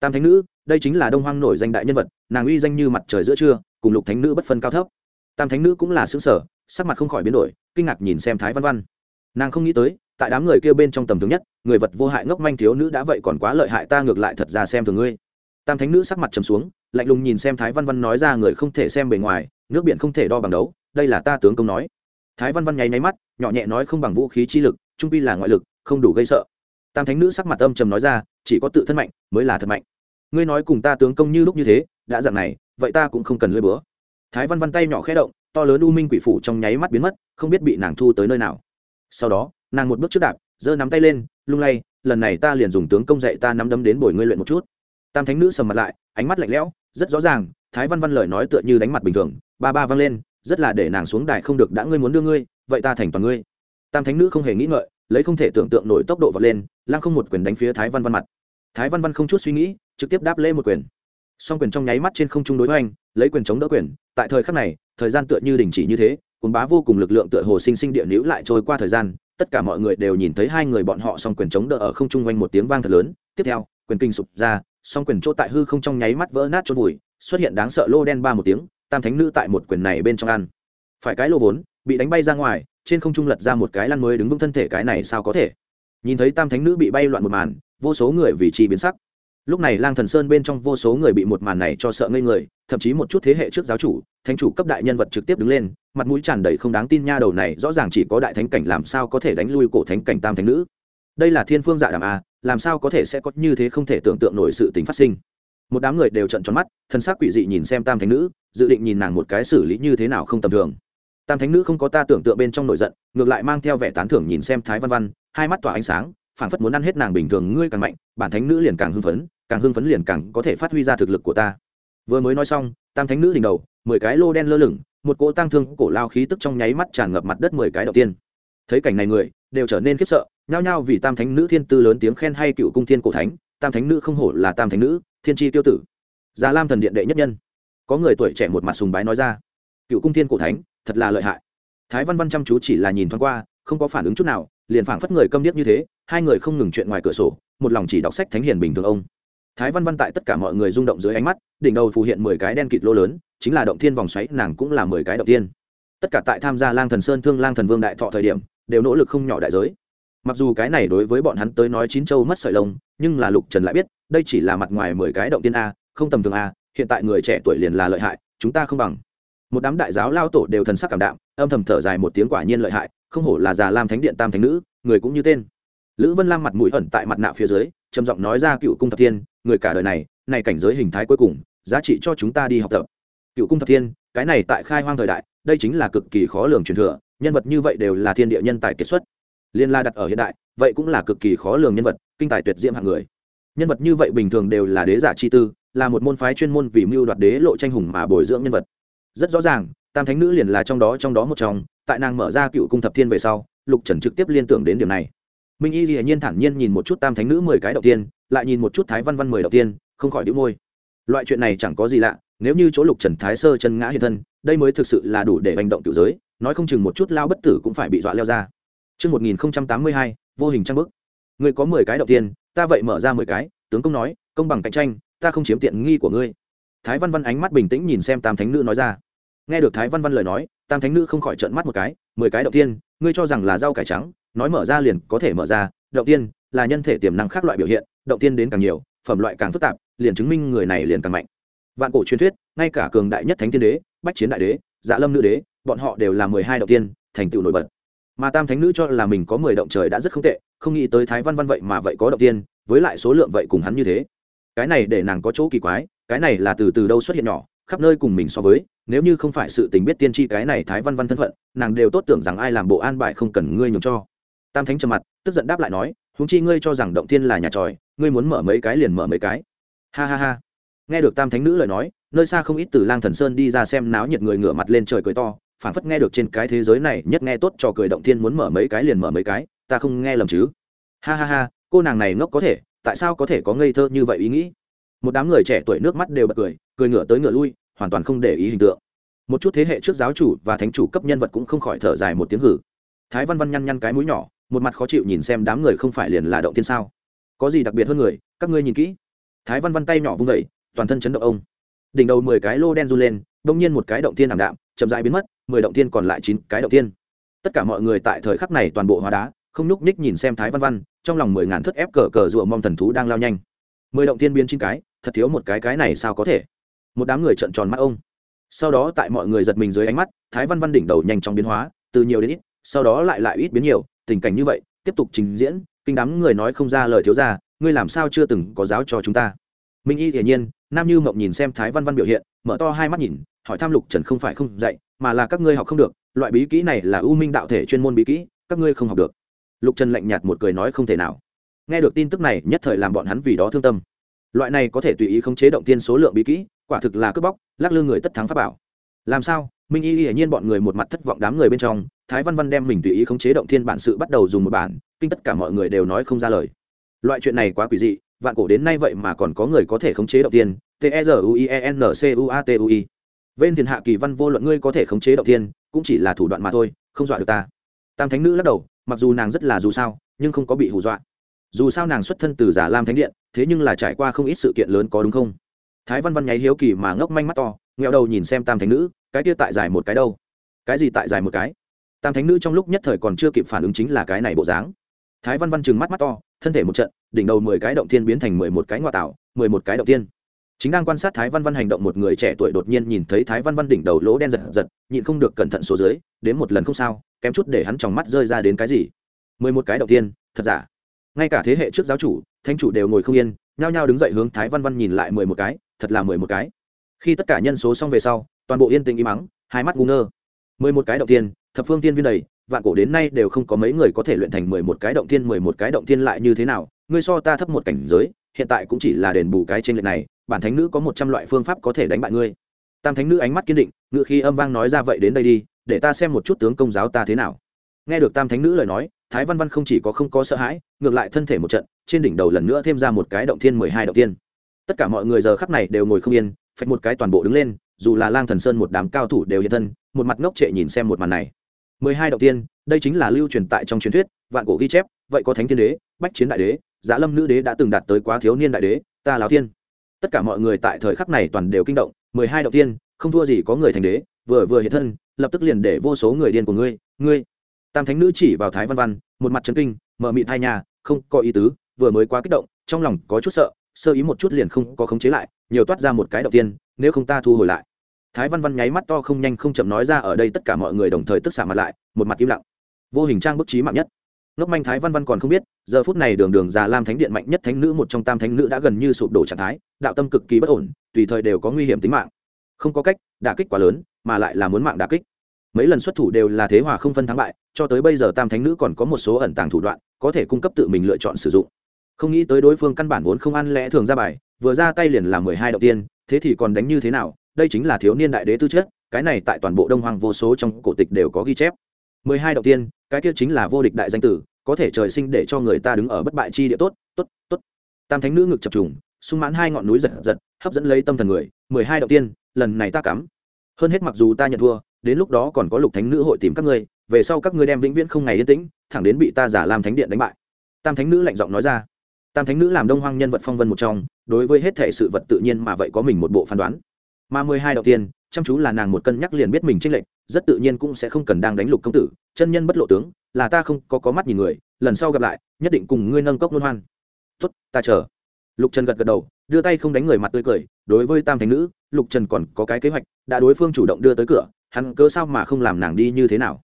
Tam thánh nữ, đây chính là đông hoang nổi danh đại nhân vật, nàng uy danh như mặt trời giữa trưa, cùng lục thánh nữ bất phân cao thấp. Tam thánh nữ cũng là xứng sở sắc mặt không khỏi biến đổi, kinh ngạc nhìn xem thái văn văn. Nàng không nghĩ tới, tại đám người kia bên trong tầm thường nhất, người vật vô hại ngốc manh thiếu nữ đã vậy còn quá lợi hại, ta ngược lại thật ra xem thường ngươi tam thánh nữ sắc mặt trầm xuống, lạnh lùng nhìn xem thái văn văn nói ra người không thể xem bề ngoài, nước biển không thể đo bằng đấu, đây là ta tướng công nói. Thái văn văn nháy nháy mắt, nhỏ nhẹ nói không bằng vũ khí chi lực, trung pi là ngoại lực, không đủ gây sợ. Tam thánh nữ sắc mặt âm trầm nói ra, chỉ có tự thân mạnh mới là thật mạnh. Ngươi nói cùng ta tướng công như lúc như thế, đã dạng này, vậy ta cũng không cần lưỡi búa. Thái văn văn tay nhỏ khẽ động, to lớn u minh quỷ phủ trong nháy mắt biến mất, không biết bị nàng thu tới nơi nào. Sau đó, nàng một bước trước đạp, giơ nắm tay lên, lung lay, lần này ta liền dùng tướng công dạy ta nắm đấm đến bồi ngươi luyện một chút tam thánh nữ sầm mặt lại, ánh mắt lạnh lẽo, rất rõ ràng, thái văn văn lời nói tựa như đánh mặt bình thường, ba ba vang lên, rất là để nàng xuống đài không được, đã ngươi muốn đưa ngươi, vậy ta thành toàn ngươi. Tam thánh nữ không hề nghĩ ngợi, lấy không thể tưởng tượng nổi tốc độ vọt lên, lăng không một quyền đánh phía thái văn văn mặt. Thái văn văn không chút suy nghĩ, trực tiếp đáp lễ một quyền. Song quyền trong nháy mắt trên không trung đối hoành, lấy quyền chống đỡ quyền, tại thời khắc này, thời gian tựa như đình chỉ như thế cồn bá vô cùng lực lượng tựa hồ sinh sinh địa nữ lại trôi qua thời gian, tất cả mọi người đều nhìn thấy hai người bọn họ song quyền chống đỡ ở không trung quanh một tiếng vang thật lớn. Tiếp theo, quyền kinh sụp ra song quyền chỗ tại hư không trong nháy mắt vỡ nát chôn vùi, xuất hiện đáng sợ lô đen ba một tiếng, tam thánh nữ tại một quyền này bên trong ăn. Phải cái lô vốn, bị đánh bay ra ngoài, trên không trung lật ra một cái lăn mới đứng vững thân thể cái này sao có thể? Nhìn thấy tam thánh nữ bị bay loạn một màn, vô số người vì chi biến sắc. Lúc này lang thần sơn bên trong vô số người bị một màn này cho sợ ngây người, thậm chí một chút thế hệ trước giáo chủ, thánh chủ cấp đại nhân vật trực tiếp đứng lên, mặt mũi tràn đầy không đáng tin nha đầu này, rõ ràng chỉ có đại thánh cảnh làm sao có thể đánh lui cổ thánh cảnh tam thánh nữ đây là thiên phương dạ đàm a, làm sao có thể sẽ có như thế không thể tưởng tượng nổi sự tình phát sinh? Một đám người đều trận tròn mắt thân xác quỷ dị nhìn xem tam thánh nữ, dự định nhìn nàng một cái xử lý như thế nào không tầm thường. Tam thánh nữ không có ta tưởng tượng bên trong nổi giận, ngược lại mang theo vẻ tán thưởng nhìn xem thái văn văn, hai mắt tỏa ánh sáng, phảng phất muốn ăn hết nàng bình thường, ngươi càng mạnh, bản thánh nữ liền càng hưng phấn, càng hưng phấn liền càng có thể phát huy ra thực lực của ta. Vừa mới nói xong, tam thánh nữ đỉnh đầu, mười cái lô đen lơ lửng, một cỗ tăng thương cổ lao khí tức trong nháy mắt tràn ngập mặt đất mười cái đầu tiên. Thấy cảnh này người, đều trở nên khiếp sợ nhao nhao vì tam thánh nữ thiên tư lớn tiếng khen hay cựu cung thiên cổ thánh, tam thánh nữ không hổ là tam thánh nữ, thiên tri tiêu tử. Già lam thần điện đệ nhất nhân. Có người tuổi trẻ một mặt sùng bái nói ra, cựu cung thiên cổ thánh, thật là lợi hại. Thái văn văn chăm chú chỉ là nhìn thoáng qua, không có phản ứng chút nào, liền phảng phất người câm điếc như thế, hai người không ngừng chuyện ngoài cửa sổ, một lòng chỉ đọc sách thánh hiền bình thường ông. Thái văn văn tại tất cả mọi người rung động dưới ánh mắt, đỉnh đầu phù hiện mười cái đen kịt lô lớn, chính là động thiên vòng xoáy, nàng cũng là mười cái động tiên tất cả tại tham gia lang thần sơn thương lang thần vương đại thọ thời điểm, đều nỗ lực không nhỏ đại giới mặc dù cái này đối với bọn hắn tới nói chín châu mất sợi lông, nhưng là lục trần lại biết, đây chỉ là mặt ngoài mười cái động tiên a, không tầm thường a, hiện tại người trẻ tuổi liền là lợi hại, chúng ta không bằng. Một đám đại giáo lao tổ đều thần sắc cảm đạm, âm thầm thở dài một tiếng quả nhiên lợi hại, không hổ là già lam thánh điện tam thánh nữ, người cũng như tên. Lữ vân lam mặt mũi ẩn tại mặt nạ phía dưới, trầm giọng nói ra cựu cung thập thiên, người cả đời này này cảnh giới hình thái cuối cùng, giá trị cho chúng ta đi học tập. Cựu cung thập thiên, cái này tại khai hoang thời đại, đây chính là cực kỳ khó lường truyền thừa, nhân vật như vậy đều là thiên địa nhân tài kiệt xuất liên la đặt ở hiện đại, vậy cũng là cực kỳ khó lường nhân vật, kinh tài tuyệt diễm hạng người. Nhân vật như vậy bình thường đều là đế giả chi tư, là một môn phái chuyên môn vì mưu đoạt đế lộ tranh hùng mà bồi dưỡng nhân vật. Rất rõ ràng, tam thánh nữ liền là trong đó trong đó một trong, tại nàng mở ra cựu cung thập thiên về sau, lục trần trực tiếp liên tưởng đến điểm này. Minh y dĩ nhiên thản nhiên nhìn một chút tam thánh nữ mười cái đầu tiên, lại nhìn một chút thái văn văn mười đầu tiên, không khỏi đĩu môi. Loại chuyện này chẳng có gì lạ, nếu như chỗ lục trần thái sơ chân ngã hiện thân, đây mới thực sự là đủ để hành động tiểu giới, nói không chừng một chút lao bất tử cũng phải bị dọa leo ra. Trước 1082, vô hình trang bức. Ngươi có mười cái đầu tiên, ta vậy mở ra mười cái, tướng công nói, công bằng cạnh tranh, ta không chiếm tiện nghi của ngươi. Thái Văn Văn ánh mắt bình tĩnh nhìn xem Tam Thánh Nữ nói ra. Nghe được Thái Văn Văn lời nói, Tam Thánh Nữ không khỏi trợn mắt một cái, mười cái đầu tiên, ngươi cho rằng là rau cải trắng, nói mở ra liền có thể mở ra, đầu tiên là nhân thể tiềm năng khác loại biểu hiện, đầu tiên đến càng nhiều, phẩm loại càng phức tạp, liền chứng minh người này liền càng mạnh. Vạn cổ truyền thuyết, ngay cả cường đại nhất Thánh Thiên Đế, Bách Chiến Đại Đế, Dạ Lâm Nữ Đế, bọn họ đều là mười hai đầu tiên, thành tựu nổi bật mà tam thánh nữ cho là mình có mười động trời đã rất không tệ, không nghĩ tới thái văn văn vậy mà vậy có động tiên, với lại số lượng vậy cùng hắn như thế. Cái này để nàng có chỗ kỳ quái, cái này là từ từ đâu xuất hiện nhỏ, khắp nơi cùng mình so với, nếu như không phải sự tình biết tiên tri cái này thái văn văn thân phận, nàng đều tốt tưởng rằng ai làm bộ an bài không cần ngươi nhường cho. Tam thánh trầm mặt, tức giận đáp lại nói húng chi ngươi cho rằng động tiên là nhà tròi, ngươi muốn mở mấy cái liền mở mấy cái. Ha ha ha. Nghe được tam thánh nữ lời nói, nơi xa không ít từ lang thần sơn đi ra xem náo nhiệt người ngửa mặt lên trời cười to phản phất nghe được trên cái thế giới này nhất nghe tốt cho cười động thiên muốn mở mấy cái liền mở mấy cái, ta không nghe lầm chứ? Ha ha ha, cô nàng này ngốc có thể, tại sao có thể có ngây thơ như vậy ý nghĩ? Một đám người trẻ tuổi nước mắt đều bật cười cười ngửa tới ngửa lui, hoàn toàn không để ý hình tượng. Một chút thế hệ trước giáo chủ và thánh chủ cấp nhân vật cũng không khỏi thở dài một tiếng hử. Thái văn văn nhăn nhăn cái mũi nhỏ, một mặt khó chịu nhìn xem đám người không phải liền là động tiên sao? Có gì đặc biệt hơn người, các ngươi nhìn kỹ. Thái văn văn tay nhỏ vung vẩy toàn thân chấn động ông. Đỉnh đầu mười cái lô đen run lên, đông nhiên một cái động tiên ảm đạm, chậm dại biến mất mười động tiên còn lại chín cái động tiên tất cả mọi người tại thời khắc này toàn bộ hóa đá, không nhúc ních nhìn xem thái văn văn, trong lòng mười ngàn thất ép cờ cờ rùa mong thần thú đang lao nhanh. Mười động tiên biến chín cái, thật thiếu một cái cái này sao có thể? Một đám người trợn tròn mắt ông. Sau đó tại mọi người giật mình dưới ánh mắt, thái văn văn đỉnh đầu nhanh chóng biến hóa, từ nhiều đến ít, sau đó lại lại ít biến nhiều, tình cảnh như vậy, tiếp tục trình diễn, kinh đám người nói không ra lời thiếu ra, ngươi làm sao chưa từng có giáo cho chúng ta? Minh y hiển nhiên, nam như mộng nhìn xem thái văn văn biểu hiện, mở to hai mắt nhìn, hỏi tham lục trần không phải không dạy mà là các ngươi học không được, loại bí kỹ này là ưu minh đạo thể chuyên môn bí kỹ, các ngươi không học được. Lục trần lạnh nhạt một cười nói không thể nào. Nghe được tin tức này, nhất thời làm bọn hắn vì đó thương tâm. Loại này có thể tùy ý khống chế động tiên số lượng bí kỹ, quả thực là cướp bóc, lắc lư người tất thắng pháp bảo. Làm sao? Minh y hiển nhiên bọn người một mặt thất vọng đám người bên trong, thái văn văn đem mình tùy ý khống chế động thiên bản sự bắt đầu dùng một bản, kinh tất cả mọi người đều nói không ra lời. Loại chuyện này quá quỷ dị, vạn cổ đến nay vậy mà còn có người có thể khống chế động tiên t e r u i e n c u a t u i. Vên Thiên Hạ Kỳ Văn vô luận ngươi có thể khống chế động thiên, cũng chỉ là thủ đoạn mà thôi, không dọa được ta. Tam Thánh Nữ lắc đầu, mặc dù nàng rất là dù sao, nhưng không có bị hù dọa. Dù sao nàng xuất thân từ Giả Lam Thánh Điện, thế nhưng là trải qua không ít sự kiện lớn có đúng không? Thái Văn Văn nháy hiếu kỳ mà ngốc manh mắt to, ngẹo đầu nhìn xem Tam Thánh Nữ, cái kia tại dài một cái đâu? Cái gì tại dài một cái? Tam Thánh Nữ trong lúc nhất thời còn chưa kịp phản ứng chính là cái này bộ dáng. thái văn văn chừng mắt mắt to thân thể một trận đỉnh đầu mười cái động thiên biến thành mười một cái ngoại tạo mười một cái động thiên chính đang quan sát thái văn văn hành động, một người trẻ tuổi đột nhiên nhìn thấy thái văn văn đỉnh đầu lỗ đen giật giật, nhịn không được cẩn thận số dưới, đến một lần không sao, kém chút để hắn tròng mắt rơi ra đến cái gì? Mười một cái động tiên, thật giả? Ngay cả thế hệ trước giáo chủ thanh chủ đều ngồi không yên, nhao nhao đứng dậy hướng thái văn văn nhìn lại mười một cái, thật là mười một cái. Khi tất cả nhân số xong về sau, toàn bộ yên tĩnh im mắng hai mắt ngu ngơ. Mười một cái động tiên, thập phương tiên viên đầy, vạn cổ đến nay đều không có mấy người có thể luyện thành mười một cái động tiên, mười một cái động tiên lại như thế nào? Ngươi so ta thấp một cảnh giới, hiện tại cũng chỉ là đền bù cái trên lệch này bản thánh nữ có một trăm loại phương pháp có thể đánh bại ngươi. Tam thánh nữ ánh mắt kiên định ngự khi âm vang nói ra vậy đến đây đi, để ta xem một chút tướng công giáo ta thế nào. Nghe được tam thánh nữ lời nói, thái văn văn không chỉ có không có sợ hãi, ngược lại thân thể một trận, trên đỉnh đầu lần nữa thêm ra một cái động thiên mười hai động tiên tất cả mọi người giờ khắp này đều ngồi không yên phạch một cái toàn bộ đứng lên, dù là lang thần sơn một đám cao thủ đều hiện thân, một mặt ngốc trệ nhìn xem một màn này. Mười hai động tiên đây chính là lưu truyền tại trong truyền thuyết, vạn cổ ghi chép, vậy có thánh thiên đế, bách chiến đại đế giá lâm nữ đế đã từng đạt tới quá thiếu niên đại đế, ta lào thiên tất cả mọi người tại thời khắc này toàn đều kinh động, mười hai động tiên không thua gì có người thành đế, vừa vừa hiện thân, lập tức liền để vô số người điên của ngươi ngươi. Tam thánh nữ chỉ vào thái văn văn, một mặt trấn kinh, mở mịt hai nhà, không có ý tứ, vừa mới quá kích động, trong lòng có chút sợ, sơ ý một chút liền không có khống chế lại, nhiều toát ra một cái đầu tiên nếu không ta thu hồi lại. Thái văn văn nháy mắt to không nhanh không chậm nói ra ở đây tất cả mọi người đồng thời tức xả mặt lại, một mặt im lặng. Vô hình trang bức trí mạng nhất ngốc manh thái văn văn còn không biết, giờ phút này đường đường già lam thánh điện mạnh nhất thánh nữ một trong tam thánh nữ đã gần như sụp đổ trạng thái, đạo tâm cực kỳ bất ổn, tùy thời đều có nguy hiểm tính mạng. Không có cách, đả kích quá lớn, mà lại là muốn mạng đả kích. Mấy lần xuất thủ đều là thế hòa không phân thắng bại, cho tới bây giờ tam thánh nữ còn có một số ẩn tàng thủ đoạn, có thể cung cấp tự mình lựa chọn sử dụng. Không nghĩ tới đối phương căn bản vốn không ăn lẽ thường ra bài, vừa ra tay liền là mười hai đầu tiên, thế thì còn đánh như thế nào, đây chính là thiếu niên đại đế tư chất, cái này tại toàn bộ đông hoàng vô số trong cổ tịch đều có ghi chép mười hai đầu tiên, cái kia chính là vô địch đại danh tử, có thể trời sinh để cho người ta đứng ở bất bại chi địa tốt tốt tốt. Tam thánh nữ ngực chập trùng, sung mãn hai ngọn núi giật giật, hấp dẫn lấy tâm thần người, mười hai đầu tiên, lần này ta cắm. Hơn hết mặc dù ta nhận thua, đến lúc đó còn có lục thánh nữ hội tìm các ngươi, về sau các ngươi đem vĩnh viễn không ngày yên tĩnh, thẳng đến bị ta giả làm thánh điện đánh bại. Tam thánh nữ lạnh giọng nói ra. Tam thánh nữ làm đông hoang nhân vật phong vân một trong, đối với hết thể sự vật tự nhiên mà vậy có mình một bộ phán đoán. Mà mười hai đầu tiên chăm chú là nàng một cân nhắc liền biết mình chênh lệch rất tự nhiên cũng sẽ không cần đang đánh lục công tử chân nhân bất lộ tướng là ta không có có mắt nhìn người lần sau gặp lại nhất định cùng ngươi nâng cốc luôn hoan. Tốt ta chờ. Lục trần gật gật đầu đưa tay không đánh người mặt tươi cười đối với tam thánh nữ lục trần còn có cái kế hoạch đã đối phương chủ động đưa tới cửa hắn cớ sao mà không làm nàng đi như thế nào?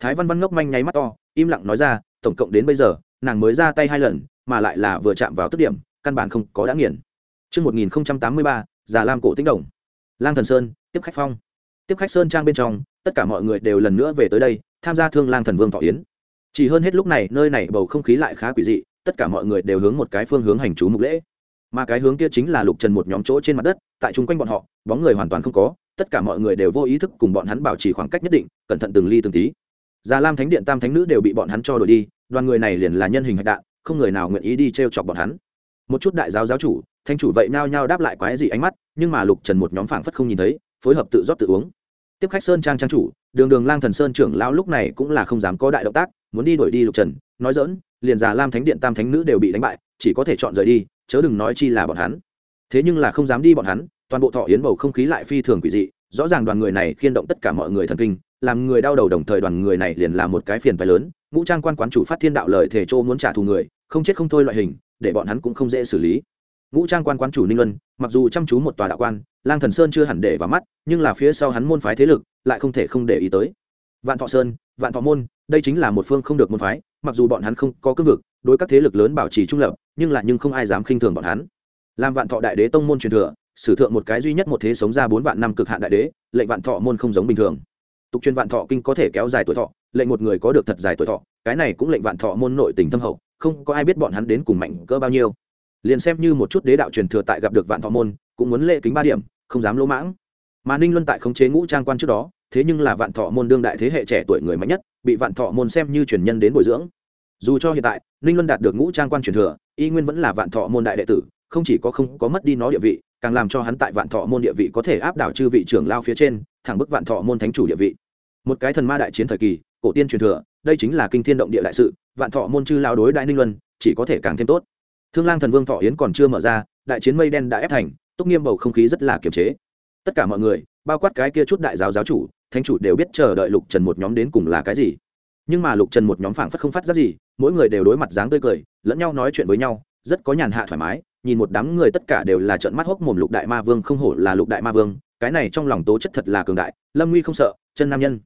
Thái văn văn ngốc manh nháy mắt to im lặng nói ra tổng cộng đến bây giờ nàng mới ra tay hai lần mà lại là vừa chạm vào tức điểm căn bản không có đã nghiền. Chương 1083, già lam cổ tính đồng. lang thần sơn tiếp khách phong. Tiếp khách sơn trang bên trong, tất cả mọi người đều lần nữa về tới đây, tham gia thương lang thần vương thọ yến. Chỉ hơn hết lúc này, nơi này bầu không khí lại khá quỷ dị, tất cả mọi người đều hướng một cái phương hướng hành chú mục lễ. Mà cái hướng kia chính là lục trần một nhóm chỗ trên mặt đất, tại chung quanh bọn họ, bóng người hoàn toàn không có, tất cả mọi người đều vô ý thức cùng bọn hắn bảo trì khoảng cách nhất định, cẩn thận từng ly từng tí. Già lam thánh điện, tam thánh nữ đều bị bọn hắn cho đổi đi, đoàn người này liền là nhân hình hạch đạn, không người nào nguyện ý đi t r e o chọc bọn hắn. Một chút đại giáo giáo chủ thanh chủ vậy nao nhao đáp lại quái gì ánh mắt, nhưng mà lục trần một nhóm phảng phất không nhìn thấy phối hợp tự rót tự uống. Tiếp khách sơn trang trang chủ, đường đường lang thần sơn trưởng lão lúc này cũng là không dám có đại động tác, muốn đi đổi đi lục trần, nói dỡn liền già lam thánh điện tam thánh nữ đều bị đánh bại, chỉ có thể chọn rời đi, chớ đừng nói chi là bọn hắn. Thế nhưng là không dám đi bọn hắn, toàn bộ thọ yến bầu không khí lại phi thường quỷ dị, rõ ràng đoàn người này khiên động tất cả mọi người thần kinh, làm người đau đầu đồng thời đoàn người này liền là một cái phiền phái lớn, ngũ trang quan quán chủ phát thiên đạo lời thể châu muốn trả thù người, không chết không thôi loại hình, để bọn hắn cũng không dễ xử lý ngũ trang quan Quan chủ ninh luân, mặc dù chăm chú một tòa đạo quan, lang thần sơn chưa hẳn để vào mắt, nhưng là phía sau hắn môn phái thế lực, lại không thể không để ý tới. Vạn thọ sơn, vạn thọ môn, đây chính là một phương không được môn phái, mặc dù bọn hắn không có cương vực, đối các thế lực lớn bảo trì trung lập, nhưng là nhưng không ai dám khinh thường bọn hắn. Làm vạn thọ đại đế tông môn truyền thừa, sử thượng một cái duy nhất một thế sống ra bốn vạn năm cực hạn đại đế, lệnh vạn thọ môn không giống bình thường. Tục truyền vạn thọ kinh có thể kéo dài tuổi thọ, lệnh một người có được thật dài tuổi thọ, cái này cũng lệnh vạn thọ môn nội tình thâm hậu, không có ai biết bọn hắn đến cùng mạnh cỡ bao nhiêu liền xem như một chút đế đạo truyền thừa tại gặp được vạn thọ môn, cũng muốn lệ kính ba điểm, không dám lỗ mãng. Mà ninh luân tại khống chế ngũ trang quan trước đó, thế nhưng là vạn thọ môn đương đại thế hệ trẻ tuổi người mạnh nhất, bị vạn thọ môn xem như truyền nhân đến bồi dưỡng. Dù cho hiện tại, ninh luân đạt được ngũ trang quan truyền thừa, y nguyên vẫn là vạn thọ môn đại đệ tử, không chỉ có không có mất đi nó địa vị, càng làm cho hắn tại vạn thọ môn địa vị có thể áp đảo chư vị trưởng lao phía trên, thẳng bức vạn thọ môn thánh chủ địa vị. Một cái thần ma đại chiến thời kỳ, cổ tiên truyền thừa, đây chính là kinh thiên động địa đại sự, vạn thọ môn chư lao đối đại ninh luân, chỉ có thể càng thêm tốt thương lang thần vương thọ yến còn chưa mở ra, đại chiến mây đen đã ép thành, túc nghiêm bầu không khí rất là kiềm chế. Tất cả mọi người, bao quát cái kia chút đại giáo giáo chủ, thánh chủ đều biết chờ đợi lục trần một nhóm đến cùng là cái gì. Nhưng mà lục trần một nhóm phảng phất không phát ra gì, mỗi người đều đối mặt dáng tươi cười, lẫn nhau nói chuyện với nhau, rất có nhàn hạ thoải mái, nhìn một đám người tất cả đều là trợn mắt hốc mồm lục đại ma vương không hổ là lục đại ma vương, cái này trong lòng tố chất thật là cường đại, lâm nguy không sợ, chân nam nhân.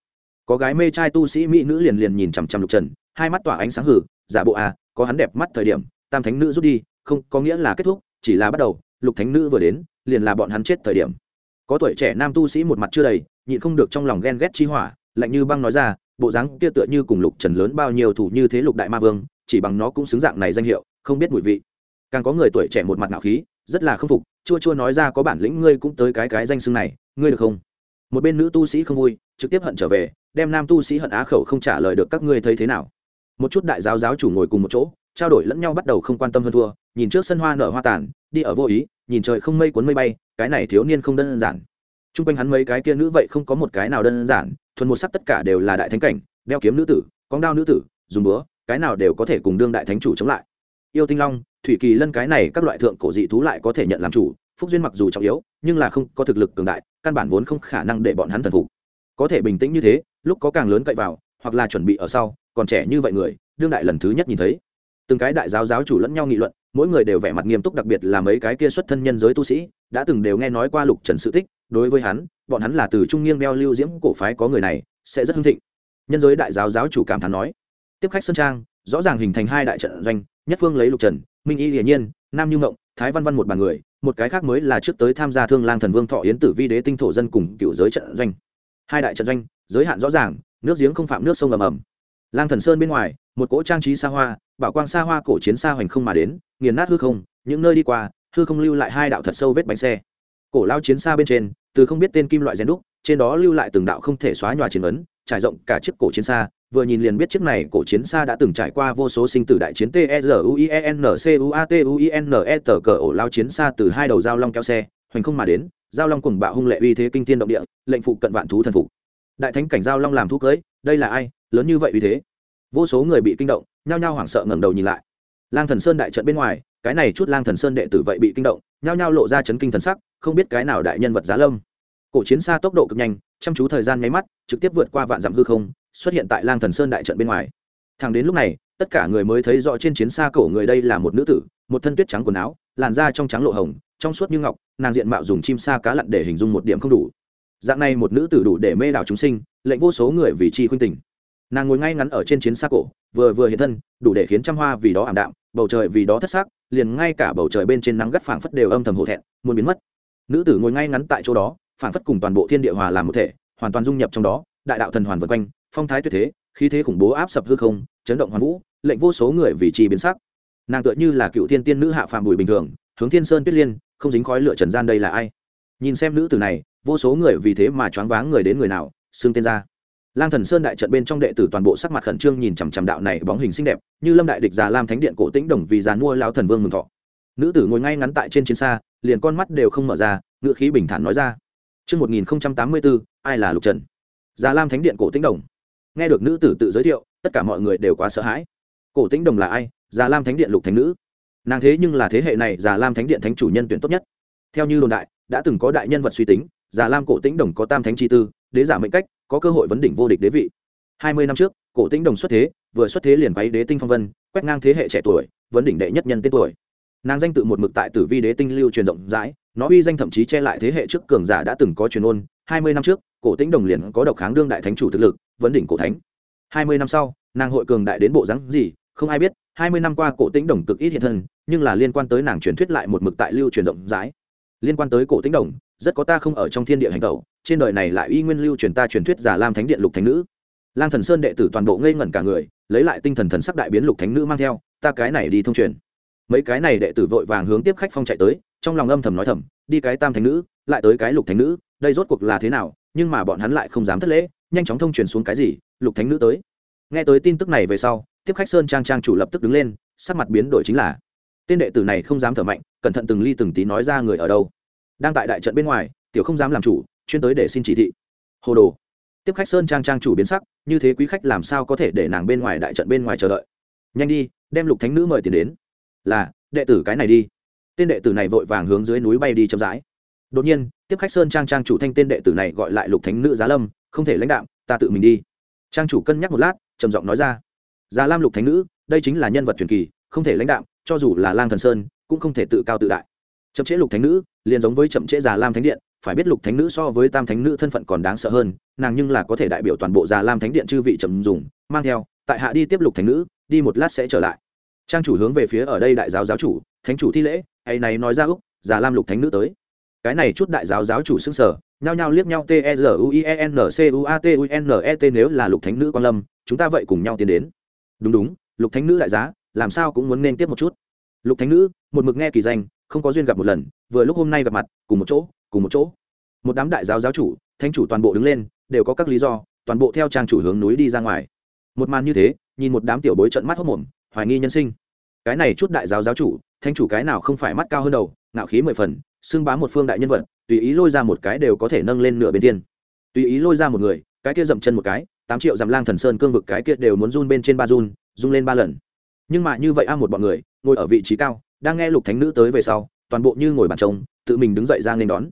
Có gái mê trai tu sĩ mỹ nữ liền liền nhìn chằm chằm lục trần, hai mắt tỏa ánh sáng hử, giả bộ à có hắn đẹp mắt thời điểm tam thánh nữ rút đi, không, có nghĩa là kết thúc, chỉ là bắt đầu, lục thánh nữ vừa đến, liền là bọn hắn chết thời điểm. Có tuổi trẻ nam tu sĩ một mặt chưa đầy, nhịn không được trong lòng ghen ghét chi hỏa, lạnh như băng nói ra, bộ dáng kia tựa như cùng lục trần lớn bao nhiêu thủ như thế lục đại ma vương, chỉ bằng nó cũng xứng dạng này danh hiệu, không biết mùi vị. Càng có người tuổi trẻ một mặt nạo khí, rất là k phục, chua chua nói ra có bản lĩnh ngươi cũng tới cái cái danh xưng này, ngươi được không? Một bên nữ tu sĩ không vui, trực tiếp hận trở về, đem nam tu sĩ hận á khẩu không trả lời được các ngươi thấy thế nào. Một chút đại giáo giáo chủ ngồi cùng một chỗ trao đổi lẫn nhau bắt đầu không quan tâm hơn thua, nhìn trước sân hoa nở hoa tàn, đi ở vô ý, nhìn trời không mây cuốn mây bay, cái này thiếu niên không đơn giản. T r u n g quanh hắn mấy cái kia nữ vậy không có một cái nào đơn giản, thuần một sắc tất cả đều là đại thánh cảnh, đeo kiếm nữ tử con đao nữ tử, dùng búa, cái nào đều có thể cùng đương đại thánh chủ chống lại. Yêu tinh long, thủy kỳ lân cái này các loại thượng cổ dị thú lại có thể nhận làm chủ, phúc duyên mặc dù trọng yếu, nhưng là không có thực lực cường đại, căn bản vốn không khả năng để bọn hắn thần phục. Có thể bình tĩnh như thế, lúc có càng lớn cậy vào, hoặc là chuẩn bị ở sau, còn trẻ như vậy người, đương đại lần thứ nhất nhìn thấy từng cái đại giáo giáo chủ lẫn nhau nghị luận, mỗi người đều vẻ mặt nghiêm túc, đặc biệt là mấy cái kia xuất thân nhân giới tu sĩ, đã từng đều nghe nói qua lục trần sự tích. Đối với hắn, bọn hắn là từ trung nghiêng đeo lưu diễm cổ phái có người này, sẽ rất hưng thịnh. Nhân giới đại giáo giáo chủ cảm thán nói, tiếp khách sơn trang, rõ ràng hình thành hai đại trận doanh, nhất phương lấy lục trần, minh y hiển nhiên, nam như ngộng thái văn văn một bàn người, một cái khác mới là trước tới tham gia thương lang thần vương thọ yến tử vi đế tinh thổ dân cùng cựu giới trận doanh. Hai đại trận doanh, giới hạn rõ ràng, nước giếng không phạm nước sông ầm ầm. Lang thần sơn bên ngoài, một cỗ trang trí xa hoa bảo quang xa hoa cổ chiến xa hoành không mà đến, nghiền nát hư không, những nơi đi qua, hư không lưu lại hai đạo thật sâu vết bánh xe. Cổ lao chiến xa bên trên, từ không biết tên kim loại rèn đúc, trên đó lưu lại từng đạo không thể xóa nhòa chiến ấn, trải rộng cả chiếc cổ chiến xa, vừa nhìn liền biết chiếc này cổ chiến xa đã từng trải qua vô số sinh tử đại chiến, t e r u i e n c u a t u i n e tờ cờ ổ lao chiến xa từ hai đầu giao long kéo xe, hoành không mà đến, giao long cùng bạo hung lệ uy thế kinh thiên động địa, lệnh phụ cận vạn thú thần phục. Đại thánh cảnh giao long làm thú cưới, đây là ai, lớn như vậy uy thế? Vô số người bị kinh động, nhao nhao hoảng sợ ngẩng đầu nhìn lại. Lang thần sơn đại trận bên ngoài, cái này chút lang thần sơn đệ tử vậy bị kinh động, nhao nhao lộ ra chấn kinh thần sắc, không biết cái nào đại nhân vật giá lâm. Cổ chiến xa tốc độ cực nhanh, chăm chú thời gian nháy mắt, trực tiếp vượt qua vạn dặm hư không, xuất hiện tại lang thần sơn đại trận bên ngoài. Thẳng đến lúc này, tất cả người mới thấy rõ trên chiến xa cổ người đây là một nữ tử, một thân tuyết trắng quần áo, làn da trong trắng lộ hồng, trong suốt như ngọc, nàng diện mạo dùng chim sa cá lặn để hình dung một điểm không đủ. Dạng này một nữ tử đủ để mê đảo chúng sinh, lệnh vô số người vì chi khuynh tình nàng ngồi ngay ngắn ở trên chiến xa cổ, vừa vừa hiện thân, đủ để khiến trăm hoa vì đó ảm đạm, bầu trời vì đó thất xác liền ngay cả bầu trời bên trên nắng gắt phảng phất đều âm thầm hổ thẹn, muốn biến mất. Nữ tử ngồi ngay ngắn tại chỗ đó, phảng phất cùng toàn bộ thiên địa hòa làm một thể, hoàn toàn dung nhập trong đó, đại đạo thần hoàn vân quanh, phong thái tuyệt thế, khí thế khủng bố áp sập hư không, chấn động hoàn vũ, lệnh vô số người vì chi biến sắc. Nàng tựa như là cựu thiên tiên nữ hạ phàm bùi bình thường, hướng thiên sơn tuyết liên, không dính khói lửa trần gian đây là ai? Nhìn xem nữ tử này, vô số người vì thế mà choáng váng người đến người nào, xưng tên ra lang thần sơn đại trận bên trong đệ tử toàn bộ sắc mặt khẩn trương nhìn chằm chằm đạo này bóng hình xinh đẹp như lâm đại địch già lam thánh điện cổ tĩnh đồng vì già mua lao thần vương mừng thọ. Nữ tử ngồi ngay ngắn tại trên chiến xa liền con mắt đều không mở ra ngựa khí bình thản nói ra. Trước 1084, ai là lục trần? Già lam thánh điện cổ tĩnh đồng. Nghe được nữ tử tự giới thiệu tất cả mọi người đều quá sợ hãi. Cổ tĩnh đồng là ai? Già lam thánh điện lục thánh nữ. Nàng thế nhưng là thế hệ này già lam thánh điện thánh chủ nhân tuyển tốt nhất. Theo như đồn đại đã từng có đại nhân vật suy tính già lam cổ tĩnh đồng có tam thánh chi tư đế giả mệnh cách có cơ hội vấn đỉnh vô địch đế vị. Hai mươi năm trước, cổ tĩnh đồng xuất thế, vừa xuất thế liền quấy đế tinh phong vân, quét ngang thế hệ trẻ tuổi, vấn đỉnh đệ nhất nhân tên tuổi. Nàng danh tự một mực tại tử vi đế tinh lưu truyền rộng rãi, nó uy danh thậm chí che lại thế hệ trước cường giả đã từng có truyền ôn. Hai mươi năm trước, cổ tĩnh đồng liền có độc kháng đương đại thánh chủ thực lực, vấn đỉnh cổ thánh. Hai mươi năm sau, nàng hội cường đại đến bộ rắn gì, không ai biết. Hai mươi năm qua, cổ tĩnh đồng cực ít hiện thân, nhưng là liên quan tới nàng truyền thuyết lại một mực tại lưu truyền rộng rãi. Liên quan tới cổ tĩnh đồng rất có ta không ở trong thiên địa hành tẩu, trên đời này lại y nguyên lưu truyền ta truyền thuyết giả lam thánh điện lục thánh nữ. Lang thần sơn đệ tử toàn bộ ngây ngẩn cả người, lấy lại tinh thần thần sắc đại biến lục thánh nữ mang theo, ta cái này đi thông truyền. Mấy cái này đệ tử vội vàng hướng tiếp khách phong chạy tới, trong lòng âm thầm nói thầm, đi cái tam thánh nữ, lại tới cái lục thánh nữ, đây rốt cuộc là thế nào, nhưng mà bọn hắn lại không dám thất lễ, nhanh chóng thông truyền xuống cái gì, lục thánh nữ tới. Nghe tới tin tức này về sau, tiếp khách sơn trang trang chủ lập tức đứng lên, sắc mặt biến đổi chính là, tên đệ tử này không dám thở mạnh, cẩn thận từng ly từng tí nói ra người ở đâu đang tại đại trận bên ngoài, tiểu không dám làm chủ, chuyên tới để xin chỉ thị. Hồ đồ. Tiếp khách sơn trang trang chủ biến sắc, như thế quý khách làm sao có thể để nàng bên ngoài đại trận bên ngoài chờ đợi? Nhanh đi, đem lục thánh nữ mời tiền đến. Là, đệ tử cái này đi. Tên đệ tử này vội vàng hướng dưới núi bay đi chậm rãi. Đột nhiên, tiếp khách sơn trang trang chủ thanh tên đệ tử này gọi lại lục thánh nữ giá lâm, không thể lãnh đạo ta tự mình đi. Trang chủ cân nhắc một lát, trầm giọng nói ra. Giá lam lục thánh nữ, đây chính là nhân vật truyền kỳ, không thể lãnh đạo cho dù là lang thần sơn, cũng không thể tự cao tự đại. Chậm trễ lục thánh nữ liền giống với chậm trễ già lam thánh điện, phải biết lục thánh nữ so với tam thánh nữ thân phận còn đáng sợ hơn, nàng nhưng là có thể đại biểu toàn bộ già lam thánh điện chư vị trầm dùng, mang theo, tại hạ đi tiếp lục thánh nữ, đi một lát sẽ trở lại. Trang chủ hướng về phía ở đây đại giáo giáo chủ, thánh chủ thi lễ hay này nói ra úc già lam lục thánh nữ tới. Cái này chút đại giáo giáo chủ xưng sở nhao nhao liếc nhau, t e r u i e n c u a t u n e t nếu là lục thánh nữ quan lâm, chúng ta vậy cùng nhau tiến đến. Đúng đúng, lục thánh nữ đại giá, làm sao cũng muốn nên tiếp một chút. Lục thánh nữ, một mực nghe kỳ danh không có duyên gặp một lần, vừa lúc hôm nay gặp mặt, cùng một chỗ, cùng một chỗ. Một đám đại giáo giáo chủ, thánh chủ toàn bộ đứng lên, đều có các lý do, toàn bộ theo trang chủ hướng núi đi ra ngoài. Một màn như thế, nhìn một đám tiểu bối trận mắt hốc mồm, hoài nghi nhân sinh. Cái này chút đại giáo giáo chủ, thánh chủ cái nào không phải mắt cao hơn đầu, ngạo khí mười phần, xưng bá một phương đại nhân vật, tùy ý lôi ra một cái đều có thể nâng lên nửa bên thiên tùy ý lôi ra một người, cái kia dậm chân một cái, tám triệu dặm lang thần sơn cương vực cái kia đều muốn run bên trên ba run run lên ba lần. Nhưng mà như vậy a một bọn người, ngồi ở vị trí cao đang nghe lục thánh nữ tới về sau, toàn bộ như ngồi bàn trông, tự mình đứng dậy ra nên đón.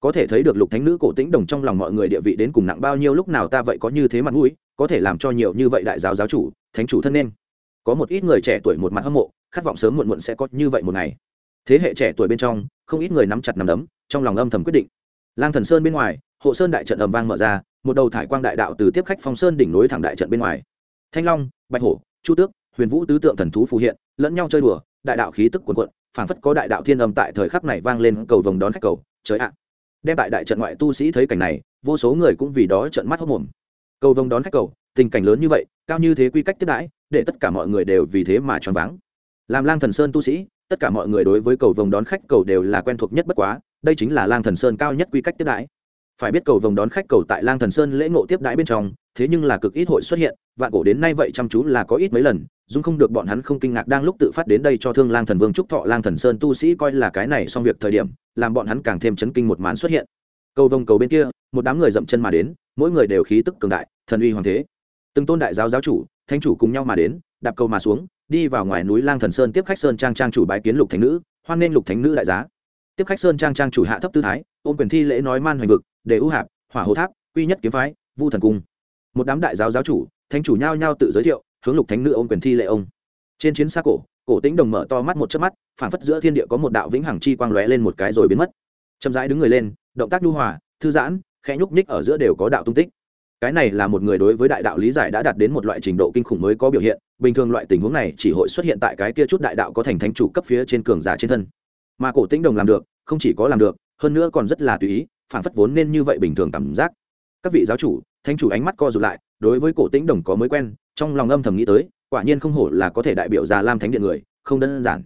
Có thể thấy được lục thánh nữ cổ tĩnh đồng trong lòng mọi người địa vị đến cùng nặng bao nhiêu, lúc nào ta vậy có như thế mặt mũi, có thể làm cho nhiều như vậy đại giáo giáo chủ, thánh chủ thân nên. Có một ít người trẻ tuổi một mặt hâm mộ, khát vọng sớm muộn muộn sẽ có như vậy một ngày. Thế hệ trẻ tuổi bên trong, không ít người nắm chặt nắm đấm, trong lòng âm thầm quyết định. Lang thần sơn bên ngoài, hộ sơn đại trận ầm vang mở ra, một đầu thải quang đại đạo từ tiếp khách phong sơn đỉnh núi thẳng đại trận bên ngoài. Thanh long, bạch hổ, chu tước, huyền vũ tứ tượng thần thú phù hiện, lẫn nhau chơi đùa đại đạo khí tức cuồn cuộn, phảng phất có đại đạo thiên âm tại thời khắc này vang lên cầu vồng đón khách cầu, trời ạ. Đem tại đại trận ngoại tu sĩ thấy cảnh này, vô số người cũng vì đó trợn mắt hốc mồm. Cầu vồng đón khách cầu, tình cảnh lớn như vậy, cao như thế quy cách tiếp đãi, để tất cả mọi người đều vì thế mà choáng váng. Làm lang thần sơn tu sĩ, tất cả mọi người đối với cầu vồng đón khách cầu đều là quen thuộc nhất bất quá, đây chính là lang thần sơn cao nhất quy cách tiếp đãi phải biết cầu vồng đón khách cầu tại lang thần sơn lễ ngộ tiếp đãi bên trong, thế nhưng là cực ít hội xuất hiện, vạn cổ đến nay vậy chăm chú là có ít mấy lần, dung không được bọn hắn không kinh ngạc đang lúc tự phát đến đây cho thương lang thần vương trúc thọ lang thần sơn tu sĩ coi là cái này xong việc thời điểm, làm bọn hắn càng thêm chấn kinh một màn xuất hiện. Cầu vồng cầu bên kia, một đám người dậm chân mà đến, mỗi người đều khí tức cường đại, thần uy hoàng thế. Từng tôn đại giáo giáo chủ thanh chủ cùng nhau mà đến, đạp cầu mà xuống, đi vào ngoài núi lang thần sơn tiếp khách sơn trang trang chủ bái kiến lục thánh nữ, hoan nên lục thánh nữ đại giá tiếp khách sơn trang trang chủ hạ thấp tư thái, ôm quyền thi lễ nói man hoành vực để ưu hạp, hỏa hồ tháp, quy nhất kiếm phái, vu thần cung. Một đám đại giáo giáo chủ, thánh chủ nhao nhao tự giới thiệu, hướng lục thánh nữ ôm quyền thi lễ ông. Trên chiến xa cổ cổ tĩnh đồng mở to mắt một chớp mắt, phản phất giữa thiên địa có một đạo vĩnh hằng chi quang lóe lên một cái rồi biến mất. Chậm rãi đứng người lên, động tác nhu hòa, thư giãn, khẽ nhúc nhích ở giữa đều có đạo tung tích. Cái này là một người đối với đại đạo lý giải đã đạt đến một loại trình độ kinh khủng mới có biểu hiện, bình thường loại tình huống này chỉ hội xuất hiện tại cái kia chút đại đạo có thành thánh chủ cấp phía trên cường giả trên thân mà cổ tĩnh đồng làm được, không chỉ có làm được, hơn nữa còn rất là tùy ý phản phất vốn nên như vậy bình thường cảm giác. Các vị giáo chủ, thánh chủ ánh mắt co rụt lại, đối với cổ tĩnh đồng có mới quen, trong lòng âm thầm nghĩ tới, quả nhiên không hổ là có thể đại biểu già lam thánh điện người, không đơn giản.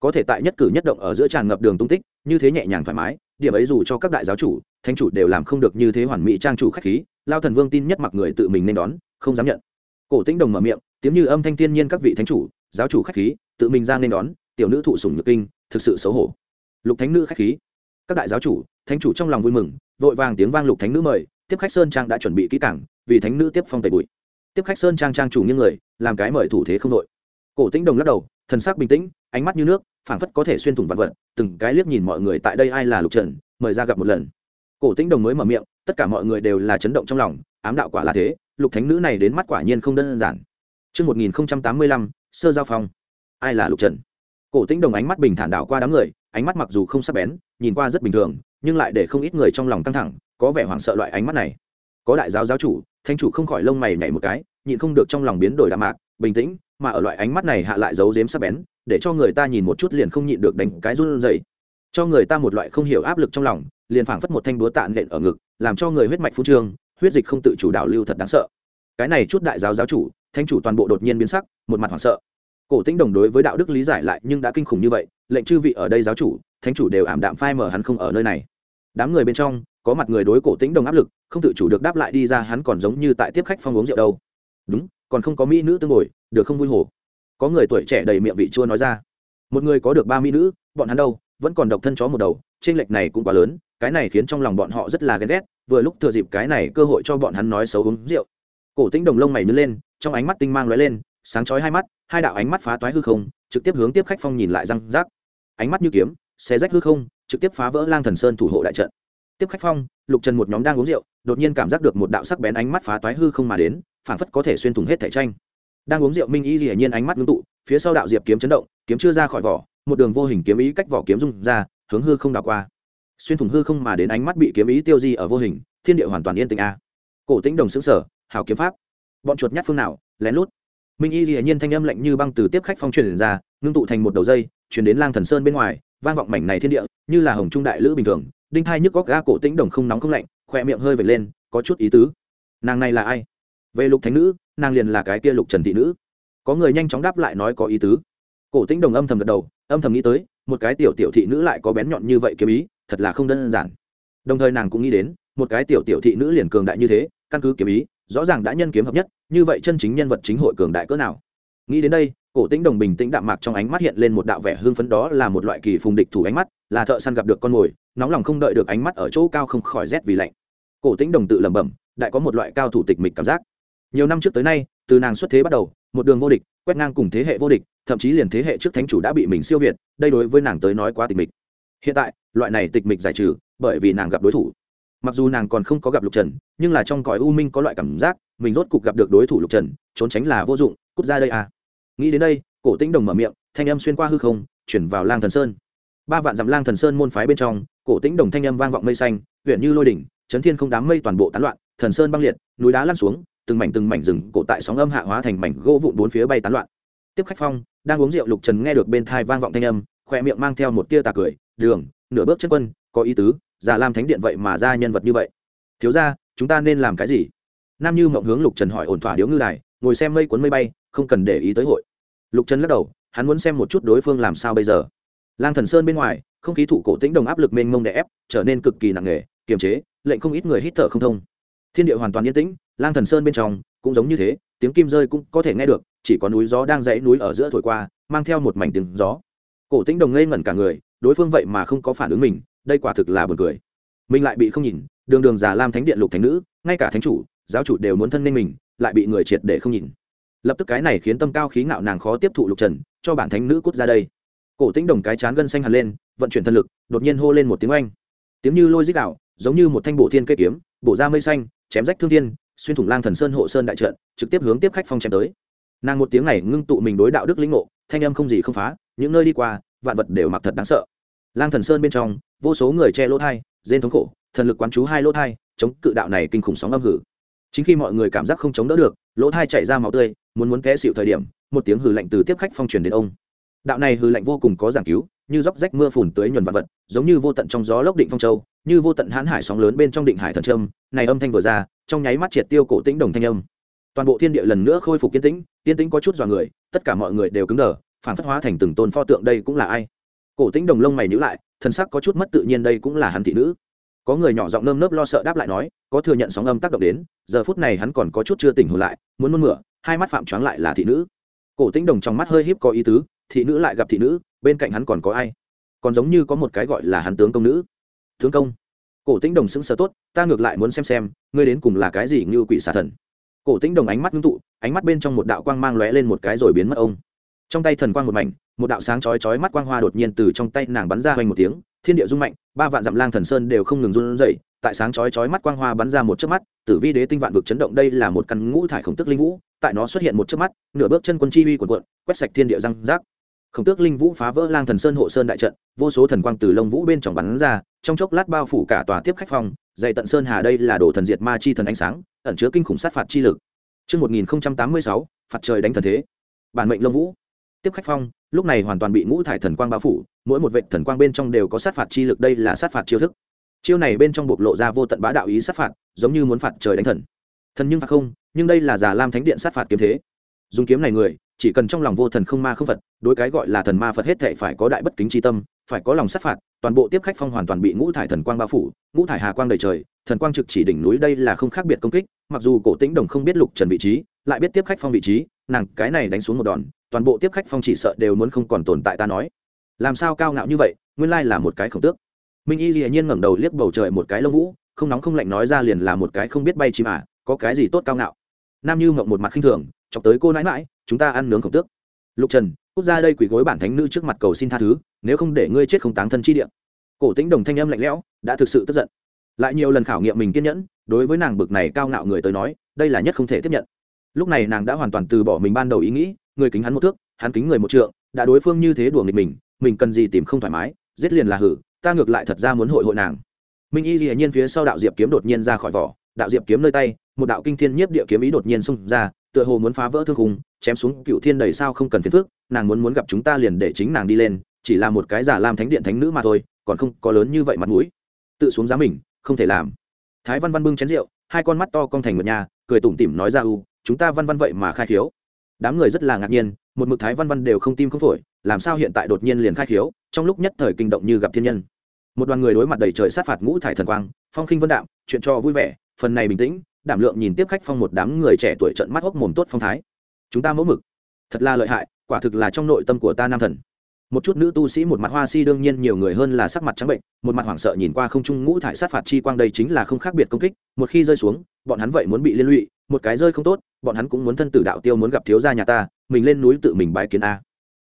Có thể tại nhất cử nhất động ở giữa tràn ngập đường tung tích, như thế nhẹ nhàng thoải mái, điểm ấy dù cho các đại giáo chủ, thánh chủ đều làm không được như thế hoàn mỹ trang chủ khách khí, lao thần vương tin nhất mặc người tự mình nên đón, không dám nhận. Cổ tĩnh đồng mở miệng, tiếng như âm thanh thiên nhiên các vị thánh chủ, giáo chủ khách khí, tự mình ra nên đón, tiểu nữ thụ sủng nhược kinh thực sự xấu hổ. Lục thánh nữ khách khí. Các đại giáo chủ thánh chủ trong lòng vui mừng vội vàng tiếng vang lục thánh nữ mời. Tiếp khách sơn trang đã chuẩn bị kỹ cảng vì thánh nữ tiếp phong tẩy bụi. Tiếp khách sơn trang trang chủ nghiêng người làm cái mời thủ thế không đội. Cổ tĩnh đồng lắc đầu thần sắc bình tĩnh ánh mắt như nước phảng phất có thể xuyên thủng vạn vật từng cái liếc nhìn mọi người tại đây ai là lục trần mời ra gặp một lần. Cổ tĩnh đồng mới mở miệng tất cả mọi người đều là chấn động trong lòng ám đạo quả là thế lục thánh nữ này đến mắt quả nhiên không đơn giản. Trước 1085, sơ giao phong. Ai là lục trần? Cổ tĩnh đồng ánh mắt bình thản đảo qua đám người, ánh mắt mặc dù không sắc bén, nhìn qua rất bình thường, nhưng lại để không ít người trong lòng căng thẳng, có vẻ hoảng sợ loại ánh mắt này. Có đại giáo giáo chủ, thanh chủ không khỏi lông mày nhảy một cái, nhịn không được trong lòng biến đổi đạm mạc, bình tĩnh, mà ở loại ánh mắt này hạ lại giấu giếm sắc bén, để cho người ta nhìn một chút liền không nhịn được đánh cái run rẩy. Cho người ta một loại không hiểu áp lực trong lòng, liền phảng phất một thanh búa tạn nện ở ngực, làm cho người huyết mạch phun trương, huyết dịch không tự chủ đạo lưu thật đáng sợ. Cái này chút đại giáo giáo chủ, thanh chủ toàn bộ đột nhiên biến sắc, một mặt hoảng sợ. Cổ Tĩnh Đồng đối với đạo đức lý giải lại nhưng đã kinh khủng như vậy, lệnh chư vị ở đây giáo chủ, thánh chủ đều ảm đạm phai mở hắn không ở nơi này. Đám người bên trong, có mặt người đối Cổ Tĩnh Đồng áp lực, không tự chủ được đáp lại đi ra hắn còn giống như tại tiếp khách phong uống rượu đâu. Đúng, còn không có mỹ nữ tương ngồi, được không vui hồ. Có người tuổi trẻ đầy miệng vị chua nói ra. Một người có được ba mỹ nữ, bọn hắn đâu, vẫn còn độc thân chó một đầu, trên lệch này cũng quá lớn, cái này khiến trong lòng bọn họ rất là ghen ghét, vừa lúc thừa dịp cái này cơ hội cho bọn hắn nói xấu uống rượu. Cổ Tĩnh Đồng lông mày nứt lên, trong ánh mắt tinh mang lóe lên, sáng chói hai mắt, hai đạo ánh mắt phá toái hư không, trực tiếp hướng tiếp khách phong nhìn lại răng rác. Ánh mắt như kiếm, xé rách hư không, trực tiếp phá vỡ lang thần sơn thủ hộ đại trận. Tiếp khách phong, lục trần một nhóm đang uống rượu, đột nhiên cảm giác được một đạo sắc bén ánh mắt phá toái hư không mà đến, phảng phất có thể xuyên thủng hết thể tranh. Đang uống rượu, minh y hiển nhiên ánh mắt ngưng tụ, phía sau đạo diệp kiếm chấn động, kiếm chưa ra khỏi vỏ, một đường vô hình kiếm ý cách vỏ kiếm rung ra, hướng hư không đảo qua. Xuyên thủng hư không mà đến ánh mắt bị kiếm ý tiêu di ở vô hình, thiên địa hoàn toàn yên tĩnh a. Cổ tĩnh đồng xứng sở hảo kiếm pháp. Bọn chuột nhát phương nào, lén lút minh y dĩ nhiên thanh âm lạnh như băng từ tiếp khách phong truyền ra, ngưng tụ thành một đầu dây chuyển đến lang thần sơn bên ngoài, vang vọng mảnh này thiên địa, như là hồng trung đại lữ bình thường. Đinh thai nhức góc ga cổ tĩnh đồng không nóng không lạnh khoe miệng hơi vệt lên, có chút ý tứ. Nàng này là ai? Về lục thánh nữ, nàng liền là cái kia lục trần thị nữ. Có người nhanh chóng đáp lại nói có ý tứ. Cổ tĩnh đồng âm thầm gật đầu, âm thầm nghĩ tới, một cái tiểu tiểu thị nữ lại có bén nhọn như vậy kiếm ý, thật là không đơn giản. Đồng thời nàng cũng nghĩ đến, một cái tiểu tiểu thị nữ liền cường đại như thế, căn cứ kiếm ý rõ ràng đã nhân kiếm hợp nhất, như vậy chân chính nhân vật chính hội cường đại cỡ nào? Nghĩ đến đây, cổ tĩnh đồng bình tĩnh đạm mạc trong ánh mắt hiện lên một đạo vẻ hương phấn đó là một loại kỳ phùng địch thủ ánh mắt, là thợ săn gặp được con mồi, nóng lòng không đợi được ánh mắt ở chỗ cao không khỏi rét vì lạnh. Cổ tĩnh đồng tự lẩm bẩm, đại có một loại cao thủ tịch mịch cảm giác. Nhiều năm trước tới nay, từ nàng xuất thế bắt đầu, một đường vô địch, quét ngang cùng thế hệ vô địch, thậm chí liền thế hệ trước thánh chủ đã bị mình siêu việt, đây đối với nàng tới nói quá tịch mịch. Hiện tại, loại này tịch mịch giải trừ, bởi vì nàng gặp đối thủ mặc dù nàng còn không có gặp lục trần, nhưng là trong cõi u minh có loại cảm giác, mình rốt cục gặp được đối thủ lục trần, trốn tránh là vô dụng, cút ra đây à. Nghĩ đến đây, cổ tĩnh đồng mở miệng, thanh âm xuyên qua hư không, chuyển vào lang thần sơn. Ba vạn dặm lang thần sơn môn phái bên trong, cổ tĩnh đồng thanh âm vang vọng mây xanh, huyện như lôi đỉnh, chấn thiên không đám mây toàn bộ tán loạn, thần sơn băng liệt, núi đá lăn xuống, từng mảnh từng mảnh rừng cổ tại sóng âm hạ hóa thành mảnh gỗ vụn bốn phía bay tán loạn. Tiếp khách phong, đang uống rượu lục trần nghe được bên thai vang vọng thanh âm khoe miệng mang theo một tia tà cười, đường, nửa bước chân quân, có ý tứ giả lam thánh điện vậy mà ra nhân vật như vậy. Thiếu ra chúng ta nên làm cái gì? Nam như mộng hướng lục trần hỏi ổn thỏa điếu ngư đài, ngồi xem mây cuốn mây bay, không cần để ý tới hội. Lục trần lắc đầu, hắn muốn xem một chút đối phương làm sao bây giờ. Lang thần sơn bên ngoài, không khí thụ cổ tĩnh đồng áp lực mênh mông đè ép, trở nên cực kỳ nặng nề, kiềm chế, lệnh không ít người hít thở không thông. Thiên địa hoàn toàn yên tĩnh, lang thần sơn bên trong cũng giống như thế, tiếng kim rơi cũng có thể nghe được, chỉ có núi gió đang dãy núi ở giữa thổi qua, mang theo một mảnh tiếng gió. Cổ tĩnh đồng ngây ngẩn cả người, đối phương vậy mà không có phản ứng mình đây quả thực là buồn cười. Mình lại bị không nhìn, đường đường già lam thánh điện lục thánh nữ, ngay cả thánh chủ, giáo chủ đều muốn thân nên mình, lại bị người triệt để không nhìn. Lập tức cái này khiến tâm cao khí ngạo nàng khó tiếp thụ lục trần, cho bản thánh nữ cút ra đây. Cổ tĩnh đồng cái chán gân xanh hẳn lên, vận chuyển thân lực, đột nhiên hô lên một tiếng oanh. Tiếng như lôi dích đạo giống như một thanh bộ thiên cây kiếm, bổ ra mây xanh, chém rách thương thiên, xuyên thủng lang thần sơn hộ sơn đại trận, trực tiếp hướng tiếp khách phong chém tới. Nàng một tiếng này ngưng tụ mình đối đạo đức lĩnh ngộ, thanh âm không gì không phá, những nơi đi qua, vạn vật đều mặc thật đáng sợ. Lang thần sơn bên trong vô số người che lỗ thai dên thống khổ, thần lực quán chú hai lỗ thai, chống cự đạo này kinh khủng sóng âm hử. Chính khi mọi người cảm giác không chống đỡ được, lỗ thai chảy ra máu tươi, muốn muốn té xịu thời điểm, một tiếng hừ lạnh từ tiếp khách phong truyền đến ông. Đạo này hừ lạnh vô cùng có giảng cứu, như dốc rách mưa phùn tưới nhuần vật vật, giống như vô tận trong gió lốc định phong châu, như vô tận hãn hải sóng lớn bên trong định hải thần trâm này âm thanh vừa ra, trong nháy mắt triệt tiêu cổ tĩnh đồng thanh âm. Toàn bộ thiên địa lần nữa khôi phục yên tĩnh yên tĩnh có chút dọa người, tất cả mọi người đều cứng đờ, phản phất hóa thành từng tôn pho tượng đây cũng là ai? Cổ tĩnh đồng lông mày nhữ lại thân sắc có chút mất tự nhiên đây cũng là hắn thị nữ. Có người nhỏ giọng nơm nớp lo sợ đáp lại nói, có thừa nhận sóng âm tác động đến, giờ phút này hắn còn có chút chưa tỉnh hồn lại, muốn muốn mửa, hai mắt phạm choáng lại là thị nữ. Cổ tĩnh đồng trong mắt hơi híp có ý tứ, thị nữ lại gặp thị nữ, bên cạnh hắn còn có ai? Còn giống như có một cái gọi là hắn tướng công nữ. Tướng công. Cổ tĩnh đồng sững sờ tốt, ta ngược lại muốn xem xem, ngươi đến cùng là cái gì như quỷ xà thần. Cổ tĩnh đồng ánh mắt ngưng tụ, ánh mắt bên trong một đạo quang mang lóe lên một cái rồi biến mất ông trong tay thần quang một mảnh một đạo sáng chói chói mắt quang hoa đột nhiên từ trong tay nàng bắn ra hoành một tiếng thiên địa rung mạnh ba vạn dặm lang thần sơn đều không ngừng run rẩy tại sáng chói chói mắt quang hoa bắn ra một chớp mắt tử vi đế tinh vạn vực chấn động đây là một căn ngũ thải khổng tức linh vũ tại nó xuất hiện một chớp mắt nửa bước chân quân chi uy của quận quét sạch thiên địa răng rác khổng tước linh vũ phá vỡ lang thần sơn hộ sơn đại trận vô số thần quang từ lông vũ bên trong bắn ra trong chốc lát bao phủ cả tòa tiếp khách phòng dày tận sơn hà đây là đồ thần diệt ma chi thần ánh sáng ẩn chứa kinh khủng sát phạt chi lực Trước 1086, phạt trời đánh thần thế. Bản mệnh lông vũ. Tiếp khách phong, lúc này hoàn toàn bị ngũ thải thần quang bao phủ, mỗi một vệt thần quang bên trong đều có sát phạt chi lực đây là sát phạt chiêu thức. Chiêu này bên trong bộc lộ ra vô tận bá đạo ý sát phạt, giống như muốn phạt trời đánh thần. Thần nhưng phạt không, nhưng đây là giả lam thánh điện sát phạt kiếm thế. Dùng kiếm này người, chỉ cần trong lòng vô thần không ma không phật đối cái gọi là thần ma phật hết thệ phải có đại bất kính tri tâm phải có lòng sát phạt toàn bộ tiếp khách phong hoàn toàn bị ngũ thải thần quang bao phủ ngũ thải hà quang đầy trời thần quang trực chỉ đỉnh núi đây là không khác biệt công kích mặc dù cổ tĩnh đồng không biết lục trần vị trí lại biết tiếp khách phong vị trí, nàng cái này đánh xuống một đòn, toàn bộ tiếp khách phong chỉ sợ đều muốn không còn tồn tại ta nói. Làm sao cao ngạo như vậy, nguyên lai là một cái khổng tước. Minh y dĩ nhiên ngẩng đầu liếc bầu trời một cái lông vũ, không nóng không lạnh nói ra liền là một cái không biết bay chim à có cái gì tốt cao ngạo. Nam như mộng một mặt khinh thường, chọc tới cô nãi mãi chúng ta ăn nướng khổng tước. Lục trần quốc gia đây quỳ gối bản thánh nữ trước mặt cầu xin tha thứ, nếu không để ngươi chết không táng thân chi địa. Cổ tĩnh đồng thanh âm lạnh lẽo, đã thực sự tức giận. Lại nhiều lần khảo nghiệm mình kiên nhẫn, đối với nàng bực này cao ngạo người tới nói, đây là nhất không thể tiếp nhận lúc này nàng đã hoàn toàn từ bỏ mình ban đầu ý nghĩ, người kính hắn một thước, hắn kính người một trượng, đã đối phương như thế đùa nghịch mình mình cần gì tìm không thoải mái, giết liền là hử, ta ngược lại thật ra muốn hội hội nàng. Minh y hiển nhiên phía sau đạo diệp kiếm đột nhiên ra khỏi vỏ, đạo diệp kiếm nơi tay, một đạo kinh thiên nhiếp địa kiếm ý đột nhiên xông ra, tựa hồ muốn phá vỡ thương khung, chém xuống cựu thiên đầy sao không cần phiền phức, nàng muốn muốn gặp chúng ta liền để chính nàng đi lên, chỉ là một cái giả làm thánh điện thánh nữ mà thôi, còn không có lớn như vậy mặt mũi. Tự xuống giá mình, không thể làm. Thái văn văn bưng chén rượu, hai con mắt to cong thành một nhà, cười tủm tỉm nói ra u chúng ta văn văn vậy mà khai khiếu. Đám người rất là ngạc nhiên, một mực thái văn văn đều không tim không phổi, làm sao hiện tại đột nhiên liền khai khiếu, trong lúc nhất thời kinh động như gặp thiên nhân. Một đoàn người đối mặt đầy trời sát phạt ngũ thải thần quang, phong khinh vân đạm, chuyện cho vui vẻ, phần này bình tĩnh, đảm lượng nhìn tiếp khách phong một đám người trẻ tuổi trận mắt hốc mồm tốt phong thái. Chúng ta mẫu mực, thật là lợi hại, quả thực là trong nội tâm của ta nam thần. Một chút nữ tu sĩ một mặt hoa si đương nhiên nhiều người hơn là sắc mặt trắng bệnh, một mặt hoảng sợ nhìn qua không trung ngũ thải sát phạt chi quang đây chính là không khác biệt công kích, một khi rơi xuống, bọn hắn vậy muốn bị liên lụy một cái rơi không tốt, bọn hắn cũng muốn thân tử đạo tiêu muốn gặp thiếu gia nhà ta, mình lên núi tự mình bái kiến a.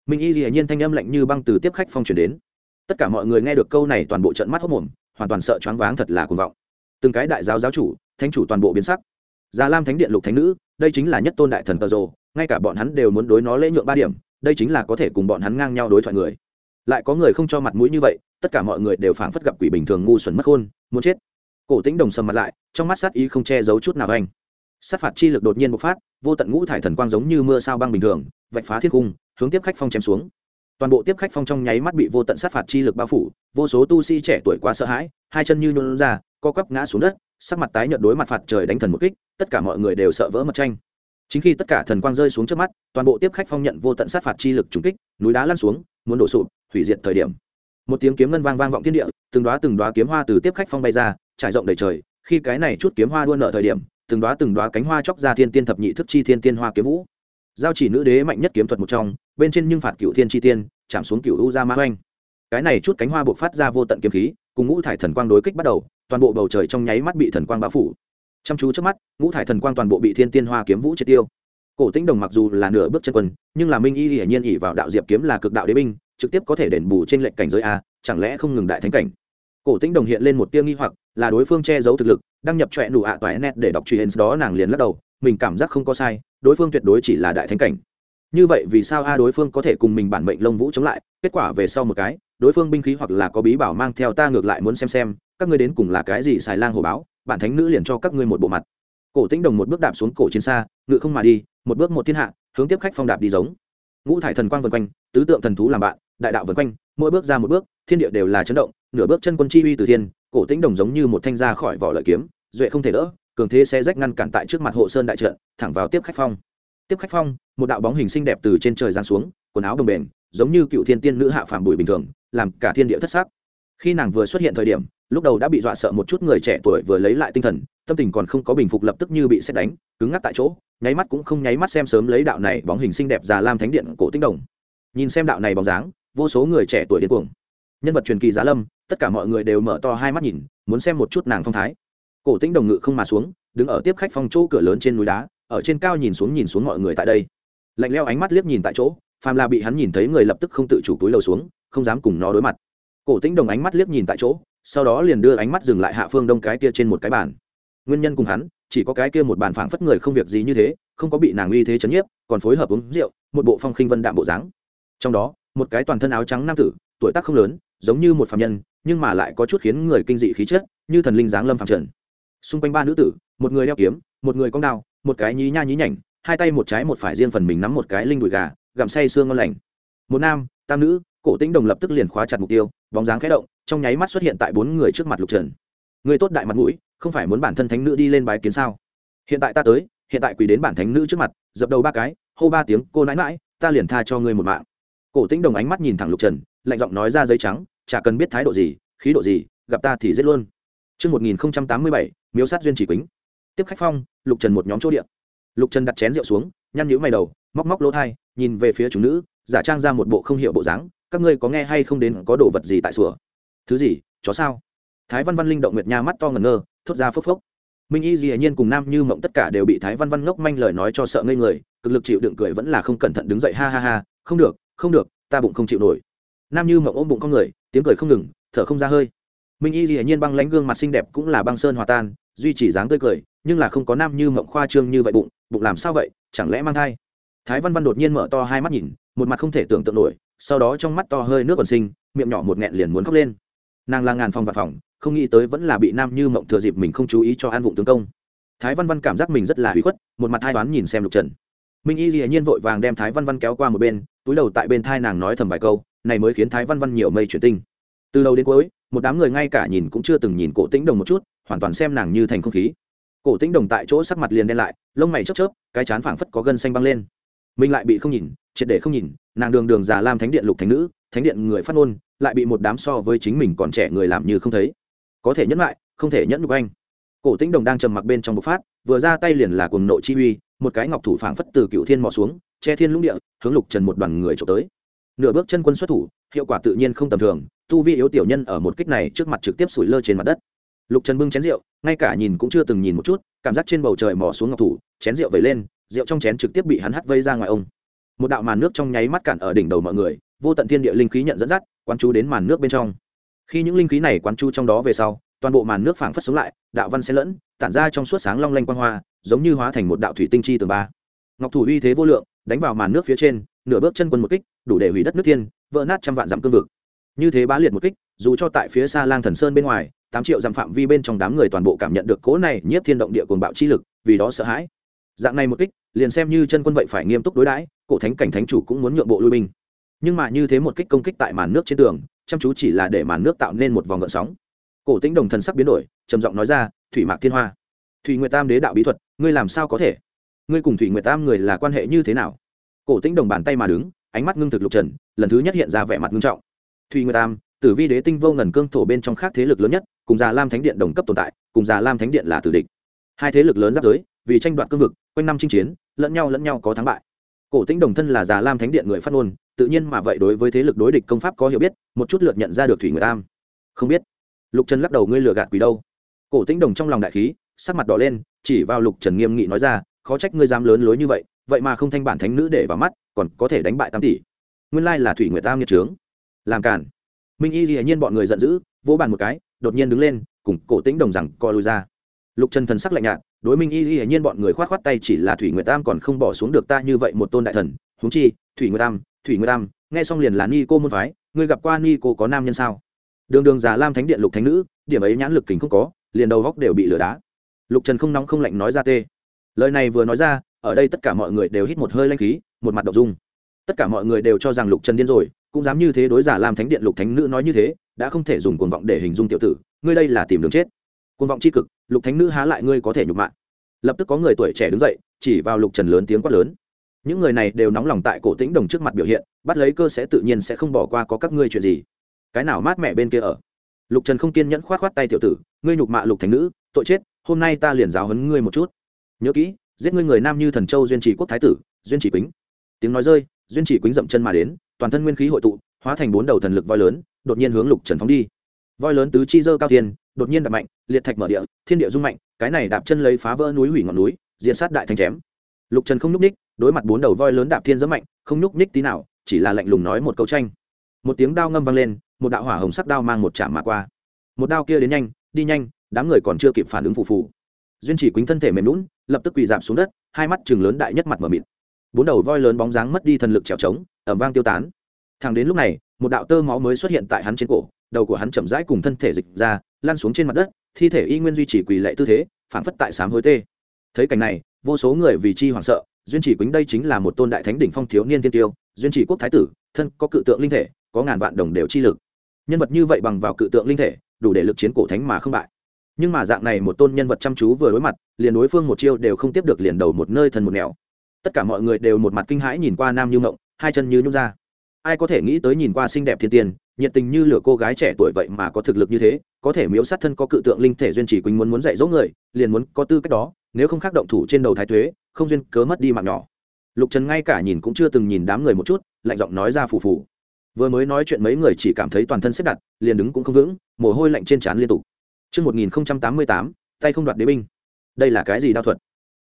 Minh y dĩ nhiên thanh âm lạnh như băng từ tiếp khách phong chuyển đến. Tất cả mọi người nghe được câu này toàn bộ trận mắt hốc mồm hoàn toàn sợ choáng váng thật là cuồng vọng. Từng cái đại giáo giáo chủ, thánh chủ toàn bộ biến sắc. Già lam thánh điện lục thánh nữ, đây chính là nhất tôn đại thần cờ rồ, ngay cả bọn hắn đều muốn đối nó lễ nhượng ba điểm, đây chính là có thể cùng bọn hắn ngang nhau đối thoại người. Lại có người không cho mặt mũi như vậy, tất cả mọi người đều phảng phất gặp quỷ bình thường ngu xuẩn mất khôn muốn chết. Cổ tĩnh đồng sầm mặt lại, trong mắt sát ý không che giấu chút nào anh sát phạt chi lực đột nhiên bộc phát, vô tận ngũ thải thần quang giống như mưa sao băng bình thường, vạch phá thiên cung, hướng tiếp khách phong chém xuống. Toàn bộ tiếp khách phong trong nháy mắt bị vô tận sát phạt chi lực bao phủ, vô số tu sĩ trẻ tuổi quá sợ hãi, hai chân như nhún ra, co quắp ngã xuống đất, sắc mặt tái nhợt đối mặt phạt trời đánh thần một kích, tất cả mọi người đều sợ vỡ mặt tranh. Chính khi tất cả thần quang rơi xuống trước mắt, toàn bộ tiếp khách phong nhận vô tận sát phạt chi lực trùng kích, núi đá lăn xuống, muốn đổ sụp, hủy diệt thời điểm. Một tiếng kiếm ngân vang vang vọng thiên địa, từng đoá từng đoá kiếm hoa từ tiếp khách phong bay ra, trải rộng đầy trời, khi cái này chút kiếm hoa đua nợ thời điểm từng đoá từng đoá cánh hoa chóc ra thiên tiên thập nhị thức chi thiên tiên hoa kiếm vũ. Giao chỉ nữ đế mạnh nhất kiếm thuật một trong, bên trên nhưng phạt cựu thiên chi tiên, chạm xuống cựu u ra ma oanh cái này chút cánh hoa buộc phát ra vô tận kiếm khí, cùng ngũ thải thần quang đối kích bắt đầu, toàn bộ bầu trời trong nháy mắt bị thần quang bao phủ. Chăm chú trước mắt, ngũ thải thần quang toàn bộ bị thiên tiên hoa kiếm vũ triệt tiêu. Cổ tĩnh đồng mặc dù là nửa bước chân quân, nhưng là minh y hiển nhiên ỉ vào đạo diệp kiếm là cực đạo đế binh, trực tiếp có thể đền bù trên lệnh cảnh giới a, chẳng lẽ không ngừng đại thánh cảnh? Cổ tĩnh đồng hiện lên một tiêu nghi hoặc là đối phương che giấu thực lực, đăng nhập trọe nụ ạ toại net để đọc truy đó nàng liền lắc đầu, mình cảm giác không có sai, đối phương tuyệt đối chỉ là đại thánh cảnh. Như vậy vì sao a đối phương có thể cùng mình bản mệnh lông vũ chống lại, kết quả về sau một cái, đối phương binh khí hoặc là có bí bảo mang theo ta ngược lại muốn xem xem, các ngươi đến cùng là cái gì xài lang hồ báo, bản thánh nữ liền cho các ngươi một bộ mặt. Cổ tĩnh đồng một bước đạp xuống cổ chiến xa, ngự không mà đi, một bước một thiên hạ, hướng tiếp khách phong đạp đi giống. Ngũ thải thần quang vân quanh, tứ tượng thần thú làm bạn đại đạo vần quanh, mỗi bước ra một bước, thiên địa đều là chấn động, nửa bước chân quân chi uy từ thiên, cổ tĩnh đồng giống như một thanh ra khỏi vỏ lợi kiếm, duệ không thể đỡ, cường thế sẽ rách ngăn cản tại trước mặt hộ sơn đại trận, thẳng vào tiếp khách phong. Tiếp khách phong, một đạo bóng hình xinh đẹp từ trên trời giáng xuống, quần áo đồng bền, giống như cựu thiên tiên nữ hạ phàm bụi bình thường, làm cả thiên địa thất sắc. Khi nàng vừa xuất hiện thời điểm, lúc đầu đã bị dọa sợ một chút người trẻ tuổi vừa lấy lại tinh thần, tâm tình còn không có bình phục lập tức như bị xét đánh, cứng ngắc tại chỗ, nháy mắt cũng không nháy mắt xem sớm lấy đạo này bóng hình xinh đẹp già lam thánh điện cổ tinh đồng. Nhìn xem đạo này bóng dáng vô số người trẻ tuổi điên cuồng. Nhân vật truyền kỳ giá lâm, tất cả mọi người đều mở to hai mắt nhìn, muốn xem một chút nàng phong thái. Cổ tinh đồng ngự không mà xuống, đứng ở tiếp khách phong chỗ cửa lớn trên núi đá, ở trên cao nhìn xuống nhìn xuống mọi người tại đây. Lạnh leo ánh mắt liếc nhìn tại chỗ, phàm là bị hắn nhìn thấy người lập tức không tự chủ túi lầu xuống, không dám cùng nó đối mặt. Cổ tĩnh đồng ánh mắt liếc nhìn tại chỗ, sau đó liền đưa ánh mắt dừng lại hạ phương đông cái kia trên một cái bàn. Nguyên nhân cùng hắn, chỉ có cái kia một bàn phảng phất người không việc gì như thế, không có bị nàng uy thế chấn nhiếp, còn phối hợp uống rượu, một bộ phong khinh vân đạm bộ dáng. Trong đó một cái toàn thân áo trắng nam tử, tuổi tác không lớn, giống như một phạm nhân, nhưng mà lại có chút khiến người kinh dị khí chất, như thần linh dáng lâm phạm trần. Xung quanh ba nữ tử, một người đeo kiếm, một người cong đao, một cái nhí nha nhí nhảnh, hai tay một trái một phải riêng phần mình nắm một cái linh đùi gà, gặm say xương ngon lành. Một nam, tam nữ, cổ tĩnh đồng lập tức liền khóa chặt mục tiêu, bóng dáng khẽ động, trong nháy mắt xuất hiện tại bốn người trước mặt lục trần. Người tốt đại mặt mũi, không phải muốn bản thân thánh nữ đi lên bái kiến sao? Hiện tại ta tới, hiện tại quỳ đến bản thánh nữ trước mặt, dập đầu ba cái, hô ba tiếng, cô nãi mãi ta liền tha cho ngươi một mạng cổ tĩnh đồng ánh mắt nhìn thẳng lục trần lạnh giọng nói ra giấy trắng chả cần biết thái độ gì khí độ gì gặp ta thì giết luôn Trước 1087, miếu sát duyên chỉ quính. Tiếp khách phong, lục trần một nhóm chỗ điện. lục trần đặt chén rượu xuống nhăn nhữ mày đầu móc móc lỗ thai nhìn về phía chúng nữ giả trang ra một bộ không hiểu bộ dáng các ngươi có nghe hay không đến có đồ vật gì tại sủa thứ gì chó sao thái văn văn linh động nguyệt nha mắt to ngẩn ngơ thốt ra phốc phốc minh y dĩ nhiên cùng nam như mộng tất cả đều bị thái văn văn ngốc manh lời nói cho sợ ngây người cực lực chịu đựng cười vẫn là không cẩn thận đứng dậy ha ha ha không được không được, ta bụng không chịu nổi. Nam như mộng ôm bụng con người, tiếng cười không ngừng, thở không ra hơi. Minh y dĩ nhiên băng lánh gương mặt xinh đẹp cũng là băng sơn hòa tan, duy trì dáng tươi cười, nhưng là không có nam như mộng khoa trương như vậy bụng bụng làm sao vậy, chẳng lẽ mang thai? Thái văn văn đột nhiên mở to hai mắt nhìn, một mặt không thể tưởng tượng nổi, sau đó trong mắt to hơi nước còn sinh, miệng nhỏ một nghẹn liền muốn khóc lên. Nàng là ngàn phòng và phòng, không nghĩ tới vẫn là bị nam như mộng thừa dịp mình không chú ý cho an vụng tướng công. Thái văn văn cảm giác mình rất là hủy khuất, một mặt hai toán nhìn xem lục trần minh y dĩ nhiên vội vàng đem thái văn văn kéo qua một bên, túi đầu tại bên thai nàng nói thầm vài câu, này mới khiến thái văn văn nhiều mây chuyển tinh. Từ đầu đến cuối, một đám người ngay cả nhìn cũng chưa từng nhìn cổ tĩnh đồng một chút, hoàn toàn xem nàng như thành không khí. Cổ tĩnh đồng tại chỗ sắc mặt liền đen lại, lông mày chớp chớp, cái chán phảng phất có gân xanh băng lên. Mình lại bị không nhìn, triệt để không nhìn, nàng đường đường già lam thánh điện lục thánh nữ, thánh điện người phát ngôn, lại bị một đám so với chính mình còn trẻ người làm như không thấy. Có thể nhẫn lại, không thể nhẫn được anh. Cổ tĩnh đồng đang trầm mặc bên trong bộc phát vừa ra tay liền là cuồng nội chi uy, một cái ngọc thủ phảng phất từ cựu thiên mò xuống, che thiên lũng địa, hướng lục trần một đoàn người trộm tới. Nửa bước chân quân xuất thủ, hiệu quả tự nhiên không tầm thường, tu vi yếu tiểu nhân ở một kích này trước mặt trực tiếp sủi lơ trên mặt đất. Lục trần bưng chén rượu, ngay cả nhìn cũng chưa từng nhìn một chút, cảm giác trên bầu trời mò xuống ngọc thủ, chén rượu vẩy lên, rượu trong chén trực tiếp bị hắn hắt vây ra ngoài ông. Một đạo màn nước trong nháy mắt cản ở đỉnh đầu mọi người, vô tận thiên địa linh khí nhận dẫn dắt, quán chú đến màn nước bên trong. Khi những linh khí này quán chú trong đó về sau toàn bộ màn nước phảng phất sống lại, đạo văn xen lẫn, tản ra trong suốt sáng long lanh quang hoa, giống như hóa thành một đạo thủy tinh chi tường ba. Ngọc thủ uy thế vô lượng, đánh vào màn nước phía trên, nửa bước chân quân một kích, đủ để hủy đất nước thiên, vỡ nát trăm vạn dặm cương vực. Như thế bá liệt một kích, dù cho tại phía xa lang thần sơn bên ngoài, tám triệu dặm phạm vi bên trong đám người toàn bộ cảm nhận được cố này nhiếp thiên động địa cuồng bạo chi lực, vì đó sợ hãi. Dạng này một kích, liền xem như chân quân vậy phải nghiêm túc đối đãi, cổ thánh cảnh thánh chủ cũng muốn nhượng bộ lui binh. Nhưng mà như thế một kích công kích tại màn nước trên tường, chăm chú chỉ là để màn nước tạo nên một vòng gợn sóng cổ tĩnh đồng thần sắc biến đổi, trầm giọng nói ra, thủy mạc thiên hoa, thủy nguyệt tam đế đạo bí thuật, ngươi làm sao có thể? Ngươi cùng thủy nguyệt tam người là quan hệ như thế nào? Cổ tĩnh đồng bàn tay mà đứng, ánh mắt ngưng thực lục trần, lần thứ nhất hiện ra vẻ mặt ngưng trọng. Thủy nguyệt tam, tử vi đế tinh vô ngần cương thổ bên trong khác thế lực lớn nhất, cùng già lam thánh điện đồng cấp tồn tại, cùng già lam thánh điện là tử địch. Hai thế lực lớn giáp giới, vì tranh đoạt cương vực, quanh năm chinh chiến, lẫn nhau lẫn nhau có thắng bại. Cổ tĩnh đồng thân là già lam thánh điện người phát ngôn, tự nhiên mà vậy đối với thế lực đối địch công pháp có hiểu biết, một chút lượt nhận ra được thủy nguyệt tam. Không biết lục trần lắc đầu, ngươi lừa gạt quỷ đâu? Cổ tĩnh đồng trong lòng đại khí, sắc mặt đỏ lên, chỉ vào lục trần nghiêm nghị nói ra, khó trách ngươi dám lớn lối như vậy vậy mà không thanh bản thánh nữ để vào mắt, còn có thể đánh bại tam tỷ. Nguyên lai là thủy nguyệt tam nhiệt trướng. Làm cản minh y hiển nhiên bọn người giận dữ, vỗ bàn một cái, đột nhiên đứng lên, cùng cổ tĩnh đồng rằng, co lùi ra. Lục trần thần sắc lạnh nhạt, đối minh y hiển nhiên bọn người khoát khoát tay chỉ là thủy nguyệt tam còn không bỏ xuống được ta như vậy một tôn đại thần, huống chi, thủy nguyệt tam, thủy nguyệt tam, nghe xong liền là ni cô môn phái, ngươi gặp qua ni cô có nam nhân sao? Đường đường già lam thánh điện lục thánh nữ, điểm ấy nhãn lực kính không có, liền đầu góc đều bị lửa đá. Lục trần không nóng không lạnh nói ra tê. Lời này vừa nói ra, ở đây tất cả mọi người đều hít một hơi lanh khí, một mặt đ ộ n g dung. Tất cả mọi người đều cho rằng lục trần điên rồi, cũng dám như thế đối giả làm thánh điện lục thánh nữ nói như thế, đã không thể dùng cuồng vọng để hình dung tiểu tử, ngươi đây là tìm đường chết. Cuồng vọng c h i cực, lục thánh nữ há lại ngươi có thể nhục mạng lập tức có người tuổi trẻ đứng dậy, chỉ vào lục trần lớn tiếng quát lớn. Những người này đều nóng lòng tại cổ tĩnh đồng trước mặt biểu hiện, bắt lấy cơ sẽ tự nhiên sẽ không bỏ qua có các ngươi chuyện gì cái nào mát mẹ bên kia ở? Lục trần không kiên nhẫn k h o á t k h o á t tay tiểu tử, ngươi nhục mạ lục thành nữ, tội chết, hôm nay ta liền giáo hấn ngươi một chút. Nhớ kỹ, giết ngươi người nam như thần châu duyên trì quốc thái tử, duyên trì quýnh tiếng nói rơi, duyên trì quýnh dậm chân mà đến, toàn thân nguyên khí hội tụ, hóa thành bốn đầu thần lực voi lớn, đột nhiên hướng lục trần phóng đi. Voi lớn tứ chi dơ cao thiên, đột nhiên đập mạnh, liệt thạch mở địa, thiên địa rung mạnh, cái này đạp chân lấy phá vỡ núi hủy ngọn núi diện sát đại thành chém. Lục trần không nhúc ních đối mặt bốn đầu voi lớn đạp thiên dẫn mạnh, không nhúc ních tí nào, chỉ là lạnh lùng nói một câu tranh một tiếng đao ngâm vang lên một đạo hỏa hồng sắc đao mang một chạm mà qua. Một đao kia đến nhanh, đi nhanh, đám người còn chưa kịp phản ứng phù phù. Duyên chỉ quýnh thân thể mềm lún lập tức quỳ giảm xuống đất, hai mắt chừng lớn đại nhất mặt mở mịt. Bốn đầu voi lớn bóng dáng mất đi thần lực trèo trống ẩm vang tiêu tán. Thẳng đến lúc này, một đạo tơ máu mới xuất hiện tại hắn trên cổ, đầu của hắn chậm rãi cùng thân thể dịch ra lan xuống trên mặt đất, thi thể y nguyên duy trì quỳ lệ tư thế phản phất tại sám hối tê. Thấy cảnh này, vô số người vì chi hoảng sợ, duyên chỉ quýnh đây chính là một tôn đại thánh đỉnh phong thiếu niên tiên tiêu, duyên chỉ quốc thái tử, thân có cự tượng linh thể, có ngàn vạn đồng đều chi lực nhân vật như vậy bằng vào cự tượng linh thể, đủ để lực chiến cổ thánh mà không bại. Nhưng mà dạng này một tôn nhân vật chăm chú vừa đối mặt, liền đối phương một chiêu đều không tiếp được liền đầu một nơi thần một nẻo. Tất cả mọi người đều một mặt kinh hãi nhìn qua nam như ngộng, hai chân như nhung ra. Ai có thể nghĩ tới nhìn qua xinh đẹp thiên tiên, nhiệt tình như lửa cô gái trẻ tuổi vậy mà có thực lực như thế, có thể miếu sát thân có cự tượng linh thể duyên chỉ quỳnh muốn muốn dạy dỗ người, liền muốn có tư cách đó, nếu không khác động thủ trên đầu thái thuế không duyên cớ mất đi mạng nhỏ. Lục trần ngay cả nhìn cũng chưa từng nhìn đám người một chút, lạnh giọng nói ra phù phù vừa mới nói chuyện mấy người chỉ cảm thấy toàn thân xếp đặt liền đứng cũng không vững mồ hôi lạnh trên trán liên tục Trước 1088, tay không đoạt đế binh. Đây là cái gì đao thuật?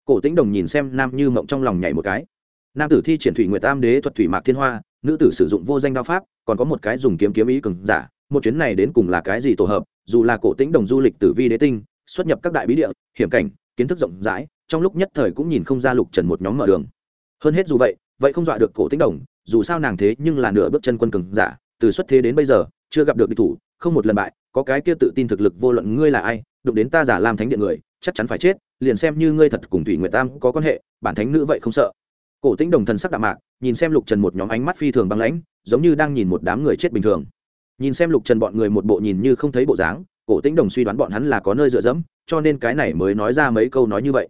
Cổ Tĩnh Đồng nhìn xem Nam Như Mộng trong lòng nhảy một cái. Nam tử thi triển thủy nguyệt tam đế thuật thủy mạc thiên hoa, nữ tử sử dụng vô danh đao pháp, còn có một cái dùng kiếm kiếm ý cường giả, một chuyến này đến cùng là cái gì tổ hợp, dù là Cổ Tĩnh Đồng du lịch tử vi đế tinh, xuất nhập các đại bí địa, hiểm cảnh, kiến thức rộng rãi, trong lúc nhất thời cũng nhìn không ra Lục Trần một nhóm mở đường, hơn hết dù vậy vậy không dọa được cổ tĩnh đồng dù sao nàng thế nhưng là nửa bước chân quân cường giả, từ xuất thế đến bây giờ, chưa gặp được địch thủ, không một lần bại, có cái kia tự tin thực lực vô luận ngươi là ai, đụng đến ta giả làm thánh điện người, chắc chắn phải chết, liền xem như ngươi thật cùng thủy nguyệt tam có quan hệ, bản thánh nữ vậy không sợ. Cổ tĩnh đồng thần sắc đạm mạc, nhìn xem lục trần một nhóm ánh mắt phi thường băng lãnh, giống như đang nhìn một đám người chết bình thường. Nhìn xem lục trần bọn người một bộ nhìn như không thấy bộ dáng, cổ tĩnh đồng suy đoán bọn hắn là có nơi dựa dẫm, cho nên cái này mới nói ra mấy câu nói như vậy.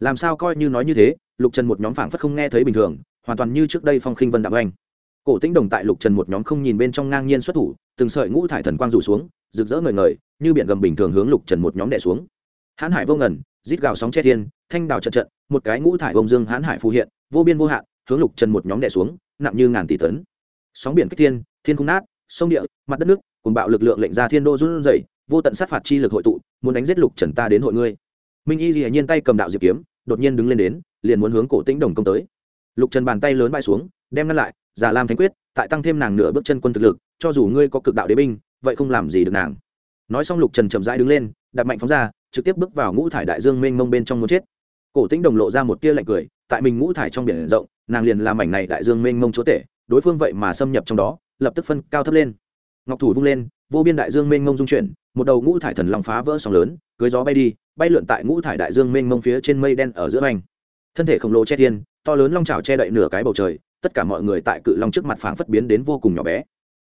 Làm sao coi như nói như thế, lục trần một nhóm phảng phất không nghe thấy bình thường hoàn toàn như trước đây phong khinh vân đạm anh cổ tĩnh đồng tại lục trần một nhóm không nhìn bên trong ngang nhiên xuất thủ, từng sợi ngũ thải thần quang rủ xuống, rực rỡ ngời ngời, như biển gầm bình thường hướng lục trần một nhóm đẻ xuống. Hãn hải vô ngần, rít gào sóng che thiên, thanh đào trận trận, một cái ngũ thải bông dương hãn hải phù hiện, vô biên vô hạn, hướng lục trần một nhóm đẻ xuống, nặng như ngàn tỷ tấn. Sóng biển kích thiên thiên không nát, sông địa, mặt đất nước cùng bạo lực lượng lệnh ra thiên đô run rẩy, vô tận sát phạt chi lực hội tụ, muốn đánh giết lục trần ta đến hội ngươi. Minh y dĩ nhiên tay cầm đạo diệp kiếm, đột nhiên đứng lên đến, liền muốn hướng cổ tĩnh đồng công tới lục trần bàn tay lớn bay xuống đem ngăn lại giả lam thánh quyết tại tăng thêm nàng nửa bước chân quân thực lực cho dù ngươi có cực đạo đế binh vậy không làm gì được nàng. Nói xong lục trần chậm rãi đứng lên đặt mạnh phóng ra trực tiếp bước vào ngũ thải đại dương mênh mông bên trong muốn chết. Cổ tĩnh đồng lộ ra một tia lạnh cười tại mình ngũ thải trong biển rộng nàng liền làm mảnh này đại dương mênh mông chúa tể đối phương vậy mà xâm nhập trong đó lập tức phân cao thấp lên. Ngọc thủ vung lên vô biên đại dương mênh mông dung chuyển một đầu ngũ thải thần long phá vỡ sóng lớn cưới gió bay đi bay lượn tại ngũ thải đại dương mênh mông phía trên mây đen ở giữa hành, thân thể khổng lồ che thiên to lớn long trào che đậy nửa cái bầu trời, tất cả mọi người tại cự long trước mặt phảng phất biến đến vô cùng nhỏ bé.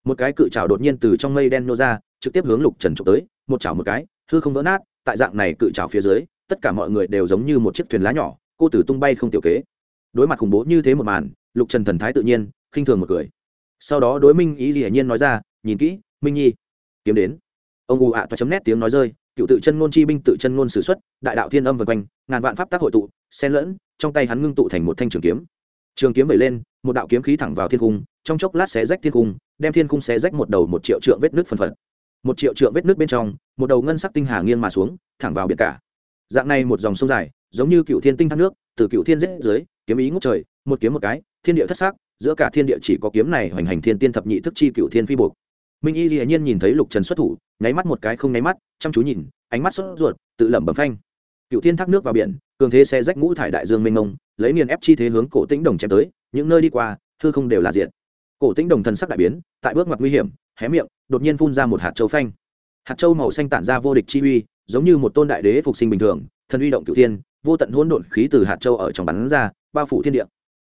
Một cái cự trào đột nhiên từ trong mây đen nô ra, trực tiếp hướng lục trần trục tới, một chảo một cái, hư không vỡ nát, tại dạng này cự trào phía dưới, tất cả mọi người đều giống như một chiếc thuyền lá nhỏ, cô tử tung bay không tiểu kế. Đối mặt khủng bố như thế một màn, lục trần thần thái tự nhiên, khinh thường một cười. Sau đó đối minh ý gì hạnh nhiên nói ra, nhìn kỹ, minh nhi. Kiếm đến. Ông ù ạ toa chấm nét tiếng nói rơi, cựu tự chân ngôn chi binh tự chân ngôn s ử x u ấ t đại đạo thiên âm vân quanh, ngàn vạn pháp tác hội tụ, xen lẫn trong tay hắn ngưng tụ thành một thanh trường kiếm. Trường kiếm vẩy lên, một đạo kiếm khí thẳng vào thiên cung trong chốc lát xé rách thiên cung đem thiên cung xé rách một đầu một triệu trượng vết nước phân phật. Một triệu trượng vết nước bên trong, một đầu ngân sắc tinh hà nghiêng mà xuống, thẳng vào biển cả. Dạng này một dòng sông dài, giống như cựu thiên tinh thác nước, từ cựu thiên rết dưới, kiếm ý ngốc trời, một kiếm một cái, thiên địa thất sắc, giữa cả thiên địa chỉ có kiếm này hoành hành thiên tiên thập nhị thức chi cựu thiên phi buộc. Minh y dĩ nhiên nhìn thấy lục trần xuất thủ, nháy mắt một cái không nháy mắt, chăm chú nhìn, ánh mắt sốt ruột, tự lẩm bẩm phanh. Cựu thiên thác nước vào biển cường thế xe rách ngũ thải đại dương mênh mông, lấy niên ép chi thế hướng cổ tĩnh đồng chém tới, những nơi đi qua thư không đều là diện cổ tĩnh đồng thần sắc đại biến, tại bước ngoặt nguy hiểm, hé miệng, đột nhiên phun ra một hạt châu phanh. Hạt châu màu xanh tản ra vô địch chi uy, giống như một tôn đại đế phục sinh bình thường, thần uy động cựu thiên, vô tận hỗn độn khí từ hạt châu ở trong bắn ra, bao phủ thiên địa.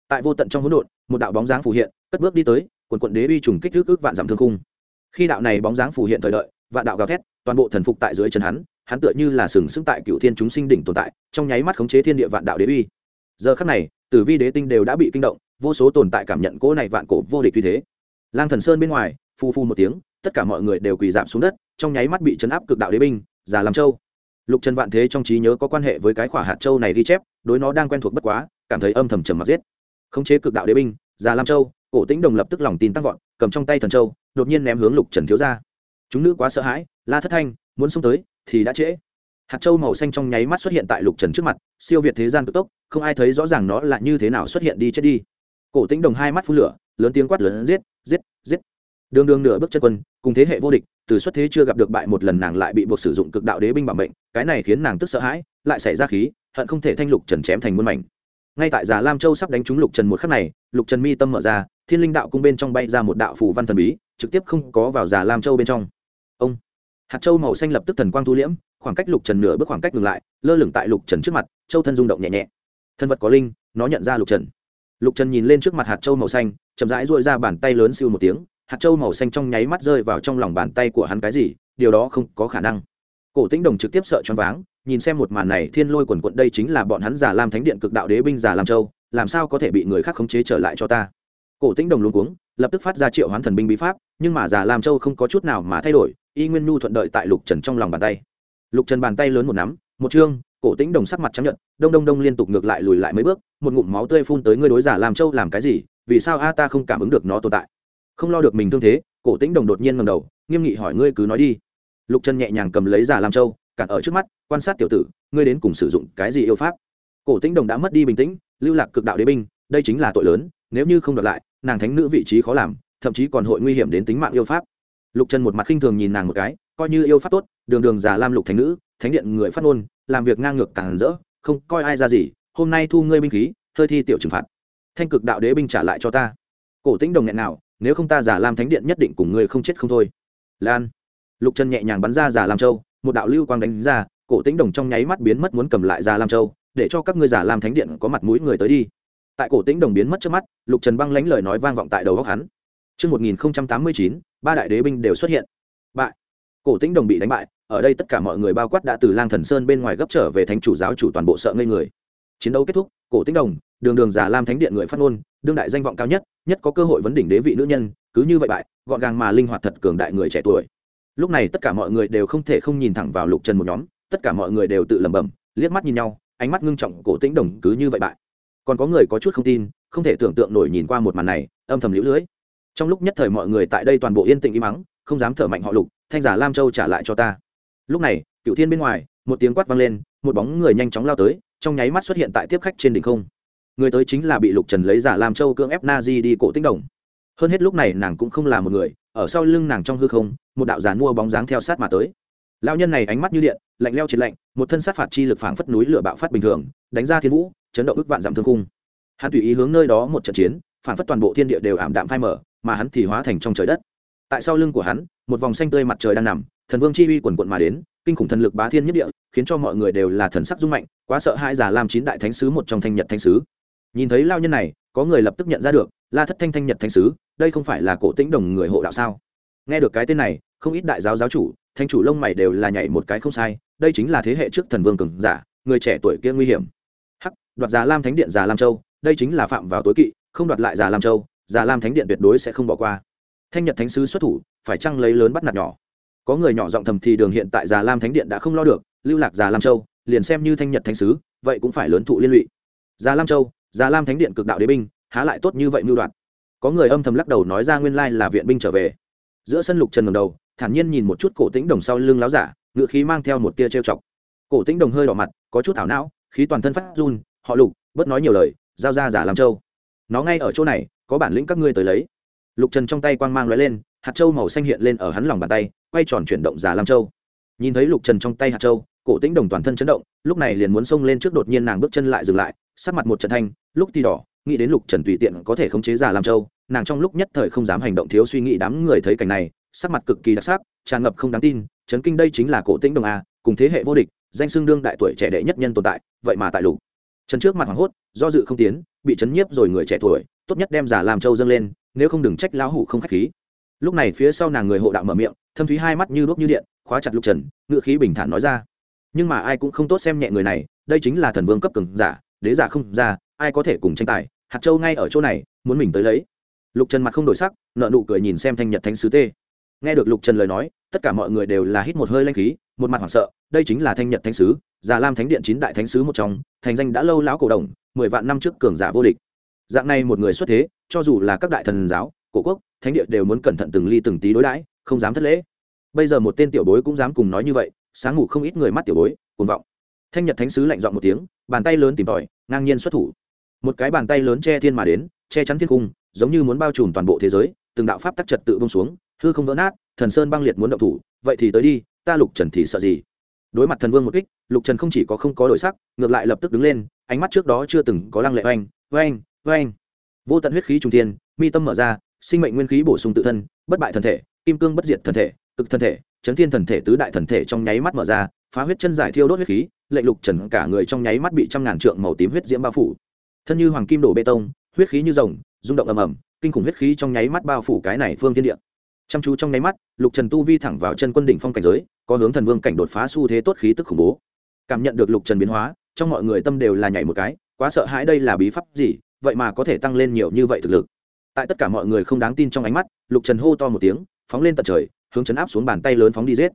Tại vô tận trong hỗn độn, một đạo bóng dáng phủ hiện, cất bước đi tới, quần quận đế uy trùng kích thước ước vạn giảm thương cung khi đạo này bóng dáng phủ hiện thời đợi, vạn đạo gào thét, toàn bộ thần phục tại dưới chân hắn hắn tựa như là sừng sững tại cựu thiên chúng sinh đỉnh tồn tại, trong nháy mắt khống chế thiên địa vạn đạo đế uy. Giờ khắc này, tử vi đế tinh đều đã bị kinh động, vô số tồn tại cảm nhận cỗ này vạn cổ vô địch như thế. Lang thần sơn bên ngoài phu phu một tiếng, tất cả mọi người đều quỳ giảm xuống đất, trong nháy mắt bị chấn áp cực đạo đế binh, già làm châu. Lục trần vạn thế trong trí nhớ có quan hệ với cái khỏa hạt châu này ghi chép, đối nó đang quen thuộc bất quá, cảm thấy âm thầm trầm mặc giết. Khống chế cực đạo đế binh, già lam châu, cổ tĩnh đồng lập tức lòng tin tăng vọt, cầm trong tay thần châu, đột nhiên ném hướng lục trần thiếu ra chúng nữ quá sợ hãi, la thất thanh, muốn xông tới thì đã trễ. Hạt châu màu xanh trong nháy mắt xuất hiện tại lục trần trước mặt, siêu việt thế gian cực tốc, không ai thấy rõ ràng nó là như thế nào xuất hiện đi chết đi. Cổ tính đồng hai mắt phun lửa, lớn tiếng quát lớn, giết giết giết. Đường đường nửa bước chân quân, cùng thế hệ vô địch, từ xuất thế chưa gặp được bại một lần nàng lại bị buộc sử dụng cực đạo đế binh bảo mệnh, cái này khiến nàng tức sợ hãi, lại xảy ra khí, hận không thể thanh lục trần chém thành muôn mảnh. Ngay tại già lam châu sắp đánh trúng lục trần một khắc này, lục trần mi tâm mở ra, thiên linh đạo cung bên trong bay ra một đạo phủ văn thần bí, trực tiếp không có vào già lam châu bên trong. Ông! Hạt châu màu xanh lập tức thần quang thu liễm, khoảng cách lục trần nửa bước khoảng cách ngừng lại, lơ lửng tại lục trần trước mặt, châu thân rung động nhẹ nhẹ. Thân vật có linh, nó nhận ra lục trần. Lục trần nhìn lên trước mặt hạt châu màu xanh, chậm rãi dội ra bàn tay lớn siêu một tiếng, hạt châu màu xanh trong nháy mắt rơi vào trong lòng bàn tay của hắn cái gì, điều đó không có khả năng. Cổ tĩnh đồng trực tiếp sợ choáng váng, nhìn xem một màn này, thiên lôi quần quận đây chính là bọn hắn giả lam thánh điện cực đạo đế binh giả lam châu, làm sao có thể bị người khác khống chế trở lại cho ta? Cổ tĩnh đồng luôn cuống, lập tức phát ra triệu hoán thần binh bí pháp, nhưng mà giả lam châu không có chút nào mà thay đổi y nguyên nhu thuận đợi tại lục trần trong lòng bàn tay. Lục trần bàn tay lớn một nắm, một chương cổ tĩnh đồng sắc mặt chấp nhận đông đông đông liên tục ngược lại lùi lại mấy bước, một ngụm máu tươi phun tới ngươi đối giả lam châu làm cái gì, vì sao a ta không cảm ứng được nó tồn tại? Không lo được mình thương thế, cổ tĩnh đồng đột nhiên ngầm đầu, nghiêm nghị hỏi ngươi cứ nói đi. Lục trần nhẹ nhàng cầm lấy giả lam châu, cản ở trước mắt, quan sát tiểu tử, ngươi đến cùng sử dụng cái gì yêu pháp? Cổ tĩnh đồng đã mất đi bình tĩnh, lưu lạc cực đạo đế binh, đây chính là tội lớn, nếu như không đoạt lại, nàng thánh nữ vị trí khó làm, thậm chí còn hội nguy hiểm đến tính mạng yêu pháp lục trần một mặt khinh thường nhìn nàng một cái coi như yêu pháp tốt đường đường già lam lục thánh nữ thánh điện người phát ngôn làm việc ngang ngược càng rỡ không coi ai ra gì hôm nay thu ngươi binh khí hơi thi tiểu trừng phạt. Thanh cực đạo đế binh trả lại cho ta. Cổ tĩnh đồng nghẹn nào nếu không ta giả lam thánh điện nhất định cùng ngươi không chết không thôi. Lan. Lục trần nhẹ nhàng bắn ra giả lam châu một đạo lưu quang đánh ra cổ tĩnh đồng trong nháy mắt biến mất muốn cầm lại giả lam châu để cho các ngươi giả lam thánh điện có mặt mũi người tới đi. Tại cổ tĩnh đồng biến mất trước mắt lục trần băng lánh lời nói vang vọng tại đầu góc hắn. Trước 1089, ba đại đế binh đều xuất hiện. Bại. Cổ tĩnh đồng bị đánh bại, ở đây tất cả mọi người bao quát đã từ lang thần sơn bên ngoài gấp trở về thánh chủ giáo chủ toàn bộ sợ ngây người chiến đấu kết thúc cổ tĩnh đồng đường đường giả lam thánh điện người phát ngôn đương đại danh vọng cao nhất nhất có cơ hội vấn đỉnh đế vị nữ nhân cứ như vậy bại gọn gàng mà linh hoạt thật cường đại người trẻ tuổi lúc này tất cả mọi người đều không thể không nhìn thẳng vào lục trần một nhóm tất cả mọi người đều tự lẩm bẩm liếc mắt nhìn nhau ánh mắt ngưng trọng cổ tĩnh đồng cứ như vậy bại còn có người có chút không tin không thể tưởng tượng nổi nhìn qua một màn này âm thầm liễu lưỡi trong lúc nhất thời mọi người tại đây toàn bộ yên tĩnh im mắng không dám thở mạnh họ lục, thanh giả lam châu trả lại cho ta. Lúc này cựu thiên bên ngoài, một tiếng quát vang lên, một bóng người nhanh chóng lao tới, trong nháy mắt xuất hiện tại tiếp khách trên đỉnh không. Người tới chính là bị lục trần lấy giả lam châu cưỡng ép na di đi cổ tinh đồng. Hơn hết lúc này nàng cũng không là một người, ở sau lưng nàng trong hư không, một đạo giàn mua bóng dáng theo sát mà tới. Lao nhân này ánh mắt như điện, lạnh leo chiến lạnh, một thân sát phạt chi lực phảng phất núi lửa bạo phát bình thường, đánh ra thiên vũ, chấn động ức vạn dặm thương khung. hắn tùy ý hướng nơi đó một trận chiến, phảng phất toàn bộ thiên địa đều ảm đạm phai mở mà hắn thì hóa thành trong trời đất. Tại sau lưng của hắn, một vòng xanh tươi mặt trời đang nằm, thần vương chi uy quần quận mà đến, kinh khủng thần lực bá thiên nhất địa, khiến cho mọi người đều là thần sắc rung mạnh, quá sợ hai giả làm chín đại thánh sứ một trong thanh nhật thánh sứ. Nhìn thấy lao nhân này, có người lập tức nhận ra được, la thất thanh thanh nhật thánh sứ, đây không phải là cổ tĩnh đồng người hộ đạo sao? Nghe được cái tên này, không ít đại giáo giáo chủ thanh chủ lông mày đều là nhảy một cái không sai, đây chính là thế hệ trước thần vương cường giả, người trẻ tuổi kia nguy hiểm. Hắc, đoạt già lam thánh điện già lam châu, đây chính là phạm vào tối kỵ, không đoạt lại già lam châu già lam thánh điện tuyệt đối sẽ không bỏ qua. Thanh nhật thánh sứ xuất thủ, phải chăng lấy lớn bắt nạt nhỏ? Có người nhỏ giọng thầm thì đường hiện tại già lam thánh điện đã không lo được, lưu lạc già lam châu, liền xem như thanh nhật thánh sứ, vậy cũng phải lớn thụ liên lụy. Già lam châu, già lam thánh điện cực đạo đế binh, há lại tốt như vậy mưu đoạt. Có người âm thầm lắc đầu nói ra nguyên lai là viện binh trở về. Giữa sân lục trần ngầm đầu, thản nhiên nhìn một chút cổ tĩnh đồng sau lưng láo giả, ngựa khí mang theo một tia trêu chọc. Cổ tĩnh đồng hơi đỏ mặt, có chút ảo não, khí toàn thân phát run, họ lục, bớt nói nhiều lời, giao ra giả lam châu nó ngay ở chỗ này, có bản lĩnh các ngươi tới lấy. Lục trần trong tay quang mang l lên, hạt châu màu xanh hiện lên ở hắn lòng bàn tay, quay tròn chuyển động giả lam châu. Nhìn thấy lục trần trong tay hạt châu, cổ tĩnh đồng toàn thân chấn động, lúc này liền muốn xông lên trước đột nhiên nàng bước chân lại dừng lại, sắc mặt một trận thanh, lúc thì đỏ, nghĩ đến lục trần tùy tiện có thể khống chế giả lam châu, nàng trong lúc nhất thời không dám hành động thiếu suy nghĩ đám người thấy cảnh này, sắc mặt cực kỳ đặc sắc, tràn ngập không đáng tin, chấn kinh đây chính là cổ tĩnh đồng a, cùng thế hệ vô địch, danh xưng đương đại tuổi trẻ đệ nhất nhân tồn tại, vậy mà tại lục. Trần trước mặt hoảng hốt, do dự không tiến bị chấn nhiếp rồi người trẻ tuổi, tốt nhất đem giả làm châu dâng lên, nếu không đừng trách lão hủ không khách khí. Lúc này phía sau nàng người hộ đạo mở miệng, thâm thúy hai mắt như đuốc như điện, khóa chặt lục trần ngự khí bình thản nói ra. Nhưng mà ai cũng không tốt xem nhẹ người này, đây chính là thần vương cấp cường giả, đế giả không ra, ai có thể cùng tranh tài, hạt châu ngay ở chỗ này, muốn mình tới lấy. Lục trần mặt không đổi sắc nợ nụ cười nhìn xem thanh nhật thánh sứ tê. Nghe được lục trần lời nói, tất cả mọi người đều là hít một hơi lanh khí, một mặt hoảng sợ, đây chính là thanh nhật thánh sứ già lam thánh điện chín đại thánh sứ một trong, thành danh đã lâu lão cổ đồng, mười vạn năm trước cường giả vô địch. Dạng này một người xuất thế, cho dù là các đại thần giáo, cổ quốc, thánh địa đều muốn cẩn thận từng ly từng tí đối đãi, không dám thất lễ. Bây giờ một tên tiểu bối cũng dám cùng nói như vậy, sáng ngủ không ít người mắt tiểu bối, cuồng vọng. Thanh nhật thánh sứ lạnh dọn một tiếng, bàn tay lớn tìm tòi, ngang nhiên xuất thủ. Một cái bàn tay lớn che thiên mà đến, che chắn thiên cung, giống như muốn bao trùm toàn bộ thế giới, từng đạo pháp tắc trật tự bông xuống, hư không vỡ nát, thần sơn băng liệt muốn động thủ, vậy thì tới đi, ta lục trần thì sợ gì? Đối mặt thần vương một kích, lục trần không chỉ có không có đổi sắc, ngược lại lập tức đứng lên, ánh mắt trước đó chưa từng có lăng lệ oanh oanh oanh. Vô tận huyết khí trung tiên mi tâm mở ra, sinh mệnh nguyên khí bổ sung tự thân, bất bại thần thể, kim cương bất diệt thần thể, cực thần thể, chấn thiên thần thể tứ đại thần thể trong nháy mắt mở ra, phá huyết chân giải thiêu đốt huyết khí, lệnh lục trần cả người trong nháy mắt bị trăm ngàn trượng màu tím huyết diễm bao phủ. Thân như hoàng kim đổ bê tông, huyết khí như rồng, rung động ầm ầm, kinh khủng huyết khí trong nháy mắt bao phủ cái này phương thiên địa. Chăm chú trong nháy mắt, lục trần tu vi thẳng vào chân quân đỉnh phong cảnh giới có hướng thần vương cảnh đột phá xu thế tốt khí tức khủng bố. Cảm nhận được lục trần biến hóa, trong mọi người tâm đều là nhảy một cái, quá sợ hãi đây là bí pháp gì, vậy mà có thể tăng lên nhiều như vậy thực lực. Tại tất cả mọi người không đáng tin trong ánh mắt, lục trần hô to một tiếng, phóng lên tận trời, hướng chấn áp xuống bàn tay lớn phóng đi giết.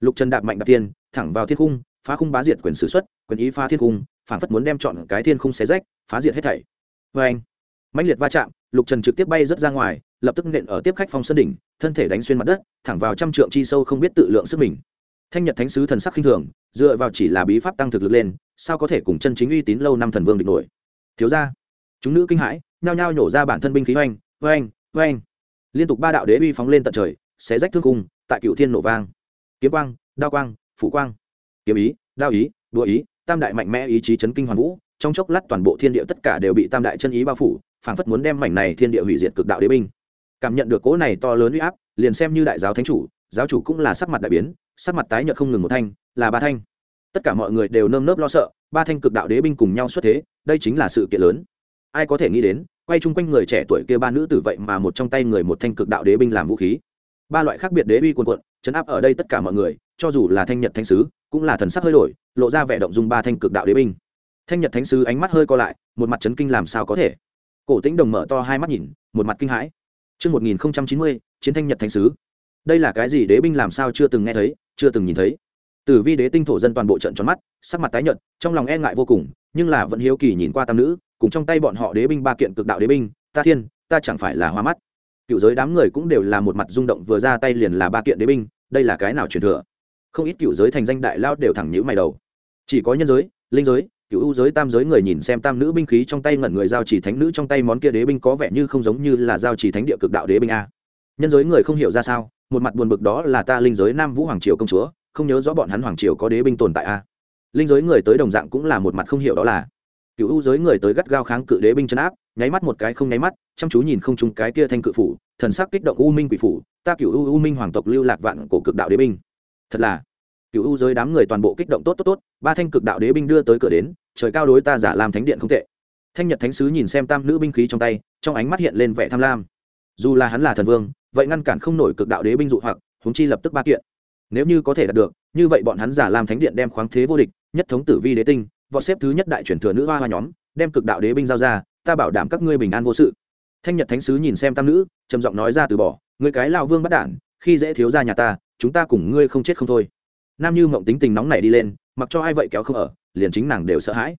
Lục trần đạp mạnh đạp tiên, thẳng vào thiên cung phá khung bá diệt quyền s ử x u ấ t quyền ý phá thiên cung phản phất muốn đem chọn cái thiên khung xé rách, phá diệt hết thảy. Vê anh mạnh liệt va chạm, lục trần trực tiếp bay rớt ra ngoài, lập tức nện ở tiếp khách phong sân đỉnh, thân thể đánh xuyên mặt đất, thẳng vào trăm trượng chi sâu không biết tự lượng sức mình thanh nhật thánh sứ thần sắc khinh thường, dựa vào chỉ là bí pháp tăng thực lực lên, sao có thể cùng chân chính uy tín lâu năm thần vương địch nổi? Thiếu ra chúng nữ kinh hãi, nhao nhao nhổ ra bản thân binh khí oanh oanh oanh. Liên tục ba đạo đế uy phóng lên tận trời, xé rách thương cung, tại cựu thiên nổ vang. Kiếm quang, đao quang, phủ quang. Kiếm ý, đao ý, đũa ý, tam đại mạnh mẽ ý chí chấn kinh hoàn vũ, trong chốc lát toàn bộ thiên địa tất cả đều bị tam đại chân ý bao phủ, phảng phất muốn đem mảnh này thiên địa hủy diệt cực đạo đế binh. Cảm nhận được cỗ này to lớn uy áp, liền xem như đại giáo thánh chủ giáo chủ cũng là sắc mặt đại biến sắc mặt tái nhợt không ngừng một thanh là ba thanh. Tất cả mọi người đều nơm nớp lo sợ ba thanh cực đạo đế binh cùng nhau xuất thế đây chính là sự kiện lớn. Ai có thể nghĩ đến quay chung quanh người trẻ tuổi kia ba nữ tử vậy mà một trong tay người một thanh cực đạo đế binh làm vũ khí. Ba loại khác biệt đế uy quần quận chấn áp ở đây tất cả mọi người cho dù là thanh nhật thanh sứ cũng là thần sắc hơi đổi lộ ra vẻ động dung ba thanh cực đạo đế binh. Thanh nhật thánh sứ ánh mắt hơi co lại một mặt chấn kinh làm sao có thể. Cổ tĩnh đồng mở to hai mắt nhìn một mặt kinh hãi. Trước 1090, chiến thanh nhật thánh sứ. Đây là cái gì đế binh làm sao chưa từng nghe thấy, chưa từng nhìn thấy. Tử vi đế tinh thổ dân toàn bộ trận tròn mắt, sắc mặt tái nhợt, trong lòng e ngại vô cùng, nhưng là vẫn hiếu kỳ nhìn qua tam nữ, cùng trong tay bọn họ đế binh ba kiện cực đạo đế binh, ta thiên, ta chẳng phải là hoa mắt. Cựu giới đám người cũng đều là một mặt rung động vừa ra tay liền là ba kiện đế binh, đây là cái nào truyền thừa? Không ít cựu giới thành danh đại lao đều thẳng nhữ mày đầu. Chỉ có nhân giới, linh giới, cựu ưu giới tam giới người nhìn xem tam nữ binh khí trong tay ngẩn người giao chỉ thánh nữ trong tay món kia đế binh có vẻ như không giống như là giao chỉ thánh địa cực đạo đế binh a nhân giới người không hiểu ra sao một mặt buồn bực đó là ta linh giới nam vũ hoàng triều công chúa, không nhớ rõ bọn hắn hoàng triều có đế binh tồn tại a linh giới người tới đồng dạng cũng là một mặt không hiểu đó là. Cựu ưu giới người tới gắt gao kháng cự đế binh chấn áp, nháy mắt một cái không nháy mắt, chăm chú nhìn không chúng cái kia thanh cự phủ, thần sắc kích động u minh quỷ phủ, ta cựu u u minh hoàng tộc lưu lạc vạn cổ cực đạo đế binh. Thật là, cựu u giới đám người toàn bộ kích động tốt tốt tốt, ba thanh cực đạo đế binh đưa tới cửa đến, trời cao đối ta giả làm thánh điện không tệ. Thanh nhật thánh sứ nhìn xem tam nữ binh khí trong tay, trong ánh mắt hiện lên vẻ tham lam. Dù là hắn là thần vương vậy ngăn cản không nổi cực đạo đế binh dụ hoặc, huống chi lập tức ba kiện. Nếu như có thể đạt được, như vậy bọn hắn giả làm thánh điện đem khoáng thế vô địch, nhất thống tử vi đế tinh, võ xếp thứ nhất đại truyền thừa nữ hoa hoa nhóm, đem cực đạo đế binh giao ra, ta bảo đảm các ngươi bình an vô sự. Thanh nhật thánh sứ nhìn xem tam nữ, trầm giọng nói ra từ bỏ người cái lao vương bắt đản, khi dễ thiếu ra nhà ta, chúng ta cùng ngươi không chết không thôi. Nam như mộng tính tình nóng này đi lên, mặc cho ai vậy kéo không ở, liền chính nàng đều sợ hãi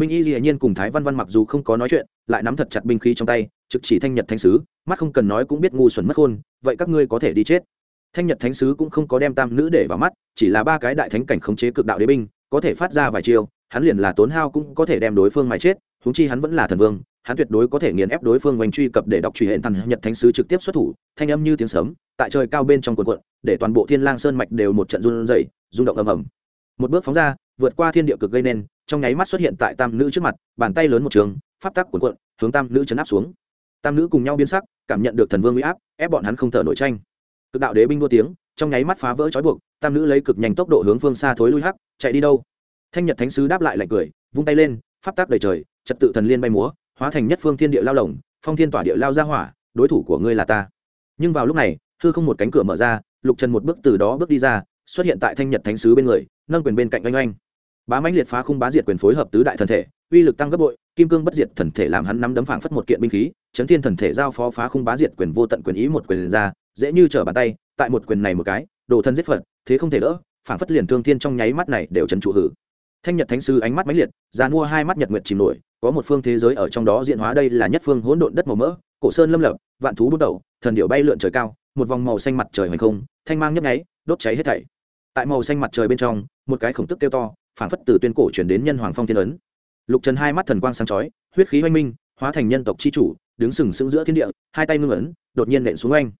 minh y dĩ nhiên cùng thái văn văn mặc dù không có nói chuyện, lại nắm thật chặt binh khí trong tay, trực chỉ thanh nhật thánh sứ, mắt không cần nói cũng biết ngu xuẩn mất khôn vậy các ngươi có thể đi chết. Thanh nhật thánh sứ cũng không có đem tam nữ để vào mắt, chỉ là ba cái đại thánh cảnh khống chế cực đạo đế binh, có thể phát ra vài chiêu, hắn liền là tốn hao cũng có thể đem đối phương mà chết húng chi hắn vẫn là thần vương, hắn tuyệt đối có thể nghiền ép đối phương oanh truy cập để đọc truy hệ thần nhật thánh sứ trực tiếp xuất thủ, thanh âm như tiếng sấm, tại trời cao bên trong quần quận để toàn bộ thiên lang sơn mạch đều một trận run rẩy, rung động ầm ầm. Một bước phóng ra, vượt qua thiên địa cực gây nên trong nháy mắt xuất hiện tại tam nữ trước mặt, bàn tay lớn một trường, pháp tắc cuộn cuộn, hướng tam nữ chấn áp xuống. Tam nữ cùng nhau biến sắc, cảm nhận được thần vương uy áp, ép bọn hắn không thở nổi tranh. Cực đạo đế binh đua tiếng, trong nháy mắt phá vỡ trói buộc, tam nữ lấy cực nhanh tốc độ hướng phương xa thối lui hắc, chạy đi đâu? Thanh nhật thánh sứ đáp lại lạnh cười, vung tay lên, pháp tắc đầy trời, trật tự thần liên bay múa, hóa thành nhất phương thiên địa lao lồng, phong thiên tỏa địa lao ra hỏa, đối thủ của ngươi là ta. Nhưng vào lúc này, hư không một cánh cửa mở ra, lục trần một bước từ đó bước đi ra, xuất hiện tại thanh nhật thánh sứ bên người, nâng quyền bên cạnh oanh oanh bá mãnh liệt phá khung bá diệt quyền phối hợp tứ đại thần thể, uy lực tăng gấp bội, kim cương bất diệt thần thể làm hắn nắm đấm phảng phất một kiện binh khí, chấn thiên thần thể giao phó phá khung bá diệt quyền vô tận quyền ý một quyền ra, dễ như trở bàn tay, tại một quyền này một cái, đồ thân giết phật, thế không thể đỡ, phảng phất liền thương thiên trong nháy mắt này đều trần trụ hử. Thanh nhật thánh sư ánh mắt mãnh liệt, ra mua hai mắt nhật nguyệt chìm nổi, có một phương thế giới ở trong đó diện hóa đây là nhất phương hỗn độn đất màu mỡ, cổ sơn lâm lập, vạn thú bút đầu, thần điệu bay lượn trời cao, một vòng màu xanh mặt trời hoành không, thanh mang nhấp nháy, đốt cháy hết thảy. Tại màu xanh mặt trời bên trong, một cái khổng tức kêu to phản phất từ tuyên cổ chuyển đến nhân hoàng phong thiên ấn. Lục trần hai mắt thần quang sáng chói, huyết khí oanh minh, hóa thành nhân tộc c h i chủ, đứng sừng sững giữa thiên địa, hai tay ngưng ấn, đột nhiên nện xuống oanh.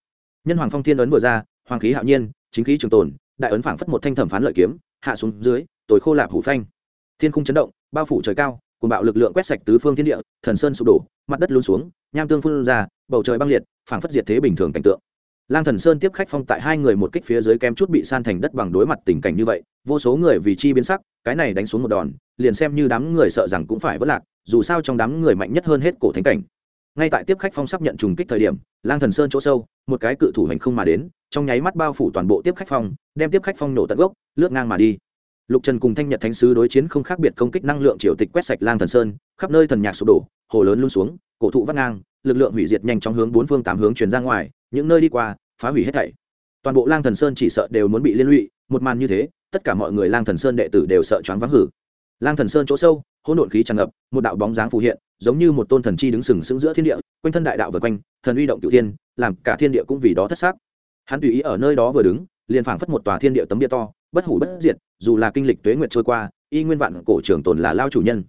Nhân hoàng phong thiên ấn vừa ra, hoàng khí hạo nhiên, chính khí trường tồn, đại ấn phảng phất một thanh thẩm phán lợi kiếm, hạ xuống dưới tối khô lạp hủ phanh. Thiên khung chấn động, bao phủ trời cao cùng bạo lực lượng quét sạch tứ phương thiên địa, thần sơn sụp đổ, mặt đất luôn xuống, nham tương phun ra, bầu trời băng liệt, phảng phất diệt thế bình thường cảnh tượng lang thần sơn tiếp khách phong tại hai người một kích phía dưới kém chút bị san thành đất bằng đối mặt tình cảnh như vậy, vô số người vì chi biến sắc, cái này đánh xuống một đòn, liền xem như đám người sợ rằng cũng phải vất lạc, dù sao trong đám người mạnh nhất hơn hết cổ thánh cảnh. Ngay tại tiếp khách phong sắp nhận trùng kích thời điểm, lang thần sơn chỗ sâu, một cái cự thủ hành không mà đến, trong nháy mắt bao phủ toàn bộ tiếp khách phong, đem tiếp khách phong nổ tận gốc, lướt ngang mà đi. Lục trần cùng thanh nhật thánh sứ đối chiến không khác biệt công kích năng lượng triều tịch quét sạch lang thần sơn, khắp nơi thần nhạc sụp đổ, hồ lớn luôn xuống, cổ thụ vắt ngang, lực lượng hủy diệt nhanh chóng hướng bốn phương tám hướng truyền ra ngoài những nơi đi qua, phá hủy hết thảy. Toàn bộ lang thần sơn chỉ sợ đều muốn bị liên lụy, một màn như thế, tất cả mọi người lang thần sơn đệ tử đều sợ choáng vắng hử. Lang thần sơn chỗ sâu, hỗn độn khí tràn ngập, một đạo bóng dáng phù hiện, giống như một tôn thần chi đứng sừng sững giữa thiên địa, quanh thân đại đạo vượt quanh, thần uy động cửu thiên, làm cả thiên địa cũng vì đó thất xác. Hắn tùy ý ở nơi đó vừa đứng, liền phảng phất một tòa thiên địa tấm bia to, bất hủ bất diệt, dù là kinh lịch tuế nguyệt trôi qua, y nguyên vạn cổ trưởng tồn là lao chủ nhân.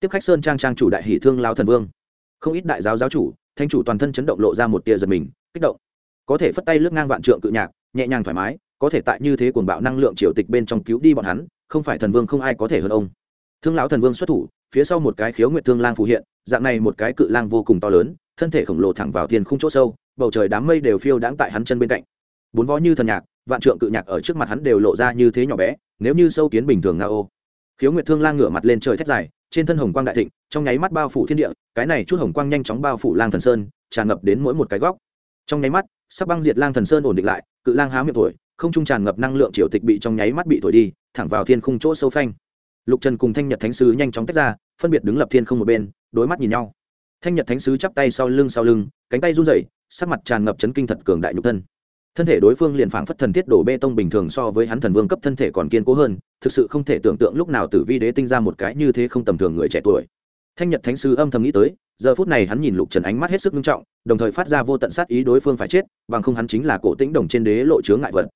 Tiếp khách sơn trang trang chủ đại hỷ thương lao thần vương. Không ít đại giáo giáo chủ thanh chủ toàn thân chấn động lộ ra một tia giật mình, kích động có thể phất tay lướt ngang vạn trượng cự nhạc, nhẹ nhàng thoải mái, có thể tại như thế cuồng bạo năng lượng triều tịch bên trong cứu đi bọn hắn, không phải thần vương không ai có thể hơn ông. Thương lão thần vương xuất thủ, phía sau một cái khiếu nguyệt thương lang phù hiện, dạng này một cái cự lang vô cùng to lớn, thân thể khổng lồ thẳng vào thiên khung chỗ sâu, bầu trời đám mây đều phiêu đãng tại hắn chân bên cạnh. Bốn vó như thần nhạc, vạn trượng cự nhạc ở trước mặt hắn đều lộ ra như thế nhỏ bé, nếu như sâu kiến bình thường nga ô. Khiếu nguyệt thương lang ngửa mặt lên trời thét dài, trên thân hồng quang đại thịnh, trong nháy mắt bao phủ thiên địa, cái này chút hồng quang nhanh chóng bao phủ lang thần sơn, tràn ngập đến mỗi một cái góc. Trong nháy mắt sắc băng diệt lang thần sơn ổn định lại, cự lang há miệng thổi, không trung tràn ngập năng lượng triều tịch bị trong nháy mắt bị thổi đi, thẳng vào thiên khung chỗ sâu phanh. Lục trần cùng thanh nhật thánh sứ nhanh chóng tách ra, phân biệt đứng lập thiên không một bên, đối mắt nhìn nhau. Thanh nhật thánh sứ chắp tay sau lưng sau lưng, cánh tay run rẩy, sắc mặt tràn ngập chấn kinh thật cường đại nhục thân. Thân thể đối phương liền phảng phất thần thiết đổ bê tông bình thường so với hắn thần vương cấp thân thể còn kiên cố hơn, thực sự không thể tưởng tượng lúc nào tử vi đế tinh ra một cái như thế không tầm thường người trẻ tuổi. Thanh nhật thánh sứ âm thầm nghĩ tới giờ phút này hắn nhìn lục trần ánh mắt hết sức nghiêm trọng, đồng thời phát ra vô tận sát ý đối phương phải chết, bằng không hắn chính là cổ tĩnh đồng trên đế lộ chướng ngại vật.